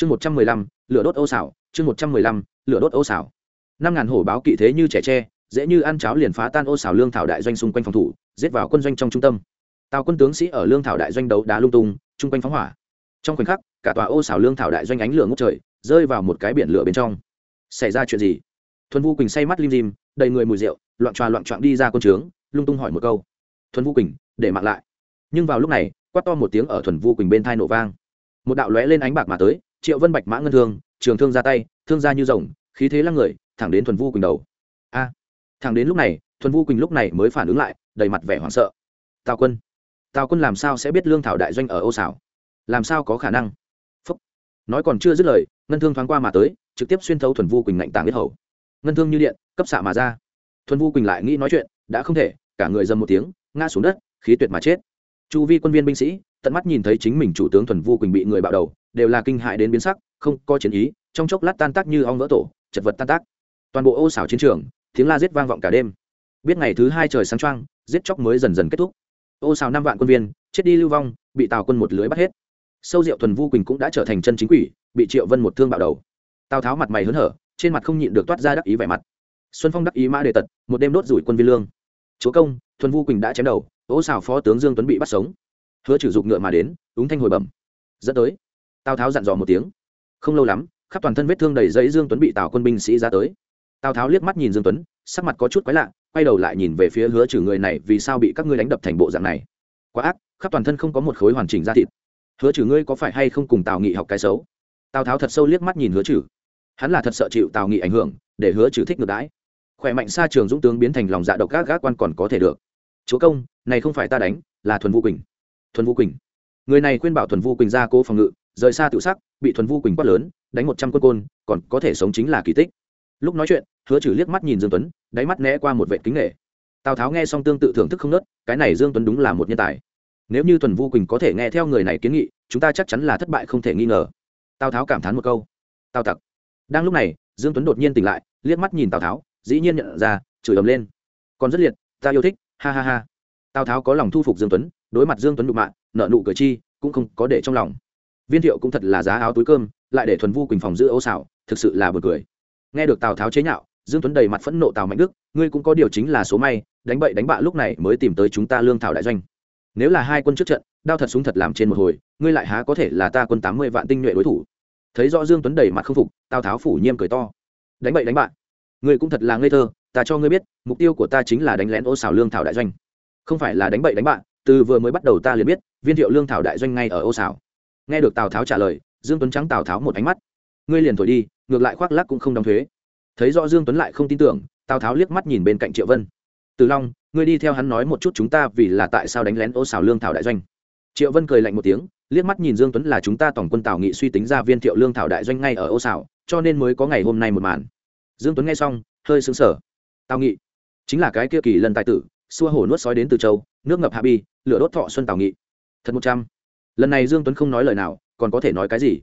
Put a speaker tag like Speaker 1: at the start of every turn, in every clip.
Speaker 1: chương một trăm mười lăm, lửa đốt ô xảo chương một trăm mười lăm, lửa đốt ô xảo năm ngàn hổ báo kỵ thế như trẻ tre, dễ như ăn cháo liền phá tan ô xảo lương thảo đại doanh xung quanh phòng thủ, giết vào quân doanh trong trung tâm. Tào quân tướng sĩ ở lương thảo đại doanh đấu đá lung tung, chung quanh phóng hỏa. Trong khoảnh khắc, cả tòa ô xảo lương thảo đại doanh ánh lửa ngốc trời, rơi vào một cái biển lửa bên trong. Xảy ra chuyện gì? Thuần vu quỳnh say mắt lim dim, đầy người mùi rượu, loạn tròa loạn trọn đi ra con trướng, lung tung hỏi một câu. Thuần vu quỳnh, để mặc lại. Nhưng vào lúc này, quát to một tiếng ở thuần vu quỳnh bên thai nổ vang. Một đạo lóe lên ánh bạc mà tới triệu vân bạch mã ngân thương, trường thương ra tay, thương ra như rồng, khí thế lăng người, thẳng đến thuần vu quỳnh đầu. A, thẳng đến lúc này, thuần vu quỳnh lúc này mới phản ứng lại, đầy mặt vẻ hoảng sợ. Tào quân tào quân làm sao sẽ biết lương thảo đại doanh ở ô xảo? Làm sao có khả năng? Phúc. nói còn chưa dứt lời, ngân thương thoáng qua mà tới, trực tiếp xuyên thấu thuần vu quỳnh lạnh tàng biết hầu. Ngân thương như điện, cấp xạ mà ra. Thuần vu quỳnh lại nghĩ nói chuyện, đã không thể, cả người dầm một tiếng, ngã xuống đất, khí tuyệt mà chết. Chu vi quân viên binh sĩ, tận mắt nhìn thấy chính mình chủ tướng thuần vu quỳnh bị người bạo đầu đều là kinh hại đến biến sắc, không có chiến ý, trong chốc lát tan tác như ong vỡ tổ, chật vật tan tác. Toàn bộ ô xảo chiến trường, tiếng la giết vang vọng cả đêm. Biết ngày thứ hai trời sáng trăng giết chóc mới dần dần kết thúc. Ô xào năm vạn quân viên, chết đi lưu vong, bị tào quân một lưới bắt hết. Sâu rượu thuần vu quỳnh cũng đã trở thành chân chính quỷ, bị triệu vân một thương bạo đầu. Tào tháo mặt mày hớn hở, trên mặt không nhịn được toát ra đắc ý vẻ mặt. Xuân phong đắc ý mã đề tật, một đêm đốt rủi quân viên lương. Chúa công, thuần vu quỳnh đã chém đầu, ô xào phó tướng dương tuấn bị bắt sống. Hứa chử dục ngựa mà đến ứng thanh hồi bẩm. Dẫn tới tào tháo dặn dò một tiếng không lâu lắm khắp toàn thân vết thương đầy dẫy dương tuấn bị tào quân binh sĩ ra tới tào tháo liếc mắt nhìn dương tuấn sắc mặt có chút quái lạ quay đầu lại nhìn về phía hứa trừ người này vì sao bị các ngươi đánh đập thành bộ dạng này quá ác khắp toàn thân không có một khối hoàn chỉnh da thịt hứa trừ ngươi có phải hay không cùng tào nghị học cái xấu tào tháo thật sâu liếc mắt nhìn hứa trừ hắn là thật sợ chịu tào nghị ảnh hưởng để hứa trừ thích ngược đãi khỏe mạnh xa trường dũng tướng biến thành lòng dạ độc gác gác quan còn có thể được chúa công này không phải ta đánh là thuần vũ quỳnh thuần vũ quỳnh người này khuyên bảo thuần vũ quỳnh ra cố phòng ngự rời xa tự sắc, bị thuần Vu quỳnh quát lớn, đánh một trăm quân côn, còn có thể sống chính là kỳ tích. Lúc nói chuyện, hứa trừ liếc mắt nhìn dương tuấn, đáy mắt né qua một vệ kính nghệ tào tháo nghe xong tương tự thưởng thức không nớt, cái này dương tuấn đúng là một nhân tài. Nếu như thuần vu quỳnh có thể nghe theo người này kiến nghị, chúng ta chắc chắn là thất bại không thể nghi ngờ. Tào tháo cảm thán một câu. Tào tặc. Đang lúc này, dương tuấn đột nhiên tỉnh lại, liếc mắt nhìn tào tháo, dĩ nhiên nhận ra, chửi ầm lên. Còn rất liệt, ta yêu thích. Ha ha ha. Tào tháo có lòng thu phục dương tuấn, đối mặt dương tuấn đụng mạng, nợ nụ cười chi, cũng không có để trong lòng viên thiệu cũng thật là giá áo túi cơm, lại để thuần vu quỳnh phòng giữ Âu xảo, thực sự là bực cười. Nghe được tào tháo chế nhạo, dương tuấn đầy mặt phẫn nộ tào mạnh đức, ngươi cũng có điều chính là số may, đánh bậy đánh bạ lúc này mới tìm tới chúng ta lương thảo đại doanh. Nếu là hai quân trước trận, đao thật súng thật làm trên một hồi, ngươi lại há có thể là ta quân tám mươi vạn tinh nhuệ đối thủ? Thấy rõ dương tuấn đầy mặt không phục, tào tháo phủ nhiêm cười to. Đánh bậy đánh bạ? Ngươi cũng thật là ngây thơ, ta cho ngươi biết, mục tiêu của ta chính là đánh lén ô xảo lương thảo đại doanh. Không phải là đánh bậy đánh bạ, từ vừa mới bắt đầu ta liền biết, viên thiệu lương thảo đại doanh ngay ở ô xảo nghe được tào tháo trả lời, dương tuấn trắng tào tháo một ánh mắt. Ngươi liền thổi đi, ngược lại khoác lác cũng không đóng thuế. Thấy rõ dương tuấn lại không tin tưởng, tào tháo liếc mắt nhìn bên cạnh triệu vân. Từ long, ngươi đi theo hắn nói một chút chúng ta vì là tại sao đánh lén ô xào lương thảo đại doanh. Triệu vân cười lạnh một tiếng, liếc mắt nhìn dương tuấn là chúng ta tổng quân tào nghị suy tính ra viên thiệu lương thảo đại doanh ngay ở ô xào cho nên mới có ngày hôm nay một màn. Dương tuấn nghe xong, hơi sững sờ. Tào nghị, chính là cái kia kỳ lần tài tử, xua hổ nuốt sói đến từ châu, nước ngập hạ bi, lửa đốt thọ xuân tào nghị. Thật một trăm lần này dương tuấn không nói lời nào, còn có thể nói cái gì?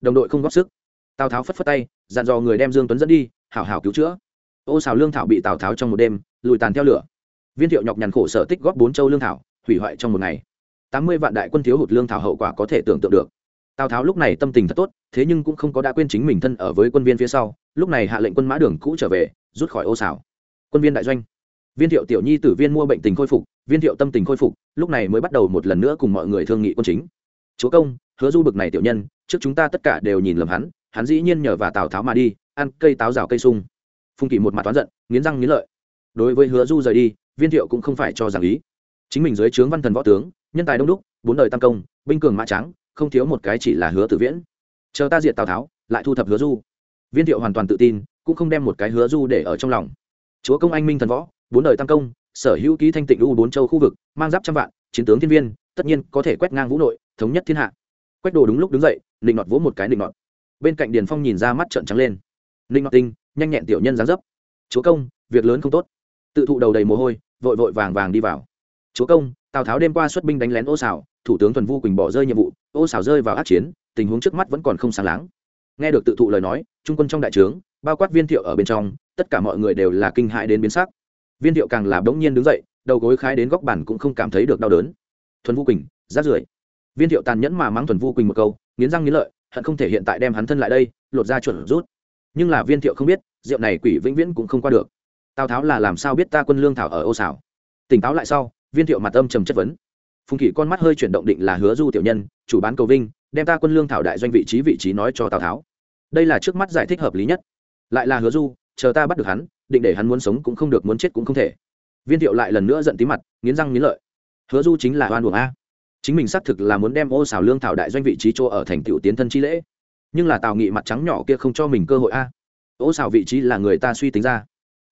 Speaker 1: Đồng đội không góp sức. Tào tháo phất phất tay, dặn dò người đem dương tuấn dẫn đi, hảo hảo cứu chữa. Ô xào lương thảo bị tào tháo trong một đêm, lùi tàn theo lửa. Viên thiệu nhọc nhằn khổ sở tích góp bốn châu lương thảo, hủy hoại trong một ngày. Tám mươi vạn đại quân thiếu hụt lương thảo hậu quả có thể tưởng tượng được. Tào tháo lúc này tâm tình thật tốt, thế nhưng cũng không có đã quên chính mình thân ở với quân viên phía sau, lúc này hạ lệnh quân mã đường cũ trở về, rút khỏi ô xảo quân viên đại doanh. Viên thiệu tiểu nhi tử viên mua bệnh tình khôi phục, viên thiệu tâm tình khôi phục, lúc này mới bắt đầu một lần nữa cùng mọi người thương nghị quân chính chúa công, hứa du bực này tiểu nhân, trước chúng ta tất cả đều nhìn lầm hắn hắn dĩ nhiên nhờ và tào tháo mà đi, ăn cây táo rào cây sung. Phung kỳ một mặt toán giận, nghiến răng nghiến lợi. Đối với hứa du rời đi, viên thiệu cũng không phải cho rằng ý. Chính mình dưới trướng văn thần võ tướng, nhân tài đông đúc, bốn đời tam công, binh cường mã trắng không thiếu một cái chỉ là hứa tử viễn. Chờ ta diệt tào tháo, lại thu thập hứa du. Viên thiệu hoàn toàn tự tin, cũng không đem một cái hứa du để ở trong lòng. Chúa công anh minh thần võ, bốn đời tam công, sở hữu ký thanh tịnh u bốn châu khu vực, mang giáp trăm vạn, chiến tướng thiên viên tất nhiên có thể quét ngang vũ nội, thống nhất thiên hạ. Quách đồ đúng lúc đứng dậy định nọt vỗ một cái định nọt. Bên cạnh điền phong nhìn ra mắt trợn trắng lên. Ninh ngọc tinh, nhanh nhẹn tiểu nhân dáng dấp. Chúa công, việc lớn không tốt. Tự thụ đầu đầy mồ hôi, vội vội vàng vàng đi vào. Chúa công, tào tháo đêm qua xuất binh đánh lén ô xảo thủ tướng thuần vu quỳnh bỏ rơi nhiệm vụ, ô xảo rơi vào át chiến, tình huống trước mắt vẫn còn không sáng láng. Nghe được tự thụ lời nói, trung quân trong đại trướng, bao quát viên thiệu ở bên trong, tất cả mọi người đều là kinh hại đến biến sắc. Viên thiệu càng là bỗng nhiên đứng dậy, đầu gối khái đến góc bản cũng không cảm thấy được đau đớn thuần vu quỳnh rát rưởi. Viên thiệu tàn nhẫn mà mắng thuần vu quỳnh một câu, nghiến răng nghiến lợi, hận không thể hiện tại đem hắn thân lại đây, lột ra chuẩn rút. Nhưng là viên thiệu không biết, rượu này quỷ vĩnh viễn cũng không qua được. Tào tháo là làm sao biết ta quân lương thảo ở ô xảo? Tỉnh táo lại sau, viên thiệu mặt âm trầm chất vấn. Phùng kỷ con mắt hơi chuyển động định là hứa du tiểu nhân, chủ bán cầu vinh, đem ta quân lương thảo đại doanh vị trí vị trí nói cho tào tháo. Đây là trước mắt giải thích hợp lý nhất. Lại là hứa du, chờ ta bắt được hắn, định để hắn muốn sống cũng không được muốn chết cũng không thể. Viên thiệu lại lần nữa giận tí mặt, nghiến răng nghiến lợi hứa du chính là oan uổng a. Chính mình xác thực là muốn đem ô xào lương thảo đại doanh vị trí chỗ ở thành tựu tiến thân chi lễ. Nhưng là tào nghị mặt trắng nhỏ kia không cho mình cơ hội a. Ô xào vị trí là người ta suy tính ra.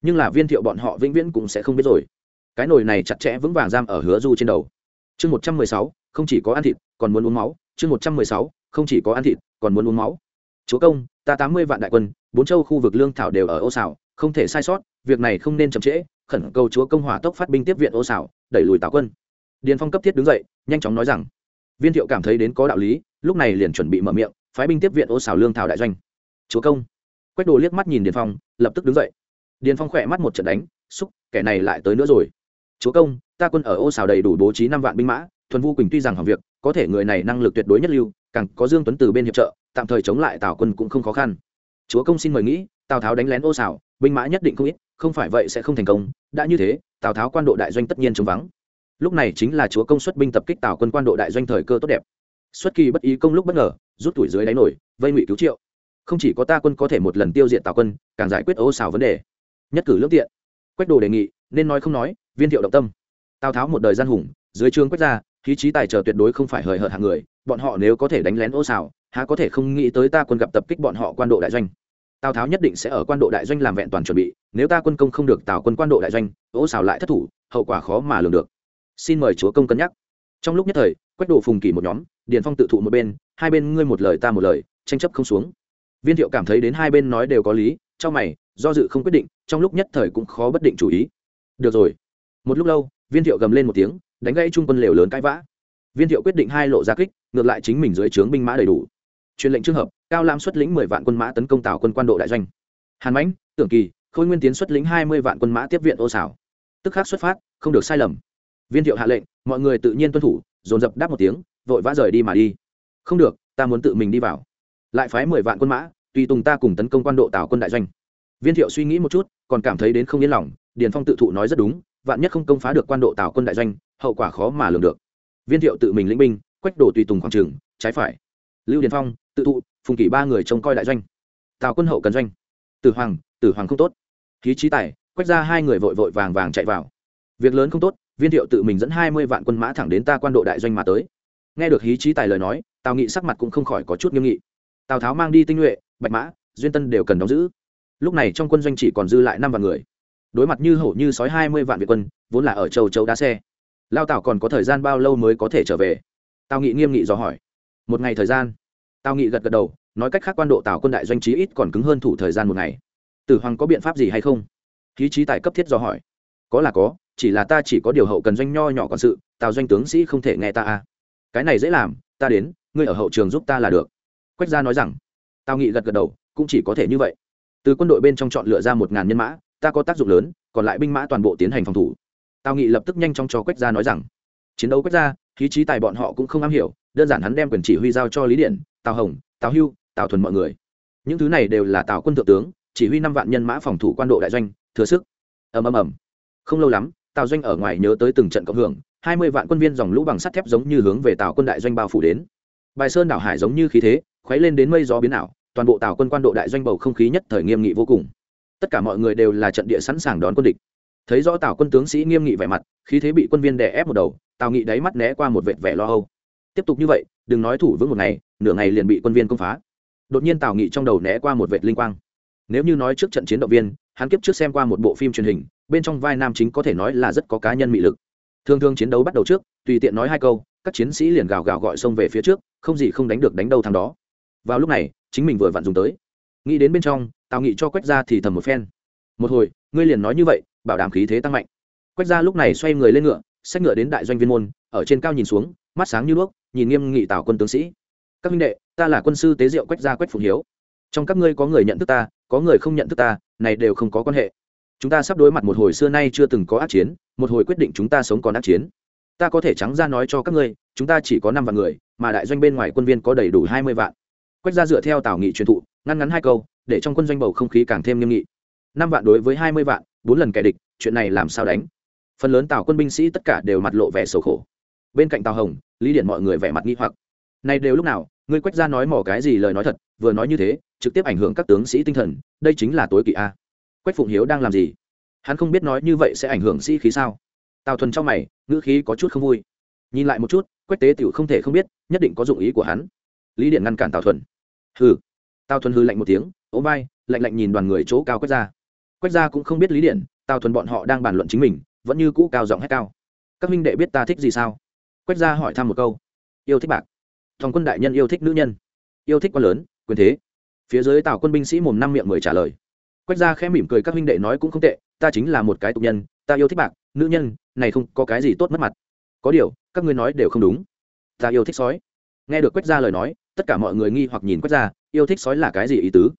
Speaker 1: Nhưng là viên thiệu bọn họ vĩnh viễn cũng sẽ không biết rồi. Cái nồi này chặt chẽ vững vàng giam ở hứa du trên đầu. Chương một trăm mười sáu không chỉ có ăn thịt còn muốn uống máu. Chương một trăm mười sáu không chỉ có ăn thịt còn muốn uống máu. Chúa công ta tám mươi vạn đại quân bốn châu khu vực lương thảo đều ở ô Xào, không thể sai sót việc này không nên chậm trễ khẩn cầu chúa công hỏa tốc phát binh tiếp viện ô xảo đẩy lùi tào quân điền phong cấp thiết đứng dậy nhanh chóng nói rằng viên thiệu cảm thấy đến có đạo lý lúc này liền chuẩn bị mở miệng phái binh tiếp viện ô xảo lương thảo đại doanh. Chúa công. Quách đồ liếc mắt nhìn điền phong lập tức đứng dậy. Điền phong khỏe mắt một trận đánh xúc kẻ này lại tới nữa rồi. Chúa công ta quân ở ô Xảo đầy đủ bố trí năm vạn binh mã thuần vu quỳnh tuy rằng hỏng việc có thể người này năng lực tuyệt đối nhất lưu càng có dương tuấn từ bên hiệp trợ tạm thời chống lại tào quân cũng không khó khăn. Chúa công xin mời nghĩ tào tháo đánh lén ô Xảo, binh mã nhất định không ít không phải vậy sẽ không thành công đã như thế tào tháo quan độ đại doanh tất nhiên chống vắng lúc này chính là chúa công xuất binh tập kích tào quân quan độ đại doanh thời cơ tốt đẹp. Xuất kỳ bất ý công lúc bất ngờ, rút tuổi dưới đáy nổi, vây ngụy cứu triệu. Không chỉ có ta quân có thể một lần tiêu diệt tào quân, càng giải quyết ô xào vấn đề. Nhất cử lương tiện. Quách đồ đề nghị, nên nói không nói, viên thiệu động tâm. Tào tháo một đời gian hùng, dưới trương quách ra, khí trí tài trợ tuyệt đối không phải hời hợt hạng người, bọn họ nếu có thể đánh lén ô xào há có thể không nghĩ tới ta quân gặp tập kích bọn họ quan độ đại doanh. Tào tháo nhất định sẽ ở quan độ đại doanh làm vẹn toàn chuẩn bị, nếu ta quân công không được tào quân quan độ đại doanh, ô xào lại thất thủ, hậu quả khó mà lường được xin mời chúa công cân nhắc. Trong lúc nhất thời quách đồ phùng kỳ một nhóm, điền phong tự thụ một bên, hai bên ngươi một lời ta một lời, tranh chấp không xuống. Viên thiệu cảm thấy đến hai bên nói đều có lý, trong mày, do dự không quyết định, trong lúc nhất thời cũng khó bất định chủ ý. Được rồi. Một lúc lâu, viên thiệu gầm lên một tiếng, đánh gãy trung quân lều lớn cãi vã. Viên thiệu quyết định hai lộ ra kích, ngược lại chính mình dưới trướng binh mã đầy đủ. Truyền lệnh trường hợp, cao lam xuất lĩnh mười vạn quân mã tấn công tào quân quan độ đại doanh. Hàn mãnh, tưởng kỳ, khôi nguyên tiến xuất lĩnh hai mươi vạn quân mã tiếp viện ô xảo. Tức khắc xuất phát, không được sai lầm viên thiệu hạ lệnh, mọi người tự nhiên tuân thủ, dồn dập đáp một tiếng, vội vã rời đi mà đi. Không được, ta muốn tự mình đi vào. Lại phái mười vạn quân mã, tùy tùng ta cùng tấn công quan độ tào quân đại doanh. Viên thiệu suy nghĩ một chút, còn cảm thấy đến không yên lòng, điền phong tự thụ nói rất đúng, vạn nhất không công phá được quan độ tào quân đại doanh, hậu quả khó mà lường được. Viên thiệu tự mình lĩnh binh, quách đổ tùy tùng khoảng trường, trái phải. Lưu điền phong, tự thụ, phùng kỷ ba người trông coi đại doanh. Tào quân hậu cần doanh. Tử hoàng tử hoàng không tốt. Khí trí tài, quách ra hai người vội vội vàng vàng chạy vào. Việc lớn không tốt viên thiệu tự mình dẫn hai mươi vạn quân mã thẳng đến ta quan độ đại doanh mà tới. Nghe được hí trí tài lời nói, tào nghị sắc mặt cũng không khỏi có chút nghiêm nghị. Tào tháo mang đi tinh nhuệ, bạch mã, duyên tân đều cần đóng giữ. Lúc này trong quân doanh chỉ còn dư lại năm vạn người. Đối mặt như hổ như sói hai mươi vạn việt quân, vốn là ở châu châu đá xe. Lao tào còn có thời gian bao lâu mới có thể trở về? Tào nghị nghiêm nghị dò hỏi. Một ngày thời gian. Tào nghị gật gật đầu, nói cách khác quan độ tào quân đại doanh trí ít còn cứng hơn thủ thời gian một ngày. Tử hoàng có biện pháp gì hay không? Khí trí tài cấp thiết dò hỏi có là có, chỉ là ta chỉ có điều hậu cần doanh nho nhỏ còn sự, tào doanh tướng sĩ không thể nghe ta à. Cái này dễ làm, ta đến, ngươi ở hậu trường giúp ta là được. Quách gia nói rằng, tào nghị gật gật đầu, cũng chỉ có thể như vậy. Từ quân đội bên trong chọn lựa ra một ngàn nhân mã, ta có tác dụng lớn, còn lại binh mã toàn bộ tiến hành phòng thủ. Tào nghị lập tức nhanh chóng cho quách gia nói rằng, chiến đấu quách gia, khí trí tài bọn họ cũng không am hiểu, đơn giản hắn đem quyền chỉ huy giao cho lý điện, tào hồng, tào hưu, tào thuần mọi người. Những thứ này đều là tào quân thượng tướng, chỉ huy năm vạn nhân mã phòng thủ quan độ đại doanh, thừa sức. Ầm ầm ầm không lâu lắm, tào doanh ở ngoài nhớ tới từng trận cộng hưởng, hai mươi vạn quân viên dòng lũ bằng sắt thép giống như hướng về tào quân đại doanh bao phủ đến. Bài sơn đảo hải giống như khí thế, khuấy lên đến mây gió biến ảo, toàn bộ tào quân quan độ đại doanh bầu không khí nhất thời nghiêm nghị vô cùng. Tất cả mọi người đều là trận địa sẵn sàng đón quân địch. Thấy rõ tào quân tướng sĩ nghiêm nghị vẻ mặt, khí thế bị quân viên đè ép một đầu, tào nghị đáy mắt né qua một vệt vẻ lo âu. Tiếp tục như vậy, đừng nói thủ vững một ngày, nửa ngày liền bị quân viên công phá. Đột nhiên tào nghị trong đầu né qua một vệt linh quang nếu như nói trước trận chiến động viên, hắn kiếp trước xem qua một bộ phim truyền hình, bên trong vai nam chính có thể nói là rất có cá nhân mị lực. Thường thường chiến đấu bắt đầu trước, tùy tiện nói hai câu, các chiến sĩ liền gào gào gọi xông về phía trước, không gì không đánh được đánh đâu thằng đó. Vào lúc này, chính mình vừa vặn dùng tới. Nghĩ đến bên trong, tào nghị cho quách ra thì thầm một phen. Một hồi, ngươi liền nói như vậy, bảo đảm khí thế tăng mạnh. Quách ra lúc này xoay người lên ngựa, xách ngựa đến đại doanh viên môn, ở trên cao nhìn xuống, mắt sáng như đuốc, nhìn nghiêm nghị tào quân tướng sĩ. Các minh đệ, ta là quân sư tế diệu quách gia quách phụng hiếu. Trong các ngươi có người nhận thức ta có người không nhận thức ta, này đều không có quan hệ. Chúng ta sắp đối mặt một hồi xưa nay chưa từng có ác chiến, một hồi quyết định chúng ta sống còn ác chiến. Ta có thể trắng ra nói cho các ngươi, chúng ta chỉ có năm vạn người, mà đại doanh bên ngoài quân viên có đầy đủ hai mươi vạn. Quách ra dựa theo tào nghị truyền thụ, ngăn ngắn hai câu, để trong quân doanh bầu không khí càng thêm nghiêm nghị. Năm vạn đối với hai mươi vạn, bốn lần kẻ địch, chuyện này làm sao đánh? Phần lớn tào quân binh sĩ tất cả đều mặt lộ vẻ sầu khổ. Bên cạnh tào hồng, lý điện mọi người vẻ mặt nghi hoặc. Này đều lúc nào, ngươi quách ra nói mỏ cái gì lời nói thật, vừa nói như thế trực tiếp ảnh hưởng các tướng sĩ tinh thần, đây chính là tối kỵ a. Quách phụng hiếu đang làm gì? Hắn không biết nói như vậy sẽ ảnh hưởng sĩ khí sao? Tào thuần trong mày, ngữ khí có chút không vui. Nhìn lại một chút, quách tế tiểu không thể không biết, nhất định có dụng ý của hắn. Lý điện ngăn cản tào thuần. Hừ. Tào thuần hư lạnh một tiếng, ố vai, lạnh lạnh nhìn đoàn người chỗ cao quách ra quách ra cũng không biết lý điện, tào thuần bọn họ đang bàn luận chính mình, vẫn như cũ cao giọng hét cao. Các minh đệ biết ta thích gì sao? Quách ra hỏi thăm một câu. Yêu thích bạc. Thòng quân đại nhân yêu thích nữ nhân. Yêu thích quá lớn, quyền thế phía dưới tào quân binh sĩ mồm năm miệng mười trả lời. Quách ra khẽ mỉm cười, các huynh đệ nói cũng không tệ, ta chính là một cái tục nhân, ta yêu thích bạc, nữ nhân, này không có cái gì tốt mất mặt. Có điều, các ngươi nói đều không đúng. Ta yêu thích sói. Nghe được quách ra lời nói, tất cả mọi người nghi hoặc nhìn quách ra yêu thích sói là cái gì ý tứ?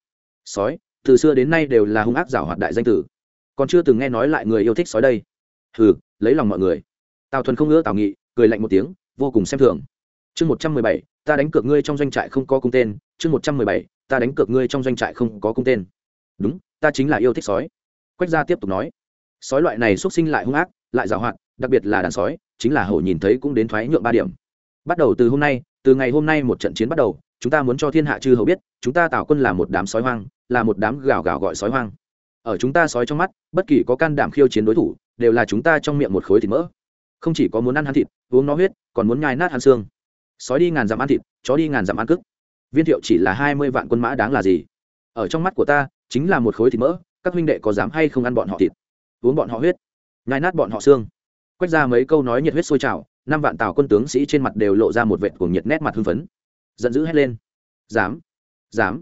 Speaker 1: Sói, từ xưa đến nay đều là hung ác giảo hoạt đại danh tử. Còn chưa từng nghe nói lại người yêu thích sói đây. Hừ, lấy lòng mọi người. Tào thuần không ngỡ tào nghị, cười lạnh một tiếng, vô cùng xem thường. Chương một trăm mười bảy ta đánh cược ngươi trong doanh trại không có cung tên, chương một trăm mười bảy, ta đánh cược ngươi trong doanh trại không có cung tên. Đúng, ta chính là yêu thích sói. Quách gia tiếp tục nói, sói loại này xuất sinh lại hung ác, lại giảo hoạt đặc biệt là đàn sói, chính là hổ nhìn thấy cũng đến thoái nhượng ba điểm. Bắt đầu từ hôm nay, từ ngày hôm nay một trận chiến bắt đầu, chúng ta muốn cho thiên hạ chư hầu biết, chúng ta tạo quân là một đám sói hoang, là một đám gào gào gọi sói hoang. Ở chúng ta sói trong mắt, bất kỳ có can đảm khiêu chiến đối thủ, đều là chúng ta trong miệng một khối thịt mỡ. Không chỉ có muốn ăn hắn thịt, uống nó huyết, còn muốn nhai nát hắn xương sói đi ngàn dặm ăn thịt, chó đi ngàn dặm ăn cức viên thiệu chỉ là hai mươi vạn quân mã đáng là gì? Ở trong mắt của ta, chính là một khối thịt mỡ, các huynh đệ có dám hay không ăn bọn họ thịt? Uống bọn họ huyết. Nhai nát bọn họ xương. Quét ra mấy câu nói nhiệt huyết sôi trào, năm vạn tào quân tướng sĩ trên mặt đều lộ ra một vệt cuồng nhiệt nét mặt hưng phấn. Giận dữ hét lên. Dám. Dám.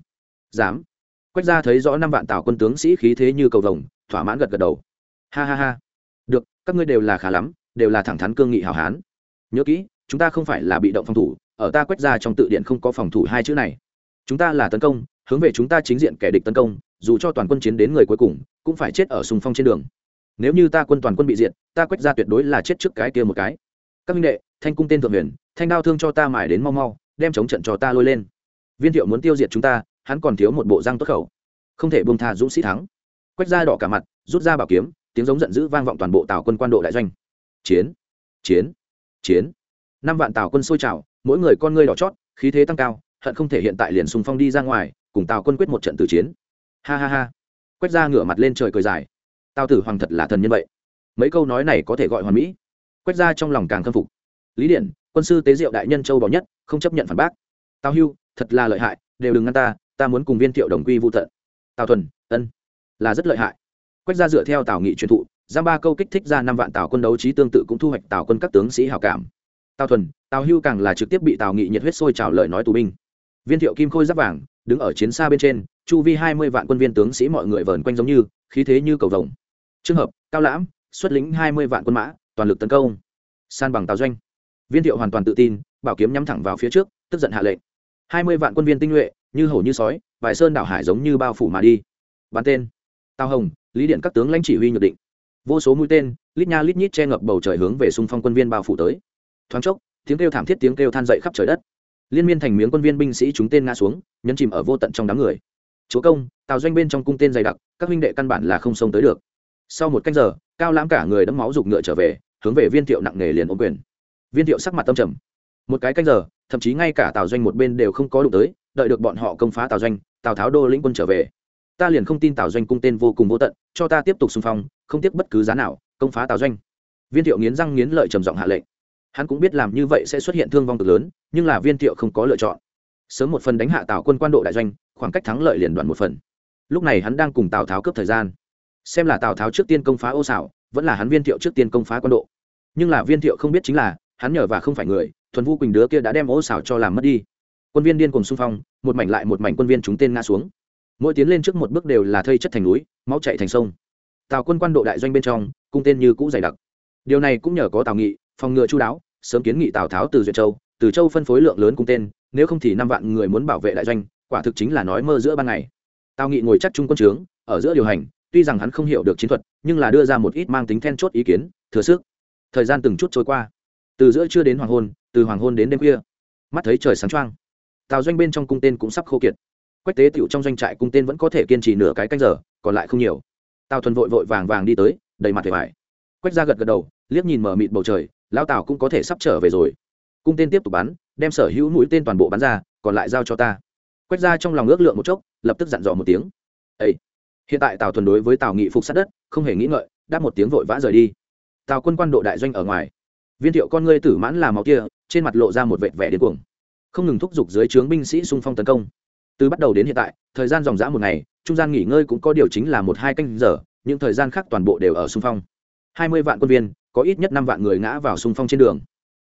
Speaker 1: Dám. Quét ra thấy rõ năm vạn tào quân tướng sĩ khí thế như cầu vồng, thỏa mãn gật gật đầu. Ha ha ha. Được, các ngươi đều là khá lắm, đều là thẳng thắn cương nghị hào hán. Nhớ kỹ chúng ta không phải là bị động phòng thủ, ở ta quét ra trong tự điện không có phòng thủ hai chữ này. Chúng ta là tấn công, hướng về chúng ta chính diện kẻ địch tấn công, dù cho toàn quân chiến đến người cuối cùng, cũng phải chết ở sùng phong trên đường. Nếu như ta quân toàn quân bị diệt, ta quét ra tuyệt đối là chết trước cái kia một cái. Các minh đệ, thanh cung tên thượng huyền, thanh đao thương cho ta mải đến mau mau, đem chống trận cho ta lôi lên. Viên thiệu muốn tiêu diệt chúng ta, hắn còn thiếu một bộ răng tốt khẩu. Không thể buông tha dũng sĩ thắng. Quét ra đỏ cả mặt, rút ra bảo kiếm, tiếng giống giận dữ vang vọng toàn bộ tào quân quan độ đại doanh. Chiến chiến chiến năm vạn tào quân sôi trào, mỗi người con ngươi đỏ chót, khí thế tăng cao, hận không thể hiện tại liền sùng phong đi ra ngoài, cùng tào quân quyết một trận tử chiến. Ha ha ha. Quét ra ngửa mặt lên trời cười dài. Tào tử hoàng thật là thần nhân vậy. Mấy câu nói này có thể gọi hoàn mỹ. Quét ra trong lòng càng khâm phục. Lý điện quân sư tế diệu đại nhân châu bò nhất, không chấp nhận phản bác. Tào hưu, thật là lợi hại, đều đừng ngăn ta ta muốn cùng viên thiệu đồng quy vô tận. Tào thuần, ân, là rất lợi hại. Quét ra dựa theo tào nghị truyền thụ, giam ba câu kích thích ra năm vạn tào quân đấu trí tương tự cũng thu hoạch tào quân các tướng sĩ hào cảm tào thuần, tào hưu càng là trực tiếp bị tào nghị nhiệt huyết sôi trào lời nói tù binh. Viên thiệu kim khôi giáp vàng, đứng ở chiến xa bên trên, chu vi hai mươi vạn quân viên tướng sĩ mọi người vờn quanh giống như, khí thế như cầu vồng. Trường hợp, cao lãm, xuất lĩnh hai mươi vạn quân mã, toàn lực tấn công. San bằng tào doanh. Viên thiệu hoàn toàn tự tin, bảo kiếm nhắm thẳng vào phía trước, tức giận hạ lệnh. hai mươi vạn quân viên tinh nhuệ, như hổ như sói vài sơn đảo hải giống như bao phủ mà đi. Bắn tên. Tào hồng, lý điện các tướng lãnh chỉ huy nhược định. Vô số mũi tên, lít nha lít nhít che ngập bầu trời hướng về xung phong quân viên bao phủ tới thoáng chốc, tiếng kêu thảm thiết, tiếng kêu than dậy khắp trời đất. Liên miên thành miếng quân viên binh sĩ chúng tên ngã xuống, nhấn chìm ở vô tận trong đám người. Chúa công, tào doanh bên trong cung tên dày đặc, các huynh đệ căn bản là không xông tới được. Sau một canh giờ, cao lãm cả người đẫm máu giục ngựa trở về, hướng về viên thiệu nặng nề liền ôm quyền. Viên thiệu sắc mặt tâm trầm. Một cái canh giờ, thậm chí ngay cả tào doanh một bên đều không có đụng tới, đợi được bọn họ công phá tào doanh, tào tháo đô lĩnh quân trở về. Ta liền không tin tào doanh cung tên vô cùng vô tận, cho ta tiếp tục xung phong, không tiếc bất cứ giá nào, công phá tào doanh. Viên thiệu nghiến răng nghiến lợi trầm giọng hạ lệnh hắn cũng biết làm như vậy sẽ xuất hiện thương vong cực lớn, nhưng là viên thiệu không có lựa chọn. Sớm một phần đánh hạ tào quân quan độ đại doanh, khoảng cách thắng lợi liền đoạn một phần. Lúc này hắn đang cùng tào tháo cướp thời gian. Xem là tào tháo trước tiên công phá ô xảo, vẫn là hắn viên thiệu trước tiên công phá quan độ. Nhưng là viên thiệu không biết chính là, hắn nhờ và không phải người, thuần vu quỳnh đứa kia đã đem ô xảo cho làm mất đi. Quân viên điên cùng xung phong, một mảnh lại một mảnh quân viên chúng tên ngã xuống. Mỗi tiến lên trước một bước đều là thây chất thành núi, máu chạy thành sông. Tào quân quan độ đại doanh bên trong, cung tên như cũ dày đặc. Điều này cũng nhờ có tào nghị, phòng ngừa chú đáo sớm kiến nghị tào tháo từ duyệt châu, từ châu phân phối lượng lớn cung tên, nếu không thì năm vạn người muốn bảo vệ đại doanh, quả thực chính là nói mơ giữa ban ngày. Tào nghị ngồi chắc trung quân trướng, ở giữa điều hành, tuy rằng hắn không hiểu được chiến thuật, nhưng là đưa ra một ít mang tính then chốt ý kiến, thừa sức. Thời gian từng chút trôi qua. Từ giữa trưa đến hoàng hôn, từ hoàng hôn đến đêm khuya, mắt thấy trời sáng trăng tào doanh bên trong cung tên cũng sắp khô kiệt. Quách tế tựu trong doanh trại cung tên vẫn có thể kiên trì nửa cái canh giờ, còn lại không nhiều. Tào thuần vội vội vàng vàng đi tới, đầy mặt vẻ vải quách ra gật gật đầu, liếc nhìn mở mịt bầu trời lão tào cũng có thể sắp trở về rồi. Cung tên tiếp tục bắn, đem sở hữu mũi tên toàn bộ bắn ra, còn lại giao cho ta. Quét ra trong lòng ước lượng một chốc, lập tức dặn dò một tiếng. Ấy hiện tại tào thuần đối với tào nghị phục sát đất, không hề nghĩ ngợi, đáp một tiếng vội vã rời đi. Tào quân quan độ đại doanh ở ngoài. Viên thiệu con ngươi tử mãn làm máu kia, trên mặt lộ ra một vệt vẻ điên cuồng. Không ngừng thúc giục dưới trướng binh sĩ xung phong tấn công. Từ bắt đầu đến hiện tại, thời gian dòng dã một ngày, trung gian nghỉ ngơi cũng có điều chính là một hai canh giờ, những thời gian khác toàn bộ đều ở xung phong. Hai mươi vạn quân viên có ít nhất năm vạn người ngã vào xung phong trên đường.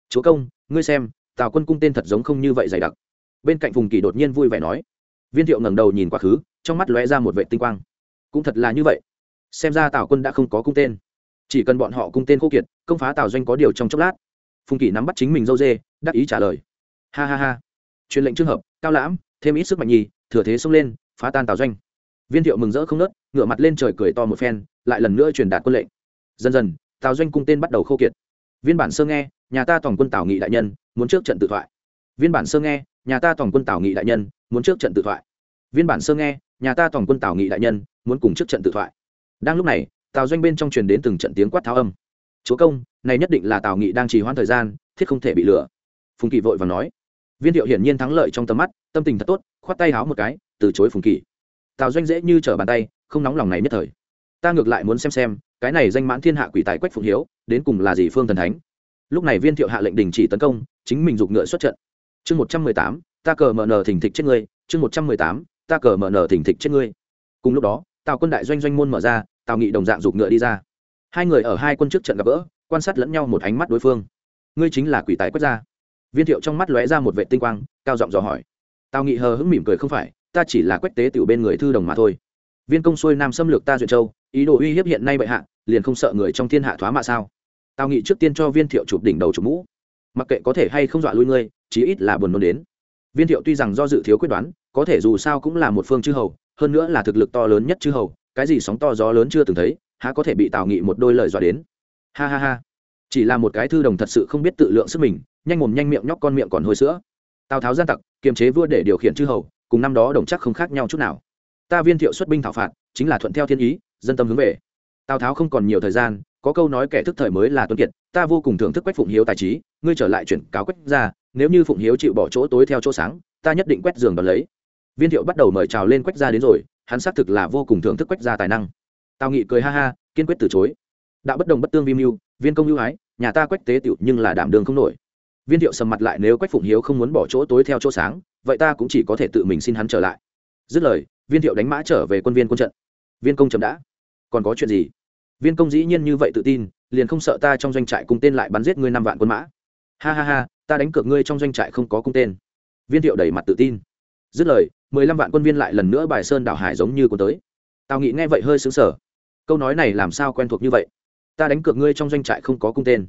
Speaker 1: Chúa công, ngươi xem, tào quân cung tên thật giống không như vậy dày đặc. Bên cạnh phùng kỳ đột nhiên vui vẻ nói. Viên thiệu ngẩng đầu nhìn quá khứ, trong mắt lóe ra một vệ tinh quang. Cũng thật là như vậy. Xem ra tào quân đã không có cung tên. Chỉ cần bọn họ cung tên khô kiệt, công phá tào doanh có điều trong chốc lát. Phùng kỳ nắm bắt chính mình dâu dê, đắc ý trả lời. Ha ha ha. Truyền lệnh trường hợp, cao lãm, thêm ít sức mạnh nhì, thừa thế xông lên, phá tan tào doanh. Viên thiệu mừng rỡ không nớt, ngửa mặt lên trời cười to một phen, lại lần nữa truyền đạt quân lệnh. Dần dần tào doanh cung tên bắt đầu khô kiệt. Viên bản sơ nghe, nhà ta tổng quân tào nghị đại nhân, muốn trước trận tự thoại. Viên bản sơ nghe, nhà ta tổng quân tào nghị đại nhân, muốn trước trận tự thoại. Viên bản sơ nghe, nhà ta tổng quân tào nghị đại nhân, muốn cùng trước trận tự thoại. Đang lúc này, tào doanh bên trong truyền đến từng trận tiếng quát tháo âm. Chúa công, này nhất định là tào nghị đang trì hoãn thời gian, thiết không thể bị lừa. Phùng kỳ vội và nói. Viên thiệu hiển nhiên thắng lợi trong tầm mắt, tâm tình thật tốt, khoát tay háo một cái, từ chối phùng kỳ. Tào doanh dễ như trở bàn tay, không nóng lòng này nhất thời ta ngược lại muốn xem xem, cái này danh mãn thiên hạ quỷ tài quách phụng hiếu, đến cùng là gì phương thần thánh. Lúc này viên thiệu hạ lệnh đình chỉ tấn công, chính mình giục ngựa xuất trận. Chương một trăm mười tám, ta cờ mở nở thỉnh thịch chết ngươi. Chương một trăm mười tám, ta cờ mở nở thỉnh thịch chết ngươi. Cùng lúc đó, tào quân đại doanh doanh môn mở ra, tào nghị đồng dạng giục ngựa đi ra. Hai người ở hai quân trước trận gặp gỡ, quan sát lẫn nhau một ánh mắt đối phương. Ngươi chính là quỷ tài quách gia. Viên thiệu trong mắt lóe ra một vệ tinh quang, cao giọng dò hỏi. Tào nghị hờ hững mỉm cười không phải, ta chỉ là quách tế tiểu bên người thư đồng mà thôi. Viên công xuôi nam xâm lược ta duyệt châu ý đồ uy hiếp hiện nay bệ hạ, liền không sợ người trong thiên hạ thoá mạ sao? Tào nghị trước tiên cho viên thiệu chụp đỉnh đầu chụp mũ. Mặc kệ có thể hay không dọa lui ngươi, chí ít là buồn nôn đến. Viên thiệu tuy rằng do dự thiếu quyết đoán, có thể dù sao cũng là một phương chư hầu, hơn nữa là thực lực to lớn nhất chư hầu, cái gì sóng to gió lớn chưa từng thấy, há có thể bị tào nghị một đôi lời dọa đến. Ha ha ha. Chỉ là một cái thư đồng thật sự không biết tự lượng sức mình, nhanh mồm nhanh miệng nhóc con miệng còn hôi sữa. Tào tháo gian tặc, kiềm chế vua để điều khiển chư hầu, cùng năm đó đồng chắc không khác nhau chút nào. Ta viên thiệu xuất binh thảo phạt, chính là thuận theo thiên ý dân tâm hướng về. Tào tháo không còn nhiều thời gian, có câu nói kẻ thức thời mới là tuấn kiệt, ta vô cùng thưởng thức quách phụng hiếu tài trí, ngươi trở lại chuyển cáo quách ra nếu như phụng hiếu chịu bỏ chỗ tối theo chỗ sáng, ta nhất định quét giường đón lấy. Viên thiệu bắt đầu mời chào lên quách ra đến rồi, hắn xác thực là vô cùng thưởng thức quách ra tài năng. Tào nghị cười ha ha, kiên quyết từ chối. Đạo bất đồng bất tương vi mưu, viên công ưu ái, nhà ta quách tế tiểu nhưng là đảm đường không nổi. Viên thiệu sầm mặt lại nếu quách phụng hiếu không muốn bỏ chỗ tối theo chỗ sáng, vậy ta cũng chỉ có thể tự mình xin hắn trở lại. Dứt lời, viên thiệu đánh mã trở về quân viên quân trận. Viên công chậm đã còn có chuyện gì? Viên công dĩ nhiên như vậy tự tin, liền không sợ ta trong doanh trại cùng tên lại bắn giết ngươi năm vạn quân mã. Ha ha ha, ta đánh cược ngươi trong doanh trại không có cung tên. Viên thiệu đẩy mặt tự tin. Dứt lời, mười lăm vạn quân viên lại lần nữa bài sơn đảo hải giống như quân tới. Tào nghị nghe vậy hơi xứng sở câu nói này làm sao quen thuộc như vậy? Ta đánh cược ngươi trong doanh trại không có cung tên.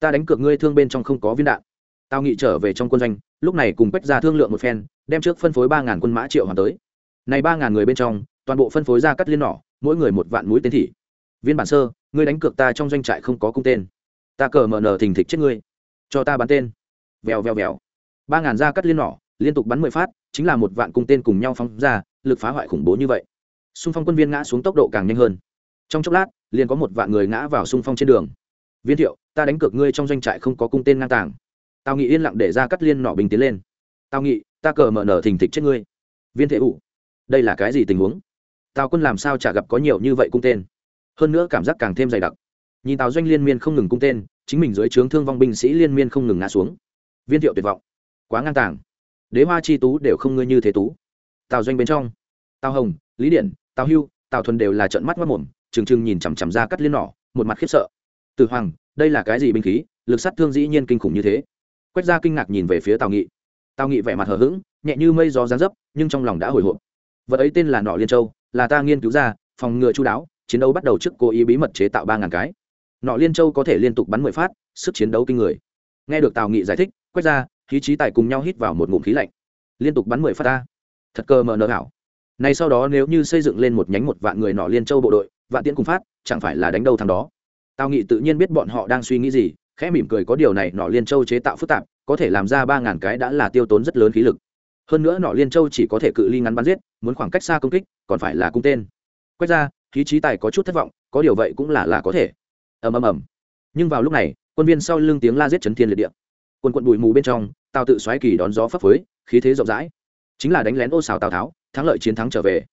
Speaker 1: Ta đánh cược ngươi thương bên trong không có viên đạn. Tào nghị trở về trong quân doanh, lúc này cùng quách ra thương lượng một phen, đem trước phân phối ba ngàn quân mã triệu hoàn tới. Này ba ngàn người bên trong, toàn bộ phân phối ra cắt liên nỏ mỗi người một vạn mũi tên thị viên bản sơ, ngươi đánh cược ta trong doanh trại không có cung tên. Ta cờ mở nở thình thịch chết ngươi. Cho ta bắn tên. Vèo vèo vèo. Ba ngàn ra cắt liên nỏ, liên tục bắn mười phát, chính là một vạn cung tên cùng nhau phóng ra, lực phá hoại khủng bố như vậy. Xung phong quân viên ngã xuống tốc độ càng nhanh hơn. Trong chốc lát, liền có một vạn người ngã vào xung phong trên đường. Viên thiệu, ta đánh cược ngươi trong doanh trại không có cung tên ngang tàng. Tào nghị yên lặng để ra cắt liên nỏ bình tiến lên. Tào nghị, ta cờ mở nở thình thịch chết ngươi. Viên thể ủ, đây là cái gì tình huống? Tào quân làm sao chả gặp có nhiều như vậy cung tên. Hơn nữa cảm giác càng thêm dày đặc. Nhìn tào doanh liên miên không ngừng cung tên, chính mình dưới trướng thương vong binh sĩ liên miên không ngừng ngã xuống. Viên thiệu tuyệt vọng. Quá ngang tàng. Đế hoa chi tú đều không ngươi như thế tú. Tào doanh bên trong. Tào hồng, lý điện tào hưu, tào thuần đều là trận mắt mất mồm trừng trừng nhìn chằm chằm ra cắt liên nỏ, một mặt khiếp sợ. Từ hoàng, đây là cái gì binh khí? Lực sát thương dĩ nhiên kinh khủng như thế. Quét ra kinh ngạc nhìn về phía tào nghị. Tào nghị vẻ mặt hờ hững, nhẹ như mây gió gián dấp, nhưng trong lòng đã hồi hộp. Vật ấy tên là nỏ liên châu là ta nghiên cứu ra, phòng ngừa chú đáo, chiến đấu bắt đầu trước cố ý bí mật chế tạo ba ngàn cái. Nọ liên châu có thể liên tục bắn mười phát, sức chiến đấu kinh người. Nghe được tào nghị giải thích, quét ra, khí trí tài cùng nhau hít vào một ngụm khí lạnh. Liên tục bắn mười phát ta. Thật cơ mờ nợ hảo này sau đó nếu như xây dựng lên một nhánh một vạn người nọ liên châu bộ đội, vạn tiễn cùng phát, chẳng phải là đánh đâu thằng đó. Tào nghị tự nhiên biết bọn họ đang suy nghĩ gì, khẽ mỉm cười có điều này nọ liên châu chế tạo phức tạp, có thể làm ra ba ngàn cái đã là tiêu tốn rất lớn khí lực hơn nữa nọ liên châu chỉ có thể cự ly ngắn bắn giết, muốn khoảng cách xa công kích, còn phải là cung tên. Quét ra, khí trí tài có chút thất vọng, có điều vậy cũng là là có thể. Ầm ầm ầm. Nhưng vào lúc này, quân viên sau lưng tiếng la giết chấn thiên liệt địa. Quân quận bụi mù bên trong, tào tự xoáy kỳ đón gió phấp phới, khí thế rộng rãi. Chính là đánh lén ô xào tào tháo, thắng lợi chiến thắng trở về.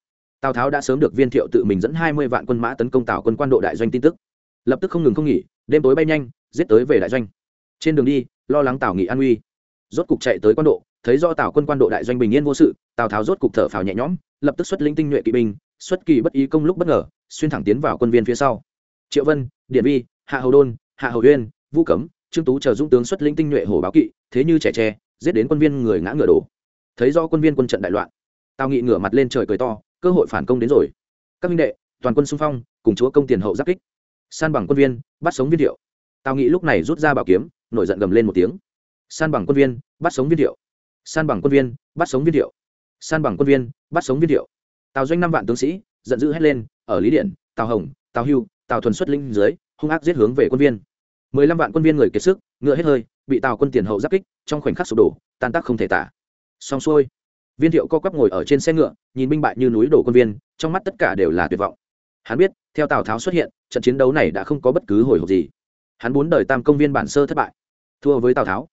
Speaker 1: Tào tháo đã sớm được viên thiệu tự mình dẫn hai mươi vạn quân mã tấn công tào quân quan độ đại doanh tin tức. Lập tức không ngừng không nghỉ, đêm tối bay nhanh, giết tới về đại doanh. Trên đường đi, lo lắng tào nghị an uy. Rốt cục chạy tới quan độ thấy do tào quân quan độ đại doanh bình yên vô sự, tào tháo rốt cục thở phào nhẹ nhõm, lập tức xuất linh tinh nhuệ kỵ binh, xuất kỳ bất ý công lúc bất ngờ, xuyên thẳng tiến vào quân viên phía sau. Triệu vân điện vi, hạ hầu đôn, hạ hầu uyên, vũ cấm, trương tú chờ dũng tướng xuất linh tinh nhuệ hổ báo kỵ, thế như trẻ tre, giết đến quân viên người ngã ngựa đổ. Thấy do quân viên quân trận đại loạn, tào nghị ngửa mặt lên trời cười to, cơ hội phản công đến rồi. Các minh đệ, toàn quân xung phong, cùng chúa công tiền hậu giáp kích. San bằng quân viên, bắt sống viên điệu. tào nghị lúc này rút ra bảo kiếm, nổi giận gầm lên một tiếng. San bằng quân viên, bắt sống viên điệu san bằng quân viên, bắt sống viên thiệu san bằng quân viên, bắt sống viên thiệu tào doanh năm vạn tướng sĩ, giận dữ hét lên, ở lý điện, tào hồng, tào hưu, tào thuần xuất linh dưới, hung ác giết hướng về quân viên. Mười lăm vạn quân viên người kiệt sức, ngựa hết hơi, bị tào quân tiền hậu giáp kích, trong khoảnh khắc sụp đổ, tan tác không thể tả. Xong xuôi, viên thiệu co quắp ngồi ở trên xe ngựa, nhìn binh bại như núi đổ quân viên, trong mắt tất cả đều là tuyệt vọng. Hắn biết, theo tào tháo xuất hiện, trận chiến đấu này đã không có bất cứ hồi hộp gì. Hắn muốn đời tam công viên bản sơ thất bại. Thua với tào tháo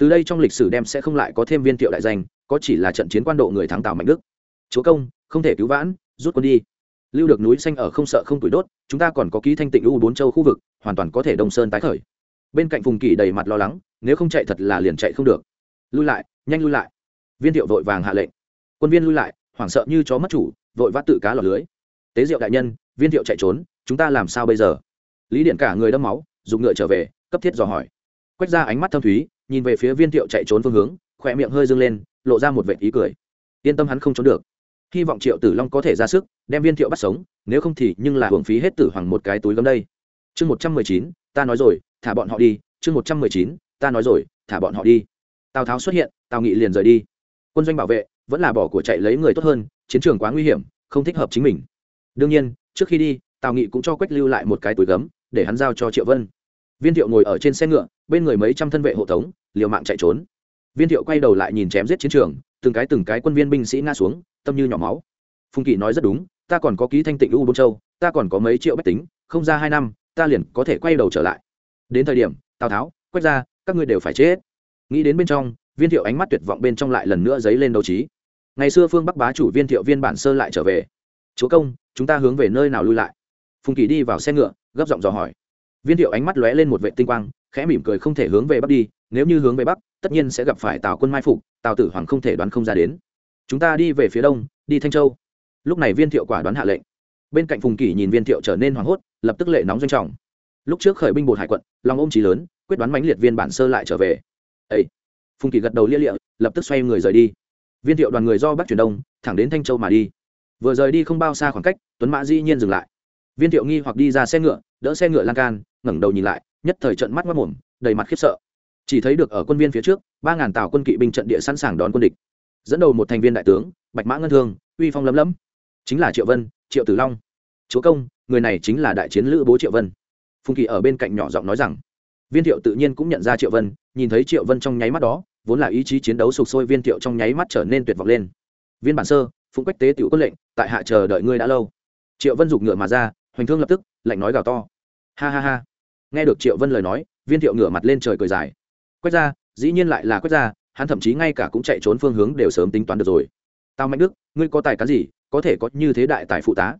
Speaker 1: từ đây trong lịch sử đem sẽ không lại có thêm viên thiệu đại danh, có chỉ là trận chiến quan độ người thắng tào mạnh đức. Chúa công, không thể cứu vãn, rút quân đi. Lưu được núi xanh ở không sợ không tuổi đốt, chúng ta còn có ký thanh tịnh u bốn châu khu vực, hoàn toàn có thể đông sơn tái khởi. Bên cạnh phùng kỷ đầy mặt lo lắng, nếu không chạy thật là liền chạy không được. Lui lại, nhanh lui lại. Viên thiệu vội vàng hạ lệnh. Quân viên lui lại, hoảng sợ như chó mất chủ, vội vã tự cá lọt lưới. Tế diệu đại nhân, viên thiệu chạy trốn, chúng ta làm sao bây giờ? Lý điện cả người đâm máu dùng ngựa trở về, cấp thiết dò hỏi. Quét ra ánh mắt thâm thúy nhìn về phía viên thiệu chạy trốn phương hướng, khỏe miệng hơi dâng lên, lộ ra một vệ ý cười. Yên tâm hắn không trốn được. Hy vọng triệu tử long có thể ra sức, đem viên thiệu bắt sống, nếu không thì nhưng là hưởng phí hết tử hoàng một cái túi gấm đây. Chương một trăm mười chín, ta nói rồi, thả bọn họ đi. Chương một trăm mười chín, ta nói rồi, thả bọn họ đi. Tào tháo xuất hiện, tào nghị liền rời đi. Quân doanh bảo vệ, vẫn là bỏ của chạy lấy người tốt hơn, chiến trường quá nguy hiểm, không thích hợp chính mình. Đương nhiên, trước khi đi, tào nghị cũng cho quách lưu lại một cái túi gấm, để hắn giao cho triệu vân. Viên thiệu ngồi ở trên xe ngựa, bên người mấy trăm thân vệ hộ tống liều mạng chạy trốn. Viên thiệu quay đầu lại nhìn chém giết chiến trường, từng cái từng cái quân viên binh sĩ ngã xuống, tâm như nhỏ máu. Phùng kỵ nói rất đúng, ta còn có ký thanh tịnh u bôn châu, ta còn có mấy triệu bách tính, không ra hai năm, ta liền có thể quay đầu trở lại. Đến thời điểm, tào tháo quét ra các ngươi đều phải chết. Nghĩ đến bên trong, viên thiệu ánh mắt tuyệt vọng bên trong lại lần nữa dấy lên đấu trí. Ngày xưa phương bắc bá chủ viên thiệu viên bản sơ lại trở về. Chúa công, chúng ta hướng về nơi nào lui lại? Phùng kỳ đi vào xe ngựa, gấp giọng dò hỏi. Viên thiệu ánh mắt lóe lên một vệ tinh quang, khẽ mỉm cười không thể hướng về bắc đi nếu như hướng về bắc, tất nhiên sẽ gặp phải tào quân mai phục, tào tử hoàng không thể đoán không ra đến. Chúng ta đi về phía đông, đi thanh châu. Lúc này viên thiệu quả đoán hạ lệnh. Bên cạnh phùng kỷ nhìn viên thiệu trở nên hoảng hốt, lập tức lệ nóng doanh trọng. Lúc trước khởi binh bột hải quận, lòng ôm trí lớn, quyết đoán mãnh liệt viên bản sơ lại trở về. Ấy phùng kỷ gật đầu lia lịa, lập tức xoay người rời đi. Viên thiệu đoàn người do bắc chuyển đông, thẳng đến thanh châu mà đi. Vừa rời đi không bao xa khoảng cách, tuấn mã dĩ nhiên dừng lại. Viên thiệu nghi hoặc đi ra xe ngựa, đỡ xe ngựa lan can, ngẩng đầu nhìn lại, nhất thời trận mắt mất mồm, đầy mặt khiếp sợ chỉ thấy được ở quân viên phía trước, ba ngàn tàu quân kỵ binh trận địa sẵn sàng đón quân địch. Dẫn đầu một thành viên đại tướng, bạch mã ngân thương, uy phong lấm lấm. Chính là triệu vân, triệu tử long. Chúa công, người này chính là đại chiến lữ bố triệu vân. Phùng kỳ ở bên cạnh nhỏ giọng nói rằng. Viên thiệu tự nhiên cũng nhận ra triệu vân, nhìn thấy triệu vân trong nháy mắt đó, vốn là ý chí chiến đấu sục sôi, viên thiệu trong nháy mắt trở nên tuyệt vọng lên. Viên bản sơ, phụng quách tế tiểu quân lệnh, tại hạ chờ đợi ngươi đã lâu. Triệu vân giục ngựa mà ra, hoành thương lập tức, lạnh nói gào to. Ha ha ha. Nghe được triệu vân lời nói, viên thiệu ngửa mặt lên trời cười dài quét ra, dĩ nhiên lại là quét ra, hắn thậm chí ngay cả cũng chạy trốn phương hướng đều sớm tính toán được rồi. Tao mạnh đức, ngươi có tài cán gì, có thể có như thế đại tài phụ tá.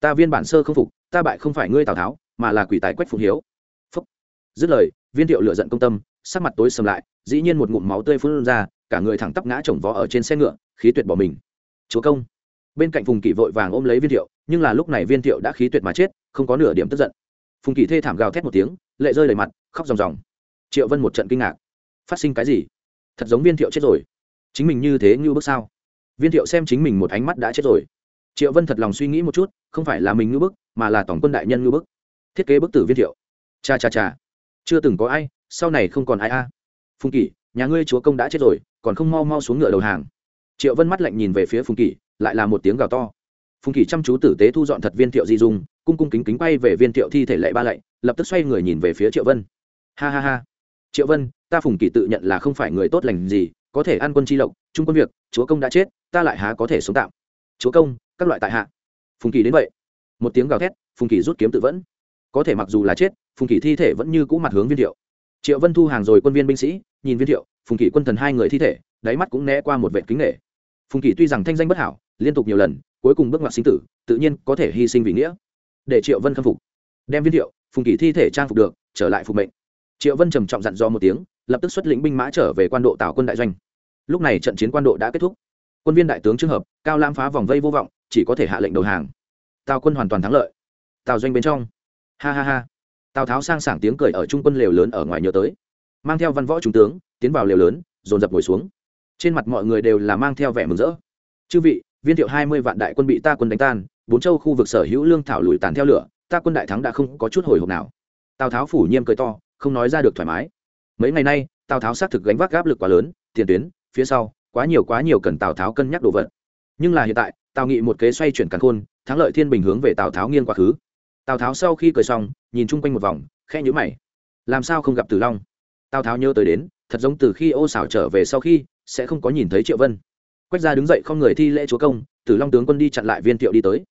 Speaker 1: Ta viên bản sơ không phục, ta bại không phải ngươi tào tháo, mà là quỷ tài quách phụng hiếu. Phúc. Dứt lời, viên thiệu lựa giận công tâm, sắc mặt tối sầm lại, dĩ nhiên một ngụm máu tươi phun ra, cả người thẳng tắp ngã chồng vó ở trên xe ngựa, khí tuyệt bỏ mình. Chúa công. Bên cạnh phùng kỷ vội vàng ôm lấy viên thiệu, nhưng là lúc này viên thiệu đã khí tuyệt mà chết, không có nửa điểm tức giận. Phùng kỷ thê thảm gào thét một tiếng, lệ rơi đầy mặt, khóc ròng ròng. Triệu vân một trận kinh ngạc phát sinh cái gì? Thật giống viên thiệu chết rồi. Chính mình như thế như bước sao? Viên thiệu xem chính mình một ánh mắt đã chết rồi. Triệu vân thật lòng suy nghĩ một chút, không phải là mình ngư bức mà là tổng quân đại nhân ngư bức thiết kế bức tử viên thiệu. Cha cha cha. Chưa từng có ai, sau này không còn ai a. Phùng kỷ, nhà ngươi chúa công đã chết rồi, còn không mau mau xuống ngựa đầu hàng. Triệu vân mắt lạnh nhìn về phía phùng kỷ, lại là một tiếng gào to. Phùng kỷ chăm chú tử tế thu dọn thật viên thiệu di dung, cung cung kính kính bay về viên thiệu thi thể lệ ba lạy, lập tức xoay người nhìn về phía triệu vân. Ha ha ha. Triệu vân ta phùng kỳ tự nhận là không phải người tốt lành gì, có thể ăn quân chi lộc, trung quân việc, chúa công đã chết, ta lại há có thể sống tạm. Chúa công, các loại tại hạ. Phùng kỳ đến vậy. Một tiếng gào thét, phùng kỳ rút kiếm tự vẫn. Có thể mặc dù là chết, phùng kỳ thi thể vẫn như cũ mặt hướng viên thiệu. Triệu vân thu hàng rồi quân viên binh sĩ, nhìn viên thiệu, phùng kỳ quân thần hai người thi thể, đáy mắt cũng né qua một vệ kính nghệ phùng kỳ tuy rằng thanh danh bất hảo, liên tục nhiều lần, cuối cùng bước ngoặt sinh tử, tự nhiên có thể hy sinh vì nghĩa. Để triệu vân khâm phục. Đem viên thiệu, phùng kỳ thi thể trang phục được, trở lại phục mệnh. Triệu vân trầm trọng dặn do một tiếng lập tức xuất lĩnh binh mã trở về quan độ tạo quân đại doanh. Lúc này trận chiến quan độ đã kết thúc. Quân viên đại tướng trường hợp, cao lam phá vòng vây vô vọng, chỉ có thể hạ lệnh đầu hàng. Tào quân hoàn toàn thắng lợi. Tào doanh bên trong. Ha ha ha. Tào tháo sang sảng tiếng cười ở trung quân lều lớn ở ngoài nhớ tới. Mang theo văn võ trung tướng, tiến vào lều lớn, dồn dập ngồi xuống. Trên mặt mọi người đều là mang theo vẻ mừng rỡ. Chư vị, viên thiệu hai mươi vạn đại quân bị ta quân đánh tan, bốn châu khu vực sở hữu lương thảo lùi tàn theo lửa, ta quân đại thắng đã không có chút hồi hộp nào. Tào tháo phủ nhiêm cười to, không nói ra được thoải mái mấy ngày nay, tào tháo xác thực gánh vác áp lực quá lớn, tiền tuyến, phía sau, quá nhiều quá nhiều cần tào tháo cân nhắc đồ vật. Nhưng là hiện tại, tào nghị một kế xoay chuyển càn khôn, thắng lợi thiên bình hướng về tào tháo nghiêng quá khứ. Tào tháo sau khi cười xong, nhìn chung quanh một vòng khe nhữ mày. Làm sao không gặp tử long? Tào tháo nhớ tới đến, thật giống từ khi ô xảo trở về sau khi, sẽ không có nhìn thấy triệu vân. Quách gia đứng dậy không người thi lễ chúa công, tử long tướng quân đi chặn lại viên thiệu đi tới.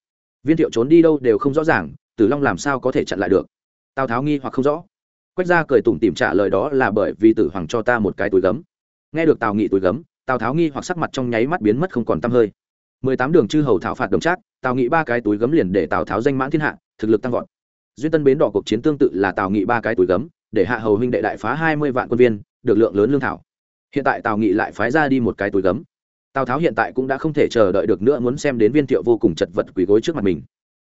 Speaker 1: Viên thiệu trốn đi đâu đều không rõ ràng, tử long làm sao có thể chặn lại được? Tào tháo nghi hoặc không rõ quách gia cười tủm tìm trả lời đó là bởi vì tử hoàng cho ta một cái túi gấm. Nghe được tào nghị túi gấm, tào tháo nghi hoặc sắc mặt trong nháy mắt biến mất không còn t hơi. Mười tám đường chư hầu thảo phạt đồng trác, tào nghị ba cái túi gấm liền để tào tháo danh mãn thiên hạ, thực lực tăng vọt. Duyên tân bến đỏ cuộc chiến tương tự là tào nghị ba cái túi gấm, để hạ hầu huynh đệ đại phá hai mươi vạn quân viên, được lượng lớn lương thảo. Hiện tại tào nghị lại phái ra đi một cái túi gấm. Tào tháo hiện tại cũng đã không thể chờ đợi được nữa muốn xem đến viên thiệu vô cùng chật vật quỳ gối trước mặt mình.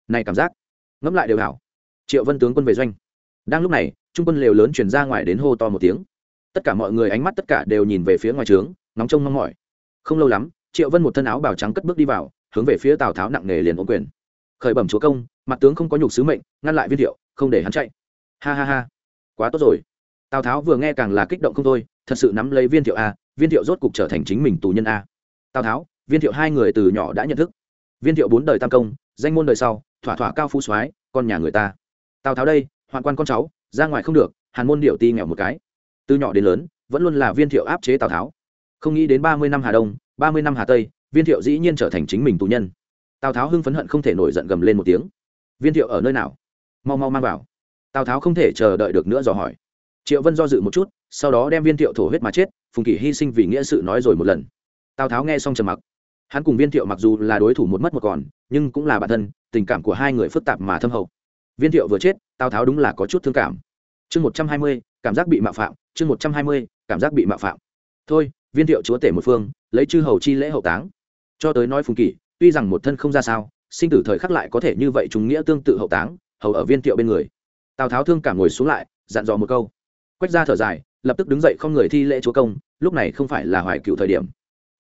Speaker 1: Này cảm giác, ngẫm lại đều hảo. Triệu vân tướng quân về doanh đang lúc này, trung quân lều lớn chuyển ra ngoài đến hô to một tiếng. Tất cả mọi người ánh mắt tất cả đều nhìn về phía ngoài trướng nóng trông mong mỏi. Không lâu lắm, triệu vân một thân áo bào trắng cất bước đi vào, hướng về phía tào tháo nặng nề liền ôm quyền. Khởi bẩm chúa công, mặt tướng không có nhục sứ mệnh, ngăn lại viên thiệu, không để hắn chạy. Ha ha ha. Quá tốt rồi. Tào tháo vừa nghe càng là kích động không thôi, thật sự nắm lấy viên thiệu a, viên thiệu rốt cục trở thành chính mình tù nhân a. Tào tháo, viên thiệu hai người từ nhỏ đã nhận thức. Viên thiệu bốn đời tam công, danh môn đời sau, thỏa thỏa cao phú soái, con nhà người ta. Tào tháo đây hoạn quan con cháu, ra ngoài không được, hàn môn điệu ti nghèo một cái. Từ nhỏ đến lớn, vẫn luôn là viên thiệu áp chế tào tháo. Không nghĩ đến ba mươi năm hà đông, ba mươi năm hà tây, viên thiệu dĩ nhiên trở thành chính mình tù nhân. Tào tháo hưng phấn hận không thể nổi giận gầm lên một tiếng. Viên thiệu ở nơi nào? Mau mau mang vào. Tào tháo không thể chờ đợi được nữa dò hỏi. Triệu vân do dự một chút, sau đó đem viên thiệu thổ huyết mà chết, phùng kỷ hy sinh vì nghĩa sự nói rồi một lần. Tào tháo nghe xong trầm mặc. Hắn cùng viên thiệu mặc dù là đối thủ một mất một còn, nhưng cũng là bạn thân, tình cảm của hai người phức tạp mà thâm hậu viên thiệu vừa chết, tào tháo đúng là có chút thương cảm. Chương một trăm hai mươi, cảm giác bị mạo phạm, chương một trăm hai mươi, cảm giác bị mạo phạm. Thôi, viên thiệu chúa tể một phương, lấy chư hầu chi lễ hậu táng. Cho tới nói phùng kỷ, tuy rằng một thân không ra sao, sinh tử thời khắc lại có thể như vậy chúng nghĩa tương tự hậu táng, hầu ở viên thiệu bên người. Tào tháo thương cảm ngồi xuống lại, dặn dò một câu. Quách ra thở dài, lập tức đứng dậy không người thi lễ chúa công, lúc này không phải là hoài cựu thời điểm.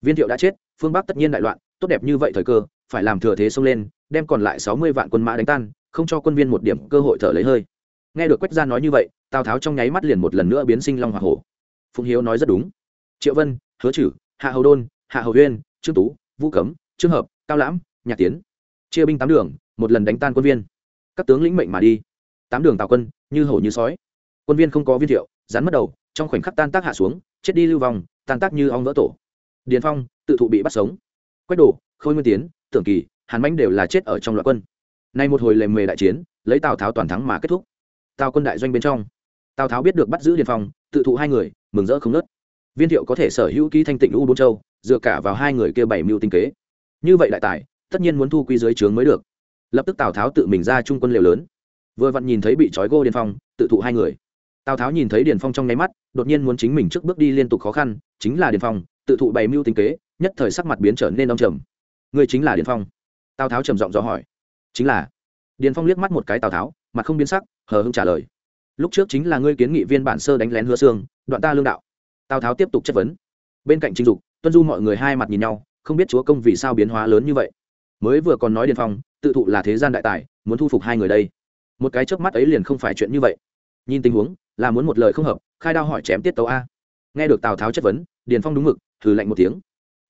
Speaker 1: Viên thiệu đã chết, phương bắc tất nhiên đại loạn, tốt đẹp như vậy thời cơ, phải làm thừa thế xông lên, đem còn lại sáu mươi vạn quân mã đánh tan không cho quân viên một điểm cơ hội thở lấy hơi. Nghe được quách gia nói như vậy, tào tháo trong nháy mắt liền một lần nữa biến sinh long hoa hổ. Phùng hiếu nói rất đúng. Triệu vân, hứa chử hạ hầu đôn, hạ hầu huyên trương tú, vũ cấm, trương hợp, cao lãm, nhạc tiến. Chia binh tám đường, một lần đánh tan quân viên. Các tướng lĩnh mệnh mà đi. Tám đường tào quân, như hổ như sói. Quân viên không có viên thiệu, rắn mất đầu, trong khoảnh khắc tan tác hạ xuống, chết đi lưu vong, tan tác như ong vỡ tổ. Điền phong, tự thụ bị bắt sống. Quách đổ khôi nguyên tiến, tưởng kỳ, hàn mãnh đều là chết ở trong loại quân nay một hồi lề mề đại chiến, lấy tào tháo toàn thắng mà kết thúc. Tào quân đại doanh bên trong, tào tháo biết được bắt giữ điền phong, tự thụ hai người, mừng rỡ không nớt viên thiệu có thể sở hữu ký thanh tịnh u bốn châu, dựa cả vào hai người kia bảy mưu tinh kế. Như vậy đại tài, tất nhiên muốn thu quy dưới trướng mới được. Lập tức tào tháo tự mình ra trung quân liều lớn. Vừa vặn nhìn thấy bị trói gô điền phong, tự thụ hai người. Tào tháo nhìn thấy điền phong trong nháy mắt, đột nhiên muốn chính mình trước bước đi liên tục khó khăn, chính là điền phong, tự thụ bày mưu tính kế, nhất thời sắc mặt biến trở nên đông trầm. Người chính là điền phong? Tào tháo trầm giọng do hỏi chính là điền phong liếc mắt một cái tào tháo mặt không biến sắc hờ hưng trả lời lúc trước chính là ngươi kiến nghị viên bản sơ đánh lén hứa xương đoạn ta lương đạo tào tháo tiếp tục chất vấn bên cạnh trình dục tuân du mọi người hai mặt nhìn nhau không biết chúa công vì sao biến hóa lớn như vậy mới vừa còn nói điền phong tự thụ là thế gian đại tài muốn thu phục hai người đây một cái chớp mắt ấy liền không phải chuyện như vậy nhìn tình huống là muốn một lời không hợp khai đao hỏi chém tiết tấu a nghe được tào tháo chất vấn điền phong đúng mực thử lạnh một tiếng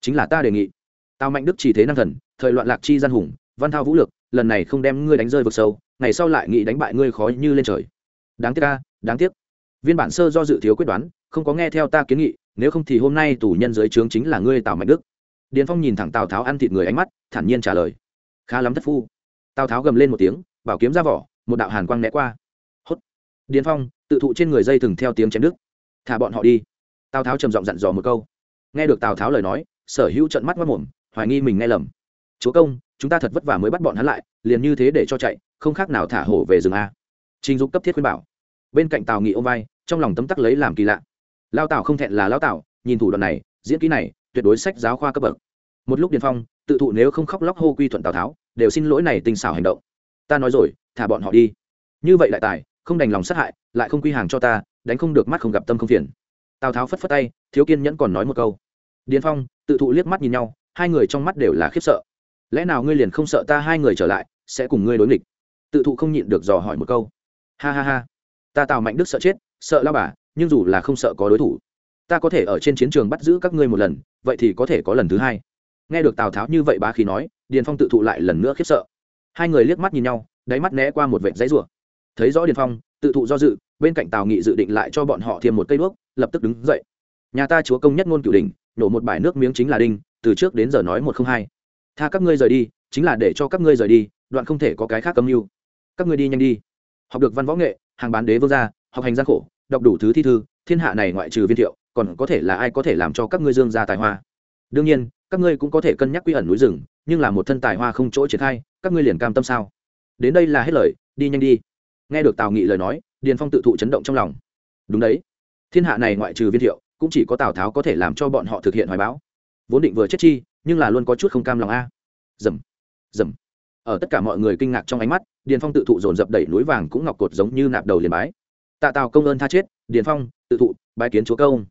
Speaker 1: chính là ta đề nghị tào mạnh đức chỉ thế năng thần thời loạn lạc chi gian hùng văn thao vũ lực lần này không đem ngươi đánh rơi vực sâu, ngày sau lại nghĩ đánh bại ngươi khó như lên trời. Đáng tiếc ca đáng tiếc. Viên bản sơ do dự thiếu quyết đoán, không có nghe theo ta kiến nghị, nếu không thì hôm nay tù nhân dưới trướng chính là ngươi tào mạnh đức. Điền phong nhìn thẳng tào tháo ăn thịt người ánh mắt, thản nhiên trả lời. Khá lắm thất phu. Tào tháo gầm lên một tiếng, bảo kiếm ra vỏ, một đạo hàn quang né qua. Hốt. Điền phong, tự thụ trên người dây thừng theo tiếng chém đức thả bọn họ đi. Tào tháo trầm giọng dặn dò một câu. Nghe được tào tháo lời nói, sở hữu trận mắt mất mồm, hoài nghi mình nghe lầm. Chúa công chúng ta thật vất vả mới bắt bọn hắn lại, liền như thế để cho chạy, không khác nào thả hổ về rừng a. Trình dục cấp thiết khuyên bảo. Bên cạnh tào nghị ôm vai, trong lòng tấm tắc lấy làm kỳ lạ. Lao tào không thẹn là lao tào, nhìn thủ đoạn này, diễn kỹ này, tuyệt đối sách giáo khoa cấp bậc. Một lúc điền phong, tự thụ nếu không khóc lóc hô quy thuận tào tháo, đều xin lỗi này tinh xảo hành động. Ta nói rồi, thả bọn họ đi. Như vậy đại tài, không đành lòng sát hại, lại không quy hàng cho ta, đánh không được mắt không gặp tâm không phiền. Tào tháo phất phất tay, thiếu kiên nhẫn còn nói một câu. Điền phong, tự thụ liếc mắt nhìn nhau, hai người trong mắt đều là khiếp sợ lẽ nào ngươi liền không sợ ta hai người trở lại, sẽ cùng ngươi đối nghịch? Tự thụ không nhịn được dò hỏi một câu. Ha ha ha. Ta tào mạnh đức sợ chết, sợ lao bà, nhưng dù là không sợ có đối thủ. Ta có thể ở trên chiến trường bắt giữ các ngươi một lần, vậy thì có thể có lần thứ hai. Nghe được tào tháo như vậy bá khí nói, điền phong tự thụ lại lần nữa khiếp sợ. Hai người liếc mắt nhìn nhau, đáy mắt né qua một vệt giấy rủa. Thấy rõ điền phong, tự thụ do dự, bên cạnh tào nghị dự định lại cho bọn họ thêm một cây đuốc, lập tức đứng dậy. Nhà ta chúa công nhất ngôn cửu đình nổ một bài nước miếng chính là đinh, từ trước đến giờ nói một không hai tha các ngươi rời đi, chính là để cho các ngươi rời đi, đoạn không thể có cái khác cấm mưu. Các ngươi đi nhanh đi. Học được văn võ nghệ, hàng bán đế vương gia, học hành gian khổ, đọc đủ thứ thi thư, thiên hạ này ngoại trừ viên thiệu, còn có thể là ai có thể làm cho các ngươi dương ra tài hoa? Đương nhiên, các ngươi cũng có thể cân nhắc quy ẩn núi rừng, nhưng là một thân tài hoa không chỗ triển khai, các ngươi liền cam tâm sao? Đến đây là hết lời, đi nhanh đi. Nghe được tào nghị lời nói, điền phong tự thụ chấn động trong lòng. Đúng đấy. Thiên hạ này ngoại trừ viên thiệu, cũng chỉ có tào tháo có thể làm cho bọn họ thực hiện hoài báo vốn định vừa chết chi nhưng là luôn có chút không cam lòng a. Dầm dầm. Ở tất cả mọi người kinh ngạc trong ánh mắt, điền phong tự thụ dồn dập đẩy núi vàng cũng ngọc cột giống như nạp đầu liền bái. Tạ tào công ơn tha chết, điền phong, tự thụ, bái kiến chúa công.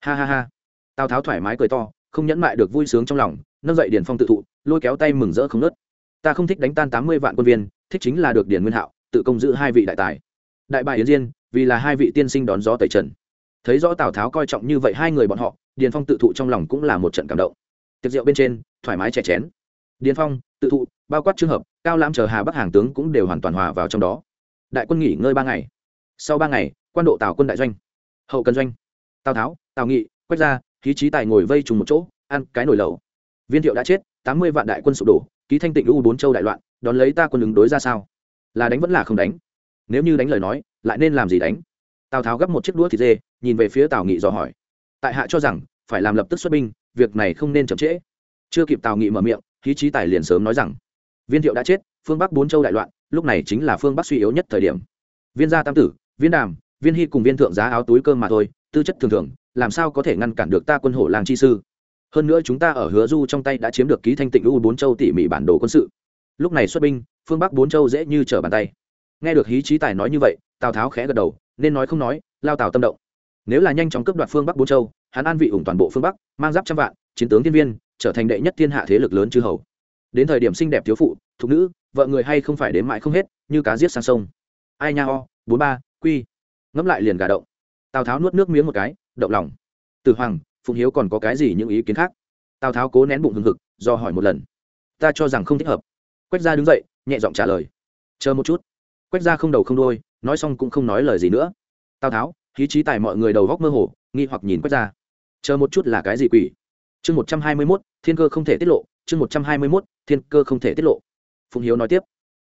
Speaker 1: Ha ha ha. Tào tháo thoải mái cười to, không nhẫn mại được vui sướng trong lòng, nâng dậy điền phong tự thụ, lôi kéo tay mừng rỡ không nớt ta không thích đánh tan tám mươi vạn quân viên, thích chính là được điền nguyên hạo, tự công giữ hai vị đại tài. Đại bại yến diên, vì là hai vị tiên sinh đón gió tẩy trần. Thấy rõ tào tháo coi trọng như vậy hai người bọn họ, điền phong tự thụ trong lòng cũng là một trận cảm động tiệc rượu bên trên, thoải mái chè chén. Điền phong, tự thụ, bao quát trường hợp, cao lãm chờ hà bắc hàng tướng cũng đều hoàn toàn hòa vào trong đó. Đại quân nghỉ ngơi ba ngày. Sau ba ngày, quan độ tào quân đại doanh. Hậu cần doanh. Tào tháo, tào nghị quét ra khí trí tài ngồi vây trùng một chỗ, ăn cái nồi lẩu. Viên thiệu đã chết, tám mươi vạn đại quân sụp đổ, ký thanh tịnh u bốn châu đại loạn, đón lấy ta quân ứng đối ra sao? Là đánh vẫn là không đánh? Nếu như đánh lời nói, lại nên làm gì đánh? Tào tháo gấp một chiếc đũa thịt dê, nhìn về phía tào nghị dò hỏi. Tại hạ cho rằng, phải làm lập tức xuất binh việc này không nên chậm trễ. Chưa kịp tào nghị mở miệng khí trí tài liền sớm nói rằng, viên thiệu đã chết, phương bắc bốn châu đại loạn, lúc này chính là phương bắc suy yếu nhất thời điểm. Viên gia tam tử, viên đàm, viên hy cùng viên thượng giá áo túi cơm mà thôi, tư chất thường thường, làm sao có thể ngăn cản được ta quân hổ làng chi sư? Hơn nữa chúng ta ở hứa du trong tay đã chiếm được ký thanh tịnh u bốn châu tỉ mỉ bản đồ quân sự. Lúc này xuất binh, phương bắc bốn châu dễ như trở bàn tay. Nghe được hí trí tài nói như vậy, tào tháo khẽ gật đầu, nên nói không nói, lao tào tâm động. Nếu là nhanh chóng cướp đoạt phương bắc bốn châu hắn an vị ủng toàn bộ phương bắc, mang giáp trăm vạn, chiến tướng thiên viên, trở thành đệ nhất thiên hạ thế lực lớn chư hầu. Đến thời điểm xinh đẹp thiếu phụ, thục nữ, vợ người hay không phải đến mãi không hết, như cá giết sang sông. Ai nha o, bốn ba, quy. Ngẫm lại liền gà động. Tào tháo nuốt nước miếng một cái, động lòng. Từ hoàng, phụng hiếu còn có cái gì những ý kiến khác? Tào tháo cố nén bụng hừng hực, do hỏi một lần. Ta cho rằng không thích hợp. Quách gia đứng dậy, nhẹ giọng trả lời. Chờ một chút. Quách gia không đầu không đôi nói xong cũng không nói lời gì nữa. Tào tháo khí trí tài mọi người đầu góc mơ hồ, nghi hoặc nhìn quách gia chờ một chút là cái gì quỷ? Chương một trăm hai mươi mốt, thiên cơ không thể tiết lộ, chương một trăm hai mươi mốt, thiên cơ không thể tiết lộ. Phùng hiếu nói tiếp.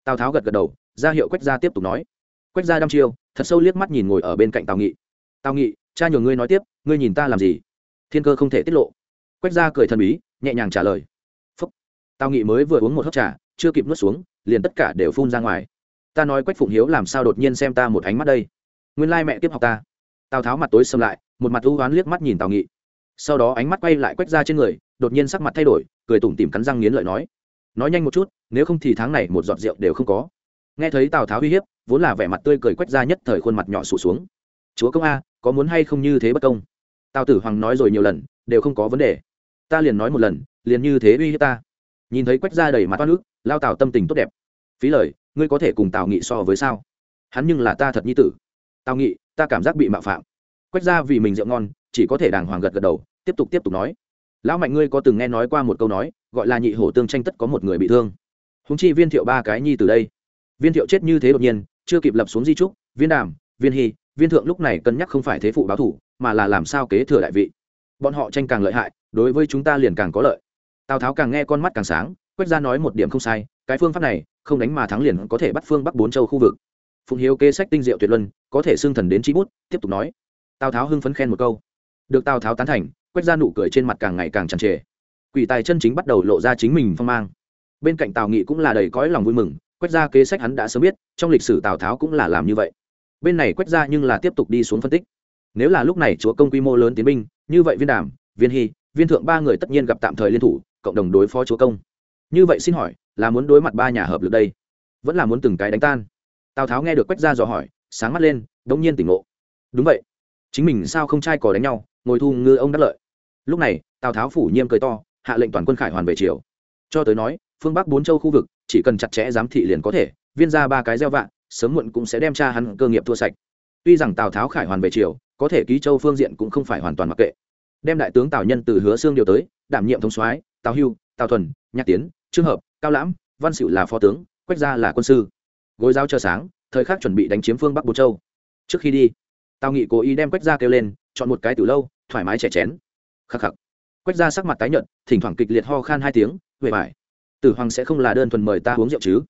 Speaker 1: Tào tháo gật gật đầu, ra hiệu quách gia tiếp tục nói. Quách gia đăm chiêu, thật sâu liếc mắt nhìn ngồi ở bên cạnh tào nghị. Tào nghị, cha nhường ngươi nói tiếp, ngươi nhìn ta làm gì? Thiên cơ không thể tiết lộ. Quách gia cười thần bí, nhẹ nhàng trả lời. Phúc. Tào nghị mới vừa uống một hớp trà, chưa kịp nuốt xuống, liền tất cả đều phun ra ngoài. Ta nói quách phụng hiếu làm sao đột nhiên xem ta một ánh mắt đây? Nguyên lai mẹ tiếp học ta. Tào tháo mặt tối xâm lại, một mặt ưu oán liếc mắt nhìn tào nghị sau đó ánh mắt quay lại quét ra trên người, đột nhiên sắc mặt thay đổi, cười tủm tìm cắn răng nghiến lợi nói nói nhanh một chút, nếu không thì tháng này một giọt rượu đều không có. Nghe thấy tào tháo uy hiếp, vốn là vẻ mặt tươi cười quét ra nhất thời khuôn mặt nhỏ sụt xuống. Chúa công a, có muốn hay không như thế bất công? Tào tử hoàng nói rồi nhiều lần, đều không có vấn đề. Ta liền nói một lần, liền như thế uy hiếp ta. Nhìn thấy quách ra đầy mặt toát nước lao tào tâm tình tốt đẹp. Phí lời, ngươi có thể cùng tào nghị so với sao? Hắn nhưng là ta thật nhi tử. Tào nghị, ta cảm giác bị mạo phạm. Quách ra vì mình rượu ngon chỉ có thể đàng hoàng gật gật đầu, tiếp tục tiếp tục nói. Lão mạnh ngươi có từng nghe nói qua một câu nói, gọi là nhị hổ tương tranh tất có một người bị thương. Húng chi viên thiệu ba cái nhi từ đây. Viên thiệu chết như thế đột nhiên, chưa kịp lập xuống di trúc, viên đàm, viên hy, viên thượng lúc này cân nhắc không phải thế phụ báo thủ, mà là làm sao kế thừa đại vị. Bọn họ tranh càng lợi hại, đối với chúng ta liền càng có lợi. Tào tháo càng nghe con mắt càng sáng quách ra nói một điểm không sai, cái phương pháp này, không đánh mà thắng liền có thể bắt phương bắc bốn châu khu vực. Phụng hiếu kế sách tinh diệu tuyệt luân, có thể xưng thần đến trí bút, tiếp tục nói. Tào tháo hưng phấn khen một câu được tào tháo tán thành quách ra nụ cười trên mặt càng ngày càng tràn trề. Quỷ tài chân chính bắt đầu lộ ra chính mình phong mang. Bên cạnh tào nghị cũng là đầy cõi lòng vui mừng quách ra kế sách hắn đã sớm biết, trong lịch sử tào tháo cũng là làm như vậy. Bên này quách ra nhưng là tiếp tục đi xuống phân tích. Nếu là lúc này chúa công quy mô lớn tiến binh, như vậy viên đàm, viên hy, viên thượng ba người tất nhiên gặp tạm thời liên thủ, cộng đồng đối phó chúa công. Như vậy xin hỏi, là muốn đối mặt ba nhà hợp lực đây? Vẫn là muốn từng cái đánh tan? Tào tháo nghe được quách ra dò hỏi, sáng mắt lên đ ỗ n g nhiên tỉnh ngộ. Đúng vậy. Chính mình sao không trai cò đánh nhau? Ngồi thu ngư ông đắc lợi. Lúc này, tào tháo phủ nhiêm cười to, hạ lệnh toàn quân khải hoàn về triều. Cho tới nói, phương bắc bốn châu khu vực, chỉ cần chặt chẽ giám thị liền có thể, viên ra ba cái gieo vạn sớm muộn cũng sẽ đem cha hắn cơ nghiệp thua sạch. Tuy rằng tào tháo khải hoàn về triều, có thể ký châu phương diện cũng không phải hoàn toàn mặc kệ. Đem đại tướng tào nhân từ hứa xương điều tới, đảm nhiệm thống soái, tào hưu, tào thuần, nhạc tiến, Trương hợp, cao lãm, văn xịu là phó tướng, quách gia là quân sư. Gối giáo chờ sáng, thời khắc chuẩn bị đánh chiếm phương bắc bốn châu. Trước khi đi, tào nghị cố ý đem quách gia kêu lên, chọn một cái từ lâu thoải mái trẻ chén. Khắc khắc. Quách gia sắc mặt tái nhợt, thỉnh thoảng kịch liệt ho khan hai tiếng về vải, tử hoàng sẽ không là đơn thuần mời ta uống rượu chứ?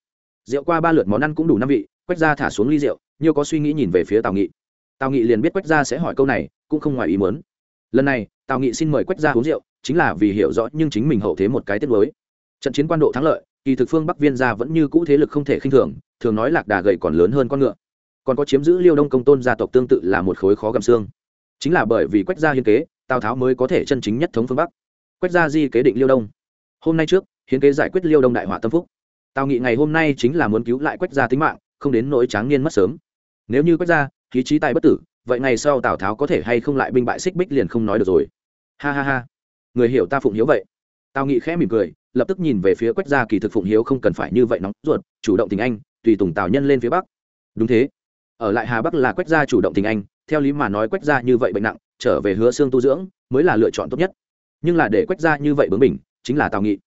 Speaker 1: Rượu qua ba lượt món ăn cũng đủ năm vị. Quách gia thả xuống ly rượu nhiều có suy nghĩ nhìn về phía tào nghị. Tào nghị liền biết quách gia sẽ hỏi câu này, cũng không ngoài ý muốn. Lần này, tào nghị xin mời quách gia uống rượu, chính là vì hiểu rõ nhưng chính mình hậu thế một cái tiết mới. Trận chiến quan độ thắng lợi, kỳ thực phương bắc viên gia vẫn như cũ thế lực không thể khinh thường thường nói lạc đà gầy còn lớn hơn con ngựa. Còn có chiếm giữ liêu đông công tôn gia tộc tương tự là một khối khó gầm xương chính là bởi vì quách gia hiến kế, tào tháo mới có thể chân chính nhất thống phương bắc. Quách gia di kế định liêu đông. Hôm nay trước, hiến kế giải quyết liêu đông đại họa tâm phúc. Tào nghị ngày hôm nay chính là muốn cứu lại quách gia tính mạng, không đến nỗi tráng niên mất sớm. Nếu như quách gia, khí trí tài bất tử, vậy ngày sau tào tháo có thể hay không lại binh bại xích bích liền không nói được rồi. Ha ha ha. Người hiểu ta phụng hiếu vậy? Tào nghị khẽ mỉm cười, lập tức nhìn về phía quách gia kỳ thực phụng hiếu không cần phải như vậy nóng ruột, chủ động tình anh, tùy tùng tào nhân lên phía bắc. Đúng thế. Ở lại hà bắc là quách gia chủ động tình anh theo lý mà nói quách gia như vậy bệnh nặng, trở về hứa xương tu dưỡng mới là lựa chọn tốt nhất. Nhưng là để quách gia như vậy bướng mình chính là tào nghị.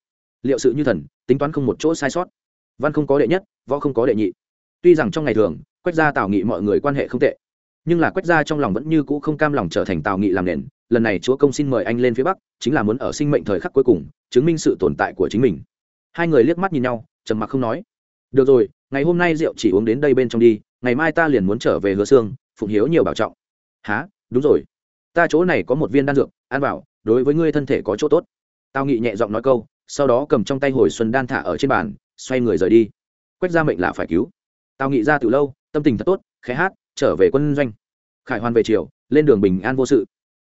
Speaker 1: Liệu sự như thần, tính toán không một chỗ sai sót. Văn không có đệ nhất, võ không có đệ nhị. Tuy rằng trong ngày thường, quách gia tào nghị mọi người quan hệ không tệ, nhưng là quách gia trong lòng vẫn như cũ không cam lòng trở thành tào nghị làm nền. Lần này chúa công xin mời anh lên phía bắc, chính là muốn ở sinh mệnh thời khắc cuối cùng, chứng minh sự tồn tại của chính mình. Hai người liếc mắt nhìn nhau, trầm mặc không nói. Được rồi, ngày hôm nay rượu chỉ uống đến đây bên trong đi, ngày mai ta liền muốn trở về hứa xương phụng hiếu nhiều bảo trọng. Há đúng rồi. Ta chỗ này có một viên đan dược, ăn bảo đối với ngươi thân thể có chỗ tốt. Tao nghị nhẹ giọng nói câu, sau đó cầm trong tay hồi xuân đan thả ở trên bàn, xoay người rời đi. Quách ra mệnh là phải cứu. Tao nghị ra từ lâu, tâm tình thật tốt, khẽ hát, trở về quân doanh. Khải hoàn về chiều lên đường bình an vô sự.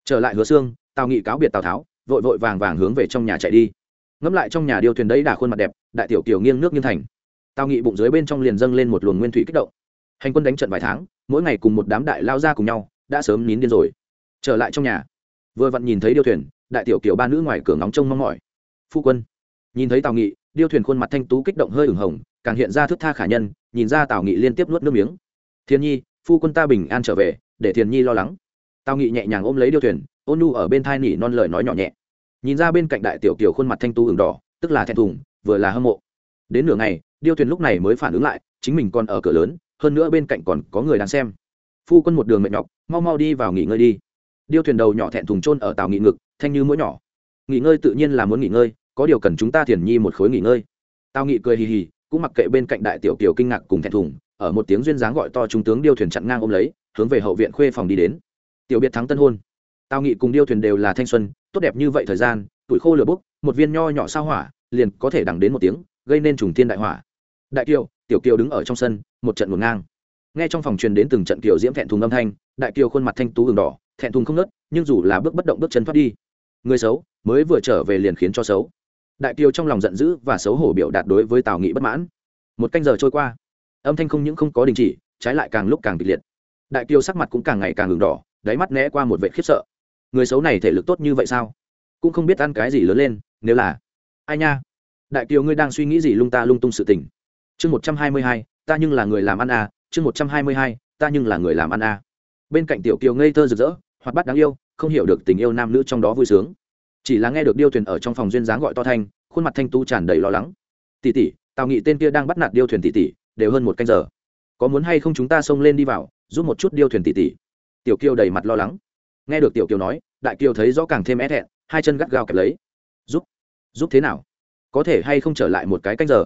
Speaker 1: Trở lại hứa xương tào nghị cáo biệt tào tháo, vội vội vàng vàng hướng về trong nhà chạy đi. Ngẫm lại trong nhà điêu thuyền đấy đà khuôn mặt đẹp, đại tiểu kiều nghiêng nước nghiêng thành. Tào nghị bụng dưới bên trong liền dâng lên một luồng nguyên thủy kích động hành quân đánh trận vài tháng, mỗi ngày cùng một đám đại lao ra cùng nhau, đã sớm nín điên rồi. Trở lại trong nhà, vừa vặn nhìn thấy điêu thuyền, đại tiểu kiểu ba nữ ngoài cửa ngóng trông mong mỏi. Phu quân, nhìn thấy tào nghị, điêu thuyền khuôn mặt thanh tú kích động hơi ửng hồng, càng hiện ra thức tha khả nhân, nhìn ra tào nghị liên tiếp nuốt nước miếng. Thiên nhi, phu quân ta bình an trở về, để thiên nhi lo lắng. Tào nghị nhẹ nhàng ôm lấy điêu thuyền, ôn nu ở bên thai nỉ non lời nói nhỏ nhẹ. Nhìn ra bên cạnh đại tiểu kiều khuôn mặt thanh tú ửng đỏ, tức là thẹn thùng, vừa là hâm mộ. Đến nửa ngày, điêu thuyền lúc này mới phản ứng lại, chính mình còn ở cửa lớn hơn nữa bên cạnh còn có người đang xem. Phu quân một đường mệt nhọc, mau mau đi vào nghỉ ngơi đi. Điêu thuyền đầu nhỏ thẹn thùng trôn ở tàu nghỉ ngực, thanh như mũi nhỏ. Nghỉ ngơi tự nhiên là muốn nghỉ ngơi, có điều cần chúng ta thiền nhi một khối nghỉ ngơi. Tao nghị cười hì hì, cũng mặc kệ bên cạnh đại tiểu kiều kinh ngạc cùng thẹn thùng, ở một tiếng duyên dáng gọi to trung tướng điêu thuyền chặn ngang ôm lấy, hướng về hậu viện khuê phòng đi đến. Tiểu biệt thắng tân hôn. Tao nghị cùng điêu thuyền đều là thanh xuân, tốt đẹp như vậy thời gian, tuổi khô lửa bốc, một viên nho nhỏ sao hỏa, liền có thể đằng đến một tiếng, gây nên trùng thiên đại hỏa. Đại kiều tiểu kiều đứng ở trong sân, một trận ngổn ngang. Nghe trong phòng truyền đến từng trận kiều diễm thẹn thùng âm thanh, đại kiều khuôn mặt thanh tú hừng đỏ, thẹn thùng không nớt nhưng dù là bước bất động bước chân thoát đi. Người xấu, mới vừa trở về liền khiến cho xấu. Đại kiều trong lòng giận dữ và xấu hổ biểu đạt đối với tào nghị bất mãn. Một canh giờ trôi qua, âm thanh không những không có đình chỉ, trái lại càng lúc càng kịch liệt. Đại kiều sắc mặt cũng càng ngày càng hừng đỏ, đáy mắt né qua một vệ khiếp sợ. Người xấu này thể lực tốt như vậy sao? Cũng không biết ăn cái gì lớn lên, nếu là. Ai nha? Đại kiều ngươi đang suy nghĩ gì lung ta lung tung sự tình? Chương một trăm hai mươi hai, ta nhưng là người làm ăn à chương một trăm hai mươi hai, ta nhưng là người làm ăn à. Bên cạnh tiểu kiều ngây thơ rực rỡ, hoạt bát đáng yêu, không hiểu được tình yêu nam nữ trong đó vui sướng. Chỉ là nghe được điêu thuyền ở trong phòng duyên dáng gọi to thanh, khuôn mặt thanh tu tràn đầy lo lắng. Tỉ tỉ tào nghị tên kia đang bắt nạt điêu thuyền tỉ tỉ đều hơn một canh giờ. Có muốn hay không chúng ta xông lên đi vào, giúp một chút điêu thuyền tỉ tỉ tiểu kiều đầy mặt lo lắng. Nghe được tiểu kiều nói, đại kiều thấy rõ càng thêm é thẹn, hai chân gắt gao kẹp lấy. Giúp giúp thế nào? Có thể hay không trở lại một cái canh giờ?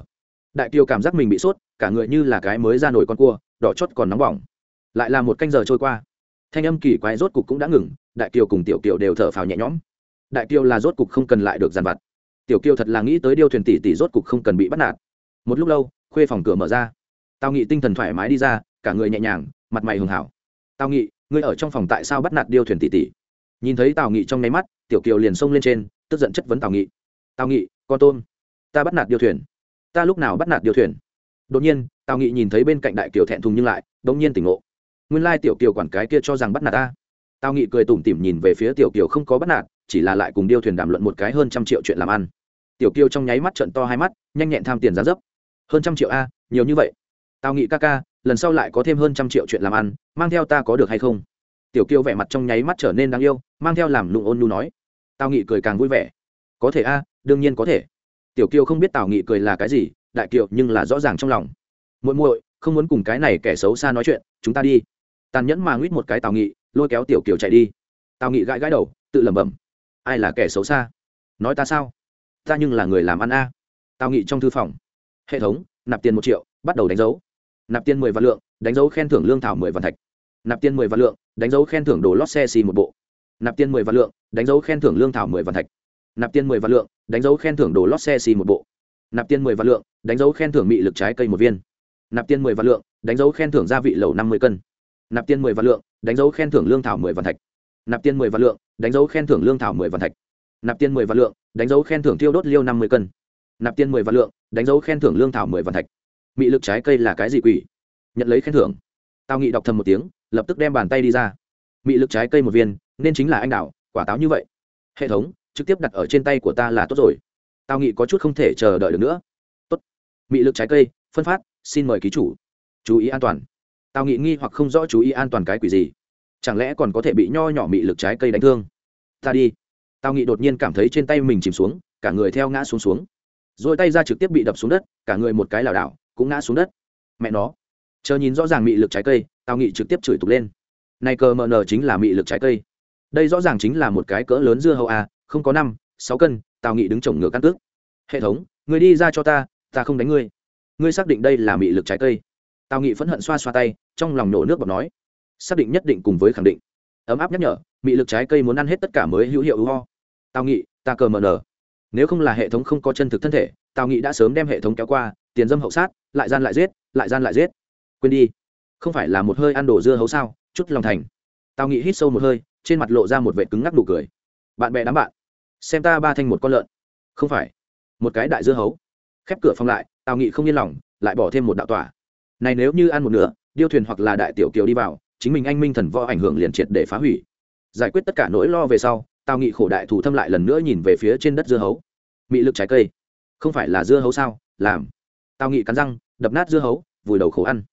Speaker 1: Đại kiều cảm giác mình bị sốt, cả người như là cái mới ra nổi con cua, đỏ chót còn nóng bỏng. Lại là một canh giờ trôi qua. Thanh âm kỳ quái rốt cục cũng đã ngừng, đại kiều cùng tiểu kiều đều thở phào nhẹ nhõm. Đại kiều là rốt cục không cần lại được dàn vặt. Tiểu kiều thật là nghĩ tới điêu thuyền tỷ tỷ rốt cục không cần bị bắt nạt. Một lúc lâu, khuê phòng cửa mở ra. Tao nghị tinh thần thoải mái đi ra, cả người nhẹ nhàng, mặt mày hường hảo. Tao nghị, ngươi ở trong phòng tại sao bắt nạt điêu thuyền tỷ tỷ? Nhìn thấy tào nghị trong nháy mắt, tiểu kiều liền xông lên trên, tức giận chất vấn tào nghị. Tào nghị, con tôm, ta bắt nạt điêu thuyền ta lúc nào bắt nạt điều thuyền? Đột nhiên, tào nghị nhìn thấy bên cạnh đại kiều thẹn thùng nhưng lại đ ỗ n g nhiên tỉnh ngộ. Nguyên lai tiểu kiều quản cái kia cho rằng bắt nạt ta. Tào nghị cười tủm tỉm nhìn về phía tiểu kiều không có bắt nạt, chỉ là lại cùng điêu thuyền đàm luận một cái hơn trăm triệu chuyện làm ăn. Tiểu kiều trong nháy mắt trận to hai mắt, nhanh nhẹn tham tiền giá dấp. Hơn trăm triệu a, nhiều như vậy. Tào nghị ca ca, lần sau lại có thêm hơn trăm triệu chuyện làm ăn, mang theo ta có được hay không? Tiểu kiều vẻ mặt trong nháy mắt trở nên đáng yêu, mang theo làm lụng ôn nhu nói. Tào nghị cười càng vui vẻ. Có thể a, đương nhiên có thể tiểu kiều không biết tào nghị cười là cái gì, đại kiều nhưng là rõ ràng trong lòng. Muội muội, không muốn cùng cái này kẻ xấu xa nói chuyện, chúng ta đi. Tàn nhẫn mà nguyết một cái tào nghị, lôi kéo tiểu kiều chạy đi. Tào nghị gãi gãi đầu, tự lẩm bẩm, ai là kẻ xấu xa? Nói ta sao? Ta nhưng là người làm ăn a. Tào nghị trong thư phòng, hệ thống, nạp tiền một triệu, bắt đầu đánh dấu. Nạp tiền mười vạn lượng, đánh dấu khen thưởng lương thảo mười vạn thạch. Nạp tiền mười vạn lượng, đánh dấu khen thưởng đồ lót xe xì một bộ. Nạp tiền mười vạn lượng, đánh dấu khen thưởng lương thảo mười vạn thạch nạp tiền mười vạn lượng đánh dấu khen thưởng đồ lót xe xì một bộ nạp tiền mười vạn lượng đánh dấu khen thưởng mị lực trái cây một viên nạp tiền mười vạn lượng đánh dấu khen thưởng gia vị lẩu năm mươi cân nạp tiền mười vạn lượng đánh dấu khen thưởng lương thảo mười vạn thạch nạp tiền mười vạn lượng đánh dấu khen thưởng lương thảo mười vạn thạch nạp tiền mười vạn lượng đánh dấu khen thưởng tiêu đốt liêu năm mươi cân nạp tiền mười vạn lượng đánh dấu khen thưởng lương thảo mười vạn thạch mị lực trái cây là cái gì quỷ nhận lấy khen thưởng tao nghị đọc thầm một tiếng lập tức đem bàn tay đi ra mị lực trái cây một viên nên chính là anh đạo quả táo như vậy hệ thống trực tiếp đặt ở trên tay của ta là tốt rồi. Tao nghĩ có chút không thể chờ đợi được nữa. Tốt. Mị lực trái cây, phân phát, xin mời ký chủ. Chú ý an toàn. Tao nghĩ nghi hoặc không rõ chú ý an toàn cái quỷ gì. Chẳng lẽ còn có thể bị nho nhỏ mị lực trái cây đánh thương? Ta đi. Tao nghĩ đột nhiên cảm thấy trên tay mình chìm xuống, cả người theo ngã xuống xuống. Rồi tay ra trực tiếp bị đập xuống đất, cả người một cái lảo đảo, cũng ngã xuống đất. Mẹ nó. Chờ nhìn rõ ràng mị lực trái cây, tao nghĩ trực tiếp chửi tục lên. Này cờ mờ nờ chính là mị lực trái cây. Đây rõ ràng chính là một cái cỡ lớn dưa hấu a không có năm, sáu cân, tào nghị đứng trồng ngựa căn cước hệ thống, người đi ra cho ta ta không đánh ngươi. Ngươi xác định đây là mị lực trái cây. Tào nghị phẫn hận xoa xoa tay, trong lòng nổ nước bọc nói. Xác định nhất định cùng với khẳng định. Ấm áp nhắc nhở, mị lực trái cây muốn ăn hết tất cả mới hữu hiệu ưu ho tào nghị, ta cờ mờ nở nếu không là hệ thống không có chân thực thân thể, tào nghị đã sớm đem hệ thống kéo qua, tiền dâm hậu sát, lại gian lại giết, lại gian lại giết. Quên đi. Không phải là một hơi ăn đồ dưa hấu sao, chút lòng thành. Tào nghị hít sâu một hơi, trên mặt lộ ra một vệ cứng ngắc đủ cười. Bạn bè đám bạn xem ta ba thanh một con lợn. Không phải, một cái đại dưa hấu. Khép cửa phòng lại, tào nghị không yên lòng, lại bỏ thêm một đạo tỏa. Này nếu như ăn một nửa, điêu thuyền hoặc là đại tiểu kiều đi vào, chính mình anh minh thần võ ảnh hưởng liền triệt để phá hủy. Giải quyết tất cả nỗi lo về sau, tào nghị khổ đại thủ thâm lại lần nữa nhìn về phía trên đất dưa hấu. Mị lực trái cây. Không phải là dưa hấu sao? Làm. Tào nghị cắn răng, đập nát dưa hấu, vùi đầu khổ ăn.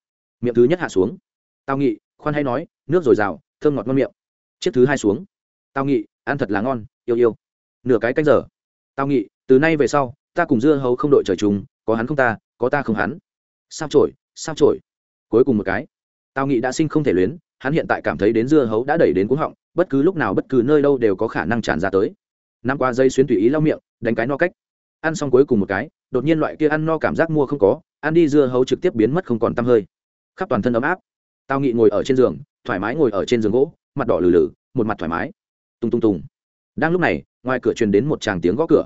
Speaker 1: Miệng thứ nhất hạ xuống. Tào nghị, khoan hay nói, nước dồi dào, thơm ngọt ngon miệng. Chiếc thứ hai xuống. Tào nghị, ăn thật là ngon, yêu yêu nửa cái canh giờ. Tao nghị từ nay về sau, ta cùng dưa hấu không đội trời chung, có hắn không ta, có ta không hắn. Sao trổi sao trổi cuối cùng một cái. Tao nghị đã sinh không thể luyến, hắn hiện tại cảm thấy đến dưa hấu đã đẩy đến cuống họng, bất cứ lúc nào bất cứ nơi đâu đều có khả năng tràn ra tới. Năm qua dây xuyến tùy ý lau miệng, đánh cái no cách. Ăn xong cuối cùng một cái, đột nhiên loại kia ăn no cảm giác mua không có, ăn đi dưa hấu trực tiếp biến mất không còn tăm hơi. Khắp toàn thân ấm áp. Tao nghị ngồi ở trên giường, thoải mái ngồi ở trên giường gỗ, mặt đỏ lử lử một mặt thoải mái. Tung tung tùng. Đang lúc này ngoài cửa truyền đến một tràng tiếng gõ cửa.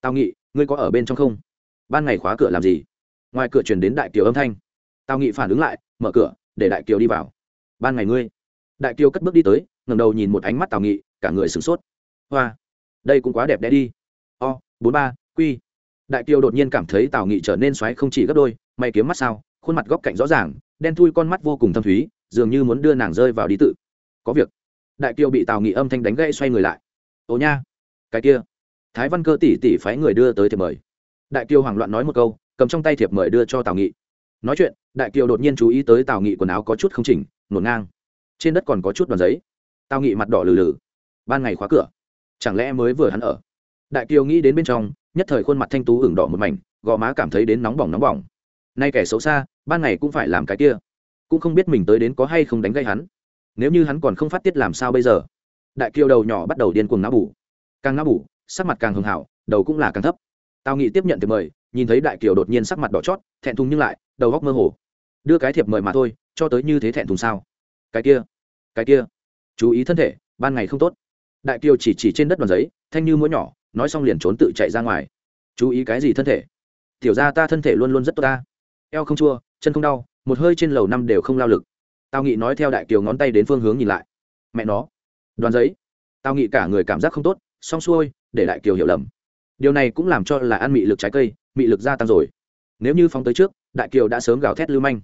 Speaker 1: Tào nghị, ngươi có ở bên trong không? Ban ngày khóa cửa làm gì? Ngoài cửa truyền đến đại kiều âm thanh. Tào nghị phản ứng lại, mở cửa, để đại kiều đi vào. Ban ngày ngươi. Đại kiều cất bước đi tới ngầm đầu nhìn một ánh mắt tào nghị, cả người sửng sốt. Hoa, đây cũng quá đẹp đẽ đi. O, bốn ba, quy. Đại kiều đột nhiên cảm thấy tào nghị trở nên xoáy không chỉ gấp đôi may kiếm mắt sao? Khuôn mặt góc cạnh rõ ràng, đen thui con mắt vô cùng thâm thúy, dường như muốn đưa nàng rơi vào đi tự. Có việc. Đại kiều bị tào nghị âm thanh đánh gãy xoay người lại. Ồ nha cái kia. Thái văn cơ tỷ tỷ phái người đưa tới thiệp mời. Đại kiều hoảng loạn nói một câu, cầm trong tay thiệp mời đưa cho tào nghị. Nói chuyện, đại kiều đột nhiên chú ý tới tào nghị quần áo có chút không chỉnh ngổn ngang. Trên đất còn có chút đoàn giấy. Tào nghị mặt đỏ lừ lừ. Ban ngày khóa cửa. Chẳng lẽ mới vừa hắn ở? Đại kiều nghĩ đến bên trong, nhất thời khuôn mặt thanh tú ửng đỏ một mảnh, gò má cảm thấy đến nóng bỏng nóng bỏng. Nay kẻ xấu xa, ban ngày cũng phải làm cái kia. Cũng không biết mình tới đến có hay không đánh gây hắn. Nếu như hắn còn không phát tiết làm sao bây giờ? Đại kiều đầu nhỏ bắt đầu điên cuồng não bủ càng ngáp bủ sắc mặt càng hưng hảo, đầu cũng là càng thấp. Tào nghị tiếp nhận thiệp mời, nhìn thấy đại kiều đột nhiên sắc mặt đỏ chót, thẹn thùng nhưng lại, đầu góc mơ hồ. Đưa cái thiệp mời mà thôi, cho tới như thế thẹn thùng sao? Cái kia cái kia. Chú ý thân thể, ban ngày không tốt. Đại kiều chỉ chỉ trên đất đoàn giấy, thanh như mũi nhỏ, nói xong liền trốn tự chạy ra ngoài. Chú ý cái gì thân thể? Tiểu ra ta thân thể luôn luôn rất tốt ta. Eo không chua, chân không đau, một hơi trên lầu năm đều không lao lực. Tào nghị nói theo đại kiều ngón tay đến phương hướng nhìn lại. Mẹ nó. Đoàn giấy. Tào nghị cả người cảm giác không tốt xong xuôi, để đại kiều hiểu lầm. Điều này cũng làm cho là ăn mị lực trái cây, mị lực gia tăng rồi. Nếu như phóng tới trước, đại kiều đã sớm gào thét lưu manh.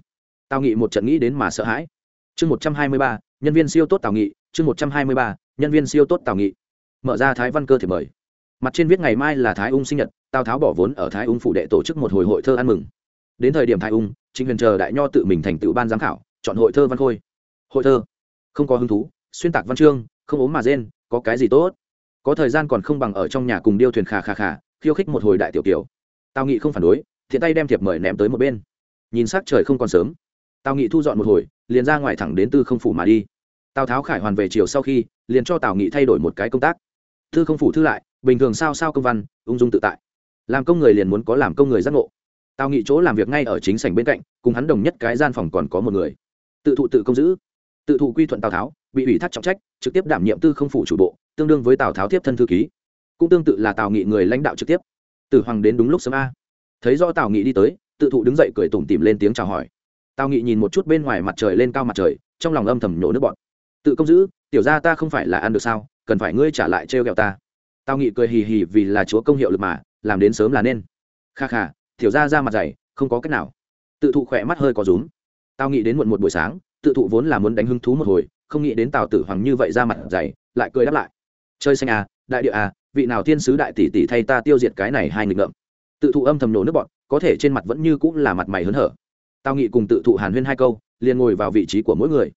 Speaker 1: Tào nghị một trận nghĩ đến mà sợ hãi. Chương một trăm hai mươi ba, nhân viên siêu tốt tào nghị. Chương một trăm hai mươi ba, nhân viên siêu tốt tào nghị. Mở ra thái văn cơ thể mời. Mặt trên viết ngày mai là thái ung sinh nhật, tào tháo bỏ vốn ở thái ung phụ đệ tổ chức một hồi hội thơ ăn mừng. Đến thời điểm thái ung chính huyền chờ đại nho tự mình thành tựu ban giám khảo, chọn hội thơ văn khôi. Hội thơ. Không có hứng thú, xuyên tạc văn chương, không ốm mà rên, có cái gì tốt? Có thời gian còn không bằng ở trong nhà cùng điêu thuyền khà khà khà, khiêu khích một hồi đại tiểu kiều. Tào nghị không phản đối, thiện tay đem thiệp mời ném tới một bên. Nhìn s ắ c trời không còn sớm, tào nghị thu dọn một hồi, liền ra ngoài thẳng đến tư không phủ mà đi. Tào tháo khải hoàn về chiều sau khi, liền cho tào nghị thay đổi một cái công tác. Thư không phủ thư lại, bình thường sao sao công văn, ung dung tự tại. Làm công người liền muốn có làm công người giác ngộ. Tào nghị chỗ làm việc ngay ở chính sảnh bên cạnh, cùng hắn đồng nhất cái gian phòng còn có một người. Tự thụ tự công giữ. Tự thụ quy thuận tào tháo, bị ủy thác trọng trách, trực tiếp đảm nhiệm tư không phủ chủ bộ tương đương với tào tháo tiếp thân thư ký cũng tương tự là tào nghị người lãnh đạo trực tiếp tử hoàng đến đúng lúc sớm a thấy do tào nghị đi tới tự thụ đứng dậy cười tủm tìm lên tiếng chào hỏi tào nghị nhìn một chút bên ngoài mặt trời lên cao mặt trời trong lòng âm thầm nhổ nước bọn tự công giữ tiểu ra ta không phải là ăn được sao cần phải ngươi trả lại trêu ghẹo ta tào nghị cười hì hì vì là chúa công hiệu lực mà làm đến sớm là nên kha kha tiểu ra ra mặt dày không có cách nào tự thụ khỏe mắt hơi có rúm tào nghị đến muộn một buổi sáng tự thụ vốn là muốn đánh hứng thú một hồi không nghĩ đến tào tử hoàng như vậy ra mặt dày lại cười đáp lại chơi xanh à đại địa à vị nào thiên sứ đại tỷ tỷ thay ta tiêu diệt cái này hai nghịch ngợm. Tự thụ âm thầm nổ nước bọn có thể trên mặt vẫn như cũng là mặt mày hớn hở. Tao nghị cùng tự thụ hàn huyên hai câu, liền ngồi vào vị trí của mỗi người.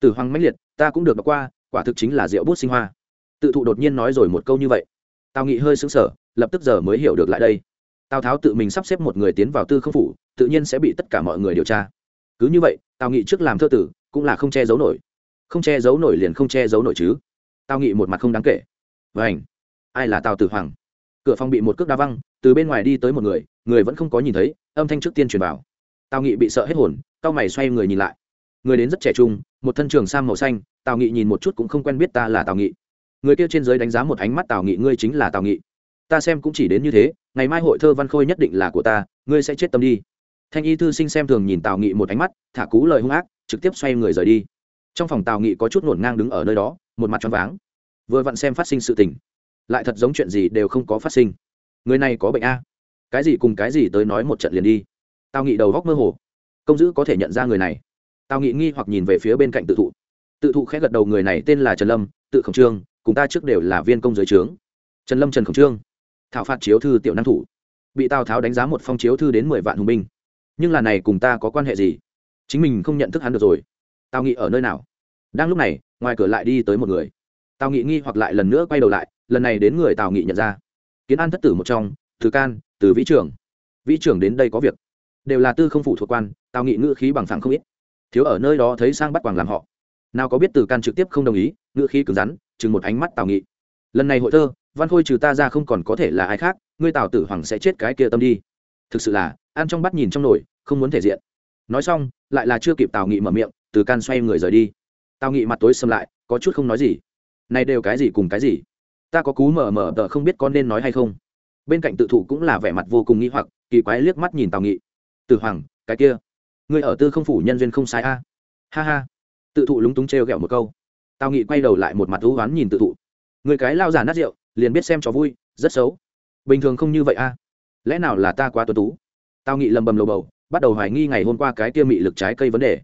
Speaker 1: Tử hoàng mãnh liệt, ta cũng được đọc qua, quả thực chính là rượu bút sinh hoa. Tự thụ đột nhiên nói rồi một câu như vậy. Tao nghị hơi xứng sở lập tức giờ mới hiểu được lại đây. Tào tháo tự mình sắp xếp một người tiến vào tư không phủ, tự nhiên sẽ bị tất cả mọi người điều tra. Cứ như vậy, tào nghị trước làm thơ tử, cũng là không che giấu nổi. Không che giấu nổi liền không che giấu nổi chứ tào nghị một mặt không đáng kể. Vảnh ai là tào tử hoàng? Cửa phòng bị một cước đá văng, từ bên ngoài đi tới một người người vẫn không có nhìn thấy, âm thanh trước tiên truyền vào. Tào nghị bị sợ hết hồn tao mày xoay người nhìn lại. Người đến rất trẻ trung, một thân trường sam màu xanh, tào nghị nhìn một chút cũng không quen biết ta là tào nghị. Người kia trên giới đánh giá một ánh mắt tào nghị, ngươi chính là tào nghị. Ta xem cũng chỉ đến như thế, ngày mai hội thơ văn khôi nhất định là của ta, ngươi sẽ chết tâm đi. Thanh y thư sinh xem thường nhìn tào nghị một ánh mắt, thả cú lời hung ác, trực tiếp xoay người rời đi. Trong phòng tào nghị có chút ngổn ngang đứng ở nơi đó một mặt t r váng. Vừa vặn xem phát sinh sự tình, lại thật giống chuyện gì đều không có phát sinh. Người này có bệnh a. Cái gì cùng cái gì tới nói một trận liền đi. Tao nghĩ đầu góc mơ hồ. Công dữ có thể nhận ra người này. Tao nghĩ nghi hoặc nhìn về phía bên cạnh tự thụ. Tự thụ khẽ gật đầu người này tên là trần lâm, tự khổng trương, cùng ta trước đều là viên công giới trướng. Trần lâm trần khổng trương, thảo phạt chiếu thư tiểu năng thủ. Bị tào tháo đánh giá một phong chiếu thư đến mười vạn hùng binh. Nhưng là này cùng ta có quan hệ gì? Chính mình không nhận thức hắn được rồi. Tao nghĩ ở nơi nào? Đang lúc này ngoài cửa lại đi tới một người. Tào nghị nghi hoặc lại lần nữa quay đầu lại, lần này đến người tào nghị nhận ra. Kiến an thất tử một trong thứ can, từ vĩ trưởng. Vĩ trưởng đến đây có việc. Đều là tư không phụ thuộc quan, tào nghị ngữ khí bằng phẳng không ít. Thiếu ở nơi đó thấy sang bắt quàng làm họ. Nào có biết từ can trực tiếp không đồng ý, ngữ khí cứng rắn, chừng một ánh mắt tào nghị. Lần này hội thơ, văn khôi trừ ta ra không còn có thể là ai khác, ngươi tào tử hoàng sẽ chết cái kia tâm đi. Thực sự là ăn trong bắt nhìn trong nồi, không muốn thể diện. Nói xong, lại là chưa kịp tào nghị mở miệng, từ can xoay người rời đi. Tao nghị mặt tối xâm lại, có chút không nói gì. Này đều cái gì cùng cái gì? Ta có cú mở mở tờ không biết con nên nói hay không. Bên cạnh tự thụ cũng là vẻ mặt vô cùng nghi hoặc, kỳ quái liếc mắt nhìn tào nghị. Tử hoàng, cái kia. Người ở tư không phủ nhân duyên không sai a. Ha ha. Tự thụ lúng túng trêu ghẹo một câu. Tào nghị quay đầu lại một mặt thú oán nhìn tự thụ. Người cái lao giả nát rượu, liền biết xem trò vui, rất xấu. Bình thường không như vậy a. Lẽ nào là ta quá tuân tú? Tào nghị lầm bầm lầu bầu, bắt đầu hoài nghi ngày hôm qua cái kia mị lực trái cây vấn đề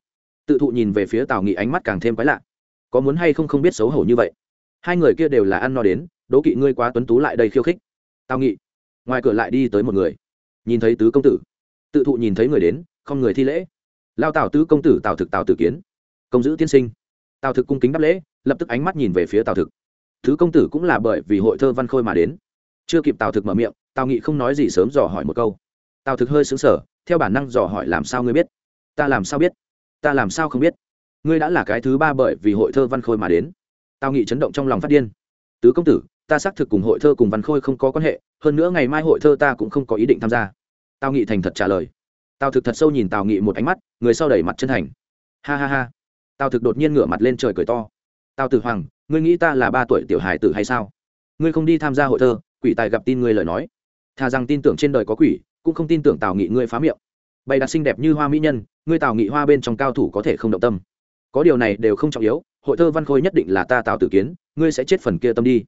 Speaker 1: tự thụ nhìn về phía tào nghị ánh mắt càng thêm quái lạ. Có muốn hay không không biết xấu hổ như vậy? Hai người kia đều là ăn no đến, đố kỵ ngươi quá tuấn tú lại đây khiêu khích. Tào nghị, ngoài cửa lại đi tới một người. Nhìn thấy tứ công tử. Tự thụ nhìn thấy người đến, không người thi lễ. Lao tào tứ công tử tào thực tào tử kiến. Công giữ tiên sinh. Tào thực cung kính đáp lễ, lập tức ánh mắt nhìn về phía tào thực. Thứ công tử cũng là bởi vì hội thơ văn khôi mà đến. Chưa kịp tào thực mở miệng, tào nghị không nói gì sớm dò hỏi một câu. Tào thực hơi xứng sở theo bản năng dò hỏi làm sao ngươi biết? Ta làm sao biết? Ta làm sao không biết? Ngươi đã là cái thứ ba bởi vì hội thơ văn khôi mà đến. Tào nghị chấn động trong lòng phát điên. Tứ công tử, ta xác thực cùng hội thơ cùng văn khôi không có quan hệ, hơn nữa ngày mai hội thơ ta cũng không có ý định tham gia. Tào nghị thành thật trả lời. Tào thực thật sâu nhìn tào nghị một ánh mắt, người sau đẩy mặt chân thành. Ha ha ha. Tào thực đột nhiên ngửa mặt lên trời cười to. Tào tử hoàng, ngươi nghĩ ta là ba tuổi tiểu hài tử hay sao? Ngươi không đi tham gia hội thơ, quỷ tài gặp tin ngươi lời nói. Thà rằng tin tưởng trên đời có quỷ, cũng không tin tưởng tào nghị ngươi phá miệng bày đặt xinh đẹp như hoa mỹ nhân, ngươi tào nghị hoa bên trong cao thủ có thể không động tâm. Có điều này đều không trọng yếu, hội thơ văn khôi nhất định là ta tào tử kiến, ngươi sẽ chết phần kia tâm đi.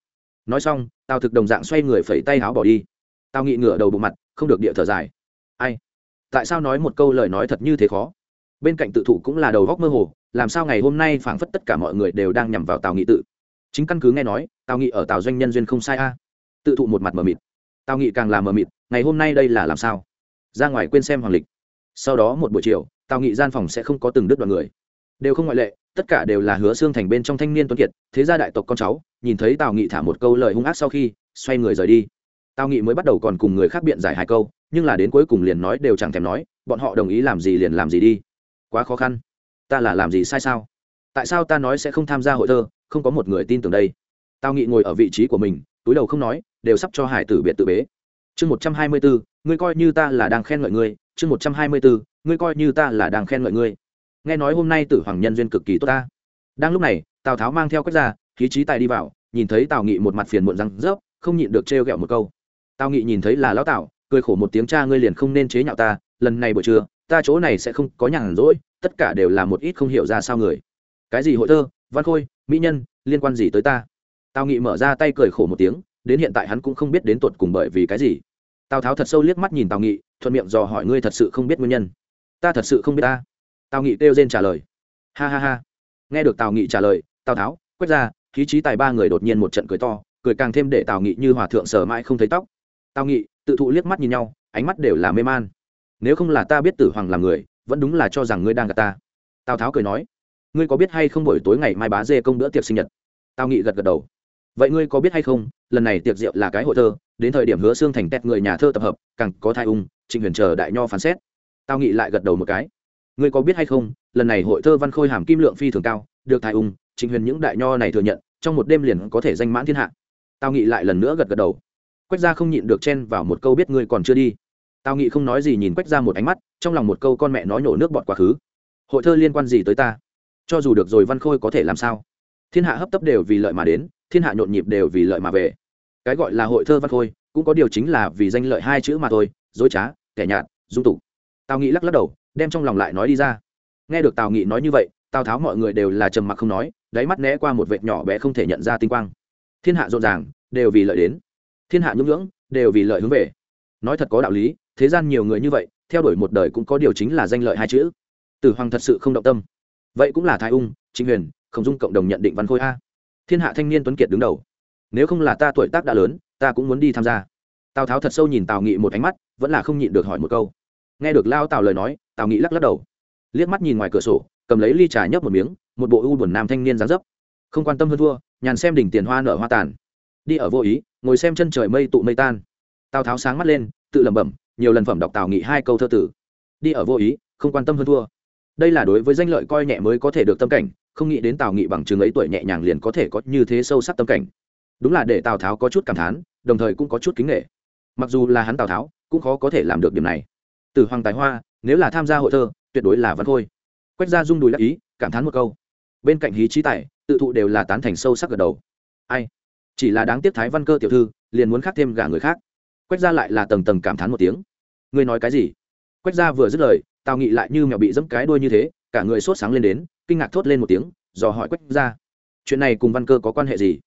Speaker 1: Nói xong, tào thực đồng dạng xoay người phẩy tay áo bỏ đi. Tào nghị ngửa đầu bộ mặt, không được địa thở dài. Ai? Tại sao nói một câu lời nói thật như thế khó? Bên cạnh tự thụ cũng là đầu góc mơ hồ, làm sao ngày hôm nay phảng phất tất cả mọi người đều đang nhằm vào tào nghị tự? Chính căn cứ nghe nói, tào nghị ở tào doanh nhân duyên không sai a. Tự thụ một mặt mờ mịt. Tào nghị càng là mờ mịt, ngày hôm nay đây là làm sao? Ra ngoài quên xem hoàng lịch sau đó một buổi chiều, tào nghị gian phòng sẽ không có từng đứt đoạn người. Đều không ngoại lệ, tất cả đều là hứa xương thành bên trong thanh niên tuấn kiệt, thế gia đại tộc con cháu, nhìn thấy tào nghị thả một câu lời hung ác sau khi, xoay người rời đi. Tào nghị mới bắt đầu còn cùng người khác biện giải hai câu, nhưng là đến cuối cùng liền nói đều chẳng thèm nói, bọn họ đồng ý làm gì liền làm gì đi. Quá khó khăn. Ta là làm gì sai sao? Tại sao ta nói sẽ không tham gia hội thơ, không có một người tin tưởng đây? Tào nghị ngồi ở vị trí của mình, túi đầu không nói, đều sắp cho hải tử biệt tự bế. Chương một trăm hai mươi bốn ngươi coi như ta là đang khen ngợi ngươi chương một trăm hai mươi bốn, ngươi coi như ta là đang khen ngợi ngươi. Nghe nói hôm nay tử hoàng nhân duyên cực kỳ tốt ta. Đang lúc này, tào tháo mang theo quách ra khí trí tài đi vào, nhìn thấy tào nghị một mặt phiền muộn răng rớp, không nhịn được trêu ghẹo một câu. Tào nghị nhìn thấy là lão tào, cười khổ một tiếng, cha ngươi liền không nên chế nhạo ta, lần này buổi trưa, ta chỗ này sẽ không có nhàn rỗi, tất cả đều là một ít không hiểu ra sao người. Cái gì hội thơ, văn khôi, mỹ nhân, liên quan gì tới ta? Tào nghị mở ra tay cười khổ một tiếng, đến hiện tại hắn cũng không biết đến tột cùng bởi vì cái gì. Tào tháo thật sâu liếc mắt nhìn tào nghị thuận miệng dò hỏi ngươi thật sự không biết nguyên nhân. Ta thật sự không biết ta. Tào nghị kêu rên trả lời. Ha ha ha. Nghe được tào nghị trả lời, tào tháo, quét ra, khí trí tài ba người đột nhiên một trận cười to, cười càng thêm để tào nghị như hòa thượng sở mãi không thấy tóc. Tào nghị, tự thụ liếc mắt nhìn nhau, ánh mắt đều là mê man. Nếu không là ta biết tử hoàng là người, vẫn đúng là cho rằng ngươi đang gặp ta. Tào tháo cười nói. Ngươi có biết hay không buổi tối ngày mai bá dê công bữa tiệc sinh nhật? Tào nghị gật gật đầu. Vậy ngươi có biết hay không, lần này tiệc rượu là cái hội thơ, đến thời điểm hứa xương thành tét người nhà thơ tập hợp, càng có thai ung trịnh huyền chờ đại nho phán xét. Tao nghị lại gật đầu một cái. Ngươi có biết hay không, lần này hội thơ văn khôi hàm kim lượng phi thường cao, được thai ung, trịnh huyền những đại nho này thừa nhận, trong một đêm liền có thể danh mãn thiên hạ. Tao nghị lại lần nữa gật gật đầu. Quách gia không nhịn được chen vào một câu biết ngươi còn chưa đi. Tao nghị không nói gì nhìn quách gia một ánh mắt, trong lòng một câu con mẹ nói nhổ nước bọt quá khứ. Hội thơ liên quan gì tới ta? Cho dù được rồi văn khôi có thể làm sao? Thiên hạ hấp tấp đều vì lợi mà đến, thiên hạ nhộn nhịp đều vì lợi mà về. Cái gọi là hội thơ văn khôi, cũng có điều chính là vì danh lợi hai chữ mà thôi dối trá, kẻ nhạt, dung tục. Tào nghị lắc lắc đầu, đem trong lòng lại nói đi ra. Nghe được tào nghị nói như vậy, tào tháo mọi người đều là trầm mặc không nói, đáy mắt né qua một vệt nhỏ bé không thể nhận ra tinh quang. Thiên hạ rộn ràng, đều vì lợi đến. Thiên hạ nhũng nhưỡng, đều vì lợi hướng về. Nói thật có đạo lý, thế gian nhiều người như vậy, theo đuổi một đời cũng có điều chính là danh lợi hai chữ. Tử hoàng thật sự không động tâm. Vậy cũng là thái ung chính huyền không dung cộng đồng nhận định văn khôi a. Thiên hạ thanh niên tuấn kiệt đứng đầu. Nếu không là ta tuổi tác đã lớn, ta cũng muốn đi tham gia tào tháo thật sâu nhìn tào nghị một ánh mắt vẫn là không nhịn được hỏi một câu nghe được lao tào lời nói tào nghị lắc lắc đầu liếc mắt nhìn ngoài cửa sổ cầm lấy ly trà nhấp một miếng một bộ u buồn nam thanh niên dáng dấp không quan tâm hơn thua nhàn xem đỉnh tiền hoa nở hoa tàn đi ở vô ý ngồi xem chân trời mây tụ mây tan tào tháo sáng mắt lên tự lẩm bẩm nhiều lần phẩm đọc tào nghị hai câu thơ tử đi ở vô ý không quan tâm hơn thua đây là đối với danh lợi coi nhẹ mới có thể được tâm cảnh không nghĩ đến tào nghị bằng chứng ấy tuổi nhẹ nhàng liền có thể có như thế sâu sắc tâm cảnh đúng là để tào tháo có chút cảm thán đồng thời cũng có chút kính nghệ mặc dù là hắn tào tháo, cũng khó có thể làm được điểm này. Từ hoàng tài hoa, nếu là tham gia hội thơ, tuyệt đối là văn khôi. Quách gia rung đùi đắc ý, cảm thán một câu. Bên cạnh hí trí tài, tự thụ đều là tán thành sâu sắc gật đầu. Ai? Chỉ là đáng tiếc thái văn cơ tiểu thư, liền muốn khác thêm gả người khác. Quách gia lại là tầng tầng cảm thán một tiếng. Ngươi nói cái gì? Quách gia vừa dứt lời, tào nghị lại như mèo bị dẫm cái đuôi như thế, cả người sốt sáng lên đến, kinh ngạc thốt lên một tiếng, dò hỏi quách gia. Chuyện này cùng văn cơ có quan hệ gì?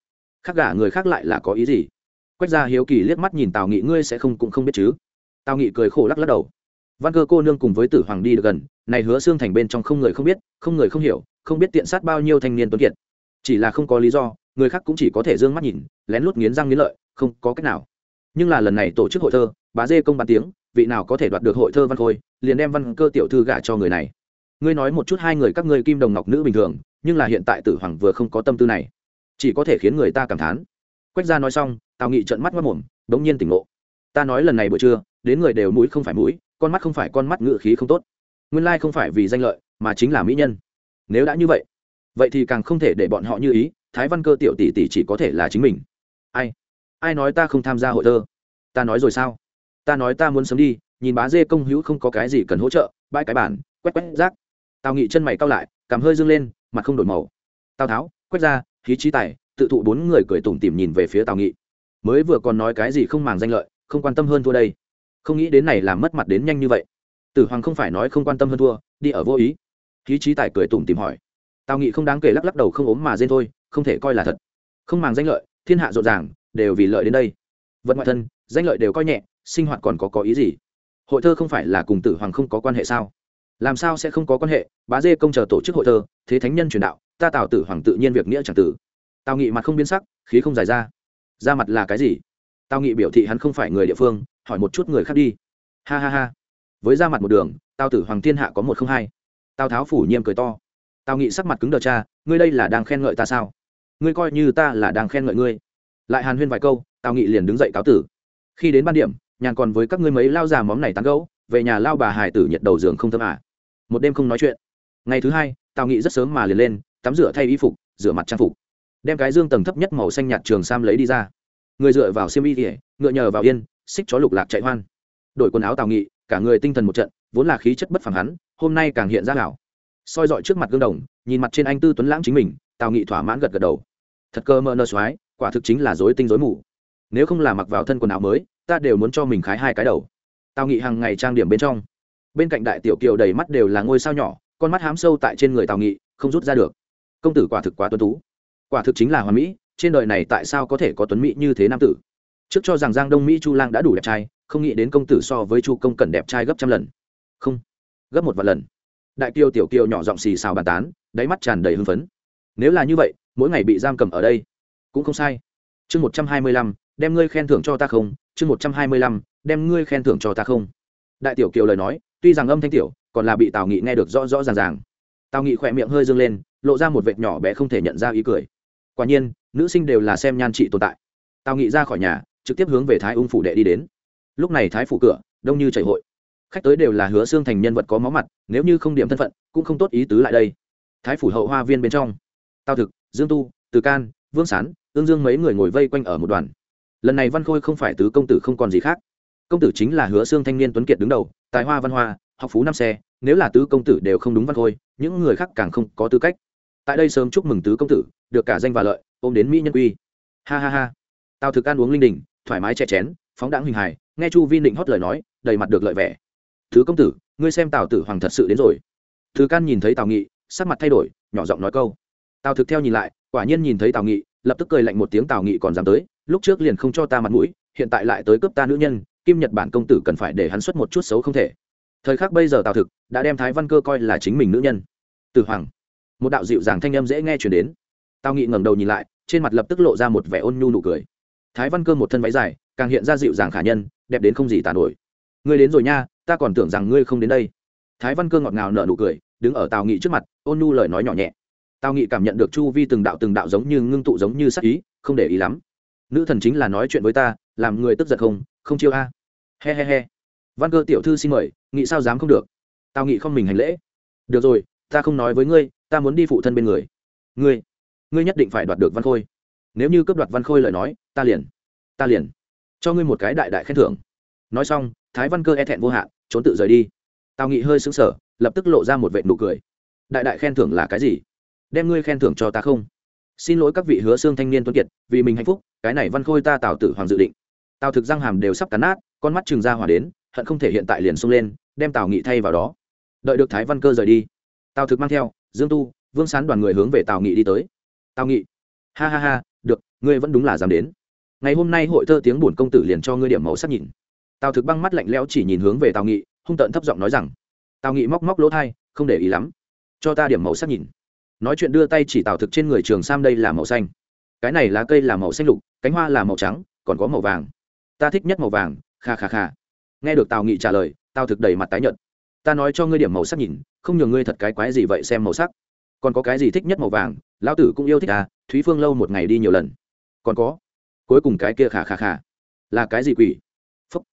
Speaker 1: Khác gả người khác lại là có ý gì? Quách gia hiếu kỳ liếc mắt nhìn tào nghị, ngươi sẽ không cũng không biết chứ? Tào nghị cười khổ lắc lắc đầu. Văn cơ cô nương cùng với tử hoàng đi được gần, này hứa xương thành bên trong không người không biết, không người không hiểu, không biết tiện sát bao nhiêu thanh niên tuấn kiệt. Chỉ là không có lý do, người khác cũng chỉ có thể d ư ơ n g mắt nhìn, lén lút nghiến răng nghiến lợi, không có cách nào. Nhưng là lần này tổ chức hội thơ, bá dê công bàn tiếng, vị nào có thể đoạt được hội thơ văn khôi, liền đem văn cơ tiểu thư gả cho người này. Ngươi nói một chút hai người các ngươi kim đồng ngọc nữ bình thường, nhưng là hiện tại tử hoàng vừa không có tâm tư này, chỉ có thể khiến người ta cảm thán quách gia nói xong, tào nghị trợn mắt mất mồm đ ố n g nhiên tỉnh ngộ. Ta nói lần này buổi trưa, đến người đều mũi không phải mũi, con mắt không phải con mắt ngự khí không tốt. Nguyên lai không phải vì danh lợi, mà chính là mỹ nhân. Nếu đã như vậy vậy thì càng không thể để bọn họ như ý, thái văn cơ tiểu tỷ tỷ chỉ có thể là chính mình. Ai? Ai nói ta không tham gia hội thơ? Ta nói rồi sao? Ta nói ta muốn sớm đi, nhìn bá dê công hữu không có cái gì cần hỗ trợ, bãi cái bản quét quét rác. Tào nghị chân mày cao lại cảm hơi dâng lên, mặt không đổi màu. Tào tháo quét ra khí trí tài tự thụ bốn người cười tủm tỉm nhìn về phía tào nghị. Mới vừa còn nói cái gì không màng danh lợi, không quan tâm hơn thua đây. Không nghĩ đến này làm mất mặt đến nhanh như vậy. Tử hoàng không phải nói không quan tâm hơn thua, đi ở vô ý. Khí trí tài cười tủm tìm hỏi. Tào nghị không đáng kể lắc lắc đầu không ốm mà rên thôi, không thể coi là thật. Không màng danh lợi, thiên hạ rộn ràng, đều vì lợi đến đây. Vận ngoại thân, danh lợi đều coi nhẹ, sinh hoạt còn có có ý gì? Hội thơ không phải là cùng tử hoàng không có quan hệ sao? Làm sao sẽ không có quan hệ? Bá dê công chờ tổ chức hội thơ, thế thánh nhân truyền đạo, ta tào tử hoàng tự nhiên việc nghĩa chẳng tử tào nghị mặt không biến sắc, khí không dài ra. Ra mặt là cái gì? Tào nghị biểu thị hắn không phải người địa phương, hỏi một chút người khác đi. Ha ha ha. Với ra mặt một đường, tào tử hoàng thiên hạ có một không hai. Tào tháo phủ nhiêm cười to. Tào nghị sắc mặt cứng đờ cha, ngươi đây là đang khen ngợi ta sao? Ngươi coi như ta là đang khen ngợi ngươi. Lại hàn huyên vài câu, tào nghị liền đứng dậy cáo tử. Khi đến ban điểm, nhàn còn với các ngươi mấy lao già móm này tán gấu về nhà lao bà hải tử nhiệt đầu giường không thơm à. một đêm không nói chuyện. Ngày thứ hai, tào nghị rất sớm mà liền lên, tắm rửa thay y phục, rửa mặt trang phục đem cái dương tầng thấp nhất màu xanh nhạt trường sam lấy đi ra. Người dựa vào xiêm y kỉa ngựa nhờ vào yên, xích chó lục lạc chạy hoan. Đổi quần áo tào nghị, cả người tinh thần một trận, vốn là khí chất bất phẳng hắn, hôm nay càng hiện ra hảo. Soi dọi trước mặt gương đồng, nhìn mặt trên anh tư tuấn lãng chính mình, tào nghị thỏa mãn gật gật đầu. Thật cơ mơ nơ xoái quả thực chính là dối tinh dối mù. Nếu không là mặc vào thân quần áo mới, ta đều muốn cho mình khái hai cái đầu. Tào nghị hàng ngày trang điểm bên trong. Bên cạnh đại tiểu kiều đầy mắt đều là ngôi sao nhỏ, con mắt hám sâu tại trên người tào nghị, không rút ra được. Công tử quả thực quá tuấn tú quả thực chính là hoàn mỹ, trên đời này tại sao có thể có tuấn mỹ như thế nam tử? Trước cho rằng giang đông mỹ chu lang đã đủ đẹp trai, không nghĩ đến công tử so với chu công cần đẹp trai gấp trăm lần. Không, gấp một vạn lần. Đại kiều tiểu kiều nhỏ giọng xì xào bàn tán, đáy mắt tràn đầy hưng phấn. Nếu là như vậy, mỗi ngày bị giam cầm ở đây, cũng không sai. Chương một trăm hai mươi lăm, đem ngươi khen thưởng cho ta không? Chương một trăm hai mươi lăm, đem ngươi khen thưởng cho ta không? Đại tiểu kiều lời nói, tuy rằng âm thanh tiểu, còn là bị tào nghị nghe được rõ rõ ràng ràng. Tào nghị khỏe miệng hơi dâng lên, lộ ra một vệt nhỏ bé không thể nhận ra ý cười quả nhiên, nữ sinh đều là xem nhan trị tồn tại. Tào nghị ra khỏi nhà, trực tiếp hướng về thái ung phủ đệ đi đến. Lúc này thái phủ cửa, đông như chảy hội. Khách tới đều là hứa xương thành nhân vật có máu mặt, nếu như không điểm thân phận, cũng không tốt ý tứ lại đây. Thái phủ hậu hoa viên bên trong. Tào thực, dương tu, từ can, vương sán, ương dương mấy người ngồi vây quanh ở một đoàn. Lần này văn khôi không phải tứ công tử không còn gì khác. Công tử chính là hứa xương thanh niên tuấn kiệt đứng đầu, tài hoa văn hoa, học phú năm xe, nếu là tứ công tử đều không đúng văn khôi, những người khác càng không có tư cách tại đây sớm chúc mừng tứ công tử, được cả danh và lợi, ôm đến mỹ nhân quy ha ha ha. Tào thực ăn uống linh đình thoải mái chè chén, phóng đãng hình hài, nghe chu vi định hót lời nói, đầy mặt được lợi vẻ. Thứ công tử, ngươi xem tào tử hoàng thật sự đến rồi. Thứ can nhìn thấy tào nghị, sắc mặt thay đổi, nhỏ giọng nói câu. Tào thực theo nhìn lại, quả nhiên nhìn thấy tào nghị, lập tức cười lạnh một tiếng, tào nghị còn dám tới, lúc trước liền không cho ta mặt mũi, hiện tại lại tới cướp ta nữ nhân, kim nhật bản công tử cần phải để hắn xuất một chút xấu không thể. Thời khắc bây giờ tào thực đã đem thái văn cơ coi là chính mình nữ nhân. Tử hoàng một đạo dịu dàng thanh âm dễ nghe chuyển đến. Tào nghị ngẩng đầu nhìn lại, trên mặt lập tức lộ ra một vẻ ôn nhu nụ cười. Thái văn cơ một thân váy dài, càng hiện ra dịu dàng khả nhân, đẹp đến không gì tàn nổi. Ngươi đến rồi nha, ta còn tưởng rằng ngươi không đến đây. Thái văn cơ ngọt ngào nở nụ cười, đứng ở tào nghị trước mặt, ôn nhu lời nói nhỏ nhẹ. Tào nghị cảm nhận được chu vi từng đạo từng đạo giống như ngưng tụ giống như sắc ý, không để ý lắm. Nữ thần chính là nói chuyện với ta, làm người tức giận không không chiêu a. He he he. Văn cơ tiểu thư xin mời, nghị sao dám không được? Tào nghị không mình hành lễ. Được rồi, ta không nói với ngươi ta muốn đi phụ thân bên người. Ngươi ngươi nhất định phải đoạt được văn khôi. Nếu như cướp đoạt văn khôi lời nói, ta liền ta liền cho ngươi một cái đại đại khen thưởng. Nói xong, thái văn cơ e thẹn vô hạn, trốn tự rời đi. Tào nghị hơi xứng sở lập tức lộ ra một vệ nụ cười. Đại đại khen thưởng là cái gì? Đem ngươi khen thưởng cho ta không? Xin lỗi các vị hứa xương thanh niên tuấn kiệt, vì mình hạnh phúc, cái này văn khôi ta tào tử hoàng dự định. Tào thực răng hàm đều sắp cắn nát, con mắt chừng ra hỏa đến, hận không thể hiện tại liền xông lên, đem tào nghị thay vào đó. Đợi được thái văn cơ rời đi, tào thực mang theo dương tu, vương sán đoàn người hướng về tào nghị đi tới. Tào nghị, ha ha ha, được, ngươi vẫn đúng là dám đến. Ngày hôm nay hội thơ tiếng bổn công tử liền cho ngươi điểm màu sắc nhìn. Tào thực băng mắt lạnh lẽo chỉ nhìn hướng về tào nghị, hung tợn thấp giọng nói rằng, tào nghị móc móc lỗ thai, không để ý lắm. Cho ta điểm màu sắc nhìn. Nói chuyện đưa tay chỉ tào thực trên người trường sam đây là màu xanh. Cái này lá cây là màu xanh lục, cánh hoa là màu trắng, còn có màu vàng. Ta thích nhất màu vàng, kha kha kha. Nghe được tào nghị trả lời, tào thực đầy mặt tái nhợt ta nói cho ngươi điểm màu sắc nhìn, không nhường ngươi thật cái quái gì vậy xem màu sắc. Còn có cái gì thích nhất màu vàng? Lão tử cũng yêu thích à thúy phương lâu một ngày đi nhiều lần. Còn có, cuối cùng cái kia khả khả khả là cái gì quỷ? Phúc.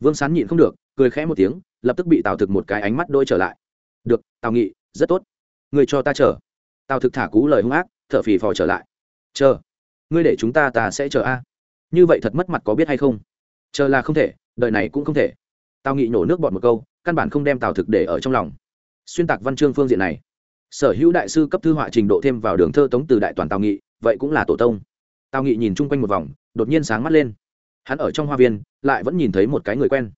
Speaker 1: Vương sán nhịn không được, cười khẽ một tiếng, lập tức bị tào thực một cái ánh mắt đôi trở lại. Được, tào nghị, rất tốt. Người cho ta chờ. Tào thực thả cú lời hung ác thợ phì phò trở lại. Chờ. Ngươi để chúng ta ta sẽ chờ a. Như vậy thật mất mặt có biết hay không? Chờ là không thể đợi này cũng không thể tào nghị nổ nước bọt một câu, căn bản không đem tào thực để ở trong lòng. Xuyên tạc văn chương phương diện này, sở hữu đại sư cấp thư họa trình độ thêm vào đường thơ tống từ đại toàn tào nghị, vậy cũng là tổ tông. Tào nghị nhìn chung quanh một vòng, đột nhiên sáng mắt lên. Hắn ở trong hoa viên, lại vẫn nhìn thấy một cái người quen.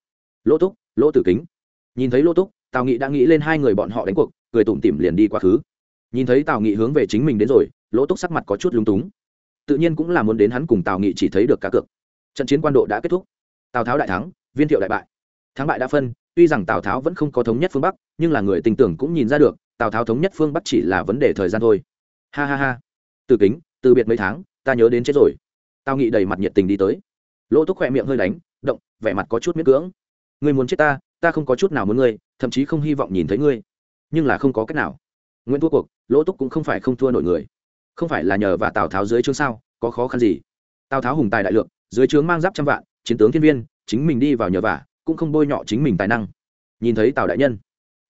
Speaker 1: Lỗ túc, lỗ tử kính. Nhìn thấy lỗ túc, tào nghị đã nghĩ lên hai người bọn họ đánh cuộc, cười tủm tỉm liền đi quá khứ. Nhìn thấy tào nghị hướng về chính mình đến rồi, lỗ túc sắc mặt có chút lúng túng. Tự nhiên cũng là muốn đến hắn cùng tào nghị chỉ thấy được cá cược. Trận chiến quan độ đã kết thúc. Tào tháo đại thắng, viên thiệu đại bại thắng bại đã phân, tuy rằng tào tháo vẫn không có thống nhất phương bắc, nhưng là người tình tưởng cũng nhìn ra được, tào tháo thống nhất phương bắc chỉ là vấn đề thời gian thôi. Ha ha ha. Từ kính, từ biệt mấy tháng, ta nhớ đến chết rồi. Tào nghị đầy mặt nhiệt tình đi tới. Lỗ túc khỏe miệng hơi đánh, động, vẻ mặt có chút miết cưỡng. Ngươi muốn chết ta ta không có chút nào muốn ngươi, thậm chí không hy vọng nhìn thấy ngươi. Nhưng là không có cách nào. Nguyễn thua cuộc, lỗ túc cũng không phải không thua nổi người. Không phải là nhờ và tào tháo dưới chương sao, có khó khăn gì? Tào tháo hùng tài đại lượng, dưới trướng mang giáp trăm vạn, chiến tướng thiên viên, chính mình đi vào nhờ vả cũng không bôi nhọ chính mình tài năng. Nhìn thấy tào đại nhân,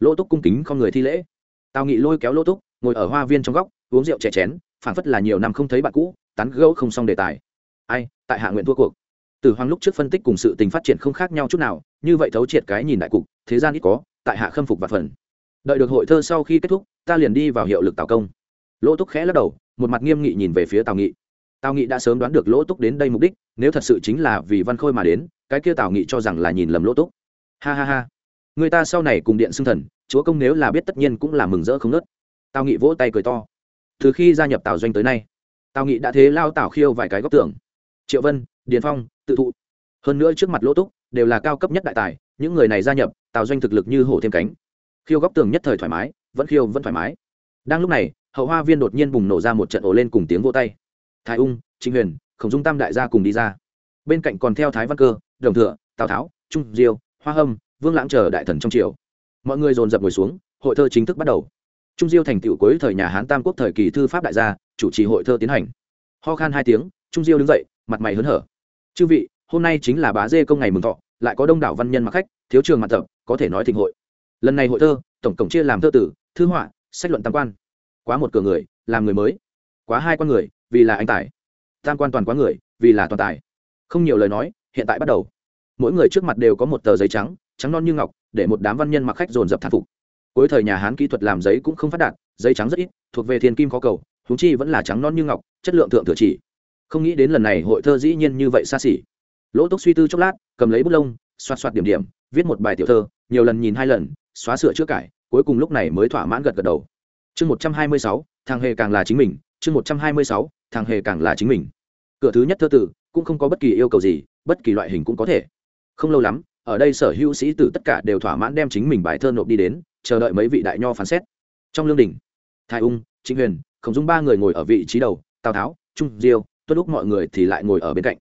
Speaker 1: lỗ túc cung kính con người thi lễ. Tào nghị lôi kéo lỗ túc, ngồi ở hoa viên trong góc, uống rượu chè chén, phảng phất là nhiều năm không thấy bạn cũ, tán gẫu không xong đề tài. Ai, tại hạ nguyện thua cuộc. Từ hoàng lúc trước phân tích cùng sự tình phát triển không khác nhau chút nào, như vậy thấu triệt cái nhìn đại cục, thế gian ít có, tại hạ khâm phục và phần. Đợi được hội thơ sau khi kết thúc, ta liền đi vào hiệu lực tào công. Lỗ túc khẽ lắc đầu, một mặt nghiêm nghị nhìn về phía tào nghị. Tào nghị đã sớm đoán được lỗ túc đến đây mục đích, nếu thật sự chính là vì văn khôi mà đến cái kia tào nghị cho rằng là nhìn lầm lỗ túc. Ha ha ha. Người ta sau này cùng điện xưng thần, chúa công nếu là biết tất nhiên cũng là mừng rỡ không nớt. Tào nghị vỗ tay cười to. Từ khi gia nhập tào doanh tới nay, tào nghị đã thế lao tào khiêu vài cái góc tưởng triệu vân, điền phong, tự thụ. Hơn nữa trước mặt lỗ túc đều là cao cấp nhất đại tài, những người này gia nhập, tào doanh thực lực như hổ thêm cánh. Khiêu góc tường nhất thời thoải mái, vẫn khiêu vẫn thoải mái. Đang lúc này, hậu hoa viên đột nhiên bùng nổ ra một trận ổ lên cùng tiếng vô tay. Thái ung, trịnh huyền, khổng dung tam đại gia cùng đi ra bên cạnh còn theo thái văn cơ, đồng thừa, tào tháo, trung diêu, hoa hâm, vương lãng chờ đại thần trong triều. Mọi người dồn dập ngồi xuống, hội thơ chính thức bắt đầu. Trung diêu thành tựu cuối thời nhà hán tam quốc thời kỳ thư pháp đại gia, chủ trì hội thơ tiến hành. Ho khan hai tiếng, trung diêu đứng dậy, mặt mày hớn hở. Chư vị, hôm nay chính là bá dê công ngày mừng thọ, lại có đông đảo văn nhân mặc khách, thiếu trường mặt tập, có thể nói thịnh hội. Lần này hội thơ, tổng cộng chia làm thơ tử, thư họa, sách luận tam quan. Quá một cửa người, làm người mới. Quá hai con người, vì là anh tài. Tam quan toàn quá người, vì là toàn tài không nhiều lời nói, hiện tại bắt đầu. Mỗi người trước mặt đều có một tờ giấy trắng trắng non như ngọc, để một đám văn nhân mặc khách dồn dập thán phục. Cuối thời nhà hán kỹ thuật làm giấy cũng không phát đạt, giấy trắng rất ít, thuộc về thiên kim có cầu húng chi vẫn là trắng non như ngọc, chất lượng thượng thừa chỉ. Không nghĩ đến lần này hội thơ dĩ nhiên như vậy xa xỉ. Lỗ tốc suy tư chốc lát, cầm lấy bút lông, xoạt xoạt điểm điểm, viết một bài tiểu thơ, nhiều lần nhìn hai lần, xóa sửa chữa cải, cuối cùng lúc này mới thỏa mãn gật gật đầu. Chương một trăm hai mươi sáu, thằng hề càng là chính mình, chương một trăm hai mươi sáu, thằng hề càng là chính mình. Cửa thứ nhất thơ tử cũng không có bất kỳ yêu cầu gì, bất kỳ loại hình cũng có thể. Không lâu lắm, ở đây sở hữu sĩ tử tất cả đều thỏa mãn đem chính mình bài thơ nộp đi đến, chờ đợi mấy vị đại nho phán xét. Trong lương đình, thái ung chính huyền, khổng dung ba người ngồi ở vị trí đầu, tào tháo, trung diêu, tuất lúc mọi người thì lại ngồi ở bên cạnh.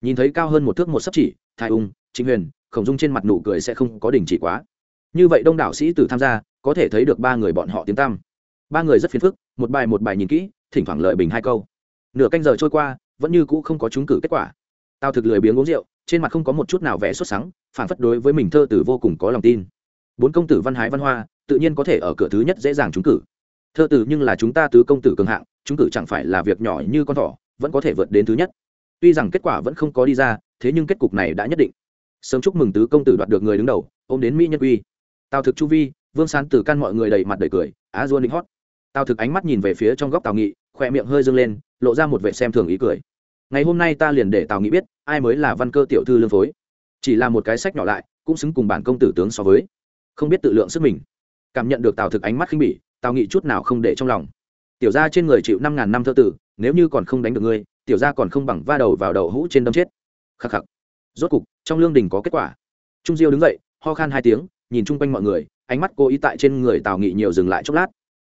Speaker 1: Nhìn thấy cao hơn một thước một sấp chỉ, thái ung chính huyền, khổng dung trên mặt nụ cười sẽ không có đình chỉ quá. Như vậy đông đảo sĩ tử tham gia, có thể thấy được ba người bọn họ tiếng tăm. Ba người rất phiền phức, một bài một bài nhìn kỹ, thỉnh thoảng lợi bình hai câu. Nửa canh giờ trôi qua vẫn như cũ không có trúng cử kết quả. Tao thực lười biếng uống rượu, trên mặt không có một chút nào vẻ xuất sáng phản phất đối với mình thơ tử vô cùng có lòng tin. Bốn công tử văn hái văn hoa, tự nhiên có thể ở cửa thứ nhất dễ dàng trúng cử. Thơ tử nhưng là chúng ta tứ công tử cường hạng, trúng cử chẳng phải là việc nhỏ như con thỏ, vẫn có thể vượt đến thứ nhất. Tuy rằng kết quả vẫn không có đi ra, thế nhưng kết cục này đã nhất định. Sớm chúc mừng tứ công tử đoạt được người đứng đầu, ôm đến mỹ nhân uy. Tào thực chu vi, vương sán tử căn mọi người đầy mặt đầy cười, á dua ninh hót. Tào thực ánh mắt nhìn về phía trong góc tào nghị khỏe miệng hơi dâng lên, lộ ra một vệ xem thường ý cười ngày hôm nay ta liền để tào nghị biết, ai mới là văn cơ tiểu thư lương phối. Chỉ là một cái sách nhỏ lại, cũng xứng cùng bản công tử tướng so với. Không biết tự lượng sức mình. Cảm nhận được tào thực ánh mắt khinh bỉ, tào nghị chút nào không để trong lòng. Tiểu ra trên người chịu năm ngàn năm thơ tử, nếu như còn không đánh được ngươi, tiểu ra còn không bằng va đầu vào đầu hũ trên đâm chết. Khắc khắc. Rốt cục, trong lương đình có kết quả. Trung diêu đứng dậy, ho khan hai tiếng, nhìn chung quanh mọi người, ánh mắt cô ý tại trên người tào nghị nhiều dừng lại chốc lát.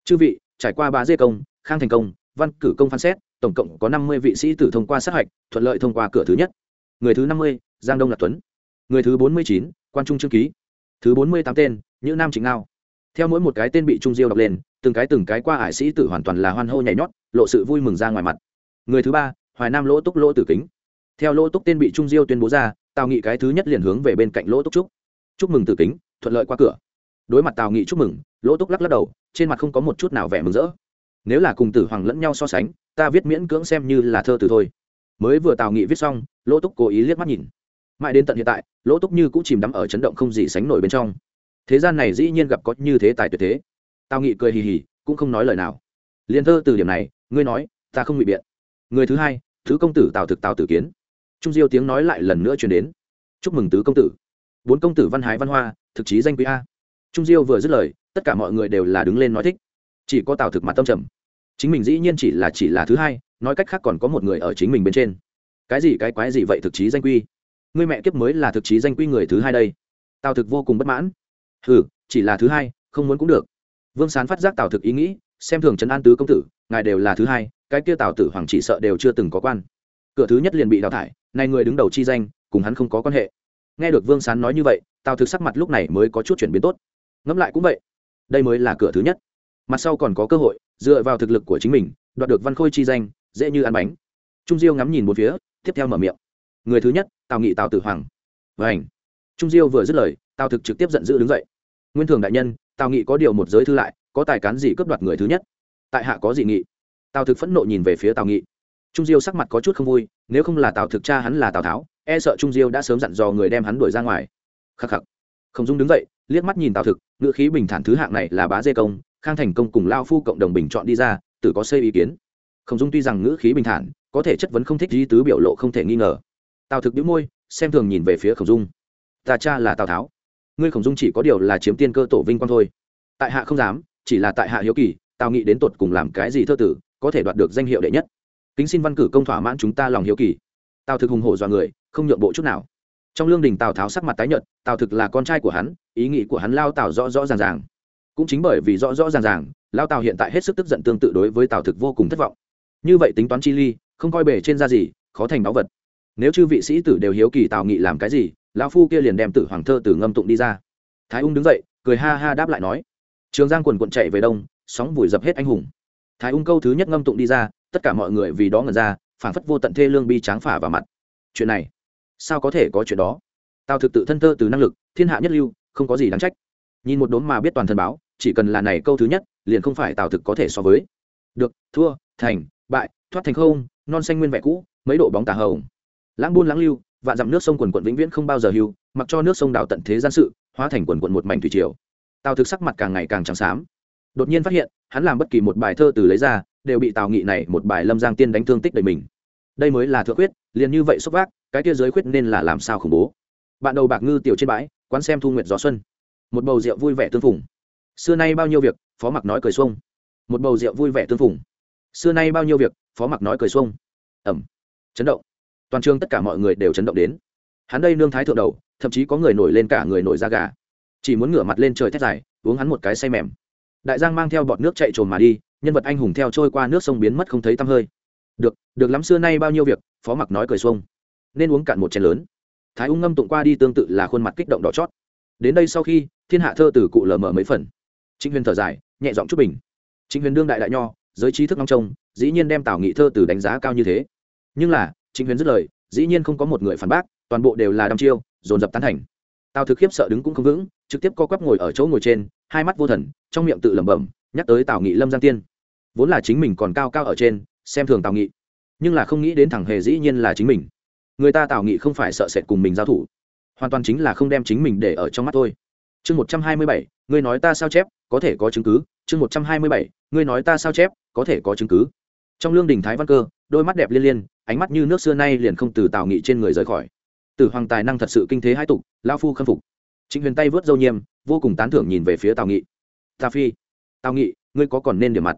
Speaker 1: Chư vị, trải qua ba dê công, khang thành công, văn cử công phán xét tổng cộng có năm mươi vị sĩ tử thông qua sát hạch, thuận lợi thông qua cửa thứ nhất. Người thứ năm mươi, giang đông lạc tuấn. Người thứ bốn mươi chín, quan trung trương ký. Thứ bốn mươi tám tên, Nhữ nam chính ngao. Theo mỗi một cái tên bị trung diêu đọc lên, từng cái từng cái qua ải sĩ tử hoàn toàn là hoan hô nhảy nhót, lộ sự vui mừng ra ngoài mặt. Người thứ ba, hoài nam lỗ túc lỗ tử kính. Theo lỗ túc tên bị trung diêu tuyên bố ra, tào nghị cái thứ nhất liền hướng về bên cạnh lỗ túc trúc chúc mừng tử kính, thuận lợi qua cửa. Đối mặt tào nghị chúc mừng, lỗ túc lắc lắc đầu, trên mặt không có một chút nào vẻ mừng rỡ nếu là cùng tử hoàng lẫn nhau so sánh, ta viết miễn cưỡng xem như là thơ từ thôi. Mới vừa tào nghị viết xong, lỗ túc cố ý liếc mắt nhìn. Mãi đến tận hiện tại, lỗ túc như cũng chìm đắm ở chấn động không gì sánh nổi bên trong. Thế gian này dĩ nhiên gặp có như thế tài tuyệt thế. Tào nghị cười hì hì, cũng không nói lời nào. Liền thơ từ điểm này, ngươi nói, ta không ngụy biện. Người thứ hai thứ công tử tào thực tào tử kiến. Trung diêu tiếng nói lại lần nữa truyền đến. Chúc mừng tứ công tử. Bốn công tử văn hái văn hoa, thực chí danh quý a. Trung diêu vừa dứt lời, tất cả mọi người đều là đứng lên nói thích. Chỉ có tào thực mặt tâm trầm chính mình dĩ nhiên chỉ là chỉ là thứ hai, nói cách khác còn có một người ở chính mình bên trên. Cái gì, cái quái gì vậy thực chí danh quy? Người mẹ kiếp mới là thực chí danh quy người thứ hai đây. Tào thực vô cùng bất mãn. Ừ chỉ là thứ hai, không muốn cũng được. Vương sán phát giác tào thực ý nghĩ, xem thường trấn an tứ công tử, ngài đều là thứ hai, cái kia tào tử hoàng chỉ sợ đều chưa từng có quan. Cửa thứ nhất liền bị đào thải, nay người đứng đầu chi danh, cùng hắn không có quan hệ. Nghe được vương sán nói như vậy, tào thực sắc mặt lúc này mới có chút chuyển biến tốt. Ngẫm lại cũng vậy. Đây mới là cửa thứ nhất mặt sau còn có cơ hội, dựa vào thực lực của chính mình, đoạt được văn khôi chi danh, dễ như ăn bánh. Trung diêu ngắm nhìn một phía, tiếp theo mở miệng. Người thứ nhất, tào nghị tào tử hoàng. Vảnh trung diêu vừa dứt lời, tào thực trực tiếp giận dữ đứng dậy. Nguyên thường đại nhân, tào nghị có điều một giới thư lại, có tài cán gì cướp đoạt người thứ nhất? Tại hạ có gì nghị? Tào thực phẫn nộ nhìn về phía tào nghị. Trung diêu sắc mặt có chút không vui, nếu không là tào thực cha hắn là tào tháo e sợ trung diêu đã sớm dặn dò người đem hắn đuổi ra ngoài. Khắc khắc. Không dung đứng dậy, liếc mắt nhìn tào thực ngựa khí bình thản thứ hạng này là bá dê công khang thành công cùng lao phu cộng đồng bình chọn đi ra tự có xây ý kiến. Khổng dung tuy rằng ngữ khí bình thản, có thể chất vấn không thích di tứ biểu lộ không thể nghi ngờ. Tào thực đĩu môi, xem thường nhìn về phía khổng dung. Ta cha là tào tháo. Ngươi khổng dung chỉ có điều là chiếm tiên cơ tổ vinh quang thôi. Tại hạ không dám, chỉ là tại hạ hiếu kỳ, tào nghị đến tột cùng làm cái gì thơ tử, có thể đoạt được danh hiệu đệ nhất. Kính xin văn cử công thỏa mãn chúng ta lòng hiếu kỳ. Tào thực hùng hổ dọa người, không nhượng bộ chút nào. Trong lương đình tào tháo sắc mặt tái nhợt, tào thực là con trai của hắn, ý nghĩ của hắn lao tào rõ rõ ràng ràng cũng chính bởi vì rõ rõ ràng ràng, lao tào hiện tại hết sức tức giận tương tự đối với tào thực vô cùng thất vọng. Như vậy tính toán chi ly, không coi bể trên ra gì, khó thành báu vật. Nếu chư vị sĩ tử đều hiếu kỳ tào nghị làm cái gì, lão phu kia liền đem tử hoàng thơ từ ngâm tụng đi ra. Thái ung đứng dậy, cười ha ha đáp lại nói, trường giang quần quận chạy về đông, sóng vùi dập hết anh hùng. Thái ung câu thứ nhất ngâm tụng đi ra, tất cả mọi người vì đó ngần ra phản phất vô tận thê lương bi tráng phả vào mặt. Chuyện này, sao có thể có chuyện đó? Tào thực tự thân thơ từ năng lực, thiên hạ nhất lưu, không có gì đáng trách. Nhìn một đốm mà biết toàn thân báo chỉ cần là này câu thứ nhất, liền không phải tào thực có thể so với. Được, thua, thành, bại, thoát thành không, non xanh nguyên vẹn cũ, mấy độ bóng tà hồng. Lãng buôn lãng lưu, vạn dặm nước sông quần quận vĩnh viễn không bao giờ hưu, mặc cho nước sông đào tận thế gian sự, hóa thành quần quận một mảnh thủy triều. Tào thực sắc mặt càng ngày càng trắng xám. Đột nhiên phát hiện, hắn làm bất kỳ một bài thơ từ lấy ra, đều bị tào nghị này một bài lâm giang tiên đánh thương tích đầy mình. Đây mới là thượng quyết liền như vậy xúc vác, cái kia giới khuyết nên là làm sao khủng bố. Bạn đầu bạc ngư tiểu trên bãi, quán xem thu nguyện gió xuân. Một bầu rượu vui vẻ tương phùng xưa nay bao nhiêu việc, phó mặc nói cười xuông. Một bầu rượu vui vẻ tương phùng. Xưa nay bao nhiêu việc, phó mặc nói cười xuông. Ẩm. Chấn động. Toàn trường tất cả mọi người đều chấn động đến. Hắn đây nương thái thượng đầu, thậm chí có người nổi lên cả người nổi da gà. Chỉ muốn ngửa mặt lên trời thét dài, uống hắn một cái say mềm. Đại giang mang theo bọt nước chạy trồn mà đi, nhân vật anh hùng theo trôi qua nước sông biến mất không thấy tăm hơi. Được được lắm xưa nay bao nhiêu việc, phó mặc nói cười xuông. Nên uống cạn một chén lớn. Thái ung ngâm tụng qua đi tương tự là khuôn mặt kích động đỏ chót. Đến đây sau khi, thiên hạ thơ từ cụ lờ mờ mấy phần chính huyền thở dài, nhẹ giọng chút bình. Chính huyền đương đại đại nho, giới trí thức ngong trông, dĩ nhiên đem tào nghị thơ từ đánh giá cao như thế. Nhưng là chính huyền dứt lời, dĩ nhiên không có một người phản bác, toàn bộ đều là đăm chiêu, dồn dập tán thành. Tào thực khiếp sợ đứng cũng không vững, trực tiếp co quắp ngồi ở chỗ ngồi trên, hai mắt vô thần, trong miệng tự lẩm bẩm, nhắc tới tào nghị lâm giang tiên. Vốn là chính mình còn cao cao ở trên, xem thường tào nghị. Nhưng là không nghĩ đến thẳng hề dĩ nhiên là chính mình. Người ta tào nghị không phải sợ sệt cùng mình giao thủ. Hoàn toàn chính là không đem chính mình để ở trong mắt thôi chương một trăm hai mươi bảy, ngươi nói ta sao chép, có thể có chứng cứ. chương một trăm hai mươi bảy, ngươi nói ta sao chép, có thể có chứng cứ. Trong lương đình thái văn cơ, đôi mắt đẹp liên liên, ánh mắt như nước xưa nay liền không từ tào nghị trên người rời khỏi. Từ hoàng tài năng thật sự kinh thế hai tục lao phu khâm phục. Trịnh huyền tay vớt dâu nhiêm vô cùng tán thưởng nhìn về phía tào nghị. Ta phi. Tào nghị, ngươi có còn nên điểm mặt?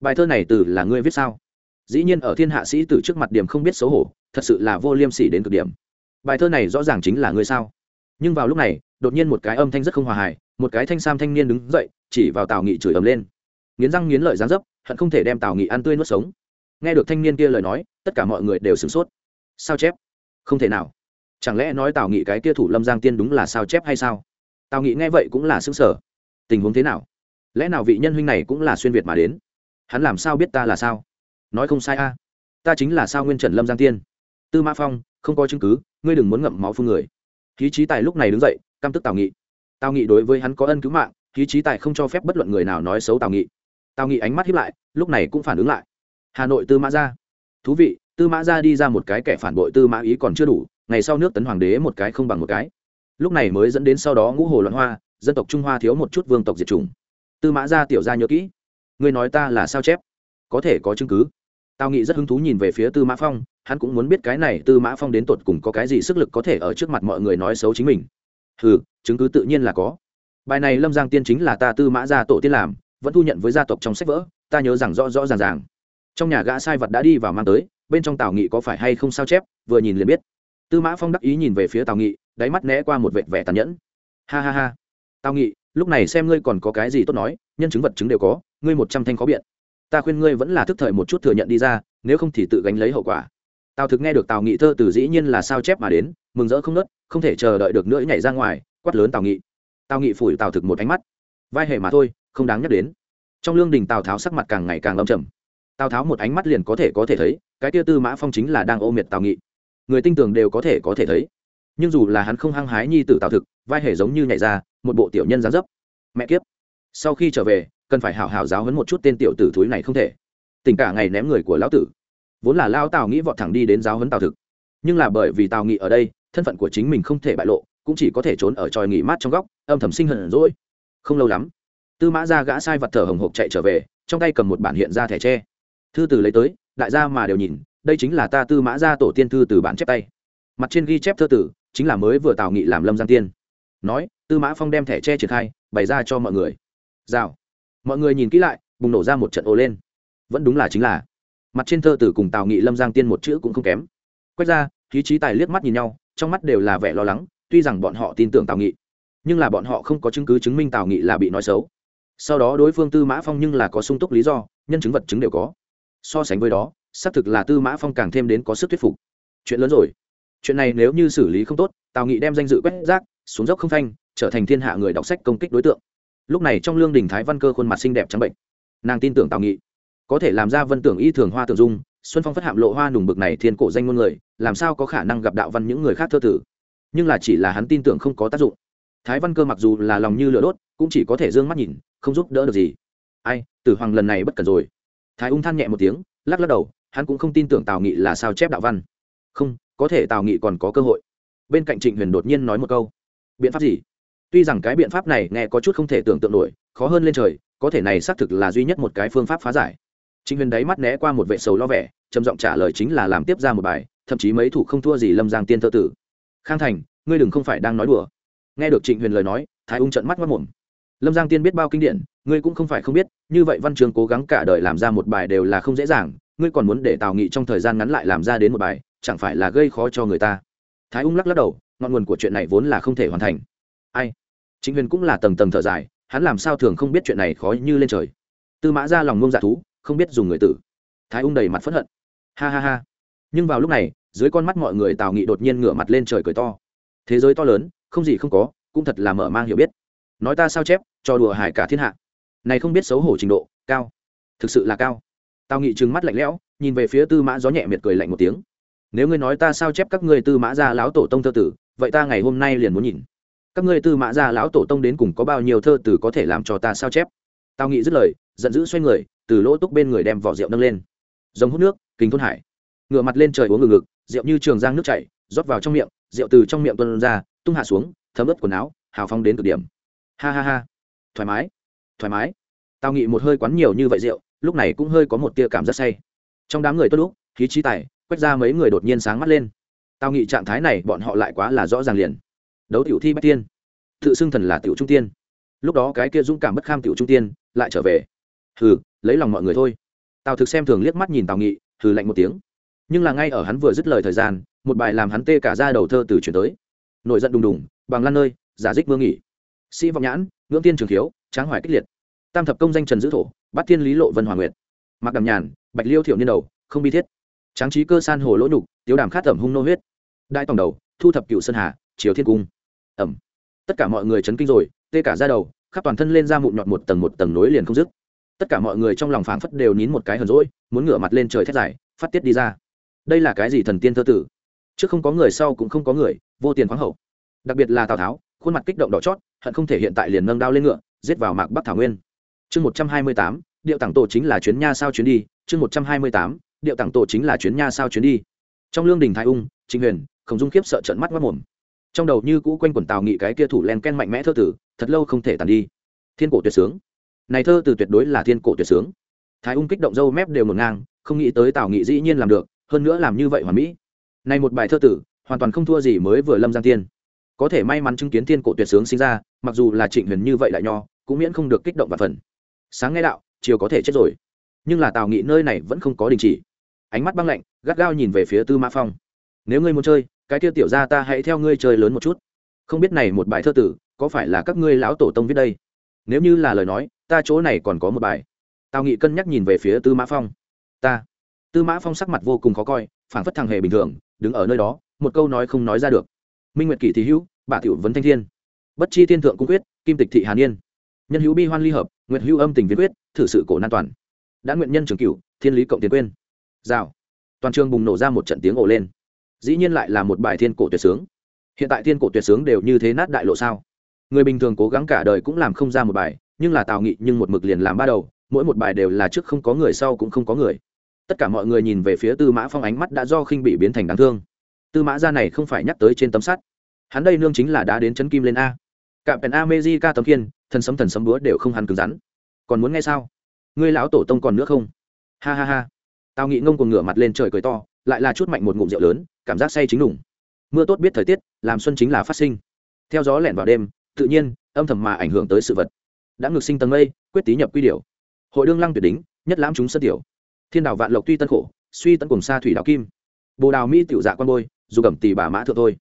Speaker 1: Bài thơ này từ là ngươi viết sao? Dĩ nhiên ở thiên hạ sĩ từ trước mặt điểm không biết xấu hổ, thật sự là vô liêm sỉ đến cực điểm. Bài thơ này rõ ràng chính là ngươi sao? Nhưng vào lúc này đột nhiên một cái âm thanh rất không hòa hài, một cái thanh sam thanh niên đứng dậy, chỉ vào tào nghị chửi ầm lên. Nghiến răng nghiến lợi dáng dấp, hận không thể đem tào nghị ăn tươi nuốt sống. Nghe được thanh niên kia lời nói, tất cả mọi người đều sửng sốt. Sao chép? Không thể nào. Chẳng lẽ nói tào nghị cái kia thủ lâm giang tiên đúng là sao chép hay sao? Tào nghị nghe vậy cũng là xứng sở tình huống thế nào? Lẽ nào vị nhân huynh này cũng là xuyên việt mà đến? Hắn làm sao biết ta là sao? Nói không sai a. Ta chính là sao nguyên trần lâm giang tiên? Tư mã phong, không có chứng cứ, ngươi đừng muốn ngậm máu phương người khí trí tài lúc này đứng dậy, căm tức tào nghị. Tào nghị đối với hắn có ân cứu mạng, khí trí tài không cho phép bất luận người nào nói xấu tào nghị. Tào nghị ánh mắt hiếp lại, lúc này cũng phản ứng lại. Hà nội tư mã ra thú vị, tư mã ra đi ra một cái kẻ phản bội tư mã ý còn chưa đủ, ngày sau nước tấn hoàng đế một cái không bằng một cái. Lúc này mới dẫn đến sau đó ngũ hồ loạn hoa, dân tộc trung hoa thiếu một chút vương tộc diệt chủng. Tư mã ra tiểu ra nhớ kỹ. Ngươi nói ta là sao chép? Có thể có chứng cứ. Tào nghị rất hứng thú nhìn về phía tư mã phong hắn cũng muốn biết cái này tư mã phong đến tột cùng có cái gì sức lực có thể ở trước mặt mọi người nói xấu chính mình. Ừ chứng cứ tự nhiên là có. Bài này lâm giang tiên chính là ta tư mã gia tổ tiên làm, vẫn thu nhận với gia tộc trong sách vỡ ta nhớ rằng rõ rõ ràng ràng. Trong nhà gã sai vật đã đi vào mang tới, bên trong tào nghị có phải hay không sao chép, vừa nhìn liền biết. Tư mã phong đắc ý nhìn về phía tào nghị, đáy mắt né qua một vệt vẻ tàn nhẫn. Ha ha ha. Tào nghị, lúc này xem ngươi còn có cái gì tốt nói, nhân chứng vật chứng đều có, ngươi một trăm thanh khó biện. Ta khuyên ngươi vẫn là thức thời một chút thừa nhận đi ra, nếu không thì tự gánh lấy hậu quả tào thực nghe được tào nghị thơ từ dĩ nhiên là sao chép mà đến, mừng rỡ không nớt, không thể chờ đợi được nữa nhảy ra ngoài, quát lớn tào nghị. Tào nghị phủi tào thực một ánh mắt. Vai hệ mà thôi, không đáng nhắc đến. Trong lương đình tào tháo sắc mặt càng ngày càng lâm trầm. Tào tháo một ánh mắt liền có thể có thể thấy, cái tia tư mã phong chính là đang ô miệt tào nghị. Người tinh tường đều có thể có thể thấy. Nhưng dù là hắn không hăng hái nhi tử tào thực, vai hề giống như nhảy ra, một bộ tiểu nhân gián dấp. Mẹ kiếp! Sau khi trở về, cần phải hảo hảo giáo hấn một chút tên tiểu tử thúi này không thể. Tình cả ngày ném người của lão tử vốn là lao tào nghĩ vọt thẳng đi đến giáo huấn tào thực nhưng là bởi vì tào nghị ở đây thân phận của chính mình không thể bại lộ cũng chỉ có thể trốn ở tròi nghỉ mát trong góc âm thầm sinh hận rỗi không lâu lắm tư mã ra gã sai vật thở hồng hộc chạy trở về trong tay cầm một bản hiện ra thẻ tre thư từ lấy tới đại gia mà đều nhìn đây chính là ta tư mã ra tổ tiên thư từ bản chép tay mặt trên ghi chép thơ tử chính là mới vừa tào nghị làm lâm giang tiên nói tư mã phong đem thẻ tre triển khai bày ra cho mọi người rào mọi người nhìn kỹ lại bùng nổ ra một trận ồ lên vẫn đúng là chính là mặt trên thơ tử cùng tào nghị lâm giang tiên một chữ cũng không kém. Quét ra khí trí tài liếc mắt nhìn nhau trong mắt đều là vẻ lo lắng tuy rằng bọn họ tin tưởng tào nghị nhưng là bọn họ không có chứng cứ chứng minh tào nghị là bị nói xấu. Sau đó đối phương tư mã phong nhưng là có sung túc lý do nhân chứng vật chứng đều có. So sánh với đó xác thực là tư mã phong càng thêm đến có sức thuyết phục. Chuyện lớn rồi. Chuyện này nếu như xử lý không tốt tào nghị đem danh dự quét rác xuống dốc không thanh, trở thành thiên hạ người đọc sách công kích đối tượng. Lúc này trong lương đình thái văn cơ khuôn mặt xinh đẹp trắng bệnh. Nàng tin tưởng tào nghị có thể làm ra vân tưởng y thường hoa tưởng dung, xuân phong phất hạm lộ hoa nùng bực này thiên cổ danh ngôn người, làm sao có khả năng gặp đạo văn những người khác thơ tử? Nhưng là chỉ là hắn tin tưởng không có tác dụng. Thái văn cơ mặc dù là lòng như lửa đốt, cũng chỉ có thể d ư ơ n g mắt nhìn, không giúp đỡ được gì. Ai, tử hoàng lần này bất cần rồi. Thái ung than nhẹ một tiếng, lắc lắc đầu, hắn cũng không tin tưởng tào nghị là sao chép đạo văn. Không, có thể tào nghị còn có cơ hội. Bên cạnh trịnh huyền đột nhiên nói một câu. Biện pháp gì? Tuy rằng cái biện pháp này nghe có chút không thể tưởng tượng nổi, khó hơn lên trời, có thể này xác thực là duy nhất một cái phương pháp phá giải trịnh huyền đáy mắt né qua một vệ sầu lo vẻ, trầm giọng trả lời chính là làm tiếp ra một bài, thậm chí mấy thủ không thua gì lâm giang tiên thơ tử. Khang thành, ngươi đừng không phải đang nói đùa. Nghe được trịnh huyền lời nói, thái ung trận mắt mất mồm lâm giang tiên biết bao kinh điển, ngươi cũng không phải không biết, như vậy văn trường cố gắng cả đời làm ra một bài đều là không dễ dàng, ngươi còn muốn để tào nghị trong thời gian ngắn lại làm ra đến một bài, chẳng phải là gây khó cho người ta? Thái ung lắc lắc đầu, ngọn nguồn của chuyện này vốn là không thể hoàn thành. Ai? Trịnh huyền cũng là tầng tầng thở dài, hắn làm sao thường không biết chuyện này khó như lên trời? Tư mã ra lòng ngông dạ thú không biết dùng người tử. Thái ung đầy mặt phẫn hận. Ha ha ha. Nhưng vào lúc này, dưới con mắt mọi người tào nghị đột nhiên ngửa mặt lên trời cười to. Thế giới to lớn, không gì không có, cũng thật là mở mang hiểu biết. Nói ta sao chép, cho đùa hải cả thiên hạ. Này không biết xấu hổ trình độ, cao. Thực sự là cao. Tào nghị trừng mắt lạnh lẽo, nhìn về phía tư mã gió nhẹ miệt cười lạnh một tiếng. Nếu ngươi nói ta sao chép các ngươi tư mã gia lão tổ tông thơ tử, vậy ta ngày hôm nay liền muốn nhìn. Các ngươi tư mã gia lão tổ tông đến cùng có bao nhiêu thơ tử có thể làm cho ta sao chép? Tào nghị dứt lời, giận dữ xoay người từ lỗ túc bên người đem vỏ rượu nâng lên. Giống hút nước, kính thôn hải. Ngửa mặt lên trời uống ngừng ngực, rượu như trường giang nước chảy, rót vào trong miệng, rượu từ trong miệng tuân ra, tung hạ xuống, thấm ướt quần áo, hào phong đến cực điểm. Ha ha ha. Thoải mái. Thoải mái. Tao nghĩ một hơi quán nhiều như vậy rượu, lúc này cũng hơi có một tia cảm giác say. Trong đám người tốt lúc, khí trí tài, quét ra mấy người đột nhiên sáng mắt lên. Tao nghĩ trạng thái này bọn họ lại quá là rõ ràng liền. Đấu tiểu thi bách tiên. Tự xưng thần là tiểu trung tiên. Lúc đó cái kia dũng cảm bất kham tiểu trung tiên lại trở về. Hừ lấy lòng mọi người thôi. Tào thực xem thường liếc mắt nhìn tào nghị thử lạnh một tiếng. Nhưng là ngay ở hắn vừa dứt lời thời gian, một bài làm hắn tê cả ra đầu thơ từ chuyển tới. Nội giận đùng đùng, bằng lan nơi giả dích vương nghỉ. Sĩ vọng nhãn, ngưỡng tiên trường khiếu, tráng hoài kích liệt. Tam thập công danh trần dữ thổ bắt thiên lý lộ vân hòa nguyệt. Mặc đàm nhàn, bạch liêu thiểu niên đầu, không bi thiết. Tráng trí cơ san hồ lỗ nhục, tiếu đàm khát ẩm hung nô huyết. Đại tổng đầu, thu thập cựu sơn hà chiếu thiên cung. Ẩm. Tất cả mọi người chấn kinh rồi, tê cả ra đầu, khắp toàn thân lên ra mụn nhọt một tầng một tầng nối liền không dứt tất cả mọi người trong lòng phảng phất đều nín một cái hờn rỗi muốn ngửa mặt lên trời thét dài, phát tiết đi ra. Đây là cái gì thần tiên thơ tử? Trước không có người, sau cũng không có người, vô tiền khoáng hậu. Đặc biệt là tào tháo, khuôn mặt kích động đỏ chót, hận không thể hiện tại liền nâng đao lên ngựa, giết vào mạc bắc thảo nguyên. Chương một trăm hai mươi tám, điệu tặng tổ chính là chuyến nha sao chuyến đi. Chương một trăm hai mươi tám, điệu tặng tổ chính là chuyến nha sao chuyến đi. Trong lương đình thái ung, trịnh huyền, khổng dung khiếp sợ trận mắt mất mồm. Trong đầu như cũ quanh quần tào nghị cái kia thủ len ken mạnh mẽ thơ tử, thật lâu không thể tàn đi. Thiên cổ tuyệt sướng này thơ từ tuyệt đối là thiên cổ tuyệt sướng. Thái ung kích động dâu mép đều ngổn ngang, không nghĩ tới tào nghị dĩ nhiên làm được, hơn nữa làm như vậy hoàn mỹ. Này một bài thơ tử, hoàn toàn không thua gì mới vừa lâm giang tiên có thể may mắn chứng kiến thiên cổ tuyệt sướng sinh ra, mặc dù là trịnh huyền như vậy lại nho, cũng miễn không được kích động và phần. Sáng nghe đạo, chiều có thể chết rồi. Nhưng là tào nghị nơi này vẫn không có đình chỉ. Ánh mắt băng lạnh, gắt gao nhìn về phía tư mã phong. Nếu ngươi muốn chơi, cái tiêu tiểu ra ta hãy theo ngươi chơi lớn một chút. Không biết này một bài thơ tử, có phải là các ngươi lão tổ tông viết đây? Nếu như là lời nói ta chỗ này còn có một bài. Tào nghị cân nhắc nhìn về phía tư mã phong. Ta. Tư mã phong sắc mặt vô cùng khó coi phản phất thằng hề bình thường, đứng ở nơi đó, một câu nói không nói ra được. Minh nguyệt kỷ thì hữu, bà tiểu vấn thanh thiên. Bất chi thiên thượng cung quyết, kim tịch thị hàn yên nhân hữu bi hoan ly hợp nguyện hữu âm tình viên quyết, thử sự cổ nan toàn. Đã nguyện nhân trường cửu, thiên lý cộng tiến quên. Rào. Toàn trường bùng nổ ra một trận tiếng ồ lên. Dĩ nhiên lại là một bài thiên cổ tuyệt sướng. Hiện tại thiên cổ tuyệt sướng đều như thế nát đại lộ sao? Người bình thường cố gắng cả đời cũng làm không ra một bài nhưng là tào nghị nhưng một mực liền làm ba đầu, mỗi một bài đều là trước không có người sau cũng không có người. Tất cả mọi người nhìn về phía tư mã phong ánh mắt đã do khinh bị biến thành đáng thương. Tư mã ra này không phải nhắc tới trên tấm sắt. Hắn đây nương chính là đã đến chân kim lên a. Cạm pèn a mezi ca tấm kiên thần sấm thần sấm búa đều không hắn cứng rắn. Còn muốn nghe sao? Ngươi lão tổ tông còn nữa không? Ha ha ha. Tào nghị ngông còn ngửa mặt lên trời cười to, lại là chút mạnh một ngụm rượu lớn, cảm giác say chính đủng mưa tốt biết thời tiết, làm xuân chính là phát sinh. Theo gió lẻn vào đêm, tự nhiên, âm thầm mà ảnh hưởng tới sự vật đã ngược sinh tầng mây, quyết tý nhập quy điều hội đương lăng tuyệt đính, nhất lãm chúng sân tiểu. Thiên đảo vạn lộc tuy tân khổ, suy tận cùng xa thủy đảo kim. Bồ đào mỹ tiểu dạ quan bôi, dù gầm tỷ bà mã thượng thôi.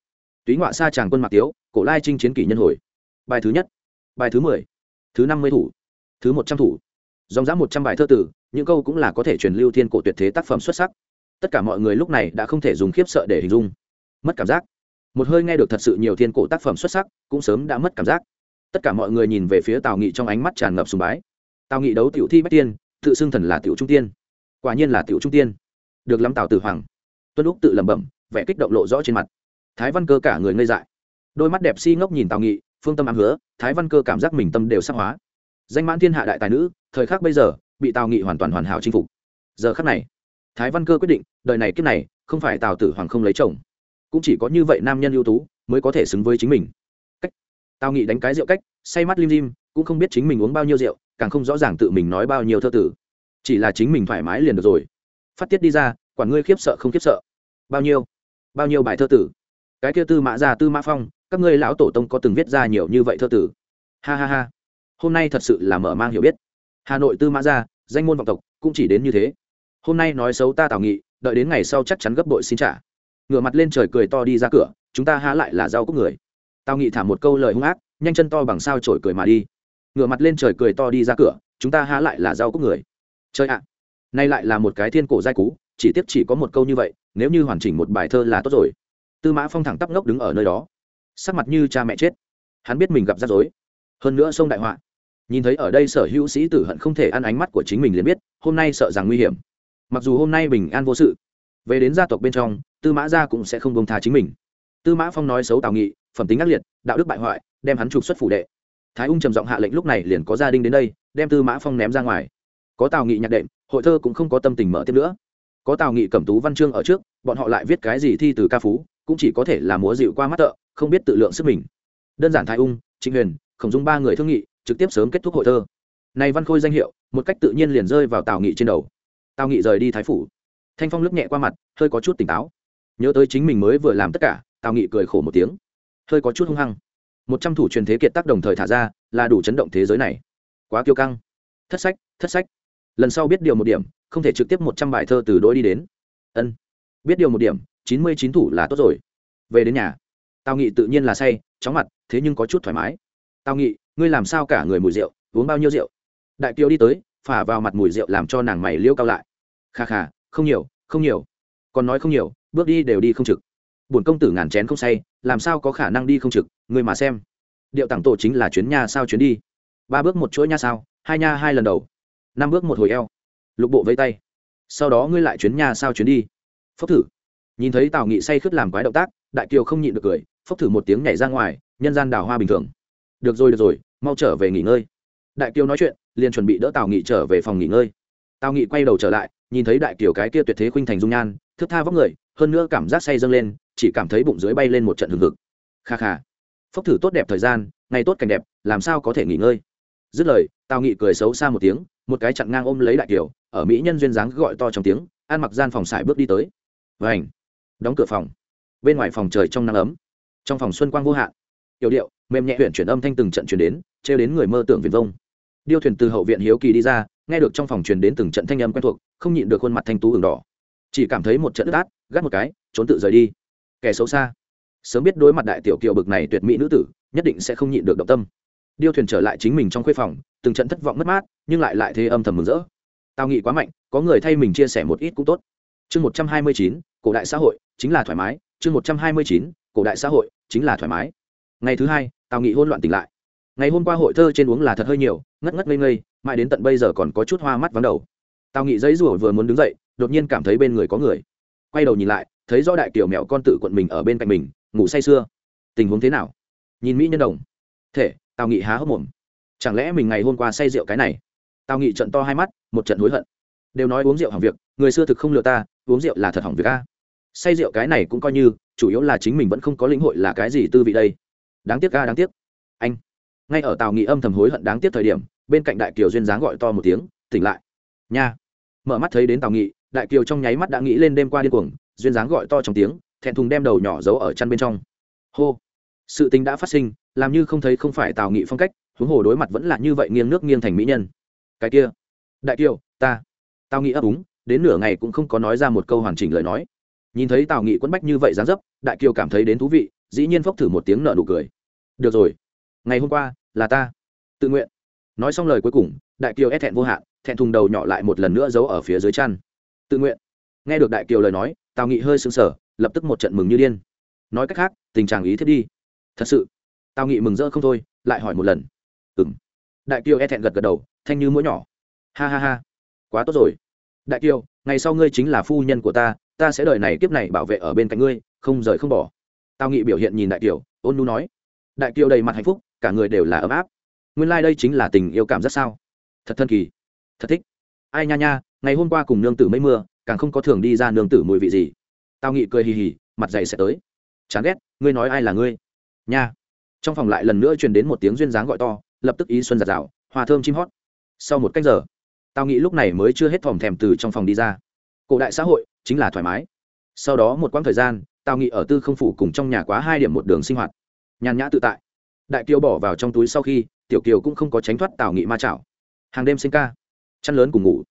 Speaker 1: Túy ngoại xa tràng quân mạc tiếu, cổ lai trinh chiến kỷ nhân hồi. Bài thứ nhất, bài thứ mười, thứ năm mươi thủ, thứ một trăm thủ. Dòng dã một trăm bài thơ tử, những câu cũng là có thể truyền lưu thiên cổ tuyệt thế tác phẩm xuất sắc. Tất cả mọi người lúc này đã không thể dùng khiếp sợ để hình dung. Mất cảm giác. Một hơi nghe được thật sự nhiều thiên cổ tác phẩm xuất sắc, cũng sớm đã mất cảm giác tất cả mọi người nhìn về phía tào nghị trong ánh mắt tràn ngập sùng bái. Tào nghị đấu tiểu thi bách tiên, tự xưng thần là tiểu trung tiên. Quả nhiên là tiểu trung tiên. Được lắm tào tử hoàng. Tuân lúc tự lẩm bẩm, vẻ kích động lộ rõ trên mặt. Thái văn cơ cả người ngây dại. Đôi mắt đẹp si ngốc nhìn tào nghị, phương tâm ám hứa, thái văn cơ cảm giác mình tâm đều sắc hóa. Danh mãn thiên hạ đại tài nữ, thời khắc bây giờ, bị tào nghị hoàn toàn hoàn hảo chinh phục. Giờ khắc này, thái văn cơ quyết định, đời này kiếp này, không phải tào tử hoàng không lấy chồng. Cũng chỉ có như vậy nam nhân ưu tú, mới có thể xứng với chính mình. Tao nghĩ nghị đánh cái rượu cách, say mắt lim dim, cũng không biết chính mình uống bao nhiêu rượu, càng không rõ ràng tự mình nói bao nhiêu thơ tử. Chỉ là chính mình thoải mái liền được rồi. Phát tiết đi ra, quản ngươi khiếp sợ không khiếp sợ. Bao nhiêu? Bao nhiêu bài thơ tử? Cái kia tư mã gia, tư mã phong, các ngươi lão tổ tông có từng viết ra nhiều như vậy thơ tử? Ha ha ha. Hôm nay thật sự là mở mang hiểu biết. Hà nội tư mã gia, danh môn vọng tộc, cũng chỉ đến như thế. Hôm nay nói xấu ta tào nghị, đợi đến ngày sau chắc chắn gấp bội xin trả. Ngửa mặt lên trời cười to đi ra cửa, chúng ta há lại là rau cúc người tao nghị thả một câu lời hung ác, nhanh chân to bằng sao trổi cười mà đi. Ngửa mặt lên trời cười to đi ra cửa, chúng ta há lại là rau cúc người. Chơi ạ, nay lại là một cái thiên cổ giai cú, chỉ tiếp chỉ có một câu như vậy, nếu như hoàn chỉnh một bài thơ là tốt rồi. Tư mã phong thẳng tắp ngốc đứng ở nơi đó. Sắc mặt như cha mẹ chết. Hắn biết mình gặp rắc rối. Hơn nữa sông đại họa. Nhìn thấy ở đây sở hữu sĩ tử hận không thể ăn ánh mắt của chính mình liền biết, hôm nay sợ rằng nguy hiểm. Mặc dù hôm nay bình an vô sự, về đến gia tộc bên trong, tư mã gia cũng sẽ không bông tha chính mình. Tư mã phong nói xấu tào nghị phẩm tính ác liệt, đạo đức bại hoại, đem hắn trục xuất phủ đệ. Thái ung trầm giọng hạ lệnh lúc này liền có gia đình đến đây, đem tư mã phong ném ra ngoài. Có tào nghị nhạc đệm, hội thơ cũng không có tâm tình mở tiếp nữa. Có tào nghị cẩm tú văn chương ở trước, bọn họ lại viết cái gì thi từ ca phú, cũng chỉ có thể là múa dịu qua mắt tợ không biết tự lượng sức mình. Đơn giản thái ung, trịnh huyền, khổng dung ba người thương nghị, trực tiếp sớm kết thúc hội thơ. Này văn khôi danh hiệu, một cách tự nhiên liền rơi vào tào nghị trên đầu. Tào nghị rời đi thái phủ. Thanh phong lướt nhẹ qua mặt, hơi có chút tỉnh táo. Nhớ tới chính mình mới vừa làm tất cả, tào nghị cười khổ một tiếng hơi có chút hung hăng. Một trăm thủ truyền thế kiệt tác đồng thời thả ra, là đủ chấn động thế giới này. Quá kiêu căng. Thất sách thất sách. Lần sau biết điều một điểm, không thể trực tiếp một trăm bài thơ từ đôi đi đến. Ân. Biết điều một điểm, chín mươi chín thủ là tốt rồi. Về đến nhà. Tao nghị tự nhiên là say, chóng mặt, thế nhưng có chút thoải mái. Tao nghị, ngươi làm sao cả người mùi rượu, uống bao nhiêu rượu? Đại kiều đi tới, phả vào mặt mùi rượu làm cho nàng mày liêu cao lại. Kha kha, không nhiều không nhiều. Còn nói không nhiều, bước đi đều đi không trực. Bổn công tử ngàn chén không say làm sao có khả năng đi không trực, ngươi mà xem. Điệu tặng tổ chính là chuyến nhà sao chuyến đi. Ba bước một chuỗi nha sao, hai nha hai lần đầu. Năm bước một hồi eo. Lục bộ vây tay. Sau đó ngươi lại chuyến nhà sao chuyến đi. Phốc thử. Nhìn thấy tào nghị say khướt làm quái động tác, đại kiều không nhịn được cười, phốc thử một tiếng nhảy ra ngoài, nhân gian đào hoa bình thường. Được rồi được rồi, mau trở về nghỉ ngơi. Đại kiều nói chuyện, liền chuẩn bị đỡ tào nghị trở về phòng nghỉ ngơi. Tào nghị quay đầu trở lại, nhìn thấy đại kiều cái kia tuyệt thế khuynh thành dung nhan thức tha vóc người, hơn nữa cảm giác say dâng lên chỉ cảm thấy bụng dưới bay lên một trận hừng hực. Kha kha. Phốc thử tốt đẹp thời gian, ngày tốt cảnh đẹp, làm sao có thể nghỉ ngơi? Dứt lời, tào nghị cười xấu xa một tiếng, một cái chặn ngang ôm lấy đại kiều ở mỹ nhân duyên dáng gọi to trong tiếng, ăn mặc gian phòng xài bước đi tới. Vảnh đóng cửa phòng. Bên ngoài phòng trời trong nắng ấm. Trong phòng xuân quang vô hạn. Yểu điệu, mềm nhẹ huyện chuyển âm thanh từng trận chuyển đến, trêu đến người mơ tưởng viền vông. Điêu thuyền từ hậu viện hiếu kỳ đi ra, nghe được trong phòng truyền đến từng trận thanh âm quen thuộc, không nhịn được khuôn mặt thanh tú ửng đỏ. Chỉ cảm thấy một trận ướt át, gắt một cái, trốn tự rời đi kẻ xấu xa. Sớm biết đối mặt đại tiểu kiều bực này tuyệt mỹ nữ tử, nhất định sẽ không nhịn được động tâm. Điêu thuyền trở lại chính mình trong khuê phòng, từng trận thất vọng mất mát, nhưng lại lại thế âm thầm mừng rỡ. Tao nghĩ quá mạnh, có người thay mình chia sẻ một ít cũng tốt. Chương một trăm hai mươi chín, cổ đại xã hội, chính là thoải mái. Chương một trăm hai mươi chín, cổ đại xã hội, chính là thoải mái. Ngày thứ hai tào nghị hôn loạn tỉnh lại. Ngày hôm qua hội thơ trên uống là thật hơi nhiều, ngất ngất ngây ngây, mãi đến tận bây giờ còn có chút hoa mắt vắng đầu. Tào nghị giấy rủa vừa muốn đứng dậy, đột nhiên cảm thấy bên người có người quay đầu nhìn lại, thấy rõ đại kiểu mẹo con tự quận mình ở bên cạnh mình, ngủ say sưa. Tình huống thế nào? Nhìn mỹ nhân đồng. Thể, tào nghị há hốc mồm. Chẳng lẽ mình ngày hôm qua say rượu cái này? Tào nghị trận to hai mắt, một trận hối hận. Đều nói uống rượu hỏng việc, người xưa thực không lừa ta, uống rượu là thật hỏng việc a. Say rượu cái này cũng coi như, chủ yếu là chính mình vẫn không có lĩnh hội là cái gì tư vị đây. Đáng tiếc ca đáng tiếc. Anh. Ngay ở tào nghị âm thầm hối hận đáng tiếc thời điểm, bên cạnh đại kiều duyên dáng gọi to một tiếng, tỉnh lại. Nha. Mở mắt thấy đến tào nghị đại kiều trong nháy mắt đã nghĩ lên đêm qua điên cuồng, duyên dáng gọi to trong tiếng, thẹn thùng đem đầu nhỏ giấu ở chăn bên trong. Hô! Sự tình đã phát sinh, làm như không thấy không phải tào nghị phong cách, huống hồ đối mặt vẫn là như vậy nghiêng nước nghiêng thành mỹ nhân. Cái kia! Đại kiều, ta! Tào nghị ấp úng, đến nửa ngày cũng không có nói ra một câu hoàn chỉnh lời nói. Nhìn thấy tào nghị quẫn bách như vậy dán dấp, đại kiều cảm thấy đến thú vị, dĩ nhiên phốc thử một tiếng nợ nụ cười. Được rồi. Ngày hôm qua, là ta. Tự nguyện. Nói xong lời cuối cùng, đại kiều e thẹn vô hạn, thẹn thùng đầu nhỏ lại một lần nữa giấu ở phía dưới chăn tự nguyện. Nghe được đại kiều lời nói, tào nghị hơi sững sờ, lập tức một trận mừng như điên. Nói cách khác, tình trạng ý thiết đi. Thật sự. Tào nghị mừng rỡ không thôi, lại hỏi một lần. Ừ m đại kiều e thẹn gật gật đầu, thanh như mũi nhỏ. Ha ha ha. Quá tốt rồi. Đại kiều, ngày sau ngươi chính là phu nhân của ta ta sẽ đợi này kiếp này bảo vệ ở bên cạnh ngươi, không rời không bỏ. Tào nghị biểu hiện nhìn đại kiều, ôn nu nói. Đại kiều đầy mặt hạnh phúc, cả người đều là ấm áp. Nguyên lai、like、đây chính là tình yêu cảm rất sao? Thật thân kỳ. Thật thích. Ai nha nha ngày hôm qua cùng nương tử mây mưa, càng không có thường đi ra nương tử mùi vị gì. Tao nghị cười hì hì, mặt dày sẽ tới. Chán ghét, ngươi nói ai là ngươi? Nha. Trong phòng lại lần nữa truyền đến một tiếng duyên dáng gọi to, lập tức ý xuân giạt rào hòa thơm chim hót. Sau một cách giờ, tao nghĩ lúc này mới chưa hết thòm thèm từ trong phòng đi ra. Cổ đại xã hội, chính là thoải mái. Sau đó một quãng thời gian, tao nghĩ ở tư không phủ cùng trong nhà quá hai điểm một đường sinh hoạt. Nhàn nhã tự tại. Đại kiều bỏ vào trong túi sau khi, tiểu kiều cũng không có tránh thoát tào nghị ma chảo. Hàng đêm sinh ca, chăn lớn cùng ngủ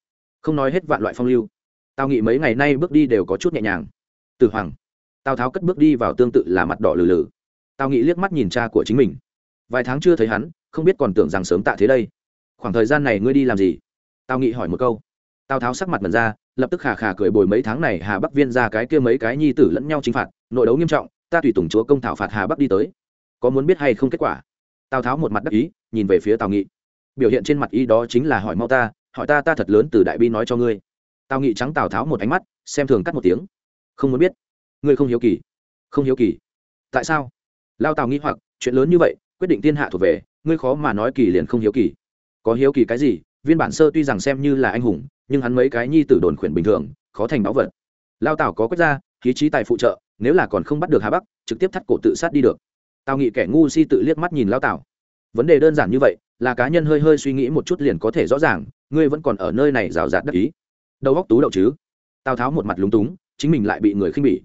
Speaker 1: không nói hết vạn loại phong lưu. Tào nghị mấy ngày nay bước đi đều có chút nhẹ nhàng. Từ hoàng, tào tháo cất bước đi vào tương tự là mặt đỏ lử lử tào nghị liếc mắt nhìn cha của chính mình. Vài tháng chưa thấy hắn, không biết còn tưởng rằng sớm tạ thế đây. Khoảng thời gian này ngươi đi làm gì? Tào nghị hỏi một câu. Tào tháo sắc mặt mật ra, lập tức khà khà cười bồi mấy tháng này hà bắc viên ra cái kia mấy cái nhi tử lẫn nhau chinh phạt, nội đấu nghiêm trọng, ta tùy tùng chúa công thảo phạt hà bắc đi tới. Có muốn biết hay không kết quả? Tào tháo một mặt đắc ý, nhìn về phía tào nghị. Biểu hiện trên mặt ý đó chính là hỏi mau ta hỏi ta ta thật lớn từ đại bi nói cho ngươi. Tào nghị trắng tào tháo một ánh mắt, xem thường cắt một tiếng. Không muốn biết. Ngươi không hiếu kỳ. Không hiếu kỳ. Tại sao? Lao tào nghĩ hoặc, chuyện lớn như vậy, quyết định thiên hạ thuộc về, ngươi khó mà nói kỳ liền không hiếu kỳ. Có hiếu kỳ cái gì? Viên bản sơ tuy rằng xem như là anh hùng, nhưng hắn mấy cái nhi tử đồn khuyển bình thường, khó thành báu vật. Lao tào có quét ra khí trí tài phụ trợ, nếu là còn không bắt được hà bắc, trực tiếp thắt cổ tự sát đi được. Tào nghị kẻ ngu si tự liếc mắt nhìn lao tào. Vấn đề đơn giản như vậy là cá nhân hơi hơi suy nghĩ một chút liền có thể rõ ràng, ngươi vẫn còn ở nơi này rào rạt đắc ý. Đầu góc tú đậu chứ? Tào tháo một mặt lúng túng, chính mình lại bị người khinh bỉ.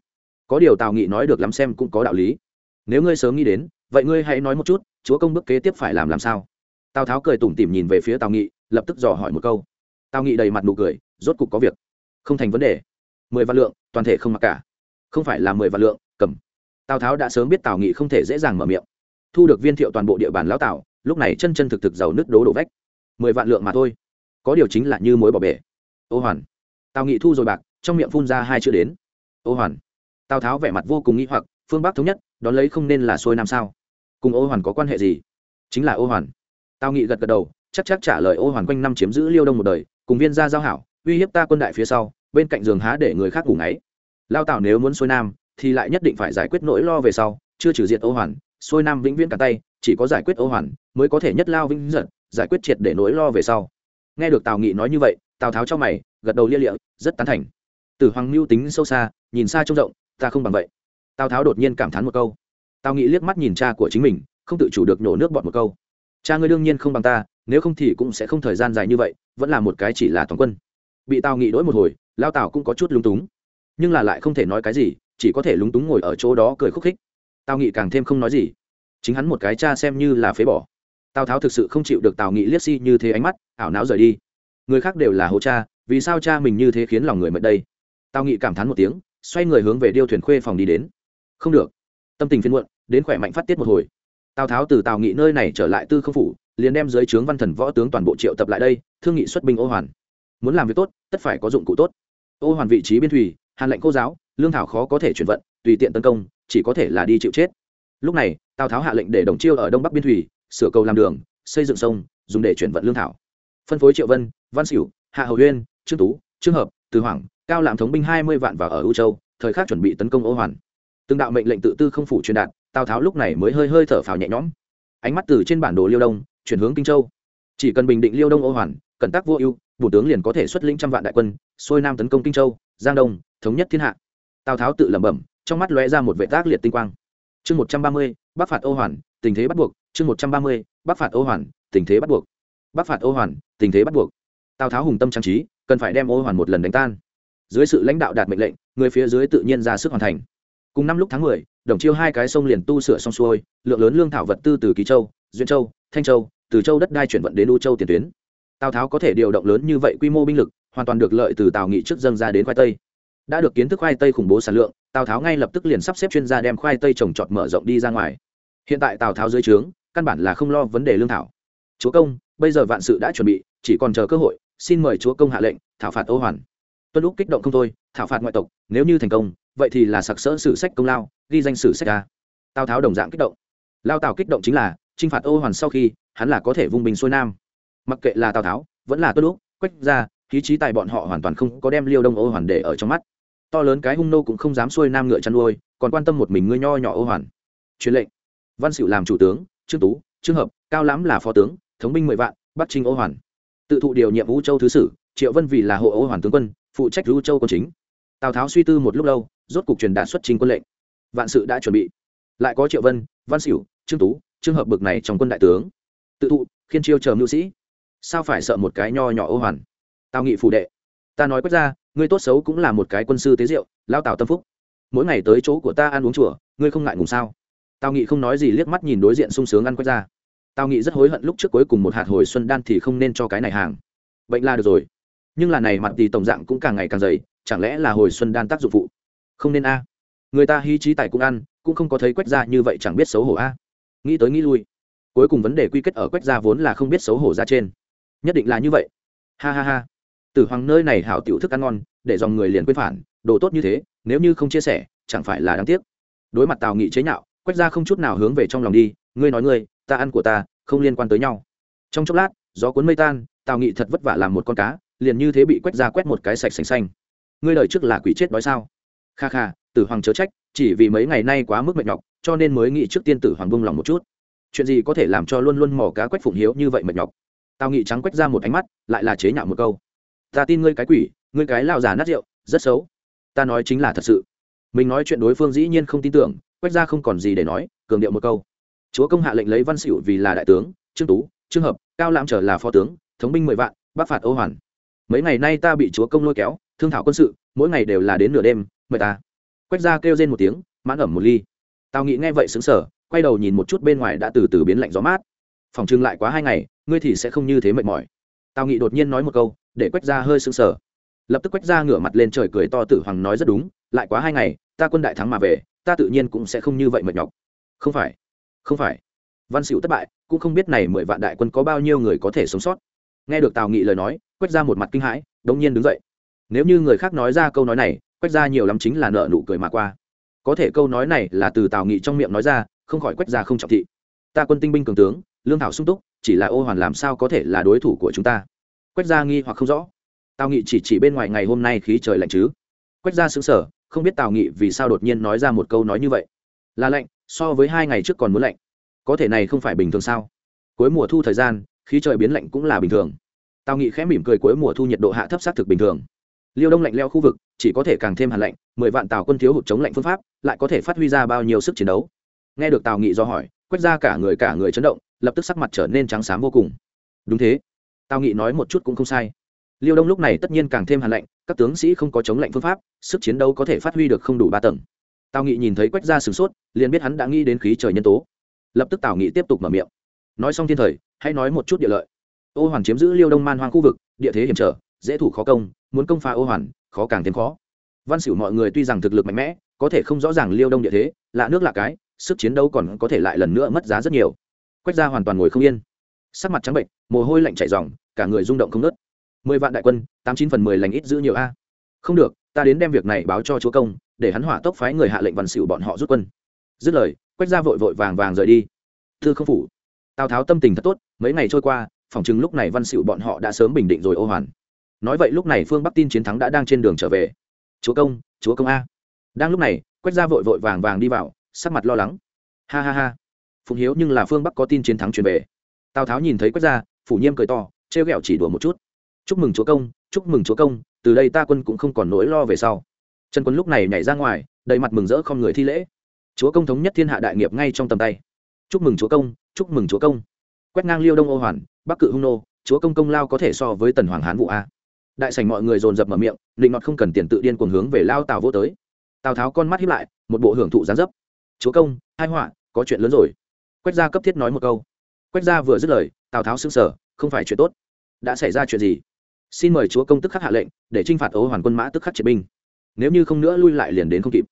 Speaker 1: Có điều tào nghị nói được lắm xem cũng có đạo lý. Nếu ngươi sớm nghĩ đến, vậy ngươi hãy nói một chút, chúa công bước kế tiếp phải làm làm sao? Tào tháo cười tủm tỉm nhìn về phía tào nghị, lập tức dò hỏi một câu. Tào nghị đầy mặt nụ cười, rốt cục có việc. Không thành vấn đề. Mười vạn lượng, toàn thể không mặc cả. Không phải là mười vạn lượng, cầm. Tào tháo đã sớm biết tào nghị không thể dễ dàng mở miệng. Thu được viên thiệu toàn bộ địa bàn lão tào lúc này chân chân thực thực giàu nứt đố đổ vách. Mười vạn lượng mà thôi. Có điều chính là như mối bỏ bể. Ô hoàn. Tào nghị thu rồi bạc, trong miệng phun ra hai chữ đến. Ô hoàn. Tào tháo vẻ mặt vô cùng nghĩ hoặc, phương bắc thống nhất, đón lấy không nên là xuôi nam sao? Cùng ô hoàn có quan hệ gì? Chính là ô hoàn. Tào nghị gật gật đầu, chắc chắc trả lời ô hoàn quanh năm chiếm giữ liêu đông một đời, cùng viên gia giao hảo, uy hiếp ta quân đại phía sau, bên cạnh giường há để người khác ngủ ngáy. Lao tào nếu muốn xuôi nam, thì lại nhất định phải giải quyết nỗi lo về sau, chưa trừ diệt ô hoàn xuôi nam vĩnh viễn cả tay, chỉ có giải quyết ô hoàn, mới có thể nhất lao vĩnh giật, giải quyết triệt để nỗi lo về sau. Nghe được tào nghị nói như vậy, tào tháo cho mày, gật đầu lia lịa, rất tán thành. Tử hoàng mưu tính sâu xa, nhìn xa trông rộng, ta không bằng vậy. Tào tháo đột nhiên cảm thán một câu. Tào nghị liếc mắt nhìn cha của chính mình, không tự chủ được nhổ nước bọt một câu. Cha ngươi đương nhiên không bằng ta, nếu không thì cũng sẽ không thời gian dài như vậy, vẫn là một cái chỉ là toàn quân. Bị tào nghị đỗi một hồi, lao tào cũng có chút lúng túng. Nhưng là lại không thể nói cái gì, chỉ có thể lúng túng ngồi ở chỗ đó cười khúc khích tào nghị càng thêm không nói gì. Chính hắn một cái cha xem như là phế bỏ. Tào tháo thực sự không chịu được tào nghị liếc si như thế ánh mắt, ảo não rời đi. Người khác đều là hố cha, vì sao cha mình như thế khiến lòng người mệt đây? Tào nghị cảm thán một tiếng, xoay người hướng về điêu thuyền khuê phòng đi đến. Không được. Tâm tình phiên muộn, đến khỏe mạnh phát tiết một hồi. Tào tháo từ tào nghị nơi này trở lại tư không phủ, liền đem dưới trướng văn thần võ tướng toàn bộ triệu tập lại đây, thương nghị xuất binh ô hoàn. Muốn làm việc tốt, tất phải có dụng cụ tốt. Ô hoàn vị trí biên thủy, hàn lệnh cô giáo, lương thảo khó có thể chuyển vận, tùy tiện tấn công chỉ có thể là đi chịu chết. Lúc này, tào tháo hạ lệnh để đồng chiêu ở đông bắc biên thủy, sửa cầu làm đường, xây dựng sông, dùng để chuyển vận lương thảo. Phân phối triệu vân, văn xỉu hạ hầu huyên, trương tú, trương hợp, từ hoàng cao làm thống binh hai mươi vạn vào ở ưu châu, thời khắc chuẩn bị tấn công ô hoàn. Từng đạo mệnh lệnh tự tư không phủ truyền đạt, tào tháo lúc này mới hơi hơi thở phào nhẹ nhõm. Ánh mắt từ trên bản đồ liêu đông, chuyển hướng kinh châu. Chỉ cần bình định liêu đông ô hoàn, cẩn tác vô ưu, bổ tướng liền có thể xuất lĩnh trăm vạn đại quân, xuôi nam tấn công kinh châu, giang đông, thống nhất thiên hạ. Tào tháo tự lẩm bẩm trong mắt lóe ra một vệ tác liệt tinh quang. Chương một trăm ba mươi, bắc phạt ô hoàn, tình thế bắt buộc. Chương một trăm ba mươi, bắc phạt ô hoàn, tình thế bắt buộc. Bắc phạt ô hoàn, tình thế bắt buộc. Tào tháo hùng tâm trang trí, cần phải đem ô hoàn một lần đánh tan. Dưới sự lãnh đạo đạt mệnh lệnh, người phía dưới tự nhiên ra sức hoàn thành. Cùng năm lúc tháng mười, đồng chiêu hai cái sông liền tu sửa xong xuôi, lượng lớn lương thảo vật tư từ kỳ châu, duyên châu, thanh châu, từ châu đất đai chuyển vận đến u châu tiền tuyến. Tào tháo có thể điều động lớn như vậy quy mô binh lực, hoàn toàn được lợi từ tào nghị trước dâng ra đến khoai tây. Đã được kiến thức khoai tây khủng bố sản lượng tào tháo ngay lập tức liền sắp xếp chuyên gia đem khoai tây trồng trọt mở rộng đi ra ngoài. Hiện tại tào tháo dưới trướng, căn bản là không lo vấn đề lương thảo. Chúa công, bây giờ vạn sự đã chuẩn bị, chỉ còn chờ cơ hội, xin mời chúa công hạ lệnh, thảo phạt ô hoàn. Tuân lúc kích động không thôi, thảo phạt ngoại tộc, nếu như thành công, vậy thì là sặc sỡ sử sách công lao, ghi danh sử sách ca tào tháo đồng dạng kích động. Lao tào kích động chính là t r i n h phạt ô hoàn sau khi, hắn là có thể vung bình xuôi nam. Mặc kệ là tào tháo, vẫn là tuân lúc, quách ra khí trí tài bọn họ hoàn toàn không có đem liêu đông ô hoàn để ở trong mắt to lớn cái hung nô cũng không dám xuôi nam ngựa chăn nuôi, còn quan tâm một mình ngươi nho nhỏ ô hoàn. Truyền lệnh. Văn xịu làm chủ tướng, trương tú, trương hợp, cao lắm là phó tướng, thống binh mười vạn, bắt trinh ô hoàn. Tự thụ điều nhiệm vũ châu thứ sử, triệu vân vì là hộ ô hoàn tướng quân, phụ trách vũ châu quân chính. Tào tháo suy tư một lúc lâu, rốt cục truyền đạt xuất trình quân lệnh. Vạn sự đã chuẩn bị. Lại có triệu vân, văn sửu, trương tú trường hợp bực này trong quân đại tướng. Tự thụ, khiên chiêu chờ mưu sĩ. Sao phải sợ một cái nho nhỏ ô hoàn? Tào nghị phủ đệ. Ta nói quét ra ngươi tốt xấu cũng là một cái quân sư tế diệu, lao tào tâm phúc. Mỗi ngày tới chỗ của ta ăn uống chùa, ngươi không ngại ngùng sao? Tào nghị không nói gì, liếc mắt nhìn đối diện sung sướng ăn quét ra. Tào nghị rất hối hận lúc trước cuối cùng một hạt hồi xuân đan thì không nên cho cái này hàng. Bệnh là được rồi. Nhưng là này mặt thì tổng dạng cũng càng ngày càng dày, chẳng lẽ là hồi xuân đan tác dụng phụ? Không nên a. Người ta hy trí tài cũng ăn, cũng không có thấy quách ra như vậy chẳng biết xấu hổ a. Nghĩ tới nghĩ lui. Cuối cùng vấn đề quy kết ở quách ra vốn là không biết xấu hổ ra trên. Nhất định là như vậy. Ha ha ha. Tử hoàng nơi này hảo tiểu thức ăn ngon, để dòng người liền quên phản, đồ tốt như thế, nếu như không chia sẻ, chẳng phải là đáng tiếc. Đối mặt tào nghị chế nhạo, quách ra không chút nào hướng về trong lòng đi, ngươi nói ngươi, ta ăn của ta, không liên quan tới nhau. Trong chốc lát, gió cuốn mây tan, tào nghị thật vất vả làm một con cá, liền như thế bị quách ra quét một cái sạch sành xanh. Ngươi đời trước là quỷ chết đói sao? Kha kha, tử hoàng chớ trách, chỉ vì mấy ngày nay quá mức mệt nhọc, cho nên mới nghĩ trước tiên tử hoàng bông lòng một chút. Chuyện gì có thể làm cho luôn luôn mò cá quách phụng hiếu như vậy mệt nhọc? Tào Nghị trắng quách ra một ánh mắt, lại là chế nhạo một câu ta tin ngươi cái quỷ, ngươi cái lao già nát rượu, rất xấu. Ta nói chính là thật sự. Mình nói chuyện đối phương dĩ nhiên không tin tưởng, quách ra không còn gì để nói, cường điệu một câu. Chúa công hạ lệnh lấy văn xỉu vì là đại tướng, trương tú, trương hợp, cao lãm trở là phó tướng, thống binh mười vạn, bắc phạt ô hoàn. Mấy ngày nay ta bị chúa công lôi kéo, thương thảo quân sự, mỗi ngày đều là đến nửa đêm, mời ta. Quách ra kêu rên một tiếng, mãn ẩm một ly. Tào nghị nghe vậy xứng sở quay đầu nhìn một chút bên ngoài đã từ từ biến lạnh gió mát. Phòng trưng lại quá hai ngày, ngươi thì sẽ không như thế mệt mỏi tào nghị đột nhiên nói một câu, để quách ra hơi sững sờ. Lập tức quách ra ngửa mặt lên trời cười to tử hoàng nói rất đúng, lại quá hai ngày, ta quân đại thắng mà về, ta tự nhiên cũng sẽ không như vậy mệt nhọc. Không phải không phải. Văn xỉu thất bại, cũng không biết này mười vạn đại quân có bao nhiêu người có thể sống sót. Nghe được tào nghị lời nói, quách ra một mặt kinh hãi, đống nhiên đứng dậy. Nếu như người khác nói ra câu nói này, quách ra nhiều lắm chính là nợ nụ cười mà qua. Có thể câu nói này là từ tào nghị trong miệng nói ra, không khỏi quách ra không trọng thị. Ta quân tinh binh cường tướng, lương thảo sung túc chỉ là ô hoàn làm sao có thể là đối thủ của chúng ta? Quách ra nghi hoặc không rõ. Tào nghị chỉ chỉ bên ngoài ngày hôm nay khí trời lạnh chứ. Quách ra xứng sở không biết tào nghị vì sao đột nhiên nói ra một câu nói như vậy. Là lạnh, so với hai ngày trước còn muốn lạnh. Có thể này không phải bình thường sao? Cuối mùa thu thời gian, khí trời biến lạnh cũng là bình thường. Tào nghị khẽ mỉm cười cuối mùa thu nhiệt độ hạ thấp xác thực bình thường. Liêu đông lạnh leo khu vực, chỉ có thể càng thêm hàn lạnh, mười vạn tàu quân thiếu hụt chống lạnh phương pháp, lại có thể phát huy ra bao nhiêu sức chiến đấu? Nghe được tào nghị do hỏi, quét ra cả người cả người chấn động, lập tức sắc mặt trở nên trắng xám vô cùng. Đúng thế. Tào nghị nói một chút cũng không sai. Liêu đông lúc này tất nhiên càng thêm hàn lạnh, các tướng sĩ không có chống lạnh phương pháp, sức chiến đấu có thể phát huy được không đủ ba tầng. Tào nghị nhìn thấy quách ra sửng sốt, liền biết hắn đã nghĩ đến khí trời nhân tố. Lập tức tào nghị tiếp tục mở miệng. Nói xong thiên thời, hãy nói một chút địa lợi. Ô hoàn chiếm giữ liêu đông man hoang khu vực, địa thế hiểm trở, dễ thủ khó công, muốn công phá ô hoàn, khó càng thêm khó. Văn xỉu mọi người tuy rằng thực lực mạnh mẽ, có thể không rõ ràng liêu đông địa thế, lạ nước lạ cái sức chiến đấu còn có thể lại lần nữa mất giá rất nhiều. Quách Gia hoàn toàn ngồi không yên. Sắc mặt trắng bệnh, mồ hôi lạnh chảy dòng cả người rung động không nớt mười vạn đại quân, tám chín phần mười lành ít giữ nhiều a. Không được, ta đến đem việc này báo cho chúa công, để hắn hỏa tốc phái người hạ lệnh văn xỉu bọn họ rút quân. Dứt lời, quách Gia vội vội vàng vàng rời đi. Thư không phủ. Tào tháo tâm tình thật tốt, mấy ngày trôi qua, phòng chừng lúc này văn xỉu bọn họ đã sớm bình định rồi ô hoàn. Nói vậy lúc này phương bắc tin chiến thắng đã đang trên đường trở về. Chúa công chúa công a. Đang lúc này, quách Gia vội vội vàng vàng đi vào sắc mặt lo lắng. Ha ha ha. Phụng hiếu nhưng là phương bắc có tin chiến thắng truyền về. Tào tháo nhìn thấy quách ra, phủ nhiêm cười to, trêu ghẹo chỉ đùa một chút. Chúc mừng chúa công, chúc mừng chúa công, từ đây ta quân cũng không còn nỗi lo về sau. Trần quân lúc này nhảy ra ngoài, đầy mặt mừng rỡ không người thi lễ. Chúa công thống nhất thiên hạ đại nghiệp ngay trong tầm tay. Chúc mừng chúa công, chúc mừng chúa công. Quét ngang liêu đông ô hoàn, bắc cự hung nô, chúa công công lao có thể so với tần hoàng hán vụ a. Đại sảnh mọi người dồn dập mở miệng định ngọt không cần tiền tự điên cuồng hướng về lao tào vô tới. Tào tháo con mắt hiếp lại, một bộ hưởng thụ gián dấp chúa công, hai họa, có chuyện lớn rồi. Quách gia cấp thiết nói một câu. Quách gia vừa dứt lời, tào tháo xưng sở không phải chuyện tốt. Đã xảy ra chuyện gì? Xin mời chúa công tức khắc hạ lệnh, để t r i n h phạt ấu hoàn quân mã tức khắc triệt binh. Nếu như không nữa lui lại liền đến không kịp.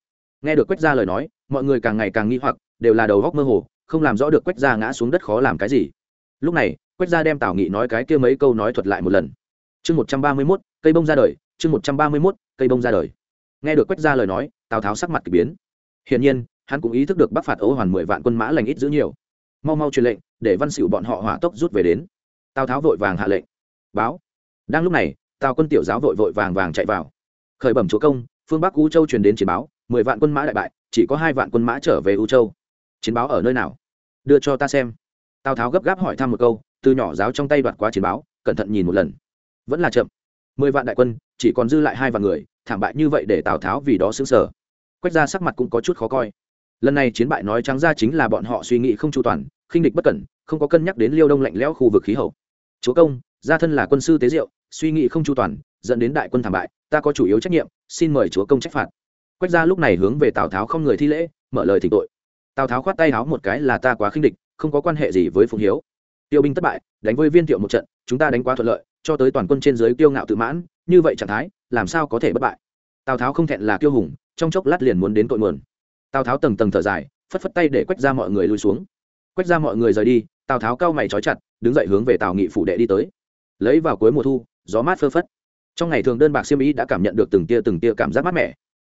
Speaker 1: Nghe được quách gia lời nói, mọi người càng ngày càng nghi hoặc, đều là đầu góc mơ hồ, không làm rõ được quách gia ngã xuống đất khó làm cái gì. Lúc này, quách gia đem tào nghị nói cái kia mấy câu nói thuật lại một lần. Chương một trăm ba mươi mốt, cây bông ra đời, chương một trăm ba mươi mốt, cây bông ra đời. Nghe được quách gia lời nói, tào tháo sắc mặt k ỳ biến. Hiển nhiên hắn cũng ý thức được bắc phạt ấu hoàn mười vạn quân mã lành ít giữ nhiều. Mau mau truyền lệnh, để văn xịu bọn họ hỏa tốc rút về đến. Tào tháo vội vàng hạ lệnh. Báo. Đang lúc này, tào quân tiểu giáo vội vội vàng vàng chạy vào. Khởi bẩm chúa công, phương bắc u châu truyền đến chiến báo, mười vạn quân mã đại bại, chỉ có hai vạn quân mã trở về u châu. Chiến báo ở nơi nào? Đưa cho ta xem. Tào tháo gấp gáp hỏi thăm một câu, từ nhỏ giáo trong tay đoạt qua chiến báo, cẩn thận nhìn một lần. Vẫn là chậm. Mười vạn đại quân, chỉ còn dư lại hai vạn người, thảm bại như vậy để tào tháo vì đó xứng sở quách ra sắc mặt cũng có chút khó coi lần này chiến bại nói trắng ra chính là bọn họ suy nghĩ không chu toàn, khinh địch bất cẩn, không có cân nhắc đến liêu đông lạnh lẽo khu vực khí hậu. Chúa công, gia thân là quân sư tế diệu, suy nghĩ không chu toàn, dẫn đến đại quân thảm bại, ta có chủ yếu trách nhiệm, xin mời chúa công trách phạt. Quách gia lúc này hướng về tào tháo không người thi lễ, mở lời thỉnh tội. Tào tháo khoát tay háo một cái là ta quá khinh địch, không có quan hệ gì với phụng hiếu. Tiêu binh thất bại, đánh với viên thiệu một trận, chúng ta đánh quá thuận lợi, cho tới toàn quân trên dưới kiêu ngạo tự mãn, như vậy trạng thái, làm sao có thể bất bại? Tào tháo không thẹn là kiêu hùng, trong chốc lát liền muốn đến tội nguồn tào tháo tầng tầng thở dài, phất phất tay để quách ra mọi người lui xuống. Quách ra mọi người rời đi, tào tháo cao mày trói chặt, đứng dậy hướng về tào nghị phủ đệ đi tới. Lấy vào cuối mùa thu, gió mát phơ phất. Trong ngày thường đơn bạc siêm ý đã cảm nhận được từng tia từng tia cảm giác mát mẻ.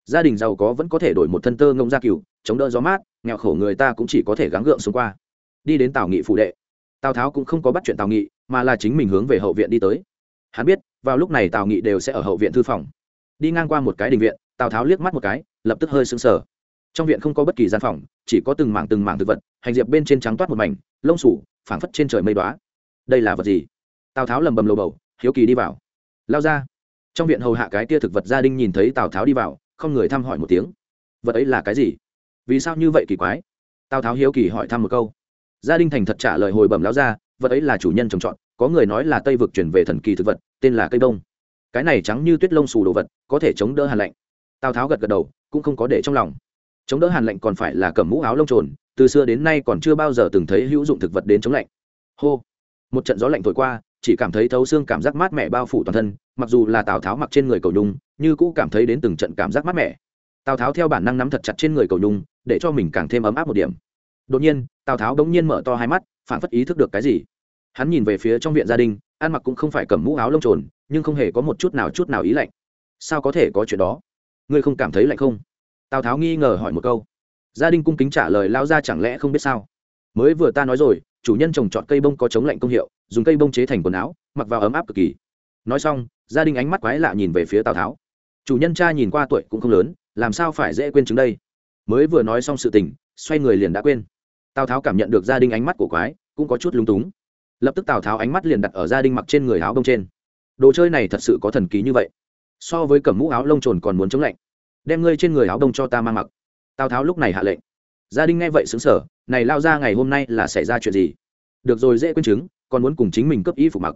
Speaker 1: Gia đình giàu có vẫn có thể đổi một thân tơ ngông gia cừu, chống đỡ gió mát, nghèo khổ người ta cũng chỉ có thể gắng gượng xuống qua. Đi đến tào nghị phủ đệ, tào tháo cũng không có bắt chuyện tào nghị, mà là chính mình hướng về hậu viện đi tới. Hắn biết, vào lúc này tào nghị đều sẽ ở hậu viện thư phòng. Đi ngang qua một cái đình viện, tào tháo liếc mắt một cái, lập tức hơi sững sờ trong viện không có bất kỳ gian phòng, chỉ có từng mảng từng mảng thực vật, hành diệp bên trên trắng toát một mảnh, lông sủ phảng phất trên trời mây đoá đây là vật gì? Tào tháo lầm bầm lầu bầu, hiếu kỳ đi vào. Lao ra. Trong viện hầu hạ cái tia thực vật gia đình nhìn thấy tào tháo đi vào, không người thăm hỏi một tiếng. Vật ấy là cái gì? Vì sao như vậy kỳ quái? Tào tháo hiếu kỳ hỏi thăm một câu. Gia đình thành thật trả lời hồi bẩm lao ra vật ấy là chủ nhân trồng trọt, có người nói là tây vực chuyển về thần kỳ thực vật, tên là cây bông. Cái này trắng như tuyết lông xù đồ vật, có thể chống đỡ hàn lạnh. Tào tháo gật gật đầu, cũng không có để trong lòng chống đỡ hàn lạnh còn phải là cầm mũ áo lông trồn, từ xưa đến nay còn chưa bao giờ từng thấy hữu dụng thực vật đến chống lạnh. Hô! Một trận gió lạnh thổi qua, chỉ cảm thấy thấu xương cảm giác mát mẻ bao phủ toàn thân, mặc dù là tào tháo mặc trên người cầu nhung, như cũ cảm thấy đến từng trận cảm giác mát mẻ. Tào tháo theo bản năng nắm thật chặt trên người cầu nhung, để cho mình càng thêm ấm áp một điểm. Đột nhiên, tào tháo bỗng nhiên mở to hai mắt, phản phất ý thức được cái gì. Hắn nhìn về phía trong viện gia đình, ăn mặc cũng không phải cầm mũ áo lông trồn, nhưng không hề có một chút nào chút nào ý lạnh. Sao có thể có chuyện đó? Ngươi không cảm thấy lạnh không? Tào tháo nghi ngờ hỏi một câu gia đình cung kính trả lời lao ra chẳng lẽ không biết sao mới vừa ta nói rồi chủ nhân trồng trọt cây bông có chống lạnh công hiệu dùng cây bông chế thành quần áo mặc vào ấm áp cực kỳ nói xong gia đình ánh mắt quái lạ nhìn về phía tào tháo chủ nhân cha nhìn qua tuổi cũng không lớn làm sao phải dễ quên chứng đây mới vừa nói xong sự tình xoay người liền đã quên tào tháo cảm nhận được gia đình ánh mắt của quái cũng có chút lúng túng lập tức tào tháo ánh mắt liền đặt ở gia đình mặc trên người áo bông trên đồ chơi này thật sự có thần ký như vậy so với cẩm mũ áo lông trồn còn muốn chống lạnh đem ngươi trên người áo đông cho ta mang mặc. Tào tháo lúc này hạ lệnh. Gia đình nghe vậy xứng sở này lao ra ngày hôm nay là xảy ra chuyện gì? Được rồi, dễ quên chứng, còn muốn cùng chính mình cấp ý phục mặc.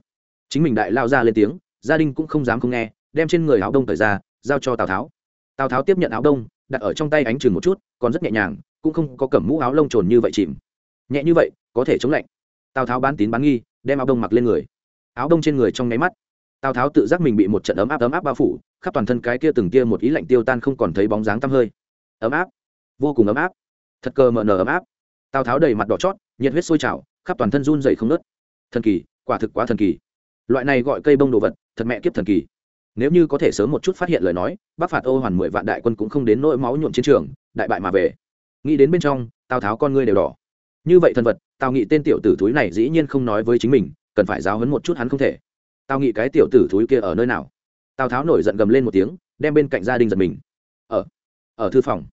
Speaker 1: Chính mình đại lao ra lên tiếng, gia đình cũng không dám không nghe, đem trên người áo đông thời ra, giao cho tào tháo. Tào tháo tiếp nhận áo đông, đặt ở trong tay ánh chừng một chút, còn rất nhẹ nhàng, cũng không có cẩm mũ áo lông trồn như vậy chìm. Nhẹ như vậy, có thể chống lạnh. Tào tháo bán tín bán nghi, đem áo đông mặc lên người. Áo đông trên người trong nháy mắt tào tháo tự giác mình bị một trận ấm áp ấm áp bao phủ, khắp toàn thân cái kia từng kia một ý lạnh tiêu tan không còn thấy bóng dáng tăm hơi. Ấm áp, vô cùng ấm áp, thật cờ mờ nở ấm áp. Tào tháo đầy mặt đỏ chót, nhiệt huyết sôi trào, khắp toàn thân run dày không nớt thần kỳ, quả thực quá thần kỳ. Loại này gọi cây bông đồ vật, thật mẹ kiếp thần kỳ. Nếu như có thể sớm một chút phát hiện lời nói, bắc phạt ô hoàn mười vạn đại quân cũng không đến nỗi máu nhuộm chiến trường, đại bại mà về. Nghĩ đến bên trong, tào tháo con ngươi đều đỏ. Như vậy thần vật, tào nghị tên tiểu tử thúi này dĩ nhiên không nói với chính mình, cần phải giáo hấn một chút hắn không thể. Tao nghĩ cái tiểu tử thúi kia ở nơi nào? Tào tháo nổi giận gầm lên một tiếng, đem bên cạnh gia đình giật mình. Ở ở thư phòng.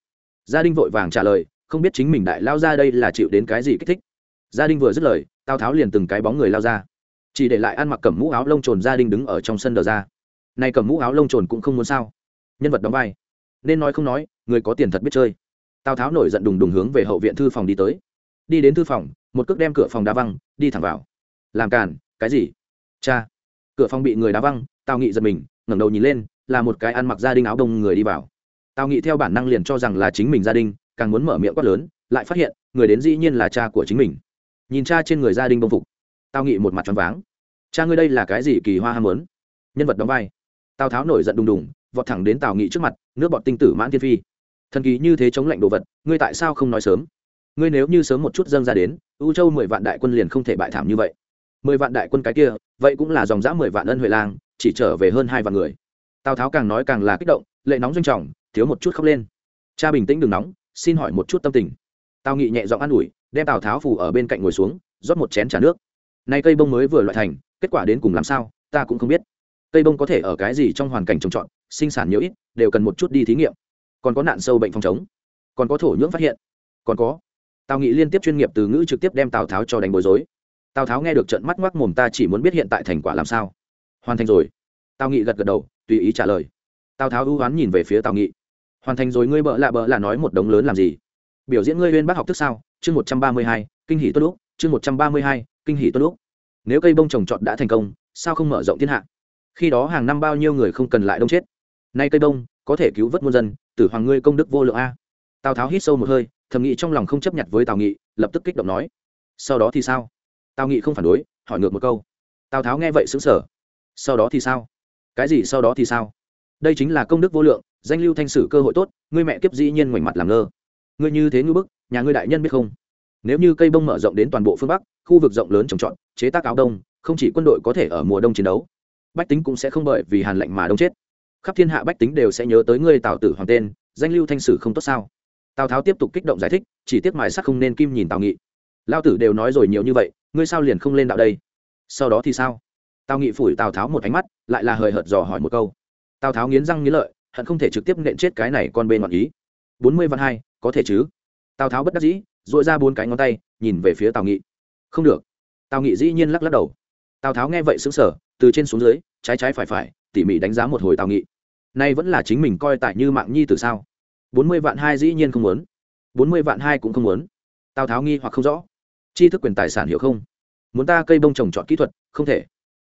Speaker 1: Gia đình vội vàng trả lời, không biết chính mình đại lao ra đây là chịu đến cái gì kích thích. Gia đình vừa dứt lời, tào tháo liền từng cái bóng người lao ra. Chỉ để lại ăn mặc cầm mũ áo lông trồn gia đình đứng ở trong sân đờ ra. Này cầm mũ áo lông trồn cũng không muốn sao? Nhân vật đóng vai. Nên nói không nói, người có tiền thật biết chơi. Tào tháo nổi giận đùng đùng hướng về hậu viện thư phòng đi tới. Đi đến thư phòng, một cước đem cửa phòng đá văng, đi thẳng vào. Làm càn, cái gì? Cha cửa phòng bị người đá văng, tào nghị giật mình, ngẩng đầu nhìn lên, là một cái ăn mặc gia đình áo đông người đi vào. Tào nghị theo bản năng liền cho rằng là chính mình gia đình, càng muốn mở miệng quát lớn, lại phát hiện, người đến dĩ nhiên là cha của chính mình. Nhìn cha trên người gia đình bông phục, tào nghị một mặt choáng váng. Cha ngươi đây là cái gì kỳ hoa ham muốn? Nhân vật đóng vai. Tào tháo nổi giận đùng đùng, vọt thẳng đến tào nghị trước mặt, nước bọt tinh tử mãn thiên phi. Thần kỳ như thế chống lạnh đồ vật, ngươi tại sao không nói sớm? Ngươi nếu như sớm một chút dâng ra đến ưu châu mười vạn đại quân liền không thể bại thảm như vậy mười vạn đại quân cái kia, vậy cũng là dòng dã mười vạn ân huệ lang, chỉ trở về hơn hai vạn người. Tào tháo càng nói càng là kích động, lệ nóng doanh trọng, thiếu một chút khóc lên. Cha bình tĩnh đừng nóng, xin hỏi một chút tâm tình. Tào nghị nhẹ giọng an ủi, đem tào tháo phủ ở bên cạnh ngồi xuống, rót một chén t nước. Nay cây bông mới vừa loại thành, kết quả đến cùng làm sao, ta cũng không biết. Cây bông có thể ở cái gì trong hoàn cảnh trồng trọt, sinh sản nhiều ít, đều cần một chút đi thí nghiệm. Còn có nạn sâu bệnh phòng chống. Còn có thổ nhưỡng phát hiện. Còn có. Tào nghị liên tiếp chuyên nghiệp từ ngữ trực tiếp đem tào tháo cho đánh bối rối tào tháo nghe được trận mắt ngoác mồm, ta chỉ muốn biết hiện tại thành quả làm sao. Hoàn thành rồi. Tào nghị gật gật đầu, tùy ý trả lời. Tào tháo ưu oán nhìn về phía tào nghị. Hoàn thành rồi ngươi bợ lạ bợ là nói một đống lớn làm gì? Biểu diễn ngươi huyên bác học thức sao? Chương một trăm ba mươi hai, kinh hỷ tốt lúc chương một trăm ba mươi hai, kinh hỷ tốt lúc nếu cây bông trồng trọt đã thành công, sao không mở rộng thiên hạ? Khi đó hàng năm bao nhiêu người không cần lại đông chết? Nay cây bông, có thể cứu vớt muôn dân, tử hoàng ngươi công đức vô lượng a. Tào tháo hít sâu một hơi, thầm nghĩ trong lòng không chấp nhận với tào nghị, lập tức kích động nói. Sau đó thì sao? Tào nghị không phản đối, hỏi ngược một câu. Tào tháo nghe vậy xứng sở sau đó thì sao? Cái gì sau đó thì sao? Đây chính là công đức vô lượng, danh lưu thanh sử cơ hội tốt, ngươi mẹ kiếp dĩ nhiên ngoảnh mặt làm ngơ. Ngươi như thế ngư bức, nhà ngươi đại nhân biết không? Nếu như cây bông mở rộng đến toàn bộ phương bắc, khu vực rộng lớn trồng trọt, chế tác áo đông, không chỉ quân đội có thể ở mùa đông chiến đấu, bách tính cũng sẽ không bởi vì hàn lạnh mà đông chết. Khắp thiên hạ bách tính đều sẽ nhớ tới ngươi tào tử hoàng tên, danh lưu thanh sử không tốt sao? Tào tháo tiếp tục kích động giải thích, chỉ tiếc mài sắc không nên kim nhìn tào nghị lao tử đều nói rồi nhiều như vậy, ngươi sao liền không lên đạo đây? Sau đó thì sao? Tào nghị phủi tào tháo một ánh mắt, lại là hời hợt dò hỏi một câu. Tào tháo nghiến răng nghiến lợi, hận không thể trực tiếp nện chết cái này con bên ngọn ý. Bốn mươi văn hai, có thể chứ? Tào tháo bất đắc dĩ dội ra bốn cái ngón tay, nhìn về phía tào nghị. Không được. Tào nghị dĩ nhiên lắc lắc đầu. Tào tháo nghe vậy xứng sở từ trên xuống dưới, trái trái phải phải, tỉ mỉ đánh giá một hồi tào nghị. Nay vẫn là chính mình coi tại như mạng nhi từ sao? Bốn mươi vạn hai dĩ nhiên không muốn. Bốn mươi vạn hai cũng không muốn. Tào tháo nghi hoặc không rõ chi thức quyền tài sản hiểu không? Muốn ta cây bông trồng trọt kỹ thuật, không thể.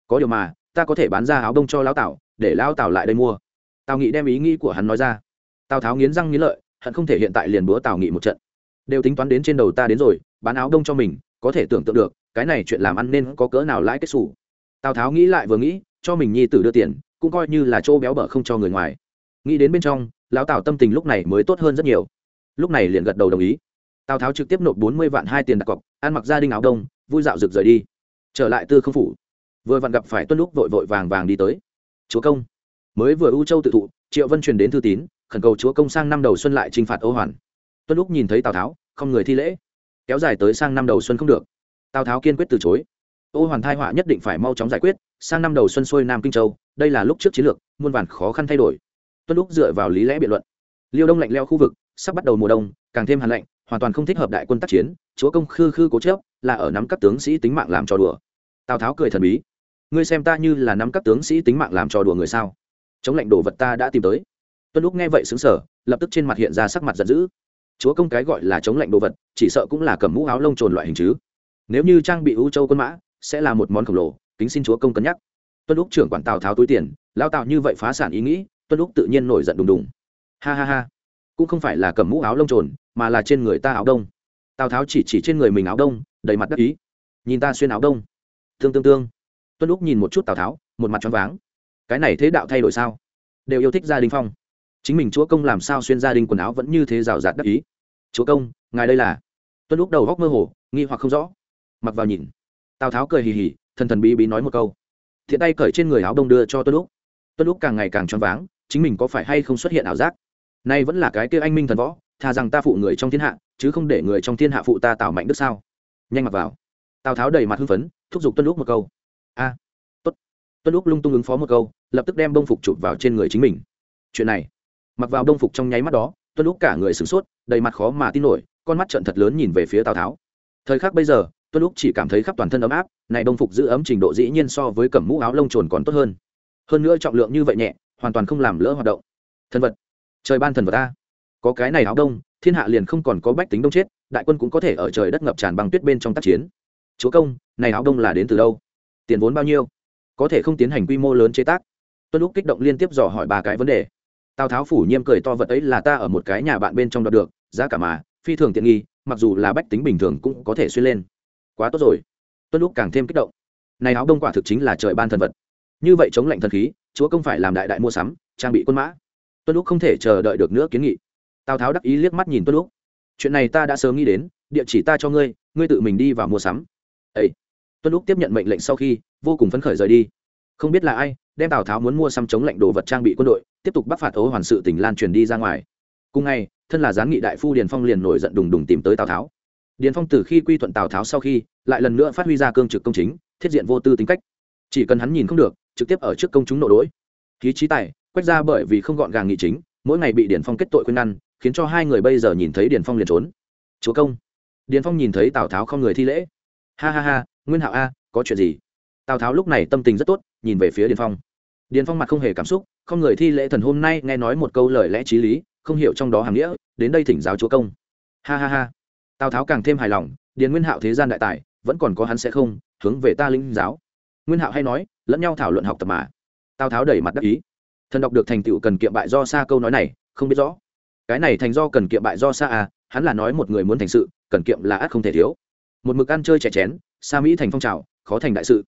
Speaker 1: Có điều mà, ta có thể bán ra áo bông cho lão tảo, để lão tảo lại đây mua. Tào nghị đem ý nghĩ của hắn nói ra. Tào tháo nghiến răng nghiến lợi, hận không thể hiện tại liền búa tào nghị một trận. Đều tính toán đến trên đầu ta đến rồi, bán áo đông cho mình, có thể tưởng tượng được, cái này chuyện làm ăn nên có cỡ nào lãi kết xù. Tào tháo nghĩ lại vừa nghĩ, cho mình nhi tử đưa tiền, cũng coi như là chỗ béo bở không cho người ngoài. Nghĩ đến bên trong, lão tào tâm tình lúc này mới tốt hơn rất nhiều. Lúc này liền gật đầu đồng ý tào tháo trực tiếp nộp bốn mươi vạn hai tiền đặt cọc, ăn mặc gia đình áo đông, vui dạo rực rời đi. Trở lại tư không phủ. Vừa vặn gặp phải tuân lúc vội vội vàng vàng đi tới. Chúa công. Mới vừa u châu tự thụ, triệu vân truyền đến thư tín, khẩn cầu chúa công sang năm đầu xuân lại t r i n h phạt ô hoàn. Tuân lúc nhìn thấy tào tháo, không người thi lễ. Kéo dài tới sang năm đầu xuân không được. Tào tháo kiên quyết từ chối. Ô hoàn thai họa nhất định phải mau chóng giải quyết, sang năm đầu xuân xuôi nam kinh châu, đây là lúc trước chiến lược, muôn vàn khó khăn thay đổi. Tuân lúc dựa vào lý lẽ biện luận. Liêu đông lạnh leo khu vực, sắp bắt đầu mùa đông, càng thêm hàn lạnh hoàn toàn không thích hợp đại quân tác chiến, chúa công khư khư cố chớp là ở nắm các tướng sĩ tính mạng làm trò đùa. Tào tháo cười thần bí. Ngươi xem ta như là nắm các tướng sĩ tính mạng làm trò đùa người sao? Chống lệnh đồ vật ta đã tìm tới. Tuân lúc nghe vậy xứng sở lập tức trên mặt hiện ra sắc mặt giận dữ. Chúa công cái gọi là chống lệnh đồ vật, chỉ sợ cũng là cầm mũ áo lông trồn loại hình chứ. Nếu như trang bị ưu châu quân mã, sẽ là một món khổng lồ, kính xin chúa công cân nhắc. Tuân lúc trưởng quản tào tháo túi tiền lao tạo như vậy phá sản ý nghĩ, tuân lúc tự nhiên nổi giận đùng đùng. Ha ha ha. Cũng không phải là cầm mũ áo lông trồn mà là trên người ta áo đông. Tào tháo chỉ chỉ trên người mình áo đông, đầy mặt đắc ý. Nhìn ta xuyên áo đông. Tương tương tương. Tuân lúc nhìn một chút tào tháo, một mặt choáng váng. Cái này thế đạo thay đổi sao? Đều yêu thích gia đình phong. Chính mình chúa công làm sao xuyên gia đình quần áo vẫn như thế rào rạt đắc ý? Chúa công, ngài đây là? Tuân lúc đầu góc mơ hồ, nghi hoặc không rõ. Mặc vào nhìn. Tào tháo cười hì hì, thần thần bí bí nói một câu. Thiện tay cởi trên người áo đông đưa cho tuân lúc tuân lúc càng ngày càng choáng váng, chính mình có phải hay không xuất hiện ảo giác? Nay vẫn là cái kia anh minh thần võ thà rằng ta phụ người trong thiên hạ, chứ không để người trong thiên hạ phụ ta tào mạnh đức sao? Nhanh mặc vào. Tào tháo đầy mặt hưng phấn, thúc giục tuân lúc một câu. A, tốt. Tuân lúc lung tung ứng phó một câu, lập tức đem đông phục chụp vào trên người chính mình. Chuyện này, mặc vào đông phục trong nháy mắt đó, tuân lúc cả người sửng sốt, đầy mặt khó mà tin nổi, con mắt trận thật lớn nhìn về phía tào tháo. Thời khắc bây giờ, tuân lúc chỉ cảm thấy khắp toàn thân ấm áp, này đông phục giữ ấm trình độ dĩ nhiên so với cẩm mũ áo lông trồn còn tốt hơn. Hơn nữa trọng lượng như vậy nhẹ, hoàn toàn không làm lỡ hoạt động. Thân vật. Trời ban thần vật ta có cái này áo đông, thiên hạ liền không còn có bách tính đông chết, đại quân cũng có thể ở trời đất ngập tràn băng tuyết bên trong tác chiến. Chúa công, này áo đông là đến từ đâu? Tiền vốn bao nhiêu? Có thể không tiến hành quy mô lớn chế tác. Tuân lúc kích động liên tiếp dò hỏi ba cái vấn đề. Tào tháo phủ nhiêm cười to vật ấy là ta ở một cái nhà bạn bên trong đọc được, giá cả mà, phi thường tiện nghi, mặc dù là bách tính bình thường cũng có thể xuyên lên. Quá tốt rồi. Tuân lúc càng thêm kích động. Này áo đông quả thực chính là trời ban thần vật. Như vậy chống lạnh thần khí, chúa công phải làm đại đại mua sắm, trang bị quân mã. Tuân lúc không thể chờ đợi được nữa kiến nghị tào tháo đắc ý liếc mắt nhìn tuân lúc chuyện này ta đã sớm nghĩ đến, địa chỉ ta cho ngươi ngươi tự mình đi vào mua sắm. Ấy tuân lúc tiếp nhận mệnh lệnh sau khi, vô cùng phấn khởi rời đi. Không biết là ai, đem tào tháo muốn mua sắm chống lệnh đồ vật trang bị quân đội, tiếp tục bắc phạt ấu hoàn sự tỉnh lan truyền đi ra ngoài. Cùng ngày, thân là gián nghị đại phu điền phong liền nổi giận đùng đùng tìm tới tào tháo. Điền phong từ khi quy thuận tào tháo sau khi, lại lần nữa phát huy ra cương trực công chính, thiết diện vô tư tính cách. Chỉ cần hắn nhìn không được, trực tiếp ở trước công chúng nội đỗi khí trí tài, quét ra bởi vì không gọn gàng nghị chính, mỗi ngày bị điền phong kết tội khuyên ngăn khiến cho hai người bây giờ nhìn thấy điền phong liền trốn. Chúa công. Điền phong nhìn thấy tào tháo không người thi lễ. Ha ha ha, nguyên hạo a, có chuyện gì? Tào tháo lúc này tâm tình rất tốt, nhìn về phía điền phong. Điền phong mặt không hề cảm xúc, không người thi lễ thần hôm nay nghe nói một câu lời lẽ t r í lý, không hiểu trong đó hàm nghĩa, đến đây thỉnh giáo chúa công. Ha ha ha. Tào tháo càng thêm hài lòng, điền nguyên hạo thế gian đại tài, vẫn còn có hắn sẽ không, hướng về ta linh giáo. Nguyên hạo hay nói, lẫn nhau thảo luận học tập mà. Tào tháo đẩy mặt đắc ý. Thần đọc được thành tựu cần kiệm bại do xa câu nói này, không biết rõ cái này thành do cần kiệm bại do xa à hắn là nói một người muốn thành sự, cần kiệm là ắt không thể thiếu. Một mực ăn chơi trẻ chén xa mỹ thành phong trào, khó thành đại sự.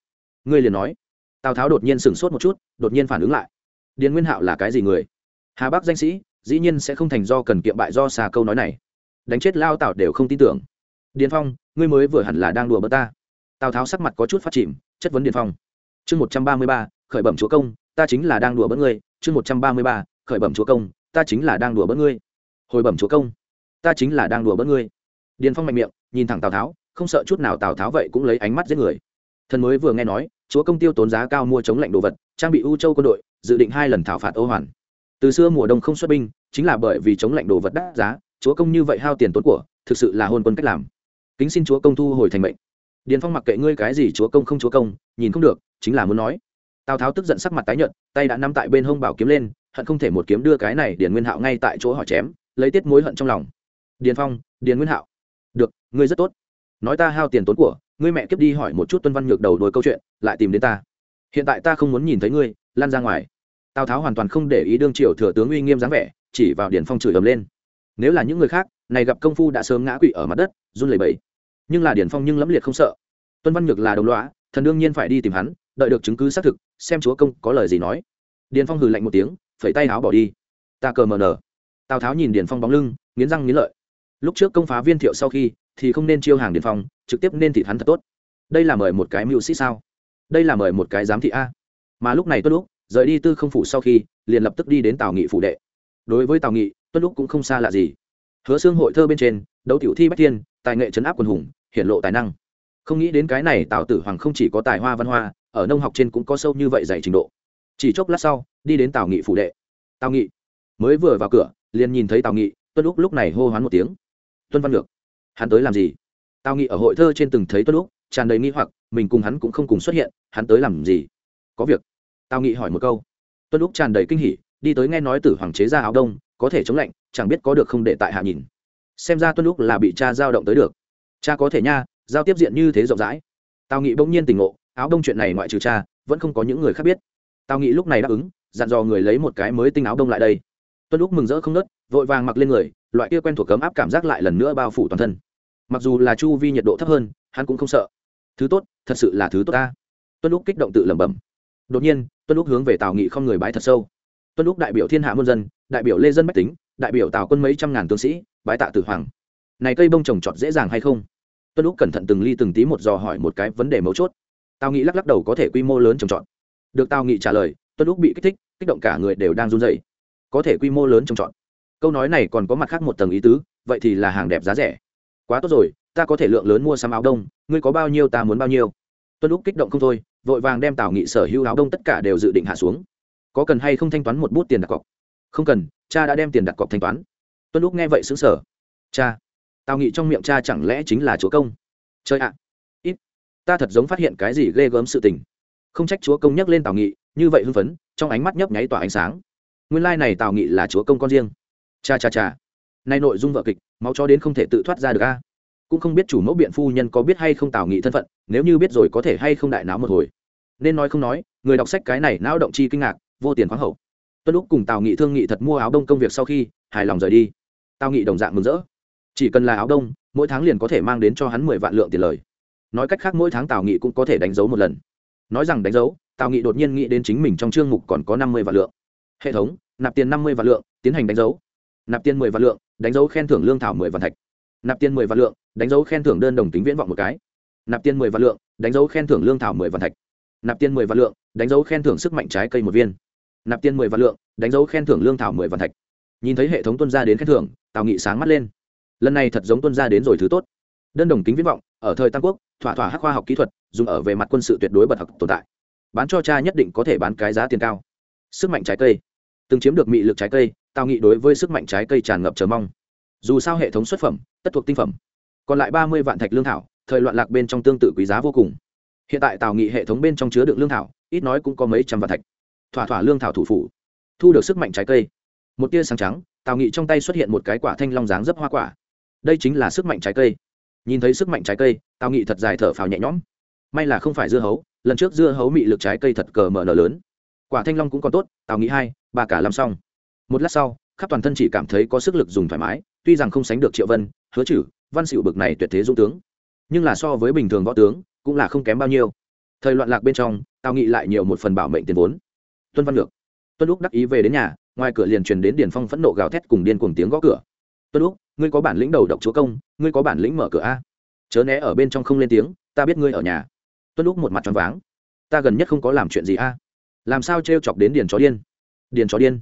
Speaker 1: Ngươi liền nói. Tào tháo đột nhiên sửng sốt một chút, đột nhiên phản ứng lại. Điền nguyên hạo là cái gì người? Hà bắc danh sĩ, dĩ nhiên sẽ không thành do cần kiệm bại do xa câu nói này. Đánh chết lao tào đều không tin tưởng. Điền phong, ngươi mới vừa hẳn là đang đùa bớt ta. Tào tháo sắc mặt có chút phát chìm, chất vấn điền phong. Chương một trăm ba mươi ba, khởi bẩm chúa công, ta chính là đang đùa bỡ ngươi. Chương một trăm ba mươi ba, khởi bẩm chúa công, ta chính là đang đùa bỡ ngươi hồi bẩm chúa công, ta chính là đang đùa bỡ ngươi. Điền phong mạnh miệng, nhìn thẳng tào tháo, không sợ chút nào tào tháo vậy cũng lấy ánh mắt giết người. Thần mới vừa nghe nói, chúa công tiêu tốn giá cao mua chống lạnh đồ vật, trang bị u châu quân đội, dự định hai lần thảo phạt ô hoàn. Từ xưa mùa đông không xuất binh, chính là bởi vì chống lạnh đồ vật đắt giá, chúa công như vậy hao tiền tốn của, thực sự là hôn quân cách làm. Kính xin chúa công thu hồi thành mệnh. Điền phong mặc kệ ngươi cái gì chúa công không chúa công, nhìn không được, chính là muốn nói. Tào tháo tức giận sắc mặt tái nhợt, tay đã nắm tại bên hông bảo kiếm lên, hận không thể một kiếm đưa cái này điền nguyên hạo ngay tại chỗ họ chém lấy tiết mối hận trong lòng. Điền phong, điền nguyên hạo. Được, ngươi rất tốt. Nói ta hao tiền tốn của, ngươi mẹ kiếp đi hỏi một chút tuân văn nhược đầu đuôi câu chuyện, lại tìm đến ta. Hiện tại ta không muốn nhìn thấy ngươi, lan ra ngoài. Tào tháo hoàn toàn không để ý đương triều thừa tướng uy nghiêm dáng vẻ, chỉ vào Điền phong chửi ầm lên. Nếu là những người khác, này gặp công phu đã sớm ngã quỵ ở mặt đất, run lẩy bẩy. Nhưng là Điền phong nhưng lẫm liệt không sợ. Tuân văn nhược là đồng lõa, thần đương nhiên phải đi tìm hắn, đợi được chứng cứ xác thực, xem chúa công có lời gì nói. Điền phong hừ lạnh một tiếng, phẩy tay áo bỏ đi. Ta cờ mờ nở tào tháo nhìn điền phong bóng lưng, nghiến răng nghiến lợi. Lúc trước công phá viên thiệu sau khi, thì không nên chiêu hàng điền phong, trực tiếp nên thị hắn thật tốt. Đây là mời một cái mưu sĩ sao? Đây là mời một cái giám thị a. Mà lúc này tuân lúc rời đi tư không phủ sau khi, liền lập tức đi đến tào nghị phủ đệ. Đối với tào nghị tuân lúc cũng không xa lạ gì. Hứa xương hội thơ bên trên, đấu tiểu thi bách thiên, tài nghệ chấn áp quần hùng, hiển lộ tài năng. Không nghĩ đến cái này tào tử hoàng không chỉ có tài hoa văn hoa, ở nông học trên cũng có sâu như vậy dạy trình độ. Chỉ chốc lát sau, đi đến tào nghị phủ đệ. Tào nghị, mới vừa vào cửa liền nhìn thấy tào nghị, tuân úc lúc này hô hoán một tiếng. Tuân văn lược, hắn tới làm gì? Tào nghị ở hội thơ trên từng thấy tuân úc, tràn đầy nghi hoặc, mình cùng hắn cũng không cùng xuất hiện, hắn tới làm gì? Có việc. Tào nghị hỏi một câu. Tuân úc tràn đầy kinh hỉ, đi tới nghe nói tử hoàng chế ra áo đông, có thể chống lạnh, chẳng biết có được không để tại hạ nhìn. Xem ra tuân úc là bị cha giao động tới được. Cha có thể nha, giao tiếp diện như thế rộng rãi. Tào nghị bỗng nhiên tỉnh ngộ, áo đông chuyện này ngoại trừ cha, vẫn không có những người khác biết. Tào nghị lúc này đáp ứng, dặn dò người lấy một cái mới tinh áo đông lại đây tuân úc mừng rỡ không nớt, vội vàng mặc lên người, loại kia quen thuộc cấm áp cảm giác lại lần nữa bao phủ toàn thân. Mặc dù là chu vi nhiệt độ thấp hơn, hắn cũng không sợ. Thứ tốt, thật sự là thứ tốt ta. Tuân úc kích động tự lẩm bẩm. Đột nhiên, tuân úc hướng về tào nghị không người bái thật sâu. Tuân úc đại biểu thiên hạ muôn dân, đại biểu lê dân bách tính, đại biểu tào quân mấy trăm ngàn tướng sĩ, bái tạ tử hoàng. Này cây bông trồng trọt dễ dàng hay không? Tuân úc cẩn thận từng ly từng tí một dò hỏi một cái vấn đề mấu chốt. Tào nghị lắc lắc đầu có thể quy mô lớn trồng trọt. Được tào nghị trả lời, tuân úc bị kích thích, kích động cả người đều đang run dày có thể quy mô lớn trồng trọt. Câu nói này còn có mặt khác một tầng ý tứ, vậy thì là hàng đẹp giá rẻ. Quá tốt rồi, ta có thể lượng lớn mua sắm áo đông, ngươi có bao nhiêu ta muốn bao nhiêu. Tuân úc kích động không thôi, vội vàng đem tào nghị sở hữu áo đông tất cả đều dự định hạ xuống. Có cần hay không thanh toán một bút tiền đặt cọc? Không cần, cha đã đem tiền đặt cọc thanh toán. Tuân úc nghe vậy xứng sở cha tào nghị trong miệng cha chẳng lẽ chính là chúa công? Chơi ạ, ít, ta thật giống phát hiện cái gì ghê gớm sự tình. Không trách chúa công nhắc lên tào nghị, như vậy hưng phấn, trong ánh mắt nhấp nháy tỏa ánh sáng nguyên lai、like、này tào nghị là chúa công con riêng. Cha cha cha. Nay nội dung vợ kịch, máu cho đến không thể tự thoát ra được a. Cũng không biết chủ mẫu biện phu nhân có biết hay không tào nghị thân phận, nếu như biết rồi có thể hay không đại náo một hồi. Nên nói không nói, người đọc sách cái này não động chi kinh ngạc, vô tiền khoáng hậu. Tuân lúc cùng tào nghị thương nghị thật mua áo đông công việc sau khi, hài lòng rời đi. Tào nghị đồng dạng mừng rỡ. Chỉ cần là áo đông, mỗi tháng liền có thể mang đến cho hắn mười vạn lượng tiền lời. Nói cách khác mỗi tháng tào nghị cũng có thể đánh dấu một lần. Nói rằng đánh dấu, tào nghị đột nhiên nghĩ đến chính mình trong chương mục còn có năm mươi vạn lượng hệ thống, nạp tiền năm mươi vạn lượng, tiến hành đánh dấu. Nạp tiền mười vạn lượng, đánh dấu khen thưởng lương thảo mười vạn thạch. Nạp tiền mười vạn lượng, đánh dấu khen thưởng đơn đồng tính viễn vọng một cái. Nạp tiền mười vạn lượng, đánh dấu khen thưởng lương thảo mười vạn thạch. Nạp tiền mười vạn lượng, đánh dấu khen thưởng sức mạnh trái cây một viên. Nạp tiền mười vạn lượng, đánh dấu khen thưởng lương thảo mười vạn thạch. Nhìn thấy hệ thống tuân ra đến khen thưởng, tào nghị sáng mắt lên. Lần này thật giống tuân ra đến rồi thứ tốt. Đơn đồng tính viễn vọng, ở thời tam quốc, thỏa thỏa hắc khoa học kỹ thuật, dùng ở về mặt quân sự tuyệt đối bật học tồn tại. Bán cho cha nhất định có thể bán cái giá tiền cao. Sức mạnh trái cây từng chiếm được mị lực trái cây tào nghị đối với sức mạnh trái cây tràn ngập chờ mong. Dù sao hệ thống xuất phẩm, tất thuộc tinh phẩm. Còn lại ba mươi vạn thạch lương thảo, thời loạn lạc bên trong tương tự quý giá vô cùng. Hiện tại tào nghị hệ thống bên trong chứa đựng lương thảo, ít nói cũng có mấy trăm vạn thạch. Thỏa thỏa lương thảo thủ phủ, thu được sức mạnh trái cây. Một tia sáng trắng tào nghị trong tay xuất hiện một cái quả thanh long dáng dấp hoa quả. Đây chính là sức mạnh trái cây. Nhìn thấy sức mạnh trái cây tào nghị thật dài thở phào nhẹ nhõm. May là không phải dưa hấu, lần trước dưa hấu mị lực trái cây thật cờ mở nở lớn. Quả thanh long cũng còn tốt tào nghị hai ba cả làm xong. Một lát sau, khắp toàn thân chỉ cảm thấy có sức lực dùng thoải mái, tuy rằng không sánh được triệu vân, hứa chử văn xịu bực này tuyệt thế dũng tướng. Nhưng là so với bình thường võ tướng, cũng là không kém bao nhiêu. Thời loạn lạc bên trong tào nghị lại nhiều một phần bảo mệnh tiền vốn. Tuân văn lược. Tuân lúc đắc ý về đến nhà, ngoài cửa liền truyền đến điền phong phẫn nộ gào thét cùng điên cuồng tiếng gõ cửa. Tuân lúc ngươi có bản lĩnh đầu độc chúa công, ngươi có bản lĩnh mở cửa a. Chớ né ở bên trong không lên tiếng, ta biết ngươi ở nhà. Tuân lúc một mặt tròn váng. Ta gần nhất không có làm chuyện gì a. Làm sao t chọc đến điền chó điên? Điền chó điên.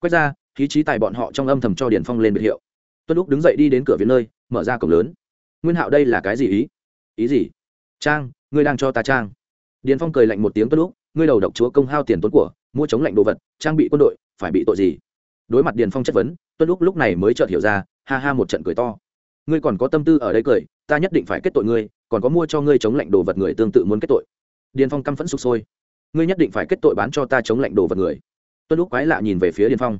Speaker 1: Quét ra, khí trí tài bọn họ trong âm thầm cho điền phong lên biệt hiệu. Tuân lúc đứng dậy đi đến cửa viện nơi, mở ra cổng lớn. Nguyên hạo đây là cái gì ý? Ý gì? Trang, ngươi đang cho ta trang. Điền phong cười lạnh một tiếng tuân lúc ngươi đầu độc chúa công hao tiền tốn của, mua chống lạnh đồ vật, trang bị quân đội, phải bị tội gì? Đối mặt điền phong chất vấn, tuân lúc lúc này mới chợt hiểu ra, ha ha một trận cười to. Ngươi còn có tâm tư ở đây cười, ta nhất định phải kết tội ngươi, còn có mua cho ngươi chống lạnh đồ vật người tương tự muốn kết tội. Điền phong căm phẫn sụp sôi. Ngươi nhất định phải kết tội bán cho ta chống lạnh đồ vật người tuân lúc quái lạ nhìn về phía điền phong.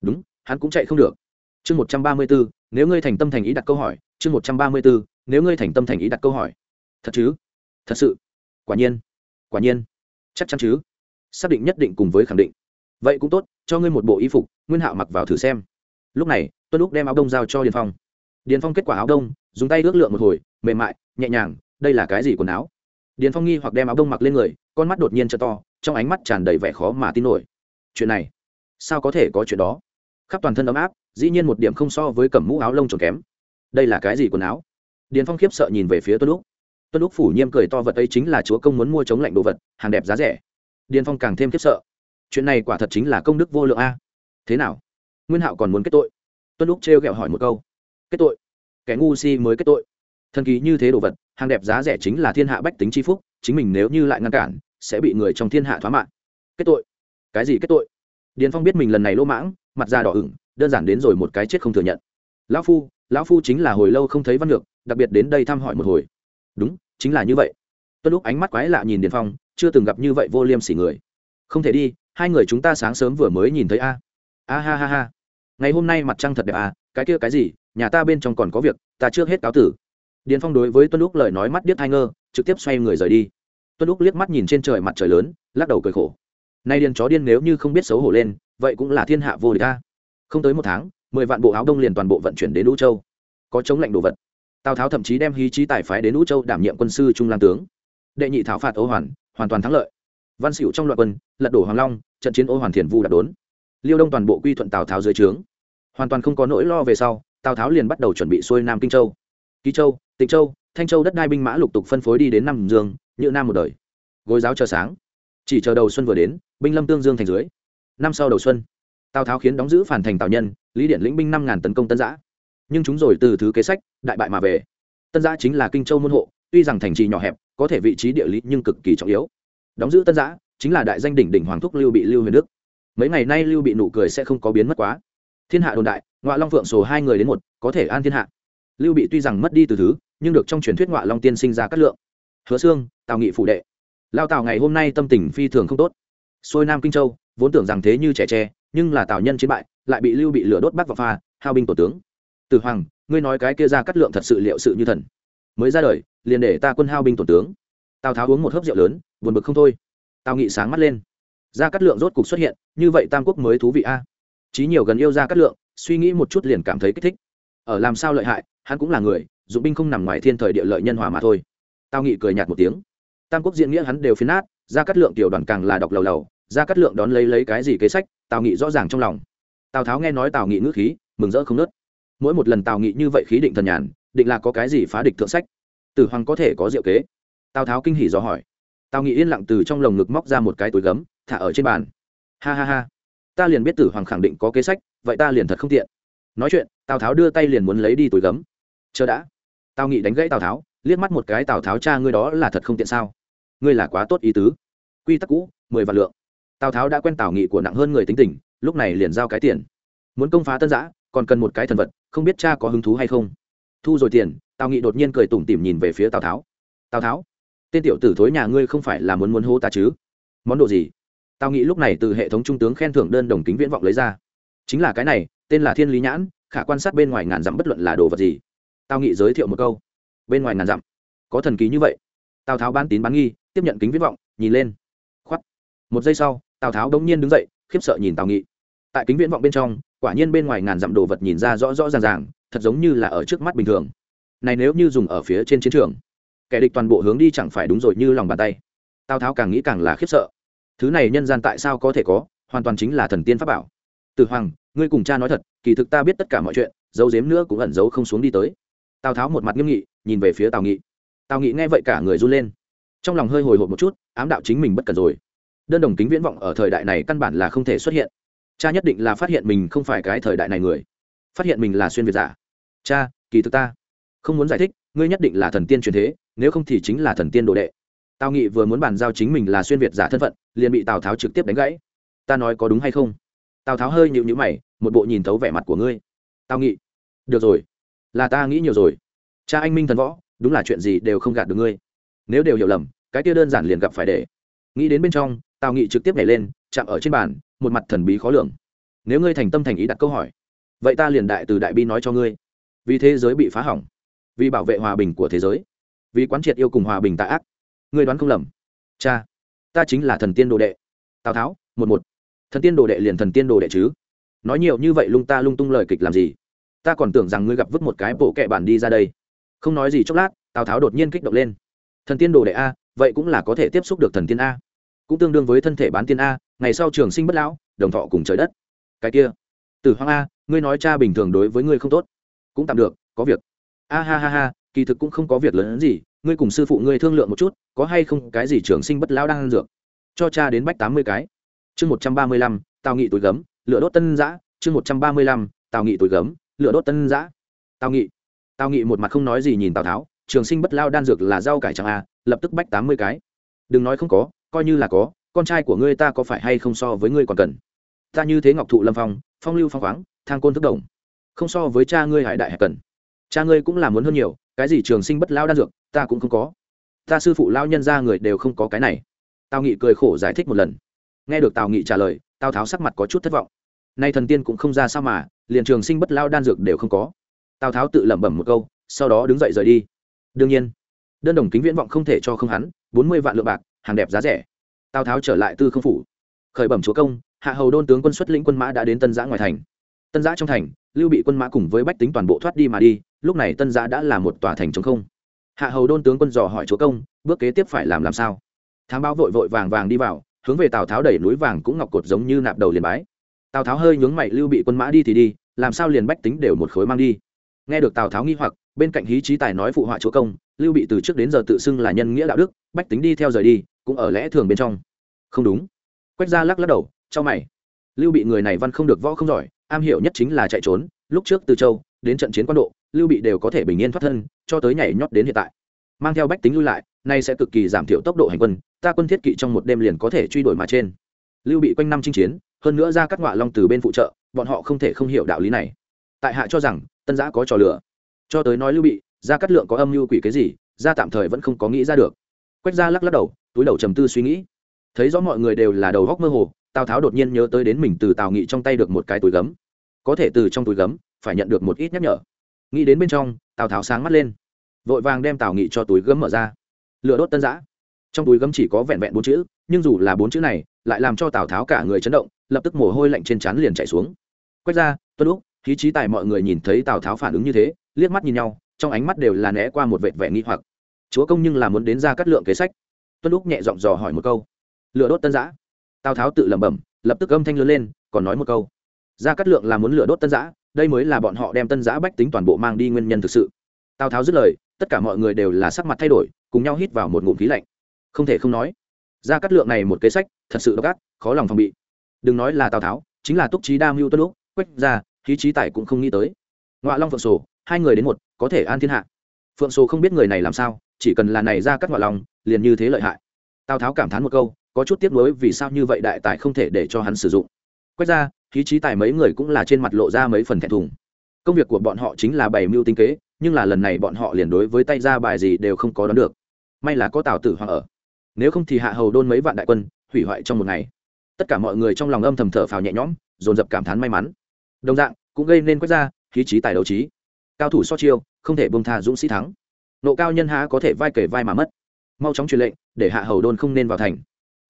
Speaker 1: Đúng, hắn cũng chạy không được. Chương một trăm ba mươi bốn, nếu ngươi thành tâm thành ý đặt câu hỏi, chương một trăm ba mươi bốn, nếu ngươi thành tâm thành ý đặt câu hỏi. Thật chứ? Thật sự? Quả nhiên. Quả nhiên. Chắc chắn chứ? Xác định nhất định cùng với khẳng định. Vậy cũng tốt, cho ngươi một bộ y phục, nguyên hạo mặc vào thử xem. Lúc này, tuân lúc đem áo đông giao cho điền phong. Điền phong kết quả áo đông, dùng tay ước lượng một hồi, mềm mại, nhẹ nhàng, đây là cái gì quần áo? Điền phong nghi hoặc đem áo đông mặc lên người, con mắt đột nhiên t to, trong ánh mắt tràn đầy vẻ khó mà tin nổi chuyện này sao có thể có chuyện đó khắp toàn thân ấm áp dĩ nhiên một điểm không so với cẩm mũ áo lông trồn kém đây là cái gì quần áo điền phong khiếp sợ nhìn về phía tuân lúc tuân lúc phủ nhiêm cười to vật ấy chính là chúa công muốn mua chống lạnh đồ vật hàng đẹp giá rẻ điền phong càng thêm khiếp sợ chuyện này quả thật chính là công đức vô lượng a thế nào nguyên hạo còn muốn kết tội tuân lúc trêu ghẹo hỏi một câu kết tội kẻ ngu si mới kết tội thần kỳ như thế đồ vật hàng đẹp giá rẻ chính là thiên hạ bách tính c h i phúc chính mình nếu như lại ngăn cản sẽ bị người trong thiên hạ thoá mạng kết tội cái gì kết tội? Điền phong biết mình lần này lỗ mãng, mặt da đỏ ửng, đơn giản đến rồi một cái chết không thừa nhận. Lão phu lão phu chính là hồi lâu không thấy văn ngược, đặc biệt đến đây thăm hỏi một hồi. Đúng, chính là như vậy. Tuân lúc ánh mắt quái lạ nhìn điền phong, chưa từng gặp như vậy vô liêm sỉ người. Không thể đi, hai người chúng ta sáng sớm vừa mới nhìn thấy a. A ha ha ha. Ngày hôm nay mặt trăng thật đẹp à cái kia cái gì, nhà ta bên trong còn có việc, ta trước hết cáo tử. Điền phong đối với tuân lúc lời nói mắt điếc hai ngơ, trực tiếp xoay người rời đi. Tuân lúc liếc mắt nhìn trên trời mặt trời lớn, lắc đầu cười khổ nay điên chó điên nếu như không biết xấu hổ lên, vậy cũng là thiên hạ vô địch ta không tới một tháng, mười vạn bộ áo đông liền toàn bộ vận chuyển đến lũ châu. Có chống lệnh đồ vật. Tào tháo thậm chí đem hí trí tài phái đến lũ châu đảm nhiệm quân sư trung lan tướng. Đệ nhị thảo phạt ô hoàn hoàn toàn thắng lợi. Văn xỉu trong loạt quân, lật đổ hoàng long, trận chiến ô hoàn thiền vu đạt đốn. Liêu đông toàn bộ quy thuận tào tháo dưới trướng. Hoàn toàn không có nỗi lo về sau, tào tháo liền bắt đầu chuẩn bị xuôi nam kinh châu. Ký châu, tịnh châu, thanh châu đất đai binh mã lục tục phân phối đi đến nam dương như nam một đời. Gối giáo chờ sáng chỉ chờ đầu xuân vừa đến, binh lâm tương dương thành dưới. Năm sau đầu xuân, tào tháo khiến đóng giữ phản thành tào nhân, lý điện lĩnh binh năm ngàn tấn công tân giã. Nhưng chúng rồi từ thứ kế sách, đại bại mà về. Tân giã chính là kinh châu môn hộ, tuy rằng thành trì nhỏ hẹp, có thể vị trí địa lý nhưng cực kỳ trọng yếu. Đóng giữ tân giã chính là đại danh đỉnh đỉnh hoàng thúc lưu bị lưu huyền đức. Mấy ngày nay lưu bị nụ cười sẽ không có biến mất quá. Thiên hạ đồn đại ngoạ long phượng sổ hai người đến một, có thể an thiên hạ. Lưu bị tuy rằng mất đi từ thứ, nhưng được trong truyền thuyết ngoạ long tiên sinh ra cát lượng. Hứa xương tào nghị phủ đệ lao tào ngày hôm nay tâm tình phi thường không tốt. Xôi nam kinh châu, vốn tưởng rằng thế như trẻ tre, nhưng là tào nhân chiến bại, lại bị lưu bị lửa đốt bắc vào pha, hao binh tổ tướng. Tử hoàng, ngươi nói cái kia ra cát lượng thật sự liệu sự như thần. Mới ra đời, liền để ta quân hao binh tổ tướng. Tào tháo uống một hớp rượu lớn, buồn bực không thôi. Tào nghị sáng mắt lên. Ra cát lượng rốt cục xuất hiện, như vậy tam quốc mới thú vị a. Chí nhiều gần yêu ra cát lượng, suy nghĩ một chút liền cảm thấy kích thích. Ở làm sao lợi hại, hắn cũng là người, dụng binh không nằm ngoài thiên thời địa lợi nhân hòa mà thôi. Tào nghị cười nhạt một tiếng tam quốc diễn nghĩa hắn đều phiến nát ra cát lượng tiểu đoàn càng là đọc lầu lầu ra cát lượng đón lấy lấy cái gì kế sách, tào nghị rõ ràng trong lòng. Tào tháo nghe nói tào nghị ngữ khí, mừng rỡ không nớt. Mỗi một lần tào nghị như vậy khí định thần nhàn, định là có cái gì phá địch thượng sách. Tử hoàng có thể có diệu kế. Tào tháo kinh hỉ dò hỏi. Tào nghị yên lặng từ trong lồng ngực móc ra một cái túi gấm, thả ở trên bàn. Ha ha ha. Ta liền biết tử hoàng khẳng định có kế sách, vậy ta liền thật không tiện. Nói chuyện, tào tháo đưa tay liền muốn lấy đi túi gấm. Chờ đã. Tào nghị đánh gãy tào tháo, liếc mắt một cái tào tháo cha ngươi đó là thật không tiện sao? Ngươi là quá tốt ý tứ. Quy tắc cũ, mười vạn lượng. Tào tháo đã quen tào nghị của nặng hơn người tính tình, lúc này liền giao cái tiền. Muốn công phá tân giã, còn cần một cái thần vật, không biết cha có hứng thú hay không. Thu rồi tiền, tào nghị đột nhiên cười tủm tỉm nhìn về phía tào tháo. Tào tháo, tên tiểu tử thối nhà ngươi không phải là muốn muốn hô ta chứ? Món đồ gì? Tào nghị lúc này từ hệ thống trung tướng khen thưởng đơn đồng kính viễn vọng lấy ra. Chính là cái này, tên là thiên lý nhãn, khả quan sát bên ngoài ngàn dặm bất luận là đồ vật gì. Tào nghị giới thiệu một câu. Bên ngoài ngàn dặm. Có thần ký như vậy. Tào tháo bán tín bán nghi tiếp nhận kính viễn vọng, nhìn lên. Khoắt một giây sau, tào tháo đống nhiên đứng dậy, khiếp sợ nhìn tào nghị. Tại kính viễn vọng bên trong, quả nhiên bên ngoài ngàn dặm đồ vật nhìn ra rõ rõ ràng ràng, thật giống như là ở trước mắt bình thường. Này nếu như dùng ở phía trên chiến trường, kẻ địch toàn bộ hướng đi chẳng phải đúng rồi như lòng bàn tay. Tào tháo càng nghĩ càng là khiếp sợ. Thứ này nhân gian tại sao có thể có, hoàn toàn chính là thần tiên pháp bảo. Từ hoàng, ngươi cùng cha nói thật, kỳ thực ta biết tất cả mọi chuyện, giấu giếm nữa cũng ẩn giấu không xuống đi tới. Tào tháo một mặt nghiêm nghị, nhìn về phía tào nghị. Tào nghị nghe vậy cả người run lên trong lòng hơi hồi hộp một chút, ám đạo chính mình bất cần rồi. Đơn đồng kính viễn vọng ở thời đại này căn bản là không thể xuất hiện. Cha nhất định là phát hiện mình không phải cái thời đại này người. Phát hiện mình là xuyên việt giả. Cha, kỳ thực ta không muốn giải thích, ngươi nhất định là thần tiên truyền thế, nếu không thì chính là thần tiên đồ đệ. Tào nghị vừa muốn bàn giao chính mình là xuyên việt giả thân phận, liền bị tào tháo trực tiếp đánh gãy. Ta nói có đúng hay không? Tào tháo hơi nhịu nhữ mày, một bộ nhìn thấu vẻ mặt của ngươi. Tào nghị, được rồi. Là ta nghĩ nhiều rồi. Cha anh minh thần võ, đúng là chuyện gì đều không gạt được ngươi nếu đều hiểu lầm, cái kia đơn giản liền gặp phải để. Nghĩ đến bên trong, tào nghị trực tiếp nhảy lên, chạm ở trên bàn, một mặt thần bí khó lường. Nếu ngươi thành tâm thành ý đặt câu hỏi, vậy ta liền đại từ đại bi nói cho ngươi. Vì thế giới bị phá hỏng, vì bảo vệ hòa bình của thế giới, vì quán triệt yêu cùng hòa bình tạ ác, ngươi đoán không lầm. Cha, ta chính là thần tiên đồ đệ. Tào tháo, một một. Thần tiên đồ đệ liền thần tiên đồ đệ chứ. Nói nhiều như vậy lung ta lung tung lời kịch làm gì? Ta còn tưởng rằng ngươi gặp vứt một cái bộ kệ bản đi ra đây. Không nói gì chốc lát, tào tháo đột nhiên kích động lên thần tiên đồ đệ a, vậy cũng là có thể tiếp xúc được thần tiên a. Cũng tương đương với thân thể bán tiên a, ngày sau trường sinh bất lão, đồng thọ cùng trời đất. Cái kia từ hoang a, ngươi nói cha bình thường đối với ngươi không tốt. Cũng tạm được, có việc. A ha ha ha, kỳ thực cũng không có việc lớn hơn gì, ngươi cùng sư phụ ngươi thương lượng một chút, có hay không cái gì trường sinh bất lão đang ăn dược. Cho cha đến bách tám mươi cái. Chương một trăm ba mươi lăm, tào nghị túi gấm, lựa đốt tân giã chương một trăm ba mươi lăm, tào nghị túi gấm, lựa đốt tân giã tào nghị. Tào nghị một mặt không nói gì nhìn tào tháo trường sinh bất lao đan dược là rau cải chẳng a lập tức bách tám mươi cái. Đừng nói không có, coi như là có, con trai của ngươi ta có phải hay không so với ngươi còn cần? Ta như thế ngọc thụ lâm phong phong lưu phong khoáng, thang côn thức đồng. Không so với cha ngươi hải đại hải cần. Cha ngươi cũng là muốn hơn nhiều, cái gì trường sinh bất lao đan dược, ta cũng không có. Ta sư phụ lao nhân ra người đều không có cái này. Tào nghị cười khổ giải thích một lần. Nghe được tào nghị trả lời, tào tháo sắc mặt có chút thất vọng. Nay thần tiên cũng không ra sao mà, liền trường sinh bất lao đan dược đều không có. Tào tháo tự lẩm bẩm một câu, sau đó đứng dậy rời đi đương nhiên, đơn đồng kính viễn vọng không thể cho không hắn, bốn mươi vạn lượng bạc, hàng đẹp giá rẻ. Tào tháo trở lại tư không phủ. Khởi bẩm chúa công, hạ hầu đôn tướng quân xuất lĩnh quân mã đã đến tân giã ngoài thành. Tân giã trong thành, lưu bị quân mã cùng với bách tính toàn bộ thoát đi mà đi, lúc này tân giã đã là một tòa thành chống không. Hạ hầu đôn tướng quân dò hỏi chúa công, bước kế tiếp phải làm làm sao? Thám báo vội vội vàng vàng đi vào, hướng về tào tháo đẩy núi vàng cũng ngọc cột giống như nạp đầu liền bái. Tào tháo hơi nhướng mày, lưu bị quân mã đi thì đi, làm sao liền bách tính đều một khối mang đi? Nghe được tào tháo nghi hoặc, bên cạnh hí trí tài nói phụ họa chúa công, lưu bị từ trước đến giờ tự xưng là nhân nghĩa đạo đức, bách tính đi theo rời đi, cũng ở lẽ thường bên trong. Không đúng. Quách ra lắc lắc đầu, cho mày. Lưu bị người này văn không được võ không giỏi, am hiểu nhất chính là chạy trốn, lúc trước từ châu, đến trận chiến quan độ, lưu bị đều có thể bình yên thoát thân, cho tới nhảy nhót đến hiện tại. Mang theo bách tính lui lại, nay sẽ cực kỳ giảm thiểu tốc độ hành quân, ta quân thiết kỵ trong một đêm liền có thể truy đuổi mà trên. Lưu bị quanh năm chinh chiến, hơn nữa ra các ngọa long từ bên phụ trợ, bọn họ không thể không hiểu đạo lý này. Tại hạ cho rằng tân giã có trò lửa cho tới nói lưu bị ra cắt lượng có âm mưu quỷ cái gì ra tạm thời vẫn không có nghĩ ra được. Quách ra lắc lắc đầu, túi đầu trầm tư suy nghĩ. Thấy rõ mọi người đều là đầu góc mơ hồ, tào tháo đột nhiên nhớ tới đến mình từ tào nghị trong tay được một cái túi gấm. Có thể từ trong túi gấm, phải nhận được một ít nhắc nhở. Nghĩ đến bên trong, tào tháo sáng mắt lên. Vội vàng đem tào nghị cho túi gấm mở ra. Lửa đốt tân giã. Trong túi gấm chỉ có vẹn vẹn bốn chữ, nhưng dù là bốn chữ này, lại làm cho tào tháo cả người chấn động, lập tức mồ hôi lạnh trên trán liền chạy xuống. Quét ra tuân úc khí trí tài mọi người nhìn thấy tào tháo phản ứng như thế, liếc mắt nhìn nhau, trong ánh mắt đều là né qua một vệt vẻ nghi hoặc. Chúa công nhưng là muốn đến ra cắt lượng kế sách. Tuân úc nhẹ giọng dò hỏi một câu. Lửa đốt tân giã tào tháo tự lẩm bẩm, lập tức âm thanh lớn lên, còn nói một câu. Ra cắt lượng là muốn lửa đốt tân giã đây mới là bọn họ đem tân giã bách tính toàn bộ mang đi nguyên nhân thực sự. Tào tháo dứt lời, tất cả mọi người đều là sắc mặt thay đổi, cùng nhau hít vào một ngụm khí lạnh. Không thể không nói, ra cắt lượng này một kế sách, thật sự độc ác, khó lòng phòng bị. Đừng nói là tào tháo, chính là túc trí đa mưu tuân lúc quách ra khí trí tài cũng không nghĩ tới. Ngoạ long phượng sổ, hai người đến một, có thể an thiên hạ. Phượng sổ không biết người này làm sao, chỉ cần là này ra cắt ngoạ long, liền như thế lợi hại. Tào tháo cảm thán một câu, có chút tiếc nuối vì sao như vậy đại tài không thể để cho hắn sử dụng. Quét ra khí trí tài mấy người cũng là trên mặt lộ ra mấy phần thẹn thùng. Công việc của bọn họ chính là bày mưu tinh kế, nhưng là lần này bọn họ liền đối với tay ra bài gì đều không có đón được. May là có tào tử hoàng ở. Nếu không thì hạ hầu đôn mấy vạn đại quân, hủy hoại trong một ngày. Tất cả mọi người trong lòng âm thầm thở phào nhẹ nhõm, dồn dập cảm thán may mắn đồng dạng, cũng gây nên quét ra, khí trí tài đấu trí. Cao thủ so chiêu, không thể bông tha dũng sĩ thắng. Nộ cao nhân há có thể vai kể vai mà mất. Mau chóng truyền lệnh, để hạ hầu đôn không nên vào thành.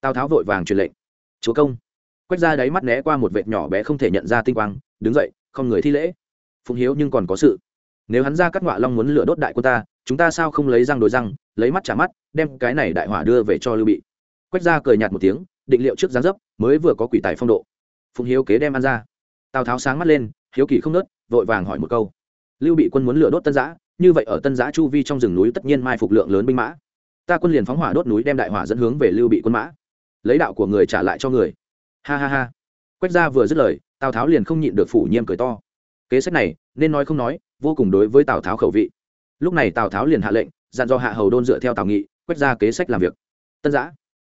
Speaker 1: Tào tháo vội vàng truyền lệnh. Chúa công. Quét ra đáy mắt né qua một vệt nhỏ bé không thể nhận ra tinh quang, đứng dậy, không người thi lễ. Phụng hiếu nhưng còn có sự. Nếu hắn ra cắt ngọa long muốn lửa đốt đại quân ta, chúng ta sao không lấy răng đối răng, lấy mắt trả mắt, đem cái này đại hỏa đưa về cho lưu bị. Quách ra cười nhạt một tiếng, định liệu trước gián dấp, mới vừa có quỷ tài phong độ. Phụng hiếu kế đem ăn ra tào tháo sáng mắt lên, hiếu kỳ không nớt, vội vàng hỏi một câu. Lưu bị quân muốn lửa đốt tân giã, như vậy ở tân giã chu vi trong rừng núi tất nhiên mai phục lượng lớn binh mã. Ta quân liền phóng hỏa đốt núi đem đại hỏa dẫn hướng về lưu bị quân mã. Lấy đạo của người trả lại cho người. Ha ha ha. Quách gia vừa dứt lời, tào tháo liền không nhịn được phủ nhiêm cười to. Kế sách này, nên nói không nói, vô cùng đối với tào tháo khẩu vị. Lúc này tào tháo liền hạ lệnh, dặn do hạ hầu đôn dựa theo tào nghị, quách ra kế sách làm việc. Tân giã.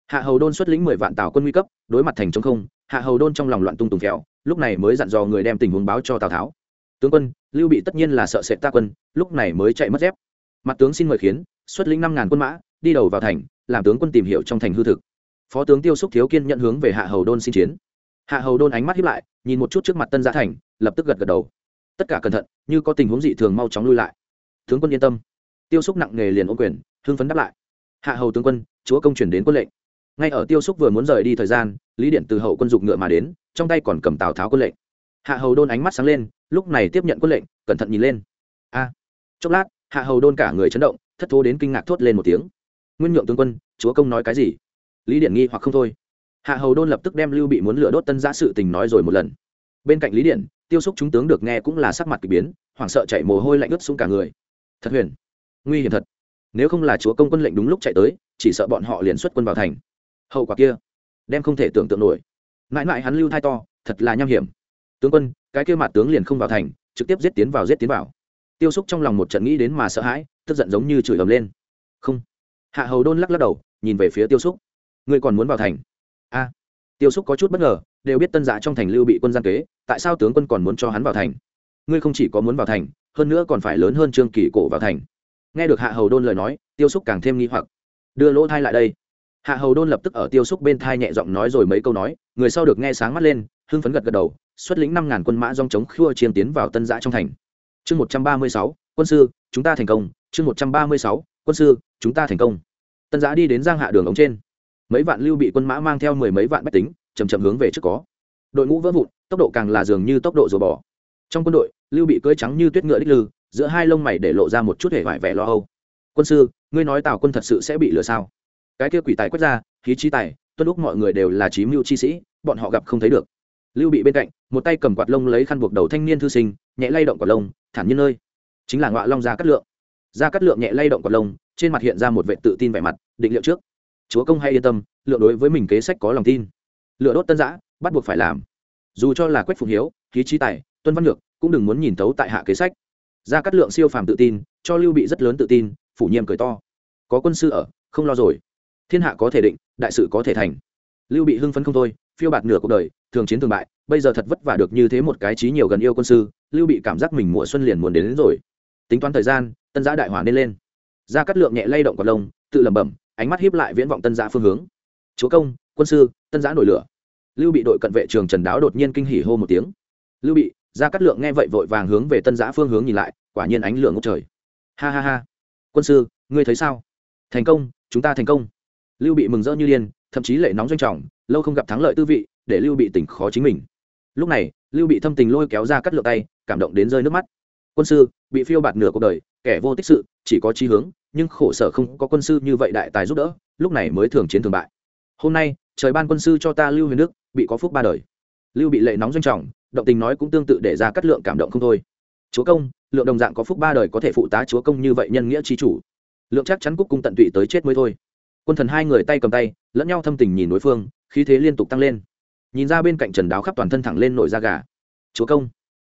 Speaker 1: Hạ hầu đôn xuất lĩnh mười vạn tào quân nguy cấp, đối mặt thành chống không, hạ hầu đôn trong lòng loạn tung tùng kẹo lúc này mới dặn dò người đem tình huống báo cho tào tháo tướng quân lưu bị tất nhiên là sợ sệt ta quân lúc này mới chạy mất dép mặt tướng xin mời khiến xuất lĩnh năm ngàn quân mã đi đầu vào thành làm tướng quân tìm hiểu trong thành hư thực phó tướng tiêu xúc thiếu kiên nhận hướng về hạ hầu đôn xin chiến hạ hầu đôn ánh mắt hiếp lại nhìn một chút trước mặt tân giã thành lập tức gật gật đầu tất cả cẩn thận như có tình huống dị thường mau chóng lui lại tướng quân yên tâm tiêu xúc nặng nghề liền ôm quyền hưng phấn đáp lại hạ hầu tướng quân chúa công chuyển đến quân lệnh ngay ở tiêu xúc vừa muốn rời đi thời gian, lý điện từ hậu quân dục ngựa mà đến, trong tay còn cầm tào tháo quân lệnh. Hạ hầu đôn ánh mắt sáng lên, lúc này tiếp nhận quân lệnh, cẩn thận nhìn lên. A! Chốc lát, hạ hầu đôn cả người chấn động, thất thố đến kinh ngạc thốt lên một tiếng. Nguyên nhượng tướng quân, chúa công nói cái gì? Lý điện nghi hoặc không thôi. Hạ hầu đôn lập tức đem lưu bị muốn lửa đốt tân giã sự tình nói rồi một lần. Bên cạnh lý điện, tiêu xúc chúng tướng được nghe cũng là sắc mặt k ỳ biến, hoảng sợ chạy mồ hôi lạnh ướt xuống cả người. Thật huyền, nguy hiểm thật. Nếu không là chúa công quân lệnh đúng lúc chạy tới, chỉ sợ bọn họ liền xuất quân vào thành hậu quả kia đem không thể tưởng tượng nổi. Mãi mãi hắn lưu thai to, thật là nham hiểm. Tướng quân, cái kia mặt tướng liền không vào thành, trực tiếp giết tiến vào, giết tiến vào. Tiêu xúc trong lòng một trận nghĩ đến mà sợ hãi, tức giận giống như chửi ầm lên. Không. Hạ hầu đôn lắc lắc đầu, nhìn về phía tiêu xúc ngươi còn muốn vào thành? A. Tiêu xúc có chút bất ngờ, đều biết tân dạ trong thành lưu bị quân gian kế, tại sao tướng quân còn muốn cho hắn vào thành? Ngươi không chỉ có muốn vào thành, hơn nữa còn phải lớn hơn trương kỳ cổ vào thành. Nghe được hạ hầu đôn lời nói, tiêu xúc càng thêm nghi hoặc. Đưa lỗ thai lại đây hạ hầu đôn lập tức ở tiêu xúc bên thai nhẹ giọng nói rồi mấy câu nói, người sau được nghe sáng mắt lên, hưng phấn gật gật đầu, xuất lĩnh năm ngàn quân mã dòng chống khua chiến tiến vào tân giã trong thành. Chương một trăm ba mươi sáu, quân sư, chúng ta thành công. Chương một trăm ba mươi sáu, quân sư, chúng ta thành công. Tân giã đi đến giang hạ đường ống trên. Mấy vạn lưu bị quân mã mang theo mười mấy vạn bách tính chầm chậm hướng về trước có. Đội ngũ vỡ vụn, tốc độ càng là dường như tốc độ rùa bò. Trong quân đội, lưu bị cưỡi trắng như tuyết ngựa đích lư, giữa hai lông mày để lộ ra một chút hề vải vẻ lo âu. Quân sư, ngươi nói tào quân thật sự sẽ bị lừa sao? Cái kia quỷ tài quét ra, khí trí tài, tuân lúc mọi người đều là trí mưu chi sĩ, bọn họ gặp không thấy được. Lưu bị bên cạnh, một tay cầm quạt lông lấy khăn buộc đầu thanh niên thư sinh, nhẹ lay động quạt lông, thản nhiên nơi chính là ngọa long gia cát lượng. Gia cát lượng nhẹ lay động quạt lông, trên mặt hiện ra một vệ tự tin vẻ mặt, định liệu trước. Chúa công hay yên tâm, lượng đối với mình kế sách có lòng tin. Lựa đốt tân giã bắt buộc phải làm. Dù cho là quách phụng hiếu, khí trí tài, tuân văn lược cũng đừng muốn nhìn thấu tại hạ kế sách. Gia cát lượng siêu phàm tự tin, cho lưu bị rất lớn tự tin, phủ nhiệm cười to. Có quân sư ở, không lo rồi thiên hạ có thể định đại sự có thể thành. Lưu bị hưng phấn không thôi phiêu bạt nửa cuộc đời thường chiến thường bại bây giờ thật vất vả được như thế một cái trí nhiều gần yêu quân sư lưu bị cảm giác mình mùa xuân liền muốn đến, đến rồi. Tính toán thời gian tân giã đại hỏa nên lên. Ra cắt lượng nhẹ lay động quả lông tự lẩm bẩm ánh mắt hiếp lại viễn vọng tân giã phương hướng. Chúa công quân sư tân giã nổi lửa. Lưu bị đội cận vệ trường trần đáo đột nhiên kinh hỉ hô một tiếng. Lưu bị ra cắt lượng nghe vậy vội vàng hướng về tân giã phương hướng nhìn lại quả nhiên ánh lửa ngốc trời. Ha ha ha. Quân sư ngươi thấy sao? Thành công chúng ta thành công lưu bị mừng rỡ như điên, thậm chí lệ nóng doanh trọng, lâu không gặp thắng lợi tư vị, để lưu bị tỉnh khó chính mình. Lúc này, lưu bị thâm tình lôi kéo ra cắt lượt tay, cảm động đến rơi nước mắt. Quân sư, bị phiêu bạt nửa cuộc đời, kẻ vô tích sự, chỉ có chí hướng, nhưng khổ sở không có quân sư như vậy đại tài giúp đỡ, lúc này mới thường chiến thường bại. Hôm nay, trời ban quân sư cho ta lưu huyền đức, bị có phúc ba đời. Lưu bị lệ nóng doanh trọng, động tình nói cũng tương tự để ra cắt lượng cảm động không thôi. Chúa công, lượng đồng dạng có phúc ba đời có thể phụ tá chúa công như vậy nhân nghĩa trí chủ. Lượng chắc chắn cúc cung tận tụy tới chết mới thôi quân thần hai người tay cầm tay, lẫn nhau thâm tình nhìn đối phương, khí thế liên tục tăng lên. Nhìn ra bên cạnh trần đáo khắp toàn thân thẳng lên nổi da gà. Chúa công,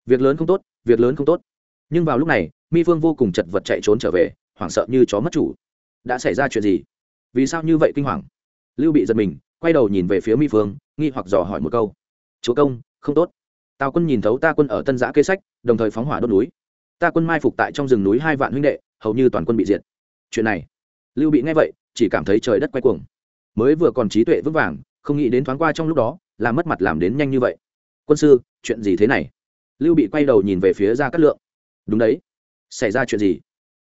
Speaker 1: việc lớn không tốt, việc lớn không tốt. Nhưng vào lúc này, mi phương vô cùng chật vật chạy trốn trở về, hoảng sợ như chó mất chủ. Đã xảy ra chuyện gì? Vì sao như vậy kinh hoàng? Lưu bị giật mình, quay đầu nhìn về phía mi phương, nghi hoặc dò hỏi một câu. Chúa công, không tốt. Tào quân nhìn thấu ta quân ở tân giã kê sách, đồng thời phóng hỏa đốt núi. Ta quân mai phục tại trong rừng núi hai vạn huynh đệ, hầu như toàn quân bị diệt. Chuyện này. Lưu bị nghe vậy chỉ cảm thấy trời đất quay cuồng. Mới vừa còn trí tuệ vững vàng, không nghĩ đến thoáng qua trong lúc đó làm mất mặt làm đến nhanh như vậy. Quân sư, chuyện gì thế này? Lưu bị quay đầu nhìn về phía gia cát lượng. Đúng đấy. Xảy ra chuyện gì?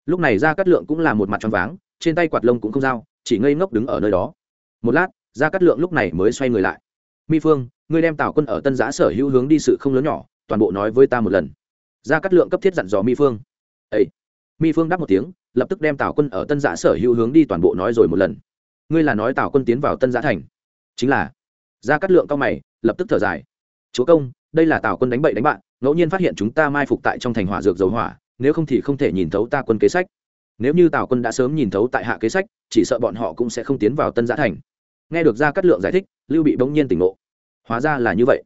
Speaker 1: Lúc này gia cát lượng cũng là một mặt tròn váng, trên tay quạt lông cũng không dao chỉ ngây ngốc đứng ở nơi đó. Một lát, gia cát lượng lúc này mới xoay người lại. Mi phương, ngươi đem tào quân ở tân giã sở hữu hướng đi sự không lớn nhỏ, toàn bộ nói với ta một lần. Gia cát lượng cấp thiết dặn dò mi phương. Ấy mi phương đáp một tiếng lập tức đem tào quân ở tân giã sở hữu hướng đi toàn bộ nói rồi một lần. Ngươi là nói tào quân tiến vào tân giã thành. Chính là. Gia cát lượng cao mày, lập tức thở dài. Chúa công, đây là tào quân đánh bậy đánh bạn, ngẫu nhiên phát hiện chúng ta mai phục tại trong thành hỏa dược dầu hỏa, nếu không thì không thể nhìn thấu ta quân kế sách. Nếu như tào quân đã sớm nhìn thấu tại hạ kế sách, chỉ sợ bọn họ cũng sẽ không tiến vào tân giã thành. Nghe được gia cát lượng giải thích, lưu bị bỗng nhiên tỉnh ngộ. Hóa ra là như vậy.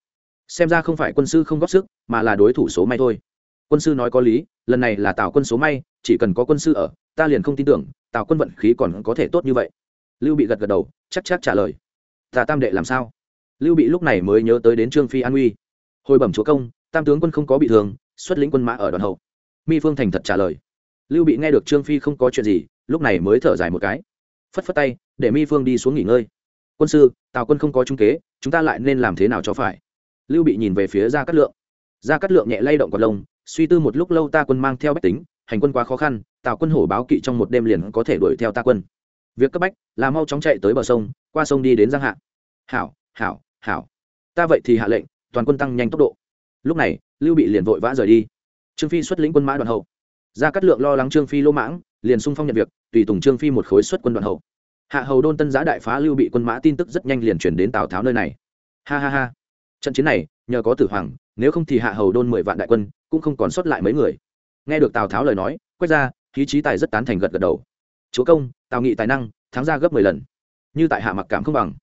Speaker 1: Xem ra không phải quân sư không góp sức, mà là đối thủ số may thôi. Quân sư nói có lý, lần này là tào quân số may chỉ cần có quân sư ở, ta liền không tin tưởng, tào quân vận khí còn có thể tốt như vậy. Lưu bị gật gật đầu, chắc chắc trả lời. Ta tam đệ làm sao? Lưu bị lúc này mới nhớ tới đến trương phi an uy. Hồi bẩm chúa công, tam tướng quân không có bị thương, xuất lĩnh quân mã ở đoàn hậu. Mi phương thành thật trả lời. Lưu bị nghe được trương phi không có chuyện gì, lúc này mới thở dài một cái. Phất phất tay, để mi phương đi xuống nghỉ ngơi. Quân sư, tào quân không có trung kế, chúng ta lại nên làm thế nào cho phải? Lưu bị nhìn về phía gia cát lượng. Gia cát lượng nhẹ lay động quạt lông, suy tư một lúc lâu ta quân mang theo bách tính hành quân quá khó khăn, tào quân hổ báo kỵ trong một đêm liền có thể đuổi theo ta quân. Việc cấp bách là mau chóng chạy tới bờ sông, qua sông đi đến giang hạ. Hảo hảo hảo. Ta vậy thì hạ lệnh, toàn quân tăng nhanh tốc độ. Lúc này, lưu bị liền vội vã rời đi. Trương phi xuất lĩnh quân mã đoàn hậu. Gia cát lượng lo lắng trương phi lỗ mãng, liền sung phong nhận việc, tùy tùng trương phi một khối xuất quân đoàn hậu. Hạ hầu đôn tân giã đại phá lưu bị quân mã tin tức rất nhanh liền chuyển đến tào tháo nơi này. Ha ha ha. Trận chiến này, nhờ có tử hoàng, nếu không thì hạ hầu đôn mười vạn đại quân, cũng không còn sót lại mấy người nghe được tào tháo lời nói quét ra khí trí tài rất tán thành gật gật đầu chúa công tào nghị tài năng thắng ra gấp mười lần như tại hạ mặc cảm không bằng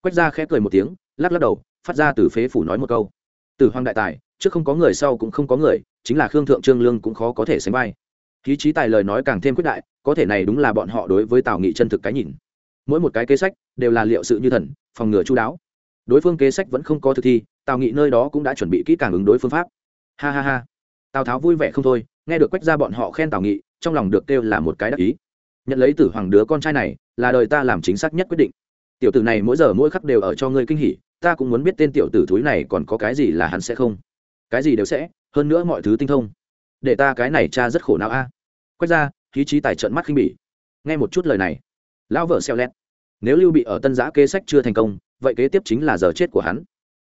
Speaker 1: quét ra khẽ cười một tiếng lắc lắc đầu phát ra từ phế phủ nói một câu từ hoàng đại tài trước không có người sau cũng không có người chính là khương thượng trương lương cũng khó có thể sánh vai khí trí tài lời nói càng thêm quyết đại có thể này đúng là bọn họ đối với tào nghị chân thực cái nhìn mỗi một cái kế sách đều là liệu sự như thần phòng ngừa chú đáo đối phương kế sách vẫn không có thực thi tào nghị nơi đó cũng đã chuẩn bị kỹ càng ứng đối phương pháp ha ha ha tào tháo vui vẻ không thôi nghe được quách ra bọn họ khen tào nghị, trong lòng được kêu là một cái đắc ý. Nhận lấy tử hoàng đứa con trai này, là đời ta làm chính xác nhất quyết định. Tiểu tử này mỗi giờ mỗi khắc đều ở cho ngươi kinh hỉ, ta cũng muốn biết tên tiểu tử thúi này còn có cái gì là hắn sẽ không. Cái gì đều sẽ, hơn nữa mọi thứ tinh thông. Để ta cái này cha rất khổ não a. Quách ra khí trí tài trận mắt khinh bỉ. Nghe một chút lời này, lão vợ xeo lét. Nếu lưu bị ở tân giã kế sách chưa thành công, vậy kế tiếp chính là giờ chết của hắn.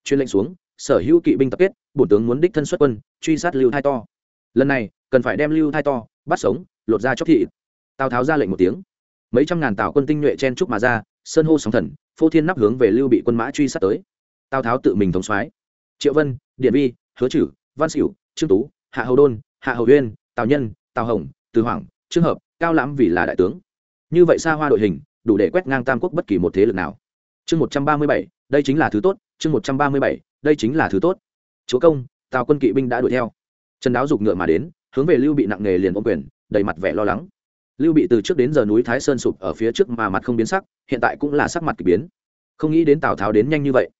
Speaker 1: Chuyên lệnh xuống, sở hữu kỵ binh tập kết, bổn tướng muốn đích thân xuất quân, truy sát lưu thai to lần này cần phải đem lưu thai to, bắt sống, lột ra chóc thị tào tháo ra lệnh một tiếng. Mấy trăm ngàn tào quân tinh nhuệ chen trúc mà ra, sơn hô sóng thần, phô thiên nắp hướng về lưu bị quân mã truy sát tới. Tào tháo tự mình thống soái. Triệu vân điện vi, hứa chử, văn xỉu trương tú, hạ hầu đôn, hạ hầu uyên, tào nhân, tào hồng, từ hoàng trương hợp, cao lãm vì là đại tướng. Như vậy xa hoa đội hình, đủ để quét ngang tam quốc bất kỳ một thế lực nào. Chương một trăm ba mươi bảy, đây chính là thứ tốt, chương một trăm ba mươi bảy, đây chính là thứ tốt. Chúa công, tào quân kỵ binh đã đuổi theo trần đáo giục ngựa mà đến, hướng về lưu bị nặng nghề liền ôm quyền, đầy mặt vẻ lo lắng. Lưu bị từ trước đến giờ núi thái sơn sụp ở phía trước mà mặt không biến sắc, hiện tại cũng là sắc mặt k ỳ biến. Không nghĩ đến tào tháo đến nhanh như vậy.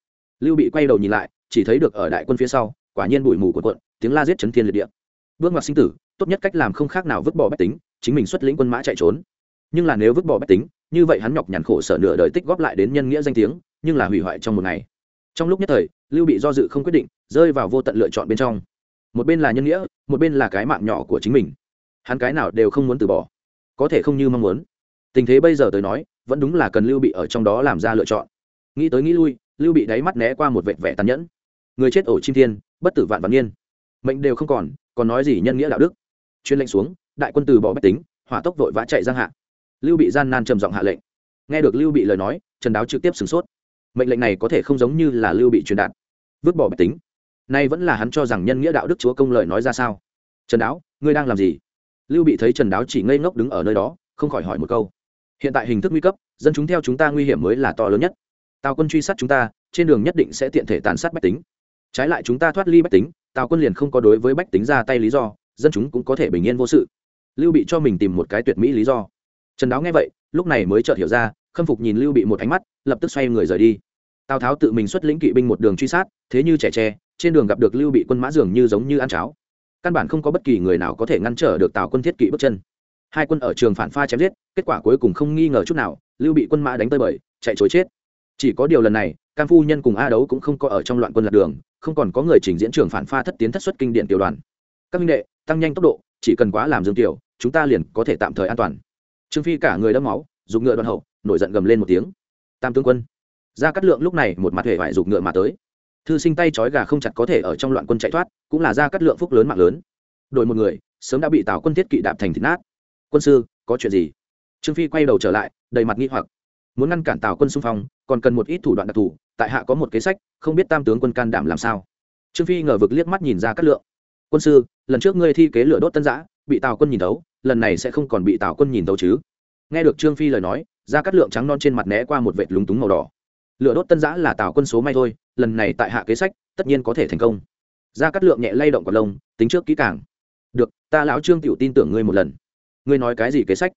Speaker 1: Lưu bị quay đầu nhìn lại, chỉ thấy được ở đại quân phía sau, quả nhiên bụi mù của quận tiếng la giết chấn thiên liệt địa. Bước ngoặt sinh tử, tốt nhất cách làm không khác nào vứt bỏ bách tính, chính mình xuất lĩnh quân mã chạy trốn. Nhưng là nếu vứt bỏ bách tính, như vậy hắn nhọc nhằn khổ sở nửa đời tích góp lại đến nhân nghĩa danh tiếng, nhưng là hủy hoại trong một ngày. Trong lúc nhất thời, lưu bị do dự không quyết định, rơi vào vô tận lựa chọn bên trong một bên là nhân nghĩa, một bên là cái mạng nhỏ của chính mình. Hắn cái nào đều không muốn từ bỏ. Có thể không như mong muốn. Tình thế bây giờ tới nói, vẫn đúng là cần lưu bị ở trong đó làm ra lựa chọn. Nghĩ tới nghĩ lui, lưu bị đáy mắt né qua một vệt vẻ tàn nhẫn. Người chết ổ chim thiên, bất tử vạn vạn niên. Mệnh đều không còn còn nói gì nhân nghĩa đạo đức. Chuyên lệnh xuống, đại quân từ bỏ bách tính, hỏa tốc vội vã chạy giang hạ. Lưu bị gian nan trầm giọng hạ lệnh. Nghe được lưu bị lời nói, trần đáo trực tiếp sửng sốt. Mệnh lệnh này có thể không giống như là lưu bị truyền đạt. Vứt bỏ bách tính nay vẫn là hắn cho rằng nhân nghĩa đạo đức chúa công lời nói ra sao? Trần đáo, ngươi đang làm gì? Lưu bị thấy trần đáo chỉ ngây ngốc đứng ở nơi đó, không khỏi hỏi một câu. Hiện tại hình thức nguy cấp, dân chúng theo chúng ta nguy hiểm mới là to lớn nhất. Tào quân truy sát chúng ta, trên đường nhất định sẽ tiện thể tàn sát bách tính. Trái lại chúng ta thoát ly bách tính, tào quân liền không có đối với bách tính ra tay lý do, dân chúng cũng có thể bình yên vô sự. Lưu bị cho mình tìm một cái tuyệt mỹ lý do. Trần đáo nghe vậy, lúc này mới chợt hiểu ra, khâm phục nhìn lưu bị một ánh mắt, lập tức xoay người rời đi. Tào tháo tự mình xuất lĩnh kỵ binh một đường truy sát, thế như trẻ tre trên đường gặp được lưu bị quân mã dường như giống như ăn cháo. Căn bản không có bất kỳ người nào có thể ngăn trở được tào quân thiết kỵ bước chân. Hai quân ở trường phản pha chém giết, kết quả cuối cùng không nghi ngờ chút nào, lưu bị quân mã đánh tơi bời, chạy chối chết. Chỉ có điều lần này, cam phu nhân cùng a đấu cũng không có ở trong loạn quân lạc đường, không còn có người trình diễn trường phản pha thất tiến thất xuất kinh điển tiểu đoàn. Các minh đệ, tăng nhanh tốc độ, chỉ cần quá làm dương tiểu, chúng ta liền có thể tạm thời an toàn. Trương phi cả người đẫm máu, dùng ngựa đoàn hậu, nổi giận gầm lên một tiếng. Tam tướng quân. Ra cắt lượng lúc này một mặt hệ vải dùng ngựa mà tới thư sinh tay trói gà không chặt có thể ở trong loạn quân chạy thoát cũng là ra cắt lượng phúc lớn mạng lớn đội một người sớm đã bị tào quân thiết kỵ đạp thành thịt nát quân sư có chuyện gì trương phi quay đầu trở lại đầy mặt nghi hoặc muốn ngăn cản tào quân xung phong còn cần một ít thủ đoạn đặc thù tại hạ có một kế sách không biết tam tướng quân can đảm làm sao trương phi ngờ vực liếc mắt nhìn ra cắt lượng quân sư lần trước ngươi thi kế lửa đốt tân giã bị tào quân nhìn thấu lần này sẽ không còn bị tào quân nhìn thấu chứ nghe được trương phi lời nói ra cắt lượng trắng non trên mặt né qua một vệt lúng túng màu đỏ lửa đốt tân giã là tào quân số may thôi lần này tại hạ kế sách, tất nhiên có thể thành công. Ra cắt lượng nhẹ lay động quả lông, tính trước kỹ càng. Được, ta lão trương tiểu tin tưởng ngươi một lần. Ngươi nói cái gì kế sách?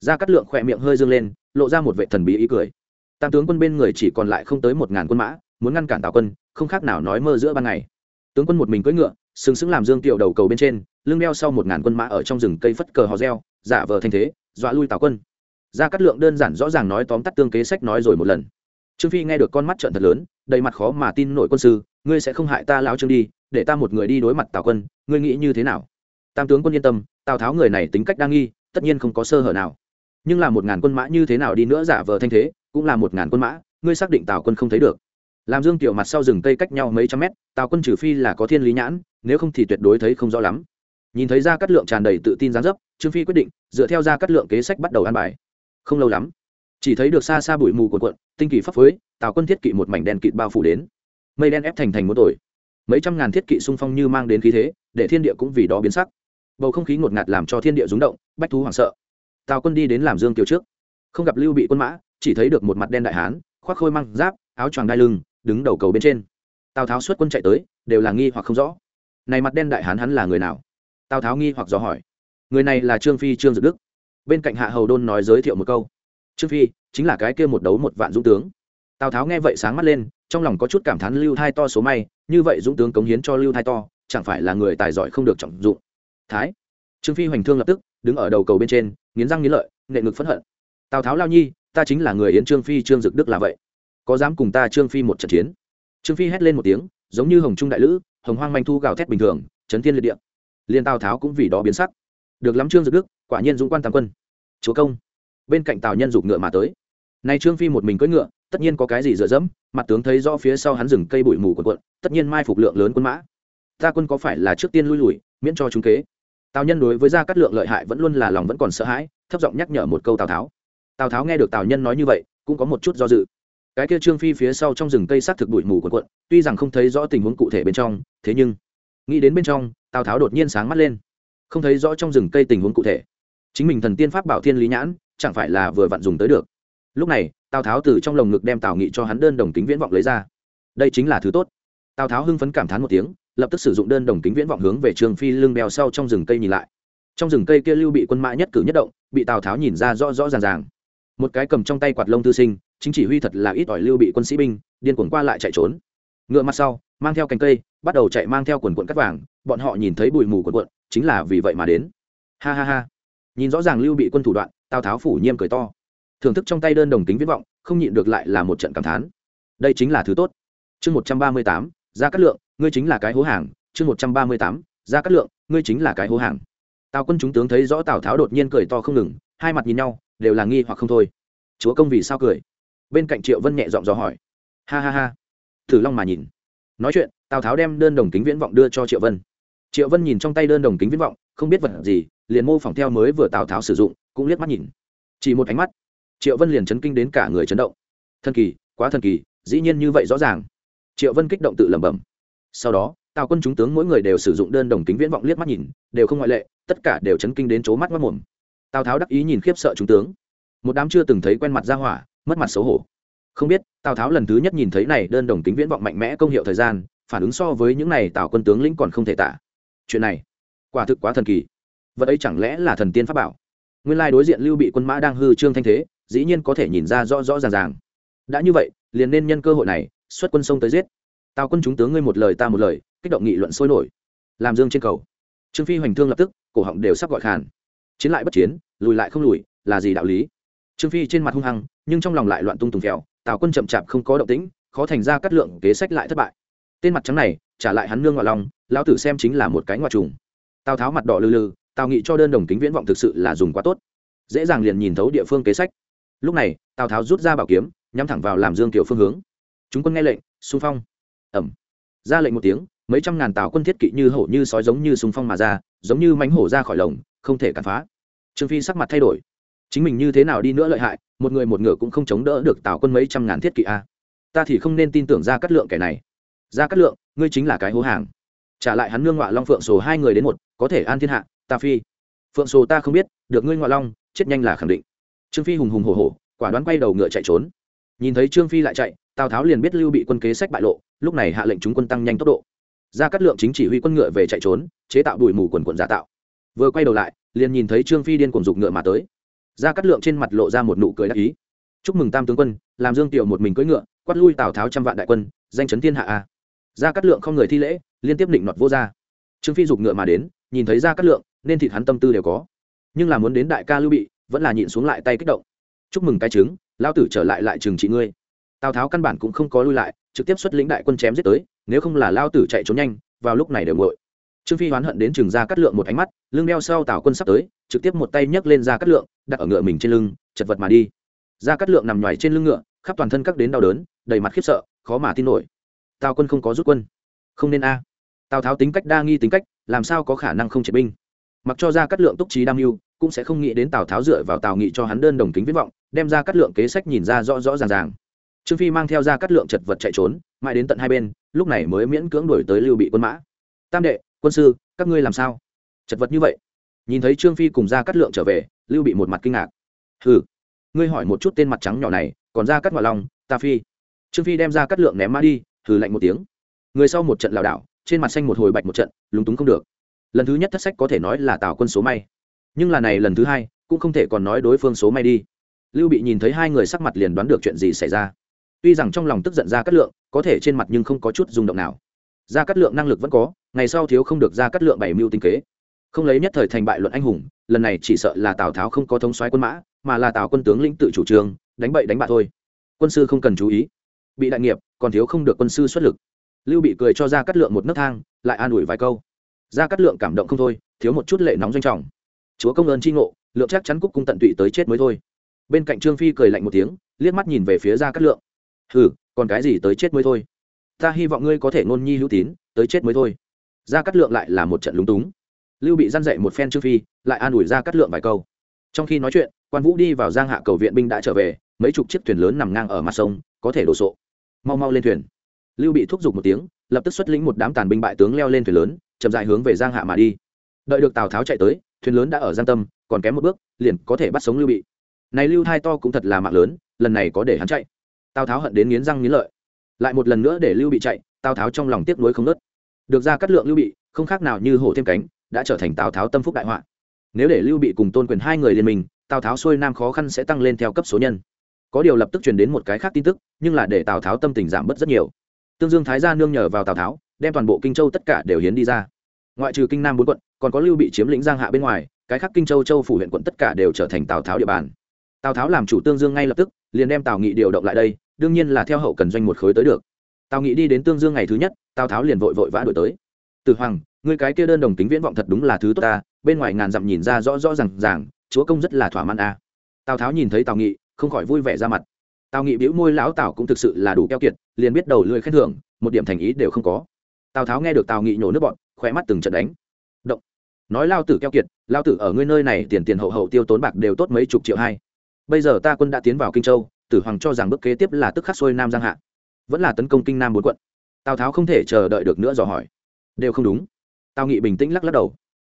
Speaker 1: Ra cắt lượng khỏe miệng hơi dương lên, lộ ra một vệ thần bí ý cười. Tam tướng quân bên người chỉ còn lại không tới một ngàn quân mã, muốn ngăn cản tào quân, không khác nào nói mơ giữa ban ngày. Tướng quân một mình cưỡi ngựa, sừng sững làm dương tiểu đầu cầu bên trên, lưng đeo sau một ngàn quân mã ở trong rừng cây phất cờ hò reo, giả vờ thành thế, dọa lui tào quân. Ra cắt lượng đơn giản rõ ràng nói tóm tắt tương kế sách nói rồi một lần trương phi nghe được con mắt trợn thật lớn, đầy mặt khó mà tin nổi quân sư, ngươi sẽ không hại ta lão trương đi, để ta một người đi đối mặt tào quân, ngươi nghĩ như thế nào? Tam tướng quân yên tâm, tào tháo người này tính cách đa nghi, tất nhiên không có sơ hở nào. Nhưng là một ngàn quân mã như thế nào đi nữa giả vờ thanh thế, cũng là một ngàn quân mã, ngươi xác định tào quân không thấy được. Làm dương tiểu mặt sau rừng cây cách nhau mấy trăm mét, tào quân trừ phi là có thiên lý nhãn, nếu không thì tuyệt đối thấy không rõ lắm. Nhìn thấy ra cắt lượng tràn đầy tự tin gián dấp, trương phi quyết định dựa theo ra cắt lượng kế sách bắt đầu an bài. Không lâu lắm, chỉ thấy được xa xa bụi mù cuộn cuộn tinh kỳ pháp phối, tào quân thiết kỵ một mảnh đen kịt bao phủ đến. Mây đen ép thành thành muốn tuổi mấy trăm ngàn thiết kỵ xung phong như mang đến khí thế, để thiên địa cũng vì đó biến sắc. Bầu không khí ngột ngạt làm cho thiên địa rúng động, bách thú hoảng sợ. Tào quân đi đến làm dương kiều trước. Không gặp lưu bị quân mã, chỉ thấy được một mặt đen đại hán, khoác khôi măng giáp, áo choàng đai lưng, đứng đầu cầu bên trên. Tào tháo xuất quân chạy tới, đều là nghi hoặc không rõ. Này mặt đen đại hán hắn là người nào? Tào tháo nghi hoặc dò hỏi. Người này là trương phi trương dực đức. Bên cạnh hạ hầu đôn nói giới thiệu một câu trương phi, chính là cái kia một đấu một vạn dũng tướng. Tào tháo nghe vậy sáng mắt lên, trong lòng có chút cảm thán lưu thai to số may, như vậy dũng tướng cống hiến cho lưu thai to, chẳng phải là người tài giỏi không được trọng dụng. Thái. Trương phi hoành thương lập tức, đứng ở đầu cầu bên trên, nghiến răng nghiến lợi, nệ ngực phẫn hận. Tào tháo lao nhi, ta chính là người yến trương phi, trương dực đức là vậy. Có dám cùng ta trương phi một trận chiến? Trương phi hét lên một tiếng, giống như hồng trung đại lữ, hồng hoang manh thu gào thét bình thường, chấn thiên liệt địa. Liên tào tháo cũng vì đó biến sắc. Được lắm trương dực đức, quả nhiên dũng quan tam quân. Chúa công bên cạnh tào nhân dục ngựa mà tới. Nay trương phi một mình cưỡi ngựa, tất nhiên có cái gì dựa dẫm, mặt tướng thấy rõ phía sau hắn rừng cây bụi mù quần quận tất nhiên mai phục lượng lớn quân mã. Ta quân có phải là trước tiên lui lùi, miễn cho chúng kế? Tào nhân đối với gia cát lượng lợi hại vẫn luôn là lòng vẫn còn sợ hãi, thấp giọng nhắc nhở một câu tào tháo. Tào tháo nghe được tào nhân nói như vậy, cũng có một chút do dự. Cái kia trương phi phía sau trong rừng cây xác thực bụi mù quần quận tuy rằng không thấy rõ tình huống cụ thể bên trong, thế nhưng, nghĩ đến bên trong, tào tháo đột nhiên sáng mắt lên. Không thấy rõ trong rừng cây tình huống cụ thể. Chính mình thần tiên pháp bảo thiên lý nhãn chẳng phải là vừa vặn dùng tới được. Lúc này, tào tháo từ trong lồng ngực đem tào nghị cho hắn đơn đồng kính viễn vọng lấy ra. Đây chính là thứ tốt. Tào tháo hưng phấn cảm thán một tiếng, lập tức sử dụng đơn đồng kính viễn vọng hướng về trường phi lưng bèo sau trong rừng cây nhìn lại. Trong rừng cây kia lưu bị quân mã nhất cử nhất động, bị tào tháo nhìn ra rõ rõ ràng ràng. Một cái cầm trong tay quạt lông tư sinh, chính chỉ huy thật là ít ỏi lưu bị quân sĩ binh, điên cuồng qua lại chạy trốn. Ngựa mặt sau, mang theo cành cây, bắt đầu chạy mang theo quần quận cắt vàng, bọn họ nhìn thấy bụi mù quần quận chính là vì vậy mà đến. Ha ha ha nhìn rõ ràng lưu bị quân thủ đoạn, tào tháo phủ nhiêm cười to. Thưởng thức trong tay đơn đồng tính viễn vọng, không nhịn được lại là một trận cảm thán. Đây chính là thứ tốt. Chương một trăm ba mươi tám ra cát lượng, ngươi chính là cái hố hàng. Chương một trăm ba mươi tám ra cát lượng, ngươi chính là cái hố hàng. Tào quân chúng tướng thấy rõ tào tháo đột nhiên cười to không ngừng, hai mặt nhìn nhau, đều là nghi hoặc không thôi. Chúa công vì sao cười? Bên cạnh triệu vân nhẹ giọng dò hỏi. Ha ha ha. Thử long mà nhìn. Nói chuyện, tào tháo đem đơn đồng kính viễn vọng đưa cho triệu vân. Triệu vân nhìn trong tay đơn đồng kính viễn vọng, không biết vật gì liền mô phỏng theo mới vừa tào tháo sử dụng, cũng liếc mắt nhìn. Chỉ một ánh mắt, triệu vân liền chấn kinh đến cả người chấn động. Thần kỳ, quá thần kỳ, dĩ nhiên như vậy rõ ràng. Triệu vân kích động tự lẩm bẩm. Sau đó, tào quân chúng tướng mỗi người đều sử dụng đơn đồng kính viễn vọng liếc mắt nhìn, đều không ngoại lệ, tất cả đều chấn kinh đến chỗ mắt mất mồm. Tào tháo đắc ý nhìn khiếp sợ chúng tướng. Một đám chưa từng thấy quen mặt ra hỏa, mất mặt xấu hổ. Không biết, tào tháo lần thứ nhất nhìn thấy này đơn đồng kính viễn vọng mạnh mẽ công hiệu thời gian, phản ứng so với những này tào quân tướng lĩnh còn không thể tả. Chuyện này, quả thực quá thần kỳ vật ấy chẳng lẽ là thần tiên pháp bảo? Nguyên lai đối diện lưu bị quân mã đang hư trương thanh thế, dĩ nhiên có thể nhìn ra rõ rõ ràng ràng. Đã như vậy, liền nên nhân cơ hội này, xuất quân sông tới giết. Tào quân chúng tướng ngươi một lời ta một lời, kích động nghị luận sôi nổi. Làm dương trên cầu. Trương phi hoành thương lập tức, cổ họng đều sắp gọi khàn. Chiến lại bất chiến, lùi lại không lùi, là gì đạo lý? Trương phi trên mặt hung hăng, nhưng trong lòng lại loạn tung tùng phèo, tào quân chậm chạp không có động tĩnh, khó thành ra cắt lượng kế sách lại thất bại. Tên mặt trắng này, trả lại hắn nương ngoại lòng, lão tử xem chính là một cái ngoại trùng. Tào tháo mặt đỏ lư lư tào nghị cho đơn đồng kính viễn vọng thực sự là dùng quá tốt. Dễ dàng liền nhìn thấu địa phương kế sách. Lúc này, tào tháo rút ra bảo kiếm, nhắm thẳng vào làm dương kiểu phương hướng. Chúng quân nghe lệnh, xung phong. Ẩm. Ra lệnh một tiếng, mấy trăm ngàn tào quân thiết kỵ như hổ như sói giống như xung phong mà ra, giống như mánh hổ ra khỏi lồng, không thể cản phá. Trương phi sắc mặt thay đổi. Chính mình như thế nào đi nữa lợi hại, một người một ngựa cũng không chống đỡ được tào quân mấy trăm ngàn thiết kỵ a. Ta thì không nên tin tưởng ra cắt lượng kẻ này. Ra cắt lượng, ngươi chính là cái hố hàng. Trả lại hắn nương ngọa long phượng sổ hai người đến một, có thể an thiên hạ ta phi. Phượng sồ ta không biết, được ngươi ngoại long, chết nhanh là khẳng định. Trương phi hùng hùng hổ hổ, quả đoán quay đầu ngựa chạy trốn. Nhìn thấy trương phi lại chạy, tào tháo liền biết lưu bị quân kế sách bại lộ, lúc này hạ lệnh chúng quân tăng nhanh tốc độ. Ra cắt lượng chính chỉ huy quân ngựa về chạy trốn, chế tạo đùi mù quần quần giả tạo. Vừa quay đầu lại, liền nhìn thấy trương phi điên cuồng dục ngựa mà tới. Ra cắt lượng trên mặt lộ ra một nụ cười đắc ý. Chúc mừng tam tướng quân, làm dương tiểu một mình cưỡi ngựa, quát lui tào tháo trăm vạn đại quân, danh chấn thiên hạ a. Ra cắt lượng không người thi lễ, liên tiếp định nọt vô ra trương phi dục ngựa mà đến, nhìn thấy ra cắt lượng nên thịt hắn tâm tư đều có. Nhưng là muốn đến đại ca lưu bị, vẫn là nhịn xuống lại tay kích động. Chúc mừng cái trứng lao tử trở lại lại trường trị ngươi. Tào tháo căn bản cũng không có lui lại, trực tiếp xuất lĩnh đại quân chém giết tới, nếu không là lao tử chạy trốn nhanh, vào lúc này đều ngội trương phi hoán hận đến trường ra cắt lượng một ánh mắt, lưng đeo sau tào quân sắp tới, trực tiếp một tay nhấc lên ra cắt lượng, đặt ở ngựa mình trên lưng, chật vật mà đi. Ra cắt lượng nằm nhoài trên lưng ngựa, khắp toàn thân các đến đau đớn, đầy mặt khiếp sợ, khó mà tin nổi. Tào quân không có rút quân. Không nên a. Tào tháo tính cách đa nghi tính cách, làm sao có khả năng không triệt binh? Mặc cho ra cắt lượng túc trí đam mưu, cũng sẽ không nghĩ đến tào tháo dựa vào tào nghị cho hắn đơn đồng kính viết vọng, đem ra cắt lượng kế sách nhìn ra rõ rõ ràng ràng. Trương phi mang theo ra cắt lượng chật vật chạy trốn, mãi đến tận hai bên, lúc này mới miễn cưỡng đổi tới lưu bị quân mã. Tam đệ, quân sư, các ngươi làm sao? Chật vật như vậy. Nhìn thấy trương phi cùng ra cắt lượng trở về, lưu bị một mặt kinh ngạc. Hừ, ngươi hỏi một chút tên mặt trắng nhỏ này, còn ra cắt ngoại lòng, ta phi. Trương phi đem ra cắt lượng ném mã đi, hừ lạnh một tiếng. Người sau một trận lảo đảo, trên mặt xanh một hồi bạch một trận, lúng túng không được lần thứ nhất thất sách có thể nói là tào quân số may nhưng là này lần thứ hai cũng không thể còn nói đối phương số may đi lưu bị nhìn thấy hai người sắc mặt liền đoán được chuyện gì xảy ra tuy rằng trong lòng tức giận ra cắt lượng có thể trên mặt nhưng không có chút rung động nào ra cắt lượng năng lực vẫn có ngày sau thiếu không được ra cắt lượng bảy mưu tinh kế không lấy nhất thời thành bại luận anh hùng lần này chỉ sợ là tào tháo không có thống soái quân mã mà là tào quân tướng lĩnh tự chủ trương đánh bậy đánh bạ thôi quân sư không cần chú ý bị đại nghiệp còn thiếu không được quân sư xuất lực lưu bị cười cho ra cắt lượng một nấc thang lại an ủi vài câu ra cắt lượng cảm động không thôi, thiếu một chút lệ nóng doanh trọng. Chúa công ơn tri ngộ, lượng chắc chắn cúc cung tận tụy tới chết mới thôi. Bên cạnh trương phi cười lạnh một tiếng, liếc mắt nhìn về phía ra cắt lượng. Hừ, còn cái gì tới chết mới thôi? Ta hy vọng ngươi có thể ngôn nhi hữu tín, tới chết mới thôi. Ra cắt lượng lại là một trận lúng túng. Lưu bị dăn dậy một phen trương phi, lại an ủi ra cắt lượng vài câu. Trong khi nói chuyện, quan vũ đi vào giang hạ cầu viện binh đã trở về, mấy chục chiếc thuyền lớn nằm ngang ở mặt sông, có thể đổ sộ. Mau mau lên thuyền. Lưu bị thúc giục một tiếng, lập tức xuất lĩnh một đám tàn binh bại tướng leo lên thuyền lớn chậm dại hướng về giang hạ mà đi. Đợi được tào tháo chạy tới, thuyền lớn đã ở giang tâm, còn kém một bước, liền có thể bắt sống lưu bị. Này lưu thai to cũng thật là mạng lớn, lần này có để hắn chạy. Tào tháo hận đến nghiến răng nghiến lợi. Lại một lần nữa để lưu bị chạy, tào tháo trong lòng tiếc nuối không nớt được ra cắt lượng lưu bị, không khác nào như hổ thêm cánh, đã trở thành tào tháo tâm phúc đại họa. Nếu để lưu bị cùng tôn quyền hai người liên minh, tào tháo xuôi nam khó khăn sẽ tăng lên theo cấp số nhân. Có điều lập tức truyền đến một cái khác tin tức, nhưng là để tào tháo tâm tình giảm bớt rất nhiều. Tương dương thái gia nương nhờ vào tào tháo đem toàn bộ kinh châu tất cả đều hiến đi ra. Ngoại trừ kinh nam bốn quận còn có lưu bị chiếm lĩnh giang hạ bên ngoài cái khác kinh châu châu phủ huyện quận tất cả đều trở thành tào tháo địa bàn. Tào tháo làm chủ tương dương ngay lập tức liền đem tào nghị điều động lại đây đương nhiên là theo hậu cần doanh một khối tới được. Tào nghị đi đến tương dương ngày thứ nhất tào tháo liền vội vội vã đổi tới. Từ hoàng người cái kia đơn đồng tính viễn vọng thật đúng là thứ tốt ta bên ngoài ngàn dặm nhìn ra rõ rõ rằng, ràng chúa công rất là thỏa mãn a. Tào tháo nhìn thấy tào nghị không khỏi vui vẻ ra mặt. Tào nghị bĩu môi lão tào cũng thực sự là đủ keo kiệt liền biết đầu lưỡi khen thưởng một điểm thành ý đều không có tào tháo nghe được tào nghị nhổ nước bọn khỏe mắt từng trận đánh. Động. Nói lao tử keo kiệt, lao tử ở ngươi nơi này tiền tiền hậu hậu tiêu tốn bạc đều tốt mấy chục triệu hai. Bây giờ ta quân đã tiến vào kinh châu, tử hoàng cho rằng bước kế tiếp là tức khắc xuôi nam giang hạ. Vẫn là tấn công kinh nam bốn quận. Tào tháo không thể chờ đợi được nữa dò hỏi. Đều không đúng. Tào nghị bình tĩnh lắc lắc đầu.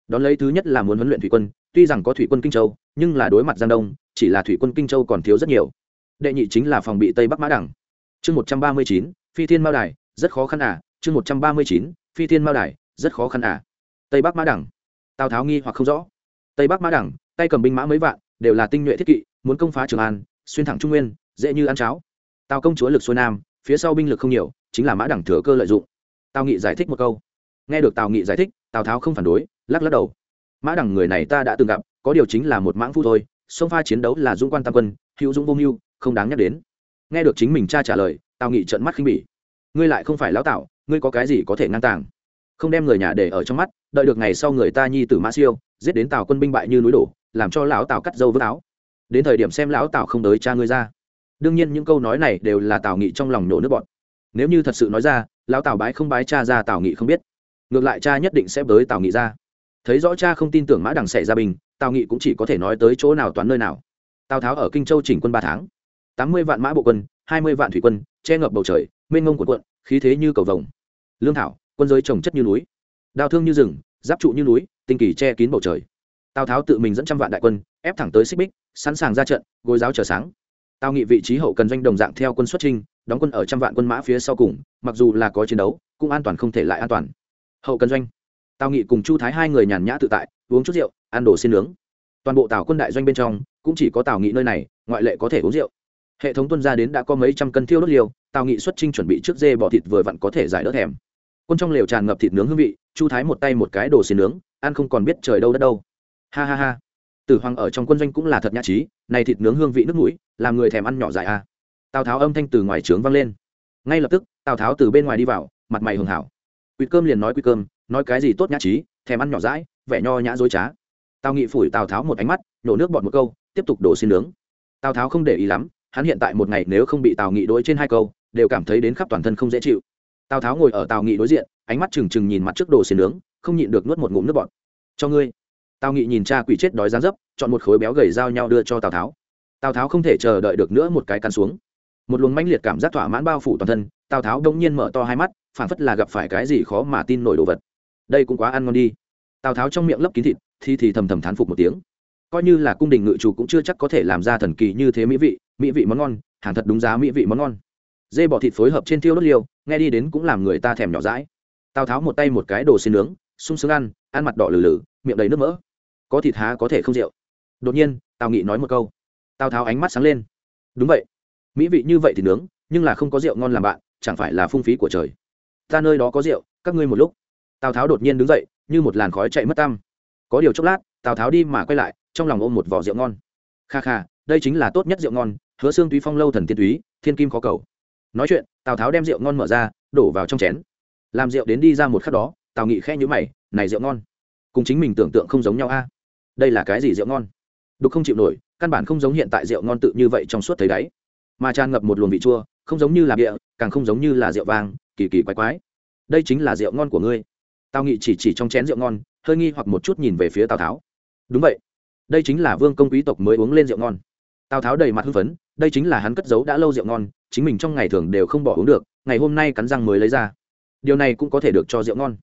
Speaker 1: Đón lấy thứ nhất là muốn huấn luyện thủy quân, tuy rằng có thủy quân kinh châu, nhưng là đối mặt giang đông, chỉ là thủy quân kinh châu còn thiếu rất nhiều. Đệ nhị chính là phòng bị tây bắc mã đẳng chương một trăm ba mươi chín, phi thiên mao đài, rất khó khăn à chương một trăm ba mươi chín, phi thiên mao đài, rất khó khăn à. Tây bắc mã đẳng. Tào tháo nghi hoặc không rõ. Tây bắc mã đẳng, tay cầm binh mã mấy vạn, đều là tinh nhuệ thiết kỵ, muốn công phá trường an, xuyên thẳng trung nguyên, dễ như ăn cháo. Tào công chúa lực xuôi nam, phía sau binh lực không nhiều, chính là mã đẳng thừa cơ lợi dụng. Tào nghị giải thích một câu. Nghe được tào nghị giải thích, tào tháo không phản đối, lắc lắc đầu. Mã đẳng người này ta đã từng gặp, có điều chính là một mãng phu thôi sông pha chiến đấu là dũng quan tam quân, hữu dũng vô mưu, không đáng nhắc đến. Nghe được chính mình cha trả lời, tào nghị trợn mắt khinh bỉ. Ngươi lại không phải lão tạo ngươi có cái gì có thể ngang tàng? Không đem người nhà để ở trong mắt, đợi được ngày sau người ta nhi tử mã siêu, giết đến tào quân binh bại như núi đổ, làm cho lão tào cắt dâu vớt áo. Đến thời điểm xem lão tào không đới cha ngươi ra. Đương nhiên những câu nói này đều là tào nghị trong lòng nổ nước bọn nếu như thật sự nói ra, lão tào bái không bái cha ra tào nghị không biết. Ngược lại cha nhất định sẽ tới tào nghị ra. Thấy rõ cha không tin tưởng mã đằng xảy ra bình, tào nghị cũng chỉ có thể nói tới chỗ nào toán nơi nào. Tào tháo ở kinh châu chỉnh quân ba tháng. Tám mươi vạn mã bộ quân, hai mươi vạn thủy quân, che ngập bầu trời, mênh ngông của quận khí thế như cầu vồng lương thảo, quân giới trồng chất như núi, đao thương như rừng, giáp trụ như núi, tinh kỳ che kín bầu trời. Tào tháo tự mình dẫn trăm vạn đại quân, ép thẳng tới xích bích, sẵn sàng ra trận, gối giáo chờ sáng. Tào nghị vị trí hậu cần doanh đồng dạng theo quân xuất trinh, đóng quân ở trăm vạn quân mã phía sau cùng, mặc dù là có chiến đấu, cũng an toàn không thể lại an toàn. Hậu cần doanh. Tào nghị cùng chu thái hai người nhàn nhã tự tại, uống chút rượu, ăn đồ xin nướng. Toàn bộ tào quân đại doanh bên trong, cũng chỉ có tào nghị nơi này, ngoại lệ có thể uống rượu. Hệ thống tuân ra đến đã có mấy trăm cân thiêu đốt liều, tào nghị xuất trinh chuẩn bị trước dê bỏ thịt vừa vặn có thể giải đỡ thèm quân trong lều tràn ngập thịt nướng hương vị, chu thái một tay một cái đồ xin nướng, ăn không còn biết trời đâu đất đâu. Ha ha ha. Tử hoàng ở trong quân doanh cũng là thật nhã trí, này thịt nướng hương vị nước mũi, làm người thèm ăn nhỏ dại a. À. tào tháo âm thanh từ ngoài trướng vang lên. Ngay lập tức, tào tháo từ bên ngoài đi vào, mặt mày hường hảo. Quỵt cơm liền nói quỵt cơm, nói cái gì tốt nhã trí, thèm ăn nhỏ dãi vẻ nho nhã dối trá. Tào nghị phủi tào tháo một ánh mắt, nhổ nước bọt một câu, tiếp tục đổ xin nướng. Tào tháo không để ý lắm, hắn hiện tại một ngày nếu không bị tào nghị đối trên hai câu, đều cảm thấy đến khắp toàn thân không dễ chịu tào tháo ngồi ở tào nghị đối diện, ánh mắt trừng trừng nhìn mặt trước đồ xin nướng, không nhịn được nuốt một ngụm nước bọt. Cho ngươi. Tào nghị nhìn cha quỷ chết đói rán dấp, chọn một khối béo gầy dao nhau đưa cho tào tháo. Tào tháo không thể chờ đợi được nữa một cái cắn xuống. Một luồng manh liệt cảm giác thỏa mãn bao phủ toàn thân, tào tháo đông nhiên mở to hai mắt, phản phất là gặp phải cái gì khó mà tin nổi đồ vật. Đây cũng quá ăn ngon đi. Tào tháo trong miệng lấp kín thịt, thì thì thầm thầm thán phục một tiếng. Coi như là cung đình ngự chủ cũng chưa chắc có thể làm ra thần kỳ như thế mỹ vị mỹ vị món ngon, hàng thật đúng giá mỹ vị món ngon dê bỏ thịt phối hợp trên thiêu đốt liêu, nghe đi đến cũng làm người ta thèm nhỏ rãi tào tháo một tay một cái đồ xin nướng, sung sướng ăn ăn mặt đỏ lử lử miệng đầy nước mỡ. Có thịt há có thể không rượu. Đột nhiên, tào nghị nói một câu. Tào tháo ánh mắt sáng lên. Đúng vậy. Mỹ vị như vậy thì nướng, nhưng là không có rượu ngon làm bạn, chẳng phải là phung phí của trời. Ta nơi đó có rượu, các ngươi một lúc. Tào tháo đột nhiên đứng dậy, như một làn khói chạy mất tăm. Có điều chốc lát, tào tháo đi mà quay lại, trong lòng ôm một vỏ rượu ngon. Kha kha, đây chính là tốt nhất rượu ngon, hứa xương túy phong lâu thần tiên túy, thiên kim khó cầu nói chuyện, tào tháo đem rượu ngon mở ra, đổ vào trong chén. Làm rượu đến đi ra một khắc đó, tào nghị khe nhữ mày, này rượu ngon, cùng chính mình tưởng tượng không giống nhau a. Đây là cái gì rượu ngon? Đục không chịu nổi, căn bản không giống hiện tại rượu ngon tự như vậy trong suốt thấy đáy. Mà tràn ngập một luồng vị chua, không giống như là địa càng không giống như là rượu vang, kỳ kỳ quái quái. Đây chính là rượu ngon của ngươi. Tào nghị chỉ chỉ trong chén rượu ngon, hơi nghi hoặc một chút nhìn về phía tào tháo. Đúng vậy. Đây chính là vương công quý tộc mới uống lên rượu ngon. Tào tháo đầy mặt hưng phấn đây chính là hắn cất giấu đã lâu rượu ngon, chính mình trong ngày thường đều không bỏ uống được, ngày hôm nay cắn răng mới lấy ra. Điều này cũng có thể được cho rượu ngon.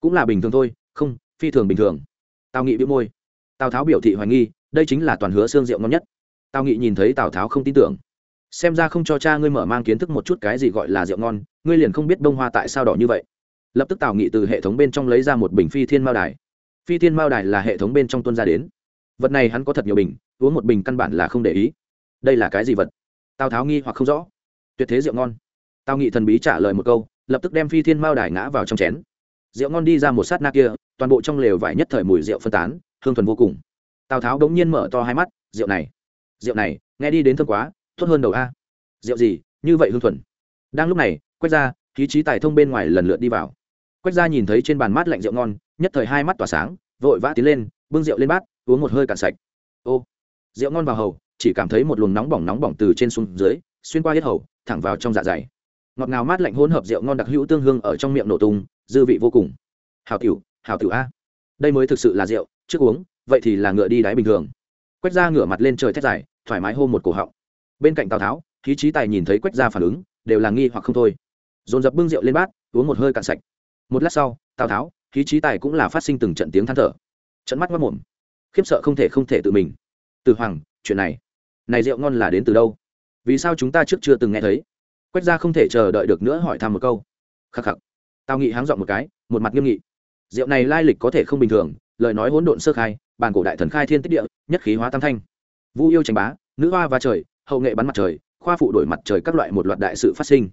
Speaker 1: Cũng là bình thường thôi, không, phi thường bình thường. Tào nghị bị môi. Tào tháo biểu thị hoài nghi, đây chính là toàn hứa xương rượu ngon nhất. Tào nghị nhìn thấy tào tháo không tin tưởng. Xem ra không cho cha ngươi mở mang kiến thức một chút cái gì gọi là rượu ngon, ngươi liền không biết bông hoa tại sao đỏ như vậy. Lập tức tào nghị từ hệ thống bên trong lấy ra một bình phi thiên mao đài. Phi thiên mao đài là hệ thống bên trong tuân ra đến. Vật này hắn có thật nhiều bình, uống một bình căn bản là không để ý đây là cái gì vật? Tào tháo nghi hoặc không rõ. Tuyệt thế rượu ngon. Tào nghị thần bí trả lời một câu, lập tức đem phi thiên mao đài ngã vào trong chén. Rượu ngon đi ra một sát na kia, toàn bộ trong lều vải nhất thời mùi rượu phân tán, hương thuần vô cùng. Tào tháo đống nhiên mở to hai mắt, rượu này rượu này, nghe đi đến thơm quá thốt hơn đầu a. Rượu gì? Như vậy hương thuần. Đang lúc này quét ra khí trí tài thông bên ngoài lần lượt đi vào. Quét ra nhìn thấy trên bàn mát lạnh rượu ngon, nhất thời hai mắt tỏa sáng, vội vã tiến lên, bưng rượu lên bát, uống một hơi cạn sạch. Ô, rượu ngon vào hầu chỉ cảm thấy một luồng nóng bỏng nóng bỏng từ trên xuống dưới, xuyên qua hết hầu, thẳng vào trong dạ dày. Ngọt ngào mát lạnh hỗn hợp rượu ngon đặc hữu tương hương ở trong miệng nổ tung, dư vị vô cùng. Hào tiểu hào tiểu a. Đây mới thực sự là rượu, trước uống, vậy thì là ngựa đi đáy bình thường. Quét ra ngửa mặt lên trời thét dài, thoải mái hô một cổ họng. Bên cạnh tào tháo, khí trí tài nhìn thấy quét ra phản ứng, đều là nghi hoặc không thôi. Dồn dập bưng rượu lên bát, uống một hơi cạn sạch. Một lát sau, tào tháo, khí trí tài cũng là phát sinh từng trận tiếng than thở. Trận mắt mất mồm khiếp sợ không thể không thể tự mình. Từ hoàng, chuyện này này rượu ngon là đến từ đâu? Vì sao chúng ta trước chưa từng nghe thấy? Quét ra không thể chờ đợi được nữa hỏi thăm một câu. Khắc khắc. Tao nghĩ háng dọn một cái, một mặt nghiêm nghị. Rượu này lai lịch có thể không bình thường, lời nói hỗn độn sơ khai bàn cổ đại thần khai thiên tích địa, nhất khí hóa tam thanh. Vu yêu tranh bá, nữ hoa và trời, hậu nghệ bắn mặt trời, khoa phụ đổi mặt trời các loại một loạt đại sự phát sinh.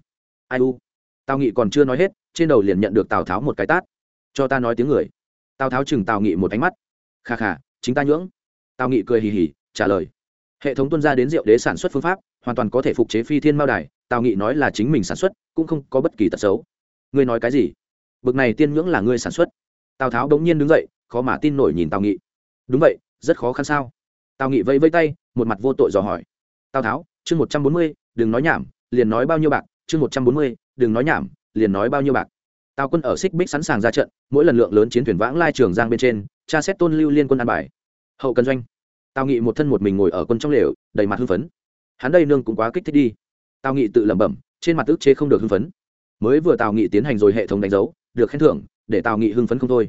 Speaker 1: Ai u? Tào nghị còn chưa nói hết, trên đầu liền nhận được tào tháo một cái tát. Cho ta nói tiếng người. Tào tháo chừng tào nghị một ánh mắt. Kha kha, chính ta nhưỡng. Tào nghị cười hì hì, trả lời hệ thống tuân ra đến rượu đế sản xuất phương pháp, hoàn toàn có thể phục chế phi thiên mao đài, tào nghị nói là chính mình sản xuất, cũng không có bất kỳ tật xấu. Ngươi nói cái gì? Bực này tiên ngưỡng là ngươi sản xuất. Tào tháo đống nhiên đứng dậy, khó mà tin nổi nhìn tào nghị. Đúng vậy, rất khó khăn sao? Tào nghị vẫy vẫy tay, một mặt vô tội dò hỏi. Tào tháo, chương một trăm bốn mươi, đừng nói nhảm, liền nói bao nhiêu bạc, chương một trăm bốn mươi, đừng nói nhảm, liền nói bao nhiêu bạc. Tào quân ở xích bích sẵn sàng ra trận, mỗi lần lượng lớn chiến thuyền vãng lai trường giang bên trên, tra xét tôn lưu liên quân an bài. Hậu cần doanh tào nghị một thân một mình ngồi ở quân trong lều, đầy mặt hưng phấn. Hắn đây nương cũng quá kích thích đi. Tào nghị tự lẩm bẩm, trên mặt ức chế không được hưng phấn. Mới vừa tào nghị tiến hành rồi hệ thống đánh dấu, được khen thưởng, để tào nghị hưng phấn không thôi.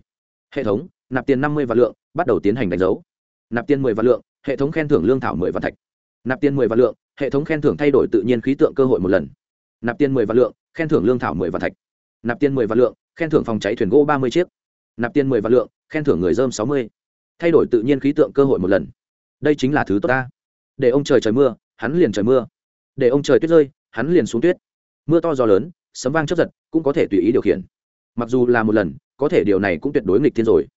Speaker 1: Hệ thống, nạp tiền năm mươi vạn lượng, bắt đầu tiến hành đánh dấu. Nạp tiền mười vạn lượng, hệ thống khen thưởng lương thảo mười vạn thạch. Nạp tiền mười vạn lượng, hệ thống khen thưởng thay đổi tự nhiên khí tượng cơ hội một lần. Nạp tiền mười vạn lượng, khen thưởng lương thảo mười vạn thạch. Nạp tiền mười vạn lượng, khen thưởng phòng cháy thuyền gỗ ba mươi chiếc. Nạp tiền mười vạn lượng, khen thưởng người dơm sáu mươi. Thay đổi tự nhiên khí tượng cơ hội một lần đây chính là thứ tốt ta. Để ông trời trời mưa, hắn liền trời mưa. Để ông trời tuyết rơi, hắn liền xuống tuyết. Mưa to gió lớn, sấm vang chấp giật, cũng có thể tùy ý điều khiển. Mặc dù là một lần, có thể điều này cũng tuyệt đối nghịch thiên rồi.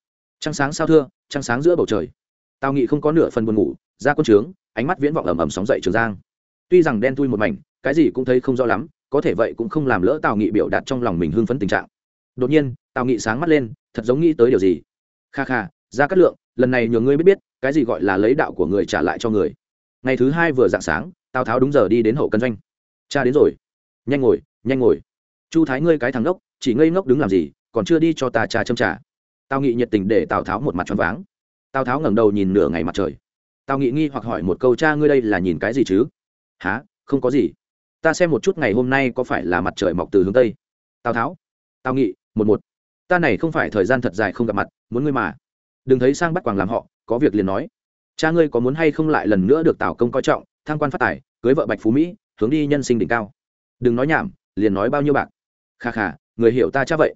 Speaker 1: Trăng sáng sao thưa, trăng sáng giữa bầu trời. Tào nghị không có nửa phần buồn ngủ, ra quân trướng, ánh mắt viễn vọng ầm ầm sóng dậy trường giang. Tuy rằng đen thui một mảnh, cái gì cũng thấy không rõ lắm, có thể vậy cũng không làm lỡ tào nghị biểu đạt trong lòng mình hưng phấn tình trạng. Đột nhiên, tào nghị sáng mắt lên, thật giống nghĩ tới điều gì. Kha kha ra cát lượng, lần này nhờ ngươi biết biết, cái gì gọi là lấy đạo của người trả lại cho người. Ngày thứ hai vừa dạng sáng, tào tháo đúng giờ đi đến hậu cân doanh. Cha đến rồi. Nhanh ngồi nhanh ngồi. Chu thái ngươi cái thằng ngốc, chỉ ngây ngốc đứng làm gì, còn chưa đi cho ta trà châm trà tào nghị nhiệt tình để tào tháo một mặt choáng váng. Tào tháo ngẩng đầu nhìn nửa ngày mặt trời. Tào nghị nghi hoặc hỏi một câu, cha ngươi đây là nhìn cái gì chứ? Há không có gì. Ta xem một chút ngày hôm nay có phải là mặt trời mọc từ hướng tây. Tào tháo. Tào nghị, một một. Ta này không phải thời gian thật dài không gặp mặt, muốn ngươi mà đừng thấy sang bắt quàng làm họ, có việc liền nói. Cha ngươi có muốn hay không lại lần nữa được tào công coi trọng thăng quan phát tài, cưới vợ bạch phú mỹ, hướng đi nhân sinh đỉnh cao? Đừng nói nhảm, liền nói bao nhiêu bạc. Kha kha, người hiểu ta chắc vậy.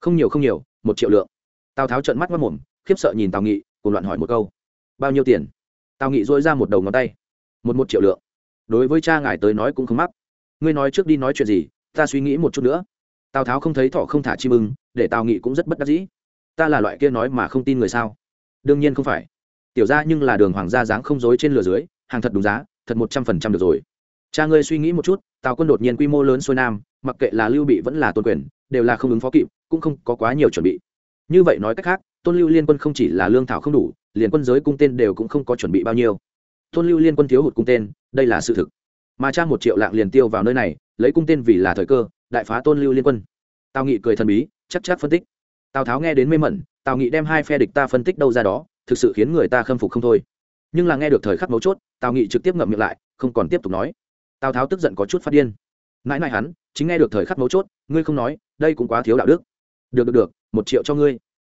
Speaker 1: Không nhiều không nhiều, một triệu lượng. Tào tháo trợn mắt mất mồm khiếp sợ nhìn tào nghị cùng loạn hỏi một câu. Bao nhiêu tiền? Tào nghị dỗi ra một đầu ngón tay. Một một triệu lượng. Đối với cha ngài tới nói cũng không mắc. Ngươi nói trước đi nói chuyện gì, ta suy nghĩ một chút nữa. Tào tháo không thấy thọ không thả chim ưng, để tào nghị cũng rất bất đắc dĩ ta là loại kia nói mà không tin người sao? Đương nhiên không phải. Tiểu ra nhưng là đường hoàng gia dáng không dối trên lửa dưới, hàng thật đúng giá, thật một trăm phần trăm được rồi. Cha ngươi suy nghĩ một chút, tào quân đột nhiên quy mô lớn xuôi nam, mặc kệ là lưu bị vẫn là tôn quyền, đều là không ứng phó kịp, cũng không có quá nhiều chuẩn bị. Như vậy nói cách khác, tôn lưu liên quân không chỉ là lương thảo không đủ, liền quân giới cung tên đều cũng không có chuẩn bị bao nhiêu. Tôn lưu liên quân thiếu hụt cung tên, đây là sự thực. Mà cha một triệu lạng liền tiêu vào nơi này, lấy cung tên vì là thời cơ, đại phá tôn lưu liên quân. Tào nghị cười thần bí, chắc chắc phân tích tào tháo nghe đến mê mẩn tào nghị đem hai phe địch ta phân tích đâu ra đó thực sự khiến người ta khâm phục không thôi nhưng là nghe được thời khắc mấu chốt tào nghị trực tiếp ngậm miệng lại không còn tiếp tục nói tào tháo tức giận có chút phát điên mãi mãi hắn chính nghe được thời khắc mấu chốt ngươi không nói đây cũng quá thiếu đạo đức được được được một triệu cho ngươi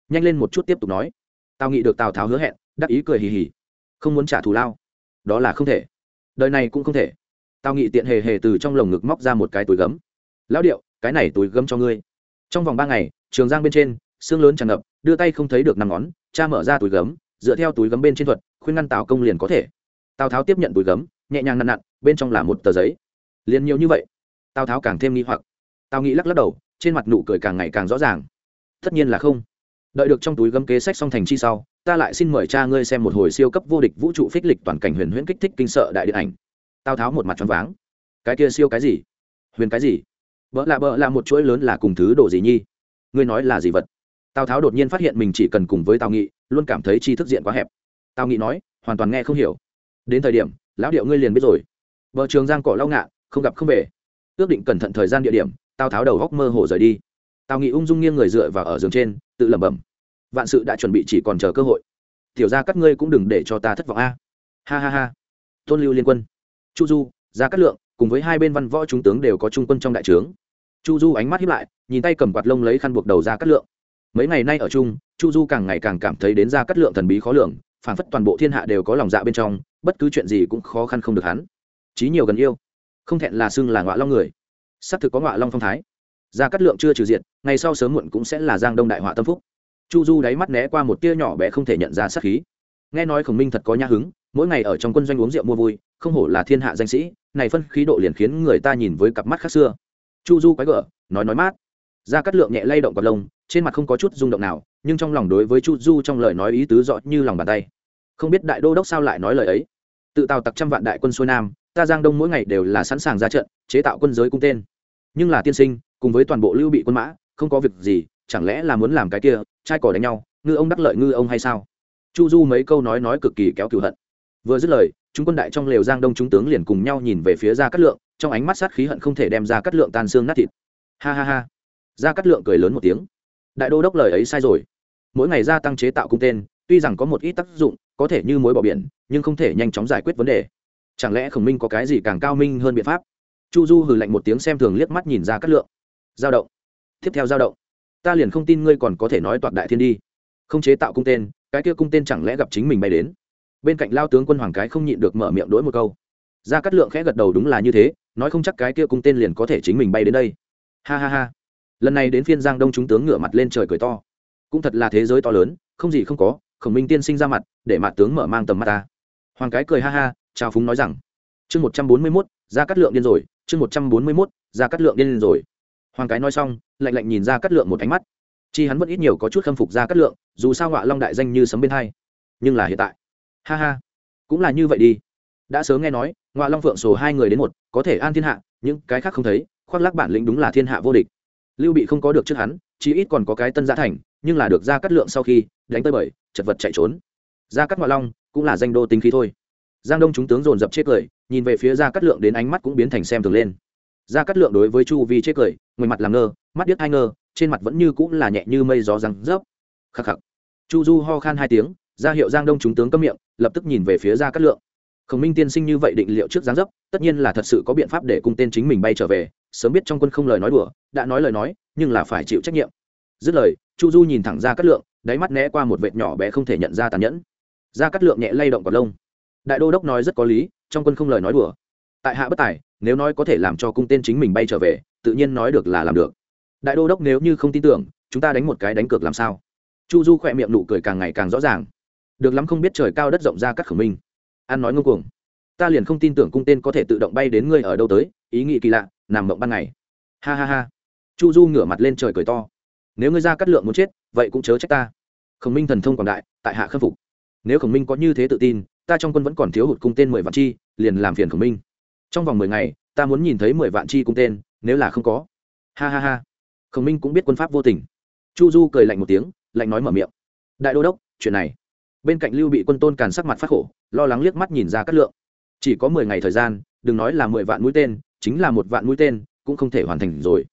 Speaker 1: nhanh lên một chút tiếp tục nói tào nghị được tào tháo hứa hẹn đắc ý cười hì hì không muốn trả thù lao đó là không thể đời này cũng không thể tào nghị tiện hề hề từ trong lồng ngực móc ra một cái túi gấm lão điệu cái này túi gấm cho ngươi trong vòng ba ngày trường giang bên trên xương lớn tràn ngập, đưa tay không thấy được năm ngón, cha mở ra túi gấm, dựa theo túi gấm bên trên thuật, khuyên ngăn tào công liền có thể. Tào tháo tiếp nhận túi gấm, nhẹ nhàng nặn nặn, bên trong là một tờ giấy. Liền nhiều như vậy, tào tháo càng thêm nghi hoặc. Tào nghĩ lắc lắc đầu, trên mặt nụ cười càng ngày càng rõ ràng. Tất nhiên là không. Đợi được trong túi gấm kế sách xong thành chi sau, ta lại xin mời cha ngươi xem một hồi siêu cấp vô địch vũ trụ phích lịch toàn cảnh huyền huyễn kích thích kinh sợ đại điện ảnh. Tào tháo một mặt choáng váng. Cái kia siêu cái gì? Huyền cái gì? Vợ lạ vợ là một chuỗi lớn là cùng thứ đồ gì nhi? Ngươi nói là gì vật? Tào tháo đột nhiên phát hiện mình chỉ cần cùng với tào nghị, luôn cảm thấy tri thức diện quá hẹp. Tào nghị nói, hoàn toàn nghe không hiểu. Đến thời điểm, lão điệu ngươi liền biết rồi. Vợ trường giang cỏ lau ngạ, không gặp không về. Ước định cẩn thận thời gian địa điểm, tào tháo đầu góc mơ hồ rời đi. Tào nghị ung dung nghiêng người dựa vào ở giường trên, tự lẩm bẩm. Vạn sự đã chuẩn bị chỉ còn chờ cơ hội. Tiểu ra các ngươi cũng đừng để cho ta thất vọng a. Ha ha ha. Tôn lưu liên quân. Chu du ra cát lượng, cùng với hai bên văn võ trung tướng đều có trung quân trong đại trướng. Chu du ánh mắt hiếp lại, nhìn tay cầm quạt lông lấy khăn buộc đầu ra cát lượng mấy ngày nay ở chung, chu du càng ngày càng cảm thấy đến ra cát lượng thần bí khó lường phản phất toàn bộ thiên hạ đều có lòng dạ bên trong, bất cứ chuyện gì cũng khó khăn không được hắn. Chí nhiều gần yêu, không thẹn là xưng là ngọa long người. Xác thực có ngọa long phong thái. Gia cát lượng chưa trừ diện ngày sau sớm muộn cũng sẽ là giang đông đại họa tâm phúc. Chu du đáy mắt né qua một tia nhỏ bé không thể nhận ra sát khí. Nghe nói khổng minh thật có nhã hứng, mỗi ngày ở trong quân doanh uống rượu mua vui, không hổ là thiên hạ danh sĩ, này phân khí độ liền khiến người ta nhìn với cặp mắt khác xưa. Chu du quái gở, nói nói mát. Gia cát lượng nhẹ lay động cặp lông trên mặt không có chút rung động nào, nhưng trong lòng đối với chu du trong lời nói ý tứ rõ như lòng bàn tay. Không biết đại đô đốc sao lại nói lời ấy. Tự tào tặc trăm vạn đại quân xuôi nam, ta giang đông mỗi ngày đều là sẵn sàng ra trận, chế tạo quân giới cung tên. Nhưng là tiên sinh, cùng với toàn bộ lưu bị quân mã, không có việc gì, chẳng lẽ là muốn làm cái kia, trai cỏ đánh nhau, ngư ông đắc lợi ngư ông hay sao? Chu du mấy câu nói nói cực kỳ kéo cửu hận. Vừa dứt lời, chúng quân đại trong lều giang đông chúng tướng liền cùng nhau nhìn về phía gia cát lượng, trong ánh mắt sát khí hận không thể đem ra cát lượng tan xương nát thịt. Ha ha ha. Gia cát lượng cười lớn một tiếng đại đô đốc lời ấy sai rồi. Mỗi ngày gia tăng chế tạo cung tên, tuy rằng có một ít tác dụng, có thể như mối bỏ biển, nhưng không thể nhanh chóng giải quyết vấn đề. Chẳng lẽ khổng minh có cái gì càng cao minh hơn biện pháp? Chu du hừ lạnh một tiếng xem thường liếc mắt nhìn ra cát lượng. Giao động. Tiếp theo giao động. Ta liền không tin ngươi còn có thể nói toạc đại thiên đi. Không chế tạo cung tên, cái kia cung tên chẳng lẽ gặp chính mình bay đến? Bên cạnh lao tướng quân hoàng cái không nhịn được mở miệng đỗi một câu. Ra cát lượng khẽ gật đầu đúng là như thế, nói không chắc cái kia cung tên liền có thể chính mình bay đến đây. Ha ha ha lần này đến phiên giang đông chúng tướng ngửa mặt lên trời cười to. Cũng thật là thế giới to lớn, không gì không có, khổng minh tiên sinh ra mặt, để mặt tướng mở mang tầm mắt ta. Hoàng cái cười ha ha trao phúng nói rằng, chương một trăm bốn mươi mốt, ra cắt lượng điên rồi, chương một trăm bốn mươi mốt, ra cắt lượng điên rồi. Hoàng cái nói xong, lạnh lạnh nhìn ra cắt lượng một ánh mắt. Chi hắn vẫn ít nhiều có chút khâm phục ra cắt lượng, dù sao ngọa long đại danh như sấm bên hai. Nhưng là hiện tại, ha ha, cũng là như vậy đi. Đã sớm nghe nói, ngọa long phượng sổ hai người đến một, có thể an thiên hạ, những cái khác không thấy, khoác lác bản lĩnh đúng là thiên hạ vô địch lưu bị không có được trước hắn, chí ít còn có cái tân gia thành, nhưng là được ra cắt lượng sau khi đánh tới bởi, chật vật chạy trốn. Ra cắt ngoại long cũng là danh đô tính khí thôi. Giang đông chúng tướng dồn dập chết cười, nhìn về phía gia cắt lượng đến ánh mắt cũng biến thành xem thường lên. Gia cắt lượng đối với chu vi chết cười, ngoài mặt làm ngơ, mắt điếc hai ngơ, trên mặt vẫn như cũng là nhẹ như mây gió răng rớp. Khắc khắc. Chu du ho khan hai tiếng, ra hiệu giang đông chúng tướng cấm miệng, lập tức nhìn về phía gia cắt lượng. Khổng minh tiên sinh như vậy định liệu trước giáng dấp, tất nhiên là thật sự có biện pháp để cung tên chính mình bay trở về sớm biết trong quân không lời nói đùa, đã nói lời nói, nhưng là phải chịu trách nhiệm. Dứt lời, chu du nhìn thẳng ra cát lượng, đáy mắt né qua một vệt nhỏ bé không thể nhận ra tàn nhẫn. Ra cát lượng nhẹ lay động còn lông. Đại đô đốc nói rất có lý, trong quân không lời nói đùa. Tại hạ bất tài, nếu nói có thể làm cho cung tên chính mình bay trở về, tự nhiên nói được là làm được. Đại đô đốc nếu như không tin tưởng, chúng ta đánh một cái đánh cược làm sao? Chu du khỏe miệng nụ cười càng ngày càng rõ ràng. Được lắm không biết trời cao đất rộng ra các khẩu minh an nói ngông cuồng. Ta liền không tin tưởng cung tên có thể tự động bay đến ngươi ở đâu tới, ý nghĩ kỳ lạ nằm mộng ban ngày. Ha ha ha. Chu du ngửa mặt lên trời cười to. Nếu ngươi ra cắt lượng muốn chết, vậy cũng chớ trách ta. Khổng minh thần thông quảng đại, tại hạ khâm phục. Nếu khổng minh có như thế tự tin, ta trong quân vẫn còn thiếu hụt cung tên mười vạn chi, liền làm phiền khổng minh. Trong vòng mười ngày, ta muốn nhìn thấy mười vạn chi cung tên, nếu là không có. Ha ha ha. Khổng minh cũng biết quân pháp vô tình. Chu du cười lạnh một tiếng, lạnh nói mở miệng. Đại đô đốc, chuyện này. Bên cạnh lưu bị quân tôn càn sắc mặt phát khổ, lo lắng liếc mắt nhìn ra cắt lượng. Chỉ có mười ngày thời gian, đừng nói là mười vạn mũi tên chính là một vạn mũi tên, cũng không thể hoàn thành rồi.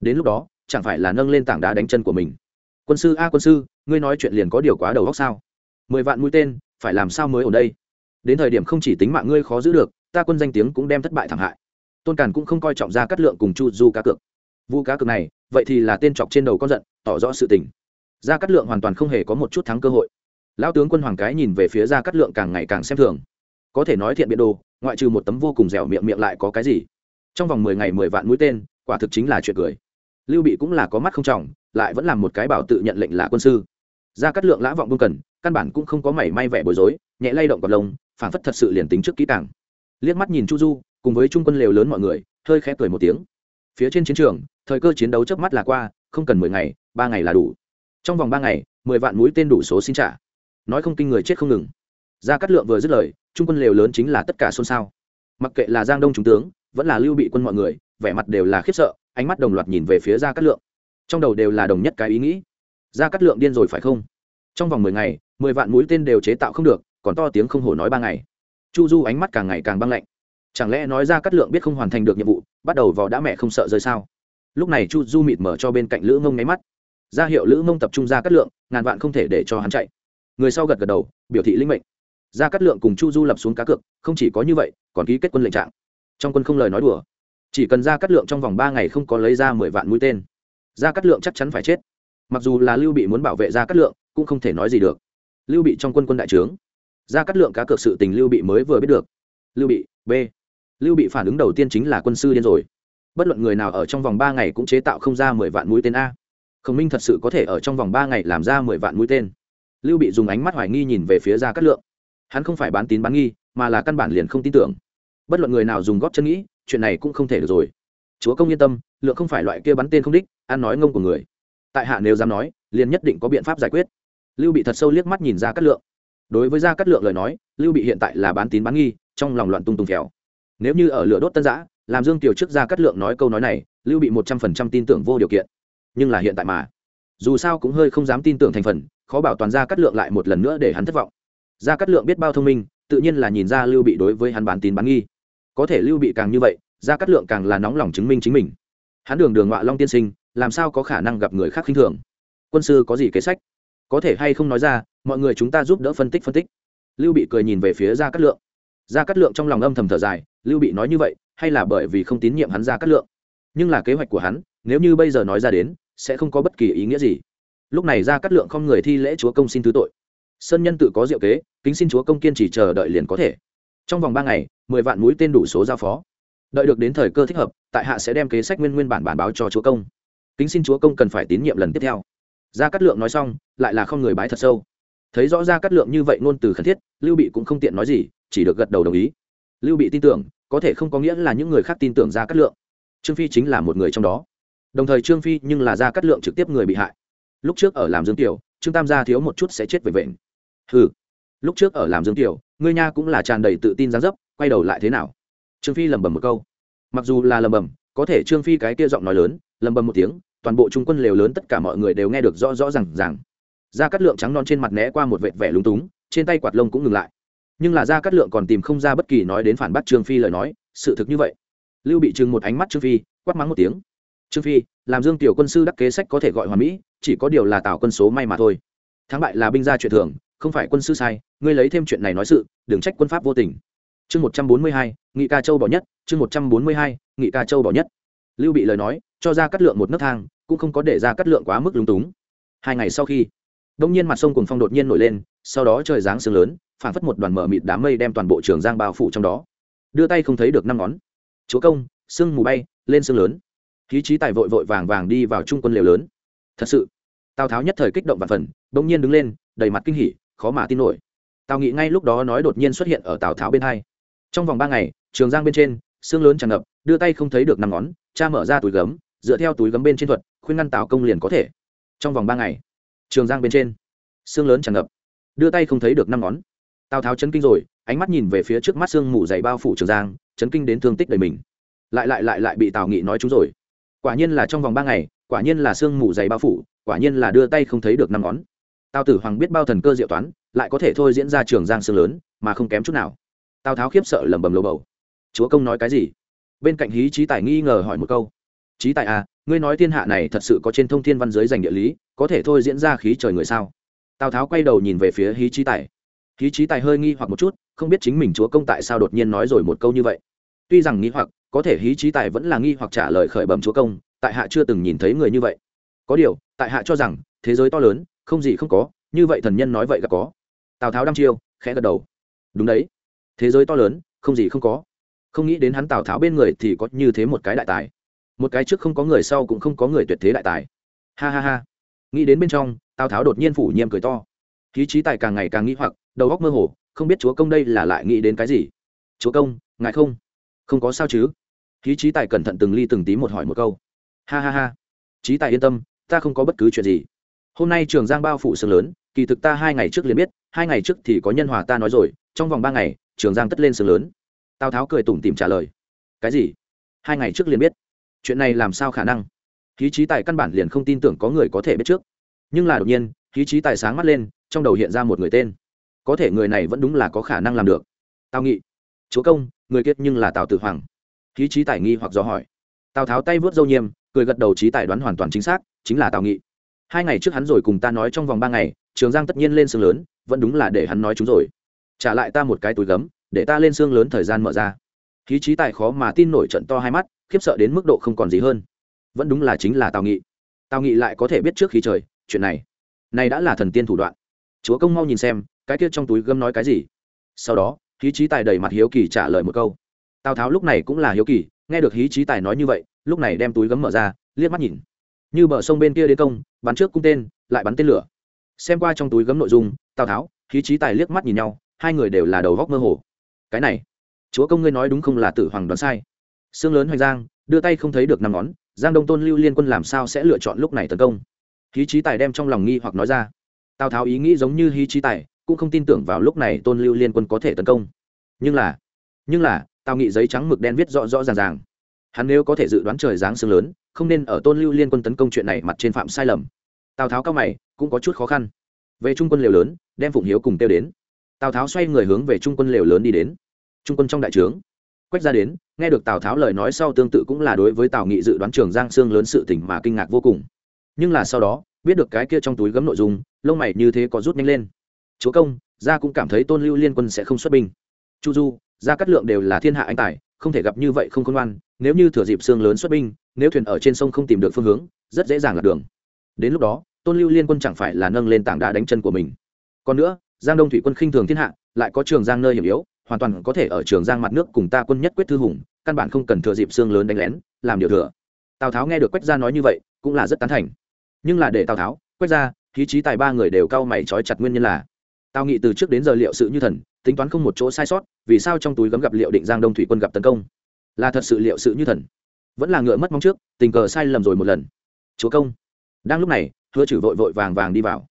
Speaker 1: Đến lúc đó, chẳng phải là nâng lên tảng đá đánh chân của mình. Quân sư a quân sư, ngươi nói chuyện liền có điều quá đầu góc sao? Mười vạn mũi tên, phải làm sao mới ở đây? Đến thời điểm không chỉ tính mạng ngươi khó giữ được, ta quân danh tiếng cũng đem thất bại thảm hại. Tôn càn cũng không coi trọng ra cắt lượng cùng chu du cá cược. Vu cá cược này, vậy thì là tên chọc trên đầu con giận, tỏ rõ sự tình. Gia cát lượng hoàn toàn không hề có một chút thắng cơ hội. Lão tướng quân hoàng cái nhìn về phía gia cát lượng càng ngày càng xem thường. Có thể nói thiện biện đồ, ngoại trừ một tấm vô cùng dẻo miệng miệng lại có cái gì? Trong vòng mười ngày mười vạn mũi tên, quả thực chính là chuyện cười. Lưu bị cũng là có mắt không trọng, lại vẫn làm một cái bảo tự nhận lệnh là quân sư. Gia cát lượng lã vọng vương cần, căn bản cũng không có mảy may vẻ bối rối, nhẹ lay động cặp lông, phản phất thật sự liền tính trước kỹ càng. Liếc mắt nhìn chu du, cùng với trung quân lều lớn mọi người, hơi khẽ cười một tiếng. Phía trên chiến trường, thời cơ chiến đấu trước mắt là qua, không cần mười ngày, ba ngày là đủ. Trong vòng ba ngày, mười vạn mũi tên đủ số xin trả. Nói không kinh người chết không ngừng. Gia cát lượng vừa dứt lời, trung quân lều lớn chính là tất cả xôn xao. Mặc kệ là giang đông trung tướng vẫn là lưu bị quân mọi người, vẻ mặt đều là khiếp sợ, ánh mắt đồng loạt nhìn về phía gia cát lượng. Trong đầu đều là đồng nhất cái ý nghĩ. Gia cát lượng điên rồi phải không? Trong vòng mười ngày, mười vạn mũi tên đều chế tạo không được, còn to tiếng không hổ nói ba ngày. Chu du ánh mắt càng ngày càng băng lạnh. Chẳng lẽ nói ra cát lượng biết không hoàn thành được nhiệm vụ, bắt đầu vào đã mẹ không sợ rơi sao? Lúc này chu du mịt mở cho bên cạnh lữ mông nháy mắt. Ra hiệu lữ mông tập trung ra cát lượng, ngàn vạn không thể để cho hắn chạy. Người sau gật gật đầu, biểu thị linh mệnh. Ra cát lượng cùng chu du lập xuống cá cược, không chỉ có như vậy, còn ký kết quân lệnh trạng trong quân không lời nói đùa. Chỉ cần ra cát lượng trong vòng ba ngày không có lấy ra mười vạn mũi tên ra cát lượng chắc chắn phải chết. Mặc dù là lưu bị muốn bảo vệ ra cát lượng, cũng không thể nói gì được. Lưu bị trong quân quân đại trướng. Ra cát lượng cá cược sự tình lưu bị mới vừa biết được. Lưu bị, b. Lưu bị phản ứng đầu tiên chính là quân sư điên rồi. Bất luận người nào ở trong vòng ba ngày cũng chế tạo không ra mười vạn mũi tên a. Khổng minh thật sự có thể ở trong vòng ba ngày làm ra mười vạn mũi tên. Lưu bị dùng ánh mắt hoài nghi nhìn về phía ra cát lượng. Hắn không phải bán tín bán nghi, mà là căn bản liền không tin tưởng bất luận người nào dùng góp chân nghĩ, chuyện này cũng không thể được rồi. Chúa công yên tâm, lượng không phải loại kia bắn tên không đích, ăn nói ngông của người. Tại hạ nếu dám nói, liền nhất định có biện pháp giải quyết. Lưu bị thật sâu liếc mắt nhìn ra cát lượng. Đối với ra cát lượng lời nói, lưu bị hiện tại là bán tín bán nghi, trong lòng loạn tung tung khéo nếu như ở lửa đốt tân giã làm dương tiểu trước ra cát lượng nói câu nói này, lưu bị một trăm phần trăm tin tưởng vô điều kiện. Nhưng là hiện tại mà, dù sao cũng hơi không dám tin tưởng thành phần, khó bảo toàn ra cát lượng lại một lần nữa để hắn thất vọng. Ra cát lượng biết bao thông minh, tự nhiên là nhìn ra lưu bị đối với hắn bán tín bán nghi có thể lưu bị càng như vậy ra cát lượng càng là nóng lòng chứng minh chính mình. Hắn đường đường ngoạ long tiên sinh, làm sao có khả năng gặp người khác khinh thường? Quân sư có gì kế sách? Có thể hay không nói ra, mọi người chúng ta giúp đỡ phân tích phân tích. Lưu bị cười nhìn về phía ra cát lượng. Ra cát lượng trong lòng âm thầm thở dài, lưu bị nói như vậy, hay là bởi vì không tín nhiệm hắn ra cát lượng? Nhưng là kế hoạch của hắn, nếu như bây giờ nói ra đến, sẽ không có bất kỳ ý nghĩa gì. Lúc này ra cát lượng không người thi lễ chúa công xin thứ tội. Sơn nhân tự có diệu kế, kính xin chúa công kiên trì chờ đợi liền có thể trong vòng ba ngày, mười vạn mũi tên đủ số giao phó. Đợi được đến thời cơ thích hợp, tại hạ sẽ đem kế sách nguyên nguyên bản bản báo cho chúa công. Kính xin chúa công cần phải tín nhiệm lần tiếp theo. Gia cát lượng nói xong, lại là không người bái thật sâu. Thấy rõ Gia cát lượng như vậy ngôn từ khẩn thiết, lưu bị cũng không tiện nói gì, chỉ được gật đầu đồng ý. Lưu bị tin tưởng, có thể không có nghĩa là những người khác tin tưởng Gia cát lượng. Trương phi chính là một người trong đó. Đồng thời trương phi nhưng là Gia cát lượng trực tiếp người bị hại. Lúc trước ở làm dương tiểu, trương tam gia thiếu một chút sẽ chết về vệnh. Ừ lúc trước ở làm dương tiểu, ngươi nha cũng là tràn đầy tự tin gián dấp, quay đầu lại thế nào? Trương phi lẩm bẩm một câu. Mặc dù là lẩm bẩm, có thể trương phi cái kia giọng nói lớn, lẩm bẩm một tiếng, toàn bộ trung quân lều lớn tất cả mọi người đều nghe được rõ rõ rằng rằng da cắt lượng trắng non trên mặt né qua một vệt vẻ lúng túng, trên tay quạt lông cũng ngừng lại. Nhưng là da cắt lượng còn tìm không ra bất kỳ nói đến phản bác trương phi lời nói, sự thực như vậy. Lưu bị trừng một ánh mắt trương phi, quát mắng một tiếng. Trương phi, làm dương tiểu quân sư đắc kế sách có thể gọi hoàn mỹ, chỉ có điều là tạo quân số may mà thôi. Thắng bại là binh gia chuyện thường không phải quân sư sai, ngươi lấy thêm chuyện này nói sự, đừng trách quân pháp vô tình. Chương một trăm bốn mươi hai, nghị ca châu bỏ nhất, chương một trăm bốn mươi hai, nghị ca châu bỏ nhất. Lưu bị lời nói, cho ra cắt lượng một nấc thang, cũng không có để ra cắt lượng quá mức lúng túng. Hai ngày sau khi, đông nhiên mặt sông cùng phong đột nhiên nổi lên, sau đó trời giáng sương lớn, phảng phất một đoàn mở mịt đám mây đem toàn bộ trường giang bao phủ trong đó. Đưa tay không thấy được năm ngón. Chúa công, sương mù bay, lên sương lớn. Khí trí tài vội vội vàng vàng đi vào trung quân lều lớn. Thật sự, tào tháo nhất thời kích động và phần bỗng nhiên đứng lên, đầy mặt kinh hỉ khó mà tin nổi. Tào nghị ngay lúc đó nói đột nhiên xuất hiện ở tào tháo bên hai. Trong vòng ba ngày, trường giang bên trên, xương lớn tràn ngập, đưa tay không thấy được năm ngón, cha mở ra túi gấm, dựa theo túi gấm bên trên thuật, khuyên ngăn tào công liền có thể. Trong vòng ba ngày, trường giang bên trên, xương lớn tràn ngập, đưa tay không thấy được năm ngón. Tào tháo chấn kinh rồi, ánh mắt nhìn về phía trước mắt xương mù dày bao phủ trường giang, chấn kinh đến thương tích đầy mình. Lại lại lại lại bị tào nghị nói chúng rồi. Quả nhiên là trong vòng ba ngày, quả nhiên là xương mù dày bao phủ, quả nhiên là đưa tay không thấy được năm ngón tào tử hoàng biết bao thần cơ diệu toán, lại có thể thôi diễn ra trường giang xương lớn, mà không kém chút nào. Tào tháo khiếp sợ lầm bầm lầu bầu. Chúa công nói cái gì? Bên cạnh hí trí tài nghi ngờ hỏi một câu. Trí tài à ngươi nói thiên hạ này thật sự có trên thông thiên văn giới dành địa lý, có thể thôi diễn ra khí trời người sao? Tào tháo quay đầu nhìn về phía hí trí tài. Hí trí tài hơi nghi hoặc một chút, không biết chính mình chúa công tại sao đột nhiên nói rồi một câu như vậy. Tuy rằng nghi hoặc, có thể hí trí tài vẫn là nghi hoặc trả lời khởi bẩm chúa công, tại hạ chưa từng nhìn thấy người như vậy. Có điều, tại hạ cho rằng, thế giới to lớn không gì không có, như vậy thần nhân nói vậy gặp có. Tào tháo đăm chiêu, khẽ gật đầu. Đúng đấy. Thế giới to lớn, không gì không có. Không nghĩ đến hắn tào tháo bên người thì có như thế một cái đại tài. Một cái trước không có người sau cũng không có người tuyệt thế đại tài. Ha ha ha. Nghĩ đến bên trong, tào tháo đột nhiên phủ nhiêm cười to. Khí trí tài càng ngày càng nghĩ hoặc, đầu góc mơ hồ, không biết chúa công đây là lại nghĩ đến cái gì. Chúa công ngại không? Không có sao chứ? Khí trí tài cẩn thận từng ly từng tí một hỏi một câu. Ha ha ha. Trí tài yên tâm, ta không có bất cứ chuyện gì hôm nay trường giang bao phủ sương lớn, kỳ thực ta hai ngày trước liền biết, hai ngày trước thì có nhân hòa ta nói rồi, trong vòng ba ngày, trường giang tất lên sương lớn. Tào tháo cười tủm tìm trả lời. Cái gì? Hai ngày trước liền biết. Chuyện này làm sao khả năng? Khí trí tài căn bản liền không tin tưởng có người có thể biết trước. Nhưng là đột nhiên, khí trí tài sáng mắt lên, trong đầu hiện ra một người tên. Có thể người này vẫn đúng là có khả năng làm được. Tào nghị. Chúa công, người kiệt nhưng là tào tử hoàng. Khí trí tài nghi hoặc do hỏi. Tào tháo tay vớt dâu nhiêm cười gật đầu trí tài đoán hoàn toàn chính xác, chính là tào nghị hai ngày trước hắn rồi cùng ta nói trong vòng ba ngày, trường giang tất nhiên lên xương lớn, vẫn đúng là để hắn nói chúng rồi. Trả lại ta một cái túi gấm, để ta lên xương lớn thời gian mở ra. Khí trí tài khó mà tin nổi trận to hai mắt, khiếp sợ đến mức độ không còn gì hơn. Vẫn đúng là chính là tào nghị. Tào nghị lại có thể biết trước khí trời, chuyện này. Này đã là thần tiên thủ đoạn. Chúa công mau nhìn xem, cái kia trong túi gấm nói cái gì. Sau đó, khí trí tài đầy mặt hiếu kỳ trả lời một câu. Tào tháo lúc này cũng là hiếu kỳ, nghe được hí trí tài nói như vậy, lúc này đem túi gấm mở ra, liếc mắt nhìn như bờ sông bên kia đến công, bắn trước cung tên, lại bắn tên lửa. Xem qua trong túi gấm nội dung, tào tháo hí trí tài liếc mắt nhìn nhau, hai người đều là đầu góc mơ hồ. Cái này, chúa công ngươi nói đúng không là tử hoàng đoán sai. Xương lớn hoành giang, đưa tay không thấy được năm ngón, giang đông tôn lưu liên quân làm sao sẽ lựa chọn lúc này tấn công? Hí trí tài đem trong lòng nghi hoặc nói ra. Tào tháo ý nghĩ giống như hí trí tài, cũng không tin tưởng vào lúc này tôn lưu liên quân có thể tấn công. Nhưng là nhưng là, tào nghị giấy trắng mực đen viết rõ rõ ràng ràng. Hắn nếu có thể dự đoán trời giáng sương lớn không nên ở tôn lưu liên quân tấn công chuyện này mặt trên phạm sai lầm. Tào tháo cao mày, cũng có chút khó khăn. Về trung quân liều lớn, đem phụng hiếu cùng tiêu đến. Tào tháo xoay người hướng về trung quân liều lớn đi đến. Trung quân trong đại trướng. Quách ra đến, nghe được tào tháo lời nói sau tương tự cũng là đối với tào nghị dự đoán trường giang sương lớn sự tỉnh mà kinh ngạc vô cùng. Nhưng là sau đó, biết được cái kia trong túi gấm nội dung, lông mày như thế có rút nhanh lên. Chúa công, gia cũng cảm thấy tôn lưu liên quân sẽ không xuất binh. Chu du, gia cát lượng đều là thiên hạ anh tài không thể gặp như vậy không khôn ngoan, nếu như thừa dịp sương lớn xuất binh, nếu thuyền ở trên sông không tìm được phương hướng, rất dễ dàng lạc đường. Đến lúc đó, tôn lưu liên quân chẳng phải là nâng lên tảng đá đánh chân của mình. Còn nữa, giang đông thủy quân khinh thường thiên hạ, lại có trường giang nơi hiểm yếu, hoàn toàn có thể ở trường giang mặt nước cùng ta quân nhất quyết thư hùng, căn bản không cần thừa dịp xương lớn đánh lén, làm điều thừa. Tào tháo nghe được quách gia nói như vậy, cũng là rất tán thành. Nhưng là để tào tháo, quách gia, khí trí tài ba người đều cao mày trói chặt nguyên nhân là tào nghị từ trước đến giờ liệu sự như thần, tính toán không một chỗ sai sót, vì sao trong túi gấm gặp liệu định giang đông thủy quân gặp tấn công? Là thật sự liệu sự như thần. Vẫn là ngựa mất mong trước, tình cờ sai lầm rồi một lần. Chúa công. Đang lúc này, hứa chử vội vội vàng vàng đi vào.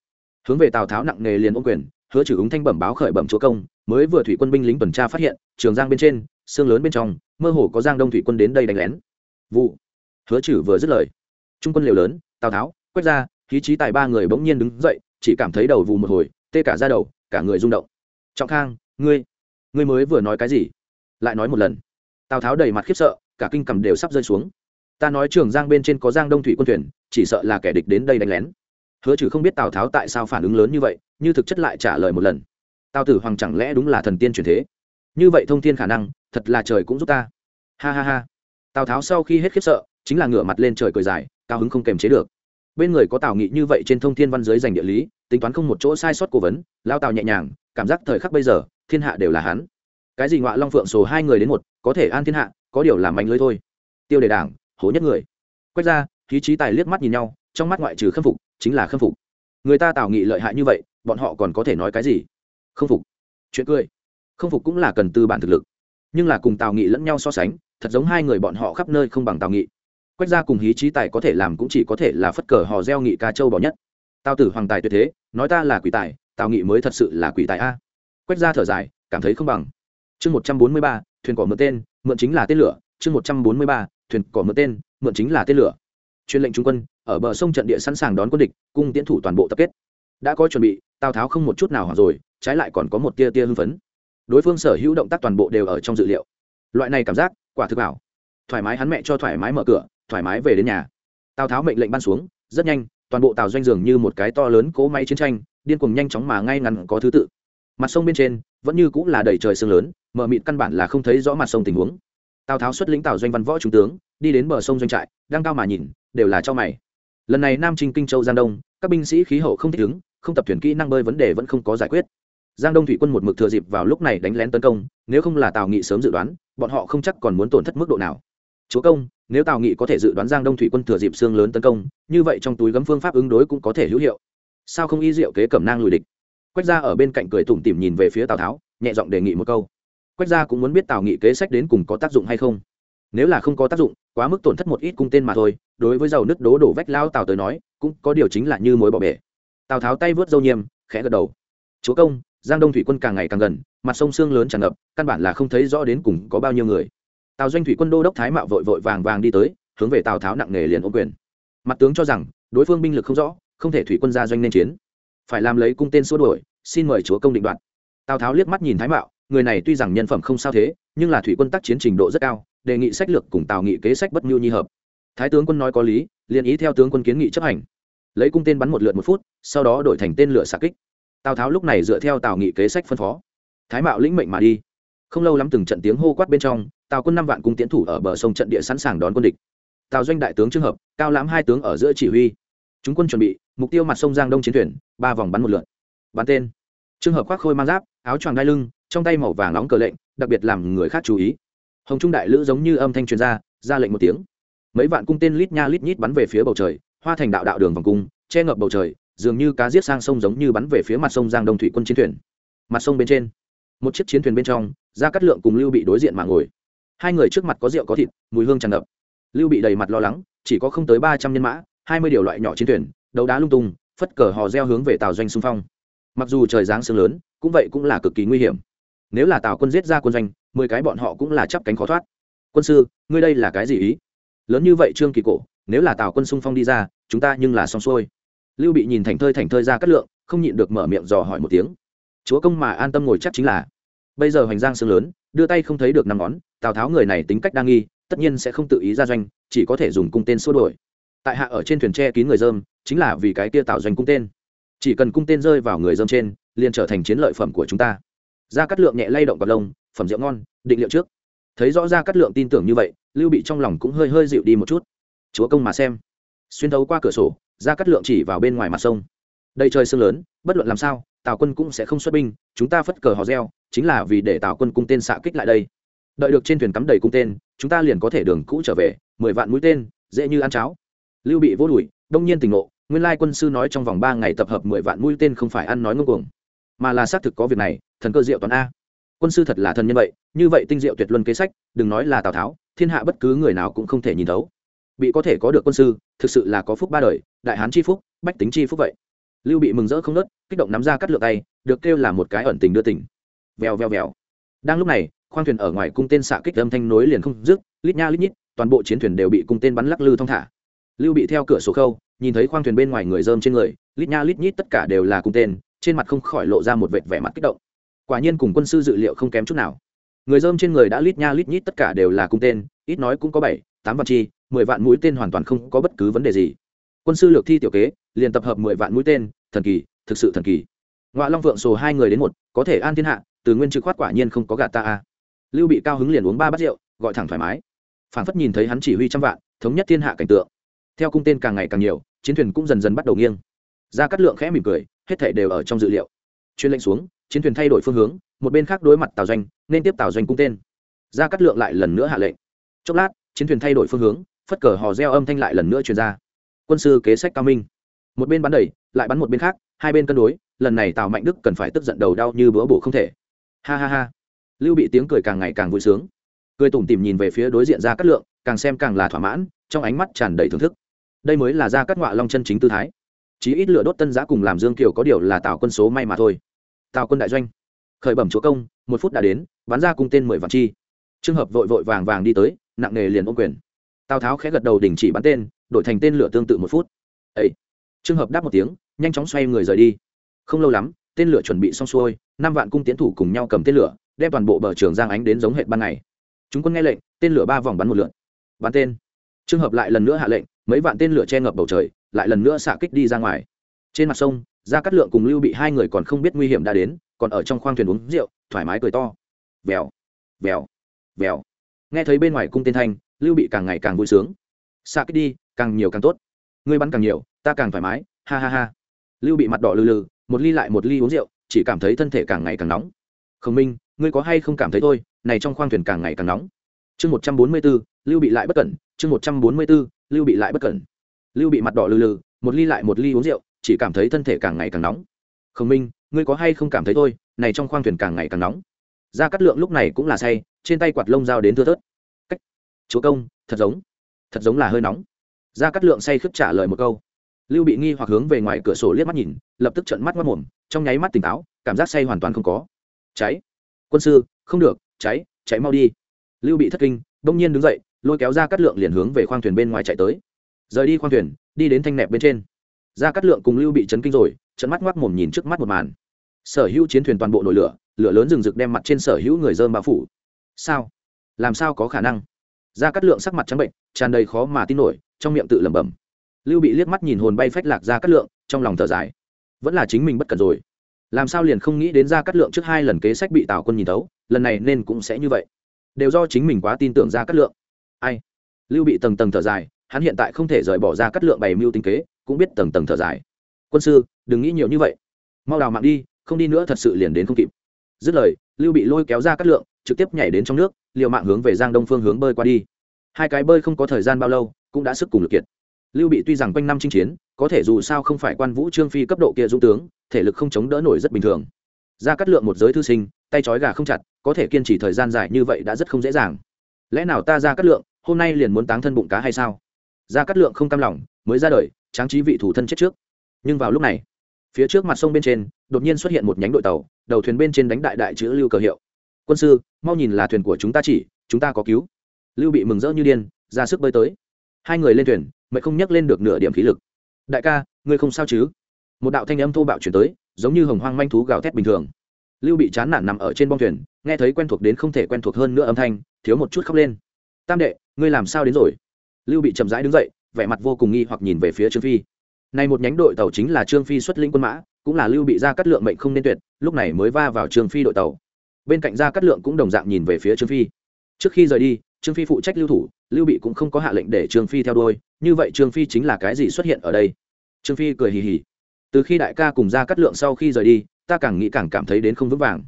Speaker 1: Hướng về tào tháo nặng nề liền ôm quyền, hứa chử ứng thanh bẩm báo khởi bẩm chúa công, mới vừa thủy quân binh lính tuần tra phát hiện, trường giang bên trên, xương lớn bên trong, mơ hồ có giang đông thủy quân đến đây đánh lén. Vụ. Hứa chử vừa dứt lời. Trung quân liều lớn, tào tháo, quét ra, khí trí tài ba người bỗng nhiên đứng dậy, chỉ cảm thấy đầu vù một hồi tê cả ra đầu, cả người rung động. Trọng khang, ngươi ngươi mới vừa nói cái gì? Lại nói một lần. Tào tháo đầy mặt khiếp sợ, cả kinh cầm đều sắp rơi xuống. Ta nói trường giang bên trên có giang đông thủy quân thuyền, chỉ sợ là kẻ địch đến đây đánh lén. Hứa trừ không biết tào tháo tại sao phản ứng lớn như vậy, như thực chất lại trả lời một lần. Tào tử hoàng chẳng lẽ đúng là thần tiên truyền thế? Như vậy thông thiên khả năng, thật là trời cũng giúp ta. Ha ha ha. Tào tháo sau khi hết khiếp sợ, chính là ngửa mặt lên trời cười dài, cao hứng không kềm chế được. Bên người có tào nghị như vậy trên thông thiên văn giới dành địa lý tính toán không một chỗ sai sót cố vấn, lao tào nhẹ nhàng, cảm giác thời khắc bây giờ, thiên hạ đều là hắn. Cái gì ngọa long phượng số hai người đến một, có thể an thiên hạ, có điều làm mạnh lưới thôi. Tiêu đề đảng, hố nhất người. Quét ra, khí trí tài liếc mắt nhìn nhau, trong mắt ngoại trừ khâm phục, chính là khâm phục. Người ta tào nghị lợi hại như vậy, bọn họ còn có thể nói cái gì? Khâm phục. Chuyện cười. Khâm phục cũng là cần tư bản thực lực. Nhưng là cùng tào nghị lẫn nhau so sánh, thật giống hai người bọn họ khắp nơi không bằng tào nghị. Quét ra cùng hí trí tài có thể làm cũng chỉ có thể là phất cờ hò reo nghị ca châu bỏ nhất tào tử hoàng tài tuyệt thế, nói ta là quỷ tài, tào nghị mới thật sự là quỷ tài a. Quách gia thở dài, cảm thấy không bằng. Chương một trăm bốn mươi ba, thuyền cỏ mượn tên, mượn chính là tên lửa. Chương một trăm bốn mươi ba, thuyền cỏ mượn tên, mượn chính là tên lửa. Chuyên lệnh trung quân, ở bờ sông trận địa sẵn sàng đón quân địch, cung tiến thủ toàn bộ tập kết. Đã có chuẩn bị, tào tháo không một chút nào hoặc rồi, trái lại còn có một tia tia hưng phấn. Đối phương sở hữu động tác toàn bộ đều ở trong dự liệu. Loại này cảm giác, quả thực bảo thoải mái hắn mẹ cho thoải mái mở cửa, thoải mái về đến nhà. Tào tháo mệnh lệnh ban xuống, rất nhanh toàn bộ tàu doanh dường như một cái to lớn cố máy chiến tranh, điên cuồng nhanh chóng mà ngay ngắn có thứ tự. Mặt sông bên trên, vẫn như cũng là đầy trời sương lớn, mờ mịt căn bản là không thấy rõ mặt sông tình huống. Tào tháo xuất lĩnh tàu doanh văn võ trung tướng, đi đến bờ sông doanh trại, đang cao mà nhìn, đều là cho mày. Lần này nam trinh kinh châu giang đông, các binh sĩ khí hậu không thích ứng, không tập thuyền kỹ năng bơi vấn đề vẫn không có giải quyết. Giang đông thủy quân một mực thừa dịp vào lúc này đánh lén tấn công, nếu không là tào nghị sớm dự đoán, bọn họ không chắc còn muốn tổn thất mức độ nào chúa công, nếu tào nghị có thể dự đoán giang đông thủy quân thừa dịp xương lớn tấn công, như vậy trong túi gấm phương pháp ứng đối cũng có thể hữu hiệu. Sao không y diệu kế cẩm nang lùi địch? Quách gia ở bên cạnh cười tủm tỉm nhìn về phía tào tháo, nhẹ giọng đề nghị một câu. Quách gia cũng muốn biết tào nghị kế sách đến cùng có tác dụng hay không. Nếu là không có tác dụng, quá mức tổn thất một ít cung tên mà thôi, đối với dầu nứt đố đổ vách lao tào tới nói, cũng có điều chính là như mối bỏ bể. Tào tháo tay vớt dâu nhiêm khẽ gật đầu. Chúa công, giang đông thủy quân càng ngày càng gần, mặt sông sương lớn tràn ngập, căn bản là không thấy rõ đến cùng có bao nhiêu người tào doanh thủy quân đô đốc thái mạo vội vội vàng vàng đi tới, hướng về tào tháo nặng nề liền ô quyền. Mặt tướng cho rằng, đối phương binh lực không rõ, không thể thủy quân ra doanh nên chiến. Phải làm lấy cung tên xua đuổi, xin mời chúa công định đoạt. Tào tháo liếc mắt nhìn thái mạo, người này tuy rằng nhân phẩm không sao thế, nhưng là thủy quân tác chiến trình độ rất cao, đề nghị sách lược cùng tào nghị kế sách bất nhu nhi hợp. Thái tướng quân nói có lý, liền ý theo tướng quân kiến nghị chấp hành. Lấy cung tên bắn một lượt một phút, sau đó đổi thành tên lửa xạ kích. Tào tháo lúc này dựa theo tào nghị kế sách phân phó. Thái mạo lĩnh mệnh mà đi. Không lâu lắm từng trận tiếng hô quát bên trong tào quân năm vạn cung tiến thủ ở bờ sông trận địa sẵn sàng đón quân địch. Tào doanh đại tướng trường hợp, cao lãm hai tướng ở giữa chỉ huy. Chúng quân chuẩn bị, mục tiêu mặt sông giang đông chiến thuyền, ba vòng bắn một lượt. Bắn tên. Trường hợp khoác khôi mang giáp, áo choàng đai lưng, trong tay màu vàng nóng cờ lệnh, đặc biệt làm người khác chú ý. Hồng trung đại lữ giống như âm thanh truyền ra ra lệnh một tiếng. Mấy vạn cung tên lít nha lít nhít bắn về phía bầu trời, hoa thành đạo đạo đường vòng cung, che ngập bầu trời, dường như cá giết sang sông giống như bắn về phía mặt sông giang đông thủy quân chiến thuyền. Mặt sông bên trên, một chiếc chiến thuyền bên trong ra cắt lượng cùng lưu bị đối diện mà ngồi hai người trước mặt có rượu có thịt, mùi hương tràn ngập. Lưu bị đầy mặt lo lắng, chỉ có không tới ba trăm nhân mã, hai mươi điều loại nhỏ chiến thuyền, đấu đá lung tung, phất cờ hò reo hướng về tàu doanh xung phong. Mặc dù trời giáng sương lớn, cũng vậy cũng là cực kỳ nguy hiểm. Nếu là tàu quân giết ra quân doanh, mười cái bọn họ cũng là chắp cánh khó thoát. Quân sư, ngươi đây là cái gì ý? Lớn như vậy trương kỳ cổ, nếu là tàu quân xung phong đi ra, chúng ta nhưng là xong xuôi. Lưu bị nhìn thành thơi thành thơi ra cắt lượng, không nhịn được mở miệng dò hỏi một tiếng. Chúa công mà an tâm ngồi chắc chính là. Bây giờ hoành giang sương lớn, đưa tay không thấy được năm ngón tào tháo người này tính cách đa nghi, tất nhiên sẽ không tự ý ra doanh, chỉ có thể dùng cung tên xua đổi tại hạ ở trên thuyền tre kín người dơm, chính là vì cái kia tạo doanh cung tên. Chỉ cần cung tên rơi vào người dơm trên, liền trở thành chiến lợi phẩm của chúng ta. Ra cắt lượng nhẹ lay động cặp lông, phẩm rượu ngon, định liệu trước. Thấy rõ ra cắt lượng tin tưởng như vậy, lưu bị trong lòng cũng hơi hơi dịu đi một chút. Chúa công mà xem. Xuyên thấu qua cửa sổ ra cắt lượng chỉ vào bên ngoài mặt sông. Đây trời sương lớn, bất luận làm sao, tào quân cũng sẽ không xuất binh, chúng ta phất cờ hò reo, chính là vì để tào quân cung tên xạ kích lại đây đợi được trên thuyền cắm đầy cung tên, chúng ta liền có thể đường cũ trở về, mười vạn mũi tên, dễ như ăn cháo. Lưu bị vô đùi đông nhiên tỉnh ngộ, nguyên lai quân sư nói trong vòng ba ngày tập hợp mười vạn mũi tên không phải ăn nói ngông cuồng. Mà là xác thực có việc này, thần cơ diệu toàn a. Quân sư thật là thần nhân vậy, như vậy tinh diệu tuyệt luân kế sách, đừng nói là tào tháo, thiên hạ bất cứ người nào cũng không thể nhìn thấu. Bị có thể có được quân sư, thực sự là có phúc ba đời, đại hán chi phúc, bách tính chi phúc vậy. Lưu bị mừng rỡ không nớt, kích động nắm ra cắt lượng tay, được kêu là một cái ẩn tình đưa tỉnh vèo vèo vèo. Đang lúc này khoang thuyền ở ngoài cung tên xạ kích âm thanh nối liền không dứt, lít nha lít nhít, toàn bộ chiến thuyền đều bị cung tên bắn lắc lư thong thả. Lưu bị theo cửa sổ khâu, nhìn thấy khoang thuyền bên ngoài người dơm trên người, lít nha lít nhít tất cả đều là cung tên, trên mặt không khỏi lộ ra một vệt vẻ mặt kích động. Quả nhiên cùng quân sư dự liệu không kém chút nào. Người dơm trên người đã lít nha lít nhít tất cả đều là cung tên, ít nói cũng có bảy, tám vạn chi, mười vạn mũi tên hoàn toàn không có bất cứ vấn đề gì. Quân sư lược thi tiểu kế, liền tập hợp mười vạn mũi tên, thần kỳ, thực sự thần kỳ. Ngoại long vượng sổ hai người đến một, có thể an thiên hạ, từ nguyên trực khoát quả nhiên không có gạt ta a lưu bị cao hứng liền uống ba bát rượu, gọi thẳng thoải mái. Phản phất nhìn thấy hắn chỉ huy trăm vạn, thống nhất thiên hạ cảnh tượng. Theo cung tên càng ngày càng nhiều, chiến thuyền cũng dần dần bắt đầu nghiêng. Ra cắt lượng khẽ mỉm cười, hết thể đều ở trong dự liệu. Chuyên lệnh xuống, chiến thuyền thay đổi phương hướng, một bên khác đối mặt tàu doanh, nên tiếp tàu doanh cung tên. Ra cắt lượng lại lần nữa hạ lệnh. Chốc lát, chiến thuyền thay đổi phương hướng, phất cờ hò reo âm thanh lại lần nữa truyền ra. Quân sư kế sách cao minh. Một bên bắn đẩy, lại bắn một bên khác, hai bên cân đối, lần này tào mạnh đức cần phải tức giận đầu đau như bữa bổ không thể. Ha ha ha lưu bị tiếng cười càng ngày càng vui sướng. Cười tủm tỉm nhìn về phía đối diện ra cát lượng, càng xem càng là thỏa mãn, trong ánh mắt tràn đầy thưởng thức. Đây mới là ra cát ngọa long chân chính tư thái. Chí ít lửa đốt tân giá cùng làm dương kiều có điều là tạo quân số may mà thôi. Tào quân đại doanh. Khởi bẩm chúa công, một phút đã đến, bắn ra cung tên mười vạn chi. Trường hợp vội vội vàng vàng đi tới, nặng nề liền ôm quyền. Tào tháo khẽ gật đầu đình chỉ bắn tên, đổi thành tên lửa tương tự một phút. Ấy trường hợp đáp một tiếng, nhanh chóng xoay người rời đi. Không lâu lắm, tên lửa chuẩn bị xong xuôi, năm vạn cung tiến thủ cùng nhau cầm tên lửa đem toàn bộ bờ trường giang ánh đến giống hệt ban ngày. Chúng quân nghe lệnh, tên lửa ba vòng bắn một lượn bắn tên. Trường hợp lại lần nữa hạ lệnh, mấy vạn tên lửa che ngập bầu trời, lại lần nữa xạ kích đi ra ngoài. Trên mặt sông, gia cát lượng cùng lưu bị hai người còn không biết nguy hiểm đã đến, còn ở trong khoang thuyền uống rượu, thoải mái cười to. Vèo vèo vèo. Nghe thấy bên ngoài cung tên thanh, lưu bị càng ngày càng vui sướng. Xạ kích đi, càng nhiều càng tốt. Ngươi bắn càng nhiều, ta càng thoải mái, ha ha ha. Lưu bị mặt đỏ lừ lừ, một ly lại một ly uống rượu, chỉ cảm thấy thân thể càng ngày càng nóng. Khổng minh ngươi có hay không cảm thấy thôi, này trong khoang thuyền càng ngày càng nóng. Chương một trăm bốn mươi b ố lưu bị lại bất cẩn, chương một trăm bốn mươi b ố lưu bị lại bất cẩn. Lưu bị mặt đỏ lừ lừ, một ly lại một ly uống rượu, chỉ cảm thấy thân thể càng ngày càng nóng. Khổng minh, ngươi có hay không cảm thấy thôi, này trong khoang thuyền càng ngày càng nóng. Ra cắt lượng lúc này cũng là say, trên tay quạt lông dao đến thưa thớt. Cách. Chúa công, thật giống. Thật giống là hơi nóng. Ra cắt lượng say khức trả lời một câu. Lưu bị nghi hoặc hướng về ngoài cửa sổ liếc mắt nhìn, lập tức trận mắt mất mồm, trong nháy mắt tỉnh táo, cảm giác say hoàn toàn không có. Cháy quân sư, không được, cháy cháy mau đi. Lưu bị thất kinh đông nhiên đứng dậy, lôi kéo ra cắt lượng liền hướng về khoang thuyền bên ngoài chạy tới. Rời đi khoang thuyền, đi đến thanh nẹp bên trên. Ra cắt lượng cùng lưu bị chấn kinh rồi trận mắt ngoác mồm nhìn trước mắt một màn. Sở hữu chiến thuyền toàn bộ nổi lửa lửa lớn rừng rực đem mặt trên sở hữu người dơm bao phủ. Sao? Làm sao có khả năng? Ra cắt lượng sắc mặt trắng bệnh, tràn đầy khó mà tin nổi, trong miệng tự lẩm bẩm. Lưu bị liếc mắt nhìn hồn bay phách lạc ra cắt lượng, trong lòng thở dài. Vẫn là chính mình bất cần rồi làm sao liền không nghĩ đến ra cắt lượng trước hai lần kế sách bị tào quân nhìn thấu, lần này nên cũng sẽ như vậy. Đều do chính mình quá tin tưởng ra cắt lượng. Ai? Lưu bị tầng tầng thở dài, hắn hiện tại không thể rời bỏ ra cắt lượng bày mưu tinh kế, cũng biết tầng tầng thở dài. Quân sư, đừng nghĩ nhiều như vậy. Mau đào mạng đi, không đi nữa thật sự liền đến không kịp. Dứt lời, lưu bị lôi kéo ra cắt lượng, trực tiếp nhảy đến trong nước, liều mạng hướng về giang đông phương hướng bơi qua đi. Hai cái bơi không có thời gian bao lâu, cũng đã sức cùng lực kiệt. Lưu bị tuy rằng quanh năm chinh chiến, có thể dù sao không phải quan vũ trương phi cấp độ kia dũng tướng thể lực không chống đỡ nổi rất bình thường. Ra cắt lượng một giới thư sinh, tay trói gà không chặt, có thể kiên trì thời gian dài như vậy đã rất không dễ dàng. Lẽ nào ta ra cắt lượng, hôm nay liền muốn táng thân bụng cá hay sao? Ra cắt lượng không cam lòng, mới ra đời, tráng trí vị thủ thân chết trước. Nhưng vào lúc này, phía trước mặt sông bên trên, đột nhiên xuất hiện một nhánh đội tàu, đầu thuyền bên trên đánh đại đại chữ lưu cờ hiệu. Quân sư, mau nhìn là thuyền của chúng ta chỉ, chúng ta có cứu. Lưu bị mừng rỡ như điên, ra sức bơi tới. Hai người lên thuyền mẹ không nhắc lên được nửa điểm khí lực. Đại ca, ngươi không sao chứ? Một đạo thanh âm thô bạo chuyển tới, giống như hồng hoang manh thú gào thét bình thường. Lưu bị chán nản nằm ở trên bong thuyền, nghe thấy quen thuộc đến không thể quen thuộc hơn nữa âm thanh, thiếu một chút khóc lên. Tam đệ, ngươi làm sao đến rồi? Lưu bị chậm rãi đứng dậy, vẻ mặt vô cùng nghi hoặc nhìn về phía trương phi. Này một nhánh đội tàu chính là trương phi xuất lĩnh quân mã, cũng là lưu bị ra cắt lượng mệnh không nên tuyệt, lúc này mới va vào trương phi đội tàu. Bên cạnh ra cắt lượng cũng đồng dạng nhìn về phía trương phi. Trước khi rời đi, trương phi phụ trách lưu thủ, lưu bị cũng không có hạ lệnh để trương phi theo đuôi, như vậy trương phi chính là cái gì xuất hiện ở đây? Trương phi cười hì hì từ khi đại ca cùng ra cắt lượng sau khi rời đi, ta càng nghĩ càng cảm thấy đến không vững vàng.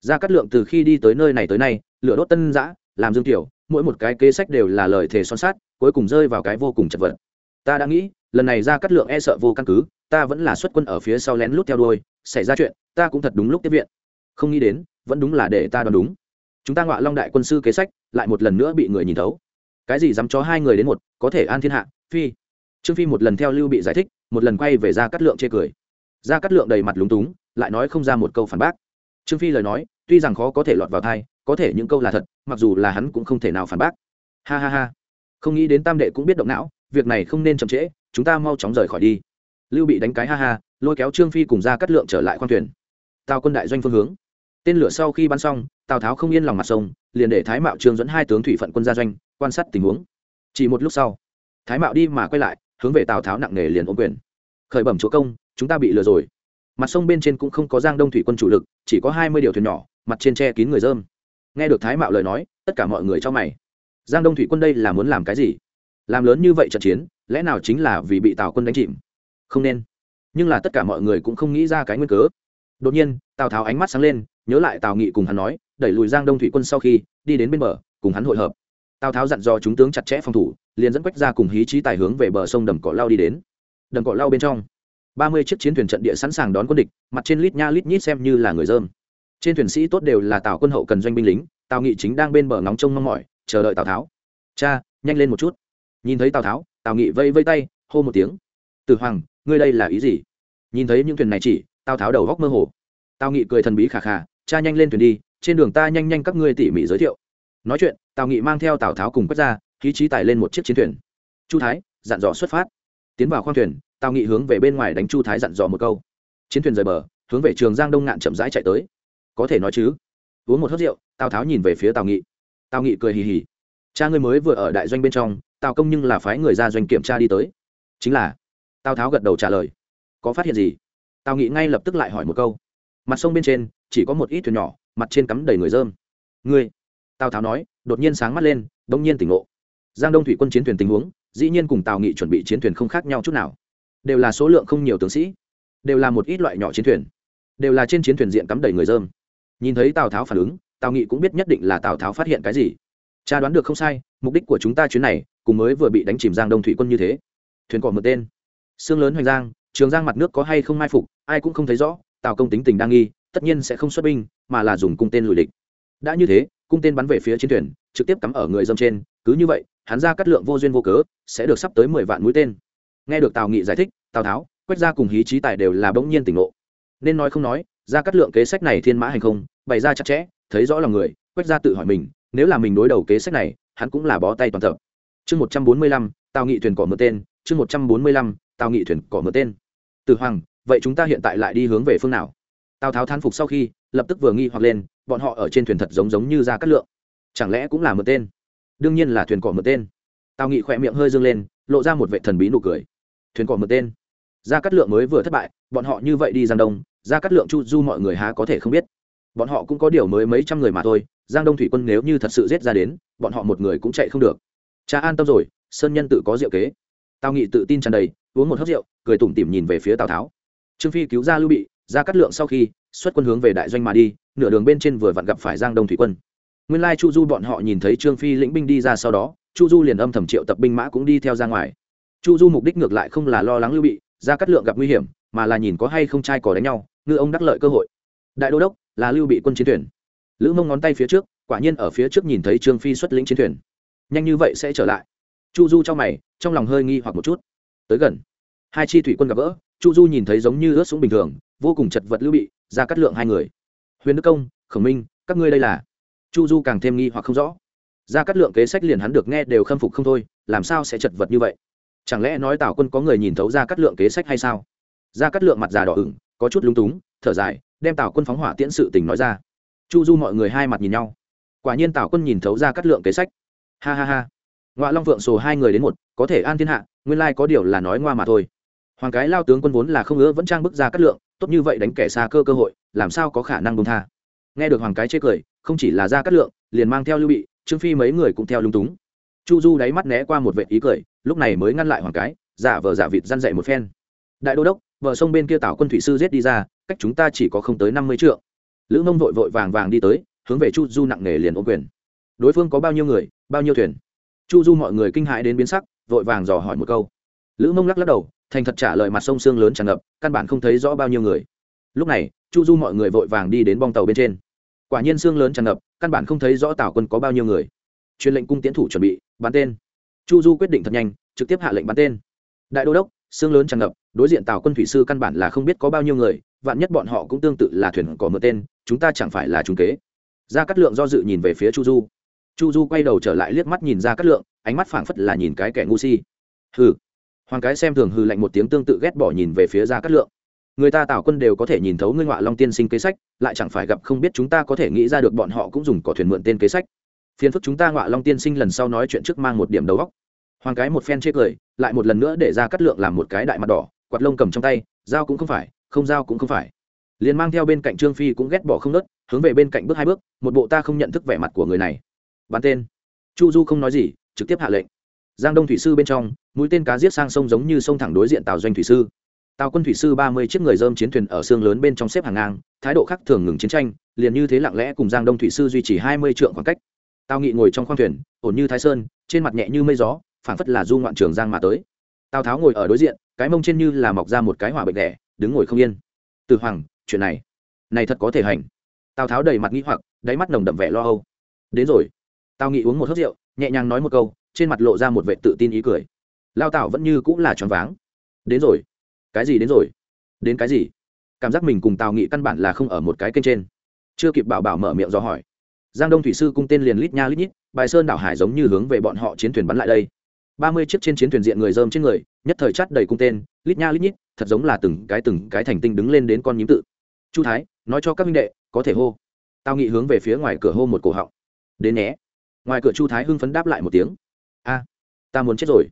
Speaker 1: Ra cắt lượng từ khi đi tới nơi này tới nay, lửa đốt tân giã làm dương tiểu, mỗi một cái kế sách đều là lời thề son sát cuối cùng rơi vào cái vô cùng chật vật. Ta đã nghĩ, lần này ra cắt lượng e sợ vô căn cứ, ta vẫn là xuất quân ở phía sau lén lút theo đuôi, xảy ra chuyện, ta cũng thật đúng lúc tiếp viện. Không nghĩ đến, vẫn đúng là để ta đoán đúng. Chúng ta ngọa long đại quân sư kế sách, lại một lần nữa bị người nhìn thấu. Cái gì dám cho hai người đến một, có thể an thiên hạ, phi. Trương phi một lần theo lưu bị giải thích một lần quay về ra cắt lượng chê cười. Ra cắt lượng đầy mặt lúng túng, lại nói không ra một câu phản bác. Trương phi lời nói, tuy rằng khó có thể lọt vào thai có thể những câu là thật, mặc dù là hắn cũng không thể nào phản bác. Ha ha ha. Không nghĩ đến tam đệ cũng biết động não, việc này không nên chậm trễ, chúng ta mau chóng rời khỏi đi. Lưu bị đánh cái ha ha, lôi kéo trương phi cùng ra cắt lượng trở lại khoang thuyền. Tào quân đại doanh phương hướng. Tên lửa sau khi bắn xong, tào tháo không yên lòng mặt sông, liền để thái mạo trương dẫn hai tướng thủy phận quân gia doanh, quan sát tình huống. Chỉ một lúc sau, thái mạo đi mà quay lại hướng về tào tháo nặng nề liền ôm quyền. Khởi bẩm chúa công, chúng ta bị lừa rồi. Mặt sông bên trên cũng không có giang đông thủy quân chủ lực, chỉ có hai mươi điều thuyền nhỏ, mặt trên che kín người dơm. Nghe được thái mạo lời nói, tất cả mọi người cho mày. Giang đông thủy quân đây là muốn làm cái gì? Làm lớn như vậy trận chiến, lẽ nào chính là vì bị tào quân đánh chìm? Không nên. Nhưng là tất cả mọi người cũng không nghĩ ra cái nguyên cớ. Đột nhiên, tào tháo ánh mắt sáng lên, nhớ lại tào nghị cùng hắn nói, đẩy lùi giang đông thủy quân sau khi, đi đến bên bờ, cùng hắn hội hợp. Tào tháo dặn dò chúng tướng chặt chẽ phòng thủ liền dẫn quách ra cùng hí trí tài hướng về bờ sông đầm cỏ lao đi đến. Đầm cỏ lao bên trong, ba mươi chiếc chiến thuyền trận địa sẵn sàng đón quân địch, mặt trên lít nha lít nhít xem như là người dơm. Trên thuyền sĩ tốt đều là tào quân hậu cần doanh binh lính, tào nghị chính đang bên bờ ngóng trông mong mỏi, chờ đợi tào tháo. Cha, nhanh lên một chút. Nhìn thấy tào tháo, tào nghị vây vây tay, hô một tiếng. Tử hoàng, ngươi đây là ý gì? Nhìn thấy những thuyền này chỉ, tào tháo đầu góc mơ hồ. Tào nghị cười thần bí khà khà, cha nhanh lên thuyền đi, trên đường ta nhanh nhanh các ngươi tỉ mỉ giới thiệu. Nói chuyện, tào nghị mang theo tào tháo cùng quét ra khí trí tài lên một chiếc chiến thuyền. Chu thái, dặn dò xuất phát. Tiến vào khoang thuyền, tào nghị hướng về bên ngoài đánh chu thái dặn dò một câu. Chiến thuyền rời bờ, hướng về trường giang đông ngạn chậm rãi chạy tới. Có thể nói chứ? Uống một hớt rượu, tào tháo nhìn về phía tào nghị. Tào nghị cười hì hì. Cha ngươi mới vừa ở đại doanh bên trong, tào công nhưng là phái người ra doanh kiểm tra đi tới. Chính là, tào tháo gật đầu trả lời. Có phát hiện gì? Tào nghị ngay lập tức lại hỏi một câu. Mặt sông bên trên, chỉ có một ít thuyền nhỏ, mặt trên cắm đầy người dơm ngươi? Tào tháo nói, đột nhiên sáng mắt lên đ ỗ n g nhiên tỉnh ngộ giang đông thủy quân chiến thuyền tình huống, dĩ nhiên cùng tào nghị chuẩn bị chiến thuyền không khác nhau chút nào. Đều là số lượng không nhiều tướng sĩ, đều là một ít loại nhỏ chiến thuyền, đều là trên chiến thuyền diện cắm đầy người dơm. Nhìn thấy tào tháo phản ứng, tào nghị cũng biết nhất định là tào tháo phát hiện cái gì. Cha đoán được không sai, mục đích của chúng ta chuyến này, cùng mới vừa bị đánh chìm giang đông thủy quân như thế. Thuyền cỏ một tên. Xương lớn hoành giang, trường giang mặt nước có hay không mai phục, ai cũng không thấy rõ, tào công tính tình đang nghi, tất nhiên sẽ không xuất binh, mà là dùng cung tên lùi địch. Đã như thế cung tên bắn về phía chiến thuyền, trực tiếp cắm ở người dâm trên, cứ như vậy, hắn ra cắt lượng vô duyên vô cớ, sẽ được sắp tới mười vạn mũi tên. Nghe được tào nghị giải thích, tào tháo quét ra cùng hí trí tài đều là bỗng nhiên tỉnh ngộ. Nên nói không nói, ra cắt lượng kế sách này thiên mã hành không, bày ra chặt chẽ, thấy rõ lòng người quét ra tự hỏi mình, nếu là mình đối đầu kế sách này, hắn cũng là bó tay toàn thợ. chương một trăm bốn mươi lăm, tào nghị thuyền cỏ mượn tên, chương một trăm bốn mươi lăm, tào nghị thuyền cỏ mượn tên. Từ hoàng, vậy chúng ta hiện tại lại đi hướng về phương nào? Tào tháo thán phục sau khi, lập tức vừa nghi hoặc lên bọn họ ở trên thuyền thật giống giống như ra cắt lượng. Chẳng lẽ cũng là mượn tên? Đương nhiên là thuyền cỏ mượn tên. Tào nghị khỏe miệng hơi dâng lên, lộ ra một vệ thần bí nụ cười. Thuyền cỏ mượn tên. Ra cắt lượng mới vừa thất bại, bọn họ như vậy đi giang đông, ra cắt lượng chu du mọi người há có thể không biết. Bọn họ cũng có điều mới mấy trăm người mà thôi, giang đông thủy quân nếu như thật sự giết ra đến, bọn họ một người cũng chạy không được. Cha an tâm rồi, sơn nhân tự có diệu kế. Tào nghị tự tin tràn đầy, uống một hớp rượu, cười tủm tỉm nhìn về phía tào tháo. Trương phi cứu ra lưu bị, ra cắt lượng sau khi xuất quân hướng về đại doanh mà đi, nửa đường bên trên vừa vặn gặp phải giang đông thủy quân. Nguyên lai chu du bọn họ nhìn thấy trương phi lĩnh binh đi ra sau đó, chu du liền âm thầm triệu tập binh mã cũng đi theo ra ngoài. Chu du mục đích ngược lại không là lo lắng lưu bị ra cắt lượng gặp nguy hiểm, mà là nhìn có hay không trai cỏ đánh nhau, ngư ông đắc lợi cơ hội. Đại đô đốc, là lưu bị quân chiến thuyền. Lữ mông ngón tay phía trước, quả nhiên ở phía trước nhìn thấy trương phi xuất lĩnh chiến thuyền. Nhanh như vậy sẽ trở lại. Chu du trong mày, trong lòng hơi nghi hoặc một chút. Tới gần. Hai chi thủy quân gặp gỡ, chu du nhìn thấy giống như ướt súng bình thường vô cùng chật vật lưu bị, ra cắt lượng hai người. Huyền đức công, khổng minh, các ngươi đây là? Chu du càng thêm nghi hoặc không rõ. Ra cắt lượng kế sách liền hắn được nghe đều khâm phục không thôi, làm sao sẽ chật vật như vậy? Chẳng lẽ nói tào quân có người nhìn thấu ra cắt lượng kế sách hay sao? Ra cắt lượng mặt già đỏ ửng, có chút lúng túng, thở dài, đem tào quân phóng hỏa tiễn sự tình nói ra. Chu du mọi người hai mặt nhìn nhau. Quả nhiên tào quân nhìn thấu ra cắt lượng kế sách. Ha ha ha. Ngoại long vượng sổ hai người đến một, có thể an thiên hạ, nguyên lai có điều là nói ngoa mà thôi. Hoàng cái lao tướng quân vốn là không ngứa vẫn trang bức ra cắt lượng tốt như vậy đánh kẻ xa cơ cơ hội, làm sao có khả năng bông tha? Nghe được hoàng cái chê cười, không chỉ là ra cắt lượng, liền mang theo lưu bị, trương phi mấy người cũng theo lung túng. Chu du đáy mắt né qua một vệ ý cười, lúc này mới ngăn lại hoàng cái, giả vờ giả vịt răn dậy một phen. Đại đô đốc vợ sông bên kia tảo quân thủy sư giết đi ra, cách chúng ta chỉ có không tới năm mươi triệu lữ mông vội vội vàng vàng đi tới, hướng về chu du nặng nề liền ôm quyền. Đối phương có bao nhiêu người, bao nhiêu thuyền? Chu du mọi người kinh hãi đến biến sắc, vội vàng dò hỏi một câu. Lữ mông lắc lắc đầu thành thật trả lời mặt sông sương lớn tràn ngập, căn bản không thấy rõ bao nhiêu người. Lúc này, chu du mọi người vội vàng đi đến bong tàu bên trên. Quả nhiên sương lớn tràn ngập, căn bản không thấy rõ tảo quân có bao nhiêu người. Truyền lệnh cung tiến thủ chuẩn bị, bắn tên. Chu du quyết định thật nhanh, trực tiếp hạ lệnh bắn tên. Đại đô đốc sương lớn tràn ngập, đối diện tàu quân thủy sư căn bản là không biết có bao nhiêu người, vạn nhất bọn họ cũng tương tự là thuyền cỏ mượn tên, chúng ta chẳng phải là trung kế. Ra cắt lượng do dự nhìn về phía chu du. Chu du quay đầu trở lại liếc mắt nhìn ra cắt lượng, ánh mắt phảng phất là nhìn cái kẻ ngu si. Hừ hoàng cái xem thường hư lạnh một tiếng tương tự ghét bỏ nhìn về phía ra cắt lượng. Người ta tảo quân đều có thể nhìn thấu ngươi ngọa long tiên sinh kế sách, lại chẳng phải gặp không biết chúng ta có thể nghĩ ra được bọn họ cũng dùng cỏ thuyền mượn tên kế sách. Phiền phức chúng ta ngọa long tiên sinh lần sau nói chuyện trước mang một điểm đầu góc hoàng cái một phen chê cười, lại một lần nữa để ra cắt lượng làm một cái đại mặt đỏ, quạt lông cầm trong tay, dao cũng không phải, không dao cũng không phải. Liền mang theo bên cạnh trương phi cũng ghét bỏ không nớt, hướng về bên cạnh bước hai bước, một bộ ta không nhận thức vẻ mặt của người này. Bắn tên. Chu du không nói gì, trực tiếp hạ lệnh. Giang đông thủy sư bên trong mũi tên cá giết sang sông giống như sông thẳng đối diện tàu doanh thủy sư. Tàu quân thủy sư ba mươi chiếc người dơm chiến thuyền ở xương lớn bên trong xếp hàng ngang, thái độ khác thường ngừng chiến tranh, liền như thế lặng lẽ cùng giang đông thủy sư duy trì hai mươi trượng khoảng cách. Tàu nghị ngồi trong khoang thuyền, ổn như thái sơn, trên mặt nhẹ như mây gió, phảng phất là du ngoạn trường giang mà tới. Tào tháo ngồi ở đối diện, cái mông trên như là mọc ra một cái hỏa bệnh đẻ, đứng ngồi không yên. Từ hoàng, chuyện này này thật có thể hành. Tào tháo đầy mặt nghĩ hoặc, đáy mắt nồng đậm vẻ lo âu. Đến rồi. Tào nghị uống một hớt rượu, nhẹ nhàng nói một câu, trên mặt lộ ra một vệ tự tin ý cười lao tảo vẫn như cũng là choáng váng. Đến rồi. Cái gì đến rồi? Đến cái gì? Cảm giác mình cùng tào nghị căn bản là không ở một cái kênh trên. Chưa kịp bảo bảo mở miệng do hỏi. Giang đông thủy sư cung tên liền lít nha lít nhít, bài sơn đảo hải giống như hướng về bọn họ chiến thuyền bắn lại đây. Ba mươi chiếc trên chiến thuyền diện người dơm trên người, nhất thời chắt đầy cung tên, lít nha lít nhít, thật giống là từng cái từng cái thành tinh đứng lên đến con nhím tự. Chu thái, nói cho các minh đệ, có thể hô. Tao nghị hướng về phía ngoài cửa hô một cổ họng. Đến nhé. Ngoài cửa chu thái hưng phấn đáp lại một tiếng. A, ta muốn chết rồi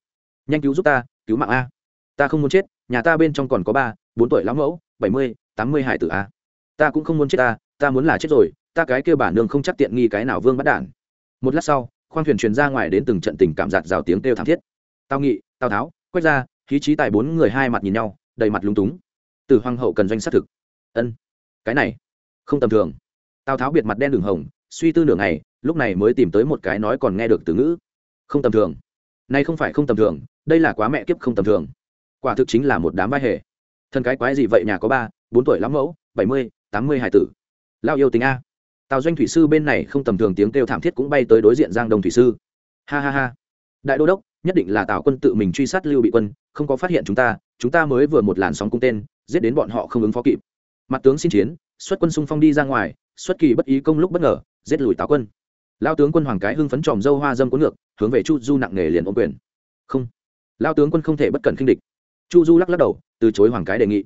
Speaker 1: nhanh cứu giúp ta, cứu mạng a. Ta không muốn chết, nhà ta bên trong còn có ba, bốn tuổi lão mẫu, bảy mươi, tám mươi hải tử a. Ta cũng không muốn chết ta ta muốn là chết rồi, ta cái kêu bản nương không chắc tiện nghi cái nào vương bắt đản. Một lát sau, khoang thuyền truyền ra ngoài đến từng trận tình cảm giạt rào tiếng kêu thảm thiết. Tao nghị, tao tháo quét ra khí trí tài bốn người hai mặt nhìn nhau, đầy mặt lúng túng. Từ hoàng hậu cần doanh xác thực. Ân, cái này, không tầm thường. Tào tháo biệt mặt đen đường hồng, suy tư nửa ngày, lúc này mới tìm tới một cái nói còn nghe được từ ngữ. Không tầm thường nay không phải không tầm thường, đây là quá mẹ kiếp không tầm thường. Quả thực chính là một đám vai hề. Thân cái quái gì vậy nhà có ba, bốn tuổi lắm mẫu, bảy mươi, tám mươi hải tử. Lao yêu tính a. Tào doanh thủy sư bên này không tầm thường tiếng kêu thảm thiết cũng bay tới đối diện giang đông thủy sư. Ha ha ha. Đại đô đốc, nhất định là tào quân tự mình truy sát lưu bị quân, không có phát hiện chúng ta chúng ta mới vừa một làn sóng cung tên, giết đến bọn họ không ứng phó kịp. Mặt tướng xin chiến, xuất quân xung phong đi ra ngoài, xuất kỳ bất ý công lúc bất ngờ, giết lùi tào quân lao tướng quân hoàng cái hưng phấn tròm dâu hoa dâm cuốn ngược, hướng về chu du nặng nề liền ôm quyền. Không. Lao tướng quân không thể bất cần khinh địch. Chu du lắc lắc đầu, từ chối hoàng cái đề nghị.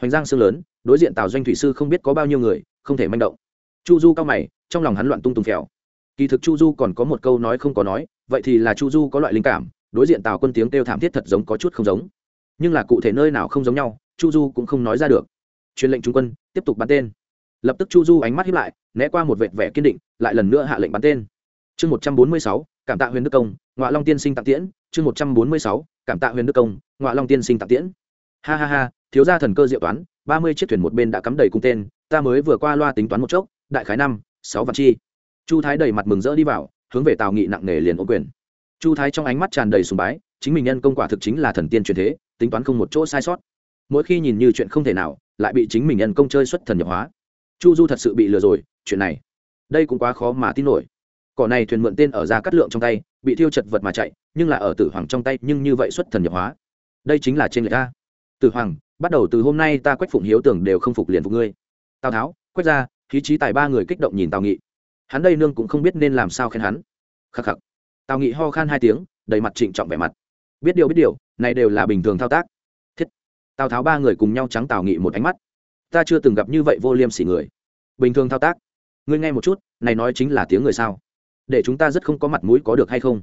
Speaker 1: Hoành giang sương lớn, đối diện tào doanh thủy sư không biết có bao nhiêu người, không thể manh động. Chu du cao mày, trong lòng hắn loạn tung tung phèo. Kỳ thực chu du còn có một câu nói không có nói, vậy thì là chu du có loại linh cảm, đối diện tào quân tiếng kêu thảm thiết thật giống có chút không giống. Nhưng là cụ thể nơi nào không giống nhau, chu du cũng không nói ra được. Truyền lệnh trung quân, tiếp tục bắn tên lập tức chu du ánh mắt hiếp lại, né qua một vệt vẻ kiên định, lại lần nữa hạ lệnh bắn tên. Chương một trăm bốn mươi sáu, cảm tạ huyền đức công ngoại long tiên sinh tặng tiễn. Chương một trăm bốn mươi sáu, cảm tạ huyền đức công ngoại long tiên sinh tặng tiễn. Ha ha ha, thiếu gia thần cơ diệu toán, ba mươi chiếc thuyền một bên đã cắm đầy cung tên, ta mới vừa qua loa tính toán một chốc, đại khái năm, sáu vạn chi. Chu thái đầy mặt mừng rỡ đi vào, hướng về tào nghị nặng nề liền ô quyền. Chu thái trong ánh mắt tràn đầy sùng bái, chính mình nhân công quả thực chính là thần tiên truyền thế, tính toán không một chỗ sai sót. Mỗi khi nhìn như chuyện không thể nào, lại bị chính mình nhân công chơi xuất thần nhập hóa chu du thật sự bị lừa rồi, chuyện này, đây cũng quá khó mà tin nổi. Cỏ này thuyền mượn tên ở ra cắt lượng trong tay, bị thiêu chật vật mà chạy, nhưng là ở tử hoàng trong tay, nhưng như vậy xuất thần nhập hóa. Đây chính là trên lệch ta tử hoàng, bắt đầu từ hôm nay ta quách phụng hiếu tưởng đều không phục liền phục ngươi. Tào tháo, quách ra khí trí tài ba người kích động nhìn tào nghị. Hắn đây nương cũng không biết nên làm sao khen hắn. Khắc khắc. Tào nghị ho khan hai tiếng, đầy mặt trịnh trọng vẻ mặt. Biết điều biết điều, này đều là bình thường thao tác. Thiết. Tào tháo ba người cùng nhau trắng tào nghị một ánh mắt ta chưa từng gặp như vậy vô liêm sỉ người. Bình thường thao tác. Ngươi nghe một chút, này nói chính là tiếng người sao? Để chúng ta rất không có mặt mũi có được hay không?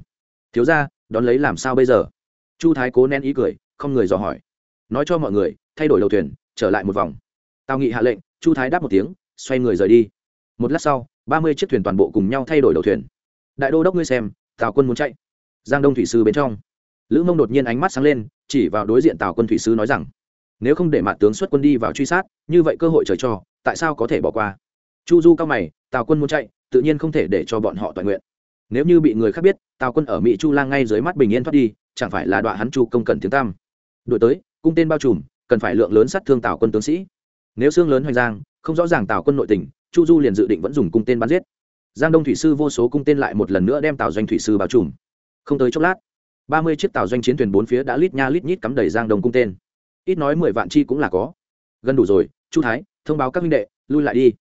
Speaker 1: Thiếu ra đón lấy làm sao bây giờ? Chu thái cố nén ý cười, không người dò hỏi. Nói cho mọi người, thay đổi đầu thuyền, trở lại một vòng. Tào nghị hạ lệnh, chu thái đáp một tiếng, xoay người rời đi. Một lát sau, ba mươi chiếc thuyền toàn bộ cùng nhau thay đổi đầu thuyền. Đại đô đốc ngươi xem, tào quân muốn chạy. Giang đông thủy sư bên trong. Lữ mông đột nhiên ánh mắt sáng lên, chỉ vào đối diện tào quân thủy sư nói rằng nếu không để mạn tướng xuất quân đi vào truy sát, như vậy cơ hội trời cho, tại sao có thể bỏ qua? Chu du cao mày, tào quân muốn chạy, tự nhiên không thể để cho bọn họ toàn nguyện. Nếu như bị người khác biết, tào quân ở mỹ chu lang ngay dưới mắt bình yên thoát đi, chẳng phải là đoạn hắn chu công cần tiếng tam đổi tới, cung tên bao trùm, cần phải lượng lớn sát thương tào quân tướng sĩ. Nếu xương lớn hoành giang, không rõ ràng tào quân nội tình, chu du liền dự định vẫn dùng cung tên bắn giết. Giang đông thủy sư vô số cung tên lại một lần nữa đem tàu doanh thủy sư bao trùm. Không tới chốc lát, ba mươi chiếc tàu doanh chiến thuyền bốn phía đã lít nha lít nhít cắm đầy giang đông cung tên ít nói mười vạn chi cũng là có. Gần đủ rồi, chu thái, thông báo các minh đệ, lui lại đi.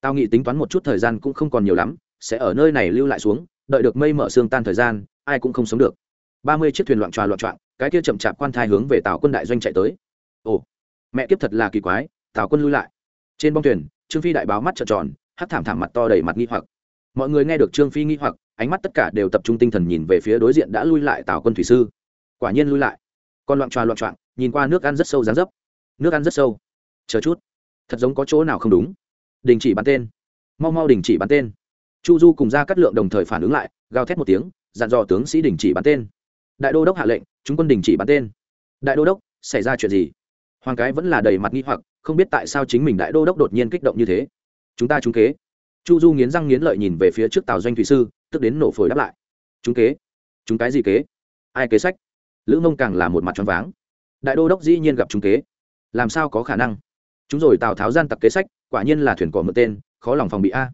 Speaker 1: Tao nghĩ tính toán một chút thời gian cũng không còn nhiều lắm, sẽ ở nơi này lưu lại xuống, đợi được mây mở xương tan thời gian, ai cũng không sống được. Ba mươi chiếc thuyền loạn tròa loạn trọn, cái kia chậm chạp quan thai hướng về tàu quân đại doanh chạy tới. Ồ, mẹ kiếp thật là kỳ quái tàu quân lui lại. Trên bong thuyền, trương phi đại báo mắt trợn tròn, hắt thảm thảm mặt to đầy mặt nghi hoặc. Mọi người nghe được trương phi nghi hoặc, ánh mắt tất cả đều tập trung tinh thần nhìn về phía đối diện đã lui lại tào quân thủy sư. Quả nhiên lui lại. Còn loạn tròa loạn trọn nhìn qua nước ăn rất sâu dáng dấp. Nước ăn rất sâu. Chờ chút. Thật giống có chỗ nào không đúng. Đình chỉ bắn tên. Mau mau đình chỉ bắn tên. Chu du cùng ra cắt lượng đồng thời phản ứng lại, gào thét một tiếng, dặn dò tướng sĩ đình chỉ bắn tên. Đại đô đốc hạ lệnh, chúng quân đình chỉ bắn tên. Đại đô đốc, xảy ra chuyện gì? Hoàng cái vẫn là đầy mặt nghi hoặc, không biết tại sao chính mình đại đô đốc đột nhiên kích động như thế. Chúng ta trúng kế. Chu du nghiến răng nghiến lợi nhìn về phía trước tàu doanh thủy sư, tức đến nổ phổi đáp lại. Chúng kế. Chúng cái gì kế? Ai kế sách? Lữ mông càng là một mặt choáng váng đại đô đốc dĩ nhiên gặp chúng kế. Làm sao có khả năng? Chúng rồi tào tháo gian tặc kế sách, quả nhiên là thuyền cỏ mượn tên, khó lòng phòng bị a.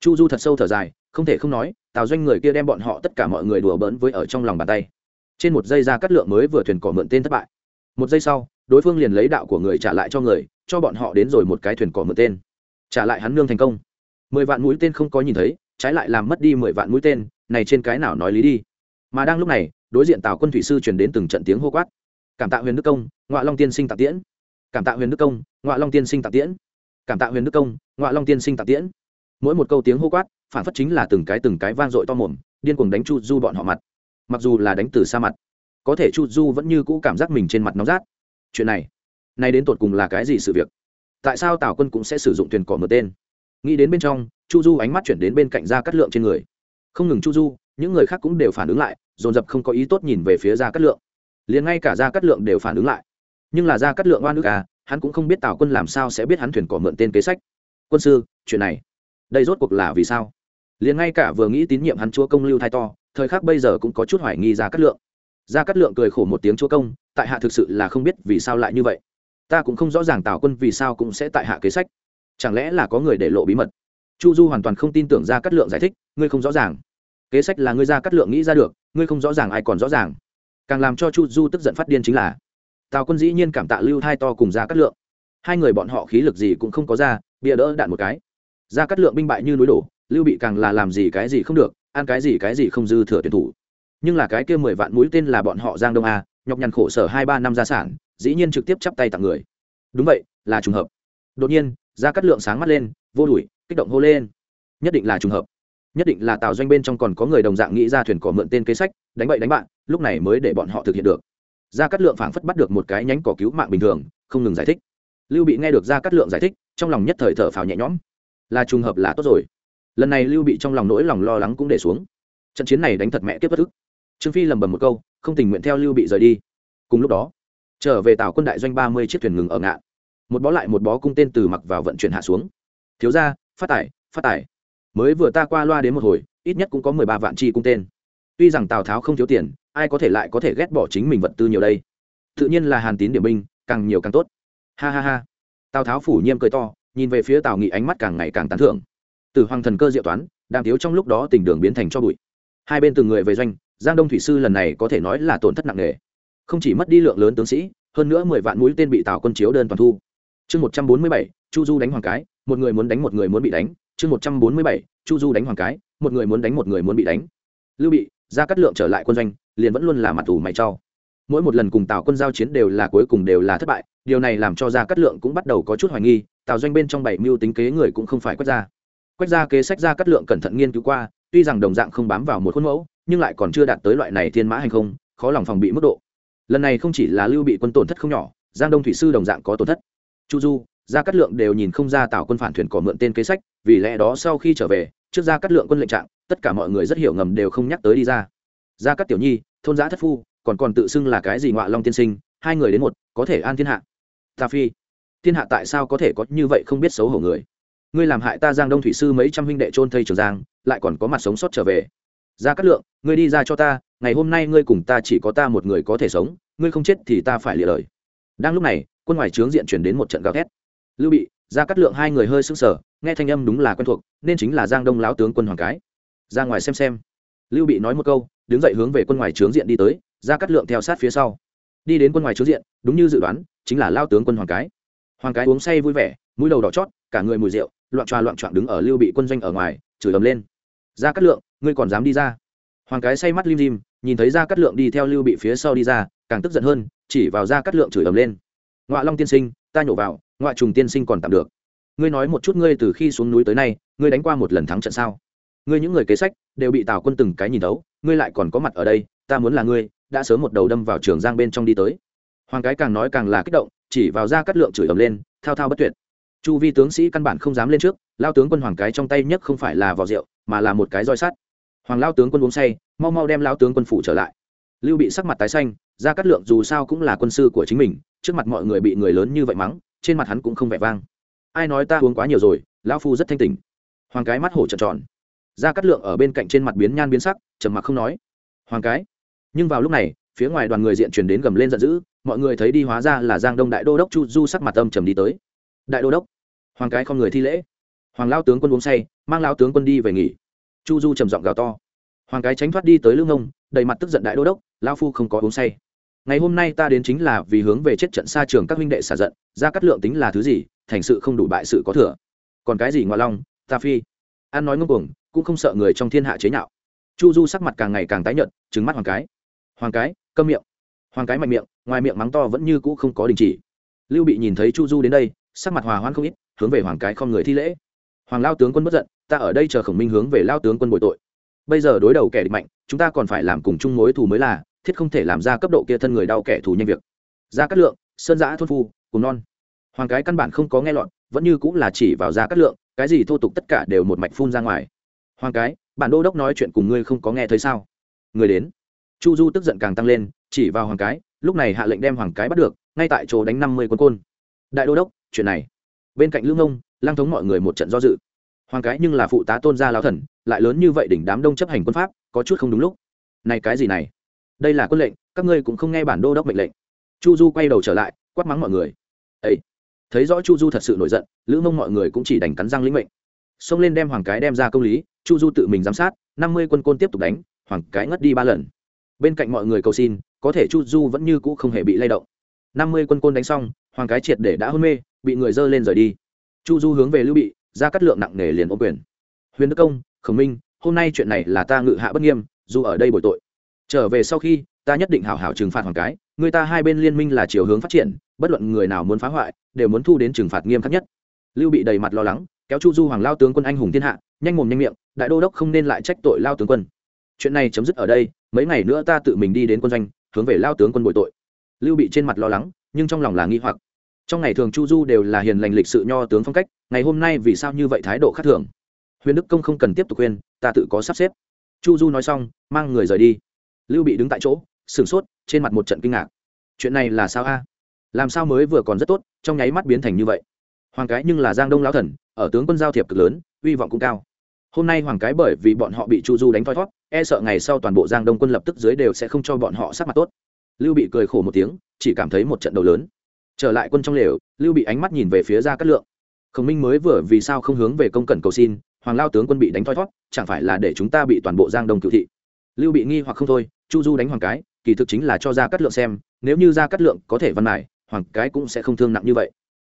Speaker 1: Chu du thật sâu thở dài, không thể không nói, tào doanh người kia đem bọn họ tất cả mọi người đùa bỡn với ở trong lòng bàn tay. Trên một giây ra cắt lượng mới vừa thuyền cỏ mượn tên thất bại. Một giây sau, đối phương liền lấy đạo của người trả lại cho người, cho bọn họ đến rồi một cái thuyền cỏ mượn tên. Trả lại hắn nương thành công. Mười vạn mũi tên không có nhìn thấy, trái lại làm mất đi mười vạn mũi tên, này trên cái nào nói lý đi. Mà đang lúc này, đối diện tào quân thủy sư chuyển đến từng trận tiếng hô quát cảm tạ huyền đức công ngoại long tiên sinh tạ tiễn. cảm tạ huyền đức công ngoại long tiên sinh tạ tiễn. cảm tạ huyền đức công ngoại long tiên sinh tạ tiễn. mỗi một câu tiếng hô quát, phản phất chính là từng cái từng cái vang dội to mồm, điên cuồng đánh chu du bọn họ mặt. mặc dù là đánh từ xa mặt, có thể chu du vẫn như cũ cảm giác mình trên mặt nóng rát. chuyện này, nay đến tột cùng là cái gì sự việc? tại sao tào quân cũng sẽ sử dụng thuyền cỏ mượn tên? nghĩ đến bên trong, chu du ánh mắt chuyển đến bên cạnh ra cắt lượng trên người. không ngừng chu du, những người khác cũng đều phản ứng lại, dồn dập không có ý tốt nhìn về phía ra cắt lượng liền ngay cả gia cát lượng đều phản ứng lại. Nhưng là gia cát lượng oan ức à hắn cũng không biết tào quân làm sao sẽ biết hắn thuyền cỏ mượn tên kế sách. Quân sư, chuyện này, đây rốt cuộc là vì sao? Liền ngay cả vừa nghĩ tín nhiệm hắn chúa công lưu thai to, thời khắc bây giờ cũng có chút hoài nghi gia cát lượng. Gia cát lượng cười khổ một tiếng chúa công, tại hạ thực sự là không biết vì sao lại như vậy. Ta cũng không rõ ràng tào quân vì sao cũng sẽ tại hạ kế sách. Chẳng lẽ là có người để lộ bí mật? Chu du hoàn toàn không tin tưởng gia cát lượng giải thích, ngươi không rõ ràng. Kế sách là ngươi gia cát lượng nghĩ ra được, ngươi không rõ ràng ai còn rõ ràng càng làm cho chu du tức giận phát điên chính là, tào quân dĩ nhiên cảm tạ lưu thai to cùng ra cắt lượng. Hai người bọn họ khí lực gì cũng không có ra, bịa đỡ đạn một cái. Ra cắt lượng binh bại như núi đổ, lưu bị càng là làm gì cái gì không được, ăn cái gì cái gì không dư thừa tuyển thủ. Nhưng là cái kia mười vạn mũi tên là bọn họ giang đông a, nhọc nhằn khổ sở hai ba năm gia sản, dĩ nhiên trực tiếp chắp tay tặng người. Đúng vậy, là trùng hợp. Đột nhiên ra cắt lượng sáng mắt lên, vô đuổi, kích động hô lên. Nhất định là trùng hợp. Nhất định là tào doanh bên trong còn có người đồng dạng nghĩ ra thuyền cỏ mượn tên kế sách, đánh bậy đánh bạn lúc này mới để bọn họ thực hiện được. Gia cát lượng phảng phất bắt được một cái nhánh cỏ cứu mạng bình thường, không ngừng giải thích. Lưu bị nghe được gia cát lượng giải thích, trong lòng nhất thời thở phào nhẹ nhõm. Là trùng hợp là tốt rồi. Lần này lưu bị trong lòng nỗi lòng lo lắng cũng để xuống. Trận chiến này đánh thật mẹ kiếp bất ức. Trương phi lầm bầm một câu, không tình nguyện theo lưu bị rời đi. Cùng lúc đó, trở về tàu quân đại doanh ba mươi chiếc thuyền ngừng ở ngạn. Một bó lại một bó cung tên từ mặc vào vận chuyển hạ xuống. Thiếu ra phát tải phát tải mới vừa ta qua loa đến một hồi, ít nhất cũng có mười ba vạn chi cung tên. Tuy rằng tào tháo không thiếu tiền ai có thể lại có thể ghét bỏ chính mình vật tư nhiều đây? Tự nhiên là hàn tín điểm binh, càng nhiều càng tốt. Ha ha ha. Tào tháo phủ nhiêm cười to, nhìn về phía tào nghị ánh mắt càng ngày càng tán thưởng. Từ hoàng thần cơ diệu toán, đàm thiếu trong lúc đó tình đường biến thành cho bụi. Hai bên từng người về doanh, giang đông thủy sư lần này có thể nói là tổn thất nặng nề. Không chỉ mất đi lượng lớn tướng sĩ, hơn nữa mười vạn mũi tên bị tào quân chiếu đơn toàn thu. Chương một trăm bốn mươi bảy, chu du đánh hoàng cái, một người muốn đánh một người muốn bị đánh. Chương một trăm bốn mươi bảy, chu du đánh hoàng cái, một người muốn đánh một người muốn bị đánh. Lưu bị ra cắt lượng trở lại quân doanh, liền vẫn luôn là mặt ủ mày trao mỗi một lần cùng tào quân giao chiến đều là cuối cùng đều là thất bại, điều này làm cho gia cát lượng cũng bắt đầu có chút hoài nghi, tào doanh bên trong bảy mưu tính kế người cũng không phải quét ra. Quét ra kế sách gia cát lượng cẩn thận nghiên cứu qua, tuy rằng đồng dạng không bám vào một khuôn mẫu, nhưng lại còn chưa đạt tới loại này thiên mã hành không, khó lòng phòng bị mức độ. Lần này không chỉ là lưu bị quân tổn thất không nhỏ, giang đông thủy sư đồng dạng có tổn thất. Chu du gia cát lượng đều nhìn không ra tào quân phản thuyền có mượn tên kế sách, vì lẽ đó sau khi trở về trước gia cát lượng quân lệnh trạng, tất cả mọi người rất hiểu ngầm đều không nhắc tới đi ra. Gia cát tiểu nhi, thôn giã thất phu, còn còn tự xưng là cái gì ngoạ long tiên sinh, hai người đến một, có thể an thiên hạ. Ta phi, thiên hạ tại sao có thể có như vậy không biết xấu hổ người? Ngươi làm hại ta giang đông thủy sư mấy trăm huynh đệ trôn thây trường giang, lại còn có mặt sống sót trở về. Ra cát lượng, ngươi đi ra cho ta, ngày hôm nay ngươi cùng ta chỉ có ta một người có thể sống, ngươi không chết thì ta phải lịa lời. Đang lúc này, quân ngoài trướng diện chuyển đến một trận gào thét. Lưu bị, ra cát lượng hai người hơi sững sờ nghe thanh âm đúng là quen thuộc, nên chính là giang đông lão tướng quân hoàng cái. Ra ngoài xem xem. Lưu bị nói một câu, đứng dậy hướng về quân ngoài trướng diện đi tới, ra cắt lượng theo sát phía sau. Đi đến quân ngoài trướng diện, đúng như dự đoán, chính là lao tướng quân hoàng cái. Hoàng cái uống say vui vẻ, mũi đầu đỏ chót, cả người mùi rượu, loạn tròa loạn trọn đứng ở lưu bị quân doanh ở ngoài, chửi ầm lên. Ra cắt lượng, ngươi còn dám đi ra? Hoàng cái say mắt lim dim, nhìn thấy ra cắt lượng đi theo lưu bị phía sau đi ra, càng tức giận hơn, chỉ vào ra cắt lượng chửi ầm lên. Ngoại long tiên sinh, ta nhổ vào ngoại trùng tiên sinh còn tạm được ngươi nói một chút ngươi từ khi xuống núi tới nay ngươi đánh qua một lần thắng trận sao? Ngươi những người kế sách đều bị tào quân từng cái nhìn đấu, ngươi lại còn có mặt ở đây ta muốn là ngươi đã sớm một đầu đâm vào trường giang bên trong đi tới. Hoàng cái càng nói càng là kích động chỉ vào ra cắt lượng chửi ầm lên thao thao bất tuyệt. Chu vi tướng sĩ căn bản không dám lên trước lao tướng quân hoàng cái trong tay nhất không phải là vỏ rượu mà là một cái roi sắt. Hoàng lao tướng quân uống say mau mau đem lao tướng quân phủ trở lại. Lưu bị sắc mặt tái xanh ra cắt lượng dù sao cũng là quân sư của chính mình trước mặt mọi người bị người lớn như vậy mắng trên mặt hắn cũng không vẻ vang ai nói ta uống quá nhiều rồi, lão phu rất thanh tỉnh. Hoàng cái mắt hổ trợn tròn. Ra cắt lượng ở bên cạnh trên mặt biến nhan biến sắc, trầm mặc không nói. Hoàng cái. Nhưng vào lúc này, phía ngoài đoàn người diện chuyển đến gầm lên giận dữ, mọi người thấy đi hóa ra là giang đông đại đô đốc chu du sắc mặt âm trầm đi tới. Đại đô đốc. Hoàng cái không người thi lễ. Hoàng lao tướng quân uống say, mang lao tướng quân đi về nghỉ. Chu du trầm giọng gào to. Hoàng cái tránh thoát đi tới lương ông, đầy mặt tức giận đại đô đốc lao phu không có uống say ngày hôm nay ta đến chính là vì hướng về chết trận xa trường các huynh đệ xả giận, ra cắt lượng tính là thứ gì, thành sự không đủ bại sự có thừa. Còn cái gì ngoại long, ta phi. An nói ngông cuồng, cũng không sợ người trong thiên hạ chế nhạo. Chu du sắc mặt càng ngày càng tái nhợt trứng mắt hoàng cái. Hoàng cái, câm miệng. Hoàng cái mạnh miệng, ngoài miệng mắng to vẫn như cũ không có đình chỉ. Lưu bị nhìn thấy chu du đến đây, sắc mặt hòa hoan không ít, hướng về hoàng cái không người thi lễ. Hoàng lao tướng quân bất giận, ta ở đây chờ khổng minh hướng về lao tướng quân bồi tội. Bây giờ đối đầu kẻ địch mạnh, chúng ta còn phải làm cùng chung mối thù mới là thiết không thể làm ra cấp độ kia thân người đau kẻ thù nhanh việc. Ra cát lượng, sơn giã thôn phu, cùng non. Hoàng cái căn bản không có nghe lọt, vẫn như cũng là chỉ vào ra cát lượng, cái gì thô tục tất cả đều một mạch phun ra ngoài. Hoàng cái, bản đô đốc nói chuyện cùng ngươi không có nghe thấy sao? Người đến. Chu du tức giận càng tăng lên, chỉ vào hoàng cái, lúc này hạ lệnh đem hoàng cái bắt được, ngay tại chỗ đánh năm mươi quân côn. Đại đô đốc, chuyện này. Bên cạnh lương ông lang thống mọi người một trận do dự. Hoàng cái nhưng là phụ tá tôn gia lao thần, lại lớn như vậy đỉnh đám đông chấp hành quân pháp, có chút không đúng lúc. Này cái gì này? Đây là quân lệnh, các ngươi cũng không nghe bản đô đốc mệnh lệnh. Chu du quay đầu trở lại, quát mắng mọi người. Ấy thấy rõ chu du thật sự nổi giận, lữ mông mọi người cũng chỉ đành cắn răng lĩnh mệnh. Xông lên đem hoàng cái đem ra công lý, chu du tự mình giám sát, năm mươi quân côn tiếp tục đánh, hoàng cái ngất đi ba lần. Bên cạnh mọi người cầu xin, có thể chu du vẫn như cũ không hề bị lay động. Năm mươi quân côn đánh xong, hoàng cái triệt để đã hôn mê, bị người dơ lên rời đi. Chu du hướng về lưu bị, ra cắt lượng nặng nề liền ô quyền. Huyền đức công, khổng minh, hôm nay chuyện này là ta ngự hạ bất nghiêm, dù ở đây bồi tội trở về sau khi, ta nhất định hảo hảo trừng phạt hoàng cái, người ta hai bên liên minh là chiều hướng phát triển, bất luận người nào muốn phá hoại, đều muốn thu đến trừng phạt nghiêm khắc nhất. Lưu bị đầy mặt lo lắng, kéo chu du hoàng lao tướng quân anh hùng thiên hạ, nhanh mồm nhanh miệng, đại đô đốc không nên lại trách tội lao tướng quân. Chuyện này chấm dứt ở đây, mấy ngày nữa ta tự mình đi đến quân doanh, hướng về lao tướng quân bồi tội. Lưu bị trên mặt lo lắng, nhưng trong lòng là nghi hoặc. Trong ngày thường chu du đều là hiền lành lịch sự nho tướng phong cách, ngày hôm nay vì sao như vậy thái độ khác thường? Huyền đức công không cần tiếp tục khuyên, ta tự có sắp xếp. Chu du nói xong, mang người rời đi lưu bị đứng tại chỗ, sửng sốt, trên mặt một trận kinh ngạc. Chuyện này là sao a? Làm sao mới vừa còn rất tốt, trong nháy mắt biến thành như vậy? Hoàng cái nhưng là giang đông lão thần, ở tướng quân giao thiệp cực lớn, uy vọng cũng cao. Hôm nay hoàng cái bởi vì bọn họ bị chu du đánh thoi thót e sợ ngày sau toàn bộ giang đông quân lập tức dưới đều sẽ không cho bọn họ sắc mặt tốt. Lưu bị cười khổ một tiếng, chỉ cảm thấy một trận đầu lớn. Trở lại quân trong lều, lưu bị ánh mắt nhìn về phía ra cát lượng. Khổng minh mới vừa vì sao không hướng về công cẩn cầu xin, hoàng lao tướng quân bị đánh thoi thót chẳng phải là để chúng ta bị toàn bộ giang đông cựu thị. Lưu bị nghi hoặc không thôi chu du đánh hoàng cái, kỳ thực chính là cho ra cát lượng xem, nếu như ra cát lượng có thể văn mải hoàng cái cũng sẽ không thương nặng như vậy.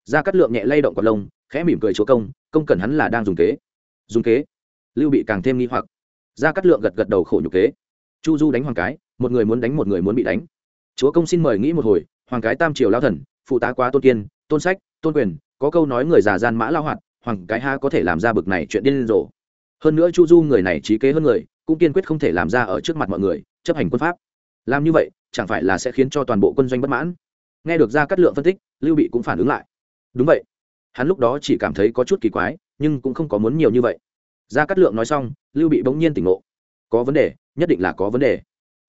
Speaker 1: Ra cát lượng nhẹ lay động quả lông, khẽ mỉm cười chúa công công cần hắn là đang dùng kế. Dùng kế? Lưu bị càng thêm nghi hoặc. Ra cát lượng gật gật đầu khổ nhục kế. Chu du đánh hoàng cái, một người muốn đánh một người muốn bị đánh. Chúa công xin mời nghĩ một hồi, hoàng cái tam triều lao thần, phụ tá quá tôn kiên, tôn sách, tôn quyền, có câu nói người già gian mã lao hoạt hoàng cái ha có thể làm ra bực này chuyện điên rồ. Hơn nữa chu du người này trí kế hơn người, cũng kiên quyết không thể làm ra ở trước mặt mọi người chấp hành quân pháp. Làm như vậy, chẳng phải là sẽ khiến cho toàn bộ quân doanh bất mãn? Nghe được ra cắt lượng phân tích, lưu bị cũng phản ứng lại. Đúng vậy. Hắn lúc đó chỉ cảm thấy có chút kỳ quái, nhưng cũng không có muốn nhiều như vậy. Ra cắt lượng nói xong, lưu bị bỗng nhiên tỉnh ngộ. Có vấn đề, nhất định là có vấn đề.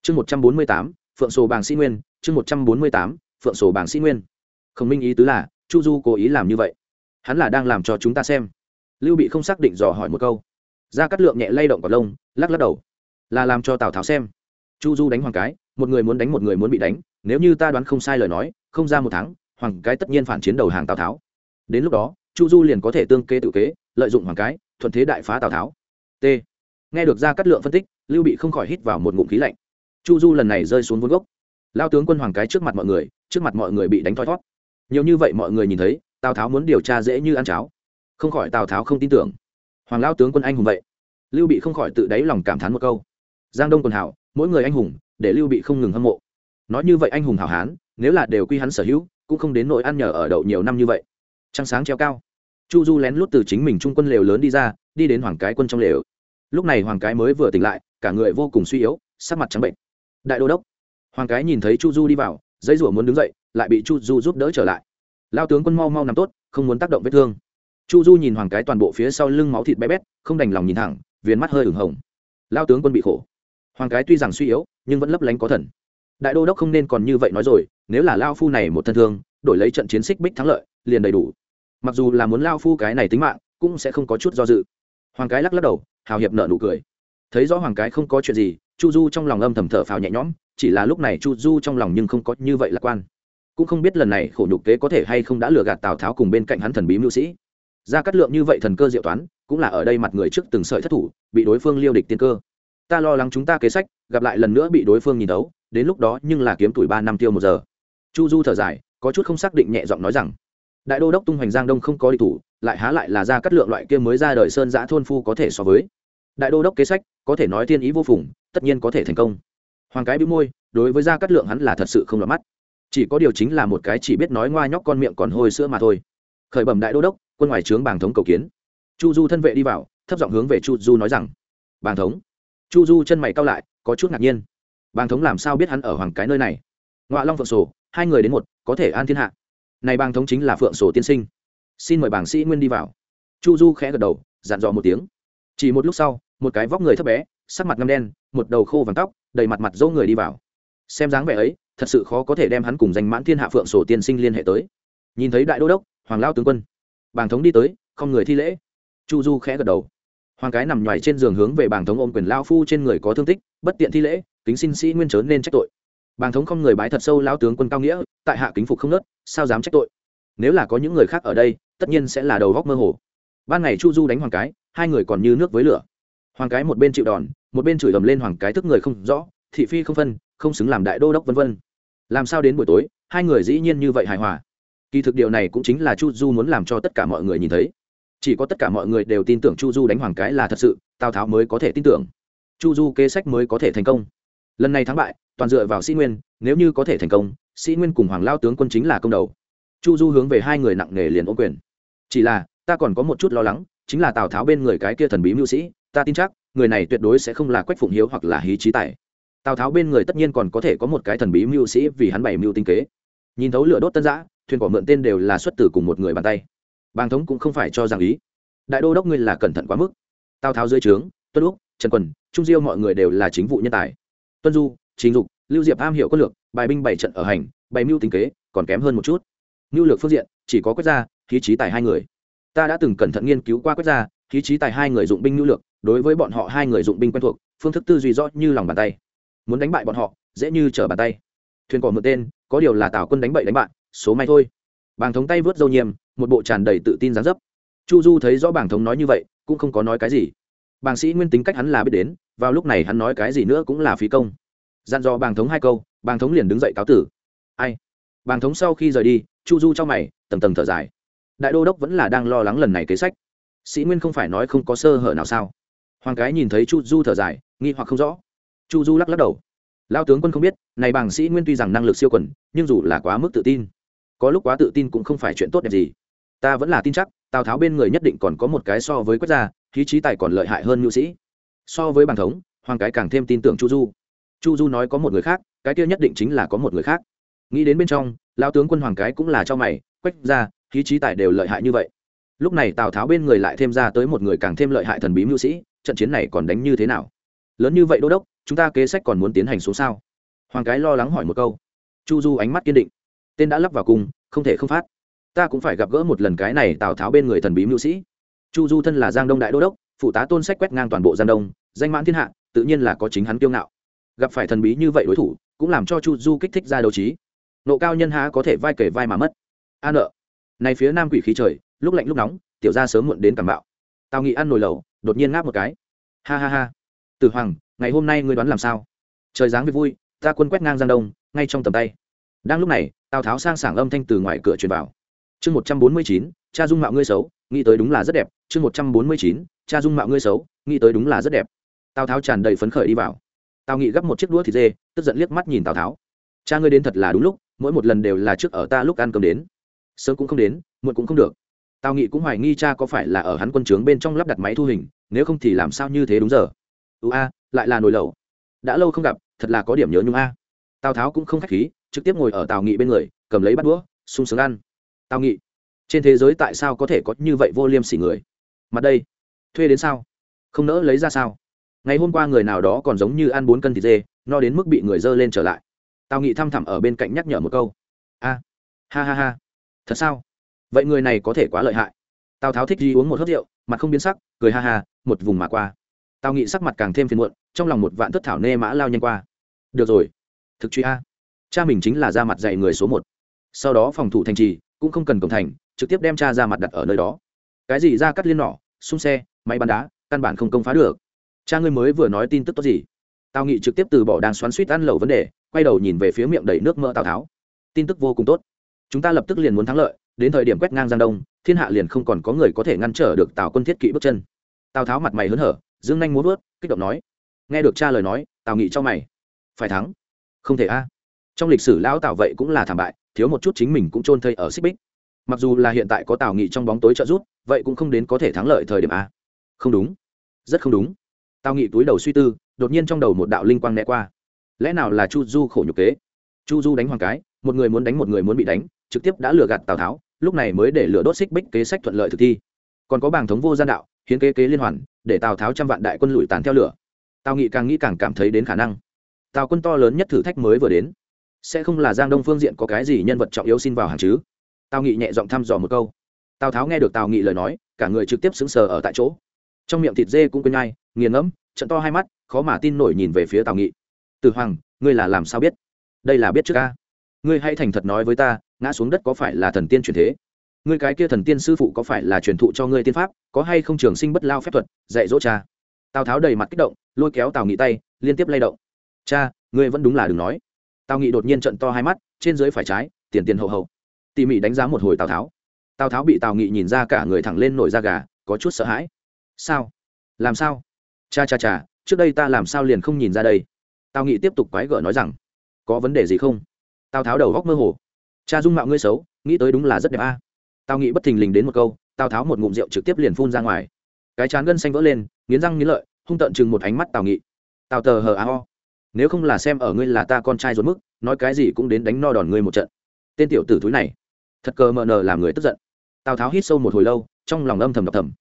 Speaker 1: Chương một trăm bốn mươi tám, phượng sổ bàng sĩ nguyên, chương một trăm bốn mươi tám, phượng sổ bàng sĩ nguyên. Khổng minh ý tứ là, chu du cố ý làm như vậy. Hắn là đang làm cho chúng ta xem. Lưu bị không xác định dò hỏi một câu. Ra cắt lượng nhẹ lay động cọc lông, lắc lắc đầu. Là làm cho tào tháo xem chu du đánh hoàng cái, một người muốn đánh một người muốn bị đánh, nếu như ta đoán không sai lời nói, không ra một tháng, hoàng cái tất nhiên phản chiến đầu hàng tào tháo. Đến lúc đó, chu du liền có thể tương kê tự kế, lợi dụng hoàng cái, thuận thế đại phá tào tháo. T. Nghe được ra cắt lượng phân tích, lưu bị không khỏi hít vào một ngụm khí lạnh. Chu du lần này rơi xuống vốn gốc. Lao tướng quân hoàng cái trước mặt mọi người, trước mặt mọi người bị đánh thoi thót. Nhiều như vậy mọi người nhìn thấy, tào tháo muốn điều tra dễ như ăn cháo. Không khỏi tào tháo không tin tưởng. Hoàng lao tướng quân anh hùng vậy. Lưu bị không khỏi tự đáy lòng cảm thán một câu giang đông quần hảo, mỗi người anh hùng, để lưu bị không ngừng hâm mộ. Nói như vậy anh hùng hảo hán, nếu là đều quy hắn sở hữu, cũng không đến nỗi ăn nhờ ở đậu nhiều năm như vậy. Trăng sáng treo cao. Chu du lén lút từ chính mình trung quân lều lớn đi ra, đi đến hoàng cái quân trong lều. Lúc này hoàng cái mới vừa tỉnh lại, cả người vô cùng suy yếu, sắc mặt trắng bệnh. Đại đô đốc. Hoàng cái nhìn thấy chu du đi vào, dãy rủa muốn đứng dậy, lại bị chu du giúp đỡ trở lại. Lao tướng quân mau mau nằm tốt, không muốn tác động vết thương. Chu du nhìn hoàng cái toàn bộ phía sau lưng máu thịt bé bét, không đành lòng nhìn thẳng, viền mắt hơi ửng hồng. Lao tướng quân bị khổ hoàng cái tuy rằng suy yếu, nhưng vẫn lấp lánh có thần. Đại đô đốc không nên còn như vậy nói rồi, nếu là lao phu này một thân thương, đổi lấy trận chiến xích bích thắng lợi, liền đầy đủ. Mặc dù là muốn lao phu cái này tính mạng, cũng sẽ không có chút do dự. Hoàng cái lắc lắc đầu, hào hiệp nợ nụ cười. Thấy rõ hoàng cái không có chuyện gì, chu du trong lòng âm thầm thở phào nhẹ nhõm, chỉ là lúc này chu du trong lòng nhưng không có như vậy lạc quan. Cũng không biết lần này khổ nhục kế có thể hay không đã lừa gạt tào tháo cùng bên cạnh hắn thần bí mưu sĩ. Ra cắt lượng như vậy thần cơ diệu toán cũng cũng là ở đây mặt người trước từng sợi thất thủ, bị đối phương liêu địch tiên cơ ta lo lắng chúng ta kế sách, gặp lại lần nữa bị đối phương nhìn tấu đến lúc đó nhưng là kiếm tuổi ba năm tiêu một giờ. Chu du thở dài, có chút không xác định nhẹ giọng nói rằng, đại đô đốc tung hoành giang đông không có đi thủ, lại há lại là ra cắt lượng loại kia mới ra đời sơn giã thôn phu có thể so với. Đại đô đốc kế sách, có thể nói thiên ý vô phùng, tất nhiên có thể thành công. Hoàng cái bĩu môi, đối với gia cắt lượng hắn là thật sự không lọt mắt. Chỉ có điều chính là một cái chỉ biết nói ngoa nhóc con miệng còn hôi sữa mà thôi. Khởi bẩm đại đô đốc, quân ngoài trướng bàng thống cầu kiến. Chu du thân vệ đi vào, thấp giọng hướng về chu du nói rằng, bàng thống chu du chân mày cao lại, có chút ngạc nhiên. Bàng thống làm sao biết hắn ở hoàng cái nơi này? Ngoại long phượng sổ, hai người đến một, có thể an thiên hạ. Này bàng thống chính là phượng sổ tiên sinh. Xin mời bàng sĩ nguyên đi vào. Chu du khẽ gật đầu, dặn dò một tiếng. Chỉ một lúc sau, một cái vóc người thấp bé, sắc mặt ngâm đen, một đầu khô vàng tóc, đầy mặt mặt dỗ người đi vào. Xem dáng vẻ ấy, thật sự khó có thể đem hắn cùng danh mãn thiên hạ phượng sổ tiên sinh liên hệ tới. Nhìn thấy đại đô đốc, hoàng lao tướng quân. Bàng thống đi tới, không người thi lễ. Chu du khẽ gật đầu hoàng cái nằm nhoài trên giường hướng về bàng thống ôm quyền lao phu trên người có thương tích, bất tiện thi lễ, kính xin sĩ nguyên chớ nên trách tội. Bàng thống không người bái thật sâu lao tướng quân cao nghĩa, tại hạ kính phục không nớt, sao dám trách tội? Nếu là có những người khác ở đây, tất nhiên sẽ là đầu góc mơ hồ. Ban ngày chu du đánh hoàng cái, hai người còn như nước với lửa. Hoàng cái một bên chịu đòn, một bên chửi ầm lên hoàng cái thức người không rõ, thị phi không phân, không xứng làm đại đô đốc vân vân. Làm sao đến buổi tối, hai người dĩ nhiên như vậy hài hòa. Kỳ thực điều này cũng chính là chu du muốn làm cho tất cả mọi người nhìn thấy chỉ có tất cả mọi người đều tin tưởng chu du đánh hoàng cái là thật sự, tào tháo mới có thể tin tưởng. Chu du kế sách mới có thể thành công. Lần này thắng bại, toàn dựa vào sĩ nguyên, nếu như có thể thành công, sĩ nguyên cùng hoàng lao tướng quân chính là công đầu. Chu du hướng về hai người nặng nề liền ô quyền. Chỉ là, ta còn có một chút lo lắng, chính là tào tháo bên người cái kia thần bí mưu sĩ, ta tin chắc, người này tuyệt đối sẽ không là quách phụng hiếu hoặc là hí trí tài. Tào tháo bên người tất nhiên còn có thể có một cái thần bí mưu sĩ vì hắn bày mưu tinh kế. Nhìn thấu lửa đốt tân giã thuyền cỏ mượn tên đều là xuất từ cùng một người bàn tay bàng thống cũng không phải cho rằng ý. Đại đô đốc ngươi là cẩn thận quá mức. Tào tháo dưới trướng, tuân úc, trần quần, trung diêu mọi người đều là chính vụ nhân tài. Tuân du chính dục, lưu diệp am hiểu quân lược, bài binh bảy trận ở hành bày mưu tinh kế, còn kém hơn một chút. Mưu lược phương diện, chỉ có quét ra, khí trí tài hai người. Ta đã từng cẩn thận nghiên cứu qua quét ra, khí trí tài hai người dụng binh mưu lược, đối với bọn họ hai người dụng binh quen thuộc, phương thức tư duy rõ như lòng bàn tay. Muốn đánh bại bọn họ, dễ như trở bàn tay. Thuyền cỏ mượn tên, có điều là tào quân đánh bậy đánh bạn, số may thôi bàng thống tay vớt dâu nhiêm, một bộ tràn đầy tự tin dáng dấp. Chu du thấy rõ bàng thống nói như vậy, cũng không có nói cái gì. Bàng sĩ nguyên tính cách hắn là biết đến, vào lúc này hắn nói cái gì nữa cũng là phí công. Dặn dò bàng thống hai câu, bàng thống liền đứng dậy cáo tử. Ai? Bàng thống sau khi rời đi, chu du trong mày, tầng tầng thở dài. Đại đô đốc vẫn là đang lo lắng lần này kế sách. Sĩ nguyên không phải nói không có sơ hở nào sao? Hoàng cái nhìn thấy chu du thở dài, nghi hoặc không rõ. Chu du lắc lắc đầu. Lao tướng quân không biết, này bàng sĩ nguyên tuy rằng năng lực siêu quần, nhưng dù là quá mức tự tin có lúc quá tự tin cũng không phải chuyện tốt đẹp gì. Ta vẫn là tin chắc, tào tháo bên người nhất định còn có một cái so với quốc gia, khí trí tài còn lợi hại hơn nhu sĩ. So với bàn thống, hoàng cái càng thêm tin tưởng chu du. Chu du nói có một người khác, cái kia nhất định chính là có một người khác. Nghĩ đến bên trong lao tướng quân hoàng cái cũng là cho mày, quách ra khí trí tài đều lợi hại như vậy. Lúc này tào tháo bên người lại thêm ra tới một người càng thêm lợi hại thần bí mưu sĩ, trận chiến này còn đánh như thế nào? Lớn như vậy đô đốc, chúng ta kế sách còn muốn tiến hành xuống sao? Hoàng cái lo lắng hỏi một câu. Chu du ánh mắt kiên định tên đã lắp vào cung, không thể không phát. Ta cũng phải gặp gỡ một lần cái này tào tháo bên người thần bí mưu sĩ. Chu du thân là giang đông đại đô đốc phụ tá tôn sách quét ngang toàn bộ giang đông danh mãn thiên hạ tự nhiên là có chính hắn kiêu ngạo. Gặp phải thần bí như vậy đối thủ cũng làm cho chu du kích thích ra đấu trí. Nộ cao nhân há có thể vai kể vai mà mất. A nợ. Này phía nam quỷ khí trời lúc lạnh lúc nóng tiểu ra sớm muộn đến cảm bạo. Tào nghị ăn nồi lẩu đột nhiên ngáp một cái. Ha ha ha. Tử hoàng ngày hôm nay ngươi đoán làm sao? Trời dáng việc vui ta quân quét ngang giang đông ngay trong tầm tay đang lúc này, tào tháo sang sảng âm thanh từ ngoài cửa truyền vào. Chương một trăm bốn mươi chín, cha dung mạo ngươi xấu, nghĩ tới đúng là rất đẹp. Chương một trăm bốn mươi chín, cha dung mạo ngươi xấu, nghĩ tới đúng là rất đẹp. Tào tháo tràn đầy phấn khởi đi vào. Tào nghị gấp một chiếc đũa thịt dê, tức giận liếc mắt nhìn tào tháo. Cha ngươi đến thật là đúng lúc, mỗi một lần đều là trước ở ta lúc ăn cơm đến. Sớm cũng không đến, muộn cũng không được. Tào nghị cũng hoài nghi cha có phải là ở hắn quân trướng bên trong lắp đặt máy thu hình, nếu không thì làm sao như thế đúng giờ? Ưu a, lại là nồi lẩu. Đã lâu không gặp, thật là có điểm nhớ nhung a. Tào tháo cũng không k h á c h khí trực tiếp ngồi ở tào nghị bên người, cầm lấy bắt đũa, sung sướng ăn. Tào nghị, trên thế giới tại sao có thể có như vậy vô liêm sỉ người? Mặt đây, thuê đến sao? Không nỡ lấy ra sao? Ngày hôm qua người nào đó còn giống như ăn bốn cân thịt dê, no đến mức bị người dơ lên trở lại. Tào nghị thăm thẳm ở bên cạnh nhắc nhở một câu. A, ha ha ha. Thật sao? Vậy người này có thể quá lợi hại. Tào tháo thích đi uống một hớt rượu, mặt không biến sắc, cười ha ha, một vùng mà qua. Tào nghị sắc mặt càng thêm phiền muộn, trong lòng một vạn thất thảo nê mã lao nhanh qua. Được rồi. Thực truy a cha mình chính là ra mặt dạy người số một. Sau đó phòng thủ thành trì, cũng không cần cổng thành, trực tiếp đem cha ra mặt đặt ở nơi đó. Cái gì ra cắt liên nỏ xung xe, máy bắn đá, căn bản không công phá được. Cha ngươi mới vừa nói tin tức tốt gì? Tào nghị trực tiếp từ bỏ đang xoắn suýt ăn lẩu vấn đề, quay đầu nhìn về phía miệng đầy nước mỡ tào tháo. Tin tức vô cùng tốt. Chúng ta lập tức liền muốn thắng lợi, đến thời điểm quét ngang giang đông, thiên hạ liền không còn có người có thể ngăn trở được tào quân thiết kỵ bước chân. Tào tháo mặt mày hớn hở, dương nhanh muốn vớt kích động nói. Nghe được cha lời nói, tào nghị cho mày. Phải thắng. Không thể a trong lịch sử lão tào vậy cũng là thảm bại, thiếu một chút chính mình cũng trôn thây ở xích bích. Mặc dù là hiện tại có tào nghị trong bóng tối trợ rút vậy cũng không đến có thể thắng lợi thời điểm a. Không đúng. Rất không đúng. Tào nghị túi đầu suy tư, đột nhiên trong đầu một đạo linh quang né qua. Lẽ nào là chu du khổ nhục kế? Chu du đánh hoàng cái, một người muốn đánh một người muốn bị đánh, trực tiếp đã lừa gạt tào tháo, lúc này mới để lửa đốt xích bích kế sách thuận lợi thực thi. Còn có bảng thống vô gian đạo, hiến kế kế liên hoàn, để tào tháo trăm vạn đại quân lùi tàn theo lửa. Tào nghị càng nghĩ càng cảm thấy đến khả năng. Tào quân to lớn nhất thử thách mới vừa đến sẽ không là giang đông phương diện có cái gì nhân vật trọng yếu xin vào hàng chứ? Tào nghị nhẹ giọng thăm dò một câu. Tào tháo nghe được tào nghị lời nói, cả người trực tiếp sững sờ ở tại chỗ. Trong miệng thịt dê cũng quên ngay nghiền ngẫm, trận to hai mắt, khó mà tin nổi nhìn về phía tào nghị. Từ hoàng, ngươi là làm sao biết? Đây là biết trước ca ngươi hãy thành thật nói với ta, ngã xuống đất có phải là thần tiên truyền thế? Ngươi cái kia thần tiên sư phụ có phải là truyền thụ cho ngươi tiên pháp, có hay không trường sinh bất lao phép thuật, dạy dỗ cha? Tào tháo đầy mặt kích động, lôi kéo tào nghị tay, liên tiếp lay động. Cha, ngươi vẫn đúng là đừng nói tào nghị đột nhiên trận to hai mắt, trên dưới phải trái, tiền tiền hậu hậu. Tỉ mỉ đánh giá một hồi tào tháo. Tào tháo bị tào nghị nhìn ra cả người thẳng lên nổi da gà, có chút sợ hãi. Sao? Làm sao? Cha cha cha, trước đây ta làm sao liền không nhìn ra đây? Tào nghị tiếp tục quái gở nói rằng, có vấn đề gì không? Tào tháo đầu góc mơ hồ. Cha dung mạo ngươi xấu, nghĩ tới đúng là rất đẹp a. Tào nghị bất thình lình đến một câu, tào tháo một ngụm rượu trực tiếp liền phun ra ngoài. Cái chán gân xanh vỡ lên, nghiến răng nghiến lợi, hung tợn chừng một ánh mắt tào nghị. Tào tờ hờ a ho nếu không là xem ở ngươi là ta con trai rốn mức, nói cái gì cũng đến đánh no đòn ngươi một trận. Tên tiểu tử thúi này, thật cờ mờ nờ làm người tức giận. Tào tháo hít sâu một hồi lâu, trong lòng âm thầm đập thầm.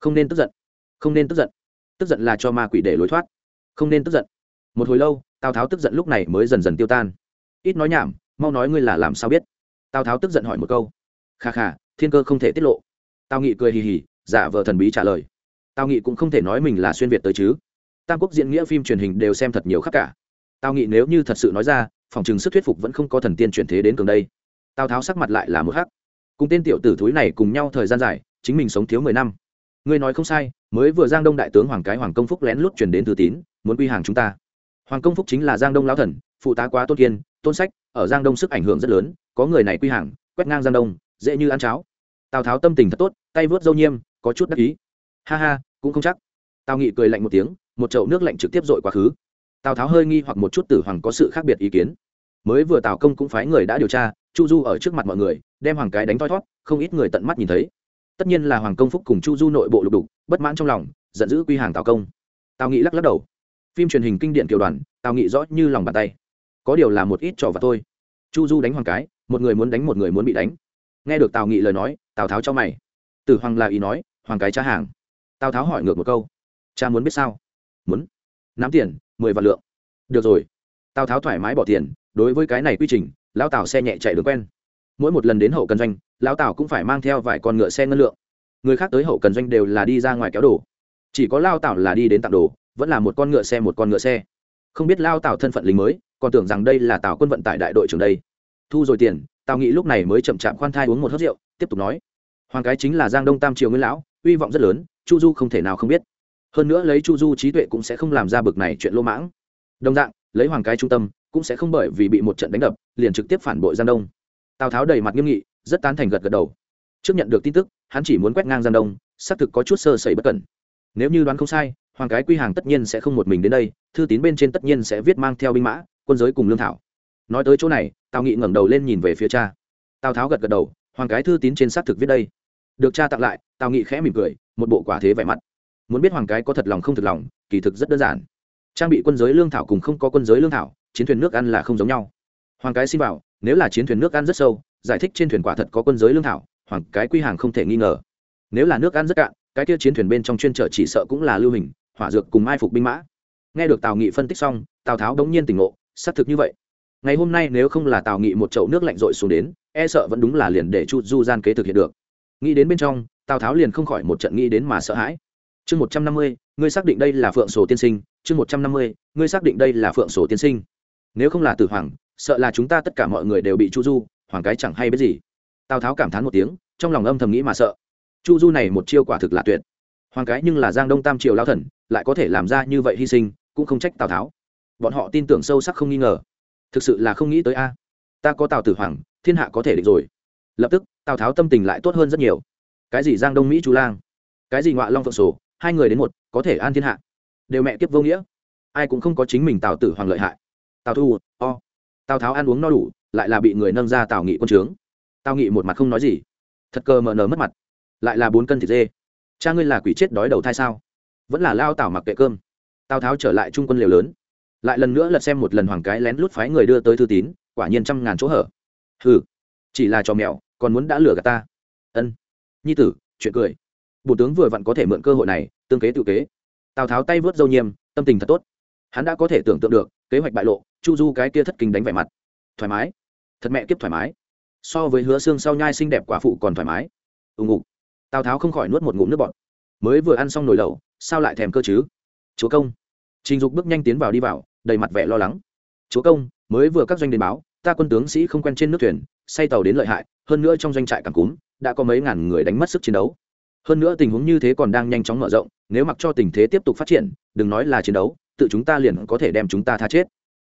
Speaker 1: Không nên tức giận, không nên tức giận. Tức giận là cho ma quỷ để lối thoát. Không nên tức giận. Một hồi lâu, tào tháo tức giận lúc này mới dần dần tiêu tan. Ít nói nhảm, mau nói ngươi là làm sao biết? Tào tháo tức giận hỏi một câu. Kha kha, thiên cơ không thể tiết lộ. Tào nghị cười hì hì, giả vờ thần bí trả lời. Tào nghị cũng không thể nói mình là xuyên việt tới chứ. Tam quốc diễn nghĩa phim truyền hình đều xem thật nhiều khác cả. Tao nghĩ nếu như thật sự nói ra, phòng chừng sức thuyết phục vẫn không có thần tiên chuyển thế đến cường đây. Tào tháo sắc mặt lại là một hắc. Cùng tên tiểu tử thúi này cùng nhau thời gian dài, chính mình sống thiếu mười năm. Ngươi nói không sai, mới vừa giang đông đại tướng hoàng cái hoàng công phúc lén lút truyền đến thư tín, muốn quy hàng chúng ta. Hoàng công phúc chính là giang đông lão thần, phụ tá quá tôn kiên, tôn sách, ở giang đông sức ảnh hưởng rất lớn, có người này quy hàng, quét ngang giang đông, dễ như ăn cháo. Tào tháo tâm tình thật tốt, tay vớt dâu nhiêm, có chút đắc ý. Ha ha, cũng không chắc. Tào nghị cười lạnh một tiếng, một chậu nước lạnh trực tiếp dội quá khứ tào tháo hơi nghi hoặc một chút tử hoàng có sự khác biệt ý kiến mới vừa tào công cũng phái người đã điều tra chu du ở trước mặt mọi người đem hoàng cái đánh thoi thót không ít người tận mắt nhìn thấy tất nhiên là hoàng công phúc cùng chu du nội bộ lục đục bất mãn trong lòng giận dữ quy hàng tào công tào nghị lắc lắc đầu phim truyền hình kinh điển kiều đoàn tào nghị rõ như lòng bàn tay có điều là một ít trò và thôi chu du đánh hoàng cái một người muốn đánh một người muốn bị đánh nghe được tào nghị lời nói tào tháo cho mày tử hoàng là ý nói hoàng cái trả hàng tào tháo hỏi ngược một câu cha muốn biết sao muốn nắm tiền, mười vạn lượng. Được rồi. Tào tháo thoải mái bỏ tiền, đối với cái này quy trình, lão tào xe nhẹ chạy đường quen. Mỗi một lần đến hậu cần doanh, lão tào cũng phải mang theo vài con ngựa xe ngân lượng. Người khác tới hậu cần doanh đều là đi ra ngoài kéo đồ. Chỉ có lao tào là đi đến tặng đồ, vẫn là một con ngựa xe một con ngựa xe. Không biết lao tào thân phận lính mới, còn tưởng rằng đây là tào quân vận tải đại đội trưởng đây. Thu rồi tiền, tào nghị lúc này mới chậm chạm khoan thai uống một hớt rượu, tiếp tục nói. Hoàng cái chính là giang đông tam triều nguyên lão, uy vọng rất lớn, chu du không thể nào không biết hơn nữa lấy chu du trí tuệ cũng sẽ không làm ra bực này chuyện lô mãng. Đồng dạng, lấy hoàng cái trung tâm cũng sẽ không bởi vì bị một trận đánh đập, liền trực tiếp phản bội giang đông. Tào tháo đầy mặt nghiêm nghị, rất tán thành gật gật đầu. Trước nhận được tin tức, hắn chỉ muốn quét ngang giang đông, xác thực có chút sơ sẩy bất cẩn. Nếu như đoán không sai, hoàng cái quy hàng tất nhiên sẽ không một mình đến đây, thư tín bên trên tất nhiên sẽ viết mang theo binh mã, quân giới cùng lương thảo. Nói tới chỗ này, tào nghị ngẩng đầu lên nhìn về phía cha. Tào tháo gật gật đầu, hoàng cái thư tín trên xác thực viết đây. Được cha tặng lại, tào nghị khẽ mỉm cười, một bộ quả thế vẻ mặt muốn biết hoàng cái có thật lòng không thực lòng, kỳ thực rất đơn giản. Trang bị quân giới lương thảo cùng không có quân giới lương thảo, chiến thuyền nước ăn là không giống nhau. Hoàng cái xin bảo, nếu là chiến thuyền nước ăn rất sâu, giải thích trên thuyền quả thật có quân giới lương thảo, hoàng cái quy hàng không thể nghi ngờ. Nếu là nước ăn rất cạn, cái kia chiến thuyền bên trong chuyên trở chỉ sợ cũng là lưu hình, hỏa dược cùng mai phục binh mã. Nghe được tào nghị phân tích xong, tào tháo đống nhiên tỉnh ngộ, xác thực như vậy. Ngày hôm nay nếu không là tào nghị một chậu nước lạnh rội xuống đến e sợ vẫn đúng là liền để chu du gian kế thực hiện được. Nghĩ đến bên trong, tào tháo liền không khỏi một trận nghĩ đến mà sợ hãi chương một trăm năm mươi, ngươi xác định đây là phượng sổ tiên sinh. Chương một trăm năm mươi, ngươi xác định đây là phượng sổ tiên sinh. Nếu không là tử hoàng, sợ là chúng ta tất cả mọi người đều bị chu du, hoàng cái chẳng hay biết gì. Tào tháo cảm thán một tiếng, trong lòng âm thầm nghĩ mà sợ. Chu du này một chiêu quả thực là tuyệt. Hoàng cái nhưng là giang đông tam triều lao thần, lại có thể làm ra như vậy hy sinh, cũng không trách tào tháo. Bọn họ tin tưởng sâu sắc không nghi ngờ. Thực sự là không nghĩ tới a. Ta có tào tử hoàng, thiên hạ có thể định rồi. Lập tức, tào tháo tâm tình lại tốt hơn rất nhiều. Cái gì giang đông mỹ chú lang? Cái gì ngọa long phượng sổ? Hai người đến một, có thể an thiên hạ. Đều mẹ kiếp vô nghĩa. Ai cũng không có chính mình tào tử hoàng lợi hại. Tào thu, o. Tào tháo ăn uống no đủ, lại là bị người nâng ra tào nghị quân trướng. Tào nghị một mặt không nói gì. Thật cơ mờ nở mất mặt. Lại là bốn cân thịt dê. Cha ngươi là quỷ chết đói đầu thai sao? Vẫn là lao tào mặc kệ cơm. Tào tháo trở lại trung quân liều lớn. Lại lần nữa lật xem một lần hoàng cái lén lút phái người đưa tới thư tín, quả nhiên trăm ngàn chỗ hở. Hừ, chỉ là trò mèo, còn muốn đã lừa gạt ta. Ân, nhi tử, chuyện cười bộ tướng vừa vặn có thể mượn cơ hội này, tương kế tự kế. Tào tháo tay vớt dâu nhiêm tâm tình thật tốt. Hắn đã có thể tưởng tượng được, kế hoạch bại lộ, chu du cái kia thất kinh đánh vẻ mặt. Thoải mái. Thật mẹ kiếp thoải mái. So với hứa xương sau nhai xinh đẹp quả phụ còn thoải mái. Ù ngục. Tào tháo không khỏi nuốt một ngụm nước bọt. Mới vừa ăn xong nồi lẩu, sao lại thèm cơ chứ? Chúa công. Trình dục bước nhanh tiến vào đi vào, đầy mặt vẻ lo lắng. Chúa công, mới vừa các doanh đến báo, ta quân tướng sĩ không quen trên nước thuyền, say tàu đến lợi hại, hơn nữa trong doanh trại càng cúm, đã có mấy ngàn người đánh mất sức chiến đấu hơn nữa tình huống như thế còn đang nhanh chóng mở rộng, nếu mặc cho tình thế tiếp tục phát triển, đừng nói là chiến đấu, tự chúng ta liền có thể đem chúng ta tha chết.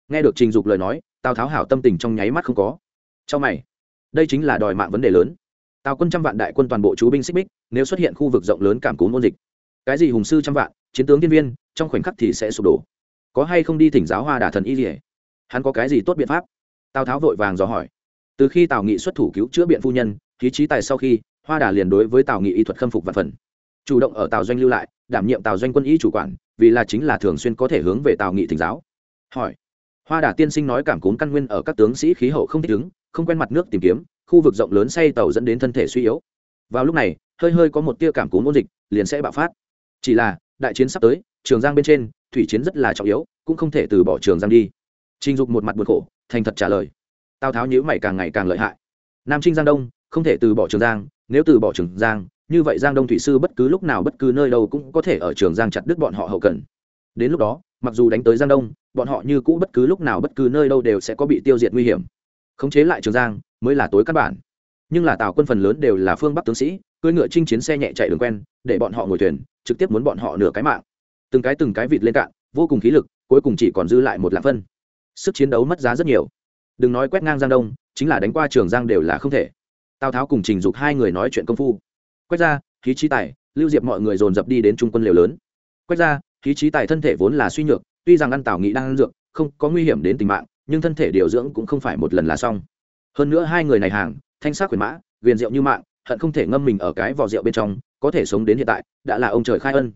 Speaker 1: Nghe được trình dục lời nói, tào tháo hảo tâm tình trong nháy mắt không có. Trong mày. Đây chính là đòi mạng vấn đề lớn. Tào quân trăm vạn đại quân toàn bộ chú binh xích bích, nếu xuất hiện khu vực rộng lớn cảm cúm ôn dịch. Cái gì hùng sư trăm vạn, chiến tướng nhân viên, trong khoảnh khắc thì sẽ sụp đổ. Có hay không đi thỉnh giáo hoa đà thần y gì hắn có cái gì tốt biện pháp? Tào tháo vội vàng dò hỏi. Từ khi tào nghị xuất thủ cứu chữa biện phu nhân khí trí tài sau khi hoa đà liền đối với tào nghị y thuật khâm phục và phần. Chủ động ở tào doanh lưu lại, đảm nhiệm tào doanh quân y chủ quản, vì là chính là thường xuyên có thể hướng về tào nghị thỉnh giáo. Hỏi. Hoa đà tiên sinh nói cảm cúm căn nguyên ở các tướng sĩ khí hậu không thích ứng, không quen mặt nước tìm kiếm, khu vực rộng lớn say tàu dẫn đến thân thể suy yếu. Vào lúc này, hơi hơi có một tia cảm cúm ôn dịch, liền sẽ bạo phát. Chỉ là, đại chiến sắp tới, trường giang bên trên, thủy chiến rất là trọng yếu, cũng không thể từ bỏ trường giang đi. Trình dục một mặt buồn khổ, thành thật trả lời. Tào tháo nhữ mày càng ngày càng lợi hại. Nam trinh giang đông, không thể từ bỏ trường giang nếu từ bỏ trường giang, như vậy giang đông thủy sư bất cứ lúc nào bất cứ nơi đâu cũng có thể ở trường giang chặt đứt bọn họ hậu cần. Đến lúc đó, mặc dù đánh tới giang đông, bọn họ như cũ bất cứ lúc nào bất cứ nơi đâu đều sẽ có bị tiêu diệt nguy hiểm. Khống chế lại trường giang mới là tối căn bản. Nhưng là tào quân phần lớn đều là phương bắc tướng sĩ, cưỡi ngựa chinh chiến xe nhẹ chạy đường quen, để bọn họ ngồi thuyền, trực tiếp muốn bọn họ nửa cái mạng. Từng cái từng cái vịt lên cạn, vô cùng khí lực, cuối cùng chỉ còn dư lại một lạc phân. Sức chiến đấu mất giá rất nhiều. Đừng nói quét ngang giang đông, chính là đánh qua trường giang đều là không thể tào tháo cùng trình dục hai người nói chuyện công phu. Quét ra, khí trí tài, lưu diệp mọi người dồn dập đi đến trung quân liều lớn. Quét ra, khí trí tài thân thể vốn là suy nhược, tuy rằng ăn tào nghị đang ăn dược, không có nguy hiểm đến tính mạng, nhưng thân thể điều dưỡng cũng không phải một lần là xong. Hơn nữa hai người này hàng, thanh sát quyền mã viền rượu như mạng, hận không thể ngâm mình ở cái vỏ rượu bên trong, có thể sống đến hiện tại, đã là ông trời khai ân.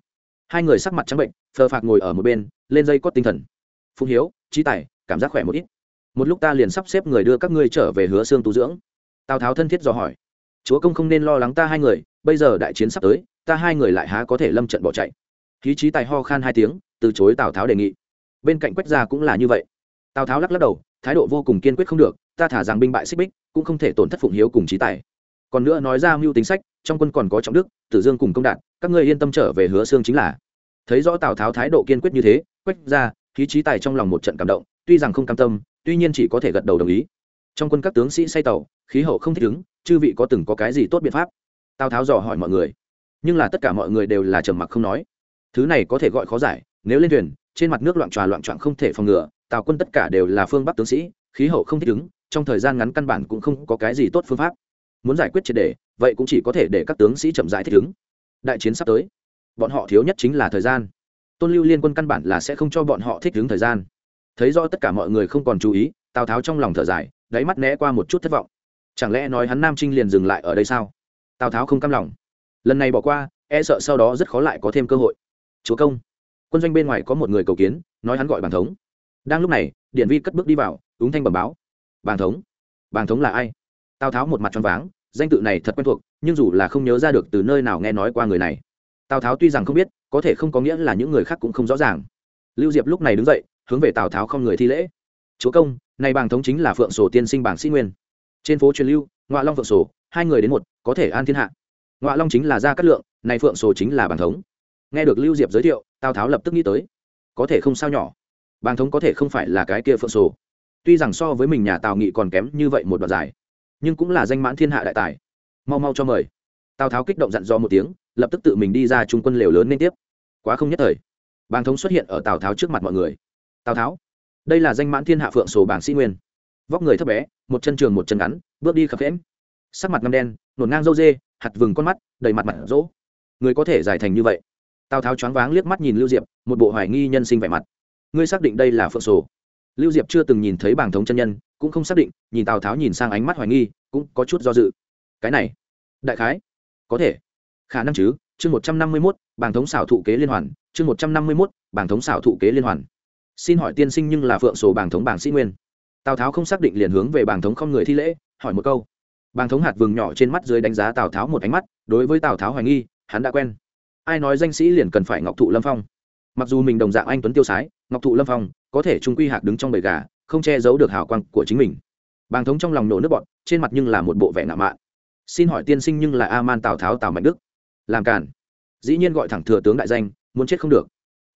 Speaker 1: Hai người sắc mặt trắng bệnh, phờ phạc ngồi ở một bên, lên dây cót tinh thần. Phụng hiếu, trí tài, cảm giác khỏe một ít. Một lúc ta liền sắp xếp người đưa các ngươi trở về hứa xương tu dưỡng tào tháo thân thiết dò hỏi chúa công không nên lo lắng ta hai người bây giờ đại chiến sắp tới ta hai người lại há có thể lâm trận bỏ chạy khí trí tài ho khan hai tiếng từ chối tào tháo đề nghị bên cạnh quách gia cũng là như vậy tào tháo lắc lắc đầu thái độ vô cùng kiên quyết không được ta thả rằng binh bại xích bích cũng không thể tổn thất phụng hiếu cùng trí tài còn nữa nói ra mưu tính sách trong quân còn có trọng đức tử dương cùng công đạt các ngươi yên tâm trở về hứa xương chính là thấy rõ tào tháo thái độ kiên quyết như thế quách ra khí trí tài trong lòng một trận cảm động tuy rằng không cam tâm tuy nhiên chỉ có thể gật đầu đồng ý trong quân các tướng sĩ say tàu khí hậu không thích ứng, chư vị có từng có cái gì tốt biện pháp? Tào tháo dò hỏi mọi người. Nhưng là tất cả mọi người đều là trầm mặc không nói. Thứ này có thể gọi khó giải, nếu lên thuyền, trên mặt nước loạn tròa loạn trọn không thể phòng ngừa, tào quân tất cả đều là phương bắc tướng sĩ, khí hậu không thích ứng, trong thời gian ngắn căn bản cũng không có cái gì tốt phương pháp. Muốn giải quyết triệt đề vậy cũng chỉ có thể để các tướng sĩ chậm rãi thích ứng. Đại chiến sắp tới, bọn họ thiếu nhất chính là thời gian. Tôn lưu liên quân căn bản là sẽ không cho bọn họ thích ứng thời gian. Thấy do tất cả mọi người không còn chú ý, tào tháo trong lòng thở dài, đáy mắt né qua một chút thất vọng chẳng lẽ nói hắn nam trinh liền dừng lại ở đây sao? Tào tháo không cam lòng. Lần này bỏ qua e sợ sau đó rất khó lại có thêm cơ hội. Chúa công. Quân doanh bên ngoài có một người cầu kiến, nói hắn gọi bàn thống. Đang lúc này, điển vi cất bước đi vào, ứng thanh bẩm báo. Bàn thống. Bàn thống là ai? Tào tháo một mặt t r váng, danh tự này thật quen thuộc, nhưng dù là không nhớ ra được từ nơi nào nghe nói qua người này. Tào tháo tuy rằng không biết, có thể không có nghĩa là những người khác cũng không rõ ràng. Lưu diệp lúc này đứng dậy, hướng về tào tháo không người thi lễ. Chúa công, này bàng thống chính là phượng sổ tiên sinh bảng sĩ nguyên trên phố truyền lưu ngoại long phượng sổ, hai người đến một, có thể an thiên hạ. Ngoại long chính là gia cát lượng, này phượng sổ chính là bàn thống. Nghe được lưu diệp giới thiệu, tào tháo lập tức nghĩ tới. Có thể không sao nhỏ. Bàn thống có thể không phải là cái kia phượng sổ. Tuy rằng so với mình nhà tào nghị còn kém như vậy một đoạn dài, nhưng cũng là danh mãn thiên hạ đại tài. Mau mau cho mời. Tào tháo kích động dặn dò một tiếng, lập tức tự mình đi ra trung quân lều lớn liên tiếp. Quá không nhất thời. Bàng thống xuất hiện ở tào tháo trước mặt mọi người. Tào tháo, đây là danh mãn thiên hạ phượng sổ bảng sĩ nguyên vóc người thấp bé, một chân trường một chân ngắn, bước đi khập khẽm. Sắc mặt ngâm đen, nổn ngang râu dê hạt vừng con mắt, đầy mặt mặt rỗ. Người có thể giải thành như vậy? Tào tháo choáng váng liếc mắt nhìn lưu diệp, một bộ hoài nghi nhân sinh vẻ mặt. Ngươi xác định đây là phượng sổ. Lưu diệp chưa từng nhìn thấy bảng thống chân nhân, cũng không xác định, nhìn tào tháo nhìn sang ánh mắt hoài nghi, cũng có chút do dự. Cái này, đại khái, có thể. Khả năng chứ, chương một trăm năm mươi mốt, bảng thống xảo thụ kế liên hoàn, chương một trăm năm mươi mốt, bảng thống xảo thụ kế liên hoàn. Xin hỏi tiên sinh nhưng là phượng sổ bảng thống bảng sĩ nguyên? Tào tháo không xác định liền hướng về bàng thống không người thi lễ, hỏi một câu. Bàng thống hạt vừng nhỏ trên mắt dưới đánh giá tào tháo một ánh mắt, đối với tào tháo hoài nghi, hắn đã quen. Ai nói danh sĩ liền cần phải ngọc thụ lâm phong? Mặc dù mình đồng dạng anh tuấn tiêu sái, ngọc thụ lâm phong có thể trung quy hạc đứng trong bầy gà, không che giấu được hào quang của chính mình. Bàng thống trong lòng nổ nước bọn trên mặt nhưng là một bộ vẻ ngạo mạn. Xin hỏi tiên sinh nhưng là a man tào tháo tào mạnh đức? Làm cản dĩ nhiên gọi thẳng thừa tướng đại danh, muốn chết không được.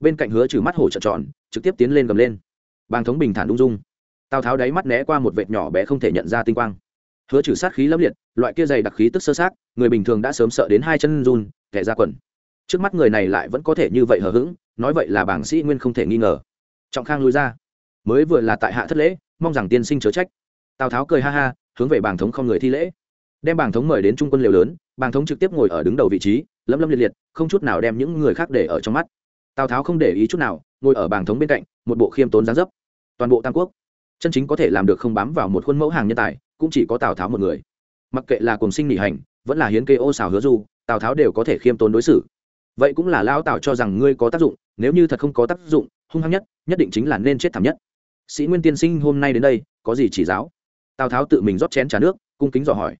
Speaker 1: Bên cạnh hứa trừ mắt hổ trợn tròn, trực tiếp tiến lên gầm lên. Bàng thống bình thản ung dung tào tháo đáy mắt né qua một vệt nhỏ bé không thể nhận ra tinh quang. Hứa trừ sát khí lẫm liệt, loại kia dày đặc khí tức sơ sát, người bình thường đã sớm sợ đến hai chân run, kẻ ra quần. Trước mắt người này lại vẫn có thể như vậy hờ hững, nói vậy là bảng sĩ nguyên không thể nghi ngờ. Trọng khang lui ra. Mới vừa là tại hạ thất lễ, mong rằng tiên sinh chớ trách. Tào tháo cười ha ha, hướng về bảng thống không người thi lễ. Đem bảng thống mời đến trung quân liều lớn, bảng thống trực tiếp ngồi ở đứng đầu vị trí lấm lấm liệt liệt, không chút nào đem những người khác để ở trong mắt. Tào tháo không để ý chút nào, ngồi ở bảng thống bên cạnh, một bộ khiêm tốn gián dấp. Toàn bộ tam quốc chân chính có thể làm được không bám vào một khuôn mẫu hàng nhân tài, cũng chỉ có tào tháo một người. Mặc kệ là cùng sinh nghỉ hành, vẫn là hiến kê ô xào hứa du, tào tháo đều có thể khiêm tốn đối xử. Vậy cũng là lao tào cho rằng ngươi có tác dụng, nếu như thật không có tác dụng, hung hăng nhất nhất định chính là nên chết thảm nhất. Sĩ nguyên tiên sinh hôm nay đến đây, có gì chỉ giáo? Tào tháo tự mình rót chén t nước, cung kính dò hỏi.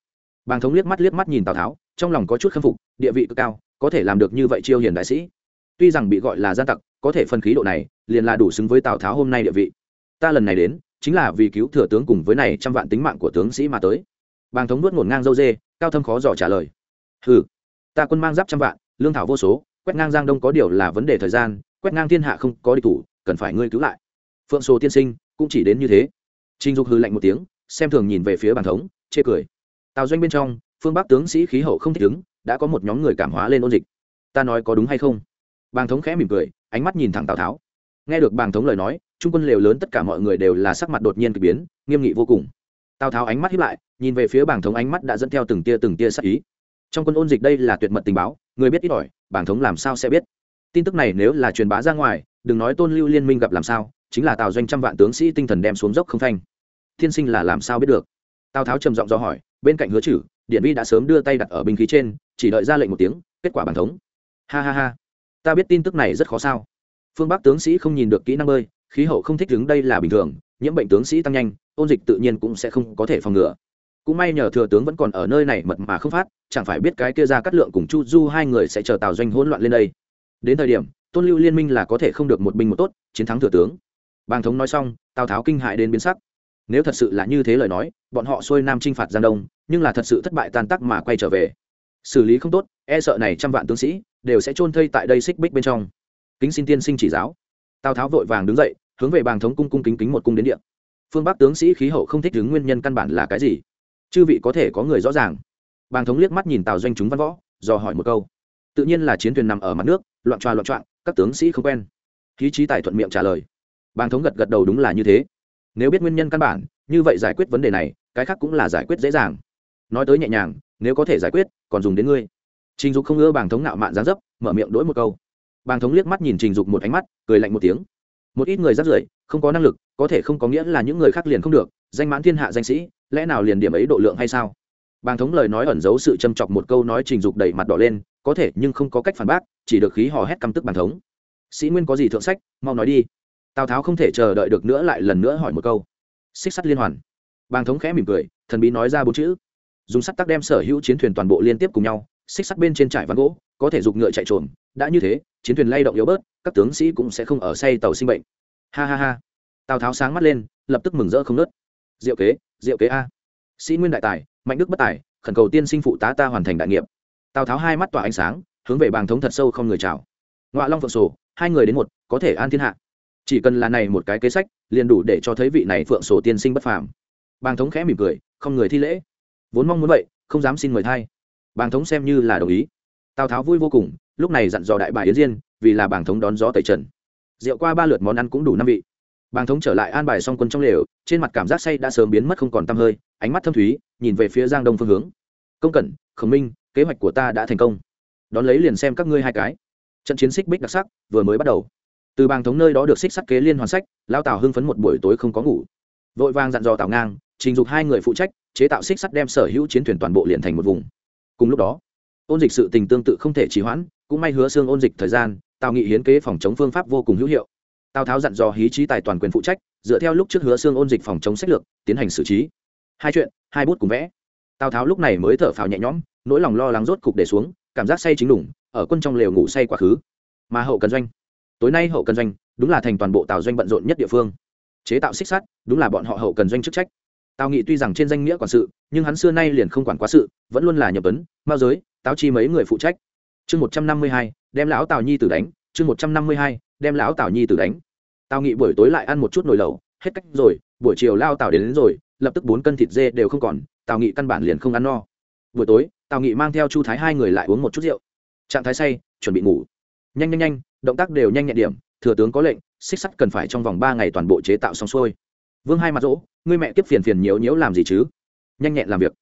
Speaker 1: Bàng thống liếc mắt liếc mắt nhìn tào tháo, trong lòng có chút khâm phục, địa vị cực cao, có thể làm được như vậy chiêu hiền đại sĩ. Tuy rằng bị gọi là gian tặc, có thể phân khí độ này, liền là đủ xứng với tào tháo hôm nay địa vị. Ta lần này đến chính là vì cứu thừa tướng cùng với này trăm vạn tính mạng của tướng sĩ mà tới. Bàng thống nuốt ngổn ngang dâu dê, cao thâm khó dò trả lời. Ừ ta quân mang giáp trăm vạn, lương thảo vô số, quét ngang giang đông có điều là vấn đề thời gian, quét ngang thiên hạ không có địch thủ, cần phải ngươi cứu lại. Phượng sô tiên sinh, cũng chỉ đến như thế. Trinh dục hư lạnh một tiếng, xem thường nhìn về phía bàn thống, chê cười. Tào doanh bên trong, phương bắc tướng sĩ khí hậu không thích ứng, đã có một nhóm người cảm hóa lên ôn dịch. Ta nói có đúng hay không? Bàng thống khẽ mỉm cười, ánh mắt nhìn thẳng tào tháo. Nghe được bàng thống lời nói trung quân lều lớn tất cả mọi người đều là sắc mặt đột nhiên k ỳ biến, nghiêm nghị vô cùng. Tào tháo ánh mắt hiếp lại, nhìn về phía bảng thống ánh mắt đã dẫn theo từng tia từng tia sắc ý. Trong quân ôn dịch đây là tuyệt mật tình báo, người biết ít ỏi, bảng thống làm sao sẽ biết? Tin tức này nếu là truyền bá ra ngoài, đừng nói tôn lưu liên minh gặp làm sao, chính là tào doanh trăm vạn tướng sĩ tinh thần đem xuống dốc không thanh thiên sinh là làm sao biết được? Tào tháo trầm giọng do hỏi, bên cạnh hứa chử, điện vi đã sớm đưa tay đặt ở binh khí trên, chỉ đợi ra lệnh một tiếng, kết quả bàn thống. Ha ha ha. Ta biết tin tức này rất khó sao. Phương bắc tướng sĩ không nhìn được kỹ năng bơi khí hậu không thích đứng đây là bình thường, nhiễm bệnh tướng sĩ tăng nhanh, ôn dịch tự nhiên cũng sẽ không có thể phòng ngừa. Cũng may nhờ thừa tướng vẫn còn ở nơi này mật mà không phát, chẳng phải biết cái kia ra cắt lượng cùng chu du hai người sẽ chờ tào doanh hỗn loạn lên đây. Đến thời điểm, tôn lưu liên minh là có thể không được một binh một tốt, chiến thắng thừa tướng. Bàng thống nói xong, tào tháo kinh hại đến biến sắc. Nếu thật sự là như thế lời nói, bọn họ xuôi nam t r i n h phạt giang đông, nhưng là thật sự thất bại tan tắc mà quay trở về. Xử lý không tốt e sợ này trăm vạn tướng sĩ đều sẽ chôn thây tại đây xích bích bên trong. Kính xin tiên sinh chỉ giáo tào tháo vội vàng đứng dậy, hướng về bàng thống cung cung kính kính một cung đến điện phương bắc tướng sĩ khí hậu không thích đứng nguyên nhân căn bản là cái gì? Chư vị có thể có người rõ ràng. Bàng thống liếc mắt nhìn tào doanh chúng văn võ, dò hỏi một câu. Tự nhiên là chiến thuyền nằm ở mặt nước, loạn tròa loạn trọn các tướng sĩ không quen. Khí trí tài thuận miệng trả lời. Bàng thống gật gật đầu đúng là như thế. Nếu biết nguyên nhân căn bản, như vậy giải quyết vấn đề này, cái khác cũng là giải quyết dễ dàng. Nói tới nhẹ nhàng, nếu có thể giải quyết, còn dùng đến ngươi. Trình dục không ưa bàng thống nạo mạn gián dấp, mở miệng đỗi một câu bàng thống liếc mắt nhìn trình dục một ánh mắt, cười lạnh một tiếng. Một ít người rắt rưởi, không có năng lực, có thể không có nghĩa là những người khác liền không được, danh mãn thiên hạ danh sĩ, lẽ nào liền điểm ấy độ lượng hay sao? Bàng thống lời nói ẩn giấu sự châm chọc một câu nói trình dục đầy mặt đỏ lên, có thể nhưng không có cách phản bác, chỉ được khí hò hét căm tức bàng thống. Sĩ nguyên có gì thượng sách, mau nói đi. Tào tháo không thể chờ đợi được nữa lại lần nữa hỏi một câu. Xích sắt liên hoàn. Bàng thống khẽ mỉm cười, thần bí nói ra bốn chữ. Dùng sắt tắc đem sở hữu chiến thuyền toàn bộ liên tiếp cùng nhau xích sắt bên trên trải ván gỗ, có thể giục ngựa chạy trộm đã như thế, chiến thuyền lay động yếu bớt, các tướng sĩ cũng sẽ không ở say tàu sinh bệnh. Ha ha ha. Tào tháo sáng mắt lên, lập tức mừng rỡ không nớt diệu kế diệu kế a. Sĩ nguyên đại tài, mạnh đức bất tài, khẩn cầu tiên sinh phụ tá ta hoàn thành đại nghiệp. Tào tháo hai mắt tỏa ánh sáng, hướng về bàng thống thật sâu không người chào. Ngoại long phượng sổ, hai người đến một, có thể an thiên hạ. Chỉ cần là này một cái kế sách, liền đủ để cho thấy vị này phượng sổ tiên sinh bất phàm. Bàng thống khẽ mỉm cười, không người thi lễ. Vốn mong muốn vậy, không dám xin mời thay bàng thống xem như là đồng ý. Tào tháo vui vô cùng, lúc này dặn dò đại bà yến diên, vì là bàng thống đón gió tẩy trần. Rượu qua ba lượt món ăn cũng đủ năm vị. Bàng thống trở lại an bài xong quân trong lều, trên mặt cảm giác say đã sớm biến mất không còn tăm hơi, ánh mắt thâm thúy, nhìn về phía giang đông phương hướng. Công cẩn, khổng minh, kế hoạch của ta đã thành công. Đón lấy liền xem các ngươi hai cái. Trận chiến xích bích đặc sắc vừa mới bắt đầu. Từ bàng thống nơi đó được xích sắt kế liên hoàn sách lao tào hưng phấn một buổi tối không có ngủ. Vội vàng dặn dò tào ngang, trình dục hai người phụ trách, chế tạo xích sắt đem sở hữu chiến thuyền toàn bộ liền thành một vùng cùng lúc đó, ôn dịch sự tình tương tự không thể trì hoãn, cũng may hứa xương ôn dịch thời gian, tào nghị hiến kế phòng chống phương pháp vô cùng hữu hiệu. Tào tháo dặn dò hí trí tài toàn quyền phụ trách, dựa theo lúc trước hứa xương ôn dịch phòng chống sách lược, tiến hành xử trí. Hai chuyện, hai bút cùng vẽ. Tào tháo lúc này mới thở phào nhẹ nhõm, nỗi lòng lo lắng rốt cục để xuống, cảm giác say chính đủng ở quân trong lều ngủ say quá khứ. Mà hậu cần doanh, tối nay hậu cần doanh, đúng là thành toàn bộ tào doanh bận rộn nhất địa phương. Chế tạo xích sắt, đúng là bọn họ hậu cần doanh chức trách tào nghị tuy rằng trên danh nghĩa quản sự nhưng hắn xưa nay liền không quản quá sự vẫn luôn là nhập ấn mao giới táo chi mấy người phụ trách. Chương một trăm năm mươi hai đem lão tào nhi tử đánh. Chương một trăm năm mươi hai đem lão tào nhi tử đánh. Tào nghị buổi tối lại ăn một chút nồi lẩu hết cách rồi buổi chiều lao tào đến, đến rồi lập tức bốn cân thịt dê đều không còn tào nghị căn bản liền không ăn no. Buổi tối tào nghị mang theo chu thái hai người lại uống một chút rượu. Trạng thái say chuẩn bị ngủ. Nhanh nhanh nhanh động tác đều nhanh nhẹn điểm thừa tướng có lệnh xích sắt cần phải trong vòng ba ngày toàn bộ chế tạo xong xuôi. Vương hai mặt rỗ ngươi mẹ kiếp phiền phiền nhiễu nhiễu làm gì chứ? Nhanh nhẹn làm việc.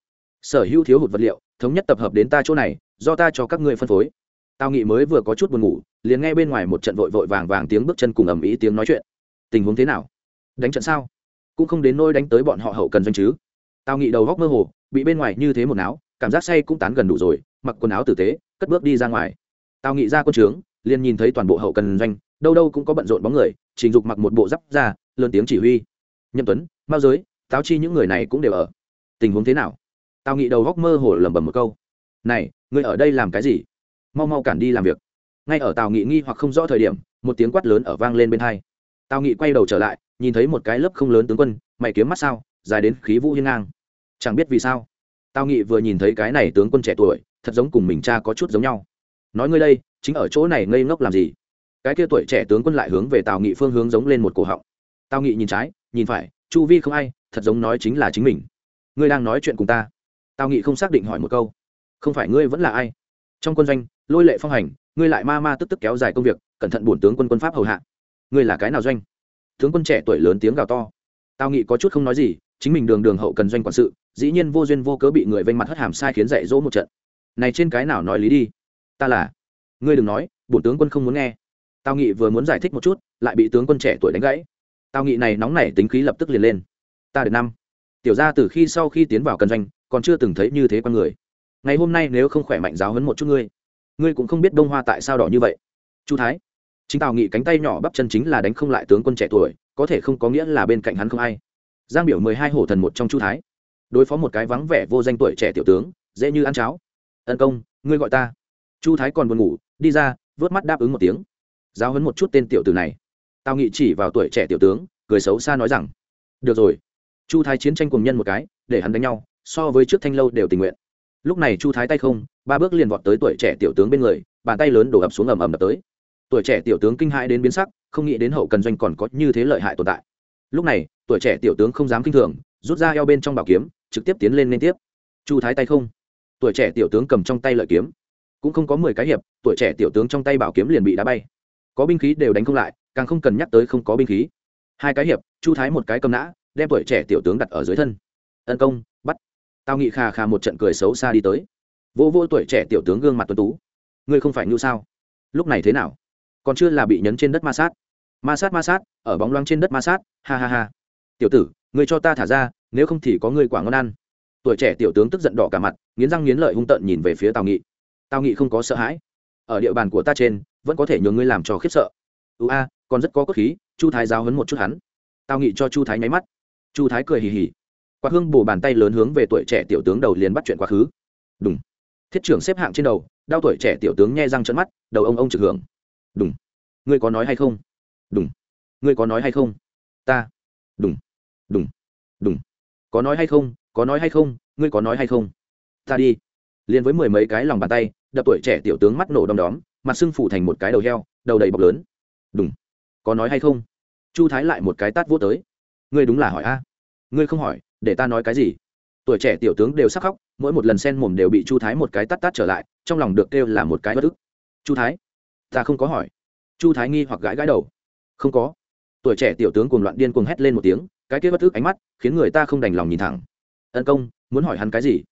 Speaker 1: Sở hữu thiếu hụt vật liệu, thống nhất tập hợp đến ta chỗ này, do ta cho các ngươi phân phối. Tao nghị mới vừa có chút buồn ngủ, liền nghe bên ngoài một trận vội vội vàng vàng tiếng bước chân cùng ầm ĩ tiếng nói chuyện. Tình huống thế nào? Đánh trận sao? Cũng không đến nôi đánh tới bọn họ hậu cần doanh chứ. Tao nghị đầu góc mơ hồ, bị bên ngoài như thế một áo cảm giác say cũng tán gần đủ rồi, mặc quần áo tử tế, cất bước đi ra ngoài. Tao nghị ra quân trướng, liền nhìn thấy toàn bộ hậu cần doanh, đâu đâu cũng có bận rộn bóng người, trình dục mặc một bộ giáp ra lớn tiếng chỉ huy nhậm tuấn, mao giới, táo chi những người này cũng đều ở. Tình huống thế nào? Tào nghị đầu góc mơ hồ lẩm bẩm một câu. Này người ở đây làm cái gì? Mau mau cản đi làm việc. Ngay ở tào nghị nghi hoặc không rõ thời điểm, một tiếng quát lớn ở vang lên bên hai. Tào nghị quay đầu trở lại, nhìn thấy một cái lớp không lớn tướng quân, mày kiếm mắt sao, dài đến khí vũ hiên ngang. Chẳng biết vì sao, tào nghị vừa nhìn thấy cái này tướng quân trẻ tuổi, thật giống cùng mình cha có chút giống nhau. Nói ngươi đây, chính ở chỗ này ngây ngốc làm gì? Cái kia tuổi trẻ tướng quân lại hướng về tào nghị phương hướng giống lên một cổ họng. Tào nghị nhìn trái nhìn phải, chu vi không ai, thật giống nói chính là chính mình. Ngươi đang nói chuyện cùng ta. Tào nghị không xác định hỏi một câu. Không phải ngươi vẫn là ai? Trong quân doanh, lôi lệ phong hành, ngươi lại ma ma tức tức kéo dài công việc, cẩn thận bổn tướng quân quân pháp hầu hạ. Ngươi là cái nào doanh? Tướng quân trẻ tuổi lớn tiếng gào to. Tào nghị có chút không nói gì, chính mình đường đường hậu cần doanh quản sự, dĩ nhiên vô duyên vô cớ bị người vênh mặt hất hàm sai khiến dạy dỗ một trận. Này trên cái nào nói lý đi? Ta là. Ngươi đừng nói, bổn tướng quân không muốn nghe. Tào nghị vừa muốn giải thích một chút, lại bị tướng quân trẻ tuổi đánh gãy tào nghị này nóng nảy tính khí lập tức liền lên. Ta được năm. Tiểu ra từ khi sau khi tiến vào cần doanh, còn chưa từng thấy như thế con người. Ngày hôm nay nếu không khỏe mạnh giáo hấn một chút ngươi ngươi cũng không biết đông hoa tại sao đỏ như vậy. Chu thái, chính tào nghị cánh tay nhỏ bắp chân chính là đánh không lại tướng quân trẻ tuổi, có thể không có nghĩa là bên cạnh hắn không ai. Giang biểu mười hai hổ thần một trong chu thái. Đối phó một cái vắng vẻ vô danh tuổi trẻ tiểu tướng, dễ như ăn cháo. Ân công, ngươi gọi ta. Chu thái còn buồn ngủ, đi ra, vớt mắt đáp ứng một tiếng. Giáo hấn một chút tên tiểu tử này tào nghị chỉ vào tuổi trẻ tiểu tướng, cười xấu xa nói rằng, được rồi, chu thái chiến tranh cùng nhân một cái, để hắn đánh nhau, so với trước thanh lâu đều tình nguyện. Lúc này chu thái tay không, ba bước liền vọt tới tuổi trẻ tiểu tướng bên người, bàn tay lớn đổ ập xuống ầm ầm đập tới. Tuổi trẻ tiểu tướng kinh hãi đến biến sắc, không nghĩ đến hậu cần doanh còn có như thế lợi hại tồn tại. Lúc này, tuổi trẻ tiểu tướng không dám kinh thường, rút ra eo bên trong bảo kiếm, trực tiếp tiến lên liên tiếp. Chu thái tay không. Tuổi trẻ tiểu tướng cầm trong tay lợi kiếm. Cũng không có mười cái hiệp, tuổi trẻ tiểu tướng trong tay bảo kiếm liền bị đá bay. Có binh khí đều đánh không lại càng không cần nhắc tới không có binh khí. Hai cái hiệp, chu thái một cái cầm nã, đem tuổi trẻ tiểu tướng đặt ở dưới thân. Ân công, bắt. Tao nghị khà khà một trận cười xấu xa đi tới. Vô vô tuổi trẻ tiểu tướng gương mặt tuấn tú. Ngươi không phải như sao? Lúc này thế nào? Còn chưa là bị nhấn trên đất ma sát. Ma sát ma sát, ở bóng loáng trên đất ma sát, ha ha ha. Tiểu tử, ngươi cho ta thả ra, nếu không thì có ngươi quả ngon ăn. Tuổi trẻ tiểu tướng tức giận đỏ cả mặt, nghiến răng nghiến lợi hung tợn nhìn về phía tào nghị. Tào nghị không có sợ hãi. Ở địa bàn của ta trên, vẫn có thể nhường ngươi làm cho khiếp sợ. Ưu a còn rất có cốt khí, chu thái giáo hấn một chút hắn. Tao nghị cho chu thái nháy mắt. Chu thái cười hì hì. Quạt hương bổ bàn tay lớn hướng về tuổi trẻ tiểu tướng đầu liền bắt chuyện quá khứ. Đúng thiết trưởng xếp hạng trên đầu, đau tuổi trẻ tiểu tướng nghe răng trận mắt, đầu ông ông trực hưởng. Đúng ngươi có nói hay không? Đúng ngươi có nói hay không? Ta. Đúng đúng đúng có nói hay không? Có nói hay không? Ngươi có nói hay không? Ta đi. Liền với mười mấy cái lòng bàn tay, đập tuổi trẻ tiểu tướng mắt nổ đom đóm, mặt sưng phủ thành một cái đầu heo, đầu đầy bọc lớn. Đúng có nói hay không? Chu thái lại một cái tát vô tới. Ngươi đúng là hỏi a. Ngươi không hỏi, để ta nói cái gì? Tuổi trẻ tiểu tướng đều sắc khóc, mỗi một lần sen mồm đều bị chu thái một cái tắt tắt trở lại, trong lòng được kêu là một cái bất ức. Chu thái, ta không có hỏi. Chu thái nghi hoặc gãi gãi đầu. Không có. Tuổi trẻ tiểu tướng cuồng loạn điên cuồng hét lên một tiếng, cái kia bất ức ánh mắt, khiến người ta không đành lòng nhìn thẳng. Ân công, muốn hỏi hắn cái gì?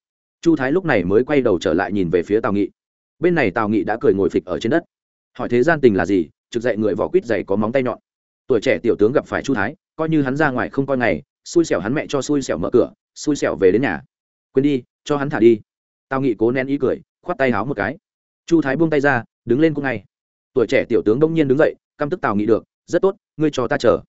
Speaker 1: Chu thái lúc này mới quay đầu trở lại nhìn về phía tào nghị. Bên này tào nghị đã cười ngồi phịch ở trên đất. Hỏi thế gian tình là gì? Trực dậy người vỏ quýt dày có móng tay nhọn. Tuổi trẻ tiểu tướng gặp phải chu thái, coi như hắn ra ngoài không coi ngày, xui xẻo hắn mẹ cho xui xẻo mở cửa, xui xẻo về đến nhà. Quên đi, cho hắn thả đi. Tào nghị cố nén ý cười, khoát tay háo một cái. Chu thái buông tay ra, đứng lên cũng ngay. Tuổi trẻ tiểu tướng đông nhiên đứng dậy, căm tức tào nghị được, rất tốt, ngươi cho ta chờ.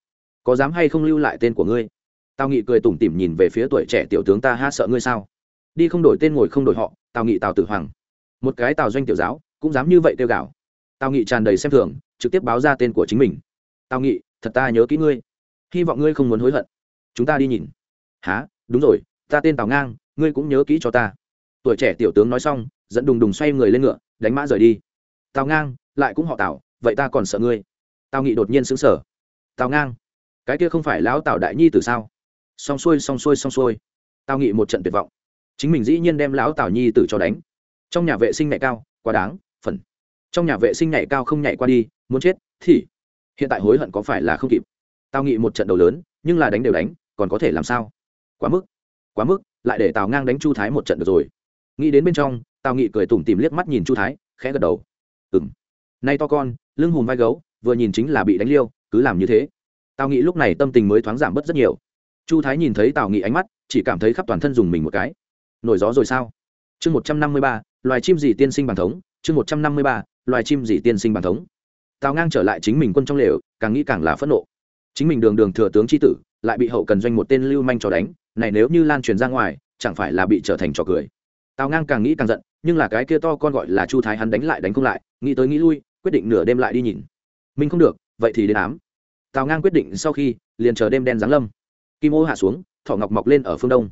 Speaker 1: Có dám hay không lưu lại tên của ngươi? Tào nghị cười tủm tỉm nhìn về phía tuổi trẻ tiểu tướng, ta ha sợ ngươi sao? Đi không đổi tên ngồi không đổi họ. Tào nghị tào tử hoàng. Một cái tào doanh tiểu giáo, cũng dám như vậy tiêu gạo tào nghị tràn đầy xem thường, trực tiếp báo ra tên của chính mình. Tào nghị, thật ta nhớ kỹ ngươi. Hy vọng ngươi không muốn hối hận. Chúng ta đi nhìn. Há đúng rồi, ta tên tào ngang, ngươi cũng nhớ kỹ cho ta. Tuổi trẻ tiểu tướng nói xong dẫn đùng đùng xoay người lên ngựa, đánh mã rời đi. Tào ngang, lại cũng họ tào, vậy ta còn sợ ngươi. Tào nghị đột nhiên xứng sở tào ngang, cái kia không phải lão tào đại nhi từ sao? Xong xuôi xong xuôi xong xuôi. Tào nghị một trận tuyệt vọng. Chính mình dĩ nhiên đem lão tào nhi tử cho đánh. Trong nhà vệ sinh mẹ cao, quá đáng, phần trong nhà vệ sinh nhảy cao không nhảy qua đi, muốn chết, thì hiện tại hối hận có phải là không kịp. Tào nghị một trận đầu lớn, nhưng là đánh đều đánh, còn có thể làm sao? Quá mức quá mức, lại để tào ngang đánh chu thái một trận được rồi. Nghĩ đến bên trong, tào nghị cười tủm tìm liếc mắt nhìn chu thái, khẽ gật đầu. Ừ m nay to con, lưng hùm vai gấu, vừa nhìn chính là bị đánh liêu, cứ làm như thế. Tào nghị lúc này tâm tình mới thoáng giảm bớt rất nhiều. Chu thái nhìn thấy tào nghị ánh mắt, chỉ cảm thấy khắp toàn thân dùng mình một cái. Nổi gió rồi sao? Chương một trăm năm mươi ba, loài chim gì tiên sinh bằng thống? Chương một trăm năm mươi ba loài chim gì tiên sinh bản thống. Tào ngang trở lại chính mình quân trong lều, càng nghĩ càng là phẫn nộ. Chính mình đường đường thừa tướng tri tử, lại bị hậu cần doanh một tên lưu manh trò đánh, này nếu như lan truyền ra ngoài, chẳng phải là bị trở thành trò cười. Tào ngang càng nghĩ càng giận, nhưng là cái kia to con gọi là chu thái hắn đánh lại đánh không lại, nghĩ tới nghĩ lui, quyết định nửa đêm lại đi nhìn. Mình không được, vậy thì đến ám. Tào ngang quyết định sau khi, liền chờ đêm đen giáng lâm. Kim ô hạ xuống thọ ngọc mọc lên ở phương đông.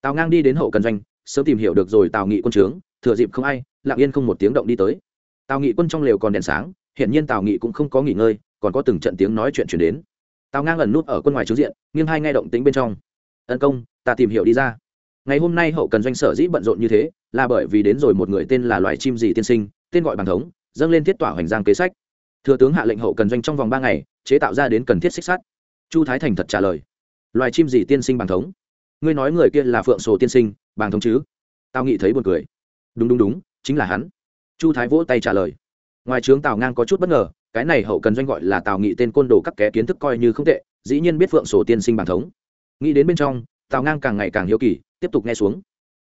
Speaker 1: Tào ngang đi đến hậu cần doanh, sớm tìm hiểu được rồi tào nghị quân trướng, thừa dịp không ai, lặng yên không một tiếng động đi tới tào nghị quân trong lều còn đèn sáng hiện nhiên tào nghị cũng không có nghỉ ngơi, còn có từng trận tiếng nói chuyện chuyển đến. Tào ngang ẩn nút ở quân ngoài trướng diện, nghiêng hai ngay động tính bên trong. Tấn công, ta tìm hiểu đi ra. Ngày hôm nay hậu cần doanh sở dĩ bận rộn như thế, là bởi vì đến rồi một người tên là loài chim gì tiên sinh, tên gọi bằng thống, dâng lên thiết tỏa hoành giang kế sách. Thừa tướng hạ lệnh hậu cần doanh trong vòng ba ngày, chế tạo ra đến cần thiết xích sắt. Chu thái thành thật trả lời. Loài chim gì tiên sinh bằng thống, ngươi nói người kia là phượng sổ tiên sinh, bằng thống chứ? Tao nghĩ thấy buồn cười. Đúng đúng đúng, chính là hắn chu thái vỗ tay trả lời. Ngoài trướng tào ngang có chút bất ngờ, cái này hậu cần doanh gọi là tào nghị tên côn đồ các ké kiến thức coi như không tệ, dĩ nhiên biết phượng sổ tiên sinh bản thống. Nghĩ đến bên trong, tào ngang càng ngày càng hiếu kỳ, tiếp tục nghe xuống.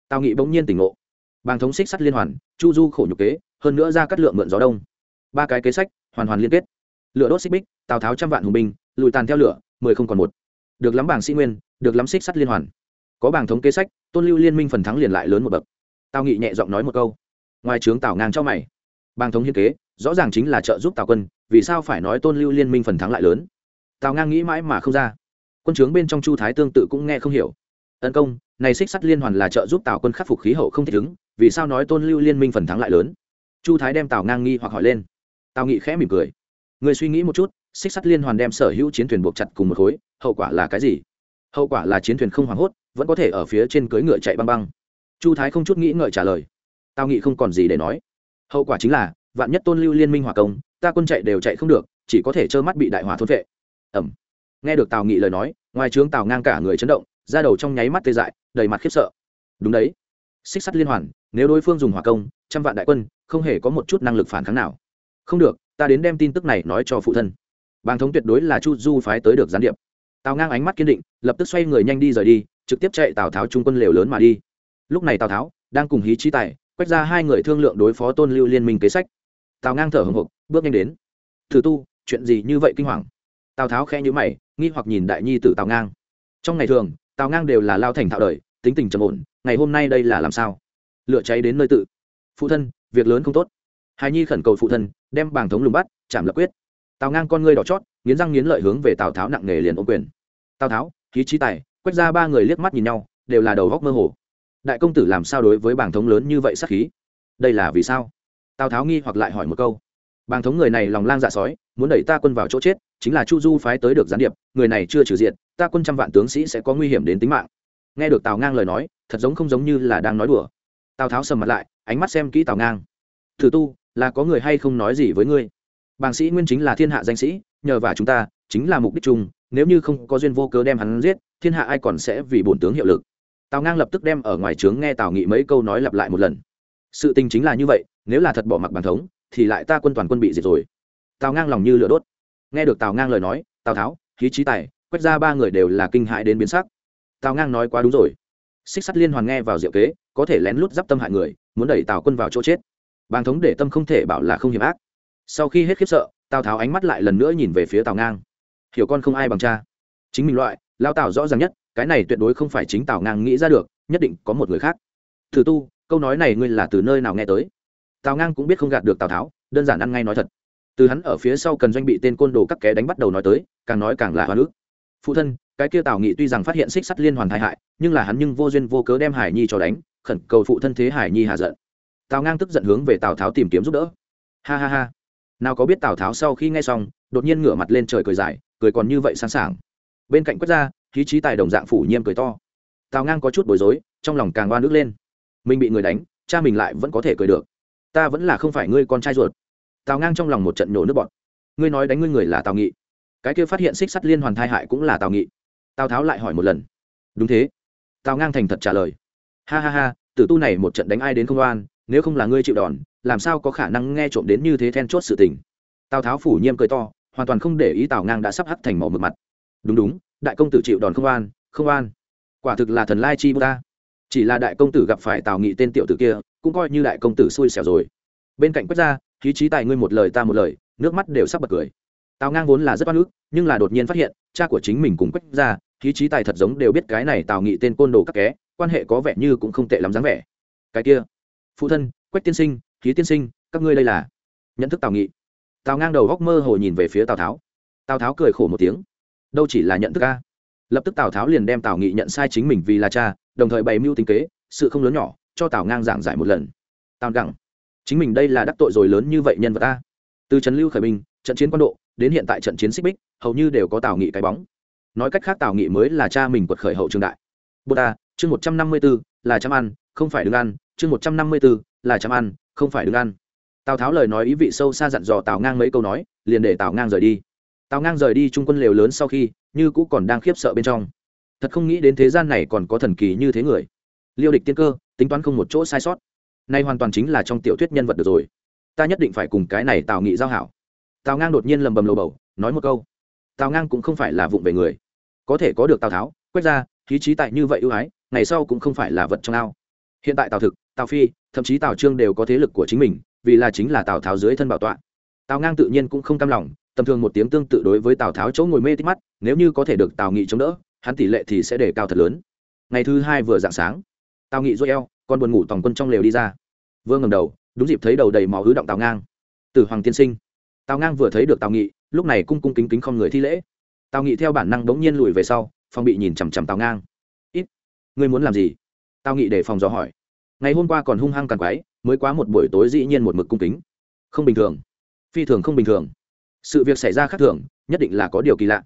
Speaker 1: Tào nghị bỗng nhiên tỉnh ngộ. Bàng thống xích sắt liên hoàn, chu du khổ nhục kế, hơn nữa ra cắt lượng mượn gió đông. Ba cái kế sách, hoàn hoàn liên kết. Lửa đốt xích bích, tào tháo trăm vạn hùng binh, lùi tàn theo lửa, mười không còn một. Được lắm bảng sĩ nguyên, được lắm xích sắt liên hoàn. Có bảng thống kế sách, tôn lưu liên minh phần thắng liền lại lớn một bậc. Tào nghị nhẹ giọng nói một câu ngoài trướng tào ngang cho mày. Bàng thống hiên kế, rõ ràng chính là trợ giúp tào quân, vì sao phải nói tôn lưu liên minh phần thắng lại lớn? Tào ngang nghĩ mãi mà không ra. Quân trướng bên trong chu thái tương tự cũng nghe không hiểu. Tấn công, này xích sắt liên hoàn là trợ giúp tào quân khắc phục khí hậu không thích ứng, vì sao nói tôn lưu liên minh phần thắng lại lớn? Chu thái đem tào ngang nghi hoặc hỏi lên. Tào nghị khẽ mỉm cười. Người suy nghĩ một chút, xích sắt liên hoàn đem sở hữu chiến thuyền buộc chặt cùng một khối, hậu quả là cái gì? Hậu quả là chiến thuyền không hoảng hốt, vẫn có thể ở phía trên cưỡi ngựa chạy băng băng. Chu thái không chút nghĩ ngợi trả lời tào nghị không còn gì để nói. Hậu quả chính là, vạn nhất tôn lưu liên minh hòa công, ta quân chạy đều chạy không được, chỉ có thể trơ mắt bị đại hỏa thốt vệ. Ẩm nghe được tào nghị lời nói, ngoài trướng tào ngang cả người chấn động ra đầu trong nháy mắt tê dại, đầy mặt khiếp sợ. Đúng đấy. Xích sắt liên hoàn, nếu đối phương dùng hỏa công, trăm vạn đại quân, không hề có một chút năng lực phản kháng nào. Không được, ta đến đem tin tức này nói cho phụ thân. Bàng thống tuyệt đối là chu du phái tới được gián điệp. Tào ngang ánh mắt kiên định, lập tức xoay người nhanh đi rời đi, trực tiếp chạy tào tháo trung quân lều lớn mà đi. Lúc này tào tháo đang cùng hí trí tài quét ra hai người thương lượng đối phó tôn lưu liên minh kế sách. Tào ngang thở hồng hộc, bước nhanh đến. Thử tu, chuyện gì như vậy kinh hoàng? Tào tháo khe nhữ mày, nghi hoặc nhìn đại nhi tử tào ngang. Trong ngày thường, tào ngang đều là lao thành thạo đời, tính tình trầm ổn, ngày hôm nay đây là làm sao? Lửa cháy đến nơi tự. Phụ thân, việc lớn không tốt. Hài nhi khẩn cầu phụ thân, đem bàng thống lùng bắt, chạm lập quyết. Tào ngang con ngươi đỏ chót, nghiến răng nghiến lợi hướng về tào tháo nặng nề liền ô quyền. Tào tháo, khí trí tài. Quét ra ba người liếc mắt nhìn nhau, đều là đầu góc mơ hồ đại công tử làm sao đối với bàng thống lớn như vậy sắc khí? Đây là vì sao? Tào tháo nghi hoặc lại hỏi một câu. Bàng thống người này lòng lang dạ sói, muốn đẩy ta quân vào chỗ chết, chính là chu du phái tới được gián điệp, người này chưa trừ diện, ta quân trăm vạn tướng sĩ sẽ có nguy hiểm đến tính mạng. Nghe được tào ngang lời nói, thật giống không giống như là đang nói đùa. Tào tháo sầm mặt lại, ánh mắt xem kỹ tào ngang. Thử tu, là có người hay không nói gì với ngươi? Bàng sĩ nguyên chính là thiên hạ danh sĩ, nhờ vào chúng ta, chính là mục đích chung, nếu như không có duyên vô cớ đem hắn giết, thiên hạ ai còn sẽ vì bổn tướng hiệu lực? Tào ngang lập tức đem ở ngoài trướng nghe tào nghị mấy câu nói lặp lại một lần. Sự tình chính là như vậy, nếu là thật bỏ mặc bàn thống, thì lại ta quân toàn quân bị diệt rồi. Tào ngang lòng như lửa đốt. Nghe được tào ngang lời nói, tào tháo, khí trí tài, quét ra ba người đều là kinh hại đến biến sắc. Tào ngang nói quá đúng rồi. Xích sắt liên hoàn nghe vào diệu kế, có thể lén lút d i p tâm hại người, muốn đẩy tào quân vào chỗ chết. Bàn thống để tâm không thể bảo là không hiểm ác. Sau khi hết khiếp sợ, tào tháo ánh mắt lại lần nữa nhìn về phía tào ngang. Hiểu con không ai bằng cha. Chính mình loại, lao tào rõ ràng nhất cái này tuyệt đối không phải chính tào ngang nghĩ ra được, nhất định có một người khác. Thử tu, câu nói này ngươi là từ nơi nào nghe tới? Tào ngang cũng biết không gạt được tào tháo, đơn giản ăn ngay nói thật. Từ hắn ở phía sau cần doanh bị tên côn đồ các ké đánh bắt đầu nói tới, càng nói càng là hoa nước phụ thân, cái kia tào nghị tuy rằng phát hiện xích sắt liên hoàn tai hại, nhưng là hắn nhưng vô duyên vô cớ đem hải nhi cho đánh, khẩn cầu phụ thân thế hải nhi hạ giận. Tào ngang tức giận hướng về tào tháo tìm kiếm giúp đỡ. Ha ha ha. Nào có biết tào tháo sau khi nghe xong, đột nhiên ngửa mặt lên trời cười dài, cười còn như vậy sẵn sàng. Bên cạnh quất ra khí trí tài đồng dạng phủ nhiêm cười to. Tào ngang có chút bối rối, trong lòng càng oan nước lên. Mình bị người đánh, cha mình lại vẫn có thể cười được. Ta vẫn là không phải ngươi con trai ruột. Tào ngang trong lòng một trận nổ nước bọt. Ngươi nói đánh ngươi người là tào nghị. Cái kia phát hiện xích sắt liên hoàn thai hại cũng là tào nghị. Tào tháo lại hỏi một lần. Đúng thế. Tào ngang thành thật trả lời. Ha ha ha, tử tu này một trận đánh ai đến không oan, nếu không là ngươi chịu đòn, làm sao có khả năng nghe trộm đến như thế then chốt sự tình? Tào tháo phủ nhiêm cười to, hoàn toàn không để ý tào ngang đã sắp hắt thành mỏ mực mặt. Đúng đúng đại công tử chịu đòn không an, không an, quả thực là thần lai chi bút ta. Chỉ là đại công tử gặp phải tào nghị tên tiểu tử kia cũng coi như đại công tử xui xẻo rồi. Bên cạnh quách gia khí trí tài ngươi một lời ta một lời nước mắt đều sắp bật cười. Tào ngang vốn là rất oan ức nhưng là đột nhiên phát hiện cha của chính mình cùng quách gia khí trí tài thật giống đều biết cái này tào nghị tên côn đồ các ké quan hệ có vẻ như cũng không tệ lắm dáng vẻ. Cái kia phụ thân quách tiên sinh khí tiên sinh các ngươi đây là? Nhận thức tào nghị. Tào ngang đầu góc mơ hồ nhìn về phía tào tháo. Tào tháo cười khổ một tiếng đâu chỉ là nhận thức a, lập tức tào tháo liền đem tào nghị nhận sai chính mình vì là cha đồng thời bày mưu tính kế sự không lớn nhỏ cho tào ngang giảng giải một lần. Tào gẳng chính mình đây là đắc tội rồi lớn như vậy nhân vật ta. Từ trần lưu khởi binh trận chiến quan độ đến hiện tại trận chiến xích bích hầu như đều có tào nghị cái bóng. Nói cách khác tào nghị mới là cha mình quật khởi hậu trường đại. Bồ ta chương một trăm năm mươi b ố là chăm ăn không phải đứng ăn. Chương một trăm năm mươi b ố là chăm ăn không phải đứng ăn. Tào tháo lời nói ý vị sâu xa dặn dò tào ngang mấy câu nói liền để tào ngang rời đi tào ngang rời đi trung quân lều lớn sau khi, như cũ còn đang khiếp sợ bên trong. Thật không nghĩ đến thế gian này còn có thần kỳ như thế người. Liêu địch tiên cơ, tính toán không một chỗ sai sót. Nay hoàn toàn chính là trong tiểu thuyết nhân vật được rồi. Ta nhất định phải cùng cái này tào nghị giao hảo. Tào ngang đột nhiên lầm bầm lầu bầu, nói một câu. Tào ngang cũng không phải là vụng về người. Có thể có được tào tháo, quét ra, khí trí tại như vậy ưu ái, ngày sau cũng không phải là vật trong ao. Hiện tại tào thực, tào phi, thậm chí tào trương đều có thế lực của chính mình, vì là chính là tào tháo dưới thân bảo tọa. Tào ngang tự nhiên cũng không cam lòng tầm thường một tiếng tương tự đối với tào tháo chỗ ngồi mê tích mắt, nếu như có thể được tào nghị chống đỡ, hắn tỷ lệ thì sẽ đề cao thật lớn. Ngày thứ hai vừa dạng sáng, tào nghị dôi eo, con buồn ngủ tòng quân trong lều đi ra. Vương ngầm đầu, đúng dịp thấy đầu đầy máu hứ động tào ngang. Từ hoàng tiên sinh. Tào ngang vừa thấy được tào nghị, lúc này cung cung kính kính không người thi lễ. Tào nghị theo bản năng đống nhiên lùi về sau phong bị nhìn chằm chằm tào ngang. Ít, ngươi muốn làm gì? Tào nghị để phòng dò hỏi. Ngày hôm qua còn hung hăng càng quái mới quá một buổi tối dĩ nhiên một mực cung kính. Không bình thường. Phi thường không bình thường sự việc xảy ra khác thường, nhất định là có điều kỳ lạ.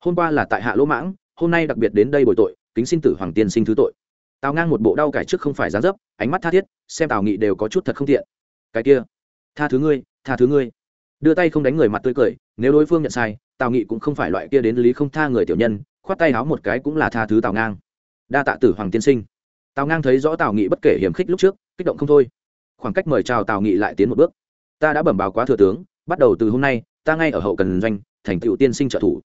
Speaker 1: Hôm qua là tại hạ lỗ mãng, hôm nay đặc biệt đến đây bồi tội, kính xin tử hoàng tiên sinh thứ tội. Tào ngang một bộ đau cải trước không phải giá dấp, ánh mắt tha thiết, xem tào nghị đều có chút thật không tiện. Cái kia, tha thứ ngươi, tha thứ ngươi. Đưa tay không đánh người mặt tươi cười, nếu đối phương nhận sai, tào nghị cũng không phải loại kia đến lý không tha người tiểu nhân, khoát tay háo một cái cũng là tha thứ tào ngang. Đa tạ tử hoàng tiên sinh. Tào ngang thấy rõ tào nghị bất kể hiểm khích lúc trước, kích động không thôi. Khoảng cách mời chào tào nghị lại tiến một bước. Ta đã bẩm báo quá thừa tướng, bắt đầu từ hôm nay ta ngay ở hậu cần doanh, thành tựu tiên sinh trợ thủ.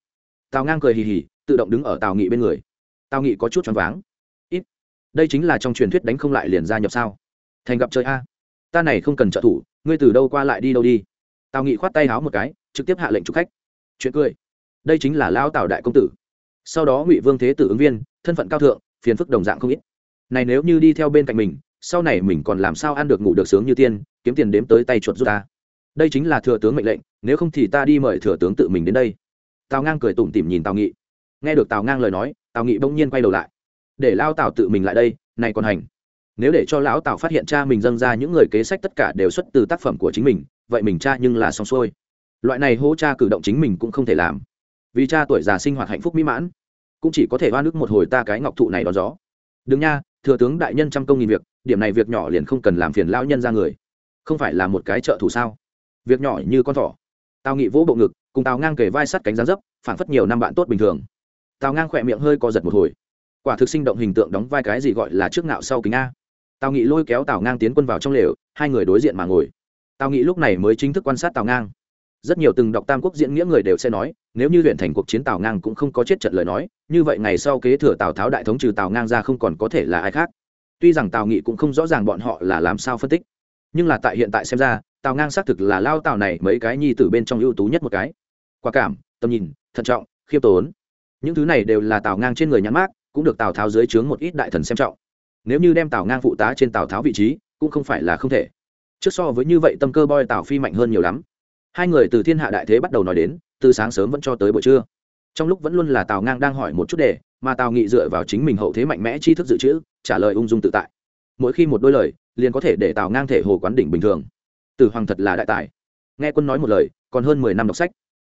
Speaker 1: Tào ngang cười hì hì, tự động đứng ở tào nghị bên người. Tào nghị có chút choáng váng. Ít. Đây chính là trong truyền thuyết đánh không lại liền gia nhập sao? Thành gặp chơi a. Ta này không cần trợ thủ, ngươi từ đâu qua lại đi đâu đi. Tào nghị khoát tay háo một cái, trực tiếp hạ lệnh chụp khách. Chuyện cười. Đây chính là lao tào đại công tử. Sau đó ngụy vương thế tử ứng viên, thân phận cao thượng, phiền phức đồng dạng không ít. Này nếu như đi theo bên cạnh mình, sau này mình còn làm sao ăn được ngủ được sướng như tiên, kiếm tiền đếm tới tay chuột giúp ta đây chính là thừa tướng mệnh lệnh, nếu không thì ta đi mời thừa tướng tự mình đến đây. Tào ngang cười tủm tỉm nhìn tào nghị. Nghe được tào ngang lời nói, tào nghị bỗng nhiên quay đầu lại. Để lao tào tự mình lại đây, này còn hành. Nếu để cho lão tào phát hiện cha mình dâng ra những người kế sách tất cả đều xuất từ tác phẩm của chính mình, vậy mình cha nhưng là xong xuôi. Loại này hô cha cử động chính mình cũng không thể làm. Vì cha tuổi già sinh hoạt hạnh phúc mỹ mãn, cũng chỉ có thể oan ức một hồi ta cái ngọc thụ này đón gió. Đừng nha, thừa tướng đại nhân trăm công nghìn việc, điểm này việc nhỏ liền không cần làm phiền lão nhân ra người. Không phải là một cái trợ thủ sao? Việc nhỏ như con thỏ. Tào nghị vỗ bộ ngực, cùng tào ngang kề vai sắt cánh giá dấp phản phất nhiều năm bạn tốt bình thường. Tào ngang khỏe miệng hơi co giật một hồi. Quả thực sinh động hình tượng đóng vai cái gì gọi là trước ngạo sau kính a. Tào nghị lôi kéo tào ngang tiến quân vào trong lều, hai người đối diện mà ngồi. Tào nghị lúc này mới chính thức quan sát tào ngang. Rất nhiều từng đọc tam quốc diễn nghĩa người đều sẽ nói, nếu như luyện thành cuộc chiến tào ngang cũng không có chết trận lời nói, như vậy ngày sau kế thừa tào tháo đại thống trừ tào ngang ra không còn có thể là ai khác. Tuy rằng tào nghị cũng không rõ ràng bọn họ là làm sao phân tích, nhưng là tại hiện tại xem ra tào ngang xác thực là lao tào này mấy cái nhi từ bên trong ưu tú nhất một cái. Quả cảm, tầm nhìn, thận trọng, khiêm tốn. Những thứ này đều là tào ngang trên người nhãn mát cũng được tào tháo dưới trướng một ít đại thần xem trọng. Nếu như đem tào ngang phụ tá trên tào tháo vị trí, cũng không phải là không thể. Trước so với như vậy tâm cơ boy tào phi mạnh hơn nhiều lắm. Hai người từ thiên hạ đại thế bắt đầu nói đến, từ sáng sớm vẫn cho tới buổi trưa. Trong lúc vẫn luôn là tào ngang đang hỏi một chút đề, mà tào nghị dựa vào chính mình hậu thế mạnh mẽ tri thức dự trữ, trả lời ung dung tự tại. Mỗi khi một đôi lời, liền có thể để tào ngang thể hồ quán đỉnh bình thường tử hoàng thật là đại tài. Nghe quân nói một lời, còn hơn mười năm đọc sách.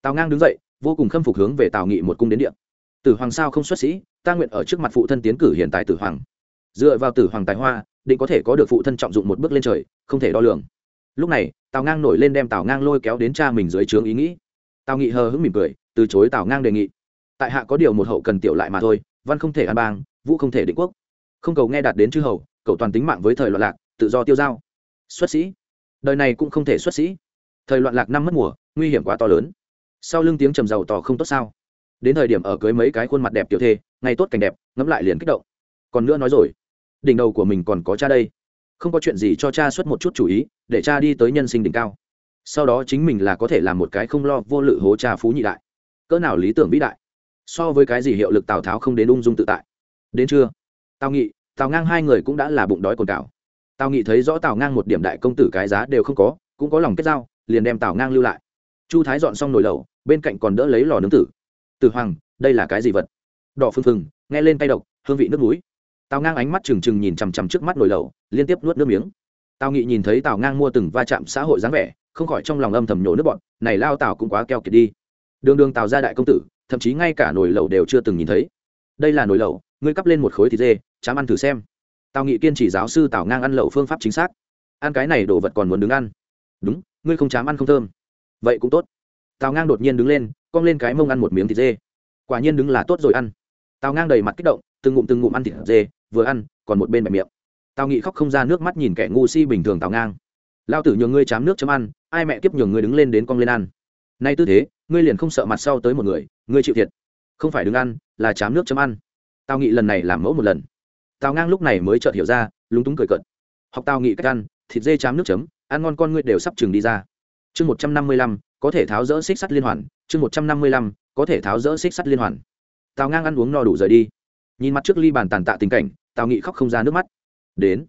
Speaker 1: Tào ngang đứng dậy, vô cùng khâm phục hướng về tào nghị một cung đến điện tử hoàng sao không xuất sĩ, ta nguyện ở trước mặt phụ thân tiến cử hiện tại tử hoàng. Dựa vào tử hoàng tài hoa, định có thể có được phụ thân trọng dụng một bước lên trời, không thể đo lường. Lúc này, tào ngang nổi lên đem tào ngang lôi kéo đến cha mình dưới trướng ý nghĩ. Tào nghị hờ hững mỉm cười, từ chối tào ngang đề nghị. Tại hạ có điều một hậu cần tiểu lại mà thôi, văn không thể an bang, vũ không thể định quốc. Không cầu nghe đạt đến chư hầu cậu toàn tính mạng với thời loạn lạc, tự do tiêu dao xuất sĩ đời này cũng không thể xuất sĩ. Thời loạn lạc năm mất mùa, nguy hiểm quá to lớn. Sau lưng tiếng trầm giàu tỏ không tốt sao? Đến thời điểm ở cưới mấy cái khuôn mặt đẹp tiểu thê, ngày tốt cảnh đẹp, ngẫm lại liền kích động. Còn nữa nói rồi, đỉnh đầu của mình còn có cha đây. Không có chuyện gì cho cha xuất một chút chủ ý, để cha đi tới nhân sinh đỉnh cao. Sau đó chính mình là có thể làm một cái không lo vô lự hố cha phú nhị đại. Cỡ nào lý tưởng vĩ đại. So với cái gì hiệu lực tào tháo không đến ung dung tự tại. Đến chưa? Tào nghị, tào ngang hai người cũng đã là bụng đói cồn cào tào nghị thấy rõ tào ngang một điểm đại công tử cái giá đều không có, cũng có lòng kết giao, liền đem tào ngang lưu lại. Chu thái dọn xong nồi lẩu, bên cạnh còn đỡ lấy lò nướng tử. Tử hoàng, đây là cái gì vật? Đỏ phừng phừng, nghe lên tay độc, hương vị nước núi tào ngang ánh mắt trừng trừng nhìn chằm chằm trước mắt nồi lẩu, liên tiếp nuốt nước miếng. Tào nghị nhìn thấy tào ngang mua từng va chạm xã hội dáng vẻ, không khỏi trong lòng âm thầm nhổ nước bọn này lao tào cũng quá keo kiệt đi. Đường đường tào ra đại công tử, thậm chí ngay cả nồi lẩu đều chưa từng nhìn thấy. Đây là nồi lẩu, ngươi cắp lên một khối thịt dê, chám ăn thử xem tào nghị kiên chỉ giáo sư tào ngang ăn lẩu phương pháp chính xác. Ăn cái này đồ vật còn muốn đứng ăn. Đúng, ngươi không chám ăn không thơm. Vậy cũng tốt. Tào ngang đột nhiên đứng lên, cong lên cái mông ăn một miếng thịt dê. Quả nhiên đứng là tốt rồi ăn. Tào ngang đầy mặt kích động, từng ngụm từng ngụm ăn thịt dê, vừa ăn, còn một bên bẹp miệng. Tào nghị khóc không ra nước mắt nhìn kẻ ngu si bình thường tào ngang. Lao tử nhường ngươi chám nước chấm ăn, ai mẹ kiếp nhường ngươi đứng lên đến cong lên ăn. Nay tư thế, ngươi liền không sợ mặt sau tới một người, ngươi chịu thiệt. Không phải đứng ăn, là chám nước chấm ăn. Tào nghị lần này làm mẫu một lần tào ngang lúc này mới chợt hiểu ra, lúng túng cười cợt. Học tào nghị cách ăn, thịt dê chám nước chấm, ăn ngon con ngươi đều sắp chừng đi ra. Chương một trăm năm mươi lăm, có thể tháo rỡ xích sắt liên hoàn. Chương một trăm năm mươi lăm, có thể tháo rỡ xích sắt liên hoàn. Tào ngang ăn uống no đủ rời đi. Nhìn mặt trước ly bàn tàn tạ tình cảnh, tào nghị khóc không ra nước mắt. Đến.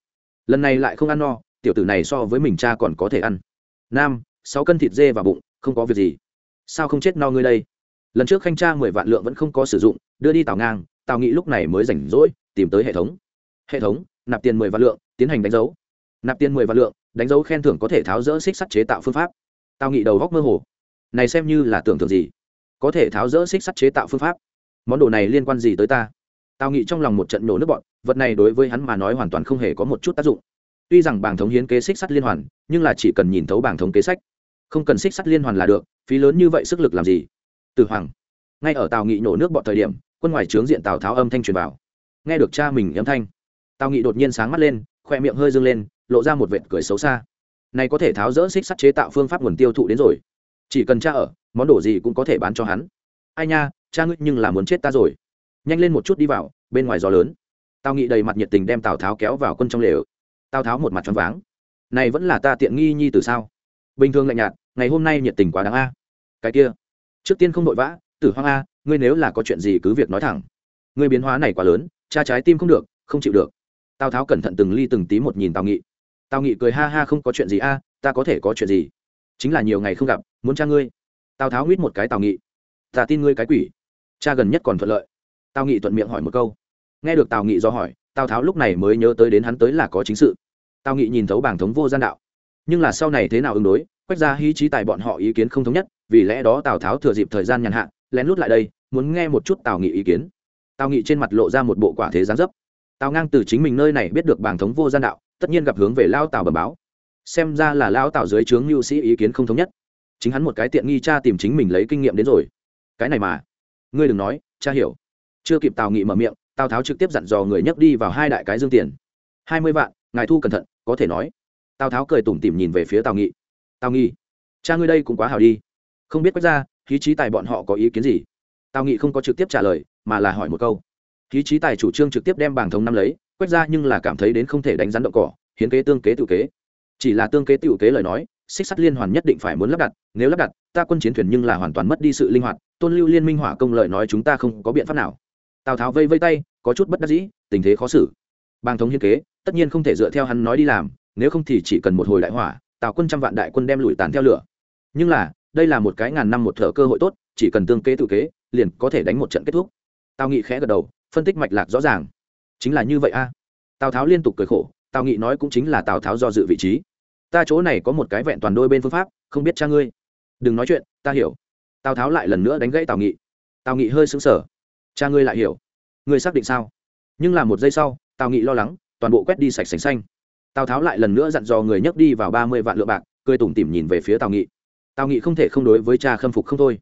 Speaker 1: Lần này lại không ăn no, tiểu tử này so với mình cha còn có thể ăn. Nam, sáu cân thịt dê vào bụng, không có việc gì. Sao không chết no ngươi đây? Lần trước khanh tra mười vạn lượng vẫn không có sử dụng, đưa đi tào ngang, tào nghị lúc này mới rảnh rỗi tìm tới hệ thống. Hệ thống, nạp tiền mười vạn lượng, tiến hành đánh dấu. Nạp tiền mười vạn lượng, đánh dấu khen thưởng có thể tháo rỡ xích sắt chế tạo phương pháp. Tào nghị đầu góc mơ hồ. Này xem như là tưởng tượng gì? Có thể tháo rỡ xích sắt chế tạo phương pháp. Món đồ này liên quan gì tới ta? Tào nghị trong lòng một trận nổ nước bọn, vật này đối với hắn mà nói hoàn toàn không hề có một chút tác dụng. Tuy rằng bảng thống hiến kế xích sắt liên hoàn, nhưng là chỉ cần nhìn thấu bảng thống kế sách. Không cần xích sắt liên hoàn là được, phí lớn như vậy sức lực làm gì? Từ hoàng, ngay ở tào nghị nổ nước bọn thời điểm, quân ngoài trướng diện tào tháo âm thanh truyền vào nghe được cha mình âm thanh. Tào nghị đột nhiên sáng mắt lên, khoe miệng hơi dâng lên, lộ ra một vệt cười xấu xa. Này có thể tháo rỡ xích sắt chế tạo phương pháp nguồn tiêu thụ đến rồi. Chỉ cần cha ở, món đồ gì cũng có thể bán cho hắn. Ai nha, cha ngươi nhưng là muốn chết ta rồi. Nhanh lên một chút đi vào, bên ngoài gió lớn. Tào nghị đầy mặt nhiệt tình đem tào tháo kéo vào quân trong lều. Tào tháo một mặt choáng váng. Này vẫn là ta tiện nghi nhi từ sao? Bình thường lạnh nhạt, ngày hôm nay nhiệt tình quá đáng a. Cái kia. Trước tiên không vội vã, tử hoang a, ngươi nếu là có chuyện gì cứ việc nói thẳng. Ngươi biến hóa này quá lớn cha trái tim không được, không chịu được. Tào tháo cẩn thận từng ly từng tí một nhìn tào nghị. Tào nghị cười ha ha, không có chuyện gì a, ta có thể có chuyện gì? Chính là nhiều ngày không gặp, muốn cha ngươi. Tào tháo huýt một cái tào nghị. Ta tin ngươi cái quỷ. Cha gần nhất còn thuận lợi. Tào nghị thuận miệng hỏi một câu. Nghe được tào nghị do hỏi, tào tháo lúc này mới nhớ tới đến hắn tới là có chính sự. Tào nghị nhìn thấu bảng thống vô gian đạo. Nhưng là sau này thế nào ứng đối quách ra hy trí tài bọn họ ý kiến không thống nhất, vì lẽ đó tào tháo thừa dịp thời gian nhàn hạ, lén lút lại đây, muốn nghe một chút tào nghị ý kiến tào nghị trên mặt lộ ra một bộ quả thế gián dấp tào ngang từ chính mình nơi này biết được bảng thống vô gian đạo tất nhiên gặp hướng về lao tào bẩm báo xem ra là lao tào dưới trướng mưu sĩ ý kiến không thống nhất chính hắn một cái tiện nghi cha tìm chính mình lấy kinh nghiệm đến rồi cái này mà ngươi đừng nói cha hiểu chưa kịp tào nghị mở miệng tào tháo trực tiếp dặn dò người nhấc đi vào hai đại cái dương tiền hai mươi vạn ngài thu cẩn thận có thể nói tào tháo cười tủm tỉm nhìn về phía tào nghị tào nghị cha ngươi đây cũng quá hào đi không biết quách ra khí trí tài bọn họ có ý kiến gì tào nghị không có trực tiếp trả lời mà là hỏi một câu. Khí trí tài chủ trương trực tiếp đem bảng thống năm lấy, quét ra nhưng là cảm thấy đến không thể đánh rắn động cỏ, hiến kế tương kế tự kế. Chỉ là tương kế tự kế lời nói, xích sắt liên hoàn nhất định phải muốn lắp đặt, nếu lắp đặt, ta quân chiến thuyền nhưng là hoàn toàn mất đi sự linh hoạt, tôn lưu liên minh hỏa công lợi nói chúng ta không có biện pháp nào. Tào tháo vây vây tay, có chút bất đắc dĩ, tình thế khó xử. Bảng thống hiên kế, tất nhiên không thể dựa theo hắn nói đi làm, nếu không thì chỉ cần một hồi đại hỏa, tào quân trăm vạn đại quân đem lùi tàn theo lửa. Nhưng là, đây là một cái ngàn năm một thở cơ hội tốt, chỉ cần tương kế tự kế, liền có thể đánh một trận kết thúc tào nghị khẽ gật đầu, phân tích mạch lạc rõ ràng. Chính là như vậy a. Tào tháo liên tục cười khổ, tào nghị nói cũng chính là tào tháo do dự vị trí. Ta chỗ này có một cái vẹn toàn đôi bên phương pháp, không biết cha ngươi. Đừng nói chuyện, ta hiểu. Tào tháo lại lần nữa đánh gãy tào nghị. Tào nghị hơi xứng sở cha ngươi lại hiểu. Ngươi xác định sao? Nhưng là một giây sau, tào nghị lo lắng, toàn bộ quét đi sạch sành xanh. Tào tháo lại lần nữa dặn dò người nhấc đi vào ba mươi vạn lượng bạc, cười tủm tỉm nhìn về phía tào nghị. Tào nghị không thể không đối với cha khâm phục không thôi.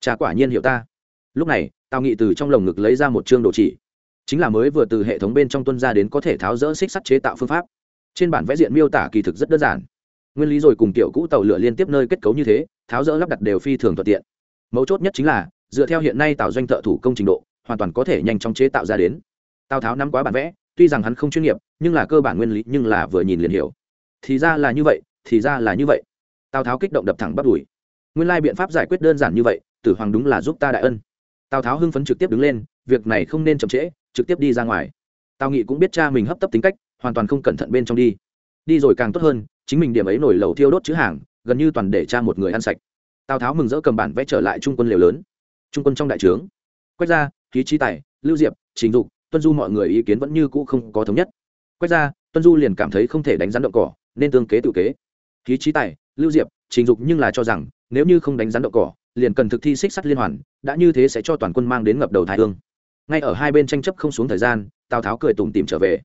Speaker 1: Cha quả nhiên hiểu ta. Lúc này tào nghị từ trong lồng ngực lấy ra một chương đồ chỉ. Chính là mới vừa từ hệ thống bên trong tuân ra đến có thể tháo rỡ xích sắt chế tạo phương pháp. Trên bản vẽ diện miêu tả kỳ thực rất đơn giản. Nguyên lý rồi cùng kiểu cũ tàu lửa liên tiếp nơi kết cấu như thế, tháo rỡ lắp đặt đều phi thường thuận tiện. Mấu chốt nhất chính là, dựa theo hiện nay tạo doanh thợ thủ công trình độ, hoàn toàn có thể nhanh chóng chế tạo ra đến. Tào tháo nắm quá bản vẽ, tuy rằng hắn không chuyên nghiệp, nhưng là cơ bản nguyên lý, nhưng là vừa nhìn liền hiểu. Thì ra là như vậy, thì ra là như vậy. Tào tháo kích động đập thẳng bắt đùi nguyên lai biện pháp giải quyết đơn giản như vậy, tử hoàng đúng là giúp ta đại ân tào tháo hưng phấn trực tiếp đứng lên, việc này không nên chậm trễ, trực tiếp đi ra ngoài. Tào nghị cũng biết cha mình hấp tấp tính cách, hoàn toàn không cẩn thận bên trong đi. Đi rồi càng tốt hơn, chính mình điểm ấy nổi lầu thiêu đốt chữ hàng, gần như toàn để cha một người ăn sạch. Tào tháo mừng rỡ cầm bản vẽ trở lại trung quân liều lớn. Trung quân trong đại trướng. Quét ra ký trí tài, lưu diệp, trình dục, tuân du mọi người ý kiến vẫn như cũ không có thống nhất. Quét ra, tuân du liền cảm thấy không thể đánh rắn động cỏ, nên tương kế tự kế. Ký trí tài, lưu diệp, trình dục nhưng là cho rằng, nếu như không đánh rắn động cỏ liền cần thực thi xích sắt liên hoàn, đã như thế sẽ cho toàn quân mang đến ngập đầu thái thương ngay ở hai bên tranh chấp không xuống thời gian, tào tháo cười tủm tìm trở về.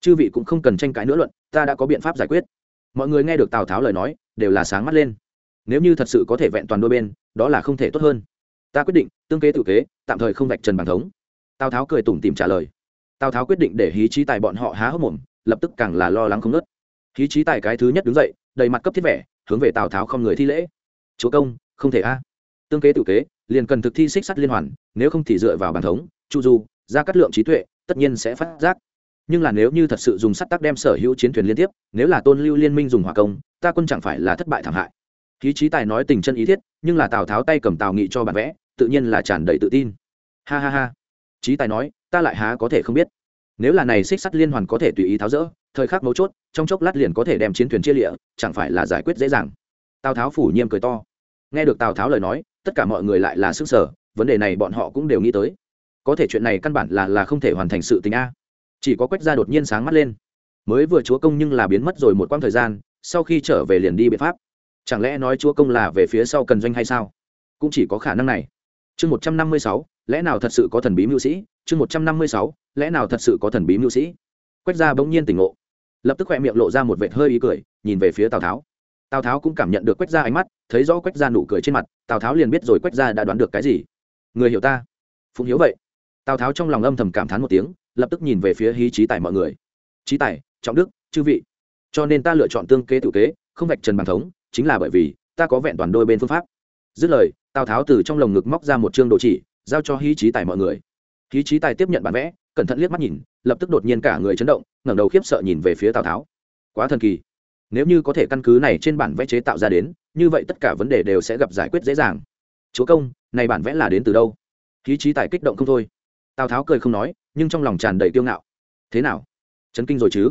Speaker 1: Chư vị cũng không cần tranh cãi nữa luận, ta đã có biện pháp giải quyết. Mọi người nghe được tào tháo lời nói, đều là sáng mắt lên. Nếu như thật sự có thể vẹn toàn đôi bên, đó là không thể tốt hơn. Ta quyết định, tương kế tự kế, tạm thời không vạch trần bằng thống. Tào tháo cười tủm tìm trả lời. Tào tháo quyết định để hí trí tài bọn họ há hốc mồm, lập tức càng là lo lắng không nớt hí trí tài cái thứ nhất đứng dậy, đầy mặt cấp thiết vẻ, hướng về tào tháo không người thi lễ. Chúa công, không thể a tương kế tự kế, liền cần thực thi xích sắt liên hoàn, nếu không thì dựa vào bàn thống, chu du, ra cắt lượng trí tuệ, tất nhiên sẽ phát giác. Nhưng là nếu như thật sự dùng sắt tắc đem sở hữu chiến thuyền liên tiếp, nếu là tôn lưu liên minh dùng hỏa công, ta quân chẳng phải là thất bại thảm hại. Khí trí tài nói tình chân ý thiết, nhưng là tào tháo tay cầm tào nghị cho bản vẽ, tự nhiên là tràn đầy tự tin. Ha ha ha. Trí tài nói, ta lại há có thể không biết. Nếu là này xích sắt liên hoàn có thể tùy ý tháo rỡ, thời khắc mấu chốt, trong chốc lát liền có thể đem chiến thuyền chia lịa, chẳng phải là giải quyết dễ dàng. Tào tháo phủ nhiêm cười to. Nghe được tào tháo lời nói tất cả mọi người lại là sức sở, vấn đề này bọn họ cũng đều nghĩ tới. Có thể chuyện này căn bản là là không thể hoàn thành sự tình a. Chỉ có quách gia đột nhiên sáng mắt lên. Mới vừa chúa công nhưng là biến mất rồi một quãng thời gian, sau khi trở về liền đi biện pháp. Chẳng lẽ nói chúa công là về phía sau cần doanh hay sao? Cũng chỉ có khả năng này. Chương một trăm năm mươi sáu, lẽ nào thật sự có thần bí mưu sĩ? Chương một trăm năm mươi sáu, lẽ nào thật sự có thần bí mưu sĩ? Quách gia bỗng nhiên tỉnh ngộ. Lập tức khoe miệng lộ ra một vệt hơi ý cười, nhìn về phía tào tháo. Tào tháo cũng cảm nhận được quách gia ánh mắt thấy rõ quách gia nụ cười trên mặt, tào tháo liền biết rồi quách gia đã đoán được cái gì. Người hiểu ta? Phụng hiếu vậy. Tào tháo trong lòng âm thầm cảm thán một tiếng, lập tức nhìn về phía hí trí tài mọi người. Trí tài, trọng đức, chư vị. Cho nên ta lựa chọn tương kế tự kế, không vạch trần bằng thống, chính là bởi vì, ta có vẹn toàn đôi bên phương pháp. Dứt lời, tào tháo từ trong lồng ngực móc ra một chương đồ chỉ, giao cho hí trí tài mọi người. Hí trí tài tiếp nhận bản vẽ, cẩn thận liếc mắt nhìn, lập tức đột nhiên cả người chấn động, ngẩng đầu khiếp sợ nhìn về phía tào tháo. Quá thần kỳ nếu như có thể căn cứ này trên bản vẽ chế tạo ra đến, như vậy tất cả vấn đề đều sẽ gặp giải quyết dễ dàng. Chúa công, này bản vẽ là đến từ đâu? Khí trí tài kích động không thôi. Tào tháo cười không nói, nhưng trong lòng tràn đầy kiêu ngạo. Thế nào? Chấn kinh rồi chứ?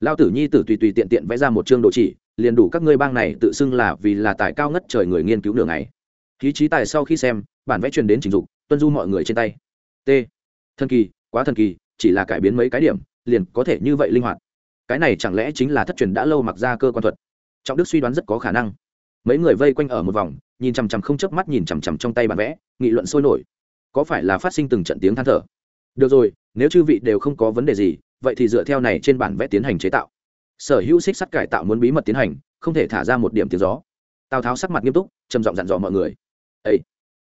Speaker 1: Lao tử nhi tử tùy tùy tiện tiện vẽ ra một chương đồ chỉ, liền đủ các ngươi bang này tự xưng là vì là tài cao ngất trời người nghiên cứu nửa này khí trí tài sau khi xem, bản vẽ truyền đến trình dục, tuân du mọi người trên tay. T. Thần kỳ, quá thần kỳ, chỉ là cải biến mấy cái điểm, liền có thể như vậy linh hoạt cái này chẳng lẽ chính là thất truyền đã lâu mặc ra cơ quan thuật? Trọng đức suy đoán rất có khả năng. Mấy người vây quanh ở một vòng, nhìn chằm chằm không chớp mắt nhìn chằm chằm trong tay bản vẽ, nghị luận sôi nổi. Có phải là phát sinh từng trận tiếng than thở? Được rồi, nếu chư vị đều không có vấn đề gì, vậy thì dựa theo này trên bản vẽ tiến hành chế tạo. Sở hữu xích sắt cải tạo muốn bí mật tiến hành, không thể thả ra một điểm tiếng gió. Tào tháo sắc mặt nghiêm túc, trầm giọng dặn dò mọi người. Ấy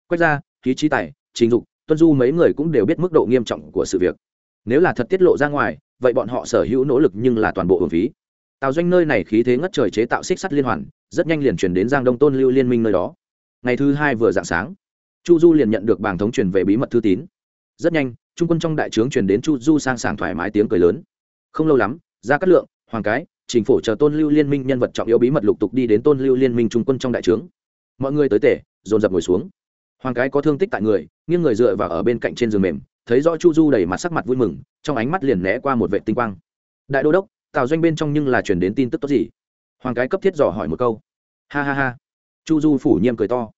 Speaker 1: quét ra, khí trí tài, trình dục, tuân du mấy người cũng đều biết mức độ nghiêm trọng của sự việc. Nếu là thật tiết lộ ra ngoài vậy bọn họ sở hữu nỗ lực nhưng là toàn bộ hưởng phí. Tào doanh nơi này khí thế ngất trời chế tạo xích sắt liên hoàn, rất nhanh liền chuyển đến giang đông tôn lưu liên minh nơi đó. Ngày thứ hai vừa dạng sáng, chu du liền nhận được bảng thống truyền về bí mật thư tín. Rất nhanh, trung quân trong đại trướng truyền đến chu du sang sảng thoải mái tiếng cười lớn. Không lâu lắm ra cát lượng, hoàng cái chính phủ chờ tôn lưu liên minh nhân vật trọng yếu bí mật lục tục đi đến tôn lưu liên minh trung quân trong đại trướng. Mọi người tới tể, dồn dập ngồi xuống. Hoàng cái có thương tích tại người, nghiêng người dựa vào ở bên cạnh trên giường mềm thấy rõ chu du đầy mặt sắc mặt vui mừng, trong ánh mắt liền né qua một vệ tinh quang. Đại đô đốc, tào doanh bên trong nhưng là truyền đến tin tức tốt gì? Hoàng cái cấp thiết dò hỏi một câu. Ha ha ha. Chu du phủ nhiêm cười to.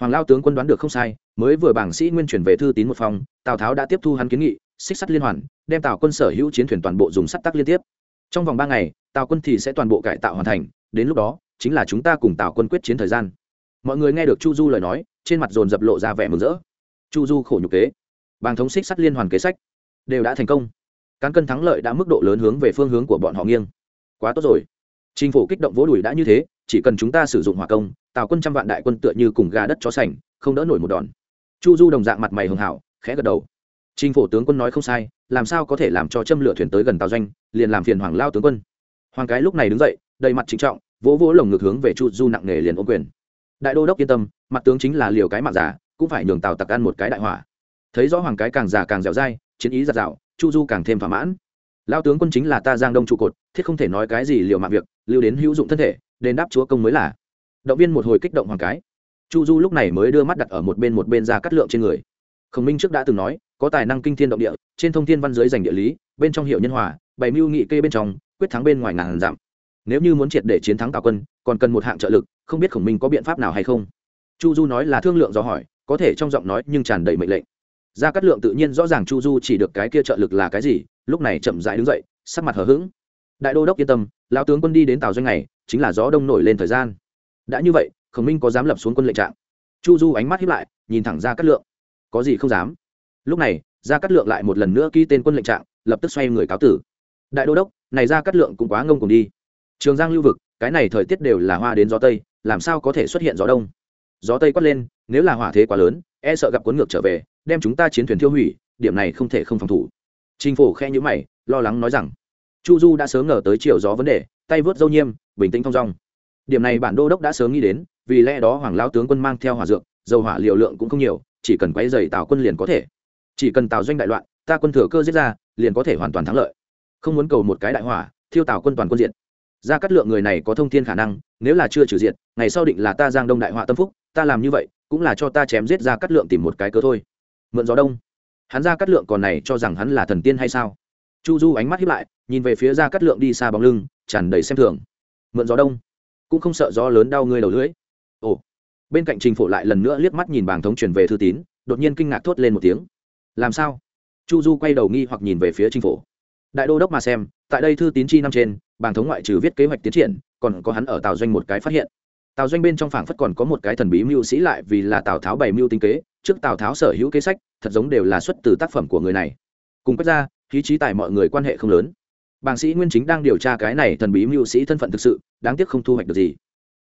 Speaker 1: Hoàng lao tướng quân đoán được không sai, mới vừa bảng sĩ nguyên chuyển về thư tín một phòng, tào tháo đã tiếp thu hắn kiến nghị, xích sắt liên hoàn, đem tào quân sở hữu chiến thuyền toàn bộ dùng sắt tắc liên tiếp. Trong vòng ba ngày, tào quân thì sẽ toàn bộ cải tạo hoàn thành, đến lúc đó, chính là chúng ta cùng tào quân quyết chiến thời gian. Mọi người nghe được chu du lời nói, trên mặt dồn dập lộ ra vẻ mừng rỡ. Chu du khổ nhục kế bàng thống xích sắt liên hoàn kế sách, đều đã thành công. Cán cân thắng lợi đã mức độ lớn hướng về phương hướng của bọn họ nghiêng. Quá tốt rồi. Chính phủ kích động vỗ đùi đã như thế, chỉ cần chúng ta sử dụng hỏa công, tào quân trăm vạn đại quân tựa như cùng gà đất chó sành, không đỡ nổi một đòn. Chu du đồng dạng mặt mày hường hảo, khẽ gật đầu. Chính phủ tướng quân nói không sai, làm sao có thể làm cho châm lửa thuyền tới gần tàu doanh, liền làm phiền hoàng lao tướng quân. Hoàng cái lúc này đứng dậy, đầy mặt trịnh trọng, vỗ vỗ lồng ngực hướng về chu du nặng nề liền ôm quyền. Đại đô đốc yên tâm, mặt tướng chính là liều cái mặt giả, cũng phải nhường tàu tặc ăn một cái đại hỏa thấy rõ hoàng cái càng già càng dẻo dai, chiến ý giặt rào, chu du càng thêm thỏa mãn. Lao tướng quân chính là ta giang đông trụ cột, thiết không thể nói cái gì liều mạng việc, lưu đến hữu dụng thân thể, đền đáp chúa công mới là. Động viên một hồi kích động hoàng cái. Chu du lúc này mới đưa mắt đặt ở một bên một bên ra cắt lượng trên người. Khổng minh trước đã từng nói, có tài năng kinh thiên động địa, trên thông thiên văn giới giành địa lý, bên trong hiệu nhân hòa, bày mưu nghị kê bên trong, quyết thắng bên ngoài ngàn dặm. Nếu như muốn triệt để chiến thắng tào quân, còn cần một hạng trợ lực, không biết khổng minh có biện pháp nào hay không? Chu du nói là thương lượng do hỏi, có thể trong giọng nói nhưng tràn đầy mệnh lệnh gia cát lượng tự nhiên rõ ràng chu du chỉ được cái kia trợ lực là cái gì, lúc này chậm rãi đứng dậy, sắc mặt hờ hững. Đại đô đốc yên tâm, lão tướng quân đi đến tào doanh này, chính là gió đông nổi lên thời gian. Đã như vậy, khổng minh có dám lập xuống quân lệnh trạng? Chu du ánh mắt hiếp lại, nhìn thẳng ra cát lượng. Có gì không dám? Lúc này ra cát lượng lại một lần nữa ký tên quân lệnh trạng, lập tức xoay người cáo tử. Đại đô đốc, này ra cát lượng cũng quá ngông cùng đi. Trường giang lưu vực, cái này thời tiết đều là hoa đến gió tây, làm sao có thể xuất hiện gió đông? Gió tây quát lên, nếu là hỏa thế quá lớn e sợ gặp cuốn ngược trở về, đem chúng ta chiến thuyền tiêu hủy, điểm này không thể không phòng thủ. Trình Phủ khe nhữ mày, lo lắng nói rằng, chu du đã sớm ngờ tới chiều gió vấn đề, tay vớt dâu nhiêm bình tĩnh thong dong. Điểm này bản đô đốc đã sớm nghĩ đến, vì lẽ đó hoàng lao tướng quân mang theo hỏa dược, dầu hỏa liều lượng cũng không nhiều, chỉ cần quay dày tào quân liền có thể. Chỉ cần tào doanh đại loạn, ta quân thừa cơ giết ra, liền có thể hoàn toàn thắng lợi. Không muốn cầu một cái đại hỏa, thiêu tào quân toàn quân diện ra cắt lượng người này có thông thiên khả năng, nếu là chưa trừ diện ngày sau định là ta giang đông đại họa tâm phúc, ta làm như vậy cũng là cho ta chém giết ra cắt lượng tìm một cái cơ thôi. Mượn gió đông. Hắn ra cắt lượng còn này cho rằng hắn là thần tiên hay sao? Chu du ánh mắt hiếp lại, nhìn về phía ra cắt lượng đi xa bóng lưng, tràn đầy xem thường. Mượn gió đông. Cũng không sợ gió lớn đau ngươi đầu lưỡi. Ồ. Bên cạnh trình phổ lại lần nữa liếc mắt nhìn bảng thống truyền về thư tín, đột nhiên kinh ngạc thốt lên một tiếng. Làm sao? Chu du quay đầu nghi hoặc nhìn về phía trình phổ. Đại đô đốc mà xem, tại đây thư tín chi năm trên, bảng thống ngoại trừ viết kế hoạch tiến triển, còn có hắn ở tàu doanh một cái phát hiện tào doanh bên trong phảng phất còn có một cái thần bí mưu sĩ lại vì là tào tháo bày mưu tinh kế, trước tào tháo sở hữu kế sách, thật giống đều là xuất từ tác phẩm của người này. Cùng quét ra, khí trí tài mọi người quan hệ không lớn. Bàng sĩ nguyên chính đang điều tra cái này thần bí mưu sĩ thân phận thực sự, đáng tiếc không thu hoạch được gì.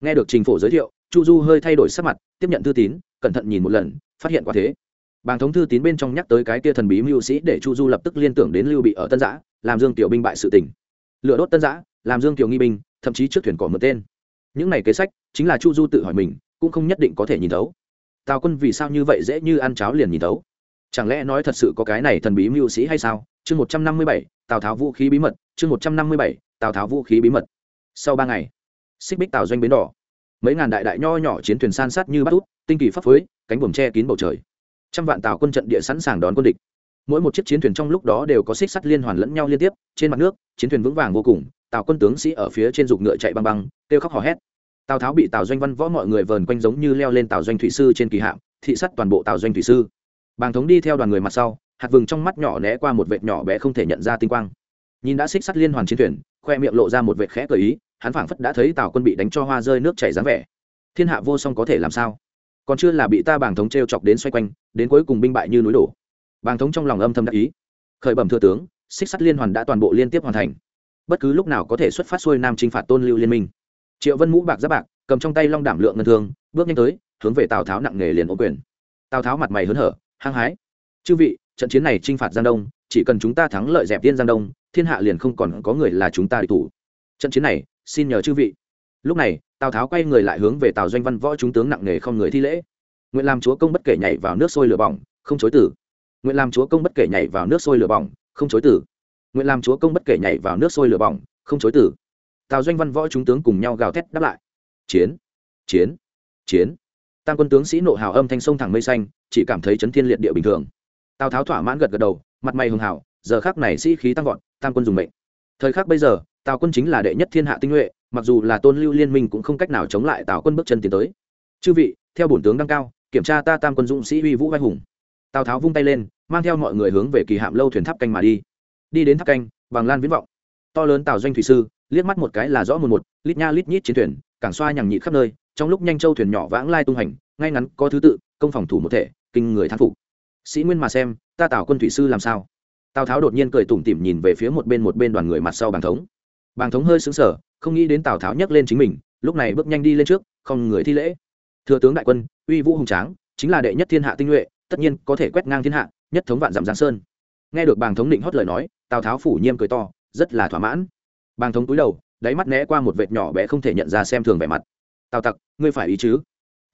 Speaker 1: Nghe được trình phổ giới thiệu, chu du hơi thay đổi sắc mặt, tiếp nhận thư tín, cẩn thận nhìn một lần, phát hiện quả thế. Bàng thống thư tín bên trong nhắc tới cái kia thần bí mưu sĩ để chu du lập tức liên tưởng đến lưu bị ở tân giã, làm dương tiểu binh bại sự tỉnh lựa đốt tân giã, làm dương tiểu nghi binh, thậm chí trước thuyền cỏ mượn tên những này kế sách, chính là chu du tự hỏi mình, cũng không nhất định có thể nhìn thấu. Tào quân vì sao như vậy dễ như ăn cháo liền nhìn thấu? Chẳng lẽ nói thật sự có cái này thần bí mưu sĩ hay sao? Chương một trăm năm mươi bảy, tào tháo vũ khí bí mật, chương một trăm năm mươi bảy, tào tháo vũ khí bí mật. Sau ba ngày, xích bích tào doanh bến đỏ. Mấy ngàn đại đại nho nhỏ chiến thuyền san sát như bắt út, tinh kỳ pháp phối, cánh buồm che kín bầu trời. Trăm vạn tàu quân trận địa sẵn sàng đón quân địch. Mỗi một chiếc chiến thuyền trong lúc đó đều có xích sắt liên hoàn lẫn nhau liên tiếp, trên mặt nước, chiến thuyền vững vàng vô cùng Tào quân tướng sĩ ở phía trên dục ngựa chạy băng băng, kêu khóc hò hét. Tào tháo bị tào doanh văn võ mọi người vờn quanh giống như leo lên tào doanh thủy sư trên kỳ hạm, thị sắt toàn bộ tào doanh thủy sư. Bàng thống đi theo đoàn người mặt sau, hạt vừng trong mắt nhỏ né qua một vệt nhỏ bé không thể nhận ra tinh quang. Nhìn đã xích sắt liên hoàn chiến thuyền, khoe miệng lộ ra một vệt khẽ cờ ý, hắn phảng phất đã thấy tào quân bị đánh cho hoa rơi nước chảy dáng vẻ. Thiên hạ vô song có thể làm sao? Còn chưa là bị ta bàng thống t r e o chọc đến xoay quanh, đến cuối cùng binh bại như núi đổ. Bàng thống trong lòng âm thầm đắc ý. Khởi bẩm thừa tướng, xích sắt liên hoàn đã toàn bộ liên tiếp hoàn thành bất cứ lúc nào có thể xuất phát xuôi nam chinh phạt tôn lưu liên minh. Triệu vân mũ bạc giáp bạc, cầm trong tay long đảm lượng ngân thương, bước nhanh tới, hướng về tào tháo nặng nề liền ô quyền. Tào tháo mặt mày hớn hở, hăng hái. Chư vị, trận chiến này chinh phạt giang đông, chỉ cần chúng ta thắng lợi dẹp tiên giang đông, thiên hạ liền không còn có người là chúng ta địch thủ. Trận chiến này, xin nhờ chư vị. Lúc này, tào tháo quay người lại hướng về tào doanh văn võ chúng tướng nặng nề không người thi lễ. Nguyện làm chúa công bất kể nhảy vào nước sôi lửa bỏng, không chối tử. Nguyện làm chúa công bất kể nhảy vào nước sôi lửa bỏng, không chối tử nguyện làm chúa công bất kể nhảy vào nước sôi lửa bỏng, không chối tử tào doanh văn võ chúng tướng cùng nhau gào thét đáp lại. Chiến chiến chiến. Tam quân tướng sĩ nộ hào âm thanh sông thẳng mây xanh, chỉ cảm thấy chấn thiên liệt địa bình thường. Tào tháo thỏa mãn gật gật đầu, mặt mày hưng hào. giờ khác này sĩ khí tăng vọt, tam quân dùng mệnh. Thời khắc bây giờ, tào quân chính là đệ nhất thiên hạ tinh nhuệ, mặc dù là tôn lưu liên minh cũng không cách nào chống lại tào quân bước chân tiến tới. Chư vị, theo bổn tướng đăng cao, kiểm tra ta tam quân dũng sĩ uy vũ vai hùng. Tào tháo vung tay lên, mang theo mọi người hướng về kỳ hạm lâu thuyền tháp canh mà đi đi đến tháp canh, bằng lan viễn vọng. To lớn tàu doanh thủy sư, liếc mắt một cái là rõ một một, lít nha lít nhít chiến thuyền cảng xoa nhằng nhị khắp nơi, trong lúc nhanh châu thuyền nhỏ vãng lai tung hành, ngay ngắn có thứ tự, công phòng thủ một thể, kinh người thán phục. Sĩ nguyên mà xem, ta tào quân thủy sư làm sao? Tào tháo đột nhiên cười tủm tỉm nhìn về phía một bên một bên đoàn người mặt sau bàng thống. Bàng thống hơi xứng sở không nghĩ đến tào tháo nhắc lên chính mình, lúc này bước nhanh đi lên trước, không người thi lễ. Thừa tướng đại quân, uy vũ hùng tráng, chính là đệ nhất thiên hạ tinh nhuệ, tất nhiên có thể quét ngang thiên hạ, nhất thống vạn dặm giang sơn nghe được bàng thống định hót lời nói, tào tháo phủ nhiêm cười to, rất là thỏa mãn. Bàng thống túi đầu, đáy mắt né qua một vệt nhỏ bé không thể nhận ra xem thường vẻ mặt. Tào tặc, ngươi phải ý chứ?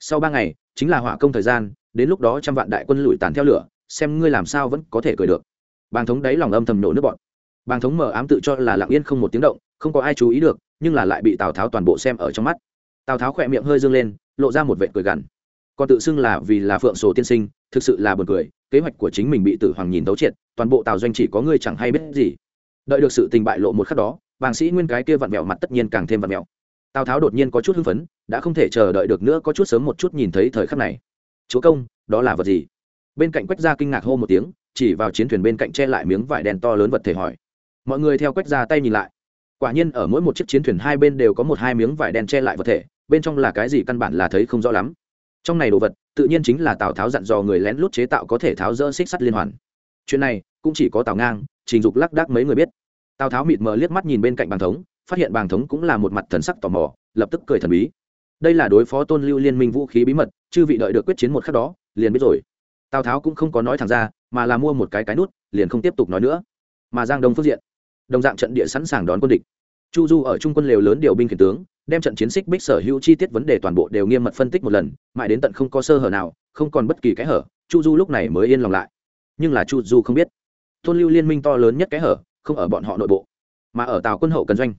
Speaker 1: Sau ba ngày, chính là hỏa công thời gian, đến lúc đó trăm vạn đại quân lụi tàn theo lửa, xem ngươi làm sao vẫn có thể cười được. Bàng thống đáy lòng âm thầm nổ nước bọn bàng thống mở ám tự cho là lặng yên không một tiếng động, không có ai chú ý được, nhưng là lại bị tào tháo toàn bộ xem ở trong mắt. Tào tháo khỏe miệng hơi dâng lên, lộ ra một vệ cười gằn. Còn tự xưng là vì là phượng sổ tiên sinh, thực sự là buồn cười kế hoạch của chính mình bị tử hoàng nhìn tấu triệt, toàn bộ tào doanh chỉ có ngươi chẳng hay biết gì. Đợi được sự tình bại lộ một khắc đó bàng sĩ nguyên cái kia vặn vẹo mặt tất nhiên càng thêm vặn vẹo. Tào tháo đột nhiên có chút hưng phấn, đã không thể chờ đợi được nữa có chút sớm một chút nhìn thấy thời khắc này. Chúa công, đó là vật gì? Bên cạnh quách gia kinh ngạc hô một tiếng, chỉ vào chiến thuyền bên cạnh che lại miếng vải đen to lớn vật thể hỏi. Mọi người theo quách gia tay nhìn lại. Quả nhiên ở mỗi một chiếc chiến thuyền hai bên đều có một hai miếng vải đen che lại vật thể, bên trong là cái gì căn bản là thấy không rõ lắm. Trong này đồ vật tự nhiên chính là tào tháo dặn dò người lén lút chế tạo có thể tháo rỡ xích sắt liên hoàn. Chuyện này cũng chỉ có tào ngang, trình dục lắc đắc mấy người biết. Tào tháo mịt mờ liếc mắt nhìn bên cạnh bàn thống, phát hiện bàn thống cũng là một mặt thần sắc tò mò, lập tức cười thần bí. Đây là đối phó tôn lưu liên minh vũ khí bí mật, chư vị đợi được quyết chiến một khắc đó, liền biết rồi. Tào tháo cũng không có nói thẳng ra, mà là mua một cái cái nút, liền không tiếp tục nói nữa. Mà giang đông phước diện, đồng dạng trận địa sẵn sàng đón quân địch. Chu du ở trung quân lều lớn điều binh khiển tướng đem trận chiến xích bích sở hữu chi tiết vấn đề toàn bộ đều nghiêm mật phân tích một lần, mãi đến tận không có sơ hở nào, không còn bất kỳ cái hở, chu du lúc này mới yên lòng lại. Nhưng là chu du không biết. Tôn lưu liên minh to lớn nhất cái hở, không ở bọn họ nội bộ, mà ở tào quân hậu cần doanh.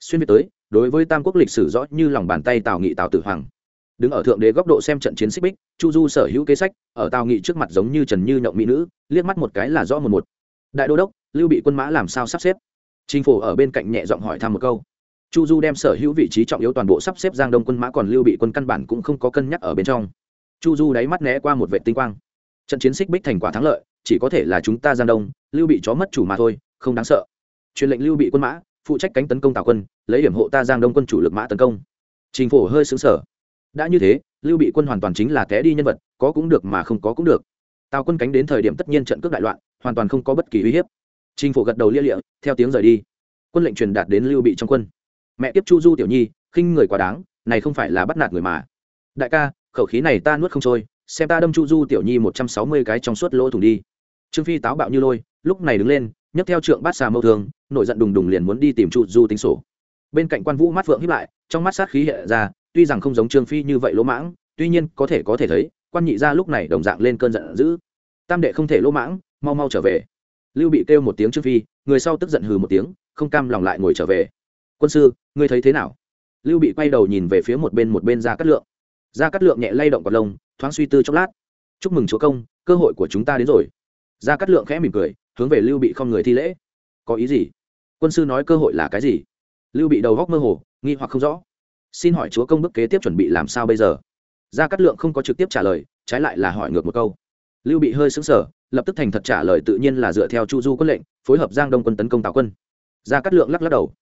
Speaker 1: Xuyên việt tới, đối với tam quốc lịch sử rõ như lòng bàn tay tào nghị tào tử hoàng. Đứng ở thượng đế góc độ xem trận chiến xích bích, chu du sở hữu kế sách, ở tào nghị trước mặt giống như trần như nhậu mỹ nữ, liếc mắt một cái là rõ một một. Đại đô đốc, lưu bị quân mã làm sao sắp xếp? Chính phủ ở bên cạnh nhẹ giọng hỏi thăm một câu chu du đem sở hữu vị trí trọng yếu toàn bộ sắp xếp giang đông quân mã còn lưu bị quân căn bản cũng không có cân nhắc ở bên trong. Chu du đáy mắt né qua một vệ tinh quang. Trận chiến xích bích thành quả thắng lợi, chỉ có thể là chúng ta giang đông, lưu bị chó mất chủ mà thôi, không đáng sợ. Truyền lệnh lưu bị quân mã, phụ trách cánh tấn công tào quân, lấy điểm hộ ta giang đông quân chủ lực mã tấn công. Trình phổ hơi xứng sở đã như thế, lưu bị quân hoàn toàn chính là té đi nhân vật, có cũng được mà không có cũng được. Tào quân cánh đến thời điểm tất nhiên trận cướp đại loạn, hoàn toàn không có bất kỳ uy hiếp. Trình phổ gật đầu lia lịa, theo tiếng rời đi. Quân lệnh truyền đạt đến lưu bị trong quân mẹ tiếp chu du tiểu nhi, khinh người quá đáng, này không phải là bắt nạt người mà. Đại ca, khẩu khí này ta nuốt không trôi, xem ta đâm chu du tiểu nhi một trăm sáu mươi cái trong suốt lỗ thủng đi. Trương phi táo bạo như lôi, lúc này đứng lên, nhấc theo trượng bát xà mâu thường, nổi giận đùng đùng liền muốn đi tìm chu du tính sổ. Bên cạnh quan vũ mắt phượng hiếp lại, trong mắt sát khí hiện ra, tuy rằng không giống trương phi như vậy lỗ mãng, tuy nhiên có thể có thể thấy, quan nhị ra lúc này đồng dạng lên cơn giận dữ. Tam đệ không thể lỗ mãng, mau mau trở về. Lưu bị kêu một tiếng trương phi, người sau tức giận hừ một tiếng, không cam lòng lại ngồi trở về quân sư, ngươi thấy thế nào? Lưu bị quay đầu nhìn về phía một bên một bên ra cắt lượng. Ra cắt lượng nhẹ lay động cọt lông, thoáng suy tư chốc lát. Chúc mừng chúa công, cơ hội của chúng ta đến rồi. Ra cắt lượng khẽ mỉm cười, hướng về lưu bị không người thi lễ. Có ý gì? Quân sư nói cơ hội là cái gì? Lưu bị đầu góc mơ hồ, nghi hoặc không rõ. Xin hỏi chúa công bức kế tiếp chuẩn bị làm sao bây giờ? Gia cát lượng không có trực tiếp trả lời, trái lại là hỏi ngược một câu. Lưu bị hơi xứng sở lập tức thành thật trả lời tự nhiên là dựa theo chu du quân lệnh, phối hợp giang đông quân tấn công tào quân. Gia cát lượng lắc lắc đầu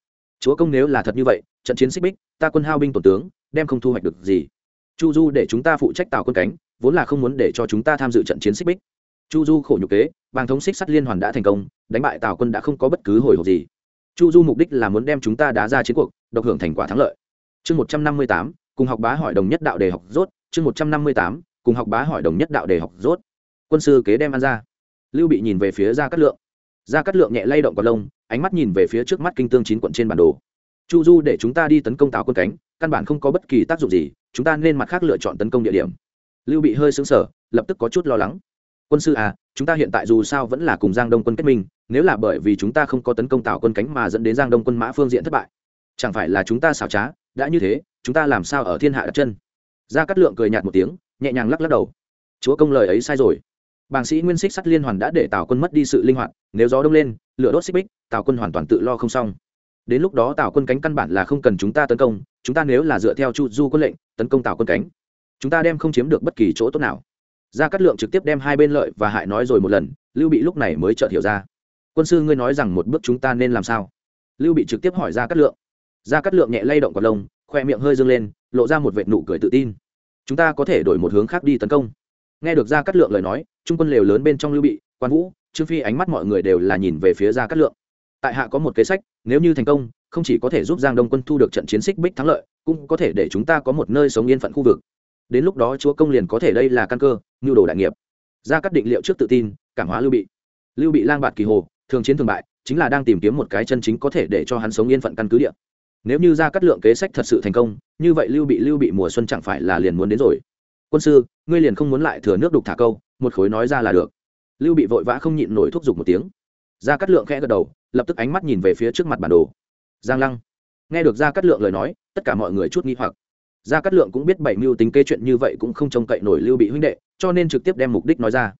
Speaker 1: chúa công nếu là thật như vậy, trận chiến xích bích, ta quân hao binh tổn tướng, đem không thu hoạch được gì. Chu du để chúng ta phụ trách tào quân cánh, vốn là không muốn để cho chúng ta tham dự trận chiến xích bích. Chu du khổ nhục kế bàng thống xích sắt liên hoàn đã thành công, đánh bại tào quân đã không có bất cứ hồi hộp gì. Chu du mục đích là muốn đem chúng ta đá ra chiến cuộc, độc hưởng thành quả thắng lợi. Chương một trăm năm mươi tám, cùng học bá hỏi đồng nhất đạo đề học rốt. Chương một trăm năm mươi tám, cùng học bá hỏi đồng nhất đạo đề học rốt. Quân sư kế đem ăn ra. Lưu bị nhìn về phía ra cát lượng gia cát lượng nhẹ lay động cọt lông, ánh mắt nhìn về phía trước mắt kinh tương chín quận trên bản đồ. Chu du để chúng ta đi tấn công tào quân cánh, căn bản không có bất kỳ tác dụng gì, chúng ta nên mặt khác lựa chọn tấn công địa điểm. Lưu bị hơi xứng sở lập tức có chút lo lắng. Quân sư à chúng ta hiện tại dù sao vẫn là cùng giang đông quân kết minh, nếu là bởi vì chúng ta không có tấn công tào quân cánh mà dẫn đến giang đông quân mã phương diện thất bại, chẳng phải là chúng ta xảo trá, đã như thế, chúng ta làm sao ở thiên hạ đặt chân? Gia cát lượng cười nhạt một tiếng, nhẹ nhàng lắc lắc đầu. Chúa công lời ấy sai rồi bàng sĩ nguyên xích sắt liên hoàn đã để tào quân mất đi sự linh hoạt, nếu gió đông lên, lửa đốt xích bích, tào quân hoàn toàn tự lo không xong. Đến lúc đó tào quân cánh căn bản là không cần chúng ta tấn công, chúng ta nếu là dựa theo chu du quân lệnh, tấn công tào quân cánh, chúng ta đem không chiếm được bất kỳ chỗ tốt nào. Gia cát lượng trực tiếp đem hai bên lợi và hại nói rồi một lần, lưu bị lúc này mới chợt hiểu ra. Quân sư ngươi nói rằng một bước chúng ta nên làm sao? Lưu bị trực tiếp hỏi gia cát lượng. Gia cát lượng nhẹ lay động cọt lông, khoe miệng hơi dâng lên, lộ ra một vệt nụ cười tự tin. Chúng ta có thể đổi một hướng khác đi tấn công nghe được gia cát lượng lời nói, trung quân lều lớn bên trong lưu bị, quan vũ, trương phi ánh mắt mọi người đều là nhìn về phía gia cát lượng. Tại hạ có một kế sách, nếu như thành công, không chỉ có thể giúp giang đông quân thu được trận chiến xích bích thắng lợi, cũng có thể để chúng ta có một nơi sống yên phận khu vực. Đến lúc đó chúa công liền có thể đây là căn cơ nhu đồ đại nghiệp. Ra các định liệu trước tự tin, cảm hóa lưu bị. Lưu bị lang bạt kỳ hồ, thường chiến thường bại, chính là đang tìm kiếm một cái chân chính có thể để cho hắn sống yên phận căn cứ địa. Nếu như ra cắt lượng kế sách thật sự thành công, như vậy lưu bị lưu bị mùa xuân chẳng phải là liền muốn đến rồi quân sư, ngươi liền không muốn lại thừa nước đục thả câu, một khối nói ra là được. Lưu bị vội vã không nhịn nổi thúc giục một tiếng. Ra cắt lượng khẽ gật đầu, lập tức ánh mắt nhìn về phía trước mặt bản đồ. Giang lăng. Nghe được ra cắt lượng lời nói, tất cả mọi người chút nghi hoặc. Gia cát lượng cũng biết bảy mưu tính kế chuyện như vậy cũng không trông cậy nổi lưu bị huynh đệ, cho nên trực tiếp đem mục đích nói ra.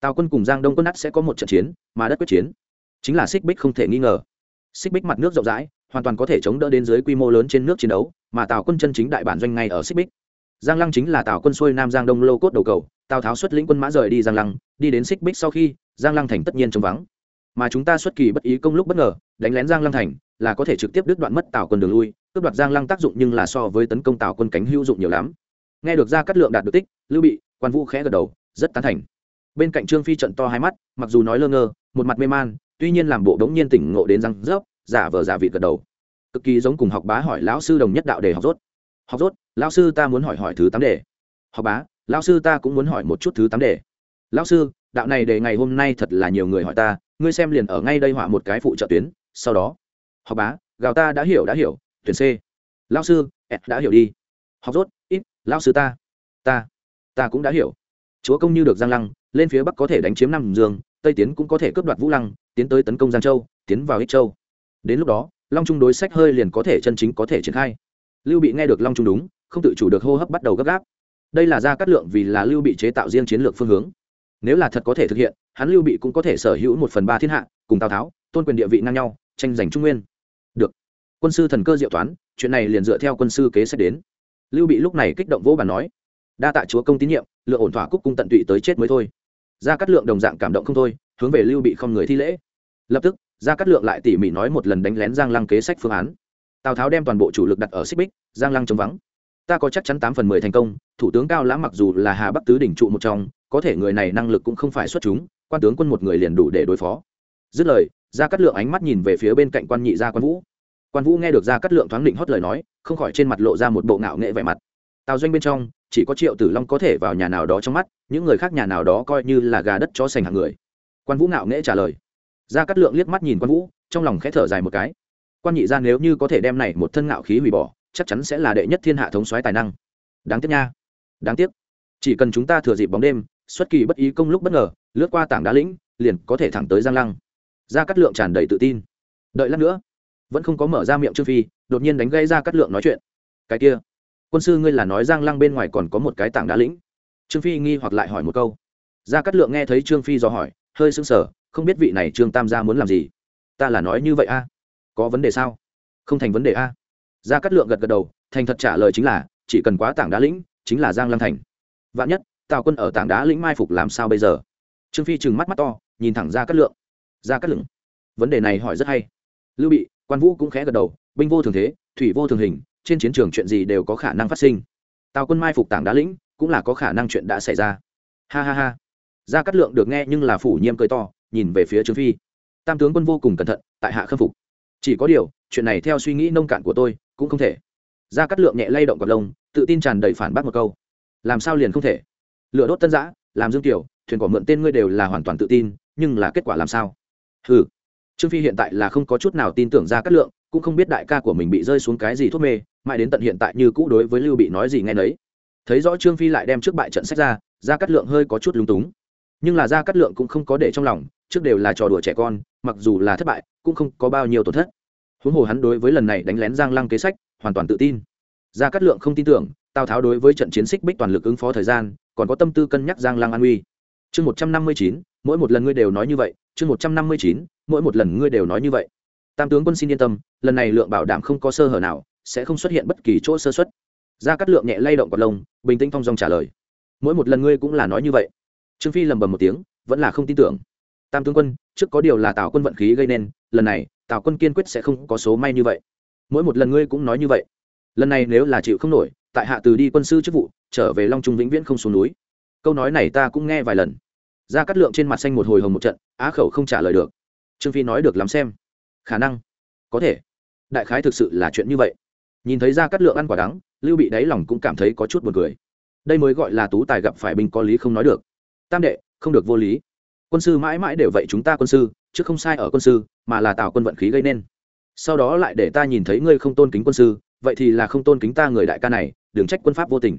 Speaker 1: Tào quân cùng giang đông quân nát sẽ có một trận chiến, mà đất quyết chiến. Chính là xích bích không thể nghi ngờ. Xích bích mặt nước rộng rãi, hoàn toàn có thể chống đỡ đến dưới quy mô lớn trên nước chiến đấu, mà tào quân chân chính đại bản doanh ngay ở xích bích giang lăng chính là tào quân xuôi nam giang đông lô cốt đầu cầu, tào tháo xuất lĩnh quân mã rời đi giang lăng, đi đến xích bích sau khi, giang lăng thành tất nhiên trống vắng. Mà chúng ta xuất kỳ bất ý công lúc bất ngờ, đánh lén giang lăng thành, là có thể trực tiếp đứt đoạn mất tào quân đường lui, cướp đoạt giang lăng tác dụng nhưng là so với tấn công tào quân cánh hữu dụng nhiều lắm. Nghe được ra cắt lượng đạt được tích, lưu bị, quan vũ khẽ gật đầu, rất tán thành. Bên cạnh trương phi trận to hai mắt, mặc dù nói lơ ngơ, một mặt mê man, tuy nhiên làm bộ đống nhiên tỉnh ngộ đến răng rớp, giả vờ giả vị gật đầu. Cực kỳ giống cùng học bá hỏi lão sư đồng nhất đạo để học rốt. Học rốt lão sư ta muốn hỏi hỏi thứ tám đề. Học bá, lão sư ta cũng muốn hỏi một chút thứ tám đề. Lão sư, đạo này đề ngày hôm nay thật là nhiều người hỏi ta, ngươi xem liền ở ngay đây họa một cái phụ trợ tuyến, sau đó. Học bá, gào ta đã hiểu đã hiểu, tuyển c. Lao sư đã hiểu đi. Học rốt, ít lao sư ta. Ta ta cũng đã hiểu. Chúa công như được giang lăng, lên phía bắc có thể đánh chiếm nam dương, tây tiến cũng có thể cướp đoạt vũ lăng, tiến tới tấn công giang châu, tiến vào ích châu. Đến lúc đó, long trung đối sách hơi liền có thể chân chính có thể triển khai. Lưu bị nghe được long trung đúng không tự chủ được hô hấp bắt đầu gấp gáp. Đây là ra cắt lượng vì là lưu bị chế tạo riêng chiến lược phương hướng. Nếu là thật có thể thực hiện, hắn lưu bị cũng có thể sở hữu một phần ba thiên hạ, cùng tào tháo, tôn quyền địa vị ngang nhau, tranh giành trung nguyên. Được. Quân sư thần cơ diệu toán, chuyện này liền dựa theo quân sư kế sách đến. Lưu bị lúc này kích động vỗ bàn nói, đa tạ chúa công tín nhiệm, lựa ổn thỏa cúc cung tận tụy tới chết mới thôi. Gia cát lượng đồng dạng cảm động không thôi, hướng về lưu bị không người thi lễ. Lập tức gia cát lượng lại tỉ mỉ nói một lần đánh lén giang lăng kế sách phương án. Tào tháo đem toàn bộ chủ lực đặt ở xích bích, giang lăng chống vắng ta có chắc chắn tám phần mười thành công, thủ tướng cao lãm mặc dù là hà bắc tứ đỉnh trụ một trong, có thể người này năng lực cũng không phải xuất chúng, quan tướng quân một người liền đủ để đối phó. Dứt lời, gia cát lượng ánh mắt nhìn về phía bên cạnh quan nhị gia quan vũ. Quan vũ nghe được ra cắt lượng thoáng định hót lời nói, không khỏi trên mặt lộ ra một bộ ngạo nghệ vẻ mặt. Tào doanh bên trong, chỉ có triệu tử long có thể vào nhà nào đó trong mắt, những người khác nhà nào đó coi như là gà đất cho sành hàng người. Quan vũ ngạo nghệ trả lời. Ra cắt lượng liếc mắt nhìn quan vũ, trong lòng khẽ thở dài một cái. Quan nhị ra nếu như có thể đem này một thân ngạo khí hủy bỏ chắc chắn sẽ là đệ nhất thiên hạ thống soái tài năng. Đáng tiếc nha. Đáng tiếc. Chỉ cần chúng ta thừa dịp bóng đêm, xuất kỳ bất ý công lúc bất ngờ, lướt qua tảng đá lĩnh, liền có thể thẳng tới giang lăng. Ra cắt lượng tràn đầy tự tin. Đợi lát nữa, vẫn không có mở ra miệng trương phi, đột nhiên đánh gây ra cắt lượng nói chuyện. Cái kia, quân sư ngươi là nói giang lăng bên ngoài còn có một cái tảng đá lĩnh. Trương phi nghi hoặc lại hỏi một câu. Gia cắt lượng nghe thấy trương phi dò hỏi, hơi sững sờ, không biết vị này trương tam gia muốn làm gì. Ta là nói như vậy a. Có vấn đề sao? Không thành vấn đề a gia cắt lượng gật gật đầu, thành thật trả lời chính là, chỉ cần quá tảng đá lĩnh, chính là giang lăng thành. Vạn nhất, tào quân ở tảng đá lĩnh mai phục làm sao bây giờ? Trương phi trừng mắt mắt to, nhìn thẳng ra cắt lượng. Ra cắt lượng? Vấn đề này hỏi rất hay. Lưu bị, quan vũ cũng khẽ gật đầu, binh vô thường thế, thủy vô thường hình, trên chiến trường chuyện gì đều có khả năng phát sinh. Tào quân mai phục tảng đá lĩnh, cũng là có khả năng chuyện đã xảy ra. Ha ha ha. Gia cát lượng được nghe nhưng là phủ nhiêm cười to, nhìn về phía trương phi. Tam tướng quân vô cùng cẩn thận, tại hạ khâm phục. Chỉ có điều, chuyện này theo suy nghĩ nông cạn của tôi cũng không thể. Ra cắt lượng nhẹ lay động cọc lông, tự tin tràn đầy phản bác một câu. Làm sao liền không thể? Lựa đốt tân giã làm dương tiểu thuyền cỏ mượn tên ngươi đều là hoàn toàn tự tin, nhưng là kết quả làm sao? Ừ trương phi hiện tại là không có chút nào tin tưởng ra cắt lượng, cũng không biết đại ca của mình bị rơi xuống cái gì thuốc mê, mãi đến tận hiện tại như cũ đối với lưu bị nói gì nghe nấy. Thấy rõ trương phi lại đem trước bại trận sách ra ra cắt lượng hơi có chút lúng túng. Nhưng là ra cắt lượng cũng không có để trong lòng, trước đều là trò đùa trẻ con, mặc dù là thất bại, cũng không có bao nhiêu tổn thất huống hồ hắn đối với lần này đánh lén giang lăng kế sách, hoàn toàn tự tin. Ra Cát lượng không tin tưởng, tào tháo đối với trận chiến xích bích toàn lực ứng phó thời gian, còn có tâm tư cân nhắc giang lăng an uy chương một trăm năm mươi chín, mỗi một lần ngươi đều nói như vậy, chương một trăm năm mươi chín, mỗi một lần ngươi đều nói như vậy. Tam tướng quân xin yên tâm, lần này lượng bảo đảm không có sơ hở nào, sẽ không xuất hiện bất kỳ chỗ sơ xuất ra Cát lượng nhẹ lay động cọt lông, bình tĩnh phong dong trả lời. Mỗi một lần ngươi cũng là nói như vậy. Trương phi lầm bầm một tiếng, vẫn là không tin tưởng. Tam tướng quân, trước có điều là tào quân vận khí gây nên lần này, tào quân kiên quyết sẽ không có số may như vậy. Mỗi một lần ngươi cũng nói như vậy. Lần này nếu là chịu không nổi, tại hạ từ đi quân sư chức vụ, trở về long trung vĩnh viễn không xuống núi. Câu nói này ta cũng nghe vài lần. Ra cắt lượng trên mặt xanh một hồi hồng một trận, á khẩu không trả lời được. Trương phi nói được lắm xem. Khả năng. Có thể. Đại khái thực sự là chuyện như vậy. Nhìn thấy ra cắt lượng ăn quả đắng, lưu bị đáy lòng cũng cảm thấy có chút buồn cười. Đây mới gọi là tú tài gặp phải binh có lý không nói được. Tam đệ, không được vô lý. Quân sư mãi mãi đều vậy chúng ta quân sư chứ không sai ở quân sư, mà là tạo quân vận khí gây nên. Sau đó lại để ta nhìn thấy ngươi không tôn kính quân sư, vậy thì là không tôn kính ta người đại ca này, đừng trách quân pháp vô tình.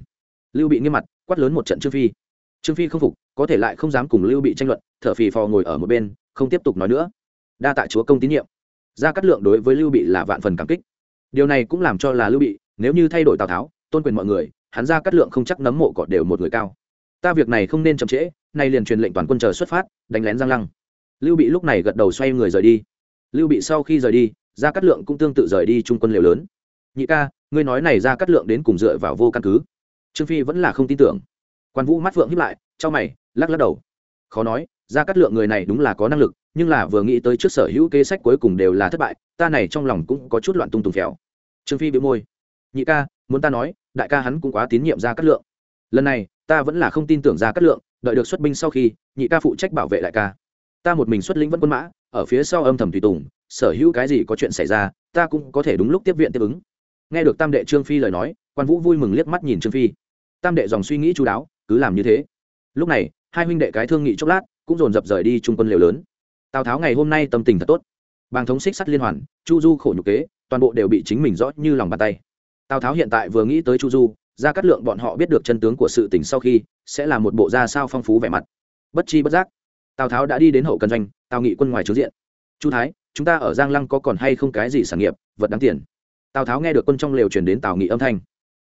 Speaker 1: Lưu bị nghiêm mặt, quát lớn một trận trương phi. Trương phi không phục, có thể lại không dám cùng lưu bị tranh luận, thở phì phò ngồi ở một bên, không tiếp tục nói nữa. Đa tạ chúa công tín nhiệm. Ra cắt lượng đối với lưu bị là vạn phần cảm kích. Điều này cũng làm cho là lưu bị, nếu như thay đổi tào tháo, tôn quyền mọi người, hắn ra cắt lượng không chắc nấm mộ cọt đều một người cao. Ta việc này không nên chậm trễ, nay liền truyền lệnh toàn quân chờ xuất phát, đánh lén giang lăng lưu bị lúc này gật đầu xoay người rời đi. Lưu bị sau khi rời đi ra cắt lượng cũng tương tự rời đi trung quân liều lớn. Nhị ca, ngươi nói này ra cắt lượng đến cùng dựa vào vô căn cứ? Trương phi vẫn là không tin tưởng. Quan vũ mắt phượng hiếp lại cho mày, lắc lắc đầu. Khó nói ra cắt lượng người này đúng là có năng lực, nhưng là vừa nghĩ tới trước sở hữu kế sách cuối cùng đều là thất bại, ta này trong lòng cũng có chút loạn tung tùng phèo. Trương phi bị môi. Nhị ca, muốn ta nói, đại ca hắn cũng quá tín nhiệm ra cắt lượng. Lần này, ta vẫn là không tin tưởng ra cắt lượng, đợi được xuất binh sau khi, nhị ca phụ trách bảo vệ đại ca ta một mình xuất lĩnh vẫn quân mã, ở phía sau âm thầm tùy tùng, sở hữu cái gì có chuyện xảy ra, ta cũng có thể đúng lúc tiếp viện tiếp ứng. Nghe được tam đệ trương phi lời nói, quan vũ vui mừng liếc mắt nhìn trương phi. Tam đệ dòng suy nghĩ chú đáo, cứ làm như thế. Lúc này, hai huynh đệ cái thương nghị chốc lát, cũng dồn dập rời đi trung quân liều lớn. Tào tháo ngày hôm nay tâm tình thật tốt. Bàng thống xích sắt liên hoàn, chu du khổ nhục kế, toàn bộ đều bị chính mình rõ như lòng bàn tay. Tào tháo hiện tại vừa nghĩ tới chu du, ra cắt lượng bọn họ biết được chân tướng của sự tình sau khi, sẽ là một bộ ra sao phong phú vẻ mặt. Bất chi bất giác tào tháo đã đi đến hậu cần doanh tào nghị quân ngoài trướng diện chu thái chúng ta ở giang lăng có còn hay không cái gì sản nghiệp vật đáng tiền tào tháo nghe được quân trong lều truyền đến tào nghị âm thanh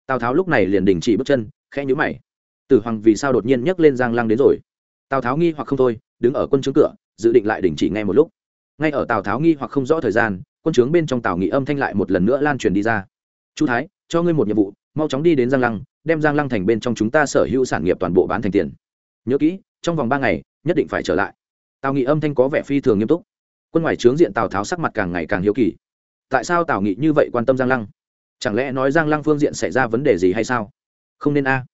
Speaker 1: tào tháo lúc này liền đình chỉ bước chân khẽ nhữ mày tử hoàng vì sao đột nhiên nhấc lên giang lăng đến rồi tào tháo nghi hoặc không thôi đứng ở quân trướng cửa dự định lại đình chỉ ngay một lúc ngay ở tào tháo nghi hoặc không rõ thời gian quân trướng bên trong tào nghị âm thanh lại một lần nữa lan truyền đi ra chu thái cho ngươi một nhiệm vụ mau chóng đi đến giang lăng đem giang lăng thành bên trong chúng ta sở hữu sản nghiệp toàn bộ bán thành tiền nhớ kỹ trong vòng ba ngày nhất định phải trở lại. Tào nghị âm thanh có vẻ phi thường nghiêm túc. Quân ngoài trướng diện tào tháo sắc mặt càng ngày càng hiếu kỳ. Tại sao tào nghị như vậy quan tâm giang lăng? Chẳng lẽ nói giang lăng phương diện xảy ra vấn đề gì hay sao? Không nên a.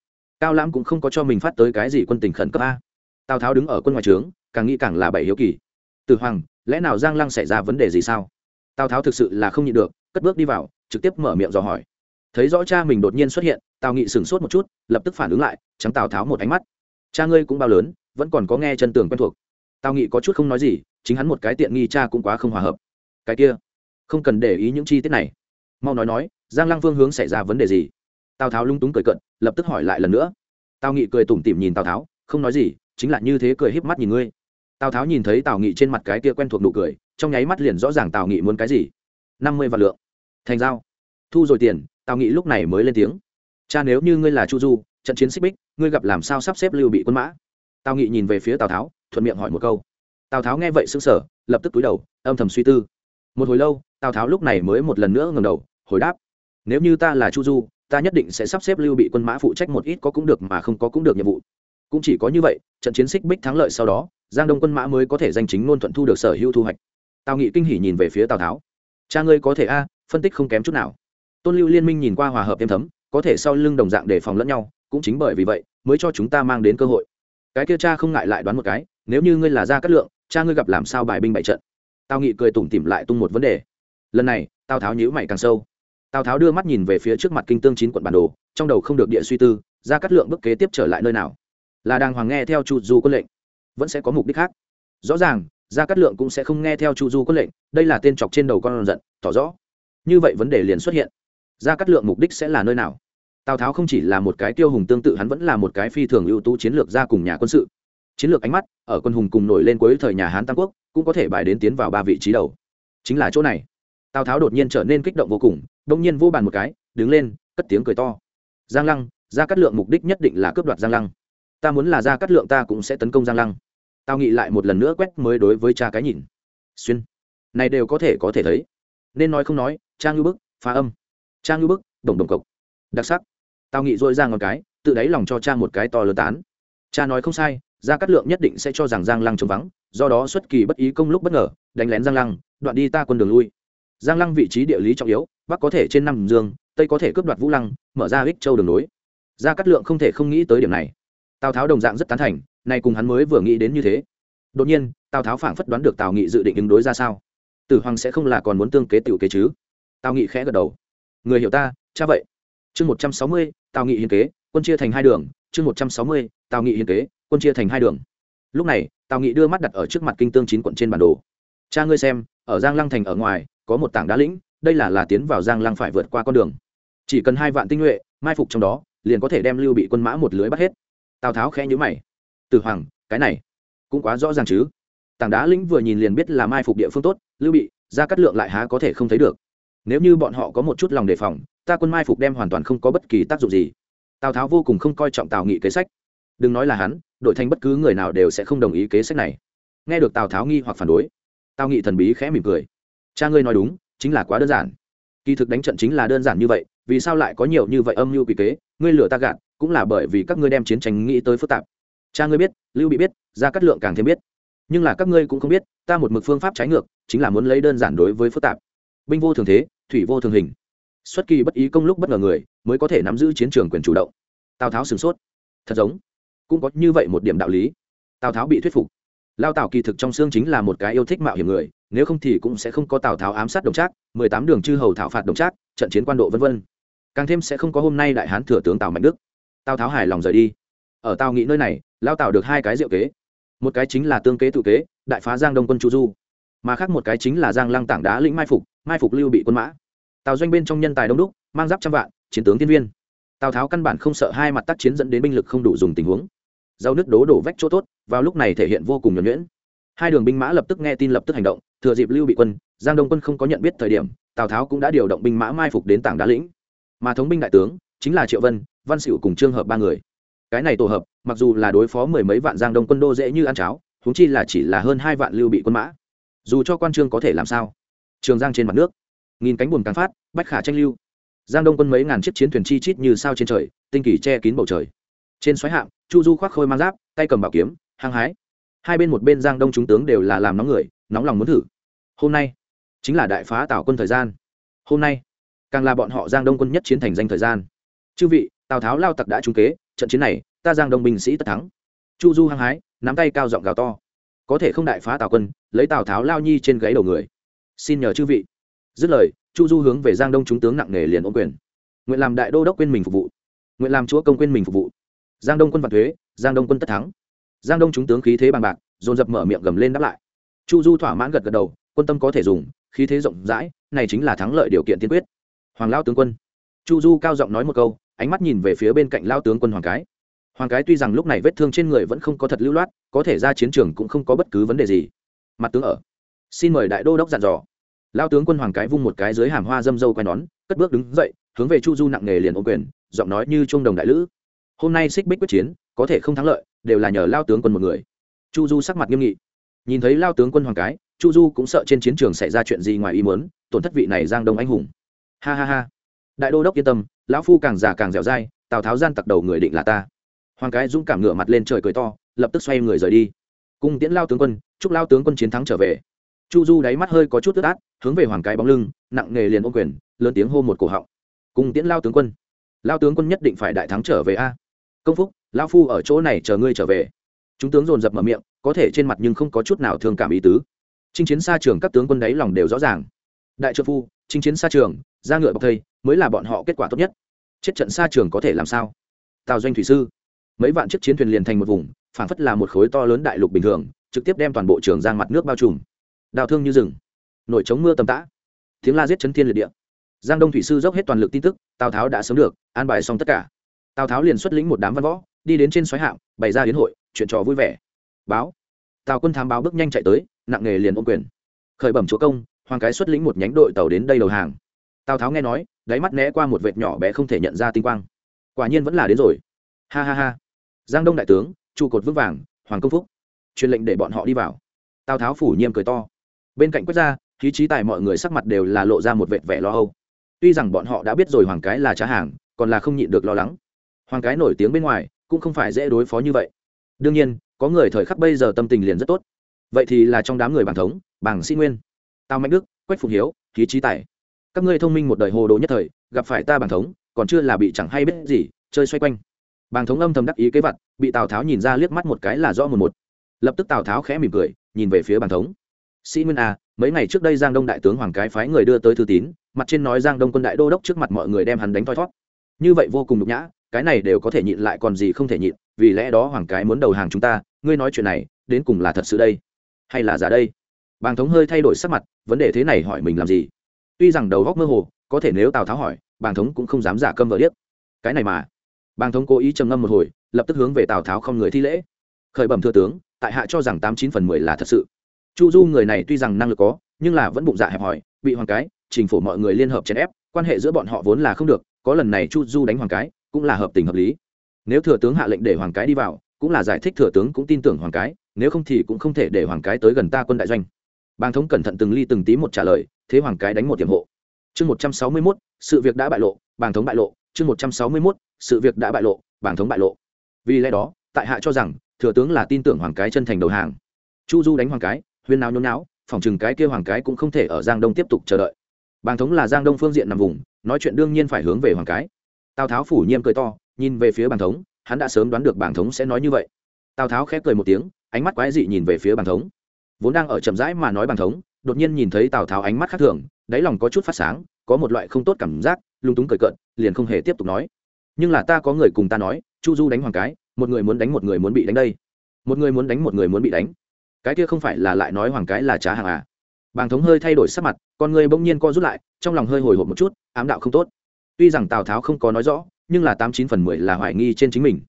Speaker 1: Cao lãm cũng không có cho mình phát tới cái gì quân tình khẩn cấp a. Tào tháo đứng ở quân ngoài trướng, càng nghĩ càng là bảy hiếu kỳ. Từ hoàng, lẽ nào giang lăng xảy ra vấn đề gì sao? Tào tháo thực sự là không nhịn được, cất bước đi vào, trực tiếp mở miệng dò hỏi. Thấy rõ cha mình đột nhiên xuất hiện, tào nghị sửng sốt một chút, lập tức phản ứng lại, trắng tào tháo một ánh mắt. Cha ngươi cũng bao lớn vẫn còn có nghe chân tường quen thuộc. Tào nghị có chút không nói gì, chính hắn một cái tiện nghi cha cũng quá không hòa hợp. Cái kia, không cần để ý những chi tiết này. Mau nói nói, giang lăng phương hướng xảy ra vấn đề gì? Tào tháo lung túng cười cận lập tức hỏi lại lần nữa. Tào nghị cười tủm tỉm nhìn tào tháo, không nói gì, chính là như thế cười híp mắt nhìn ngươi. Tào tháo nhìn thấy tào nghị trên mặt cái kia quen thuộc nụ cười, trong nháy mắt liền rõ ràng tào nghị muốn cái gì. Năm mươi vạn lượng. Thành giao. Thu rồi tiền, tào nghị lúc này mới lên tiếng. Cha nếu như ngươi là chu du, trận chiến xích bích, ngươi gặp làm sao sắp xếp lưu bị quân mã? Tào nghị nhìn về phía tào tháo thuận miệng hỏi một câu tào tháo nghe vậy sững sờ, lập tức túi đầu, âm thầm suy tư. Một hồi lâu, tào tháo lúc này mới một lần nữa ngầm đầu, hồi đáp, nếu như ta là chu du, ta nhất định sẽ sắp xếp lưu bị quân mã phụ trách một ít có cũng được mà không có cũng được nhiệm vụ. Cũng chỉ có như vậy, trận chiến xích bích thắng lợi sau đó, giang đông quân mã mới có thể danh chính ngôn thuận thu được sở hữu thu hoạch. Tào nghị kinh hỉ nhìn về phía tào tháo, cha ngươi có thể a, phân tích không kém chút nào. Tôn lưu liên minh nhìn qua hòa hợp êm thấm, có thể sau lưng đồng dạng để phòng lẫn nhau, cũng chính bởi vì vậy, mới cho chúng ta mang đến cơ hội cái kia cha không ngại lại đoán một cái, nếu như ngươi là gia cát lượng, cha ngươi gặp làm sao bài binh bại trận? Tao nghị cười tủm tỉm lại tung một vấn đề. Lần này, tào tháo nhíu mày càng sâu. Tào tháo đưa mắt nhìn về phía trước mặt kinh tương chín quận bản đồ, trong đầu không được địa suy tư, gia cát lượng bước kế tiếp trở lại nơi nào? Là đàng hoàng nghe theo chu du quân lệnh, vẫn sẽ có mục đích khác. Rõ ràng, gia cát lượng cũng sẽ không nghe theo chu du quân lệnh, đây là tên chọc trên đầu con giận, tỏ rõ. Như vậy vấn đề liền xuất hiện. Gia cát lượng mục đích sẽ là nơi nào? Tào tháo không chỉ là một cái tiêu hùng tương tự, hắn vẫn là một cái phi thường ưu tú chiến lược ra cùng nhà quân sự. Chiến lược ánh mắt, ở quân hùng cùng nổi lên cuối thời nhà hán tam quốc, cũng có thể bài đến tiến vào ba vị trí đầu. Chính là chỗ này. Tào tháo đột nhiên trở nên kích động vô cùng, đông nhiên vô bàn một cái, đứng lên, cất tiếng cười to. Giang lăng, ra cắt lượng mục đích nhất định là cướp đoạt giang lăng. Ta muốn là ra cắt lượng ta cũng sẽ tấn công giang lăng. Tao nghĩ lại một lần nữa quét mới đối với cha cái nhìn. Xuyên. Này đều có thể có thể thấy. Nên nói không nói, trang như bức, phá âm. Trang như bức, đồng đồng cộc. Đặc sắc tao nghĩ dội ra ngọn cái, tự đáy lòng cho cha một cái to lớn tán. Cha nói không sai, gia cát lượng nhất định sẽ cho rằng giang lăng trống vắng, do đó xuất kỳ bất ý công lúc bất ngờ, đánh lén giang lăng, đoạn đi ta quân đường lui. Giang lăng vị trí địa lý trọng yếu, bắc có thể trên năm dương, tây có thể cướp đoạt vũ lăng, mở ra ích châu đường nối gia cát lượng không thể không nghĩ tới điểm này. Tào tháo đồng dạng rất tán thành, nay cùng hắn mới vừa nghĩ đến như thế. Đột nhiên, tào tháo phảng phất đoán được tào nghị dự định ứng đối ra sao. Tử hoàng sẽ không là còn muốn tương kế tiểu kế chứ. Tào nghị khẽ gật đầu. Người hiểu ta, cha vậy chương một trăm sáu mươi, tào nghị hiến kế, quân chia thành hai đường. Chương một trăm sáu mươi, tào nghị hiến kế, quân chia thành hai đường. Lúc này, tào nghị đưa mắt đặt ở trước mặt kinh tương chín quận trên bản đồ. Cha ngươi xem, ở giang lăng thành ở ngoài, có một tảng đá lĩnh, đây là là tiến vào giang lăng phải vượt qua con đường. Chỉ cần hai vạn tinh nhuệ, mai phục trong đó, liền có thể đem lưu bị quân mã một lưới bắt hết. Tào tháo khẽ nhữ mày. Từ hoàng, cái này cũng quá rõ ràng chứ. Tảng đá lĩnh vừa nhìn liền biết là mai phục địa phương tốt, lưu bị, ra cắt lượng lại há có thể không thấy được nếu như bọn họ có một chút lòng đề phòng, ta quân mai phục đem hoàn toàn không có bất kỳ tác dụng gì. Tào tháo vô cùng không coi trọng tào nghị kế sách. Đừng nói là hắn đội thành bất cứ người nào đều sẽ không đồng ý kế sách này. Nghe được tào tháo nghi hoặc phản đối, tào nghị thần bí khẽ mỉm cười. Cha ngươi nói đúng, chính là quá đơn giản. Kỳ thực đánh trận chính là đơn giản như vậy, vì sao lại có nhiều như vậy âm mưu quỷ kế? Ngươi lừa ta gạt, cũng là bởi vì các ngươi đem chiến tranh nghĩ tới phức tạp. Cha ngươi biết, lưu bị biết ra cắt lượng càng thêm biết. Nhưng là các ngươi cũng không biết, ta một mực phương pháp trái ngược, chính là muốn lấy đơn giản đối với phức tạp binh vô thường thế, thủy vô thường hình. Xuất kỳ bất ý công lúc bất ngờ người, mới có thể nắm giữ chiến trường quyền chủ động. Tào tháo sửng sốt. Thật giống, cũng có như vậy một điểm đạo lý. Tào tháo bị thuyết phục. Lao tào kỳ thực trong xương chính là một cái yêu thích mạo hiểm người, nếu không thì cũng sẽ không có tào tháo ám sát đồng trác, mười tám đường chư hầu thảo phạt đồng trác, trận chiến quan độ v v càng thêm sẽ không có hôm nay đại hán thừa tướng tào mạnh đức. Tào tháo hài lòng rời đi. Ở tào nghị nơi này, lao tào được hai cái diệu kế. Một cái chính là tương kế tự kế, đại phá giang đông quân chu du mà khác một cái chính là giang lăng tảng đá lĩnh mai phục mai phục lưu bị quân mã. Tào doanh bên trong nhân tài đông đúc, mang giáp trăm vạn, chiến tướng tiên viên. Tào tháo căn bản không sợ hai mặt tác chiến dẫn đến binh lực không đủ dùng tình huống. Giao nước đố đổ vách chỗ tốt, vào lúc này thể hiện vô cùng nhuẩn nhuyễn. Hai đường binh mã lập tức nghe tin lập tức hành động, thừa dịp lưu bị quân, giang đông quân không có nhận biết thời điểm, tào tháo cũng đã điều động binh mã mai phục đến tảng đá lĩnh. Mà thống binh đại tướng, chính là triệu vân, văn sửu cùng trương hợp ba người. Cái này tổ hợp, mặc dù là đối phó mười mấy vạn giang đông quân đô dễ như ăn cháo húng chi là chỉ là hơn hai vạn lưu bị quân mã dù cho quan trương có thể làm sao? Trường giang trên mặt nước, nghìn cánh buồm càng phát, bách khả tranh lưu. Giang đông quân mấy ngàn chiếc chiến thuyền chi chít như sao trên trời, tinh kỳ che kín bầu trời. Trên xoáy hạm, chu du khoác khôi mang giáp, tay cầm bảo kiếm, hăng hái. Hai bên một bên giang đông chúng tướng đều là làm nóng người, nóng lòng muốn thử. Hôm nay, chính là đại phá tào quân thời gian. Hôm nay, càng là bọn họ giang đông quân nhất chiến thành danh thời gian. Chư vị, tào tháo lao tặc đã trúng kế, trận chiến này, ta giang đông binh sĩ tất thắng. Chu du hăng hái, nắm tay cao giọng gào to. Có thể không đại phá tào quân lấy tào tháo lao nhi trên gáy đầu người. Xin nhờ chư vị. Dứt lời, chu du hướng về giang đông chúng tướng nặng nề liền ôm quyền. Nguyện làm đại đô đốc quên mình phục vụ. Nguyện làm chúa công quên mình phục vụ. Giang đông quân vạn thuế, giang đông quân tất thắng. Giang đông chúng tướng khí thế bằng bạc, dồn dập mở miệng gầm lên đáp lại. Chu du thỏa mãn gật gật đầu, quân tâm có thể dùng, khí thế rộng rãi, này chính là thắng lợi điều kiện tiên quyết. Hoàng lao tướng quân. Chu du cao giọng nói một câu, ánh mắt nhìn về phía bên cạnh lao tướng quân hoàng cái. Hoàng cái tuy rằng lúc này vết thương trên người vẫn không có thật lưu loát, có thể ra chiến trường cũng không có bất cứ vấn đề gì mặt tướng ở. Xin mời đại đô đốc dặn dò. Lao tướng quân hoàng cái vung một cái dưới hàm hoa dâm dâu quay nón, cất bước đứng dậy, hướng về chu du nặng nghề liền ô quyền, giọng nói như trung đồng đại lữ. Hôm nay xích bích quyết chiến, có thể không thắng lợi, đều là nhờ lao tướng quân một người. Chu du sắc mặt nghiêm nghị. Nhìn thấy lao tướng quân hoàng cái, chu du cũng sợ trên chiến trường xảy ra chuyện gì ngoài ý muốn, tổn thất vị này giang đông anh hùng. Ha ha ha. Đại đô đốc yên tâm, lão phu càng già càng dẻo dai, tào tháo gian tặc đầu người định là ta. Hoàng cái dũng cảm ngửa mặt lên trời cười to, lập tức xoay người rời đi cung tiễn lao tướng quân, chúc lao tướng quân chiến thắng trở về. Chu du đáy mắt hơi có chút tức át, hướng về hoàng cái bóng lưng, nặng nghề liền ô quyền, lớn tiếng hô một cổ họng. Cung tiễn lao tướng quân. Lao tướng quân nhất định phải đại thắng trở về a. Công phúc lao phu ở chỗ này chờ ngươi trở về. Chúng tướng dồn dập mở miệng, có thể trên mặt nhưng không có chút nào thương cảm ý tứ. Chinh chiến xa trường các tướng quân đấy lòng đều rõ ràng. Đại trợ phu, chinh chiến xa trường, ra ngựa bọc thây, mới là bọn họ kết quả tốt nhất. Chết trận xa trường có thể làm sao? Tào doanh thủy sư mấy vạn chiếc chiến thuyền liền thành một vùng, phảng phất là một khối to lớn đại lục bình thường, trực tiếp đem toàn bộ trường giang mặt nước bao trùm. Đào thương như rừng, nổi chống mưa tầm tã. Tiếng la giết chấn thiên liệt địa. Giang đông thủy sư dốc hết toàn lực tin tức, tào tháo đã sớm được, an bài xong tất cả. Tào tháo liền xuất lĩnh một đám văn võ, đi đến trên xoáy hạm bày ra hiến hội, chuyện trò vui vẻ. Báo. Tào quân thám báo bước nhanh chạy tới, nặng nghề liền ôm quyền. Khởi bẩm chúa công, hoàng cái xuất lĩnh một nhánh đội tàu đến đây đầu hàng. Tào tháo nghe nói, đáy mắt né qua một vệt nhỏ bé không thể nhận ra tinh quang. Quả nhiên vẫn là đến rồi. Ha ha ha giang đông đại tướng, trụ cột vững vàng, hoàng công phúc. Truyền lệnh để bọn họ đi vào. Tào tháo phủ nhiêm cười to. Bên cạnh quốc gia, khí trí tài mọi người sắc mặt đều là lộ ra một vệt vẻ lo âu. Tuy rằng bọn họ đã biết rồi hoàng cái là trá hàng, còn là không nhịn được lo lắng. Hoàng cái nổi tiếng bên ngoài, cũng không phải dễ đối phó như vậy. Đương nhiên, có người thời khắc bây giờ tâm tình liền rất tốt. Vậy thì là trong đám người bảng thống bảng sĩ nguyên. Tào mạnh đức, quách phụng hiếu, khí trí tài. Các ngươi thông minh một đời hồ đồ nhất thời, gặp phải ta bảng thống, còn chưa là bị chẳng hay biết gì, chơi xoay quanh bàng thống âm thầm đắc ý kế vật, bị tào tháo nhìn ra liếc mắt một cái là rõ một một. Lập tức tào tháo khẽ mỉm cười, nhìn về phía bàng thống. Sĩ nguyên a mấy ngày trước đây giang đông đại tướng hoàng cái phái người đưa tới thư tín, mặt trên nói giang đông quân đại đô đốc trước mặt mọi người đem hắn đánh thoi thót như vậy vô cùng nhục nhã, cái này đều có thể nhịn lại còn gì không thể nhịn, vì lẽ đó hoàng cái muốn đầu hàng chúng ta, ngươi nói chuyện này, đến cùng là thật sự đây, hay là giả đây? Bàng thống hơi thay đổi sắc mặt, vấn đề thế này hỏi mình làm gì? Tuy rằng đầu góc mơ hồ, có thể nếu tào tháo hỏi, bàng thống cũng không dám giả câm vợ điếc. Cái này mà bàng thống cố ý trầm ngâm một hồi, lập tức hướng về tào tháo không người thi lễ. Khởi bẩm thưa tướng, tại hạ cho rằng tám chín phần mười là thật sự. Chu du người này tuy rằng năng lực có, nhưng là vẫn bụng dạ hẹp hòi, bị hoàng cái trình phủ mọi người liên hợp chèn ép, quan hệ giữa bọn họ vốn là không được, có lần này chu du đánh hoàng cái, cũng là hợp tình hợp lý. Nếu thừa tướng hạ lệnh để hoàng cái đi vào, cũng là giải thích thừa tướng cũng tin tưởng hoàng cái, nếu không thì cũng không thể để hoàng cái tới gần ta quân đại doanh. Bàng thống cẩn thận từng ly từng tí một trả lời, thế hoàng cái đánh một tiềm hộ. Chương một trăm sáu mươi mốt, sự việc đã bại lộ, bàng thống bại lộ chương một trăm sáu mươi mốt, sự việc đã bại lộ, bảng thống bại lộ. Vì lẽ đó, tại hạ cho rằng, thừa tướng là tin tưởng hoàng cái chân thành đầu hàng. Chu du đánh hoàng cái, huyên nào nhốn não phòng chừng cái kia hoàng cái cũng không thể ở giang đông tiếp tục chờ đợi. Bàng thống là giang đông phương diện nằm vùng, nói chuyện đương nhiên phải hướng về hoàng cái. Tào tháo phủ nhiêm cười to, nhìn về phía bàng thống, hắn đã sớm đoán được bàng thống sẽ nói như vậy. Tào tháo khép cười một tiếng, ánh mắt quái dị nhìn về phía bàng thống. Vốn đang ở chậm rãi mà nói bàng thống đột nhiên nhìn thấy tào tháo ánh mắt khác thường, đáy lòng có chút phát sáng, có một loại không tốt cảm giác lung túng cười cợt, liền không hề tiếp tục nói. Nhưng là ta có người cùng ta nói, chu du đánh hoàng cái, một người muốn đánh một người muốn bị đánh đây. Một người muốn đánh một người muốn bị đánh. Cái kia không phải là lại nói hoàng cái là trá hàng à. Bàng thống hơi thay đổi sắc mặt, con người bỗng nhiên co rút lại, trong lòng hơi hồi hộp một chút, ám đạo không tốt. Tuy rằng tào tháo không có nói rõ, nhưng là tám chín phần mười là hoài nghi trên chính mình.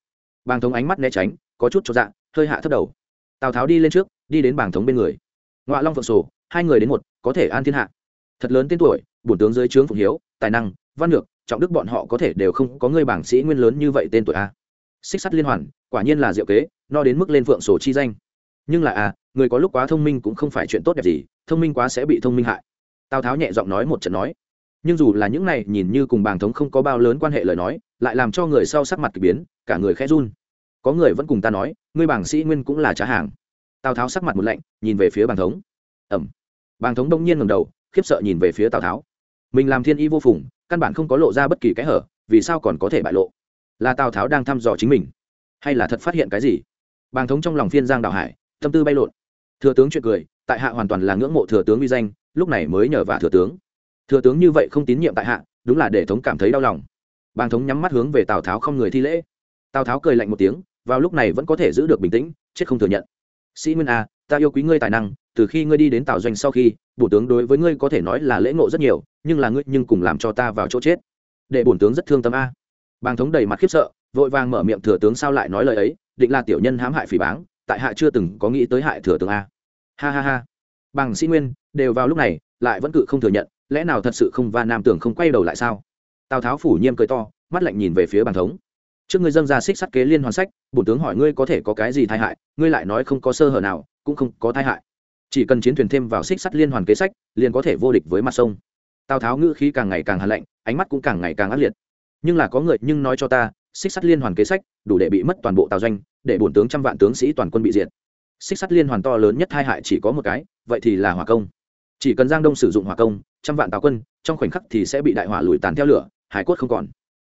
Speaker 1: Bàng thống ánh mắt né tránh, có chút cho dạ hơi hạ thấp đầu. Tào tháo đi lên trước, đi đến bàng thống bên người. Ngoại long phượng sổ hai người đến một, có thể an thiên hạ. Thật lớn tên tuổi, bổn tướng dưới trướng phụng hiếu, tài năng, văn lược trọng đức bọn họ có thể đều không có người bảng sĩ nguyên lớn như vậy tên tuổi a. Xích sắt liên hoàn, quả nhiên là diệu kế, no đến mức lên phượng sổ chi danh. Nhưng là a, người có lúc quá thông minh cũng không phải chuyện tốt đẹp gì, thông minh quá sẽ bị thông minh hại. Tào tháo nhẹ giọng nói một trận nói. Nhưng dù là những này, nhìn như cùng bàng thống không có bao lớn quan hệ lời nói, lại làm cho người sau sắc mặt k ỳ biến, cả người khẽ run. Có người vẫn cùng ta nói, ngươi bảng sĩ nguyên cũng là trá hàng. Tào tháo sắc mặt một lạnh, nhìn về phía bàng thống. Ẩm bàng thống đông nhiên ngầm đầu, khiếp sợ nhìn về phía tào tháo. Mình làm thiên y vô phùng, căn bản không có lộ ra bất kỳ cái hở, vì sao còn có thể bại lộ? Là tào tháo đang thăm dò chính mình, hay là thật phát hiện cái gì? Bàng thống trong lòng phiên giang đào hải, tâm tư bay lộn. Thừa tướng chuyện cười, tại hạ hoàn toàn là ngưỡng mộ thừa tướng uy danh, lúc này mới nhờ vả thừa tướng. Thừa tướng như vậy không tín nhiệm tại hạ, đúng là để thống cảm thấy đau lòng. Bàng thống nhắm mắt hướng về tào tháo không người thi lễ. Tào tháo cười lạnh một tiếng, vào lúc này vẫn có thể giữ được bình tĩnh, chết không thừa nhận. Sĩ nguyên a ta yêu quý ngươi tài năng từ khi ngươi đi đến tào doanh sau khi bổ tướng đối với ngươi có thể nói là lễ ngộ rất nhiều, nhưng là ngươi nhưng cùng làm cho ta vào chỗ chết. Để bổn tướng rất thương tâm a. Bàng thống đầy mặt khiếp sợ, vội vàng mở miệng thừa tướng sao lại nói lời ấy, định là tiểu nhân hãm hại phỉ báng, tại hạ chưa từng có nghĩ tới hại thừa tướng a. Ha ha ha. Bằng sĩ nguyên, đều vào lúc này, lại vẫn cự không thừa nhận, lẽ nào thật sự không va nam tưởng không quay đầu lại sao? Tào tháo phủ nhiêm cười to, mắt lạnh nhìn về phía bàn thống. Trước ngươi dâng ra xích sắt kế liên hoàn sách, bổn tướng hỏi ngươi có thể có cái gì tai hại, ngươi lại nói không có sơ hở nào, cũng không có tai hại chỉ cần chiến thuyền thêm vào xích sắt liên hoàn kế sách, liền có thể vô địch với mặt sông. Tào tháo ngữ khí càng ngày càng hàn lạnh, ánh mắt cũng càng ngày càng ác liệt. Nhưng là có người nhưng nói cho ta, xích sắt liên hoàn kế sách đủ để bị mất toàn bộ tào doanh, để bổn tướng trăm vạn tướng sĩ toàn quân bị diệt. Xích sắt liên hoàn to lớn nhất hai hại chỉ có một cái, vậy thì là hỏa công. Chỉ cần giang đông sử dụng hỏa công, trăm vạn tào quân, trong khoảnh khắc thì sẽ bị đại hỏa lùi tàn theo lửa, hải quất không còn.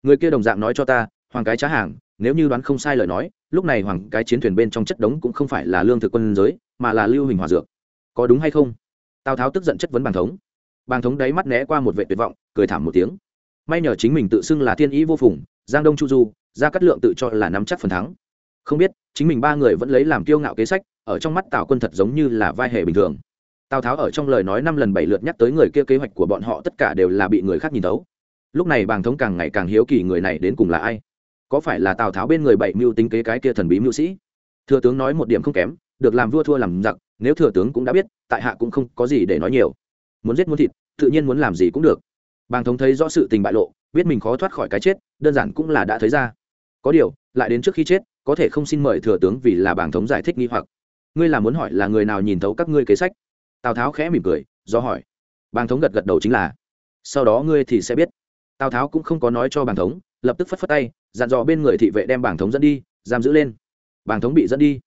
Speaker 1: Người kia đồng dạng nói cho ta, hoàng cái trá hàng, nếu như đoán không sai lời nói, lúc này hoàng cái chiến thuyền bên trong chất đống cũng không phải là lương thực quân giới, mà là lưu hình hỏa dược có đúng hay không? Tào tháo tức giận chất vấn bàng thống. Bàng thống đáy mắt né qua một vệ tuyệt vọng, cười thảm một tiếng. May nhờ chính mình tự xưng là thiên ý vô phùng, giang đông chu du ra cắt lượng tự cho là nắm chắc phần thắng. Không biết, chính mình ba người vẫn lấy làm kiêu ngạo kế sách, ở trong mắt tào quân thật giống như là vai hề bình thường. Tào tháo ở trong lời nói năm lần bảy lượt nhắc tới người kia kế hoạch của bọn họ tất cả đều là bị người khác nhìn tấu lúc này bàng thống càng ngày càng hiếu kỳ người này đến cùng là ai. Có phải là tào tháo bên người bảy mưu tính kế cái kia thần bí mưu sĩ? Thừa tướng nói một điểm không kém, được làm vua thua làm giặc nếu thừa tướng cũng đã biết, tại hạ cũng không có gì để nói nhiều. Muốn giết muốn thịt, tự nhiên muốn làm gì cũng được. Bàng thống thấy rõ sự tình bại lộ, biết mình khó thoát khỏi cái chết, đơn giản cũng là đã thấy ra. Có điều, lại đến trước khi chết, có thể không xin mời thừa tướng vì là bàng thống giải thích nghi hoặc. Ngươi là muốn hỏi là người nào nhìn thấu các ngươi kế sách? Tào tháo khẽ mỉm cười, do hỏi. Bàng thống gật gật đầu chính là, sau đó ngươi thì sẽ biết. Tào tháo cũng không có nói cho bàng thống, lập tức phất phất tay, dặn dò bên người thị vệ đem bàng thống dẫn đi, giam giữ lên. Bàng thống bị dẫn đi.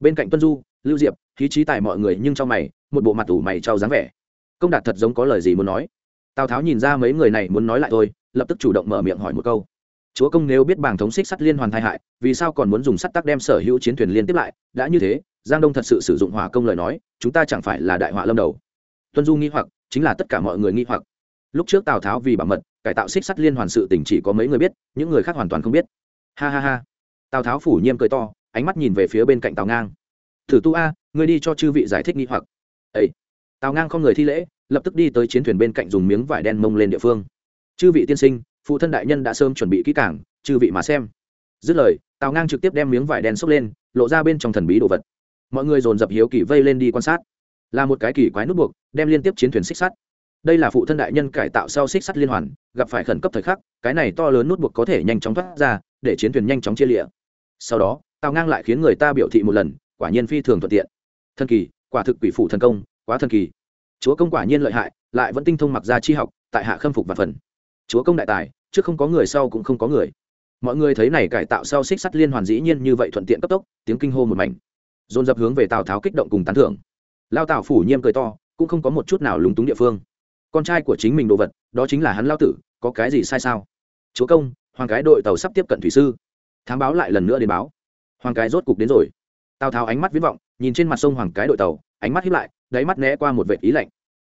Speaker 1: Bên cạnh tuân du lưu diệp, khí trí tài mọi người nhưng trong mày, một bộ mặt ủ mày trao dáng vẻ. Công đạt thật giống có lời gì muốn nói. Tào tháo nhìn ra mấy người này muốn nói lại thôi, lập tức chủ động mở miệng hỏi một câu. Chúa công nếu biết bảng thống xích sắt liên hoàn thai hại, vì sao còn muốn dùng sắt tắc đem sở hữu chiến thuyền liên tiếp lại? Đã như thế, giang đông thật sự sử dụng hỏa công lời nói, chúng ta chẳng phải là đại họa lâm đầu. Tuân du nghi hoặc, chính là tất cả mọi người nghi hoặc. Lúc trước tào tháo vì bảo mật, cải tạo xích sắt liên hoàn sự tình chỉ có mấy người biết, những người khác hoàn toàn không biết. Ha ha ha. Tào tháo phủ nhiêm cười to, ánh mắt nhìn về phía bên cạnh tào ngang thử tu a, ngươi đi cho chư vị giải thích nghi hoặc. Ấy tào ngang không người thi lễ, lập tức đi tới chiến thuyền bên cạnh dùng miếng vải đen mông lên địa phương. Chư vị tiên sinh, phụ thân đại nhân đã sớm chuẩn bị kỹ cảng chư vị mà xem. Dứt lời, tào ngang trực tiếp đem miếng vải đen xốc lên, lộ ra bên trong thần bí đồ vật. Mọi người dồn dập hiếu kỳ vây lên đi quan sát. Là một cái kỳ quái nút buộc, đem liên tiếp chiến thuyền xích sắt. Đây là phụ thân đại nhân cải tạo sau xích sắt liên hoàn, gặp phải khẩn cấp thời khắc, cái này to lớn nút buộc có thể nhanh chóng thoát ra, để chiến thuyền nhanh chóng chia lịa sau đó, tào ngang lại khiến người ta biểu thị một lần quả nhiên phi thường thuận tiện. Thần kỳ, quả thực quỷ phủ thần công, quá thần kỳ. Chúa công quả nhiên lợi hại, lại vẫn tinh thông mặc ra chi học, tại hạ khâm phục và phần. Chúa công đại tài, trước không có người sau cũng không có người. Mọi người thấy này cải tạo sau xích sắt liên hoàn dĩ nhiên như vậy thuận tiện cấp tốc, tiếng kinh hô một mảnh. Dồn dập hướng về tào tháo kích động cùng tán thưởng. Lao tào phủ nhiêm cười to, cũng không có một chút nào lúng túng địa phương. Con trai của chính mình đồ vật, đó chính là hắn lao tử, có cái gì sai sao? Chúa công, hoàng cái đội tàu sắp tiếp cận thủy sư. Thám báo lại lần nữa đến báo. Hoàng cái rốt cục đến rồi tào tháo ánh mắt viết vọng, nhìn trên mặt sông hoàng cái đội tàu, ánh mắt hiếp lại, đáy mắt né qua một vệ ý lệnh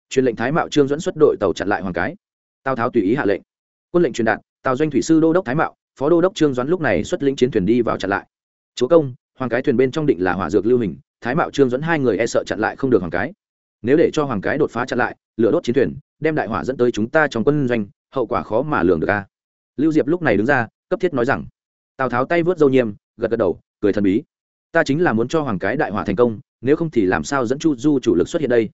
Speaker 1: truyền lệnh thái mạo trương dẫn xuất đội tàu chặn lại hoàng cái. Tào tháo tùy ý hạ lệnh. Quân lệnh truyền đạt, tào doanh thủy sư đô đốc thái mạo, phó đô đốc trương doãn lúc này xuất lĩnh chiến thuyền đi vào chặn lại. Chúa công, hoàng cái thuyền bên trong định là hỏa dược lưu hình, thái mạo trương dẫn hai người e sợ chặn lại không được hoàng cái. Nếu để cho hoàng cái đột phá chặn lại, lửa đốt chiến thuyền, đem đại hỏa dẫn tới chúng ta trong quân doanh, hậu quả khó mà lường được a. lưu diệp lúc này đứng ra, cấp thiết nói rằng. Tào tháo tay vớt dâu nhiêm gật gật đầu, cười thần bí ta chính là muốn cho hoàng cái đại hỏa thành công, nếu không thì làm sao dẫn chu du chủ lực xuất hiện đây?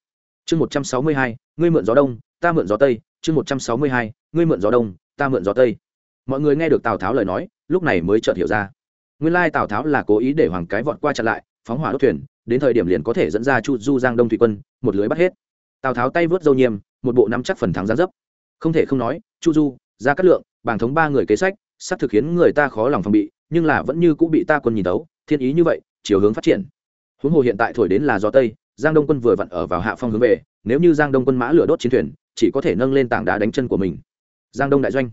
Speaker 1: Chương một trăm sáu mươi hai, ngươi mượn gió đông, ta mượn gió tây. Chương một trăm sáu mươi hai, ngươi mượn gió đông, ta mượn gió tây. Mọi người nghe được tào tháo lời nói, lúc này mới chợt hiểu ra. Nguyên lai tào tháo là cố ý để hoàng cái vọt qua chặn lại, phóng hỏa đốt thuyền, đến thời điểm liền có thể dẫn ra chu du giang đông thủy quân, một lưới bắt hết. Tào tháo tay vớt dâu nhiêm một bộ nắm chắc phần thắng gián dấp. Không thể không nói, chu du ra cát lượng, bảng thống ba người kế sách sắp thực khiến người ta khó lòng phòng bị, nhưng là vẫn như cũng bị ta quân nhìn tấu thiên ý như vậy, chiều hướng phát triển. Huống hồ hiện tại thổi đến là gió tây, giang đông quân vừa vặn ở vào hạ phong hướng về, nếu như giang đông quân mã lửa đốt chiến thuyền, chỉ có thể nâng lên tảng đá đánh chân của mình. Giang đông đại doanh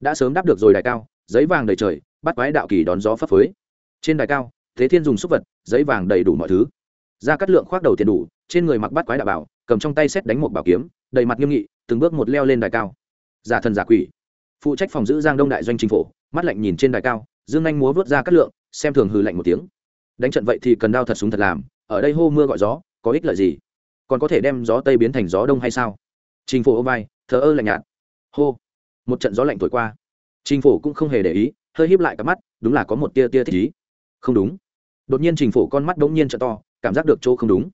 Speaker 1: đã sớm đáp được rồi đài cao, giấy vàng đầy trời, bắt quái đạo kỳ đón gió phấp phới. Trên đài cao, thế thiên dùng xúc vật, giấy vàng đầy đủ mọi thứ. Ra cắt lượng khoác đầu tiền đủ, trên người mặc bắt quái đạo bảo, cầm trong tay xét đánh một bảo kiếm, đầy mặt nghiêm nghị, từng bước một leo lên đài cao. Giả thần giả quỷ. Phụ trách phòng giữ giang đông đại doanh chính phủ, mắt lạnh nhìn trên đài cao, dương anh múa vớt ra cắt lượng xem thường hừ lạnh một tiếng. Đánh trận vậy thì cần đao thật súng thật làm, ở đây hô mưa gọi gió, có ích lợi gì? Còn có thể đem gió tây biến thành gió đông hay sao? Trình phổ ô vai, thờ ơ lạnh nhạt. Hô. Một trận gió lạnh thổi qua. Trình phổ cũng không hề để ý, hơi híp lại cặp mắt, đúng là có một tia tia thích ý. Không đúng. Đột nhiên trình phổ con mắt đ ố n g nhiên t to, cảm giác được chỗ không đúng.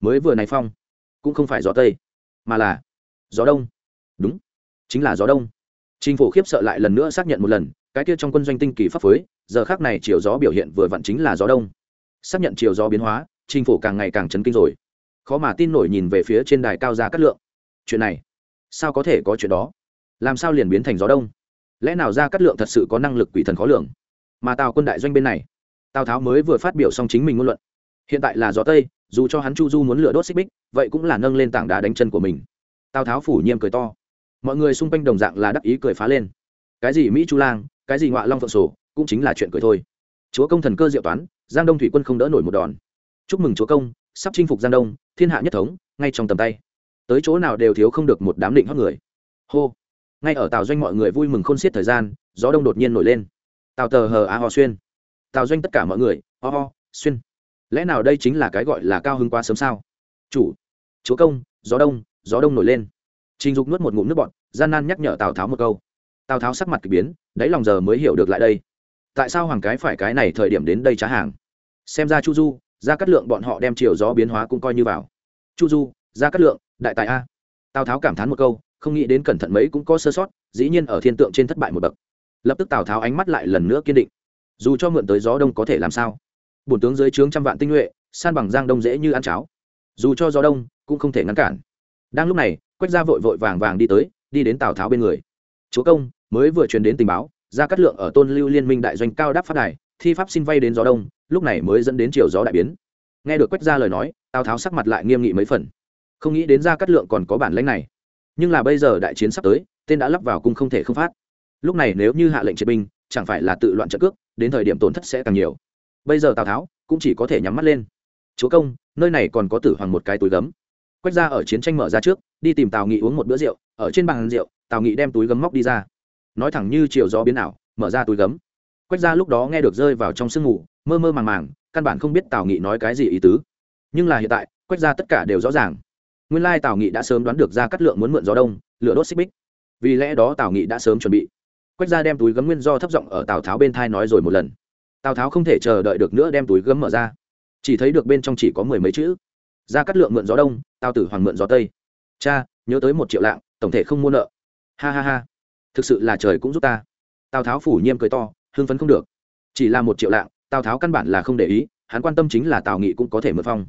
Speaker 1: Mới vừa này phong, cũng không phải gió tây, mà là gió đông. Đúng, chính là gió đông. Trình phổ khiếp sợ lại lần nữa xác nhận một lần cái kia trong quân doanh tinh kỳ pháp phối, giờ khác này chiều gió biểu hiện vừa vặn chính là gió đông. Xác nhận chiều gió biến hóa trình phủ càng ngày càng chấn kinh rồi. Khó mà tin nổi nhìn về phía trên đài cao ra cát lượng. Chuyện này, sao có thể có chuyện đó? Làm sao liền biến thành gió đông? Lẽ nào ra cát lượng thật sự có năng lực quỷ thần khó lường? Mà tào quân đại doanh bên này, tào tháo mới vừa phát biểu xong chính mình ngôn luận. Hiện tại là gió tây, dù cho hắn chu du muốn lửa đốt xích bích, vậy cũng là nâng lên tảng đá đánh chân của mình. Tào tháo phủ nhiêm cười to. Mọi người xung quanh đồng dạng là đắc ý cười phá lên. Cái gì mỹ chu lang cái gì ngọa long phượng sổ, cũng chính là chuyện cười thôi. Chúa công thần cơ diệu toán, giang đông thủy quân không đỡ nổi một đòn. Chúc mừng chúa công, sắp chinh phục giang đông, thiên hạ nhất thống, ngay trong tầm tay. Tới chỗ nào đều thiếu không được một đám định hót người. Hô. Ngay ở tàu doanh mọi người vui mừng khôn xiết thời gian, gió đông đột nhiên nổi lên. Tàu tờ hờ a ho xuyên. Tàu doanh tất cả mọi người, ho ho, xuyên. Lẽ nào đây chính là cái gọi là cao hưng quá sớm sao? Chủ. Chúa công, gió đông gió đông nổi lên. Trình dục nuốt một ngụm nước bọn gian nan nhắc nhở tào tháo một câu tào tháo sắc mặt k ỳ biến, đáy lòng giờ mới hiểu được lại đây. Tại sao hoàng cái phải cái này thời điểm đến đây trá hàng? Xem ra chu du ra cắt lượng bọn họ đem chiều gió biến hóa cũng coi như vào. Chu du ra cắt lượng, đại tài a. Tào tháo cảm thán một câu, không nghĩ đến cẩn thận mấy cũng có sơ sót, dĩ nhiên ở thiên tượng trên thất bại một bậc. Lập tức tào tháo ánh mắt lại lần nữa kiên định. Dù cho mượn tới gió đông có thể làm sao? Bổn tướng dưới trướng trăm vạn tinh nhuệ, san bằng giang đông dễ như ăn cháo. Dù cho gió đông, cũng không thể ngăn cản. Đang lúc này, quách gia vội vội vàng vàng đi tới, đi đến tào tháo bên người chúa công, mới vừa truyền đến tình báo ra cắt lượng ở tôn lưu liên minh đại doanh cao đáp phát đài, thi pháp xin vay đến gió đông, lúc này mới dẫn đến chiều gió đại biến. Nghe được quách gia lời nói, tào tháo sắc mặt lại nghiêm nghị mấy phần. Không nghĩ đến ra cắt lượng còn có bản lãnh này. Nhưng là bây giờ đại chiến sắp tới, tên đã lắp vào cung không thể không phát. Lúc này nếu như hạ lệnh triệt binh, chẳng phải là tự loạn trận cước, đến thời điểm tổn thất sẽ càng nhiều. Bây giờ tào tháo cũng chỉ có thể nhắm mắt lên. Chúa công, nơi này còn có tử hoàng một cái túi gấm. Quách ra ở chiến tranh mở ra trước, đi tìm tào nghị uống một bữa rượu, ở trên bàn rượu tào nghị đem túi gấm móc đi ra nói thẳng như chiều gió biến ảo, mở ra túi gấm. quách ra lúc đó nghe được rơi vào trong sương ngủ mơ mơ màng màng, căn bản không biết tào nghị nói cái gì ý tứ. nhưng là hiện tại, quách ra tất cả đều rõ ràng. nguyên lai tào nghị đã sớm đoán được ra cắt lượng muốn mượn gió đông, lửa đốt xích bích. vì lẽ đó tào nghị đã sớm chuẩn bị. quách ra đem túi gấm nguyên do thấp giọng ở tào tháo bên thai nói rồi một lần. tào tháo không thể chờ đợi được nữa đem túi gấm mở ra. chỉ thấy được bên trong chỉ có mười mấy chữ. ra cắt lượng mượn gió đông, tào tử hoàng mượn gió tây. cha, nhớ tới một triệu lạng, tổng thể không mua nợ ha ha ha. Thực sự là trời cũng giúp ta. Tào tháo phủ nhiêm cười to, hưng phấn không được. Chỉ là một triệu lạng, tào tháo căn bản là không để ý, hắn quan tâm chính là tào nghị cũng có thể mượn phong.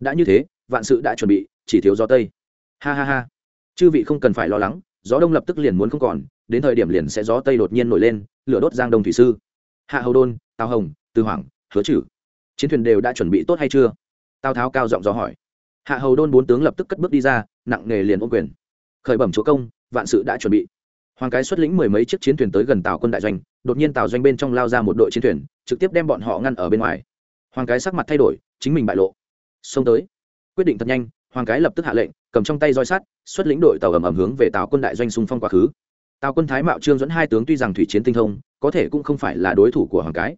Speaker 1: Đã như thế, vạn sự đã chuẩn bị, chỉ thiếu gió tây. Ha ha ha. Chư vị không cần phải lo lắng, gió đông lập tức liền muốn không còn, đến thời điểm liền sẽ gió tây đột nhiên nổi lên, lửa đốt giang đông thủy sư. Hạ hầu đôn, tào hồng tư hoàng hứa chử. Chiến thuyền đều đã chuẩn bị tốt hay chưa? Tào tháo cao giọng gió hỏi. Hạ hầu đôn bốn tướng lập tức cất bước đi ra, nặng nề liền ôm quyền. Khởi bẩm chúa công vạn sự đã chuẩn bị. Hoàng cái xuất lĩnh mười mấy chiếc chiến thuyền tới gần tàu quân đại doanh, đột nhiên tàu doanh bên trong lao ra một đội chiến thuyền, trực tiếp đem bọn họ ngăn ở bên ngoài. Hoàng cái sắc mặt thay đổi, chính mình bại lộ. Xông tới. Quyết định thật nhanh, hoàng cái lập tức hạ lệnh, cầm trong tay roi sắt, xuất lĩnh đội tàu ầm ầm hướng về tàu quân đại doanh xung phong quá khứ. Tàu quân thái mạo trương dẫn hai tướng tuy rằng thủy chiến tinh thông, có thể cũng không phải là đối thủ của hoàng cái.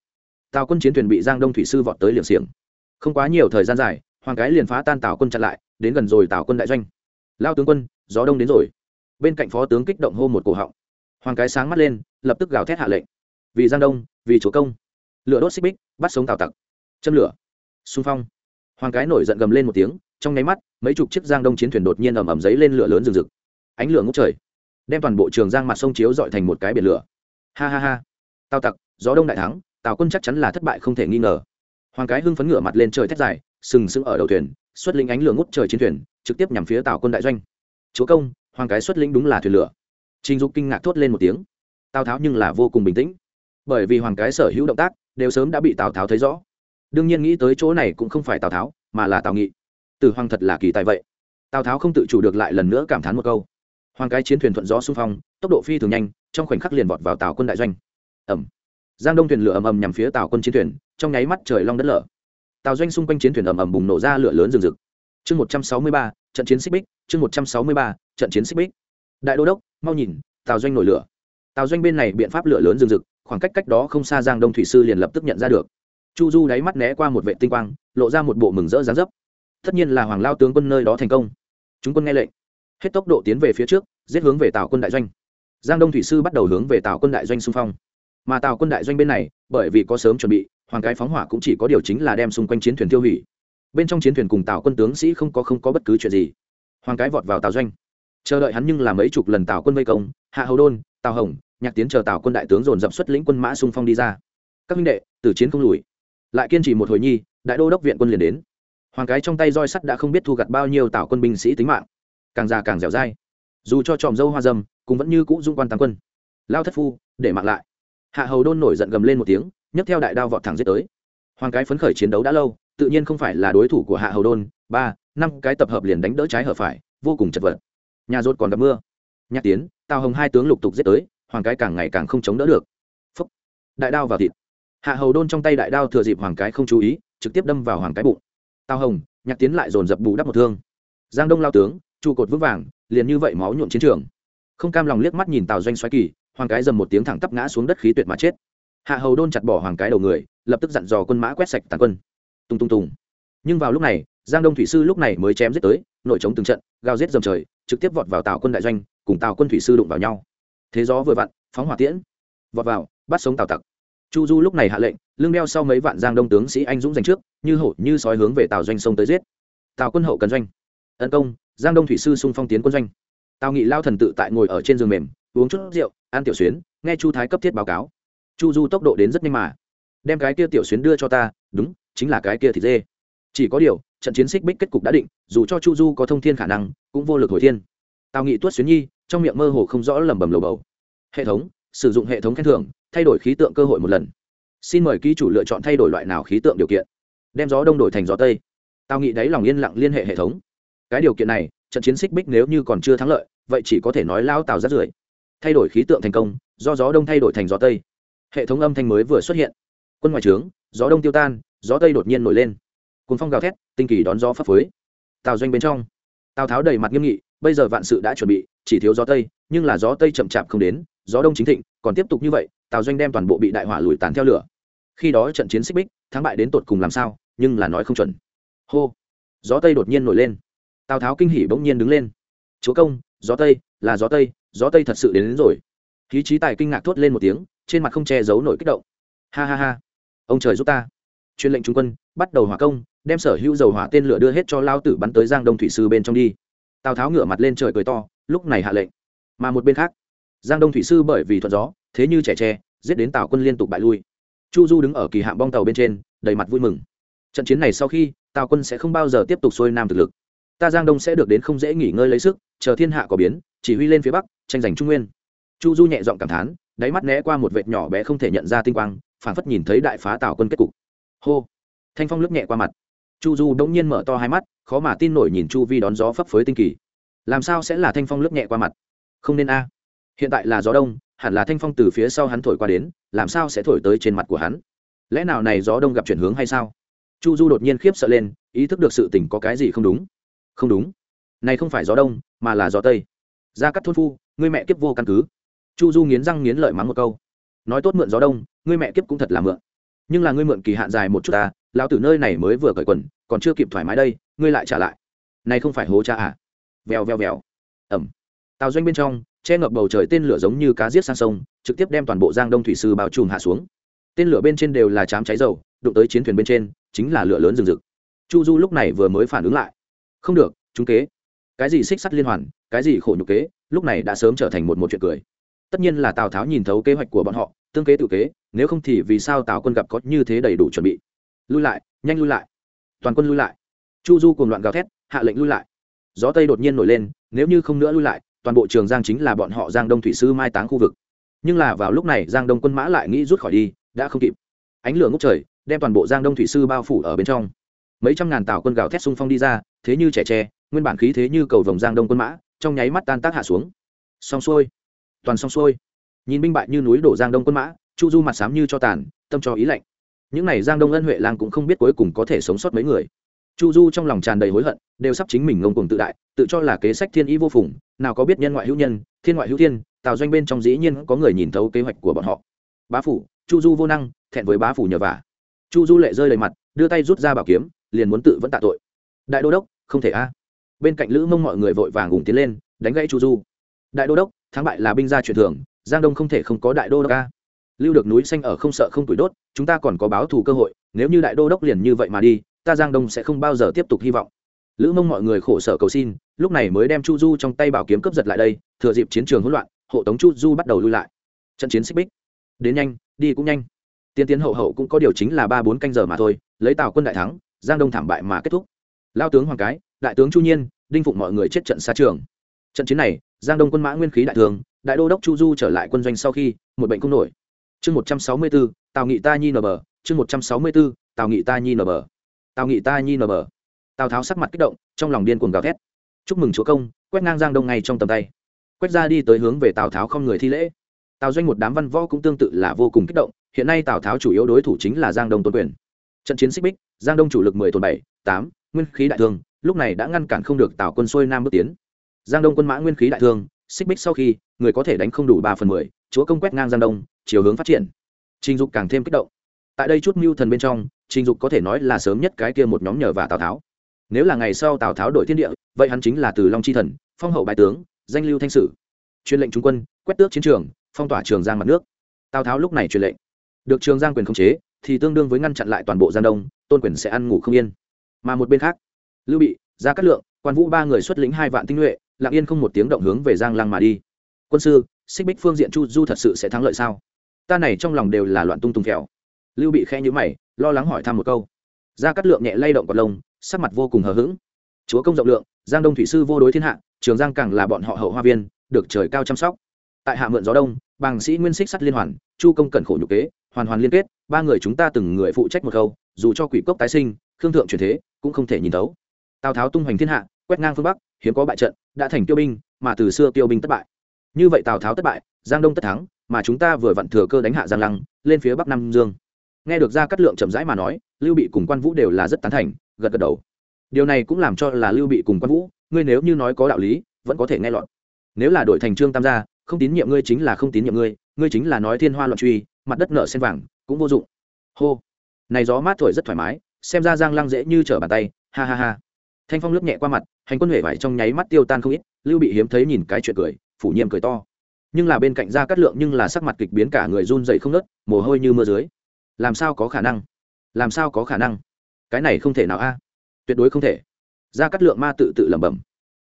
Speaker 1: Tàu quân chiến thuyền bị giang đông thủy sư vọt tới liệng xiềng. Không quá nhiều thời gian dài, hoàng cái liền phá tan tàu quân chặn lại, đến gần rồi tàu quân đại doanh. Lao tướng quân, gió đông đến rồi bên cạnh phó tướng kích động hô một cổ họng. Hoàng cái sáng mắt lên, lập tức gào thét hạ lệnh. Vì giang đông, vì chúa công. Lửa đốt xích bích, bắt sống tào tặc. Châm lửa. Xung phong. Hoàng cái nổi giận gầm lên một tiếng, trong nháy mắt, mấy chục chiếc giang đông chiến thuyền đột nhiên ầm ầm giấy lên lửa lớn rừng rực. Ánh lửa ngốc trời, đem toàn bộ trường giang mặt sông chiếu dọi thành một cái biển lửa. Ha ha ha. Tào tặc, gió đông đại thắng, tào quân chắc chắn là thất bại không thể nghi ngờ. Hoàng cái hưng phấn ngửa mặt lên trời thét dài, sừng sững ở đầu thuyền, xuất linh ánh lửa ngút trời chiến thuyền, trực tiếp nhằm phía tào quân đại doanh. Chúa công hoàng cái xuất linh đúng là thuyền lửa. Trình dục kinh ngạc thốt lên một tiếng. Tào tháo nhưng là vô cùng bình tĩnh. Bởi vì hoàng cái sở hữu động tác đều sớm đã bị tào tháo thấy rõ. Đương nhiên nghĩ tới chỗ này cũng không phải tào tháo, mà là tào nghị. Tử hoàng thật là kỳ tài vậy. Tào tháo không tự chủ được lại lần nữa cảm thán một câu. Hoàng cái chiến thuyền thuận gió xung phong, tốc độ phi thường nhanh, trong khoảnh khắc liền vọt vào tàu quân đại doanh. Ẩm giang đông thuyền lửa ầm ầm nhằm phía tàu quân chiến thuyền, trong nháy mắt trời long đất lở. Tàu doanh xung quanh chiến thuyền ầm ầm bùng nổ ra lửa lớn rừng rực. Chương một trăm sáu mươi ba trận chiến xích bích, chương một trăm sáu mươi ba, trận chiến xích bích. Đại đô đốc, mau nhìn tàu doanh nổi lửa. Tàu doanh bên này biện pháp lửa lớn rừng rực, khoảng cách cách đó không xa giang đông thủy sư liền lập tức nhận ra được. Chu du đáy mắt né qua một vệ tinh quang, lộ ra một bộ mừng rỡ dáng dấp. Tất nhiên là hoàng lao tướng quân nơi đó thành công. Chúng quân nghe lệnh. Hết tốc độ tiến về phía trước, giết hướng về tàu quân đại doanh. Giang đông thủy sư bắt đầu hướng về tàu quân đại doanh xung phong. Mà tàu quân đại doanh bên này, bởi vì có sớm chuẩn bị, hoàng cái phóng hỏa cũng chỉ có điều chính là đem xung quanh chiến thuyền tiêu hủy bên trong chiến thuyền cùng tàu quân tướng sĩ không có không có bất cứ chuyện gì. Hoàng cái vọt vào tàu doanh. Chờ đợi hắn nhưng là mấy chục lần tàu quân vây công, hạ hầu đôn tàu hồng, nhạc tiến chờ tàu quân đại tướng dồn dập xuất lĩnh quân mã xung phong đi ra. Các minh đệ từ chiến không lùi. Lại kiên trì một hồi nhi, đại đô đốc viện quân liền đến. Hoàng cái trong tay roi sắt đã không biết thu gặt bao nhiêu tàu quân binh sĩ tính mạng. Càng già càng dẻo dai. Dù cho tròm dâu hoa dâm, cũng vẫn như cũ dung quan tăng quân. Lao thất phu, để mạng lại. Hạ hầu đôn nổi giận gầm lên một tiếng, nhấc theo đại đao vọt thẳng giết tới. Hoàng cái phấn khởi chiến đấu đã lâu tự nhiên không phải là đối thủ của hạ hầu đôn, ba, năm cái tập hợp liền đánh đỡ trái hở phải, vô cùng chật vật. Nhà rốt còn gặp mưa. Nhạc tiến, tào hồng hai tướng lục tục giết tới, hoàng cái càng ngày càng không chống đỡ được. Phúc. đại đao vào thịt. Hạ hầu đôn trong tay đại đao thừa dịp hoàng cái không chú ý, trực tiếp đâm vào hoàng cái bụng. Tào hồng, nhạc tiến lại dồn dập bù đắp một thương. Giang đông lao tướng, trụ cột vững vàng, liền như vậy máu nhuộm chiến trường. Không cam lòng liếc mắt nhìn tào doanh xoáy kỳ, hoàng cái dầm một tiếng thẳng tắp ngã xuống đất khí tuyệt mà chết. Hạ hầu đôn chặt bỏ hoàng cái đầu người, lập tức dặn dò quân mã quét sạch tàn quân tung tung tùng. Nhưng vào lúc này, giang đông thủy sư lúc này mới chém giết tới, nội chống từng trận, gào giết dầm trời, trực tiếp vọt vào tào quân đại doanh, cùng tào quân thủy sư đụng vào nhau. Thế gió vừa vặn, phóng hỏa tiễn, vọt vào, bắt sống tào tặc. Chu du lúc này hạ lệnh, lưng đeo sau mấy vạn giang đông tướng sĩ anh dũng giành trước, như hổ, như sói hướng về tào doanh sông tới giết. Tào quân hậu cần doanh. Tấn công, giang đông thủy sư xung phong tiến quân doanh. Tào nghị lao thần tự tại ngồi ở trên giường mềm, uống chút rượu, ăn tiểu xuyến, nghe chu thái cấp thiết báo cáo. Chu du tốc độ đến rất nhanh mà. Đem cái kia tiểu xuyến đưa cho ta, đúng chính là cái kia thịt dê. Chỉ có điều, trận chiến xích bích kết cục đã định, dù cho chu du có thông thiên khả năng, cũng vô lực hồi thiên. Tào nghị tuất xuyến nhi, trong miệng mơ hồ không rõ lẩm bẩm lầu bầu. Hệ thống, sử dụng hệ thống khen thưởng, thay đổi khí tượng cơ hội một lần. Xin mời ký chủ lựa chọn thay đổi loại nào khí tượng điều kiện. Đem gió đông đổi thành gió tây. Tào nghị đáy lòng yên lặng liên hệ hệ thống. Cái điều kiện này, trận chiến xích bích nếu như còn chưa thắng lợi, vậy chỉ có thể nói lao tào rất rưởi. Thay đổi khí tượng thành công, do gió đông thay đổi thành gió tây. Hệ thống âm thanh mới vừa xuất hiện. Quân ngoại trướng gió đông tiêu tan gió tây đột nhiên nổi lên. Cuốn phong gào thét tinh kỳ đón gió phấp phới. Tào doanh bên trong tào tháo đầy mặt nghiêm nghị bây giờ vạn sự đã chuẩn bị chỉ thiếu gió tây nhưng là gió tây chậm chạp không đến gió đông chính thịnh còn tiếp tục như vậy tào doanh đem toàn bộ bị đại hỏa lùi tàn theo lửa. Khi đó trận chiến xích bích thắng bại đến tột cùng làm sao nhưng là nói không chuẩn. Hô! Gió tây đột nhiên nổi lên. Tào tháo kinh hỉ bỗng nhiên đứng lên. Chúa công gió tây là gió tây gió tây thật sự đến, đến rồi. Khí trí tài kinh ngạc thốt lên một tiếng trên mặt không che giấu nổi kích động. Ha ha ha! Ông trời giúp ta truyền lệnh trung quân, bắt đầu hỏa công, đem sở hữu dầu hỏa tên lửa đưa hết cho lao tử bắn tới giang đông thủy sư bên trong đi. Tào tháo ngửa mặt lên trời cười to, lúc này hạ lệnh. Mà một bên khác, giang đông thủy sư bởi vì thuận gió, thế như trẻ tre, giết đến tào quân liên tục bại lui. Chu du đứng ở kỳ hạm bong tàu bên trên, đầy mặt vui mừng. Trận chiến này sau khi, tào quân sẽ không bao giờ tiếp tục xuôi nam thực lực. Ta giang đông sẽ được đến không dễ nghỉ ngơi lấy sức, chờ thiên hạ có biến, chỉ huy lên phía bắc, tranh giành trung nguyên. Chu du nhẹ giọng cảm thán, đáy mắt né qua một vệt nhỏ bé không thể nhận ra tinh quang phản phất nhìn thấy đại phá tào quân kết cục hô. Thanh phong lướt nhẹ qua mặt. Chu du đông nhiên mở to hai mắt, khó mà tin nổi nhìn chu vi đón gió phấp phới tinh kỳ. Làm sao sẽ là thanh phong lướt nhẹ qua mặt? Không nên a. Hiện tại là gió đông, hẳn là thanh phong từ phía sau hắn thổi qua đến, làm sao sẽ thổi tới trên mặt của hắn? Lẽ nào này gió đông gặp chuyển hướng hay sao? Chu du đột nhiên khiếp sợ lên, ý thức được sự tình có cái gì không đúng? Không đúng. Này không phải gió đông, mà là gió tây. Ra cắt thôn phu, ngươi mẹ kiếp vô căn cứ. Chu du nghiến răng nghiến lợi mắng một câu. Nói tốt mượn gió đông, ngươi mẹ kiếp cũng thật là mượn nhưng là ngươi mượn kỳ hạn dài một chút ta, lão tử nơi này mới vừa cởi quần, còn chưa kịp thoải mái đây, ngươi lại trả lại. Này không phải hố cha à? Vèo vèo vèo. Ẩm tàu doanh bên trong, che ngập bầu trời tên lửa giống như cá giết sang sông, trực tiếp đem toàn bộ giang đông thủy sư bao trùm hạ xuống. Tên lửa bên trên đều là chám cháy dầu, đụng tới chiến thuyền bên trên, chính là lửa lớn rừng rực. Chu du lúc này vừa mới phản ứng lại. Không được, chúng kế. Cái gì xích sắt liên hoàn, cái gì khổ nhục kế, lúc này đã sớm trở thành một một chuyện cười. Tất nhiên là tào tháo nhìn thấu kế hoạch của bọn họ tương kế tự kế, nếu không thì vì sao tào quân gặp có như thế đầy đủ chuẩn bị? Lui lại, nhanh lui lại. Toàn quân lui lại. Chu du cùng loạn gào thét, hạ lệnh lui lại. Gió tây đột nhiên nổi lên, nếu như không nữa lui lại, toàn bộ trường giang chính là bọn họ giang đông thủy sư mai táng khu vực. Nhưng là vào lúc này, giang đông quân mã lại nghĩ rút khỏi đi, đã không kịp. Ánh lửa ngốc trời, đem toàn bộ giang đông thủy sư bao phủ ở bên trong. Mấy trăm ngàn tàu quân gào thét xung phong đi ra, thế như trẻ tre, nguyên bản khí thế như cầu vồng giang đông quân mã, trong nháy mắt tan tác hạ xuống. Xong xuôi. Toàn xong xuôi nhìn binh bại như núi đổ giang đông quân mã, chu du mặt sám như cho tàn, tâm cho ý lạnh. Những n à y giang đông ân huệ lang cũng không biết cuối cùng có thể sống sót mấy người. Chu du trong lòng tràn đầy hối hận, đều sắp chính mình ngông cùng tự đại, tự cho là kế sách thiên ý vô phùng, nào có biết nhân ngoại hữu nhân, thiên ngoại hữu thiên, tào doanh bên trong dĩ nhiên có người nhìn thấu kế hoạch của bọn họ. Bá phủ, chu du vô năng, thẹn với bá phủ nhờ vả. Chu du lệ rơi đầy mặt, đưa tay rút ra bảo kiếm, liền muốn tự vẫn tạ tội. Đại đô đốc, không thể a. Bên cạnh lữ mông mọi người vội vàng cùng tiến lên, đánh gãy chu du. Đại đô đốc, thắng bại là binh gia truyền thường giang đông không thể không có đại đô đốc ca lưu được núi xanh ở không sợ không tuổi đốt, chúng ta còn có báo thù cơ hội, nếu như đại đô đốc liền như vậy mà đi, ta giang đông sẽ không bao giờ tiếp tục hy vọng. Lữ mông mọi người khổ sở cầu xin, lúc này mới đem chu du trong tay bảo kiếm cướp giật lại đây, thừa dịp chiến trường hỗn loạn, hộ tống chu du bắt đầu lui lại. Trận chiến xích bích. Đến nhanh, đi cũng nhanh. Tiên tiến hậu hậu cũng có điều chính là ba bốn canh giờ mà thôi, lấy tào quân đại thắng, giang đông thảm bại mà kết thúc. Lao tướng hoàng cái, đại tướng chu nhiên, đinh phụng mọi người chết trận xa trường. Trận chiến này, giang đông quân mã nguyên khí đại thường đại đô đốc chu du trở lại quân doanh sau khi, một bệnh không nổi. Chương một trăm sáu mươi bốn tào nghị ta nhi nở bờ. Chương một trăm sáu mươi bốn tào nghị ta nhi nở bờ. Tào nghị ta nhi nở bờ. Tào tháo sắc mặt kích động, trong lòng điên cuồng gào thét. Chúc mừng chúa công, quét ngang giang đông ngay trong tầm tay. Quét ra đi tới hướng về tào tháo không người thi lễ. Tào doanh một đám văn võ cũng tương tự là vô cùng kích động, hiện nay tào tháo chủ yếu đối thủ chính là giang đông tôn quyền. Trận chiến xích bích, giang đông chủ lực mười tuần bảy, tám, nguyên khí đại thương, lúc này đã ngăn cản không được tào quân xuôi nam bước tiến. Giang đông quân mã nguyên khí đại thương xích bích sau khi, người có thể đánh không đủ ba phần mười, chúa công quét ngang giang đông, chiều hướng phát triển. Trình dục càng thêm kích động. Tại đây chút mưu thần bên trong, trình dục có thể nói là sớm nhất cái kia một nhóm nhờ và tào tháo. Nếu là ngày sau tào tháo đổi thiên địa, vậy hắn chính là từ long chi thần, phong hậu bại tướng, danh lưu thanh sử. Truyền lệnh trung quân, quét tước chiến trường, phong tỏa trường giang mặt nước. Tào tháo lúc này truyền lệnh. Được trường giang quyền khống chế, thì tương đương với ngăn chặn lại toàn bộ giang đông, tôn quyền sẽ ăn ngủ không yên. Mà một bên khác, lưu bị ra cát lượng, quan vũ ba người xuất lĩnh hai vạn tinh nhuệ lặng yên không một tiếng động hướng về giang lăng mà đi. Quân sư, xích bích phương diện chu du thật sự sẽ thắng lợi sao? Ta này trong lòng đều là loạn tung tung kẹo. Lưu bị khe nhữ mày, lo lắng hỏi thăm một câu. Ra cát lượng nhẹ lay động cọt lông, sắc mặt vô cùng hờ hững. Chúa công rộng lượng, giang đông thủy sư vô đối thiên hạ, trường giang càng là bọn họ hậu hoa viên, được trời cao chăm sóc. Tại hạ mượn gió đông, bàng sĩ nguyên xích sắt liên hoàn, chu công cẩn khổ nhục kế, hoàn hoàn liên kết, ba người chúng ta từng người phụ trách một câu, dù cho quỷ cốc tái sinh, khương thượng truyền thế, cũng không thể nhìn thấu. Tào tháo tung hoành thiên hạ, quét ngang phương bắc hiếm có bại trận, đã thành tiêu binh, mà từ xưa tiêu binh thất bại. Như vậy tào tháo thất bại, giang đông tất thắng, mà chúng ta vừa vặn thừa cơ đánh hạ giang lăng, lên phía bắc nam dương. Nghe được ra cát lượng chậm rãi mà nói, lưu bị cùng quan vũ đều là rất tán thành, gật gật đầu. Điều này cũng làm cho là lưu bị cùng quan vũ, ngươi nếu như nói có đạo lý, vẫn có thể nghe lọt. Nếu là đội thành trương tam gia, không tín nhiệm ngươi chính là không tín nhiệm ngươi ngươi chính là nói thiên hoa loạn truy, mặt đất nợ sen vàng, cũng vô dụng. Hô. Này gió mát thổi rất thoải mái, xem ra giang lăng dễ như trở bàn tay, ha ha ha thanh phong lướt nhẹ qua mặt, hành quân huệ vải trong nháy mắt tiêu tan không ít, lưu bị hiếm thấy nhìn cái chuyện cười, phủ nhiệm cười to. Nhưng là bên cạnh ra cắt lượng nhưng là sắc mặt kịch biến cả người run dậy không nớt mồ hôi như mưa dưới. Làm sao có khả năng? Làm sao có khả năng? Cái này không thể nào a. Tuyệt đối không thể. Ra cắt lượng ma tự tự lẩm bẩm.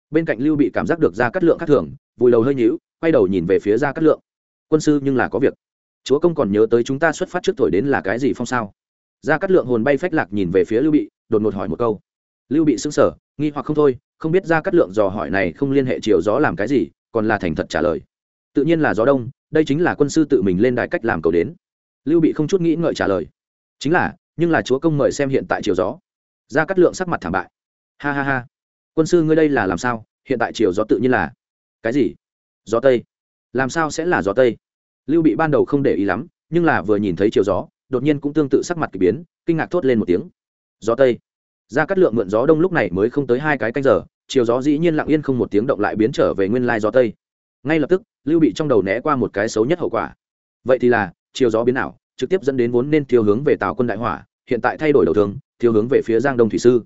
Speaker 1: Bên cạnh lưu bị cảm giác được ra cắt lượng khác thường, vùi đầu hơi nhíu, quay đầu nhìn về phía ra cắt lượng. Quân sư nhưng là có việc. Chúa công còn nhớ tới chúng ta xuất phát trước thổi đến là cái gì phong sao? Ra cắt lượng hồn bay phách lạc nhìn về phía lưu bị, đột ngột hỏi một câu lưu bị xứng sở nghi hoặc không thôi, không biết ra cắt lượng dò hỏi này không liên hệ chiều gió làm cái gì, còn là thành thật trả lời. Tự nhiên là gió đông, đây chính là quân sư tự mình lên đài cách làm cầu đến. Lưu bị không chút nghĩ ngợi trả lời. Chính là, nhưng là chúa công mời xem hiện tại chiều gió. Ra cắt lượng sắc mặt thảm bại. Ha ha ha. Quân sư ngươi đây là làm sao? Hiện tại chiều gió tự nhiên là. Cái gì? Gió tây. Làm sao sẽ là gió tây? Lưu bị ban đầu không để ý lắm, nhưng là vừa nhìn thấy chiều gió, đột nhiên cũng tương tự sắc mặt k ỳ biến, kinh ngạc thốt lên một tiếng. Gió tây ra cắt lượng mượn gió đông lúc này mới không tới hai cái canh giờ, chiều gió dĩ nhiên lặng yên không một tiếng động lại biến trở về nguyên lai gió tây. Ngay lập tức, lưu bị trong đầu né qua một cái xấu nhất hậu quả. Vậy thì là, chiều gió biến nào trực tiếp dẫn đến vốn nên thiếu hướng về tàu quân đại hỏa, hiện tại thay đổi đầu thường, thiếu hướng về phía giang đông thủy sư.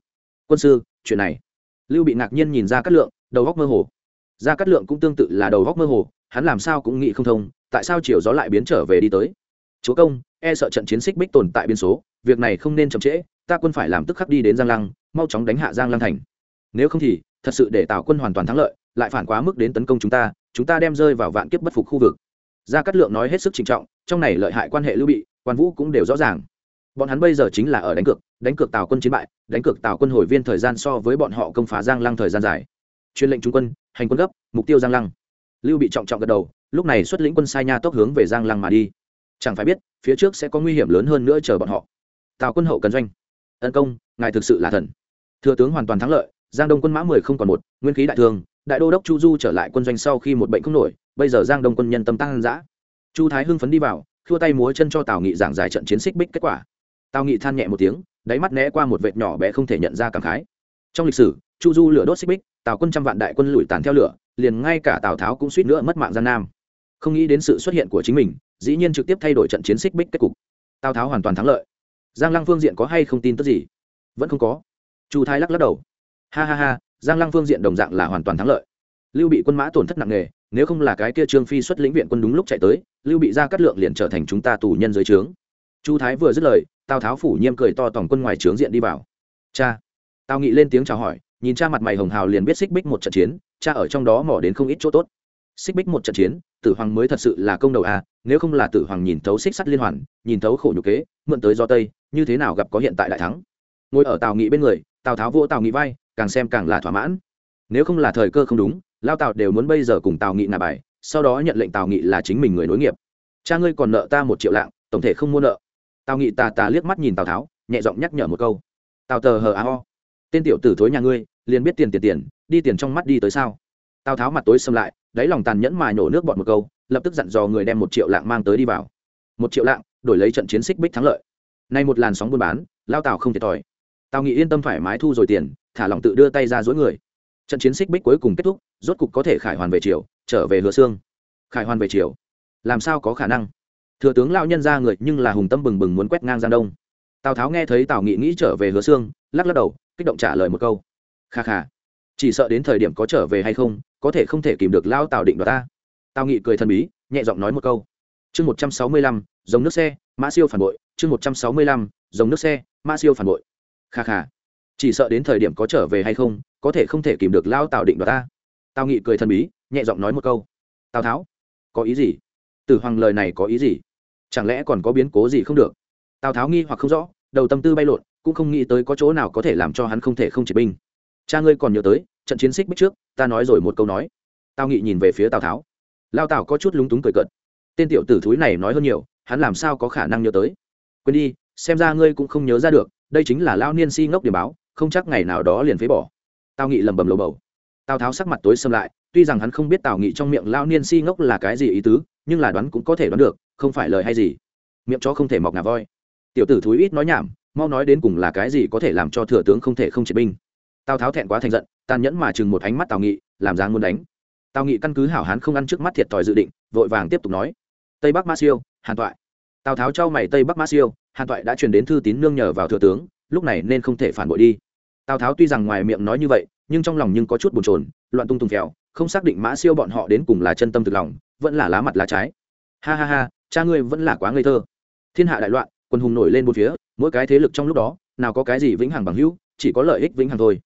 Speaker 1: Quân sư, chuyện này. Lưu bị ngạc nhiên nhìn ra cắt lượng, đầu góc mơ hồ. Ra cắt lượng cũng tương tự là đầu góc mơ hồ, hắn làm sao cũng nghĩ không thông, tại sao chiều gió lại biến trở về đi tới? Chúa công e sợ trận chiến xích bích tồn tại biên số, việc này không nên chậm trễ ta quân phải làm tức khắc đi đến giang lăng, mau chóng đánh hạ giang lăng thành. Nếu không thì, thật sự để tào quân hoàn toàn thắng lợi, lại phản quá mức đến tấn công chúng ta chúng ta đem rơi vào vạn kiếp bất phục khu vực. Gia cát lượng nói hết sức trịnh trọng, trong này lợi hại quan hệ lưu bị, quan vũ cũng đều rõ ràng. Bọn hắn bây giờ chính là ở đánh cược đánh cược tào quân chiến bại, đánh cược tào quân hồi viên thời gian so với bọn họ công phá giang lăng thời gian dài. Chuyên lệnh trung quân, hành quân gấp, mục tiêu giang lăng. Lưu bị trọng trọng gật đầu, lúc này xuất lĩnh quân sai nha tốc hướng về giang lăng mà đi. Chẳng phải biết, phía trước sẽ có nguy hiểm lớn hơn nữa chờ bọn họ. Tào quân hậu cần doanh tấn công, ngài thực sự là thần. Thừa tướng hoàn toàn thắng lợi, giang đông quân mã mười không còn một, nguyên khí đại thương đại đô đốc chu du trở lại quân doanh sau khi một bệnh không nổi, bây giờ giang đông quân nhân tâm tăng giã chu thái hưng phấn đi vào thua tay múa chân cho tào nghị giảng giải trận chiến xích bích kết quả. Tào nghị than nhẹ một tiếng, đáy mắt né qua một vệt nhỏ bé không thể nhận ra cảm khái. Trong lịch sử, chu du lửa đốt xích bích, tào quân trăm vạn đại quân lủi tàn theo lửa, liền ngay cả tào tháo cũng suýt nữa mất mạng gian nam. Không nghĩ đến sự xuất hiện của chính mình, dĩ nhiên trực tiếp thay đổi trận chiến xích bích kết cục. Tào tháo hoàn toàn thắng lợi giang lăng phương diện có hay không tin tức gì? Vẫn không có. Chu thái lắc lắc đầu. Ha ha ha, giang lăng phương diện đồng dạng là hoàn toàn thắng lợi. Lưu bị quân mã tổn thất nặng nề, nếu không là cái kia trương phi xuất lĩnh viện quân đúng lúc chạy tới, lưu bị ra cắt lượng liền trở thành chúng ta tù nhân dưới trướng. Chu thái vừa dứt lời, tào tháo phủ nhiêm cười to tổng quân ngoài trướng diện đi vào. Cha. Tào nghị lên tiếng chào hỏi, nhìn cha mặt mày hồng hào liền biết xích bích một trận chiến, cha ở trong đó mỏ đến không ít chỗ tốt xích bích một trận chiến, tử hoàng mới thật sự là công đầu à nếu không là tử hoàng nhìn thấu xích sắt liên hoàn, nhìn thấu khổ nhục kế, mượn tới do tây, như thế nào gặp có hiện tại đại thắng? Ngồi ở tào nghị bên người, tào tháo vỗ tào nghị vai, càng xem càng là thỏa mãn. Nếu không là thời cơ không đúng, lao tào đều muốn bây giờ cùng tào nghị nà bài, sau đó nhận lệnh tào nghị là chính mình người nối nghiệp. Cha ngươi còn nợ ta một triệu lạng, tổng thể không mua nợ. Tào nghị tà tà liếc mắt nhìn tào tháo, nhẹ giọng nhắc nhở một câu. Tào tờ hờ a ho tên tiểu tử thối nhà ngươi, liền biết tiền tiền tiền, đi tiền trong mắt đi tới sao? Tào tháo mặt tối xâm lại đáy lòng tàn nhẫn mà nổ nước bọn một câu, lập tức dặn dò người đem một triệu lạng mang tới đi vào. Một triệu lạng, đổi lấy trận chiến xích bích thắng lợi. Nay một làn sóng buôn bán, lao tào không thiệt thòi. Tào nghị yên tâm thoải mái thu rồi tiền, thả lòng tự đưa tay ra dối người. Trận chiến xích bích cuối cùng kết thúc, rốt cục có thể khải hoàn về triều, trở về hứa xương khải hoàn về triều? Làm sao có khả năng? Thừa tướng lão nhân ra người nhưng là hùng tâm bừng bừng muốn quét ngang giang đông. Tào tháo nghe thấy tào nghị nghĩ trở về hứa xương lắc lắc đầu, kích động trả lời một câu. Kha kha chỉ sợ đến thời điểm có trở về hay không, có thể không thể kìm được lao tào định đoạt ta. Tào nghị cười thần bí, nhẹ giọng nói một câu. Chương một trăm sáu mươi lăm, dòng nước xe, mã siêu phản bội. Chương một trăm sáu mươi lăm, dòng nước xe, mã siêu phản bội. Kha kha. Chỉ sợ đến thời điểm có trở về hay không, có thể không thể kìm được lao tào định đoạt ta. Tào nghị cười thần bí, nhẹ giọng nói một câu. Tào tháo, có ý gì? Tử hoàng lời này có ý gì? Chẳng lẽ còn có biến cố gì không được? Tào tháo nghi hoặc không rõ, đầu tâm tư bay lộn, cũng không nghĩ tới có chỗ nào có thể làm cho hắn không thể không chỉ binh cha ngươi còn nhớ tới, trận chiến xích bích trước, ta nói rồi một câu nói. Tào nghị nhìn về phía tào tháo. Lao tào có chút lúng túng cười cợt. Tên tiểu tử thúi này nói hơn nhiều, hắn làm sao có khả năng nhớ tới? Quên đi, xem ra ngươi cũng không nhớ ra được, đây chính là lao niên si ngốc điểm báo, không chắc ngày nào đó liền phế bỏ. Tào nghị lầm bầm lầu bầu. Tào tháo sắc mặt tối xâm lại, tuy rằng hắn không biết tào nghị trong miệng lao niên si ngốc là cái gì ý tứ, nhưng là đoán cũng có thể đoán được, không phải lời hay gì. Miệng chó không thể mọc ngà voi. Tiểu tử thúi ít nói nhảm, mau nói đến cùng là cái gì có thể làm cho thừa tướng không thể không triệt binh tào tháo thẹn quá thành giận, tàn nhẫn mà chừng một ánh mắt tào nghị, làm ra muốn đánh. Tào nghị căn cứ hảo hán không ăn trước mắt thiệt thòi dự định, vội vàng tiếp tục nói. Tây bắc ma siêu, hàn toại. Tào tháo trao mày tây bắc ma siêu, hàn toại đã truyền đến thư tín nương nhờ vào thừa tướng, lúc này nên không thể phản bội đi. Tào tháo tuy rằng ngoài miệng nói như vậy, nhưng trong lòng nhưng có chút bồn chồn, loạn tung tung phèo không xác định mã siêu bọn họ đến cùng là chân tâm thực lòng, vẫn là lá mặt lá trái. Ha ha ha, cha ngươi vẫn là quá ngây thơ. Thiên hạ đại loạn, quân hùng nổi lên một phía, mỗi cái thế lực trong lúc đó, nào có cái gì vĩnh hằng bằng hữu, chỉ có lợi ích vĩnh hằng thôi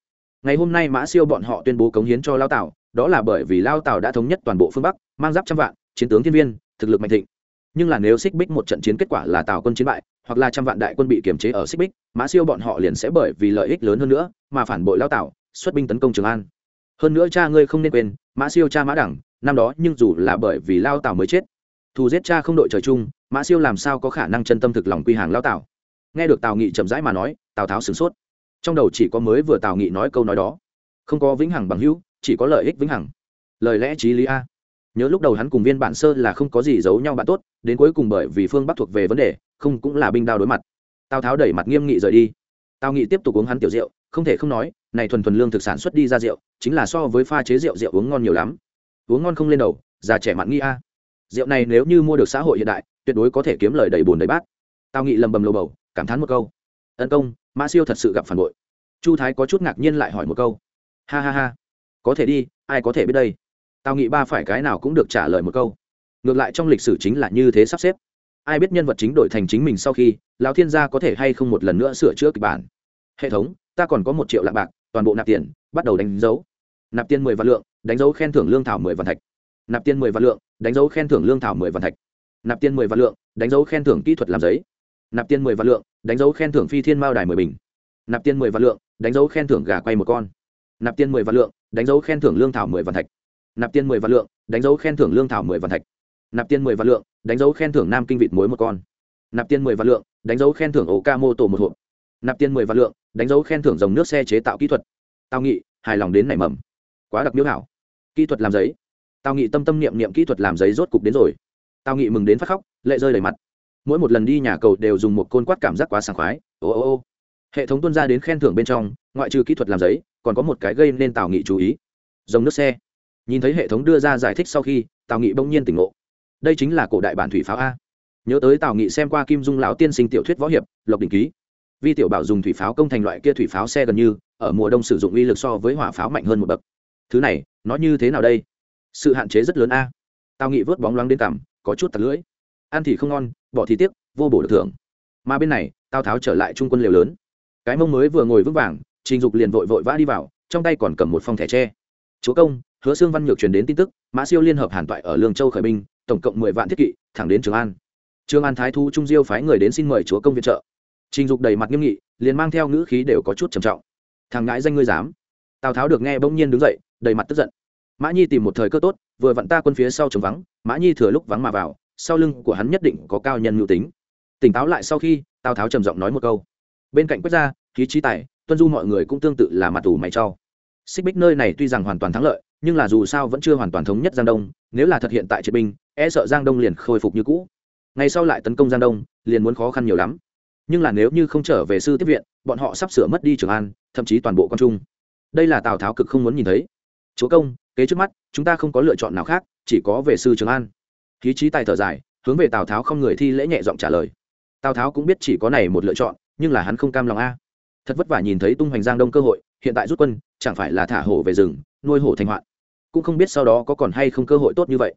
Speaker 1: ngày hôm nay mã siêu bọn họ tuyên bố cống hiến cho lao tảo, đó là bởi vì lao tảo đã thống nhất toàn bộ phương bắc, mang giáp trăm vạn, chiến tướng thiên viên, thực lực mạnh thịnh. Nhưng là nếu xích bích một trận chiến kết quả là tào quân chiến bại, hoặc là trăm vạn đại quân bị kiềm chế ở xích bích, mã siêu bọn họ liền sẽ bởi vì lợi ích lớn hơn nữa, mà phản bội lao tảo, xuất binh tấn công trường an. Hơn nữa cha ngươi không nên quên, mã siêu cha mã đẳng, năm đó nhưng dù là bởi vì lao tảo mới chết, thù giết cha không đội trời chung, mã siêu làm sao có khả năng chân tâm thực lòng quy hàng lao tảo? Nghe được tào nghị chậm rãi mà nói, tào tháo sửng sốt trong đầu chỉ có mới vừa tào nghị nói câu nói đó. Không có vĩnh hằng bằng hữu, chỉ có lợi ích vĩnh hằng. Lời lẽ trí lý a. Nhớ lúc đầu hắn cùng viên bản sơ là không có gì giấu nhau bạn tốt, đến cuối cùng bởi vì phương bắc thuộc về vấn đề, không cũng là binh đao đối mặt. Tào tháo đẩy mặt nghiêm nghị rời đi. Tào nghị tiếp tục uống hắn tiểu rượu, không thể không nói, này thuần thuần lương thực sản xuất đi ra rượu, chính là so với pha chế rượu rượu uống ngon nhiều lắm. Uống ngon không lên đầu, già trẻ mặn nghi a. Rượu này nếu như mua được xã hội hiện đại, tuyệt đối có thể kiếm lời đầy bùn đầy bát. Tào nghị lầm bầm lầu bầu, cảm thán một câu. Ân công mã siêu thật sự gặp phản bội. Chu thái có chút ngạc nhiên lại hỏi một câu. Ha ha ha. Có thể đi, ai có thể biết đây? Tao nghĩ ba phải cái nào cũng được trả lời một câu. Ngược lại trong lịch sử chính là như thế sắp xếp. Ai biết nhân vật chính đổi thành chính mình sau khi, lão thiên gia có thể hay không một lần nữa sửa chữa kịch bản? Hệ thống, ta còn có một triệu lạng bạc, toàn bộ nạp tiền, bắt đầu đánh dấu. Nạp tiền mười vạn lượng, đánh dấu khen thưởng lương thảo mười vạn thạch. Nạp tiền mười vạn lượng, đánh dấu khen thưởng lương thảo mười vạn thạch. Nạp tiền mười vạn lượng, đánh dấu khen thưởng kỹ thuật làm giấy nạp tiền mười vạn lượng, đánh dấu khen thưởng phi thiên mao đài mười bình. Nạp tiền mười vạn lượng, đánh dấu khen thưởng gà quay một con. Nạp tiền mười vạn lượng, đánh dấu khen thưởng lương thảo mười vạn thạch. Nạp tiền mười vạn lượng, đánh dấu khen thưởng lương thảo mười vạn thạch. Nạp tiền mười vạn lượng, đánh dấu khen thưởng nam kinh vịt muối một con. Nạp tiền mười vạn lượng, đánh dấu khen thưởng ổ ca mô tổ một hộp. Nạp tiền mười vạn lượng, đánh dấu khen thưởng dòng nước xe chế tạo kỹ thuật. Tao nghị, hài lòng đến nảy mầm. Quá đặc miếu hảo. Kỹ thuật làm giấy. Tao nghị tâm tâm niệm niệm kỹ thuật làm giấy rốt cục đến rồi. Tao nghị mừng đến phát khóc, lệ rơi đầy mặt mỗi một lần đi nhà cầu đều dùng một côn quát cảm giác quá sảng khoái. Ô ô ô. Hệ thống tuân ra đến khen thưởng bên trong, ngoại trừ kỹ thuật làm giấy, còn có một cái gây nên tào nghị chú ý. Dòng nước xe. Nhìn thấy hệ thống đưa ra giải thích sau khi, tào nghị bỗng nhiên tỉnh ngộ. Đây chính là cổ đại bản thủy pháo a. Nhớ tới tào nghị xem qua kim dung lão tiên sinh tiểu thuyết võ hiệp, lộc đình ký. Vi tiểu bảo dùng thủy pháo công thành loại kia thủy pháo xe gần như, ở mùa đông sử dụng uy lực so với hỏa pháo mạnh hơn một bậc. Thứ này, nó như thế nào đây? Sự hạn chế rất lớn a. Tào nghị vớt bóng loáng đến cằm, có chút tạt lưỡi. Ăn thì không ngon bỏ thì tiếc, vô bổ được thưởng. Mà bên này, tào tháo trở lại trung quân liều lớn. Cái mông mới vừa ngồi vững vàng, trình dục liền vội vội vã đi vào, trong tay còn cầm một phong thẻ tre. Chúa công, hứa xương văn nhược truyền đến tin tức, mã siêu liên hợp hàn toại ở lương châu khởi binh, tổng cộng mười vạn thiết kỵ, thẳng đến trường an. Trường an thái thu trung diêu phái người đến xin mời chúa công viện trợ. Trình dục đầy mặt nghiêm nghị, liền mang theo ngữ khí đều có chút trầm trọng. Thằng ngãi danh ngươi dám. Tào tháo được nghe bỗng nhiên đứng dậy, đầy mặt tức giận. Mã nhi tìm một thời cơ tốt, vừa vặn ta quân phía sau chống vắng, mã nhi thừa lúc vắng mà vào sau lưng của hắn nhất định có cao nhân mưu tính. Tỉnh táo lại sau khi, tào tháo trầm giọng nói một câu. Bên cạnh quốc gia khí trí tài, tuân du mọi người cũng tương tự là mặt tù mày trau xích bích nơi này tuy rằng hoàn toàn thắng lợi, nhưng là dù sao vẫn chưa hoàn toàn thống nhất giang đông, nếu là thật hiện tại triệt binh e sợ giang đông liền khôi phục như cũ. Ngày sau lại tấn công giang đông, liền muốn khó khăn nhiều lắm. Nhưng là nếu như không trở về sư tiếp viện, bọn họ sắp sửa mất đi trường an, thậm chí toàn bộ con trung. Đây là tào tháo cực không muốn nhìn thấy. Chúa công, kế trước mắt, chúng ta không có lựa chọn nào khác, chỉ có về sư trường an khí trí tài thở dài, hướng về tào tháo không người thi lễ nhẹ giọng trả lời. Tào tháo cũng biết chỉ có này một lựa chọn, nhưng là hắn không cam lòng a. Thật vất vả nhìn thấy tung hoành giang đông cơ hội, hiện tại rút quân, chẳng phải là thả hổ về rừng, nuôi hổ thành hoạn. Cũng không biết sau đó có còn hay không cơ hội tốt như vậy.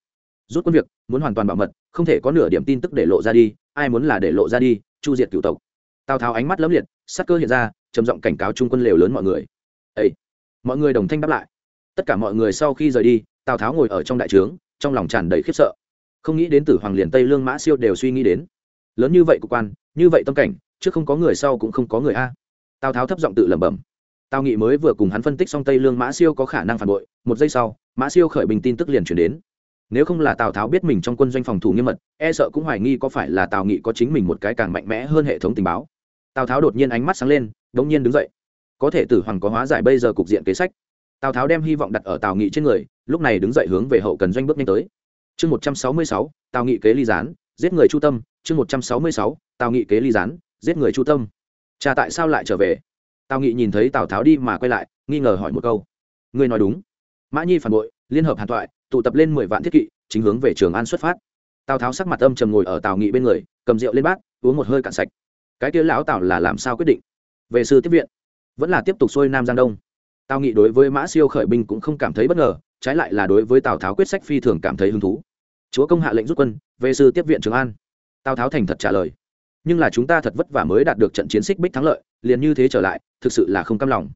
Speaker 1: Rút quân việc, muốn hoàn toàn bảo mật, không thể có nửa điểm tin tức để lộ ra đi, ai muốn là để lộ ra đi, chu diệt cựu tộc. Tào tháo ánh mắt lấm liệt, sắc cơ hiện ra, trầm giọng cảnh cáo trung quân lều lớn mọi người. Ấy mọi người đồng thanh đáp lại. Tất cả mọi người sau khi rời đi, tào tháo ngồi ở trong đại trướng, trong lòng tràn đầy khiếp sợ không nghĩ đến tử hoàng liền tây lương mã siêu đều suy nghĩ đến. Lớn như vậy của quan, như vậy tâm cảnh trước không có người sau cũng không có người a. Tào tháo thấp giọng tự lẩm bẩm. Tào nghị mới vừa cùng hắn phân tích xong tây lương mã siêu có khả năng phản bội, một giây sau, mã siêu khởi bình tin tức liền chuyển đến. Nếu không là tào tháo biết mình trong quân doanh phòng thủ nghiêm mật e sợ cũng hoài nghi có phải là tào nghị có chính mình một cái càng mạnh mẽ hơn hệ thống tình báo. Tào tháo đột nhiên ánh mắt sáng lên đ ỗ n g nhiên đứng dậy. Có thể tử hoàng có hóa giải bây giờ cục diện kế sách. Tào tháo đem hy vọng đặt ở tào nghị trên người, lúc này đứng dậy hướng về hậu cần doanh bước nhanh tới chương một trăm sáu mươi sáu, tào nghị kế ly gián, giết người chu tâm. Chương một trăm sáu mươi sáu, tào nghị kế ly gián, giết người chu tâm. Cha tại sao lại trở về? Tào nghị nhìn thấy tào tháo đi mà quay lại, nghi ngờ hỏi một câu. Ngươi nói đúng. Mã nhi phản bội, liên hợp hàn thoại, tụ tập lên mười vạn thiết kỵ, chính hướng về trường an xuất phát. Tào tháo sắc mặt âm trầm ngồi ở tào nghị bên người, cầm rượu lên bát, uống một hơi cạn sạch. Cái kia lão tào là làm sao quyết định? Về sư tiếp viện, vẫn là tiếp tục xuôi nam giang đông. Tào nghị đối với mã siêu khởi binh cũng không cảm thấy bất ngờ trái lại là đối với tào tháo quyết sách phi thường cảm thấy hứng thú chúa công hạ lệnh rút quân về sư tiếp viện trường an tào tháo thành thật trả lời nhưng là chúng ta thật vất vả mới đạt được trận chiến xích bích thắng lợi liền như thế trở lại thực sự là không cam lòng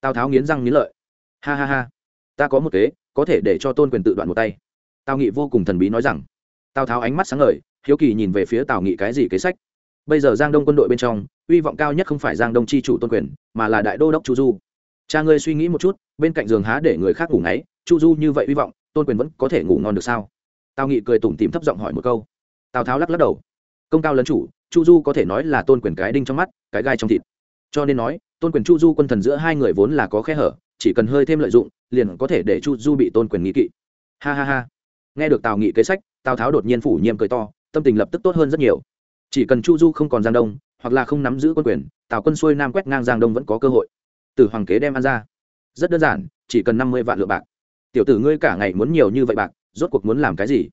Speaker 1: tào tháo nghiến răng nghiến lợi ha ha ha ta có một kế có thể để cho tôn quyền tự đoạn một tay tào nghị vô cùng thần bí nói rằng tào tháo ánh mắt sáng ngời hiếu kỳ nhìn về phía tào nghị cái gì kế sách bây giờ giang đông quân đội bên trong uy vọng cao nhất không phải giang đông c h i chủ tôn quyền mà là đại đô đốc chu du cha ngươi suy nghĩ một chút, bên cạnh giường há để người khác ngủ ngáy, chu du như vậy hy vọng, tôn quyền vẫn có thể ngủ ngon được sao? Tào nghị cười tủm tìm thấp giọng hỏi một câu. Tào tháo lắc lắc đầu. Công cao lấn chủ, chu du có thể nói là tôn quyền cái đinh trong mắt, cái gai trong thịt. Cho nên nói, tôn quyền chu du quân thần giữa hai người vốn là có khe hở, chỉ cần hơi thêm lợi dụng, liền có thể để chu du bị tôn quyền nghĩ kỵ. Ha ha ha. Nghe được tào nghị kế sách, tào tháo đột nhiên phủ nhiêm cười to, tâm tình lập tức tốt hơn rất nhiều. Chỉ cần chu du không còn giang đông, hoặc là không nắm giữ quân quyền, tào quân xuôi nam quét ngang giang đông vẫn có cơ hội từ hoàng kế đem ăn ra. Rất đơn giản, chỉ cần năm mươi vạn lượng bạc. Tiểu tử ngươi cả ngày muốn nhiều như vậy bạc, rốt cuộc muốn làm cái gì?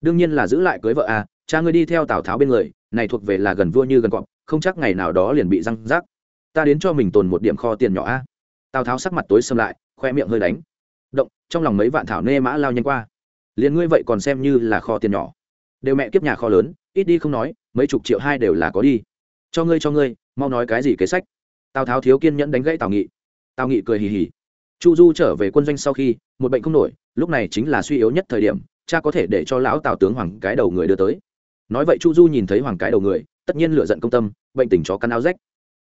Speaker 1: Đương nhiên là giữ lại cưới vợ à cha ngươi đi theo tào tháo bên người, này thuộc về là gần vua như gần cọp, không chắc ngày nào đó liền bị răng rác. Ta đến cho mình tồn một điểm kho tiền nhỏ a. Tào tháo sắc mặt tối xâm lại, khoe miệng hơi đánh. Động, trong lòng mấy vạn thảo nê mã lao nhanh qua. Liền ngươi vậy còn xem như là kho tiền nhỏ. Đều mẹ kiếp nhà kho lớn, ít đi không nói, mấy chục triệu hai đều là có đi. Cho ngươi cho ngươi, mau nói cái gì kế sách tào tháo thiếu kiên nhẫn đánh gãy tào nghị tào nghị cười hì hì chu du trở về quân doanh sau khi một bệnh không nổi lúc này chính là suy yếu nhất thời điểm cha có thể để cho lão tào tướng hoàng cái đầu người đưa tới nói vậy chu du nhìn thấy hoàng cái đầu người tất nhiên lựa giận công tâm bệnh tình chó căn áo rách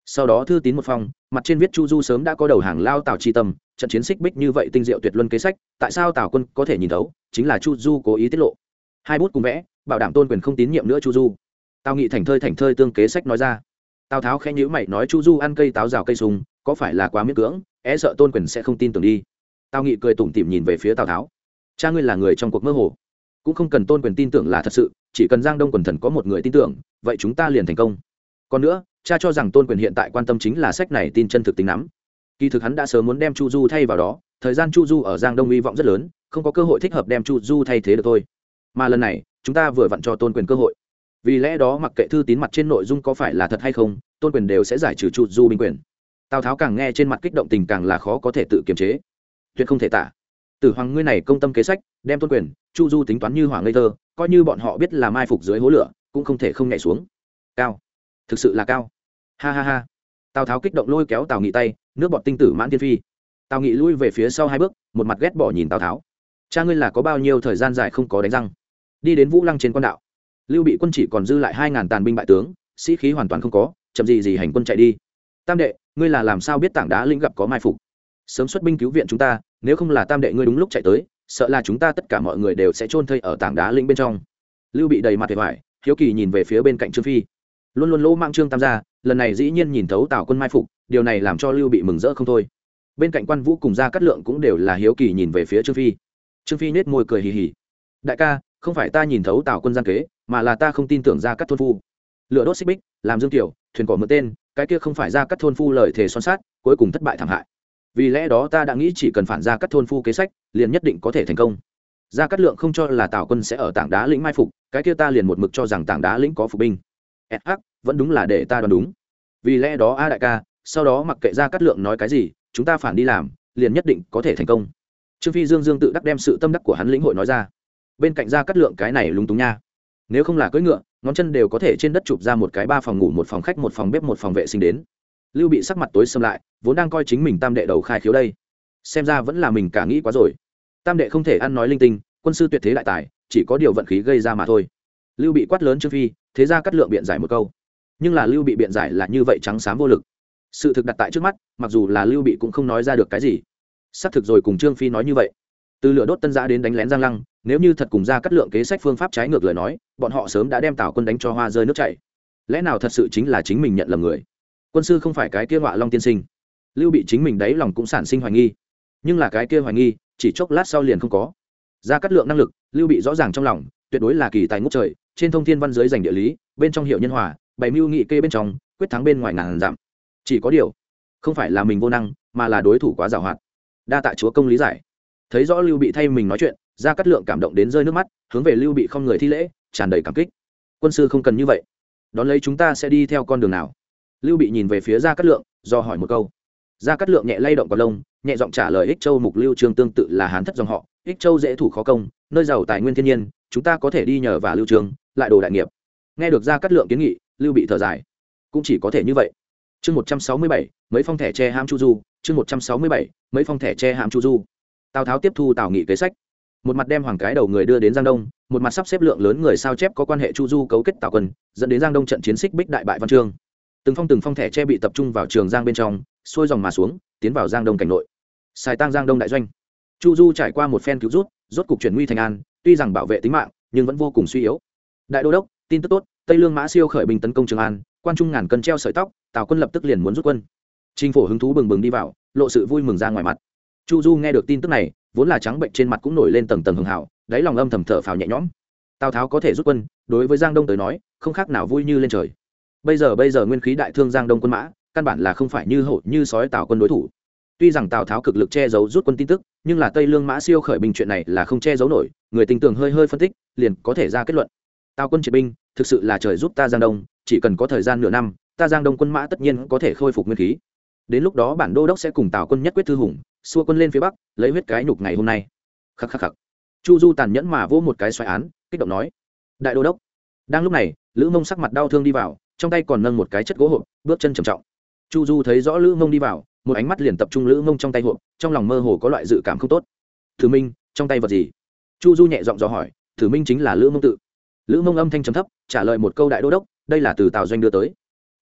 Speaker 1: sau đó thư tín một phong mặt trên viết chu du sớm đã có đầu hàng lao tào chi tâm trận chiến xích bích như vậy tinh diệu tuyệt luân kế sách tại sao tào quân có thể nhìn thấu chính là chu du cố ý tiết lộ hai bút cùng vẽ bảo đảm tôn quyền không tín nhiệm nữa chu du tào nghị thành thơi thành thơi tương kế sách nói ra tào tháo khẽ nhữ mày nói, chu du ăn cây táo rào cây sùng có phải là quá miễn cưỡng? É sợ tôn quyền sẽ không tin tưởng đi. Tào nghị cười tủm tỉm nhìn về phía tào tháo. Cha ngươi là người trong cuộc mơ hồ, cũng không cần tôn quyền tin tưởng là thật sự, chỉ cần giang đông quần thần có một người tin tưởng, vậy chúng ta liền thành công. Còn nữa, cha cho rằng tôn quyền hiện tại quan tâm chính là sách này tin chân thực tính lắm. kỳ thực hắn đã sớm muốn đem chu du thay vào đó, thời gian chu du ở giang đông hy vọng rất lớn, không có cơ hội thích hợp đem chu du thay thế được thôi. Mà lần này, chúng ta vừa vặn cho tôn quyền cơ hội vì lẽ đó mặc kệ thư tín mặt trên nội dung có phải là thật hay không, tôn quyền đều sẽ giải trừ chu du binh quyền. Tào tháo càng nghe trên mặt kích động tình càng là khó có thể tự kiềm chế. Tuyệt không thể tả. Tử hoàng ngươi này công tâm kế sách, đem tôn quyền, chu du tính toán như hoàng ngây thơ, coi như bọn họ biết là mai phục dưới hố lửa, cũng không thể không nhảy xuống. Cao. Thực sự là cao. Ha ha ha. Tào tháo kích động lôi kéo tào nghị tay, nước bọt tinh tử mãn tiên phi. Tào nghị lui về phía sau hai bước, một mặt ghét bỏ nhìn tào tháo. Cha ngươi là có bao nhiêu thời gian dài không có đánh răng? Đi đến vũ lăng trên con đạo lưu bị quân chỉ còn dư lại hai ngàn tàn binh bại tướng, sĩ khí hoàn toàn không có, chậm gì gì hành quân chạy đi. Tam đệ, ngươi là làm sao biết tảng đá linh gặp có mai phục? Sớm xuất binh cứu viện chúng ta, nếu không là tam đệ ngươi đúng lúc chạy tới, sợ là chúng ta tất cả mọi người đều sẽ chôn thây ở tảng đá linh bên trong. Lưu bị đầy mặt vẻ vải hiếu kỳ nhìn về phía bên cạnh trương phi. Luôn luôn lỗ mang trương tam gia, lần này dĩ nhiên nhìn thấu tào quân mai phục, điều này làm cho lưu bị mừng rỡ không thôi. Bên cạnh quan vũ cùng gia cát lượng cũng đều là hiếu kỳ nhìn về phía trương phi. Trương phi nết môi cười hì hì. Đại ca, không phải ta nhìn thấu tào quân gian kế mà là ta không tin tưởng ra các thôn phu. Lựa đốt xích bích, làm dương tiểu, thuyền cỏ mượn tên, cái kia không phải ra các thôn phu lời thề son sát cuối cùng thất bại thảm hại. Vì lẽ đó ta đã nghĩ chỉ cần phản ra các thôn phu kế sách, liền nhất định có thể thành công. Gia cát lượng không cho là tào quân sẽ ở tảng đá lĩnh mai phục, cái kia ta liền một mực cho rằng tảng đá lĩnh có phục binh. Sh vẫn đúng là để ta đoán đúng. Vì lẽ đó a đại ca, sau đó mặc kệ gia cát lượng nói cái gì, chúng ta phản đi làm, liền nhất định có thể thành công. Trương phi dương dương tự đắc đem sự tâm đắc của hắn lĩnh hội nói ra. Bên cạnh gia cát lượng cái này lúng túng nha nếu không là cưỡi ngựa, ngón chân đều có thể trên đất chụp ra một cái ba phòng ngủ, một phòng khách, một phòng bếp, một phòng vệ sinh đến. Lưu bị sắc mặt tối xâm lại, vốn đang coi chính mình tam đệ đầu khai khiếu đây. Xem ra vẫn là mình cả nghĩ quá rồi. Tam đệ không thể ăn nói linh tinh, quân sư tuyệt thế đại tài, chỉ có điều vận khí gây ra mà thôi. Lưu bị quát lớn trương phi, thế ra cắt lượng biện giải một câu. Nhưng là lưu bị biện giải là như vậy trắng xám vô lực. Sự thực đặt tại trước mắt, mặc dù là lưu bị cũng không nói ra được cái gì. Xác thực rồi cùng trương phi nói như vậy. Từ lửa đốt tân giã đến đánh lén giang lăng nếu như thật cùng ra cắt lượng kế sách phương pháp trái ngược lời nói, bọn họ sớm đã đem tào quân đánh cho hoa rơi nước chảy. Lẽ nào thật sự chính là chính mình nhận lầm người? Quân sư không phải cái kia họa long tiên sinh. Lưu bị chính mình đáy lòng cũng sản sinh hoài nghi. Nhưng là cái kia hoài nghi, chỉ chốc lát sau liền không có. Ra cắt lượng năng lực, lưu bị rõ ràng trong lòng, tuyệt đối là kỳ tài ngút trời, trên thông thiên văn giới dành địa lý, bên trong hiệu nhân hòa bày mưu nghị kê bên trong, quyết thắng bên ngoài ngàn dặm. Chỉ có điều, không phải là mình vô năng, mà là đối thủ quá giàu hoạt đa tạ chúa công lý giải. Thấy rõ lưu bị thay mình nói chuyện ra cắt lượng cảm động đến rơi nước mắt, hướng về lưu bị không người thi lễ, tràn đầy cảm kích. Quân sư không cần như vậy. Đón lấy chúng ta sẽ đi theo con đường nào? Lưu bị nhìn về phía gia cát lượng, do hỏi một câu. Gia cát lượng nhẹ lay động còn lông, nhẹ giọng trả lời ích châu mục lưu Trường tương tự là hán thất dòng họ. Ích châu dễ thủ khó công, nơi giàu tài nguyên thiên nhiên, chúng ta có thể đi nhờ và lưu Trường lại đồ đại nghiệp. Nghe được gia cát lượng kiến nghị, lưu bị thở dài. Cũng chỉ có thể như vậy. Chương một trăm sáu mươi bảy, mấy phong thẻ che ham chu du. Chương một trăm sáu mươi bảy, mấy phong thẻ che ham chu du. Tào tháo tiếp thu tào nghị kế sách một mặt đem hoàng cái đầu người đưa đến giang đông, một mặt sắp xếp lượng lớn người sao chép có quan hệ chu du cấu kết tạo quân, dẫn đến giang đông trận chiến xích bích đại bại văn trương từng phong từng phong thẻ che bị tập trung vào trường giang bên trong, xuôi dòng mà xuống, tiến vào giang đông cảnh nội. Xài tăng giang đông đại doanh. Chu du trải qua một phen cứu rút, rốt cục chuyển nguy thành an, tuy rằng bảo vệ tính mạng, nhưng vẫn vô cùng suy yếu. Đại đô đốc, tin tức tốt, tây lương mã siêu khởi binh tấn công trường an, quan trung ngàn cân treo sợi tóc tào quân lập tức liền muốn rút quân. Trinh phổ hứng thú bừng bừng đi vào, lộ sự vui mừng ra ngoài mặt chu du nghe được tin tức này, vốn là trắng bệnh trên mặt cũng nổi lên tầng tầng hưng hảo đáy lòng âm thầm thở phào nhẹ nhõm. Tào tháo có thể rút quân, đối với giang đông tới nói, không khác nào vui như lên trời. Bây giờ bây giờ nguyên khí đại thương giang đông quân mã, căn bản là không phải như hổ, như sói tào quân đối thủ. Tuy rằng tào tháo cực lực che giấu rút quân tin tức, nhưng là tây lương mã siêu khởi binh chuyện này là không che giấu nổi, người tình tưởng hơi hơi phân tích, liền có thể ra kết luận. Tào quân triệt binh, thực sự là trời giúp ta giang đông, chỉ cần có thời gian nửa năm, ta giang đông quân mã tất nhiên có thể khôi phục nguyên khí. Đến lúc đó bản đô đốc sẽ cùng tào quân nhất quyết thư hùng xua quân lên phía bắc, lấy huyết cái nhục ngày hôm nay. Khắc khắc khắc. Chu du tàn nhẫn mà vỗ một cái xoài án, kích động nói, đại đô đốc. Đang lúc này, lữ mông sắc mặt đau thương đi vào, trong tay còn nâng một cái chất gỗ hộp, bước chân trầm trọng. Chu du thấy rõ lữ mông đi vào, một ánh mắt liền tập trung lữ mông trong tay hộp, trong lòng mơ hồ có loại dự cảm không tốt. Thử minh, trong tay vật gì? Chu du nhẹ giọng dò hỏi, thử minh chính là lữ mông tự. Lữ mông âm thanh trầm thấp, trả lời một câu đại đô đốc, đây là từ tào doanh đưa tới.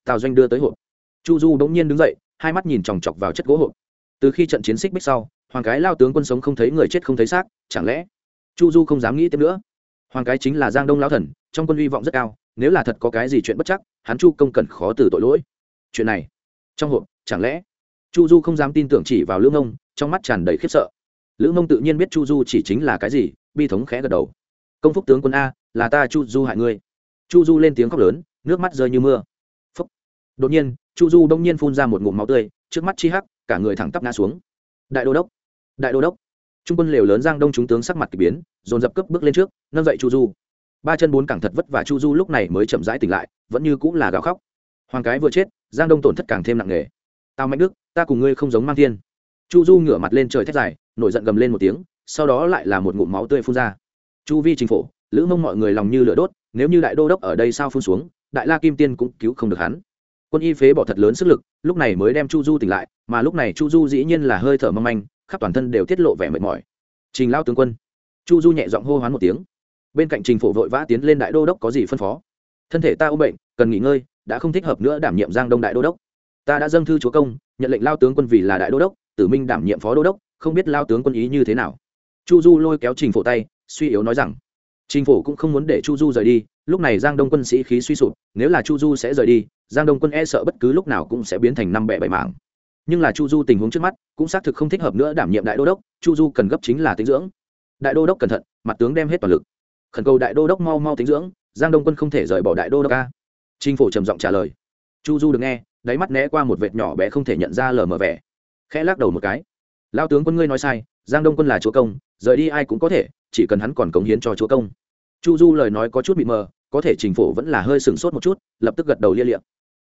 Speaker 1: Tào doanh đưa tới hộp. Chu du bỗng nhiên đứng dậy, hai mắt nhìn chòng chọc vào chất gỗ hộp từ khi trận chiến xích bích sau, hoàng cái lao tướng quân sống không thấy người chết không thấy xác, chẳng lẽ chu du không dám nghĩ tiếp nữa? Hoàng cái chính là giang đông lao thần, trong quân hy vọng rất cao, nếu là thật có cái gì chuyện bất chắc, hắn chu công cần khó từ tội lỗi. Chuyện này, trong hộp, chẳng lẽ chu du không dám tin tưởng chỉ vào lưỡng ông trong mắt tràn đầy khiếp sợ. Lưỡng ông tự nhiên biết chu du chỉ chính là cái gì, bi thống khẽ gật đầu. Công phúc tướng quân a, là ta chu du hại ngươi. Chu du lên tiếng khóc lớn, nước mắt rơi như mưa. Phúc. đột nhiên, chu du đông nhiên phun ra một ngụm máu tươi, trước mắt chi hắc cả người thẳng tắp ngã xuống. Đại đô đốc đại đô đốc. Trung quân lều lớn giang đông chúng tướng sắc mặt k ỳ biến dồn dập cướp bước lên trước nâng dậy chu du. Ba chân bốn cẳng thật vất và chu du lúc này mới chậm rãi tỉnh lại vẫn như cũng là gào khóc. Hoàng cái vừa chết giang đông tổn thất càng thêm nặng nề. Tao mạnh đức ta cùng ngươi không giống mang thiên. Chu du ngửa mặt lên trời thét dài nổi giận gầm lên một tiếng sau đó lại là một ngụm máu tươi phun ra. Chu vi chính phủ, lữ mông mọi người lòng như lửa đốt nếu như đại đô đốc ở đây sao phun xuống đại la kim tiên cũng cứu không được hắn quân y phế bỏ thật lớn sức lực, lúc này mới đem chu du tỉnh lại, mà lúc này chu du dĩ nhiên là hơi thở mong manh, khắp toàn thân đều tiết lộ vẻ mệt mỏi. Trình lao tướng quân. Chu du nhẹ giọng hô hoán một tiếng. Bên cạnh trình phổ vội vã tiến lên đại đô đốc có gì phân phó? Thân thể ta ôm bệnh, cần nghỉ ngơi, đã không thích hợp nữa đảm nhiệm giang đông đại đô đốc. Ta đã dâng thư chúa công, nhận lệnh lao tướng quân vì là đại đô đốc, tử minh đảm nhiệm phó đô đốc, không biết lao tướng quân ý như thế nào. Chu du lôi kéo trình phổ tay, suy yếu nói rằng. Trình phổ cũng không muốn để chu du rời đi lúc này giang đông quân sĩ khí suy sụp, nếu là chu du sẽ rời đi, giang đông quân e sợ bất cứ lúc nào cũng sẽ biến thành năm bẻ bảy mảng. Nhưng là chu du tình huống trước mắt, cũng xác thực không thích hợp nữa đảm nhiệm đại đô đốc, chu du cần gấp chính là tính dưỡng. Đại đô đốc cẩn thận, mặt tướng đem hết toàn lực. Khẩn cầu đại đô đốc mau mau tính dưỡng, giang đông quân không thể rời bỏ đại đô đốc ca trinh phủ trầm giọng trả lời. Chu du được nghe, đáy mắt né qua một vệt nhỏ bé không thể nhận ra lờ mờ vẻ. Khẽ lắc đầu một cái. Lao tướng quân ngươi nói sai, giang đông quân là chúa công, rời đi ai cũng có thể, chỉ cần hắn còn cống hiến cho chúa công chu du lời nói có chút bị mờ, có thể trình phổ vẫn là hơi sừng sốt một chút, lập tức gật đầu lia liệm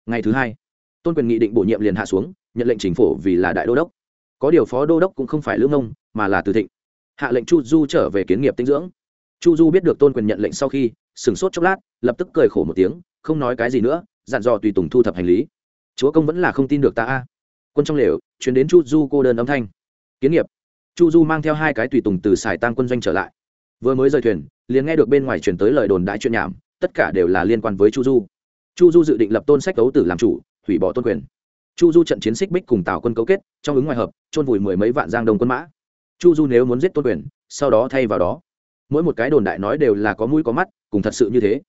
Speaker 1: ngày thứ hai, tôn quyền nghị định bổ nhiệm liền hạ xuống, nhận lệnh trình phổ vì là đại đô đốc. Có điều phó đô đốc cũng không phải lương ông mà là từ thịnh. Hạ lệnh chu du trở về kiến nghiệp tinh dưỡng. Chu du biết được tôn quyền nhận lệnh sau khi sửng sốt chốc lát, lập tức cười khổ một tiếng, không nói cái gì nữa, dặn dò tùy tùng thu thập hành lý. Chúa công vẫn là không tin được ta a. Quân trong lều chuyển đến chu du cô đơn âm thanh. Kiến nghiệp. Chu du mang theo hai cái tùy tùng từ xài tăng quân doanh trở lại vừa mới rời thuyền, liền nghe được bên ngoài chuyển tới lời đồn đại chuyện nhảm, tất cả đều là liên quan với chu du. Chu du dự định lập tôn sách cấu tử làm chủ, hủy bỏ tôn quyền. Chu du trận chiến xích bích cùng tào quân cấu kết, trong ứng ngoài hợp trôn vùi mười mấy vạn giang đông quân mã. Chu du nếu muốn giết tôn quyền, sau đó thay vào đó. Mỗi một cái đồn đại nói đều là có mũi có mắt, cùng thật sự như thế.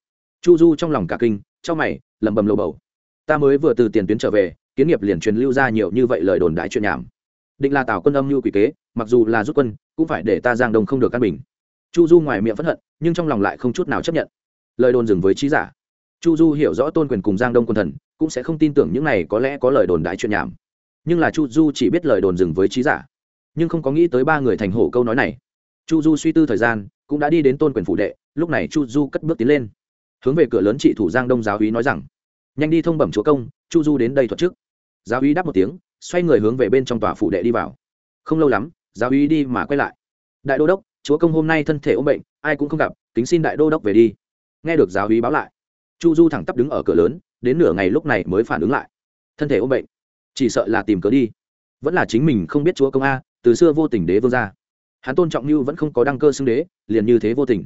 Speaker 1: Chu du trong lòng cả kinh trong mày, lẩm bẩm lầu bầu. Ta mới vừa từ tiền tuyến trở về, kiến nghiệp liền truyền lưu ra nhiều như vậy lời đồn đại chuyện nhảm. Định là tào quân âm mưu quỷ kế, mặc dù là rút quân, cũng phải để ta giang đông không được căn bình chu du ngoài miệng p hận, nhưng trong lòng lại không chút nào chấp nhận. Lời đồn dừng với trí giả. Chu du hiểu rõ tôn quyền cùng giang đông quân thần, cũng sẽ không tin tưởng những này có lẽ có lời đồn đại chuyện nhảm. Nhưng là chu du chỉ biết lời đồn dừng với trí giả, nhưng không có nghĩ tới ba người thành hổ câu nói này. Chu du suy tư thời gian, cũng đã đi đến tôn quyền phủ đệ, lúc này chu du cất bước tiến lên. Hướng về cửa lớn trị thủ giang đông giáo úy nói rằng, nhanh đi thông bẩm chúa công, chu du đến đây thuật trước. Giáo úy đáp một tiếng, xoay người hướng về bên trong tòa phủ đệ đi vào. Không lâu lắm, giáo úy đi mà quay lại. Đại đô đốc chúa công hôm nay thân thể ốm bệnh, ai cũng không gặp tính xin đại đô đốc về đi. Nghe được giáo úy báo lại, chu du thẳng tắp đứng ở cửa lớn, đến nửa ngày lúc này mới phản ứng lại. Thân thể ốm bệnh, chỉ sợ là tìm cớ đi. Vẫn là chính mình không biết chúa công a, từ xưa vô tình đế vương ra hắn tôn trọng như vẫn không có đăng cơ xưng đế, liền như thế vô tình.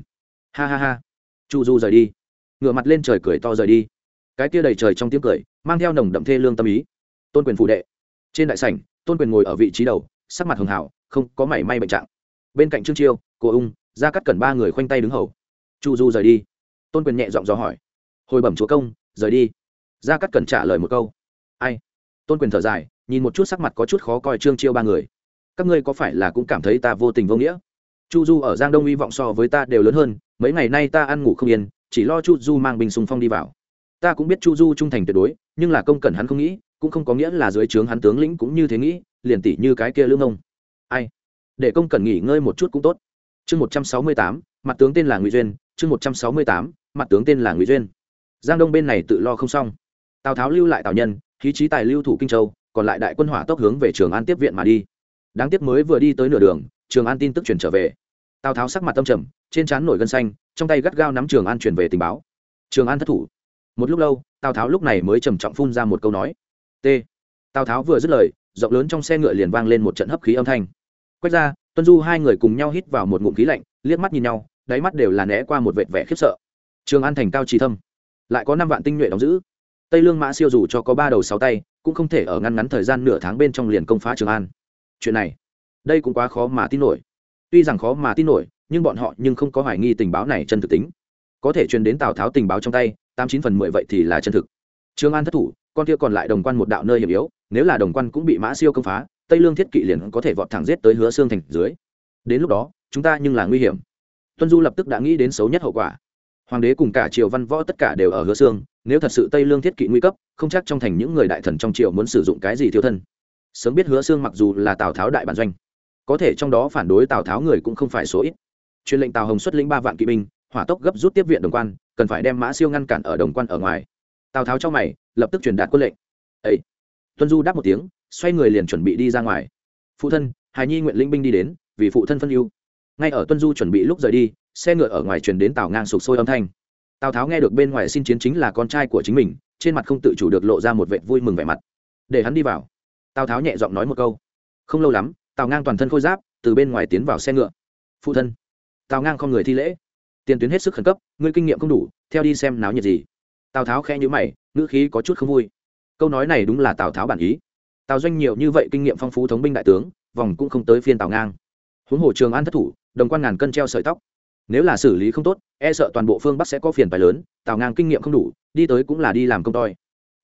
Speaker 1: Ha ha ha. Chu du rời đi. Ngửa mặt lên trời cười to rời đi. Cái kia đầy trời trong tiếng cười, mang theo nồng đậm thê lương tâm ý. Tôn quyền phủ đệ. Trên đại sảnh, tôn quyền ngồi ở vị trí đầu, sắc mặt hường hảo, không có mảy may bệnh trạng bên cạnh trương chiêu cô ung ra cắt cẩn ba người khoanh tay đứng hầu chu du rời đi tôn quyền nhẹ giọng dò hỏi hồi bẩm chúa công rời đi ra cắt cẩn trả lời một câu ai tôn quyền thở dài nhìn một chút sắc mặt có chút khó coi trương chiêu ba người các ngươi có phải là cũng cảm thấy ta vô tình vô nghĩa chu du ở giang đông hy vọng so với ta đều lớn hơn mấy ngày nay ta ăn ngủ không yên chỉ lo chu du mang bình sùng phong đi vào ta cũng biết chu du trung thành tuyệt đối nhưng là công cẩn hắn không nghĩ cũng không có nghĩa là dưới trướng hắn tướng lĩnh cũng như thế nghĩ liền tỷ như cái kia lương ông ai để công cần nghỉ ngơi một chút cũng tốt. Chương một trăm sáu mươi tám, mặt tướng tên là ngụy duyên. Chương một trăm sáu mươi tám, mặt tướng tên là ngụy duyên. Giang đông bên này tự lo không xong. Tào tháo lưu lại tào nhân, khí trí tài lưu thủ kinh châu, còn lại đại quân hỏa tốc hướng về trường an tiếp viện mà đi. Đáng tiếc mới vừa đi tới nửa đường, trường an tin tức chuyển trở về. Tào tháo sắc mặt tâm trầm, trên trán nổi gân xanh, trong tay gắt gao nắm trường an chuyển về tình báo. Trường an thất thủ. Một lúc lâu, tào tháo lúc này mới trầm trọng phun ra một câu nói. T. Tào tháo vừa dứt lời, rộng lớn trong xe ngựa liền vang lên một trận hấp khí âm thanh quét ra, tuân du hai người cùng nhau hít vào một ngụm khí lạnh, liếc mắt nhìn nhau, đáy mắt đều là né qua một vệt vẻ khiếp sợ. Trường an thành cao trí thâm, lại có năm vạn tinh nhuệ đóng giữ. Tây lương mã siêu dù cho có ba đầu sáu tay, cũng không thể ở ngăn ngắn thời gian nửa tháng bên trong liền công phá trường an. Chuyện này, đây cũng quá khó mà tin nổi. Tuy rằng khó mà tin nổi, nhưng bọn họ nhưng không có hoài nghi tình báo này chân thực tính. Có thể truyền đến tào tháo tình báo trong tay, tám chín phần mười vậy thì là chân thực. Trường an thất thủ, con kia còn lại đồng quan một đạo nơi hiểm yếu, nếu là đồng quan cũng bị mã siêu công phá tây lương thiết kỵ liền có thể vọt thẳng giết tới hứa xương thành dưới. Đến lúc đó, chúng ta nhưng là nguy hiểm. Tuân du lập tức đã nghĩ đến xấu nhất hậu quả. Hoàng đế cùng cả triều văn võ tất cả đều ở hứa xương nếu thật sự tây lương thiết kỵ nguy cấp, không chắc trong thành những người đại thần trong triều muốn sử dụng cái gì thiếu thân. Sớm biết hứa xương mặc dù là tào tháo đại bản doanh, có thể trong đó phản đối tào tháo người cũng không phải số ít. Truyền lệnh tào hồng xuất lĩnh ba vạn kỵ binh, hỏa tốc gấp rút tiếp viện đồng quan, cần phải đem mã siêu ngăn cản ở đồng quan ở ngoài. Tào tháo cho mày, lập tức truyền đạt quân lệnh. Ấy tuân du đáp một tiếng xoay người liền chuẩn bị đi ra ngoài. Phụ thân hài nhi nguyện linh binh đi đến, vì phụ thân phân ưu. Ngay ở tuân du chuẩn bị lúc rời đi, xe ngựa ở ngoài truyền đến tào ngang sụp sôi âm thanh. Tào tháo nghe được bên ngoài xin chiến chính là con trai của chính mình, trên mặt không tự chủ được lộ ra một vệ vui mừng vẻ mặt. Để hắn đi vào. Tào tháo nhẹ giọng nói một câu. Không lâu lắm, tào ngang toàn thân khôi giáp, từ bên ngoài tiến vào xe ngựa. Phụ thân, tào ngang không người thi lễ. Tiền tuyến hết sức khẩn cấp, ngươi kinh nghiệm không đủ, theo đi xem náo nhiệt gì. Tào tháo khẽ nhữ mày, ngữ khí có chút không vui. Câu nói này đúng là tào tháo bản ý tào doanh nhiều như vậy kinh nghiệm phong phú thống binh đại tướng, vòng cũng không tới phiên tào ngang. Huống hồ trường an thất thủ, đồng quan ngàn cân treo sợi tóc. Nếu là xử lý không tốt e sợ toàn bộ phương bắc sẽ có phiền phái lớn, tào ngang kinh nghiệm không đủ, đi tới cũng là đi làm công toi.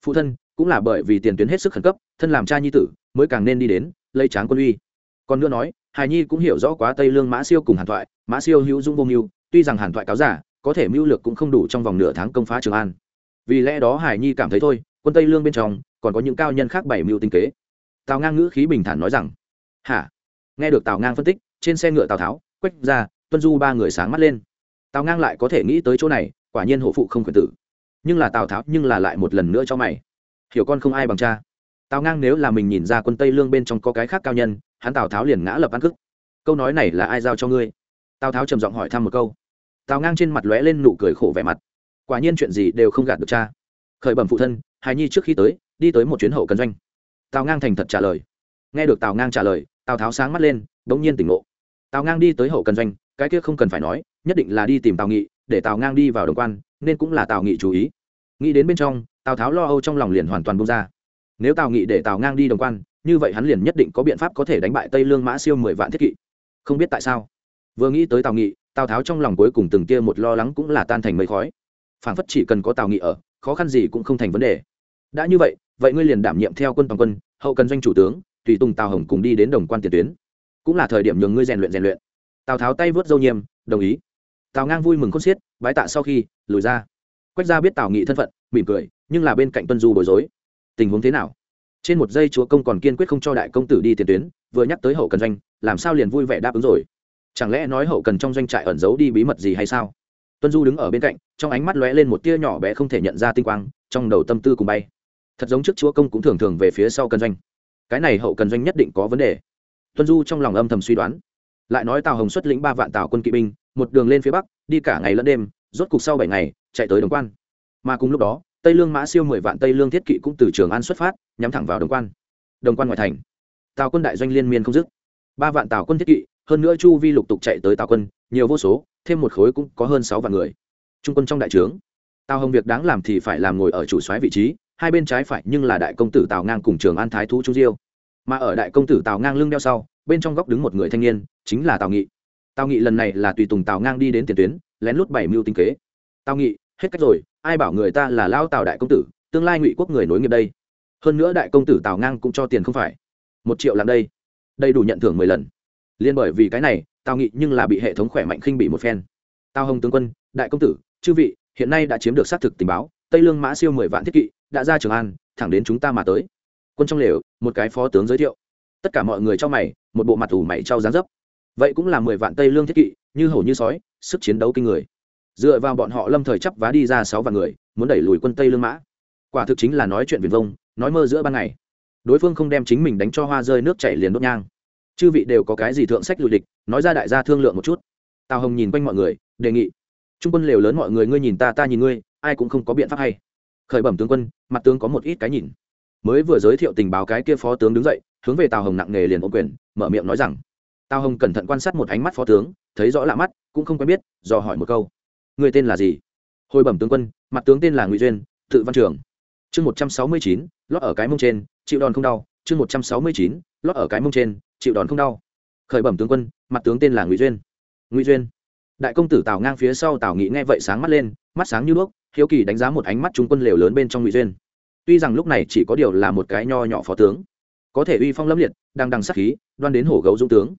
Speaker 1: Phụ thân, cũng là bởi vì tiền tuyến hết sức khẩn cấp, thân làm cha nhi tử, mới càng nên đi đến, lấy tráng quân uy. Còn nữa nói hài nhi cũng hiểu rõ quá tây lương mã siêu cùng hàn thoại, mã siêu, hữu dung vô mưu, tuy rằng hàn thoại cáo giả, có thể mưu lược cũng không đủ trong vòng nửa tháng công phá trường an. Vì lẽ đó hải nhi cảm thấy thôi quân tây lương bên trong còn có những cao nhân khác bảy mưu tinh kế tào ngang ngữ khí bình thản nói rằng hả nghe được tào ngang phân tích trên xe ngựa tào tháo quách ra tuân du ba người sáng mắt lên tào ngang lại có thể nghĩ tới chỗ này quả nhiên hộ phụ không quyền tử nhưng là tào tháo nhưng là lại một lần nữa cho mày hiểu con không ai bằng cha tào ngang nếu là mình nhìn ra quân tây lương bên trong có cái khác cao nhân hắn tào tháo liền ngã lập ăn cức câu nói này là ai giao cho ngươi tào tháo trầm giọng hỏi thăm một câu tào ngang trên mặt lóe lên nụ cười khổ vẻ mặt quả nhiên chuyện gì đều không gạt được cha khởi bẩm phụ thân, hài nhi trước khi tới, đi tới một chuyến hậu cần doanh. Tào ngang thành thật trả lời. Nghe được tào ngang trả lời, tào tháo sáng mắt lên đ ỗ n g nhiên tỉnh ngộ. Tào ngang đi tới hậu cần doanh, cái kia không cần phải nói, nhất định là đi tìm tào nghị, để tào ngang đi vào đồng quan, nên cũng là tào nghị chú ý. Nghĩ đến bên trong, tào tháo lo âu trong lòng liền hoàn toàn bung ra. Nếu tào nghị để tào ngang đi đồng quan, như vậy hắn liền nhất định có biện pháp có thể đánh bại tây lương mã siêu mười vạn thiết kỵ. Không biết tại sao, vừa nghĩ tới tào nghị, tào tháo trong lòng cuối cùng từng tia một lo lắng cũng là tan thành mây khói. Phản phất chỉ cần có tào nghị ở khó khăn gì cũng không thành vấn đề. Đã như vậy vậy ngươi liền đảm nhiệm theo quân toàn quân, hậu cần doanh chủ tướng, tùy tùng tào hồng cùng đi đến đồng quan tiền tuyến. Cũng là thời điểm nhường ngươi rèn luyện rèn luyện. Tào tháo tay vớt dâu nhiêm đồng ý. Tào ngang vui mừng khôn xiết, bái tạ sau khi, lùi ra. Quách gia biết tào nghị thân phận, mỉm cười, nhưng là bên cạnh tuân du bối rối. Tình huống thế nào? Trên một giây chúa công còn kiên quyết không cho đại công tử đi tiền tuyến, vừa nhắc tới hậu cần doanh, làm sao liền vui vẻ đáp ứng rồi? Chẳng lẽ nói hậu cần trong doanh trại ẩn giấu đi bí mật gì hay sao? Tuân du đứng ở bên cạnh, trong ánh mắt lóe lên một tia nhỏ bé không thể nhận ra tinh quang, trong đầu tâm tư cùng bay. Thật giống trước chúa công cũng thường thường về phía sau cần doanh. Cái này hậu cần doanh nhất định có vấn đề. Tuân du trong lòng âm thầm suy đoán. Lại nói tào hồng xuất lĩnh ba vạn tào quân kỵ binh, một đường lên phía bắc, đi cả ngày lẫn đêm, rốt cục sau bảy ngày, chạy tới đồng quan. Mà cùng lúc đó, tây lương mã siêu mười vạn tây lương thiết kỵ cũng từ trường an xuất phát, nhắm thẳng vào đồng quan. Đồng quan ngoại thành. Tào quân đại doanh liên miên không dứt. Ba vạn tào quân thiết kỵ, hơn nữa chu vi lục tục chạy tới tào quân nhiều vô số, thêm một khối cũng có hơn sáu vạn người. Trung quân trong đại trướng, tào hồng việc đáng làm thì phải làm ngồi ở chủ soái vị trí, hai bên trái phải nhưng là đại công tử tào ngang cùng trường an thái thú chu diêu. Mà ở đại công tử tào ngang lưng đeo sau, bên trong góc đứng một người thanh niên, chính là tào nghị. Tào nghị lần này là tùy tùng tào ngang đi đến tiền tuyến, lén lút bảy mưu tinh kế. Tào nghị, hết cách rồi, ai bảo người ta là lao tào đại công tử, tương lai ngụy quốc người nối nghiệp đây. Hơn nữa đại công tử tào ngang cũng cho tiền không phải. Một triệu làm đây. Đây đủ nhận thưởng mười lần liên bởi vì cái này, tào nghị nhưng là bị hệ thống khỏe mạnh khinh bị một phen. Tào hồng tướng quân, đại công tử, chư vị, hiện nay đã chiếm được xác thực tình báo, tây lương mã siêu mười vạn thiết kỵ, đã ra trường an, thẳng đến chúng ta mà tới. Quân trong lều, một cái phó tướng giới thiệu. Tất cả mọi người cho mày, một bộ mặt ủ mày trao dáng dấp. Vậy cũng là mười vạn tây lương thiết kỵ, như hổ như sói, sức chiến đấu kinh người. Dựa vào bọn họ lâm thời chấp vá đi ra sáu vạn người, muốn đẩy lùi quân tây lương mã. Quả thực chính là nói chuyện viền vông, nói mơ giữa ban ngày. Đối phương không đem chính mình đánh cho hoa rơi nước chảy liền đốt nhang chư vị đều có cái gì thượng sách lùi địch, nói ra đại gia thương lượng một chút. Tào hồng nhìn quanh mọi người, đề nghị. Trung quân lều lớn mọi người, ngươi nhìn ta ta nhìn ngươi, ai cũng không có biện pháp hay. Khởi bẩm tướng quân, mặt tướng có một ít cái nhìn. Mới vừa giới thiệu tình báo cái kia phó tướng đứng dậy, hướng về tào hồng nặng nề liền ô quyền, mở miệng nói rằng, tào hồng cẩn thận quan sát một ánh mắt phó tướng, thấy rõ lạ mắt, cũng không quen biết do hỏi một câu. Người tên là gì? Hồi bẩm tướng quân, mặt tướng tên là ngụy duyên, tự văn trường chương một trăm sáu mươi chín, lót ở cái mông trên, chịu đòn không đau. Chương một trăm sáu mươi chín, lót ở cái mông trên chịu đòn không đau. Khởi bẩm tướng quân, mặt tướng tên là ngụy duyên. Ngụy duyên. Đại công tử tào ngang phía sau tào nghị nghe vậy sáng mắt lên, mắt sáng như đuốc, hiếu kỳ đánh giá một ánh mắt trung quân lều lớn bên trong ngụy duyên. Tuy rằng lúc này chỉ có điều là một cái nho nhỏ phó tướng, có thể uy phong lâm liệt đang đằng sắc khí, đoan đến hổ gấu dũng tướng.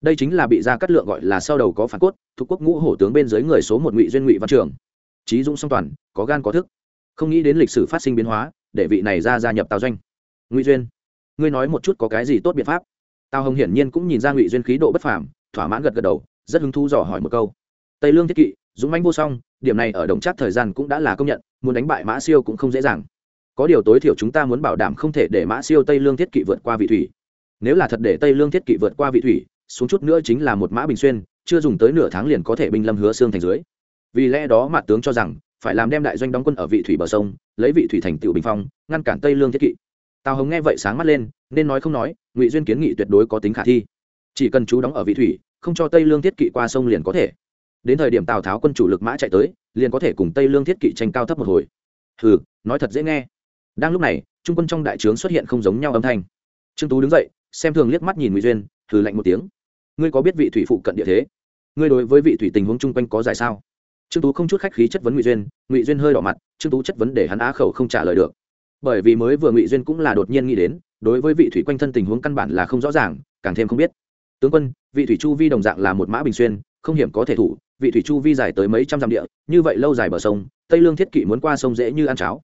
Speaker 1: Đây chính là bị gia cát lượng gọi là sau đầu có phản cốt, thuộc quốc ngũ hổ tướng bên dưới người số một ngụy duyên ngụy văn trường. Trí dũng song toàn, có gan có thức. Không nghĩ đến lịch sử phát sinh biến hóa, để vị này ra gia nhập tào doanh. Ngụy duyên, ngươi nói một chút có cái gì tốt biện pháp? Tào hồng hiển nhiên cũng nhìn ra ngụy duyên khí độ bất phàm, thỏa mãn gật gật đầu, rất hứng thú dò hỏi một câu. Tây lương thiết kỵ, dũng mãnh vô song, điểm này ở đồng chắc thời gian cũng đã là công nhận, muốn đánh bại mã siêu cũng không dễ dàng. Có điều tối thiểu chúng ta muốn bảo đảm không thể để mã siêu tây lương thiết kỵ vượt qua vị thủy. Nếu là thật để tây lương thiết kỵ vượt qua vị thủy, xuống chút nữa chính là một mã bình xuyên, chưa dùng tới nửa tháng liền có thể binh lâm hứa xương thành dưới. Vì lẽ đó mặt tướng cho rằng, phải làm đem đại doanh đóng quân ở vị thủy bờ sông, lấy vị thủy thành tựu bình phong, ngăn cản tây lương thiết kỵ tào hồng nghe vậy sáng mắt lên nên nói không nói ngụy duyên kiến nghị tuyệt đối có tính khả thi chỉ cần chú đóng ở vị thủy không cho tây lương thiết kỵ qua sông liền có thể đến thời điểm tào tháo quân chủ lực mã chạy tới liền có thể cùng tây lương thiết kỵ tranh cao thấp một hồi hừ nói thật dễ nghe đang lúc này trung quân trong đại trướng xuất hiện không giống nhau âm thanh trương tú đứng dậy xem thường liếc mắt nhìn ngụy duyên thử lạnh một tiếng ngươi có biết vị thủy phụ cận địa thế ngươi đối với vị thủy tình huống chung quanh có giải sao trương tú không chút khách khí chất vấn ngụy duyên ngụy duyên hơi đỏ mặt trương tú chất vấn để hắn á khẩu không trả lời được bởi vì mới vừa ngụy duyên cũng là đột nhiên nghĩ đến, đối với vị thủy quanh thân tình huống căn bản là không rõ ràng, càng thêm không biết. Tướng quân, vị thủy chu vi đồng dạng là một mã bình xuyên, không hiểm có thể thủ, vị thủy chu vi dài tới mấy trăm dặm địa, như vậy lâu dài bờ sông, tây lương thiết kỵ muốn qua sông dễ như ăn cháo.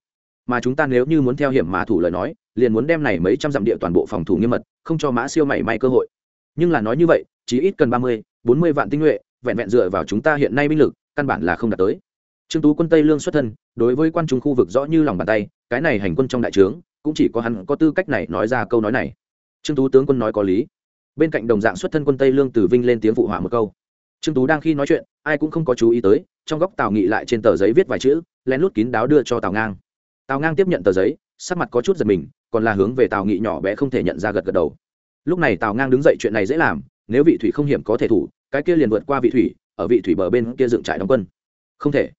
Speaker 1: Mà chúng ta nếu như muốn theo hiểm mà thủ lời nói, liền muốn đem này mấy trăm dặm địa toàn bộ phòng thủ nghiêm mật, không cho mã siêu mảy may cơ hội. Nhưng là nói như vậy chỉ ít cần ba mươi, bốn mươi vạn tinh nhuệ, vẹn vẹn dựa vào chúng ta hiện nay binh lực, căn bản là không đạt tới. Trương tú quân tây lương xuất thân, đối với quan trung khu vực rõ như lòng bàn tay cái này hành quân trong đại trướng, cũng chỉ có hắn có tư cách này nói ra câu nói này. Trương tú tướng quân nói có lý. Bên cạnh đồng dạng xuất thân quân tây lương tử vinh lên tiếng phụ họa một câu. Trương tú đang khi nói chuyện, ai cũng không có chú ý tới, trong góc tào nghị lại trên tờ giấy viết vài chữ, lén lút kín đáo đưa cho tào ngang. Tào ngang tiếp nhận tờ giấy, sắc mặt có chút giật mình, còn là hướng về tào nghị nhỏ bé không thể nhận ra gật gật đầu. Lúc này tào ngang đứng dậy chuyện này dễ làm, nếu vị thủy không hiểm có thể thủ, cái kia liền vượt qua vị thủy, ở vị thủy bờ bên kia dựng trại đóng quân. Không thể.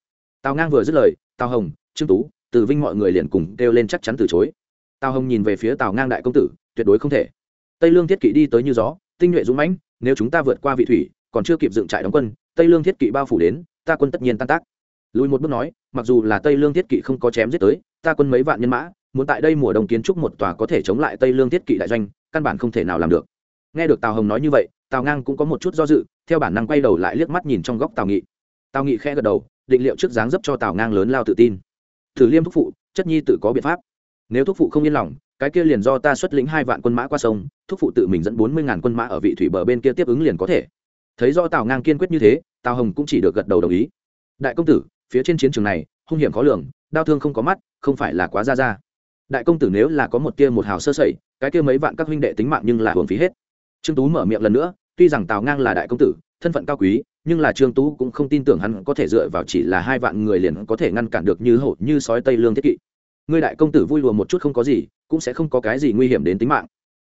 Speaker 1: Tào ngang vừa dứt lời, tào hồng, trương tú từ vinh mọi người liền cùng kêu lên chắc chắn từ chối. Tào hồng nhìn về phía tào ngang đại công tử, tuyệt đối không thể. Tây lương thiết kỵ đi tới như gió, tinh nhuệ dũng mãnh, nếu chúng ta vượt qua vị thủy, còn chưa kịp dựng trại đóng quân, tây lương thiết kỵ bao phủ đến, ta quân tất nhiên tan tác. Lùi một bước nói, mặc dù là tây lương thiết kỵ không có chém giết tới, ta quân mấy vạn nhân mã, muốn tại đây mùa đông kiến trúc một tòa có thể chống lại tây lương thiết kỵ đại doanh, căn bản không thể nào làm được. Nghe được tào hồng nói như vậy, tào ngang cũng có một chút do dự, theo bản năng quay đầu lại liếc mắt nhìn trong góc tào nghị. Tào nghị khẽ gật đầu, định liệu trước dáng dấp cho tào ngang lớn lao tự tin thử liêm thúc phụ, chất nhi tự có biện pháp. Nếu thúc phụ không yên lòng, cái kia liền do ta xuất lĩnh hai vạn quân mã qua sông, thúc phụ tự mình dẫn bốn mươi ngàn quân mã ở vị thủy bờ bên kia tiếp ứng liền có thể. Thấy do tào ngang kiên quyết như thế, tào hồng cũng chỉ được gật đầu đồng ý. Đại công tử, phía trên chiến trường này, hung hiểm khó lường, đau thương không có mắt, không phải là quá ra ra. Đại công tử nếu là có một tia một hào sơ sẩy, cái kia mấy vạn các huynh đệ tính mạng nhưng là hưởng phí hết. Trương tú mở miệng lần nữa, tuy rằng tào ngang là đại công tử, thân phận cao quý nhưng là trương tú cũng không tin tưởng hắn có thể dựa vào chỉ là hai vạn người liền có thể ngăn cản được như hổ, như sói tây lương thiết kỵ. Ngươi đại công tử vui lùa một chút không có gì, cũng sẽ không có cái gì nguy hiểm đến tính mạng.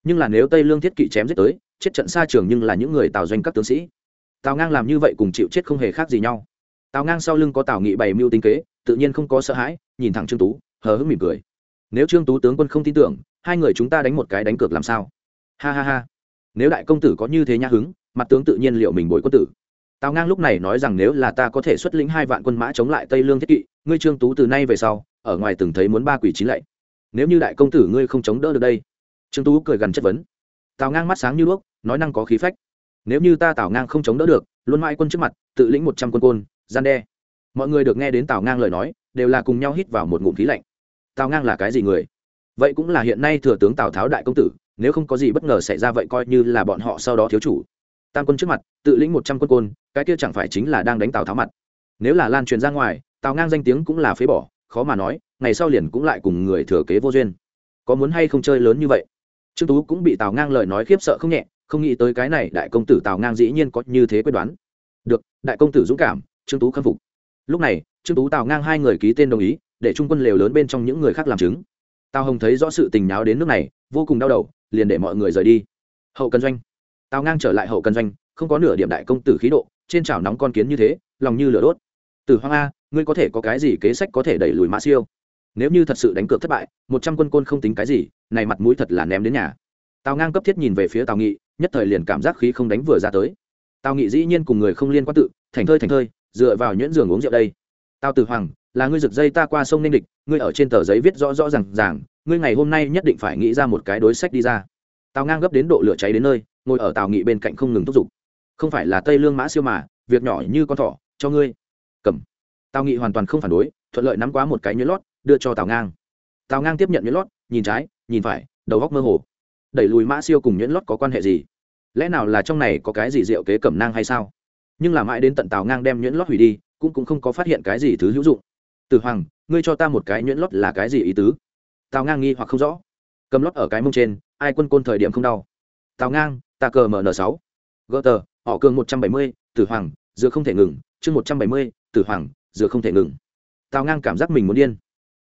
Speaker 1: Nhưng là nếu tây lương thiết kỵ chém giết tới, chết trận xa trường nhưng là những người tào doanh các tướng sĩ. Tào ngang làm như vậy cùng chịu chết không hề khác gì nhau. Tào ngang sau lưng có tào nghị bày mưu tính kế, tự nhiên không có sợ hãi, nhìn thẳng trương tú, hờ hững mỉm cười. Nếu trương tú tướng quân không tin tưởng, hai người chúng ta đánh một cái đánh cược làm sao? Ha ha ha. Nếu đại công tử có như thế nhã hứng, mặt tướng tự nhiên liệu mình bồi quân tử tào ngang lúc này nói rằng nếu là ta có thể xuất lĩnh hai vạn quân mã chống lại tây lương thiết kỵ, ngươi trương tú từ nay về sau, ở ngoài từng thấy muốn ba quỷ chín lạy. Nếu như đại công tử ngươi không chống đỡ được đây, trương tú cười gần chất vấn. Tào ngang mắt sáng như đuốc, nói năng có khí phách. Nếu như ta tào ngang không chống đỡ được, luôn mãi quân trước mặt, tự lĩnh một trăm quân côn, gian đe. Mọi người được nghe đến tào ngang lời nói, đều là cùng nhau hít vào một ngụm khí lạnh. Tào ngang là cái gì người? Vậy cũng là hiện nay thừa tướng tào tháo đại công tử, nếu không có gì bất ngờ xảy ra vậy coi như là bọn họ sau đó thiếu chủ tam quân trước mặt, tự lĩnh một trăm quân côn, cái kia chẳng phải chính là đang đánh tào tháo mặt. Nếu là lan truyền ra ngoài, tào ngang danh tiếng cũng là phế bỏ, khó mà nói, ngày sau liền cũng lại cùng người thừa kế vô duyên. Có muốn hay không chơi lớn như vậy? Trương tú cũng bị tào ngang lời nói khiếp sợ không nhẹ, không nghĩ tới cái này đại công tử tào ngang dĩ nhiên có như thế quyết đoán. Được, đại công tử dũng cảm, trương tú khâm phục. Lúc này, trương tú tào ngang hai người ký tên đồng ý, để trung quân lều lớn bên trong những người khác làm chứng. Tào hồng thấy rõ sự tình nháo đến nước này, vô cùng đau đầu, liền để mọi người rời đi. Hậu cần doanh tào ngang trở lại hậu cần doanh, không có nửa điểm đại công tử khí độ, trên chảo nóng con kiến như thế, lòng như lửa đốt. Từ hoang a, ngươi có thể có cái gì kế sách có thể đẩy lùi mã siêu? Nếu như thật sự đánh cược thất bại, một trăm quân côn không tính cái gì, này mặt mũi thật là ném đến nhà. Tào ngang cấp thiết nhìn về phía tào nghị, nhất thời liền cảm giác khí không đánh vừa ra tới. Tào nghị dĩ nhiên cùng người không liên quan tự, thành thơi thành thơi, dựa vào nhuyễn giường uống rượu đây. Tào tử hoàng, là ngươi rực dây ta qua sông ninh địch, ngươi ở trên tờ giấy viết rõ rõ r à n g ràng, ngươi ngày hôm nay nhất định phải nghĩ ra một cái đối sách đi ra tào ngang gấp đến độ lửa cháy đến nơi, ngồi ở tào nghị bên cạnh không ngừng thúc giục. Không phải là tây lương mã siêu mà, việc nhỏ như con thỏ, cho ngươi. Cầm. Tào nghị hoàn toàn không phản đối, thuận lợi nắm quá một cái nhuyễn lót, đưa cho tào ngang. Tào ngang tiếp nhận nhuyễn lót, nhìn trái, nhìn phải, đầu góc mơ hồ. Đẩy lùi mã siêu cùng nhuyễn lót có quan hệ gì? Lẽ nào là trong này có cái gì rượu kế cẩm nang hay sao? Nhưng là mãi đến tận tào ngang đem nhuyễn lót hủy đi, cũng cũng không có phát hiện cái gì thứ hữu dụng. Từ hoàng, ngươi cho ta một cái nhuyễn lót là cái gì ý tứ? Tào ngang nghi hoặc không rõ cầm lót ở cái mông trên, ai quân côn thời điểm không đau. Tào ngang ta cờ mn sáu. Gỡ tờ, họ cường một trăm bảy mươi, tử hoàng dựa không thể ngừng. Chương một trăm bảy mươi, tử hoàng dựa không thể ngừng. Tào ngang cảm giác mình muốn điên.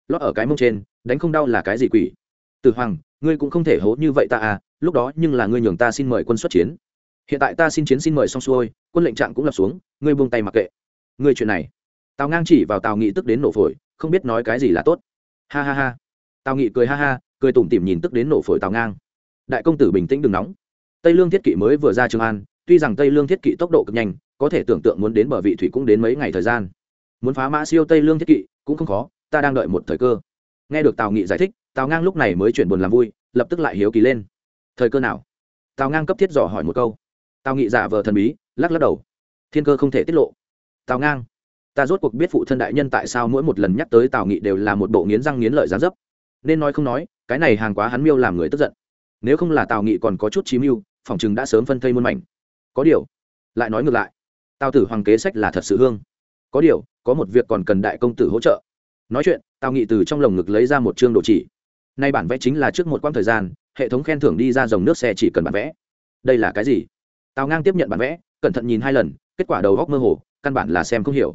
Speaker 1: Lót ở cái mông trên, đánh không đau là cái gì quỷ? Tử hoàng, ngươi cũng không thể hố như vậy ta à lúc đó nhưng là ngươi nhường ta xin mời quân xuất chiến. Hiện tại ta xin chiến xin mời xong xuôi, quân lệnh trạng cũng lập xuống, ngươi buông tay mặc kệ. Ngươi chuyện này. Tào ngang chỉ vào tào nghị tức đến nổ phổi, không biết nói cái gì là tốt. Ha ha ha. Tào nghị cười ha ha cười tủm tỉm nhìn tức đến nổ phổi tào ngang. Đại công tử bình tĩnh đừng nóng. Tây lương thiết kỵ mới vừa ra trường an, tuy rằng tây lương thiết kỵ tốc độ cực nhanh, có thể tưởng tượng muốn đến bờ vị thủy cũng đến mấy ngày thời gian. Muốn phá mã siêu tây lương thiết kỵ cũng không khó, ta đang đợi một thời cơ. Nghe được tào nghị giải thích, tào ngang lúc này mới chuyển buồn làm vui, lập tức lại hiếu kỳ lên. Thời cơ nào? Tào ngang cấp thiết dò hỏi một câu. Tào nghị giả vờ thần bí, lắc lắc đầu. Thiên cơ không thể tiết lộ. Tào ngang, ta rốt cuộc biết phụ thân đại nhân tại sao mỗi một lần nhắc tới tào nghị đều là một bộ nghiến răng nghiến lợi giá dấp nên nói không nói, cái này hàng quá hắn miêu làm người tức giận. Nếu không là tào nghị còn có chút chí mưu, phòng chừng đã sớm phân thây muôn mảnh. Có điều, lại nói ngược lại, tào tử hoàng kế sách là thật sự hương. Có điều, có một việc còn cần đại công tử hỗ trợ. Nói chuyện, tào nghị từ trong lồng ngực lấy ra một chương đồ chỉ. Nay bản vẽ chính là trước một quãng thời gian, hệ thống khen thưởng đi ra dòng nước xe chỉ cần bản vẽ. Đây là cái gì? Tào ngang tiếp nhận bản vẽ, cẩn thận nhìn hai lần, kết quả đầu góc mơ hồ, căn bản là xem không hiểu.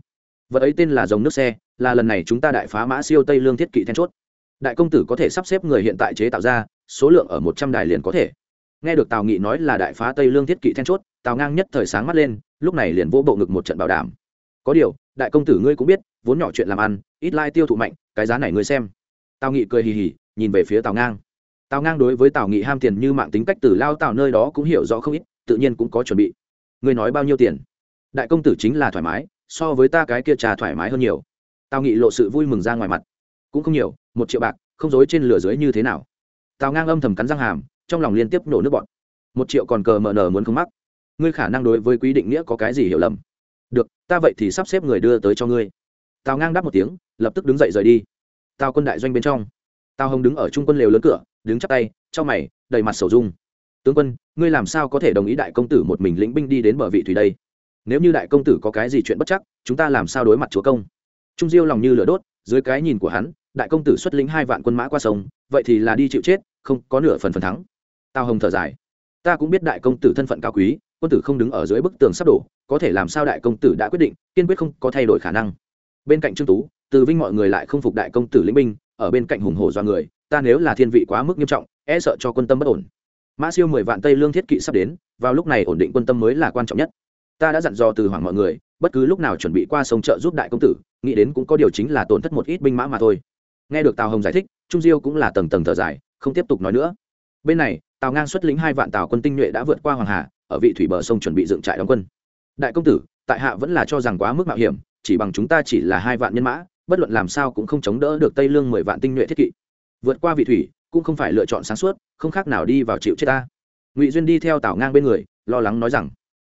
Speaker 1: Vật ấy tên là dòng nước xe, là lần này chúng ta đại phá mã siêu tây lương thiết kỵ then chốt đại công tử có thể sắp xếp người hiện tại chế tạo ra, số lượng ở một trăm đài liền có thể. Nghe được tào nghị nói là đại phá tây lương thiết kỵ then chốt, tào ngang nhất thời sáng mắt lên, lúc này liền vỗ bộ ngực một trận bảo đảm. Có điều, đại công tử ngươi cũng biết, vốn nhỏ chuyện làm ăn, ít lai tiêu thụ mạnh, cái giá này ngươi xem. Tào nghị cười hì hì, nhìn về phía tào ngang. Tào ngang đối với tào nghị ham tiền như mạng tính cách từ lao tào nơi đó cũng hiểu rõ không ít, tự nhiên cũng có chuẩn bị. Ngươi nói bao nhiêu tiền? Đại công tử chính là thoải mái, so với ta cái kia trà thoải mái hơn nhiều. Tào nghị lộ sự vui mừng ra ngoài mặt. Cũng không nhiều một triệu bạc, không dối trên lửa dưới như thế nào? Tào ngang âm thầm cắn răng hàm, trong lòng liên tiếp nổ nước bọn một triệu còn cờ mờ nờ muốn không mắc. Ngươi khả năng đối với quý định nghĩa có cái gì hiểu lầm? Được, ta vậy thì sắp xếp người đưa tới cho ngươi. Tào ngang đáp một tiếng, lập tức đứng dậy rời đi. Tào quân đại doanh bên trong. Tào hồng đứng ở trung quân lều lớn cửa, đứng chắp tay trong mày, đầy mặt sầu dung. Tướng quân, ngươi làm sao có thể đồng ý đại công tử một mình lĩnh binh đi đến bờ vị thủy đây? Nếu như đại công tử có cái gì chuyện bất chắc, chúng ta làm sao đối mặt chúa công? Trung diêu lòng như lửa đốt dưới cái nhìn của hắn, đại công tử xuất lĩnh hai vạn quân mã qua sông, vậy thì là đi chịu chết, không có nửa phần phần thắng. Tào hồng thở dài. Ta cũng biết đại công tử thân phận cao quý, quân tử không đứng ở dưới bức tường sắp đổ, có thể làm sao đại công tử đã quyết định, kiên quyết không có thay đổi khả năng. Bên cạnh trương tú, từ vinh mọi người lại không phục đại công tử lĩnh binh, ở bên cạnh hùng hổ do người, ta nếu là thiên vị quá mức nghiêm trọng e sợ cho quân tâm bất ổn. Mã siêu mười vạn tây lương thiết kỵ sắp đến, vào lúc này ổn định quân tâm mới là quan trọng nhất. Ta đã dặn dò từ hoàng mọi người bất cứ lúc nào chuẩn bị qua sông trợ giúp đại công tử, nghĩ đến cũng có điều chính là tổn thất một ít binh mã mà thôi. Nghe được tào hồng giải thích, trung diêu cũng là tầng tầng thở dài, không tiếp tục nói nữa. Bên này, tào ngang xuất lĩnh hai vạn tào quân tinh nhuệ đã vượt qua hoàng hà, ở vị thủy bờ sông chuẩn bị dựng trại đóng quân. Đại công tử, tại hạ vẫn là cho rằng quá mức mạo hiểm, chỉ bằng chúng ta chỉ là hai vạn nhân mã, bất luận làm sao cũng không chống đỡ được tây lương mười vạn tinh nhuệ thiết kỵ. Vượt qua vị thủy, cũng không phải lựa chọn sáng suốt, không khác nào đi vào chịu chết ta. Ngụy duyên đi theo tào ngang bên người, lo lắng nói rằng,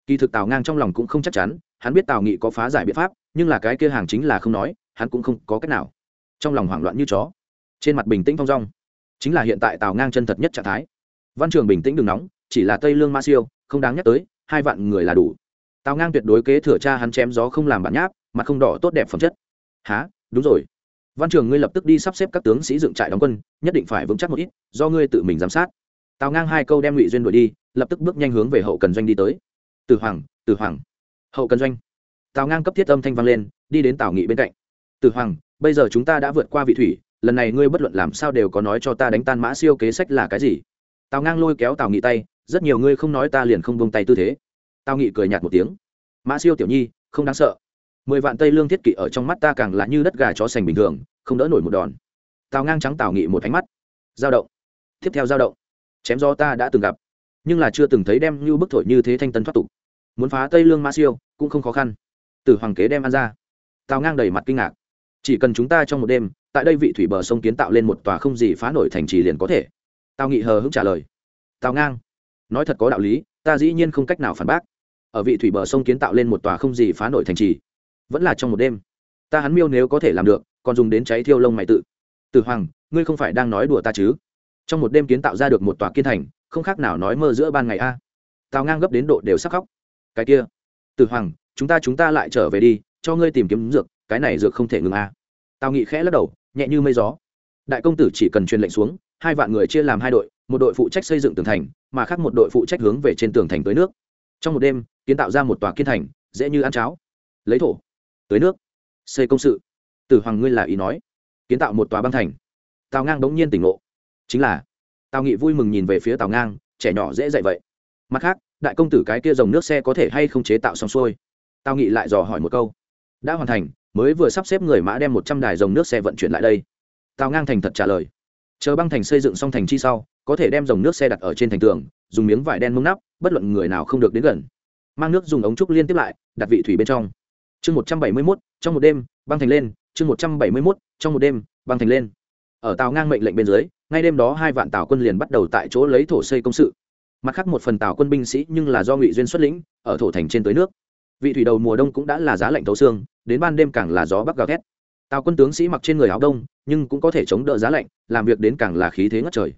Speaker 1: kỳ thực tào ngang trong lòng cũng không chắc chắn hắn biết tào nghị có phá giải biện pháp, nhưng là cái kia hàng chính là không nói, hắn cũng không có cách nào. Trong lòng hoảng loạn như chó. Trên mặt bình tĩnh thong dong. Chính là hiện tại tào ngang chân thật nhất trạng thái. Văn trường bình tĩnh đừng nóng, chỉ là tây lương ma siêu, không đáng nhắc tới, hai vạn người là đủ. Tào ngang tuyệt đối kế thừa cha hắn chém gió không làm bản nháp, mặt không đỏ tốt đẹp phẩm chất. Há đúng rồi. Văn trường ngươi lập tức đi sắp xếp các tướng sĩ dựng trại đóng quân, nhất định phải vững chắc một ít, do ngươi tự mình giám sát. Tào ngang hai câu đem ngụy duyên đuổi đi, lập tức bước nhanh hướng về hậu cần doanh đi tới. Từ hoàng từ hoàng hậu cần doanh. Tào ngang cấp thiết âm thanh vang lên, đi đến tào nghị bên cạnh. Tử hoàng, bây giờ chúng ta đã vượt qua vị thủy, lần này ngươi bất luận làm sao đều có nói cho ta đánh tan mã siêu kế sách là cái gì? Tào ngang lôi kéo tào nghị tay, rất nhiều ngươi không nói ta liền không bông tay tư thế. Tào nghị cười nhạt một tiếng, mã siêu tiểu nhi, không đáng sợ. Mười vạn tây lương thiết kỵ ở trong mắt ta càng là như đất gà chó sành bình thường, không đỡ nổi một đòn. Tào ngang trắng tào nghị một ánh mắt. Dao động. Tiếp theo dao động. Chém gió ta đã từng gặp, nhưng là chưa từng thấy đem như bức thổi như thế thanh tân thoát tục muốn phá tây lương ma siêu cũng không khó khăn. Từ hoàng kế đem ăn ra. Tào ngang đầy mặt kinh ngạc. Chỉ cần chúng ta trong một đêm, tại đây vị thủy bờ sông kiến tạo lên một tòa không gì phá nổi thành trì liền có thể. Tào nghị hờ hững trả lời. Tào ngang, nói thật có đạo lý, ta dĩ nhiên không cách nào phản bác. Ở vị thủy bờ sông kiến tạo lên một tòa không gì phá nổi thành trì, vẫn là trong một đêm. Ta hắn miêu nếu có thể làm được, còn dùng đến cháy thiêu lông mày tự. Từ hoàng, ngươi không phải đang nói đùa ta chứ? Trong một đêm kiến tạo ra được một tòa kiên thành, không khác nào nói mơ giữa ban ngày a. Tào ngang gấp đến độ đều sắc khóc cái kia. Tử hoàng, chúng ta chúng ta lại trở về đi, cho ngươi tìm kiếm dược, cái này dược không thể ngừng a. Tào nghị khẽ lắc đầu, nhẹ như mây gió. Đại công tử chỉ cần truyền lệnh xuống, hai vạn người chia làm hai đội, một đội phụ trách xây dựng tường thành, mà khác một đội phụ trách hướng về trên tường thành tới nước. Trong một đêm, kiến tạo ra một tòa kiên thành, dễ như ăn cháo. Lấy thổ, tới nước, xây công sự. Tử hoàng ngươi là ý nói. Kiến tạo một tòa băng thành. Tào ngang bỗng nhiên tỉnh ngộ. Chính là, tào nghị vui mừng nhìn về phía tào ngang, trẻ nhỏ dễ dạy vậy. Mặt khác đại công tử cái kia dòng nước xe có thể hay không chế tạo xong xuôi? Tao nghị lại dò hỏi một câu. Đã hoàn thành, mới vừa sắp xếp người mã đem một trăm đài dòng nước xe vận chuyển lại đây. Tào ngang thành thật trả lời. Chờ băng thành xây dựng xong thành chi sau, có thể đem dòng nước xe đặt ở trên thành tường, dùng miếng vải đen mông nắp, bất luận người nào không được đến gần. Mang nước dùng ống trúc liên tiếp lại, đặt vị thủy bên trong. Chương một trăm bảy mươi mốt, trong một đêm, băng thành lên, chương một trăm bảy mươi mốt, trong một đêm, băng thành lên. Ở tàu ngang mệnh lệnh bên dưới, ngay đêm đó hai vạn tàu quân liền bắt đầu tại chỗ lấy thổ xây công sự mặt khác một phần tàu quân binh sĩ nhưng là do ngụy duyên xuất lĩnh, ở thổ thành trên tới nước. Vị thủy đầu mùa đông cũng đã là giá lạnh thấu xương, đến ban đêm càng là gió bắc gào thét. Tào quân tướng sĩ mặc trên người áo đông, nhưng cũng có thể chống đỡ giá lạnh, làm việc đến càng là khí thế ngất trời.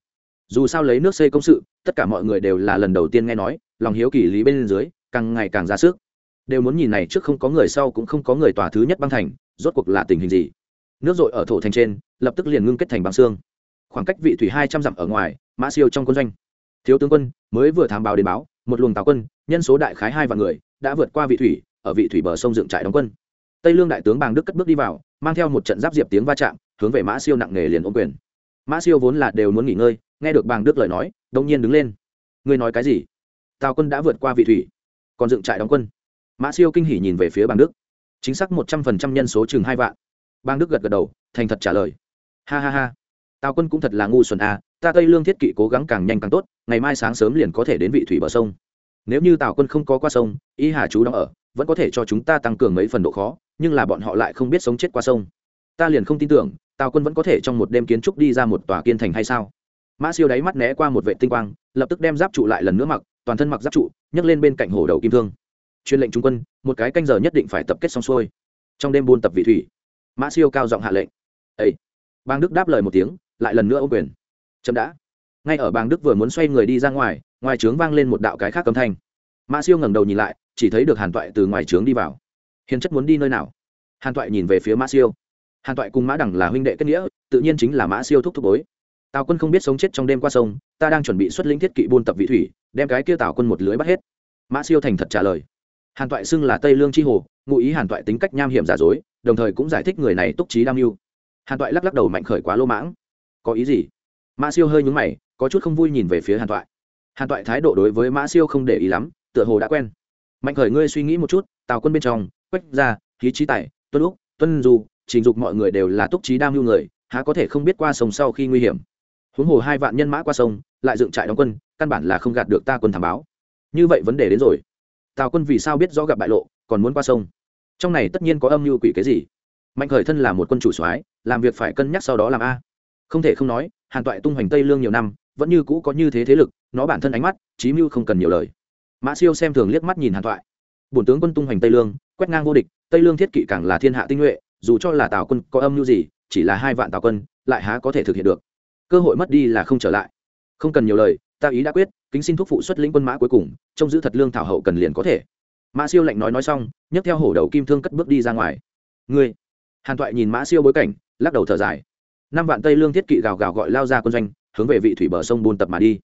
Speaker 1: Dù sao lấy nước xây công sự, tất cả mọi người đều là lần đầu tiên nghe nói, lòng hiếu kỳ lý bên dưới, càng ngày càng ra sức. Đều muốn nhìn này trước không có người sau cũng không có người tòa thứ nhất băng thành, rốt cuộc là tình hình gì? Nước dội ở thổ thành trên, lập tức liền ngưng kết thành băng xương. Khoảng cách vị thủy hai trăm dặm ở ngoài, mã siêu trong quân doanh thiếu tướng quân, mới vừa thám báo đến báo, một luồng tào quân, nhân số đại khái hai vạn người, đã vượt qua vị thủy, ở vị thủy bờ sông dựng trại đóng quân. Tây lương đại tướng bàng đức cất bước đi vào, mang theo một trận giáp diệp tiếng va chạm, hướng về mã siêu nặng nề liền ôm quyền. Mã siêu vốn là đều muốn nghỉ ngơi, nghe được bàng đức lời nói, đông nhiên đứng lên. Ngươi nói cái gì? Tào quân đã vượt qua vị thủy, còn dựng trại đóng quân. Mã siêu kinh hỉ nhìn về phía bàng đức. Chính xác một trăm phần trăm nhân số chừng hai vạn. Bang đức gật gật đầu, thành thật trả lời. Ha ha ha tào quân cũng thật là ngu xuẩn à ta tây lương thiết kỵ cố gắng càng nhanh càng tốt ngày mai sáng sớm liền có thể đến vị thủy bờ sông nếu như tào quân không có qua sông y hà chú đóng ở vẫn có thể cho chúng ta tăng cường mấy phần độ khó nhưng là bọn họ lại không biết sống chết qua sông ta liền không tin tưởng tào quân vẫn có thể trong một đêm kiến trúc đi ra một tòa kiên thành hay sao mã siêu đáy mắt né qua một vệ tinh quang lập tức đem giáp trụ lại lần nữa mặc toàn thân mặc giáp trụ nhấc lên bên cạnh hổ đầu kim thương chuyên lệnh trung quân một cái canh giờ nhất định phải tập kết xong xuôi trong đêm buôn tập vị thủy mã siêu cao giọng hạ lệnh ấy bang đức đáp lời một tiếng lại lần nữa ô quyền chậm đã. Ngay ở bang đức vừa muốn xoay người đi ra ngoài ngoài trướng vang lên một đạo cái khác âm thanh. Mã siêu ngẩng đầu nhìn lại, chỉ thấy được hàn toại từ ngoài trướng đi vào. Hiền chất muốn đi nơi nào? Hàn toại nhìn về phía mã siêu. Hàn toại cùng mã đẳng là huynh đệ kết nghĩa, tự nhiên chính là mã siêu thúc thúc bối. Tào quân không biết sống chết trong đêm qua sông, ta đang chuẩn bị xuất lĩnh thiết kỵ buôn tập vị thủy, đem cái kia tào quân một lưới bắt hết. Mã siêu thành thật trả lời. Hàn toại xưng là tây lương tri hồ, ngụ ý hàn toại tính cách nham hiểm giả dối, đồng thời cũng giải thích người này túc trí đam mưu. Hàn toại lắc lắc đầu mạnh khởi quá lô mãng. Có ý gì? Mã siêu hơi nhúng mày có chút không vui nhìn về phía hàn toại. Hàn toại thái độ đối với mã siêu không để ý lắm tựa hồ đã quen. Mạnh khởi ngươi suy nghĩ một chút tào quân bên trong quách Gia, khí trí tài tuân úc tuân du trình dục mọi người đều là túc trí đam mưu người há có thể không biết qua sông sau khi nguy hiểm. Huống hồ hai vạn nhân mã qua sông lại dựng trại đóng quân căn bản là không gạt được ta quân thảm báo. Như vậy vấn đề đến rồi. Tào quân vì sao biết rõ gặp bại lộ còn muốn qua sông? Trong này tất nhiên có âm mưu quỷ cái gì? Mạnh khởi thân là một quân chủ soái làm việc phải cân nhắc sau đó làm a. Không thể không nói hàn toại tung hoành tây lương nhiều năm, vẫn như cũ có như thế thế lực, nó bản thân ánh mắt trí mưu không cần nhiều lời. Mã siêu xem thường liếc mắt nhìn hàn toại. Bổn tướng quân tung hoành tây lương, quét ngang vô địch, tây lương thiết kỵ càng là thiên hạ tinh nhuệ, dù cho là tào quân có âm mưu gì, chỉ là hai vạn tào quân, lại há có thể thực hiện được. Cơ hội mất đi là không trở lại. Không cần nhiều lời, ta ý đã quyết, kính xin thúc phụ xuất lĩnh quân mã cuối cùng, trông giữ thật lương thảo hậu cần liền có thể. Mã siêu lạnh nói nói xong, nhấc theo hổ đầu kim thương cất bước đi ra ngoài. Ngươi. Hàn toại nhìn mã siêu bối cảnh, lắc đầu thở dài năm vạn tây lương thiết kỵ gào gào gọi lao ra quân doanh, hướng về vị thủy bờ sông buôn tập mà đi.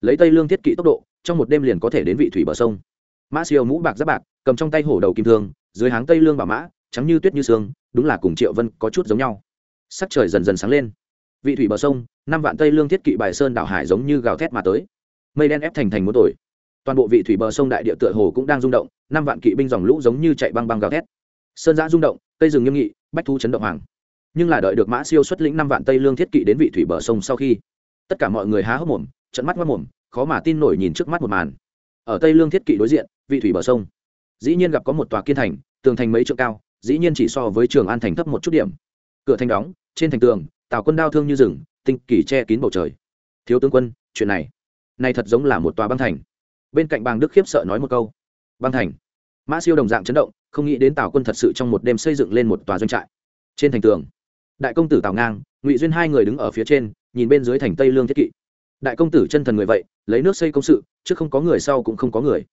Speaker 1: Lấy tây lương thiết kỵ tốc độ, trong một đêm liền có thể đến vị thủy bờ sông. Mã siêu mũ bạc giáp bạc, cầm trong tay hổ đầu kim thương, dưới háng tây lương bảo mã, trắng như tuyết như sương, đúng là cùng triệu vân có chút giống nhau. Sắc trời dần dần sáng lên. Vị thủy bờ sông, năm vạn tây lương thiết kỵ bài sơn đảo hải giống như gào thét mà tới. Mây đen ép thành thành muốn tuổi. Toàn bộ vị thủy bờ sông đại địa tựa hồ cũng đang rung động, năm vạn kỵ binh dòng lũ giống như chạy băng băng gào thét. Sơn giã rung động, cây rừng nghiêm nghị, bách thu chấn động hoàng nhưng là đợi được mã siêu xuất lĩnh năm vạn tây lương thiết kỵ đến vị thủy bờ sông sau khi, tất cả mọi người há hốc mồm trận mắt mất mồm khó mà tin nổi nhìn trước mắt một màn. Ở tây lương thiết kỵ đối diện, vị thủy bờ sông. Dĩ nhiên gặp có một tòa kiên thành, tường thành mấy trượng cao, dĩ nhiên chỉ so với trường an thành thấp một chút điểm. Cửa thành đóng, trên thành tường, tào quân đao thương như rừng, tinh kỳ che kín bầu trời. Thiếu tướng quân, chuyện này này thật giống là một tòa băng thành. Bên cạnh bàng đức khiếp sợ nói một câu. Băng thành. Mã siêu đồng dạng chấn động, không nghĩ đến tào quân thật sự trong một đêm xây dựng lên một tòa doanh trại. Trên thành tường đại công tử tào ngang, ngụy duyên hai người đứng ở phía trên, nhìn bên dưới thành tây lương thiết kỵ. Đại công tử chân thần người vậy, lấy nước xây công sự chứ không có người sau cũng không có người.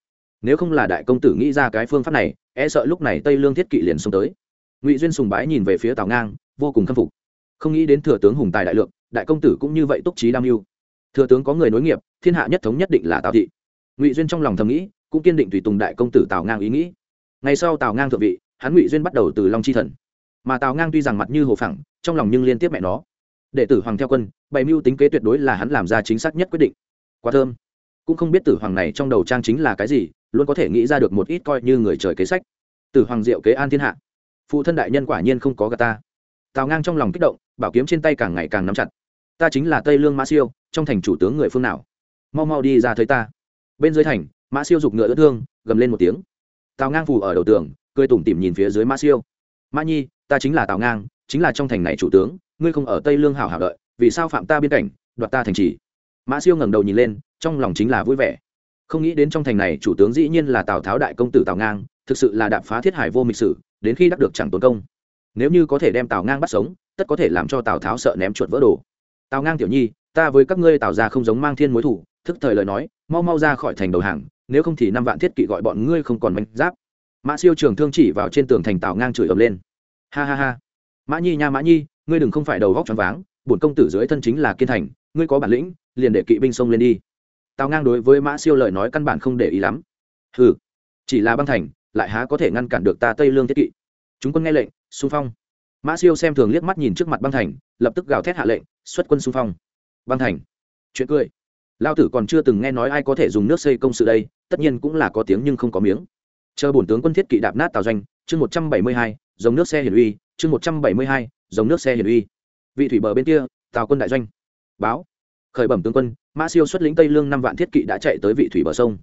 Speaker 1: Nếu không là đại công tử nghĩ ra cái phương pháp này e sợ lúc này tây lương thiết kỵ liền xông tới. Ngụy duyên sùng bái nhìn về phía tào ngang, vô cùng khâm phục. Không nghĩ đến thừa tướng hùng tài đại lượng, đại công tử cũng như vậy túc trí đam mưu. Thừa tướng có người nối nghiệp, thiên hạ nhất thống nhất định là tào thị. Ngụy duyên trong lòng thầm nghĩ, cũng kiên định tùy tùng đại công tử tào ngang ý nghĩ. Ngày sau tào ngang thượng vị, hắn ngụy duyên bắt đầu từ long chi thần mà tào ngang tuy rằng mặt như hồ phẳng, trong lòng nhưng liên tiếp mẹ nó. Đệ tử hoàng theo quân, bày mưu tính kế tuyệt đối là hắn làm ra chính xác nhất quyết định. Quá thơm. Cũng không biết tử hoàng này trong đầu trang chính là cái gì, luôn có thể nghĩ ra được một ít coi như người trời kế sách. Tử hoàng diệu kế an thiên hạ. Phụ thân đại nhân quả nhiên không có gà ta. Tào ngang trong lòng kích động, bảo kiếm trên tay càng ngày càng nắm chặt. Ta chính là tây lương mã siêu, trong thành chủ tướng người phương nào? Mau mau đi ra thấy ta. Bên dưới thành, mã siêu giục ngựa ớt thương, gầm lên một tiếng. Tào ngang phủ ở đầu tường, cười tủm tỉm nhìn phía dưới mã siêu mã nhi, ta chính là tào ngang, chính là trong thành này chủ tướng, ngươi không ở tây lương hảo hảo đợi, vì sao phạm ta biên cảnh, đoạt ta thành trì? Mã siêu ngẩng đầu nhìn lên, trong lòng chính là vui vẻ. Không nghĩ đến trong thành này chủ tướng dĩ nhiên là tào tháo đại công tử tào ngang, thực sự là đạp phá thiết hải vô mịch sử, đến khi đắc được chẳng tốn công. Nếu như có thể đem tào ngang bắt sống, tất có thể làm cho tào tháo sợ ném chuột vỡ đồ. Tào ngang tiểu nhi, ta với các ngươi tào ra không giống mang thiên mối thủ, thức thời lời nói, mau mau ra khỏi thành đầu hàng, nếu không thì năm vạn thiết kỵ gọi bọn ngươi không còn manh giáp mã siêu trường thương chỉ vào trên tường thành tào ngang chửi ầm lên. Ha ha ha. Mã nhi nha, mã nhi, ngươi đừng không phải đầu vóc choáng váng, bổn công tử dưới thân chính là kiên thành, ngươi có bản lĩnh, liền để kỵ binh xông lên đi. Tào ngang đối với mã siêu lời nói căn bản không để ý lắm. Hừ, chỉ là băng thành, lại há có thể ngăn cản được ta tây lương thiết kỵ. Chúng quân nghe lệnh, xung phong. Mã siêu xem thường liếc mắt nhìn trước mặt băng thành, lập tức gào thét hạ lệnh, xuất quân xung phong. Băng thành. Chuyện cười. Lao tử còn chưa từng nghe nói ai có thể dùng nước xây công sự đây, tất nhiên cũng là có tiếng nhưng không có miếng chờ bổn tướng quân thiết kỵ đạp nát tào doanh, chương một trăm bảy mươi hai dòng nước xe hiển uy, chương một trăm bảy mươi hai dòng nước xe hiển uy. Vị thủy bờ bên kia, tào quân đại doanh. Báo. Khởi bẩm tướng quân, mã siêu xuất lĩnh tây lương năm vạn thiết kỵ đã chạy tới vị thủy bờ sông.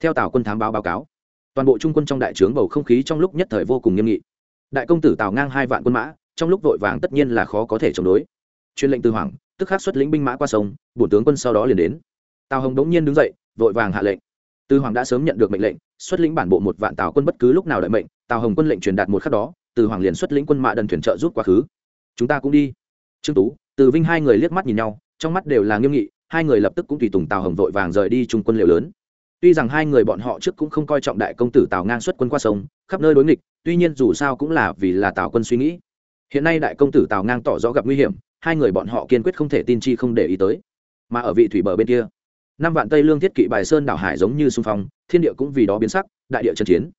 Speaker 1: Theo tào quân thám báo báo cáo, toàn bộ trung quân trong đại trướng bầu không khí trong lúc nhất thời vô cùng nghiêm nghị. Đại công tử tào ngang hai vạn quân mã, trong lúc vội vàng tất nhiên là khó có thể chống đối. Chuyên lệnh từ hoàng tức khắc xuất lĩnh binh mã qua sông, bổn tướng quân sau đó liền đến. Tào hồng đống nhiên đứng dậy, vội vàng hạ lệnh từ hoàng đã sớm nhận được mệnh lệnh, xuất lĩnh bản bộ một vạn tào quân bất cứ lúc nào đợi mệnh tào hồng quân lệnh truyền đạt một khắc đó từ hoàng liền xuất lĩnh quân mã đần thuyền trợ giúp quá khứ. Chúng ta cũng đi. Trương tú, từ vinh hai người liếc mắt nhìn nhau, trong mắt đều là nghiêm nghị, hai người lập tức cũng tùy tùng tào hồng vội vàng rời đi trung quân liều lớn. Tuy rằng hai người bọn họ trước cũng không coi trọng đại công tử tào ngang xuất quân qua sông, khắp nơi đối nghịch, tuy nhiên dù sao cũng là vì là tào quân suy nghĩ. Hiện nay đại công tử tào ngang tỏ rõ gặp nguy hiểm, hai người bọn họ kiên quyết không thể tin chi không để ý tới. Mà ở vị thủy bờ bên kia năm vạn tây lương thiết kỵ bài sơn đảo hải giống như xung phong, thiên địa cũng vì đó biến sắc, đại địa trận chiến.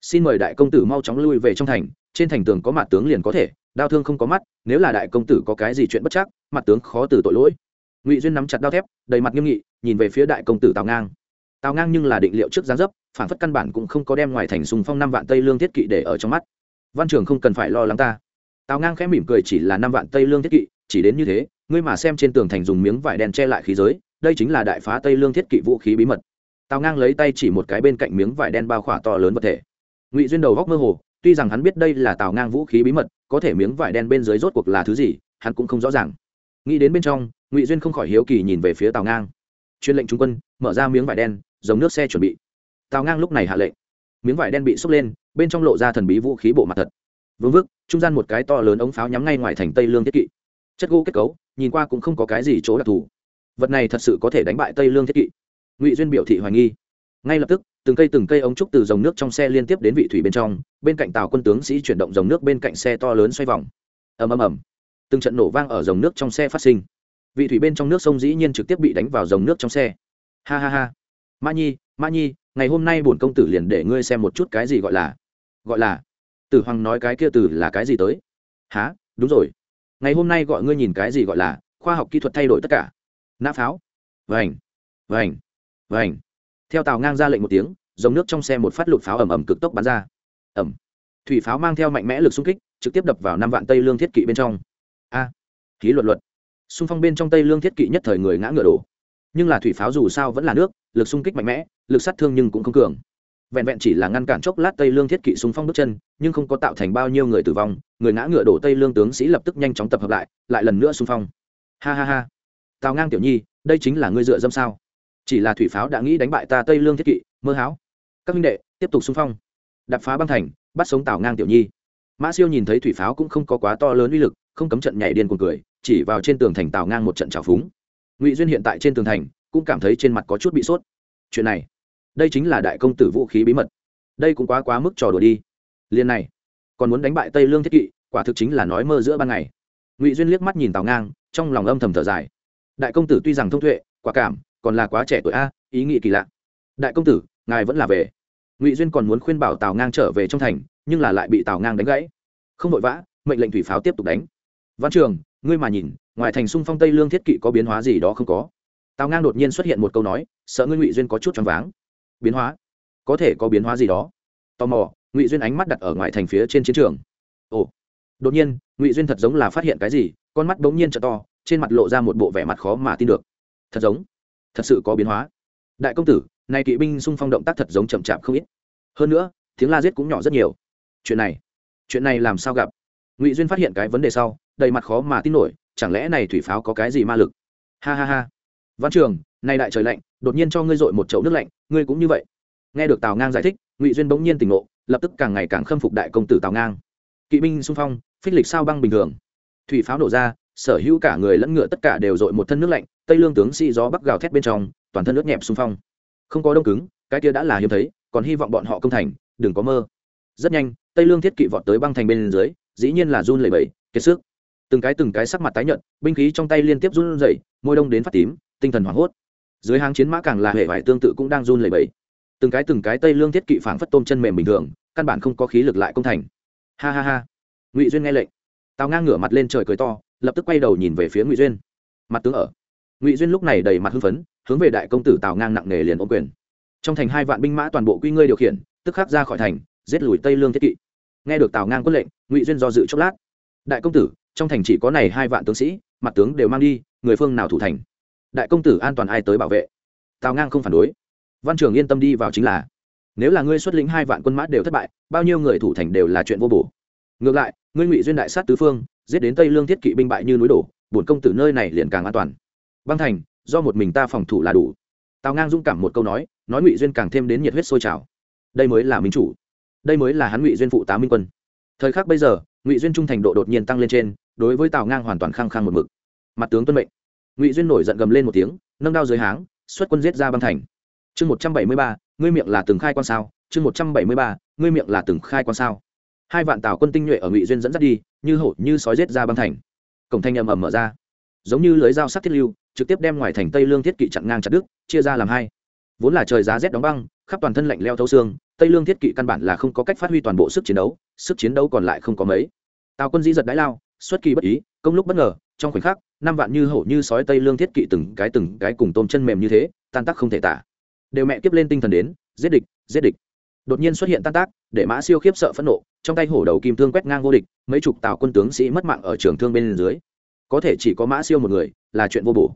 Speaker 1: Xin mời đại công tử mau chóng lui về trong thành, trên thành tường có mặt tướng liền có thể, đao thương không có mắt, nếu là đại công tử có cái gì chuyện bất chắc, mặt tướng khó từ tội lỗi. Ngụy duyên nắm chặt đao thép, đầy mặt nghiêm nghị, nhìn về phía đại công tử tào ngang. Tào ngang nhưng là định liệu trước gián dấp, phản phất căn bản cũng không có đem ngoài thành sùng phong năm vạn tây lương thiết kỵ để ở trong mắt. Văn trường không cần phải lo lắng ta. Tào ngang khẽ mỉm cười chỉ là năm vạn tây lương thiết kỵ, chỉ đến như thế, ngươi mà xem trên tường thành dùng miếng vải đen che lại khí giới đây chính là đại phá tây lương thiết kỵ vũ khí bí mật. Tào ngang lấy tay chỉ một cái bên cạnh miếng vải đen bao khỏa to lớn vật thể. Ngụy duyên đầu góc mơ hồ, tuy rằng hắn biết đây là tào ngang vũ khí bí mật, có thể miếng vải đen bên dưới rốt cuộc là thứ gì, hắn cũng không rõ ràng. Nghĩ đến bên trong, ngụy duyên không khỏi hiếu kỳ nhìn về phía tào ngang. Chuyên lệnh trung quân, mở ra miếng vải đen giống nước xe chuẩn bị. Tào ngang lúc này hạ lệnh. Miếng vải đen bị xốc lên, bên trong lộ ra thần bí vũ khí bộ mặt thật. Vương vức trung gian một cái to lớn ống pháo nhắm ngay ngoài thành tây lương thiết kỵ. Chất gỗ kết cấu, nhìn qua cũng không có cái gì chỗ đặc thù vật này thật sự có thể đánh bại tây lương thiết kỵ. Ngụy duyên biểu thị hoài nghi. Ngay lập tức, từng cây từng cây ống trúc từ dòng nước trong xe liên tiếp đến vị thủy bên trong, bên cạnh tàu quân tướng sĩ chuyển động dòng nước bên cạnh xe to lớn xoay vòng. Ầm ầm ầm. Từng trận nổ vang ở dòng nước trong xe phát sinh. Vị thủy bên trong nước sông dĩ nhiên trực tiếp bị đánh vào dòng nước trong xe. Ha ha ha. Ma nhi Ma nhi, ngày hôm nay bổn công tử liền để ngươi xem một chút cái gì gọi là gọi là. Tử hoàng nói cái kia từ là cái gì tới? Há đúng rồi. Ngày hôm nay gọi ngươi nhìn cái gì gọi là, khoa học kỹ thuật thay đổi tất cả nã pháo. Vành vành vành. Theo tàu ngang ra lệnh một tiếng, dòng nước trong xe một phát lụt pháo ẩm ẩm cực tốc bắn ra. Ẩm thủy pháo mang theo mạnh mẽ lực xung kích, trực tiếp đập vào năm vạn tây lương thiết kỵ bên trong. A. Khí luật luật. Xung phong bên trong tây lương thiết kỵ nhất thời người ngã ngựa đổ. Nhưng là thủy pháo dù sao vẫn là nước, lực xung kích mạnh mẽ, lực sát thương nhưng cũng không cường. Vẹn vẹn chỉ là ngăn cản chốc lát tây lương thiết kỵ xung phong bước chân, nhưng không có tạo thành bao nhiêu người tử vong, người ngã ngựa đổ tây lương tướng sĩ lập tức nhanh chóng tập hợp lại lại lần nữa xung phong. Ha ha ha tào ngang tiểu nhi, đây chính là ngươi dựa dâm sao? Chỉ là thủy pháo đã nghĩ đánh bại ta tây lương thiết kỵ, mơ háo các minh đệ, tiếp tục xung phong. Đập phá băng thành, bắt sống tào ngang tiểu nhi. Mã siêu nhìn thấy thủy pháo cũng không có quá to lớn uy lực, không cấm trận nhảy điên cuồng cười, chỉ vào trên tường thành tào ngang một trận trào phúng. Ngụy duyên hiện tại trên tường thành, cũng cảm thấy trên mặt có chút bị sốt. Chuyện này, đây chính là đại công tử vũ khí bí mật. Đây cũng quá quá mức trò đùa đi. Liên này, còn muốn đánh bại tây lương thiết kỵ, quả thực chính là nói mơ giữa ban ngày. Ngụy duyên liếc mắt nhìn tào ngang, trong lòng âm thầm thở dài đại công tử tuy rằng thông tuệ quả cảm, còn là quá trẻ tuổi a, ý nghĩ kỳ lạ. Đại công tử, ngài vẫn là về. Ngụy duyên còn muốn khuyên bảo tào ngang trở về trong thành, nhưng là lại bị tào ngang đánh gãy. Không vội vã, mệnh lệnh thủy pháo tiếp tục đánh. Văn trường, ngươi mà nhìn, ngoài thành sung phong tây lương thiết kỵ có biến hóa gì đó không có? Tào ngang đột nhiên xuất hiện một câu nói, sợ ngươi ngụy duyên có chút choáng váng. Biến hóa? Có thể có biến hóa gì đó? Tò mò, ngụy duyên ánh mắt đặt ở ngoài thành phía trên chiến trường. Ồ. Đột nhiên, ngụy duyên thật giống là phát hiện cái gì, con mắt bỗng nhiên t to trên mặt lộ ra một bộ vẻ mặt khó mà tin được. Thật giống, thật sự có biến hóa. Đại công tử nay kỵ binh xung phong động tác thật giống chậm chạp không ít. Hơn nữa, tiếng la giết cũng nhỏ rất nhiều. Chuyện này chuyện này làm sao gặp? Ngụy duyên phát hiện cái vấn đề sau, đầy mặt khó mà tin nổi, chẳng lẽ này thủy pháo có cái gì ma lực? Ha ha ha. Văn trường nay đại trời lạnh, đột nhiên cho ngươi dội một chậu nước lạnh, ngươi cũng như vậy. Nghe được tào ngang giải thích, ngụy duyên bỗng nhiên tỉnh ngộ, lập tức càng ngày càng khâm phục đại công tử tào ngang. Kỵ binh xung phong, phích lịch sao băng bình thường. Thủy pháo nổ ra sở hữu cả người lẫn ngựa tất cả đều dội một thân nước lạnh, tây lương tướng sĩ gió bắc gào thét bên trong, toàn thân nước nhẹp xung phong. Không có đông cứng, cái kia đã là hiếm thấy, còn hy vọng bọn họ công thành, đừng có mơ. Rất nhanh, tây lương thiết kỵ vọt tới băng thành bên dưới, dĩ nhiên là run lẩy bẩy, kiệt sức. Từng cái từng cái sắc mặt tái nhợt, binh khí trong tay liên tiếp run rẩy, môi đông đến phát tím, tinh thần hoảng hốt. Dưới hàng chiến mã càng là hệ vải tương tự cũng đang run lẩy bẩy. Từng cái từng cái tây lương thiết kỵ phảng phất tôm chân mềm bình thường, căn bản không có khí lực lại công thành. Ha ha ha. Ngụy duyên nghe lệnh. Tào ngang ngửa mặt lên trời cười to lập tức quay đầu nhìn về phía ngụy duyên mặt tướng ở ngụy duyên lúc này đầy mặt hưng phấn hướng về đại công tử tào ngang nặng nề liền ôm quyền trong thành hai vạn binh mã toàn bộ quy ngươi điều khiển tức khắc ra khỏi thành giết lùi tây lương thiết kỵ nghe được tào ngang quân lệnh ngụy duyên do dự chốc lát đại công tử trong thành chỉ có này hai vạn tướng sĩ mặt tướng đều mang đi người phương nào thủ thành đại công tử an toàn ai tới bảo vệ tào ngang không phản đối văn trường yên tâm đi vào chính là nếu là ngươi xuất lĩnh hai vạn quân mã đều thất bại bao nhiêu người thủ thành đều là chuyện vô bổ ngược lại ngươi ngụy duyên đại sát tứ phương giết đến tây lương thiết kỵ binh bại như núi đổ, bổn công tử nơi này liền càng an toàn. Băng thành, do một mình ta phòng thủ là đủ. Tào ngang dung cảm một câu nói nói ngụy duyên càng thêm đến nhiệt huyết sôi trào. Đây mới là minh chủ. Đây mới là hắn ngụy duyên phụ tá minh quân. Thời khắc bây giờ, ngụy duyên trung thành độ đột nhiên tăng lên trên, đối với tào ngang hoàn toàn khăng khăng một mực. Mặt tướng tuân mệnh. Ngụy duyên nổi giận gầm lên một tiếng, nâng đao dưới háng, xuất quân giết ra băng thành. Chương một trăm bảy mươi ba, ngươi miệng là từng khai quan sao? Chương một trăm bảy mươi ba, ngươi miệng là từng khai quan sao? Hai vạn tào quân tinh nhuệ ở ngụy duyên dẫn dắt đi như hổ như sói rết ra băng thành. Cổng thanh ầm ầm mở ra. Giống như lưới dao sắt thiết lưu, trực tiếp đem ngoài thành tây lương thiết kỵ chặn ngang chặt đứt, chia ra làm hai. Vốn là trời giá rét đóng băng, khắp toàn thân lạnh leo thấu xương, tây lương thiết kỵ căn bản là không có cách phát huy toàn bộ sức chiến đấu, sức chiến đấu còn lại không có mấy. Tào quân dĩ giật đái lao, xuất kỳ bất ý, công lúc bất ngờ, trong khoảnh khắc, năm vạn như hổ như sói tây lương thiết kỵ từng cái từng cái cùng tôm chân mềm như thế, tan tác không thể tả. Đều mẹ kiếp lên tinh thần đến, giết địch giết địch đột nhiên xuất hiện tan tác, để mã siêu khiếp sợ phẫn nộ, trong tay hổ đầu kim thương quét ngang vô địch, mấy chục tào quân tướng sĩ mất mạng ở trường thương bên dưới. Có thể chỉ có mã siêu một người, là chuyện vô bổ.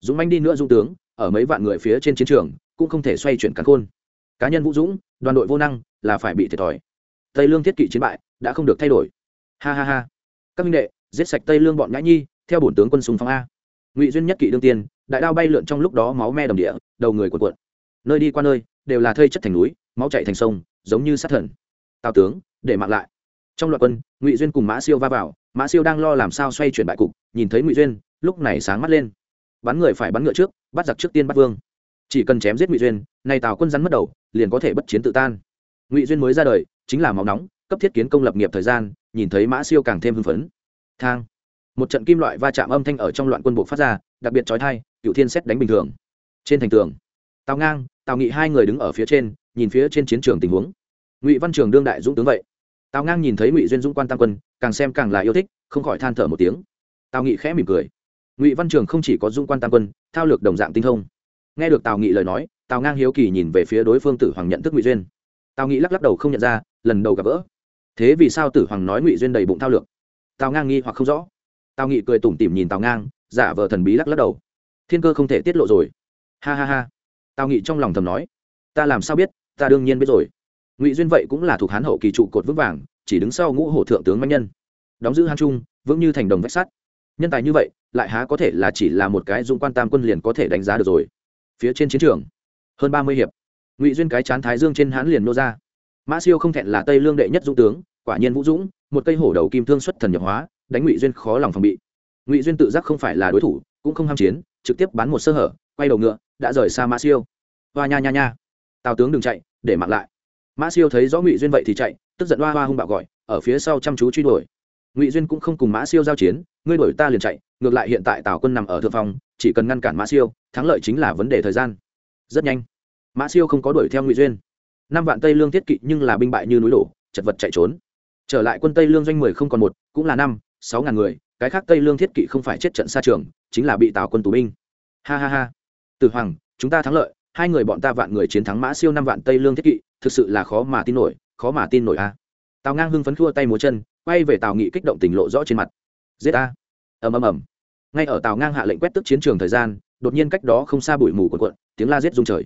Speaker 1: Dũng manh đi nữa dung tướng, ở mấy vạn người phía trên chiến trường, cũng không thể xoay chuyển cắn khôn. Cá nhân vũ dũng, đoàn đội vô năng, là phải bị thiệt thòi. Tây lương thiết kỵ chiến bại, đã không được thay đổi. Ha ha ha. Các minh đệ, giết sạch tây lương bọn nhã nhi, theo bổn tướng quân sùng phong a. Ngụy duyên nhất kỵ đương tiên, đại đao bay lượn trong lúc đó máu me đồng địa, đầu người cuộn cuộn. Nơi đi qua nơi, đều là thây chất thành núi máu chạy thành sông, giống như sát thần. Tào tướng, để mạng lại. Trong loạt quân, ngụy duyên cùng mã siêu va vào, mã siêu đang lo làm sao xoay chuyển bại cục, nhìn thấy ngụy duyên, lúc này sáng mắt lên. Bắn người phải bắn ngựa trước, bắt giặc trước tiên bắt vương. Chỉ cần chém giết ngụy duyên, nay tào quân rắn mất đầu, liền có thể bất chiến tự tan. Ngụy duyên mới ra đời, chính là máu nóng, cấp thiết kiến công lập nghiệp thời gian, nhìn thấy mã siêu càng thêm hưng phấn. Thang. Một trận kim loại va chạm âm thanh ở trong loạn quân bộ phát ra, đặc biệt trói thai cựu thiên xét đánh bình thường. Trên thành tường, tào ngang, tào nghị hai người đứng ở phía trên nhìn phía trên chiến trường tình huống. Ngụy văn trường đương đại dũng tướng vậy. Tào ngang nhìn thấy ngụy duyên dũng quan tam quân, càng xem càng là yêu thích, không khỏi than thở một tiếng. Tào nghị khẽ mỉm cười. Ngụy văn trường không chỉ có dũng quan tam quân, thao lược đồng dạng tinh thông. Nghe được tào nghị lời nói, tào ngang hiếu kỳ nhìn về phía đối phương tử hoàng nhận thức ngụy duyên. Tào nghị lắc lắc đầu không nhận ra, lần đầu gặp gỡ. Thế vì sao tử hoàng nói ngụy duyên đầy bụng thao lược? Tào ngang nghi hoặc không rõ. Tào nghị cười tủm tỉm nhìn tào ngang, giả vờ thần bí lắc lắc đầu. Thiên cơ không thể tiết lộ rồi. Ha ha ha. Tào nghị trong lòng thầm nói. Ta làm sao biết? Ta đương nhiên biết rồi. Ngụy duyên vậy cũng là thuộc hán hậu kỳ trụ cột vững vàng, chỉ đứng sau ngũ hổ thượng tướng mạnh nhân. Đóng giữ hán trung, vững như thành đồng vách sắt. Nhân tài như vậy, lại há có thể là chỉ là một cái dung quan tam quân liền có thể đánh giá được rồi. Phía trên chiến trường, hơn ba mươi hiệp. Ngụy duyên cái chán thái dương trên hán liền nô ra. Mã siêu không thẹn là tây lương đệ nhất dũng tướng, quả nhiên vũ dũng, một cây hổ đầu kim thương xuất thần nhập hóa, đánh ngụy duyên khó lòng phòng bị. Ngụy duyên tự giác không phải là đối thủ, cũng không ham chiến, trực tiếp bắn một sơ hở, quay đầu ngựa, đã rời xa mã siêu. Hoa nha nha nha tào tướng đừng chạy để mặc lại. Mã siêu thấy rõ ngụy duyên vậy thì chạy tức giận hoa hoa hung bạo gọi ở phía sau chăm chú truy đuổi. Ngụy duyên cũng không cùng mã siêu giao chiến ngươi đuổi ta liền chạy ngược lại hiện tại tào quân nằm ở thượng phòng, chỉ cần ngăn cản mã siêu thắng lợi chính là vấn đề thời gian. Rất nhanh mã siêu không có đuổi theo ngụy duyên. Năm vạn tây lương thiết kỵ nhưng là binh bại như núi đổ chật vật chạy trốn. Trở lại quân tây lương doanh mười không còn một cũng là năm sáu ngàn người cái khác tây lương thiết kỵ không phải chết trận xa trường chính là bị tào quân tù binh. Ha ha ha. Tử hoàng chúng ta thắng lợi hai người bọn ta vạn người chiến thắng mã siêu năm vạn tây lương thiết kỵ, thực sự là khó mà tin nổi, khó mà tin nổi a. Tào ngang hưng phấn khua tay múa chân, quay về tào nghị kích động tình lộ rõ trên mặt. Giết a ầm ầm ầm. Ngay ở tào ngang hạ lệnh quét tức chiến trường thời gian, đột nhiên cách đó không xa bụi mù quần quận tiếng la giết rung trời.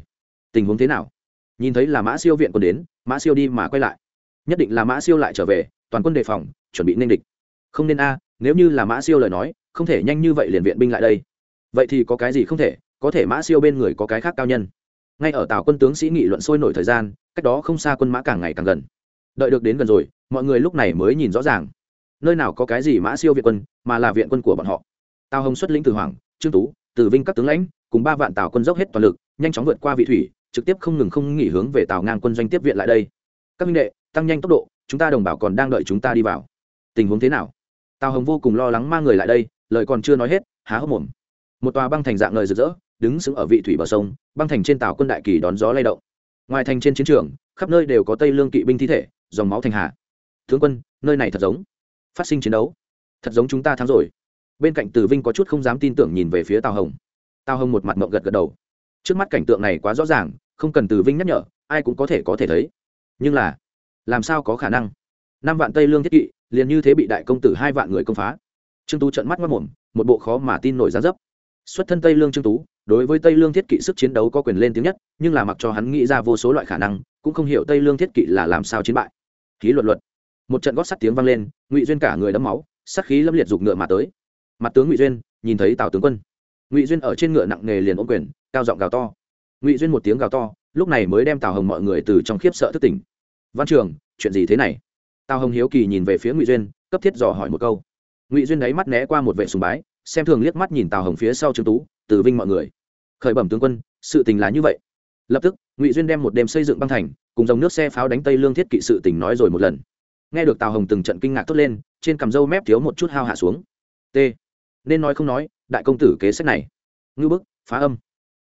Speaker 1: Tình huống thế nào? Nhìn thấy là mã siêu viện quân đến, mã siêu đi mà quay lại. Nhất định là mã siêu lại trở về, toàn quân đề phòng, chuẩn bị nên địch. Không nên a, nếu như là mã siêu lời nói, không thể nhanh như vậy liền viện binh lại đây. Vậy thì có cái gì không thể, có thể mã siêu bên người có cái khác cao nhân ngay ở tàu quân tướng sĩ nghị luận sôi nổi thời gian, cách đó không xa quân mã càng ngày càng gần. Đợi được đến gần rồi, mọi người lúc này mới nhìn rõ ràng. Nơi nào có cái gì mã siêu viện quân, mà là viện quân của bọn họ. Tào hồng xuất lĩnh từ hoàng, trương tú, từ vinh các tướng lãnh, cùng ba vạn tào quân dốc hết toàn lực, nhanh chóng vượt qua vị thủy, trực tiếp không ngừng không nghỉ hướng về tào ngang quân doanh tiếp viện lại đây. Các minh đệ, tăng nhanh tốc độ, chúng ta đồng bào còn đang đợi chúng ta đi vào. Tình huống thế nào? Tào hồng vô cùng lo lắng mang người lại đây, lời còn chưa nói hết, há hốc mồm. Một tòa băng thành dạng lời rực rỡ đứng sững ở vị thủy bờ sông, băng thành trên tàu quân đại kỳ đón gió lay động. Ngoài thành trên chiến trường, khắp nơi đều có tây lương kỵ binh thi thể, dòng máu thành hà tướng quân, nơi này thật giống. Phát sinh chiến đấu. Thật giống chúng ta thắng rồi. Bên cạnh tử vinh có chút không dám tin tưởng nhìn về phía tào hồng. Tào hồng một mặt mộng gật gật đầu. Trước mắt cảnh tượng này quá rõ ràng, không cần tử vinh nhắc nhở, ai cũng có thể có thể thấy. Nhưng là, làm sao có khả năng? Năm vạn tây lương thiết kỵ, liền như thế bị đại công tử hai vạn người công phá. Trương tú trận mắt mất mồm một bộ khó mà tin nổi giá dấp. Xuất thân tây lương trương tú đối với tây lương thiết kỵ sức chiến đấu có quyền lên tiếng nhất, nhưng là mặc cho hắn nghĩ ra vô số loại khả năng, cũng không hiểu tây lương thiết kỵ là làm sao chiến bại. Khí luật luật. Một trận gót sắt tiếng vang lên, ngụy duyên cả người đấm máu sắc khí lâm liệt giục ngựa mà tới. Mặt tướng ngụy duyên, nhìn thấy tào tướng quân. Ngụy duyên ở trên ngựa nặng nề liền ôm quyền, cao giọng gào to. Ngụy duyên một tiếng gào to, lúc này mới đem tào hồng mọi người từ trong khiếp sợ thức tỉnh. Văn trường, chuyện gì thế này? Tào hồng hiếu kỳ nhìn về phía ngụy duyên, cấp thiết dò hỏi một câu. Ngụy duyên đáy mắt né qua một vệ sùng bái xem thường liếc mắt nhìn tào hồng phía sau trương tú từ vinh mọi người khởi bẩm tướng quân sự tình là như vậy lập tức ngụy duyên đem một đêm xây dựng băng thành cùng dòng nước xe pháo đánh tây lương thiết kỵ sự tình nói rồi một lần nghe được tào hồng từng trận kinh ngạc tốt lên trên cằm râu mép thiếu một chút hao hạ xuống t nên nói không nói đại công tử kế sách này ngư bức phá âm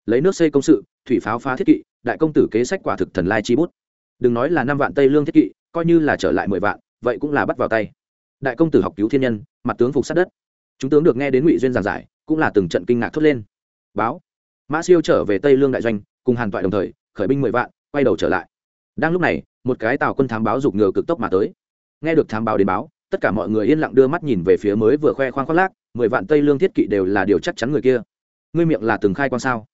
Speaker 1: lấy nước xây công sự thủy pháo phá thiết kỵ đại công tử kế sách quả thực thần lai chi bút đừng nói là năm vạn tây lương thiết kỵ coi như là trở lại mười vạn vậy cũng là bắt vào tay đại công tử học cứu thiên nhân mặt tướng phục sát đất chúng tướng được nghe đến ngụy duyên giảng giải, cũng là từng trận kinh ngạc thốt lên. Báo. Mã siêu trở về tây lương đại doanh, cùng hàn toại đồng thời, khởi binh mười vạn, quay đầu trở lại. Đang lúc này, một cái tàu quân thám báo giục ngựa cực tốc mà tới. Nghe được thám báo đến báo, tất cả mọi người yên lặng đưa mắt nhìn về phía mới vừa khoe khoang khoác lác, mười vạn tây lương thiết kỵ đều là điều chắc chắn người kia. Ngươi miệng là từng khai quan sao?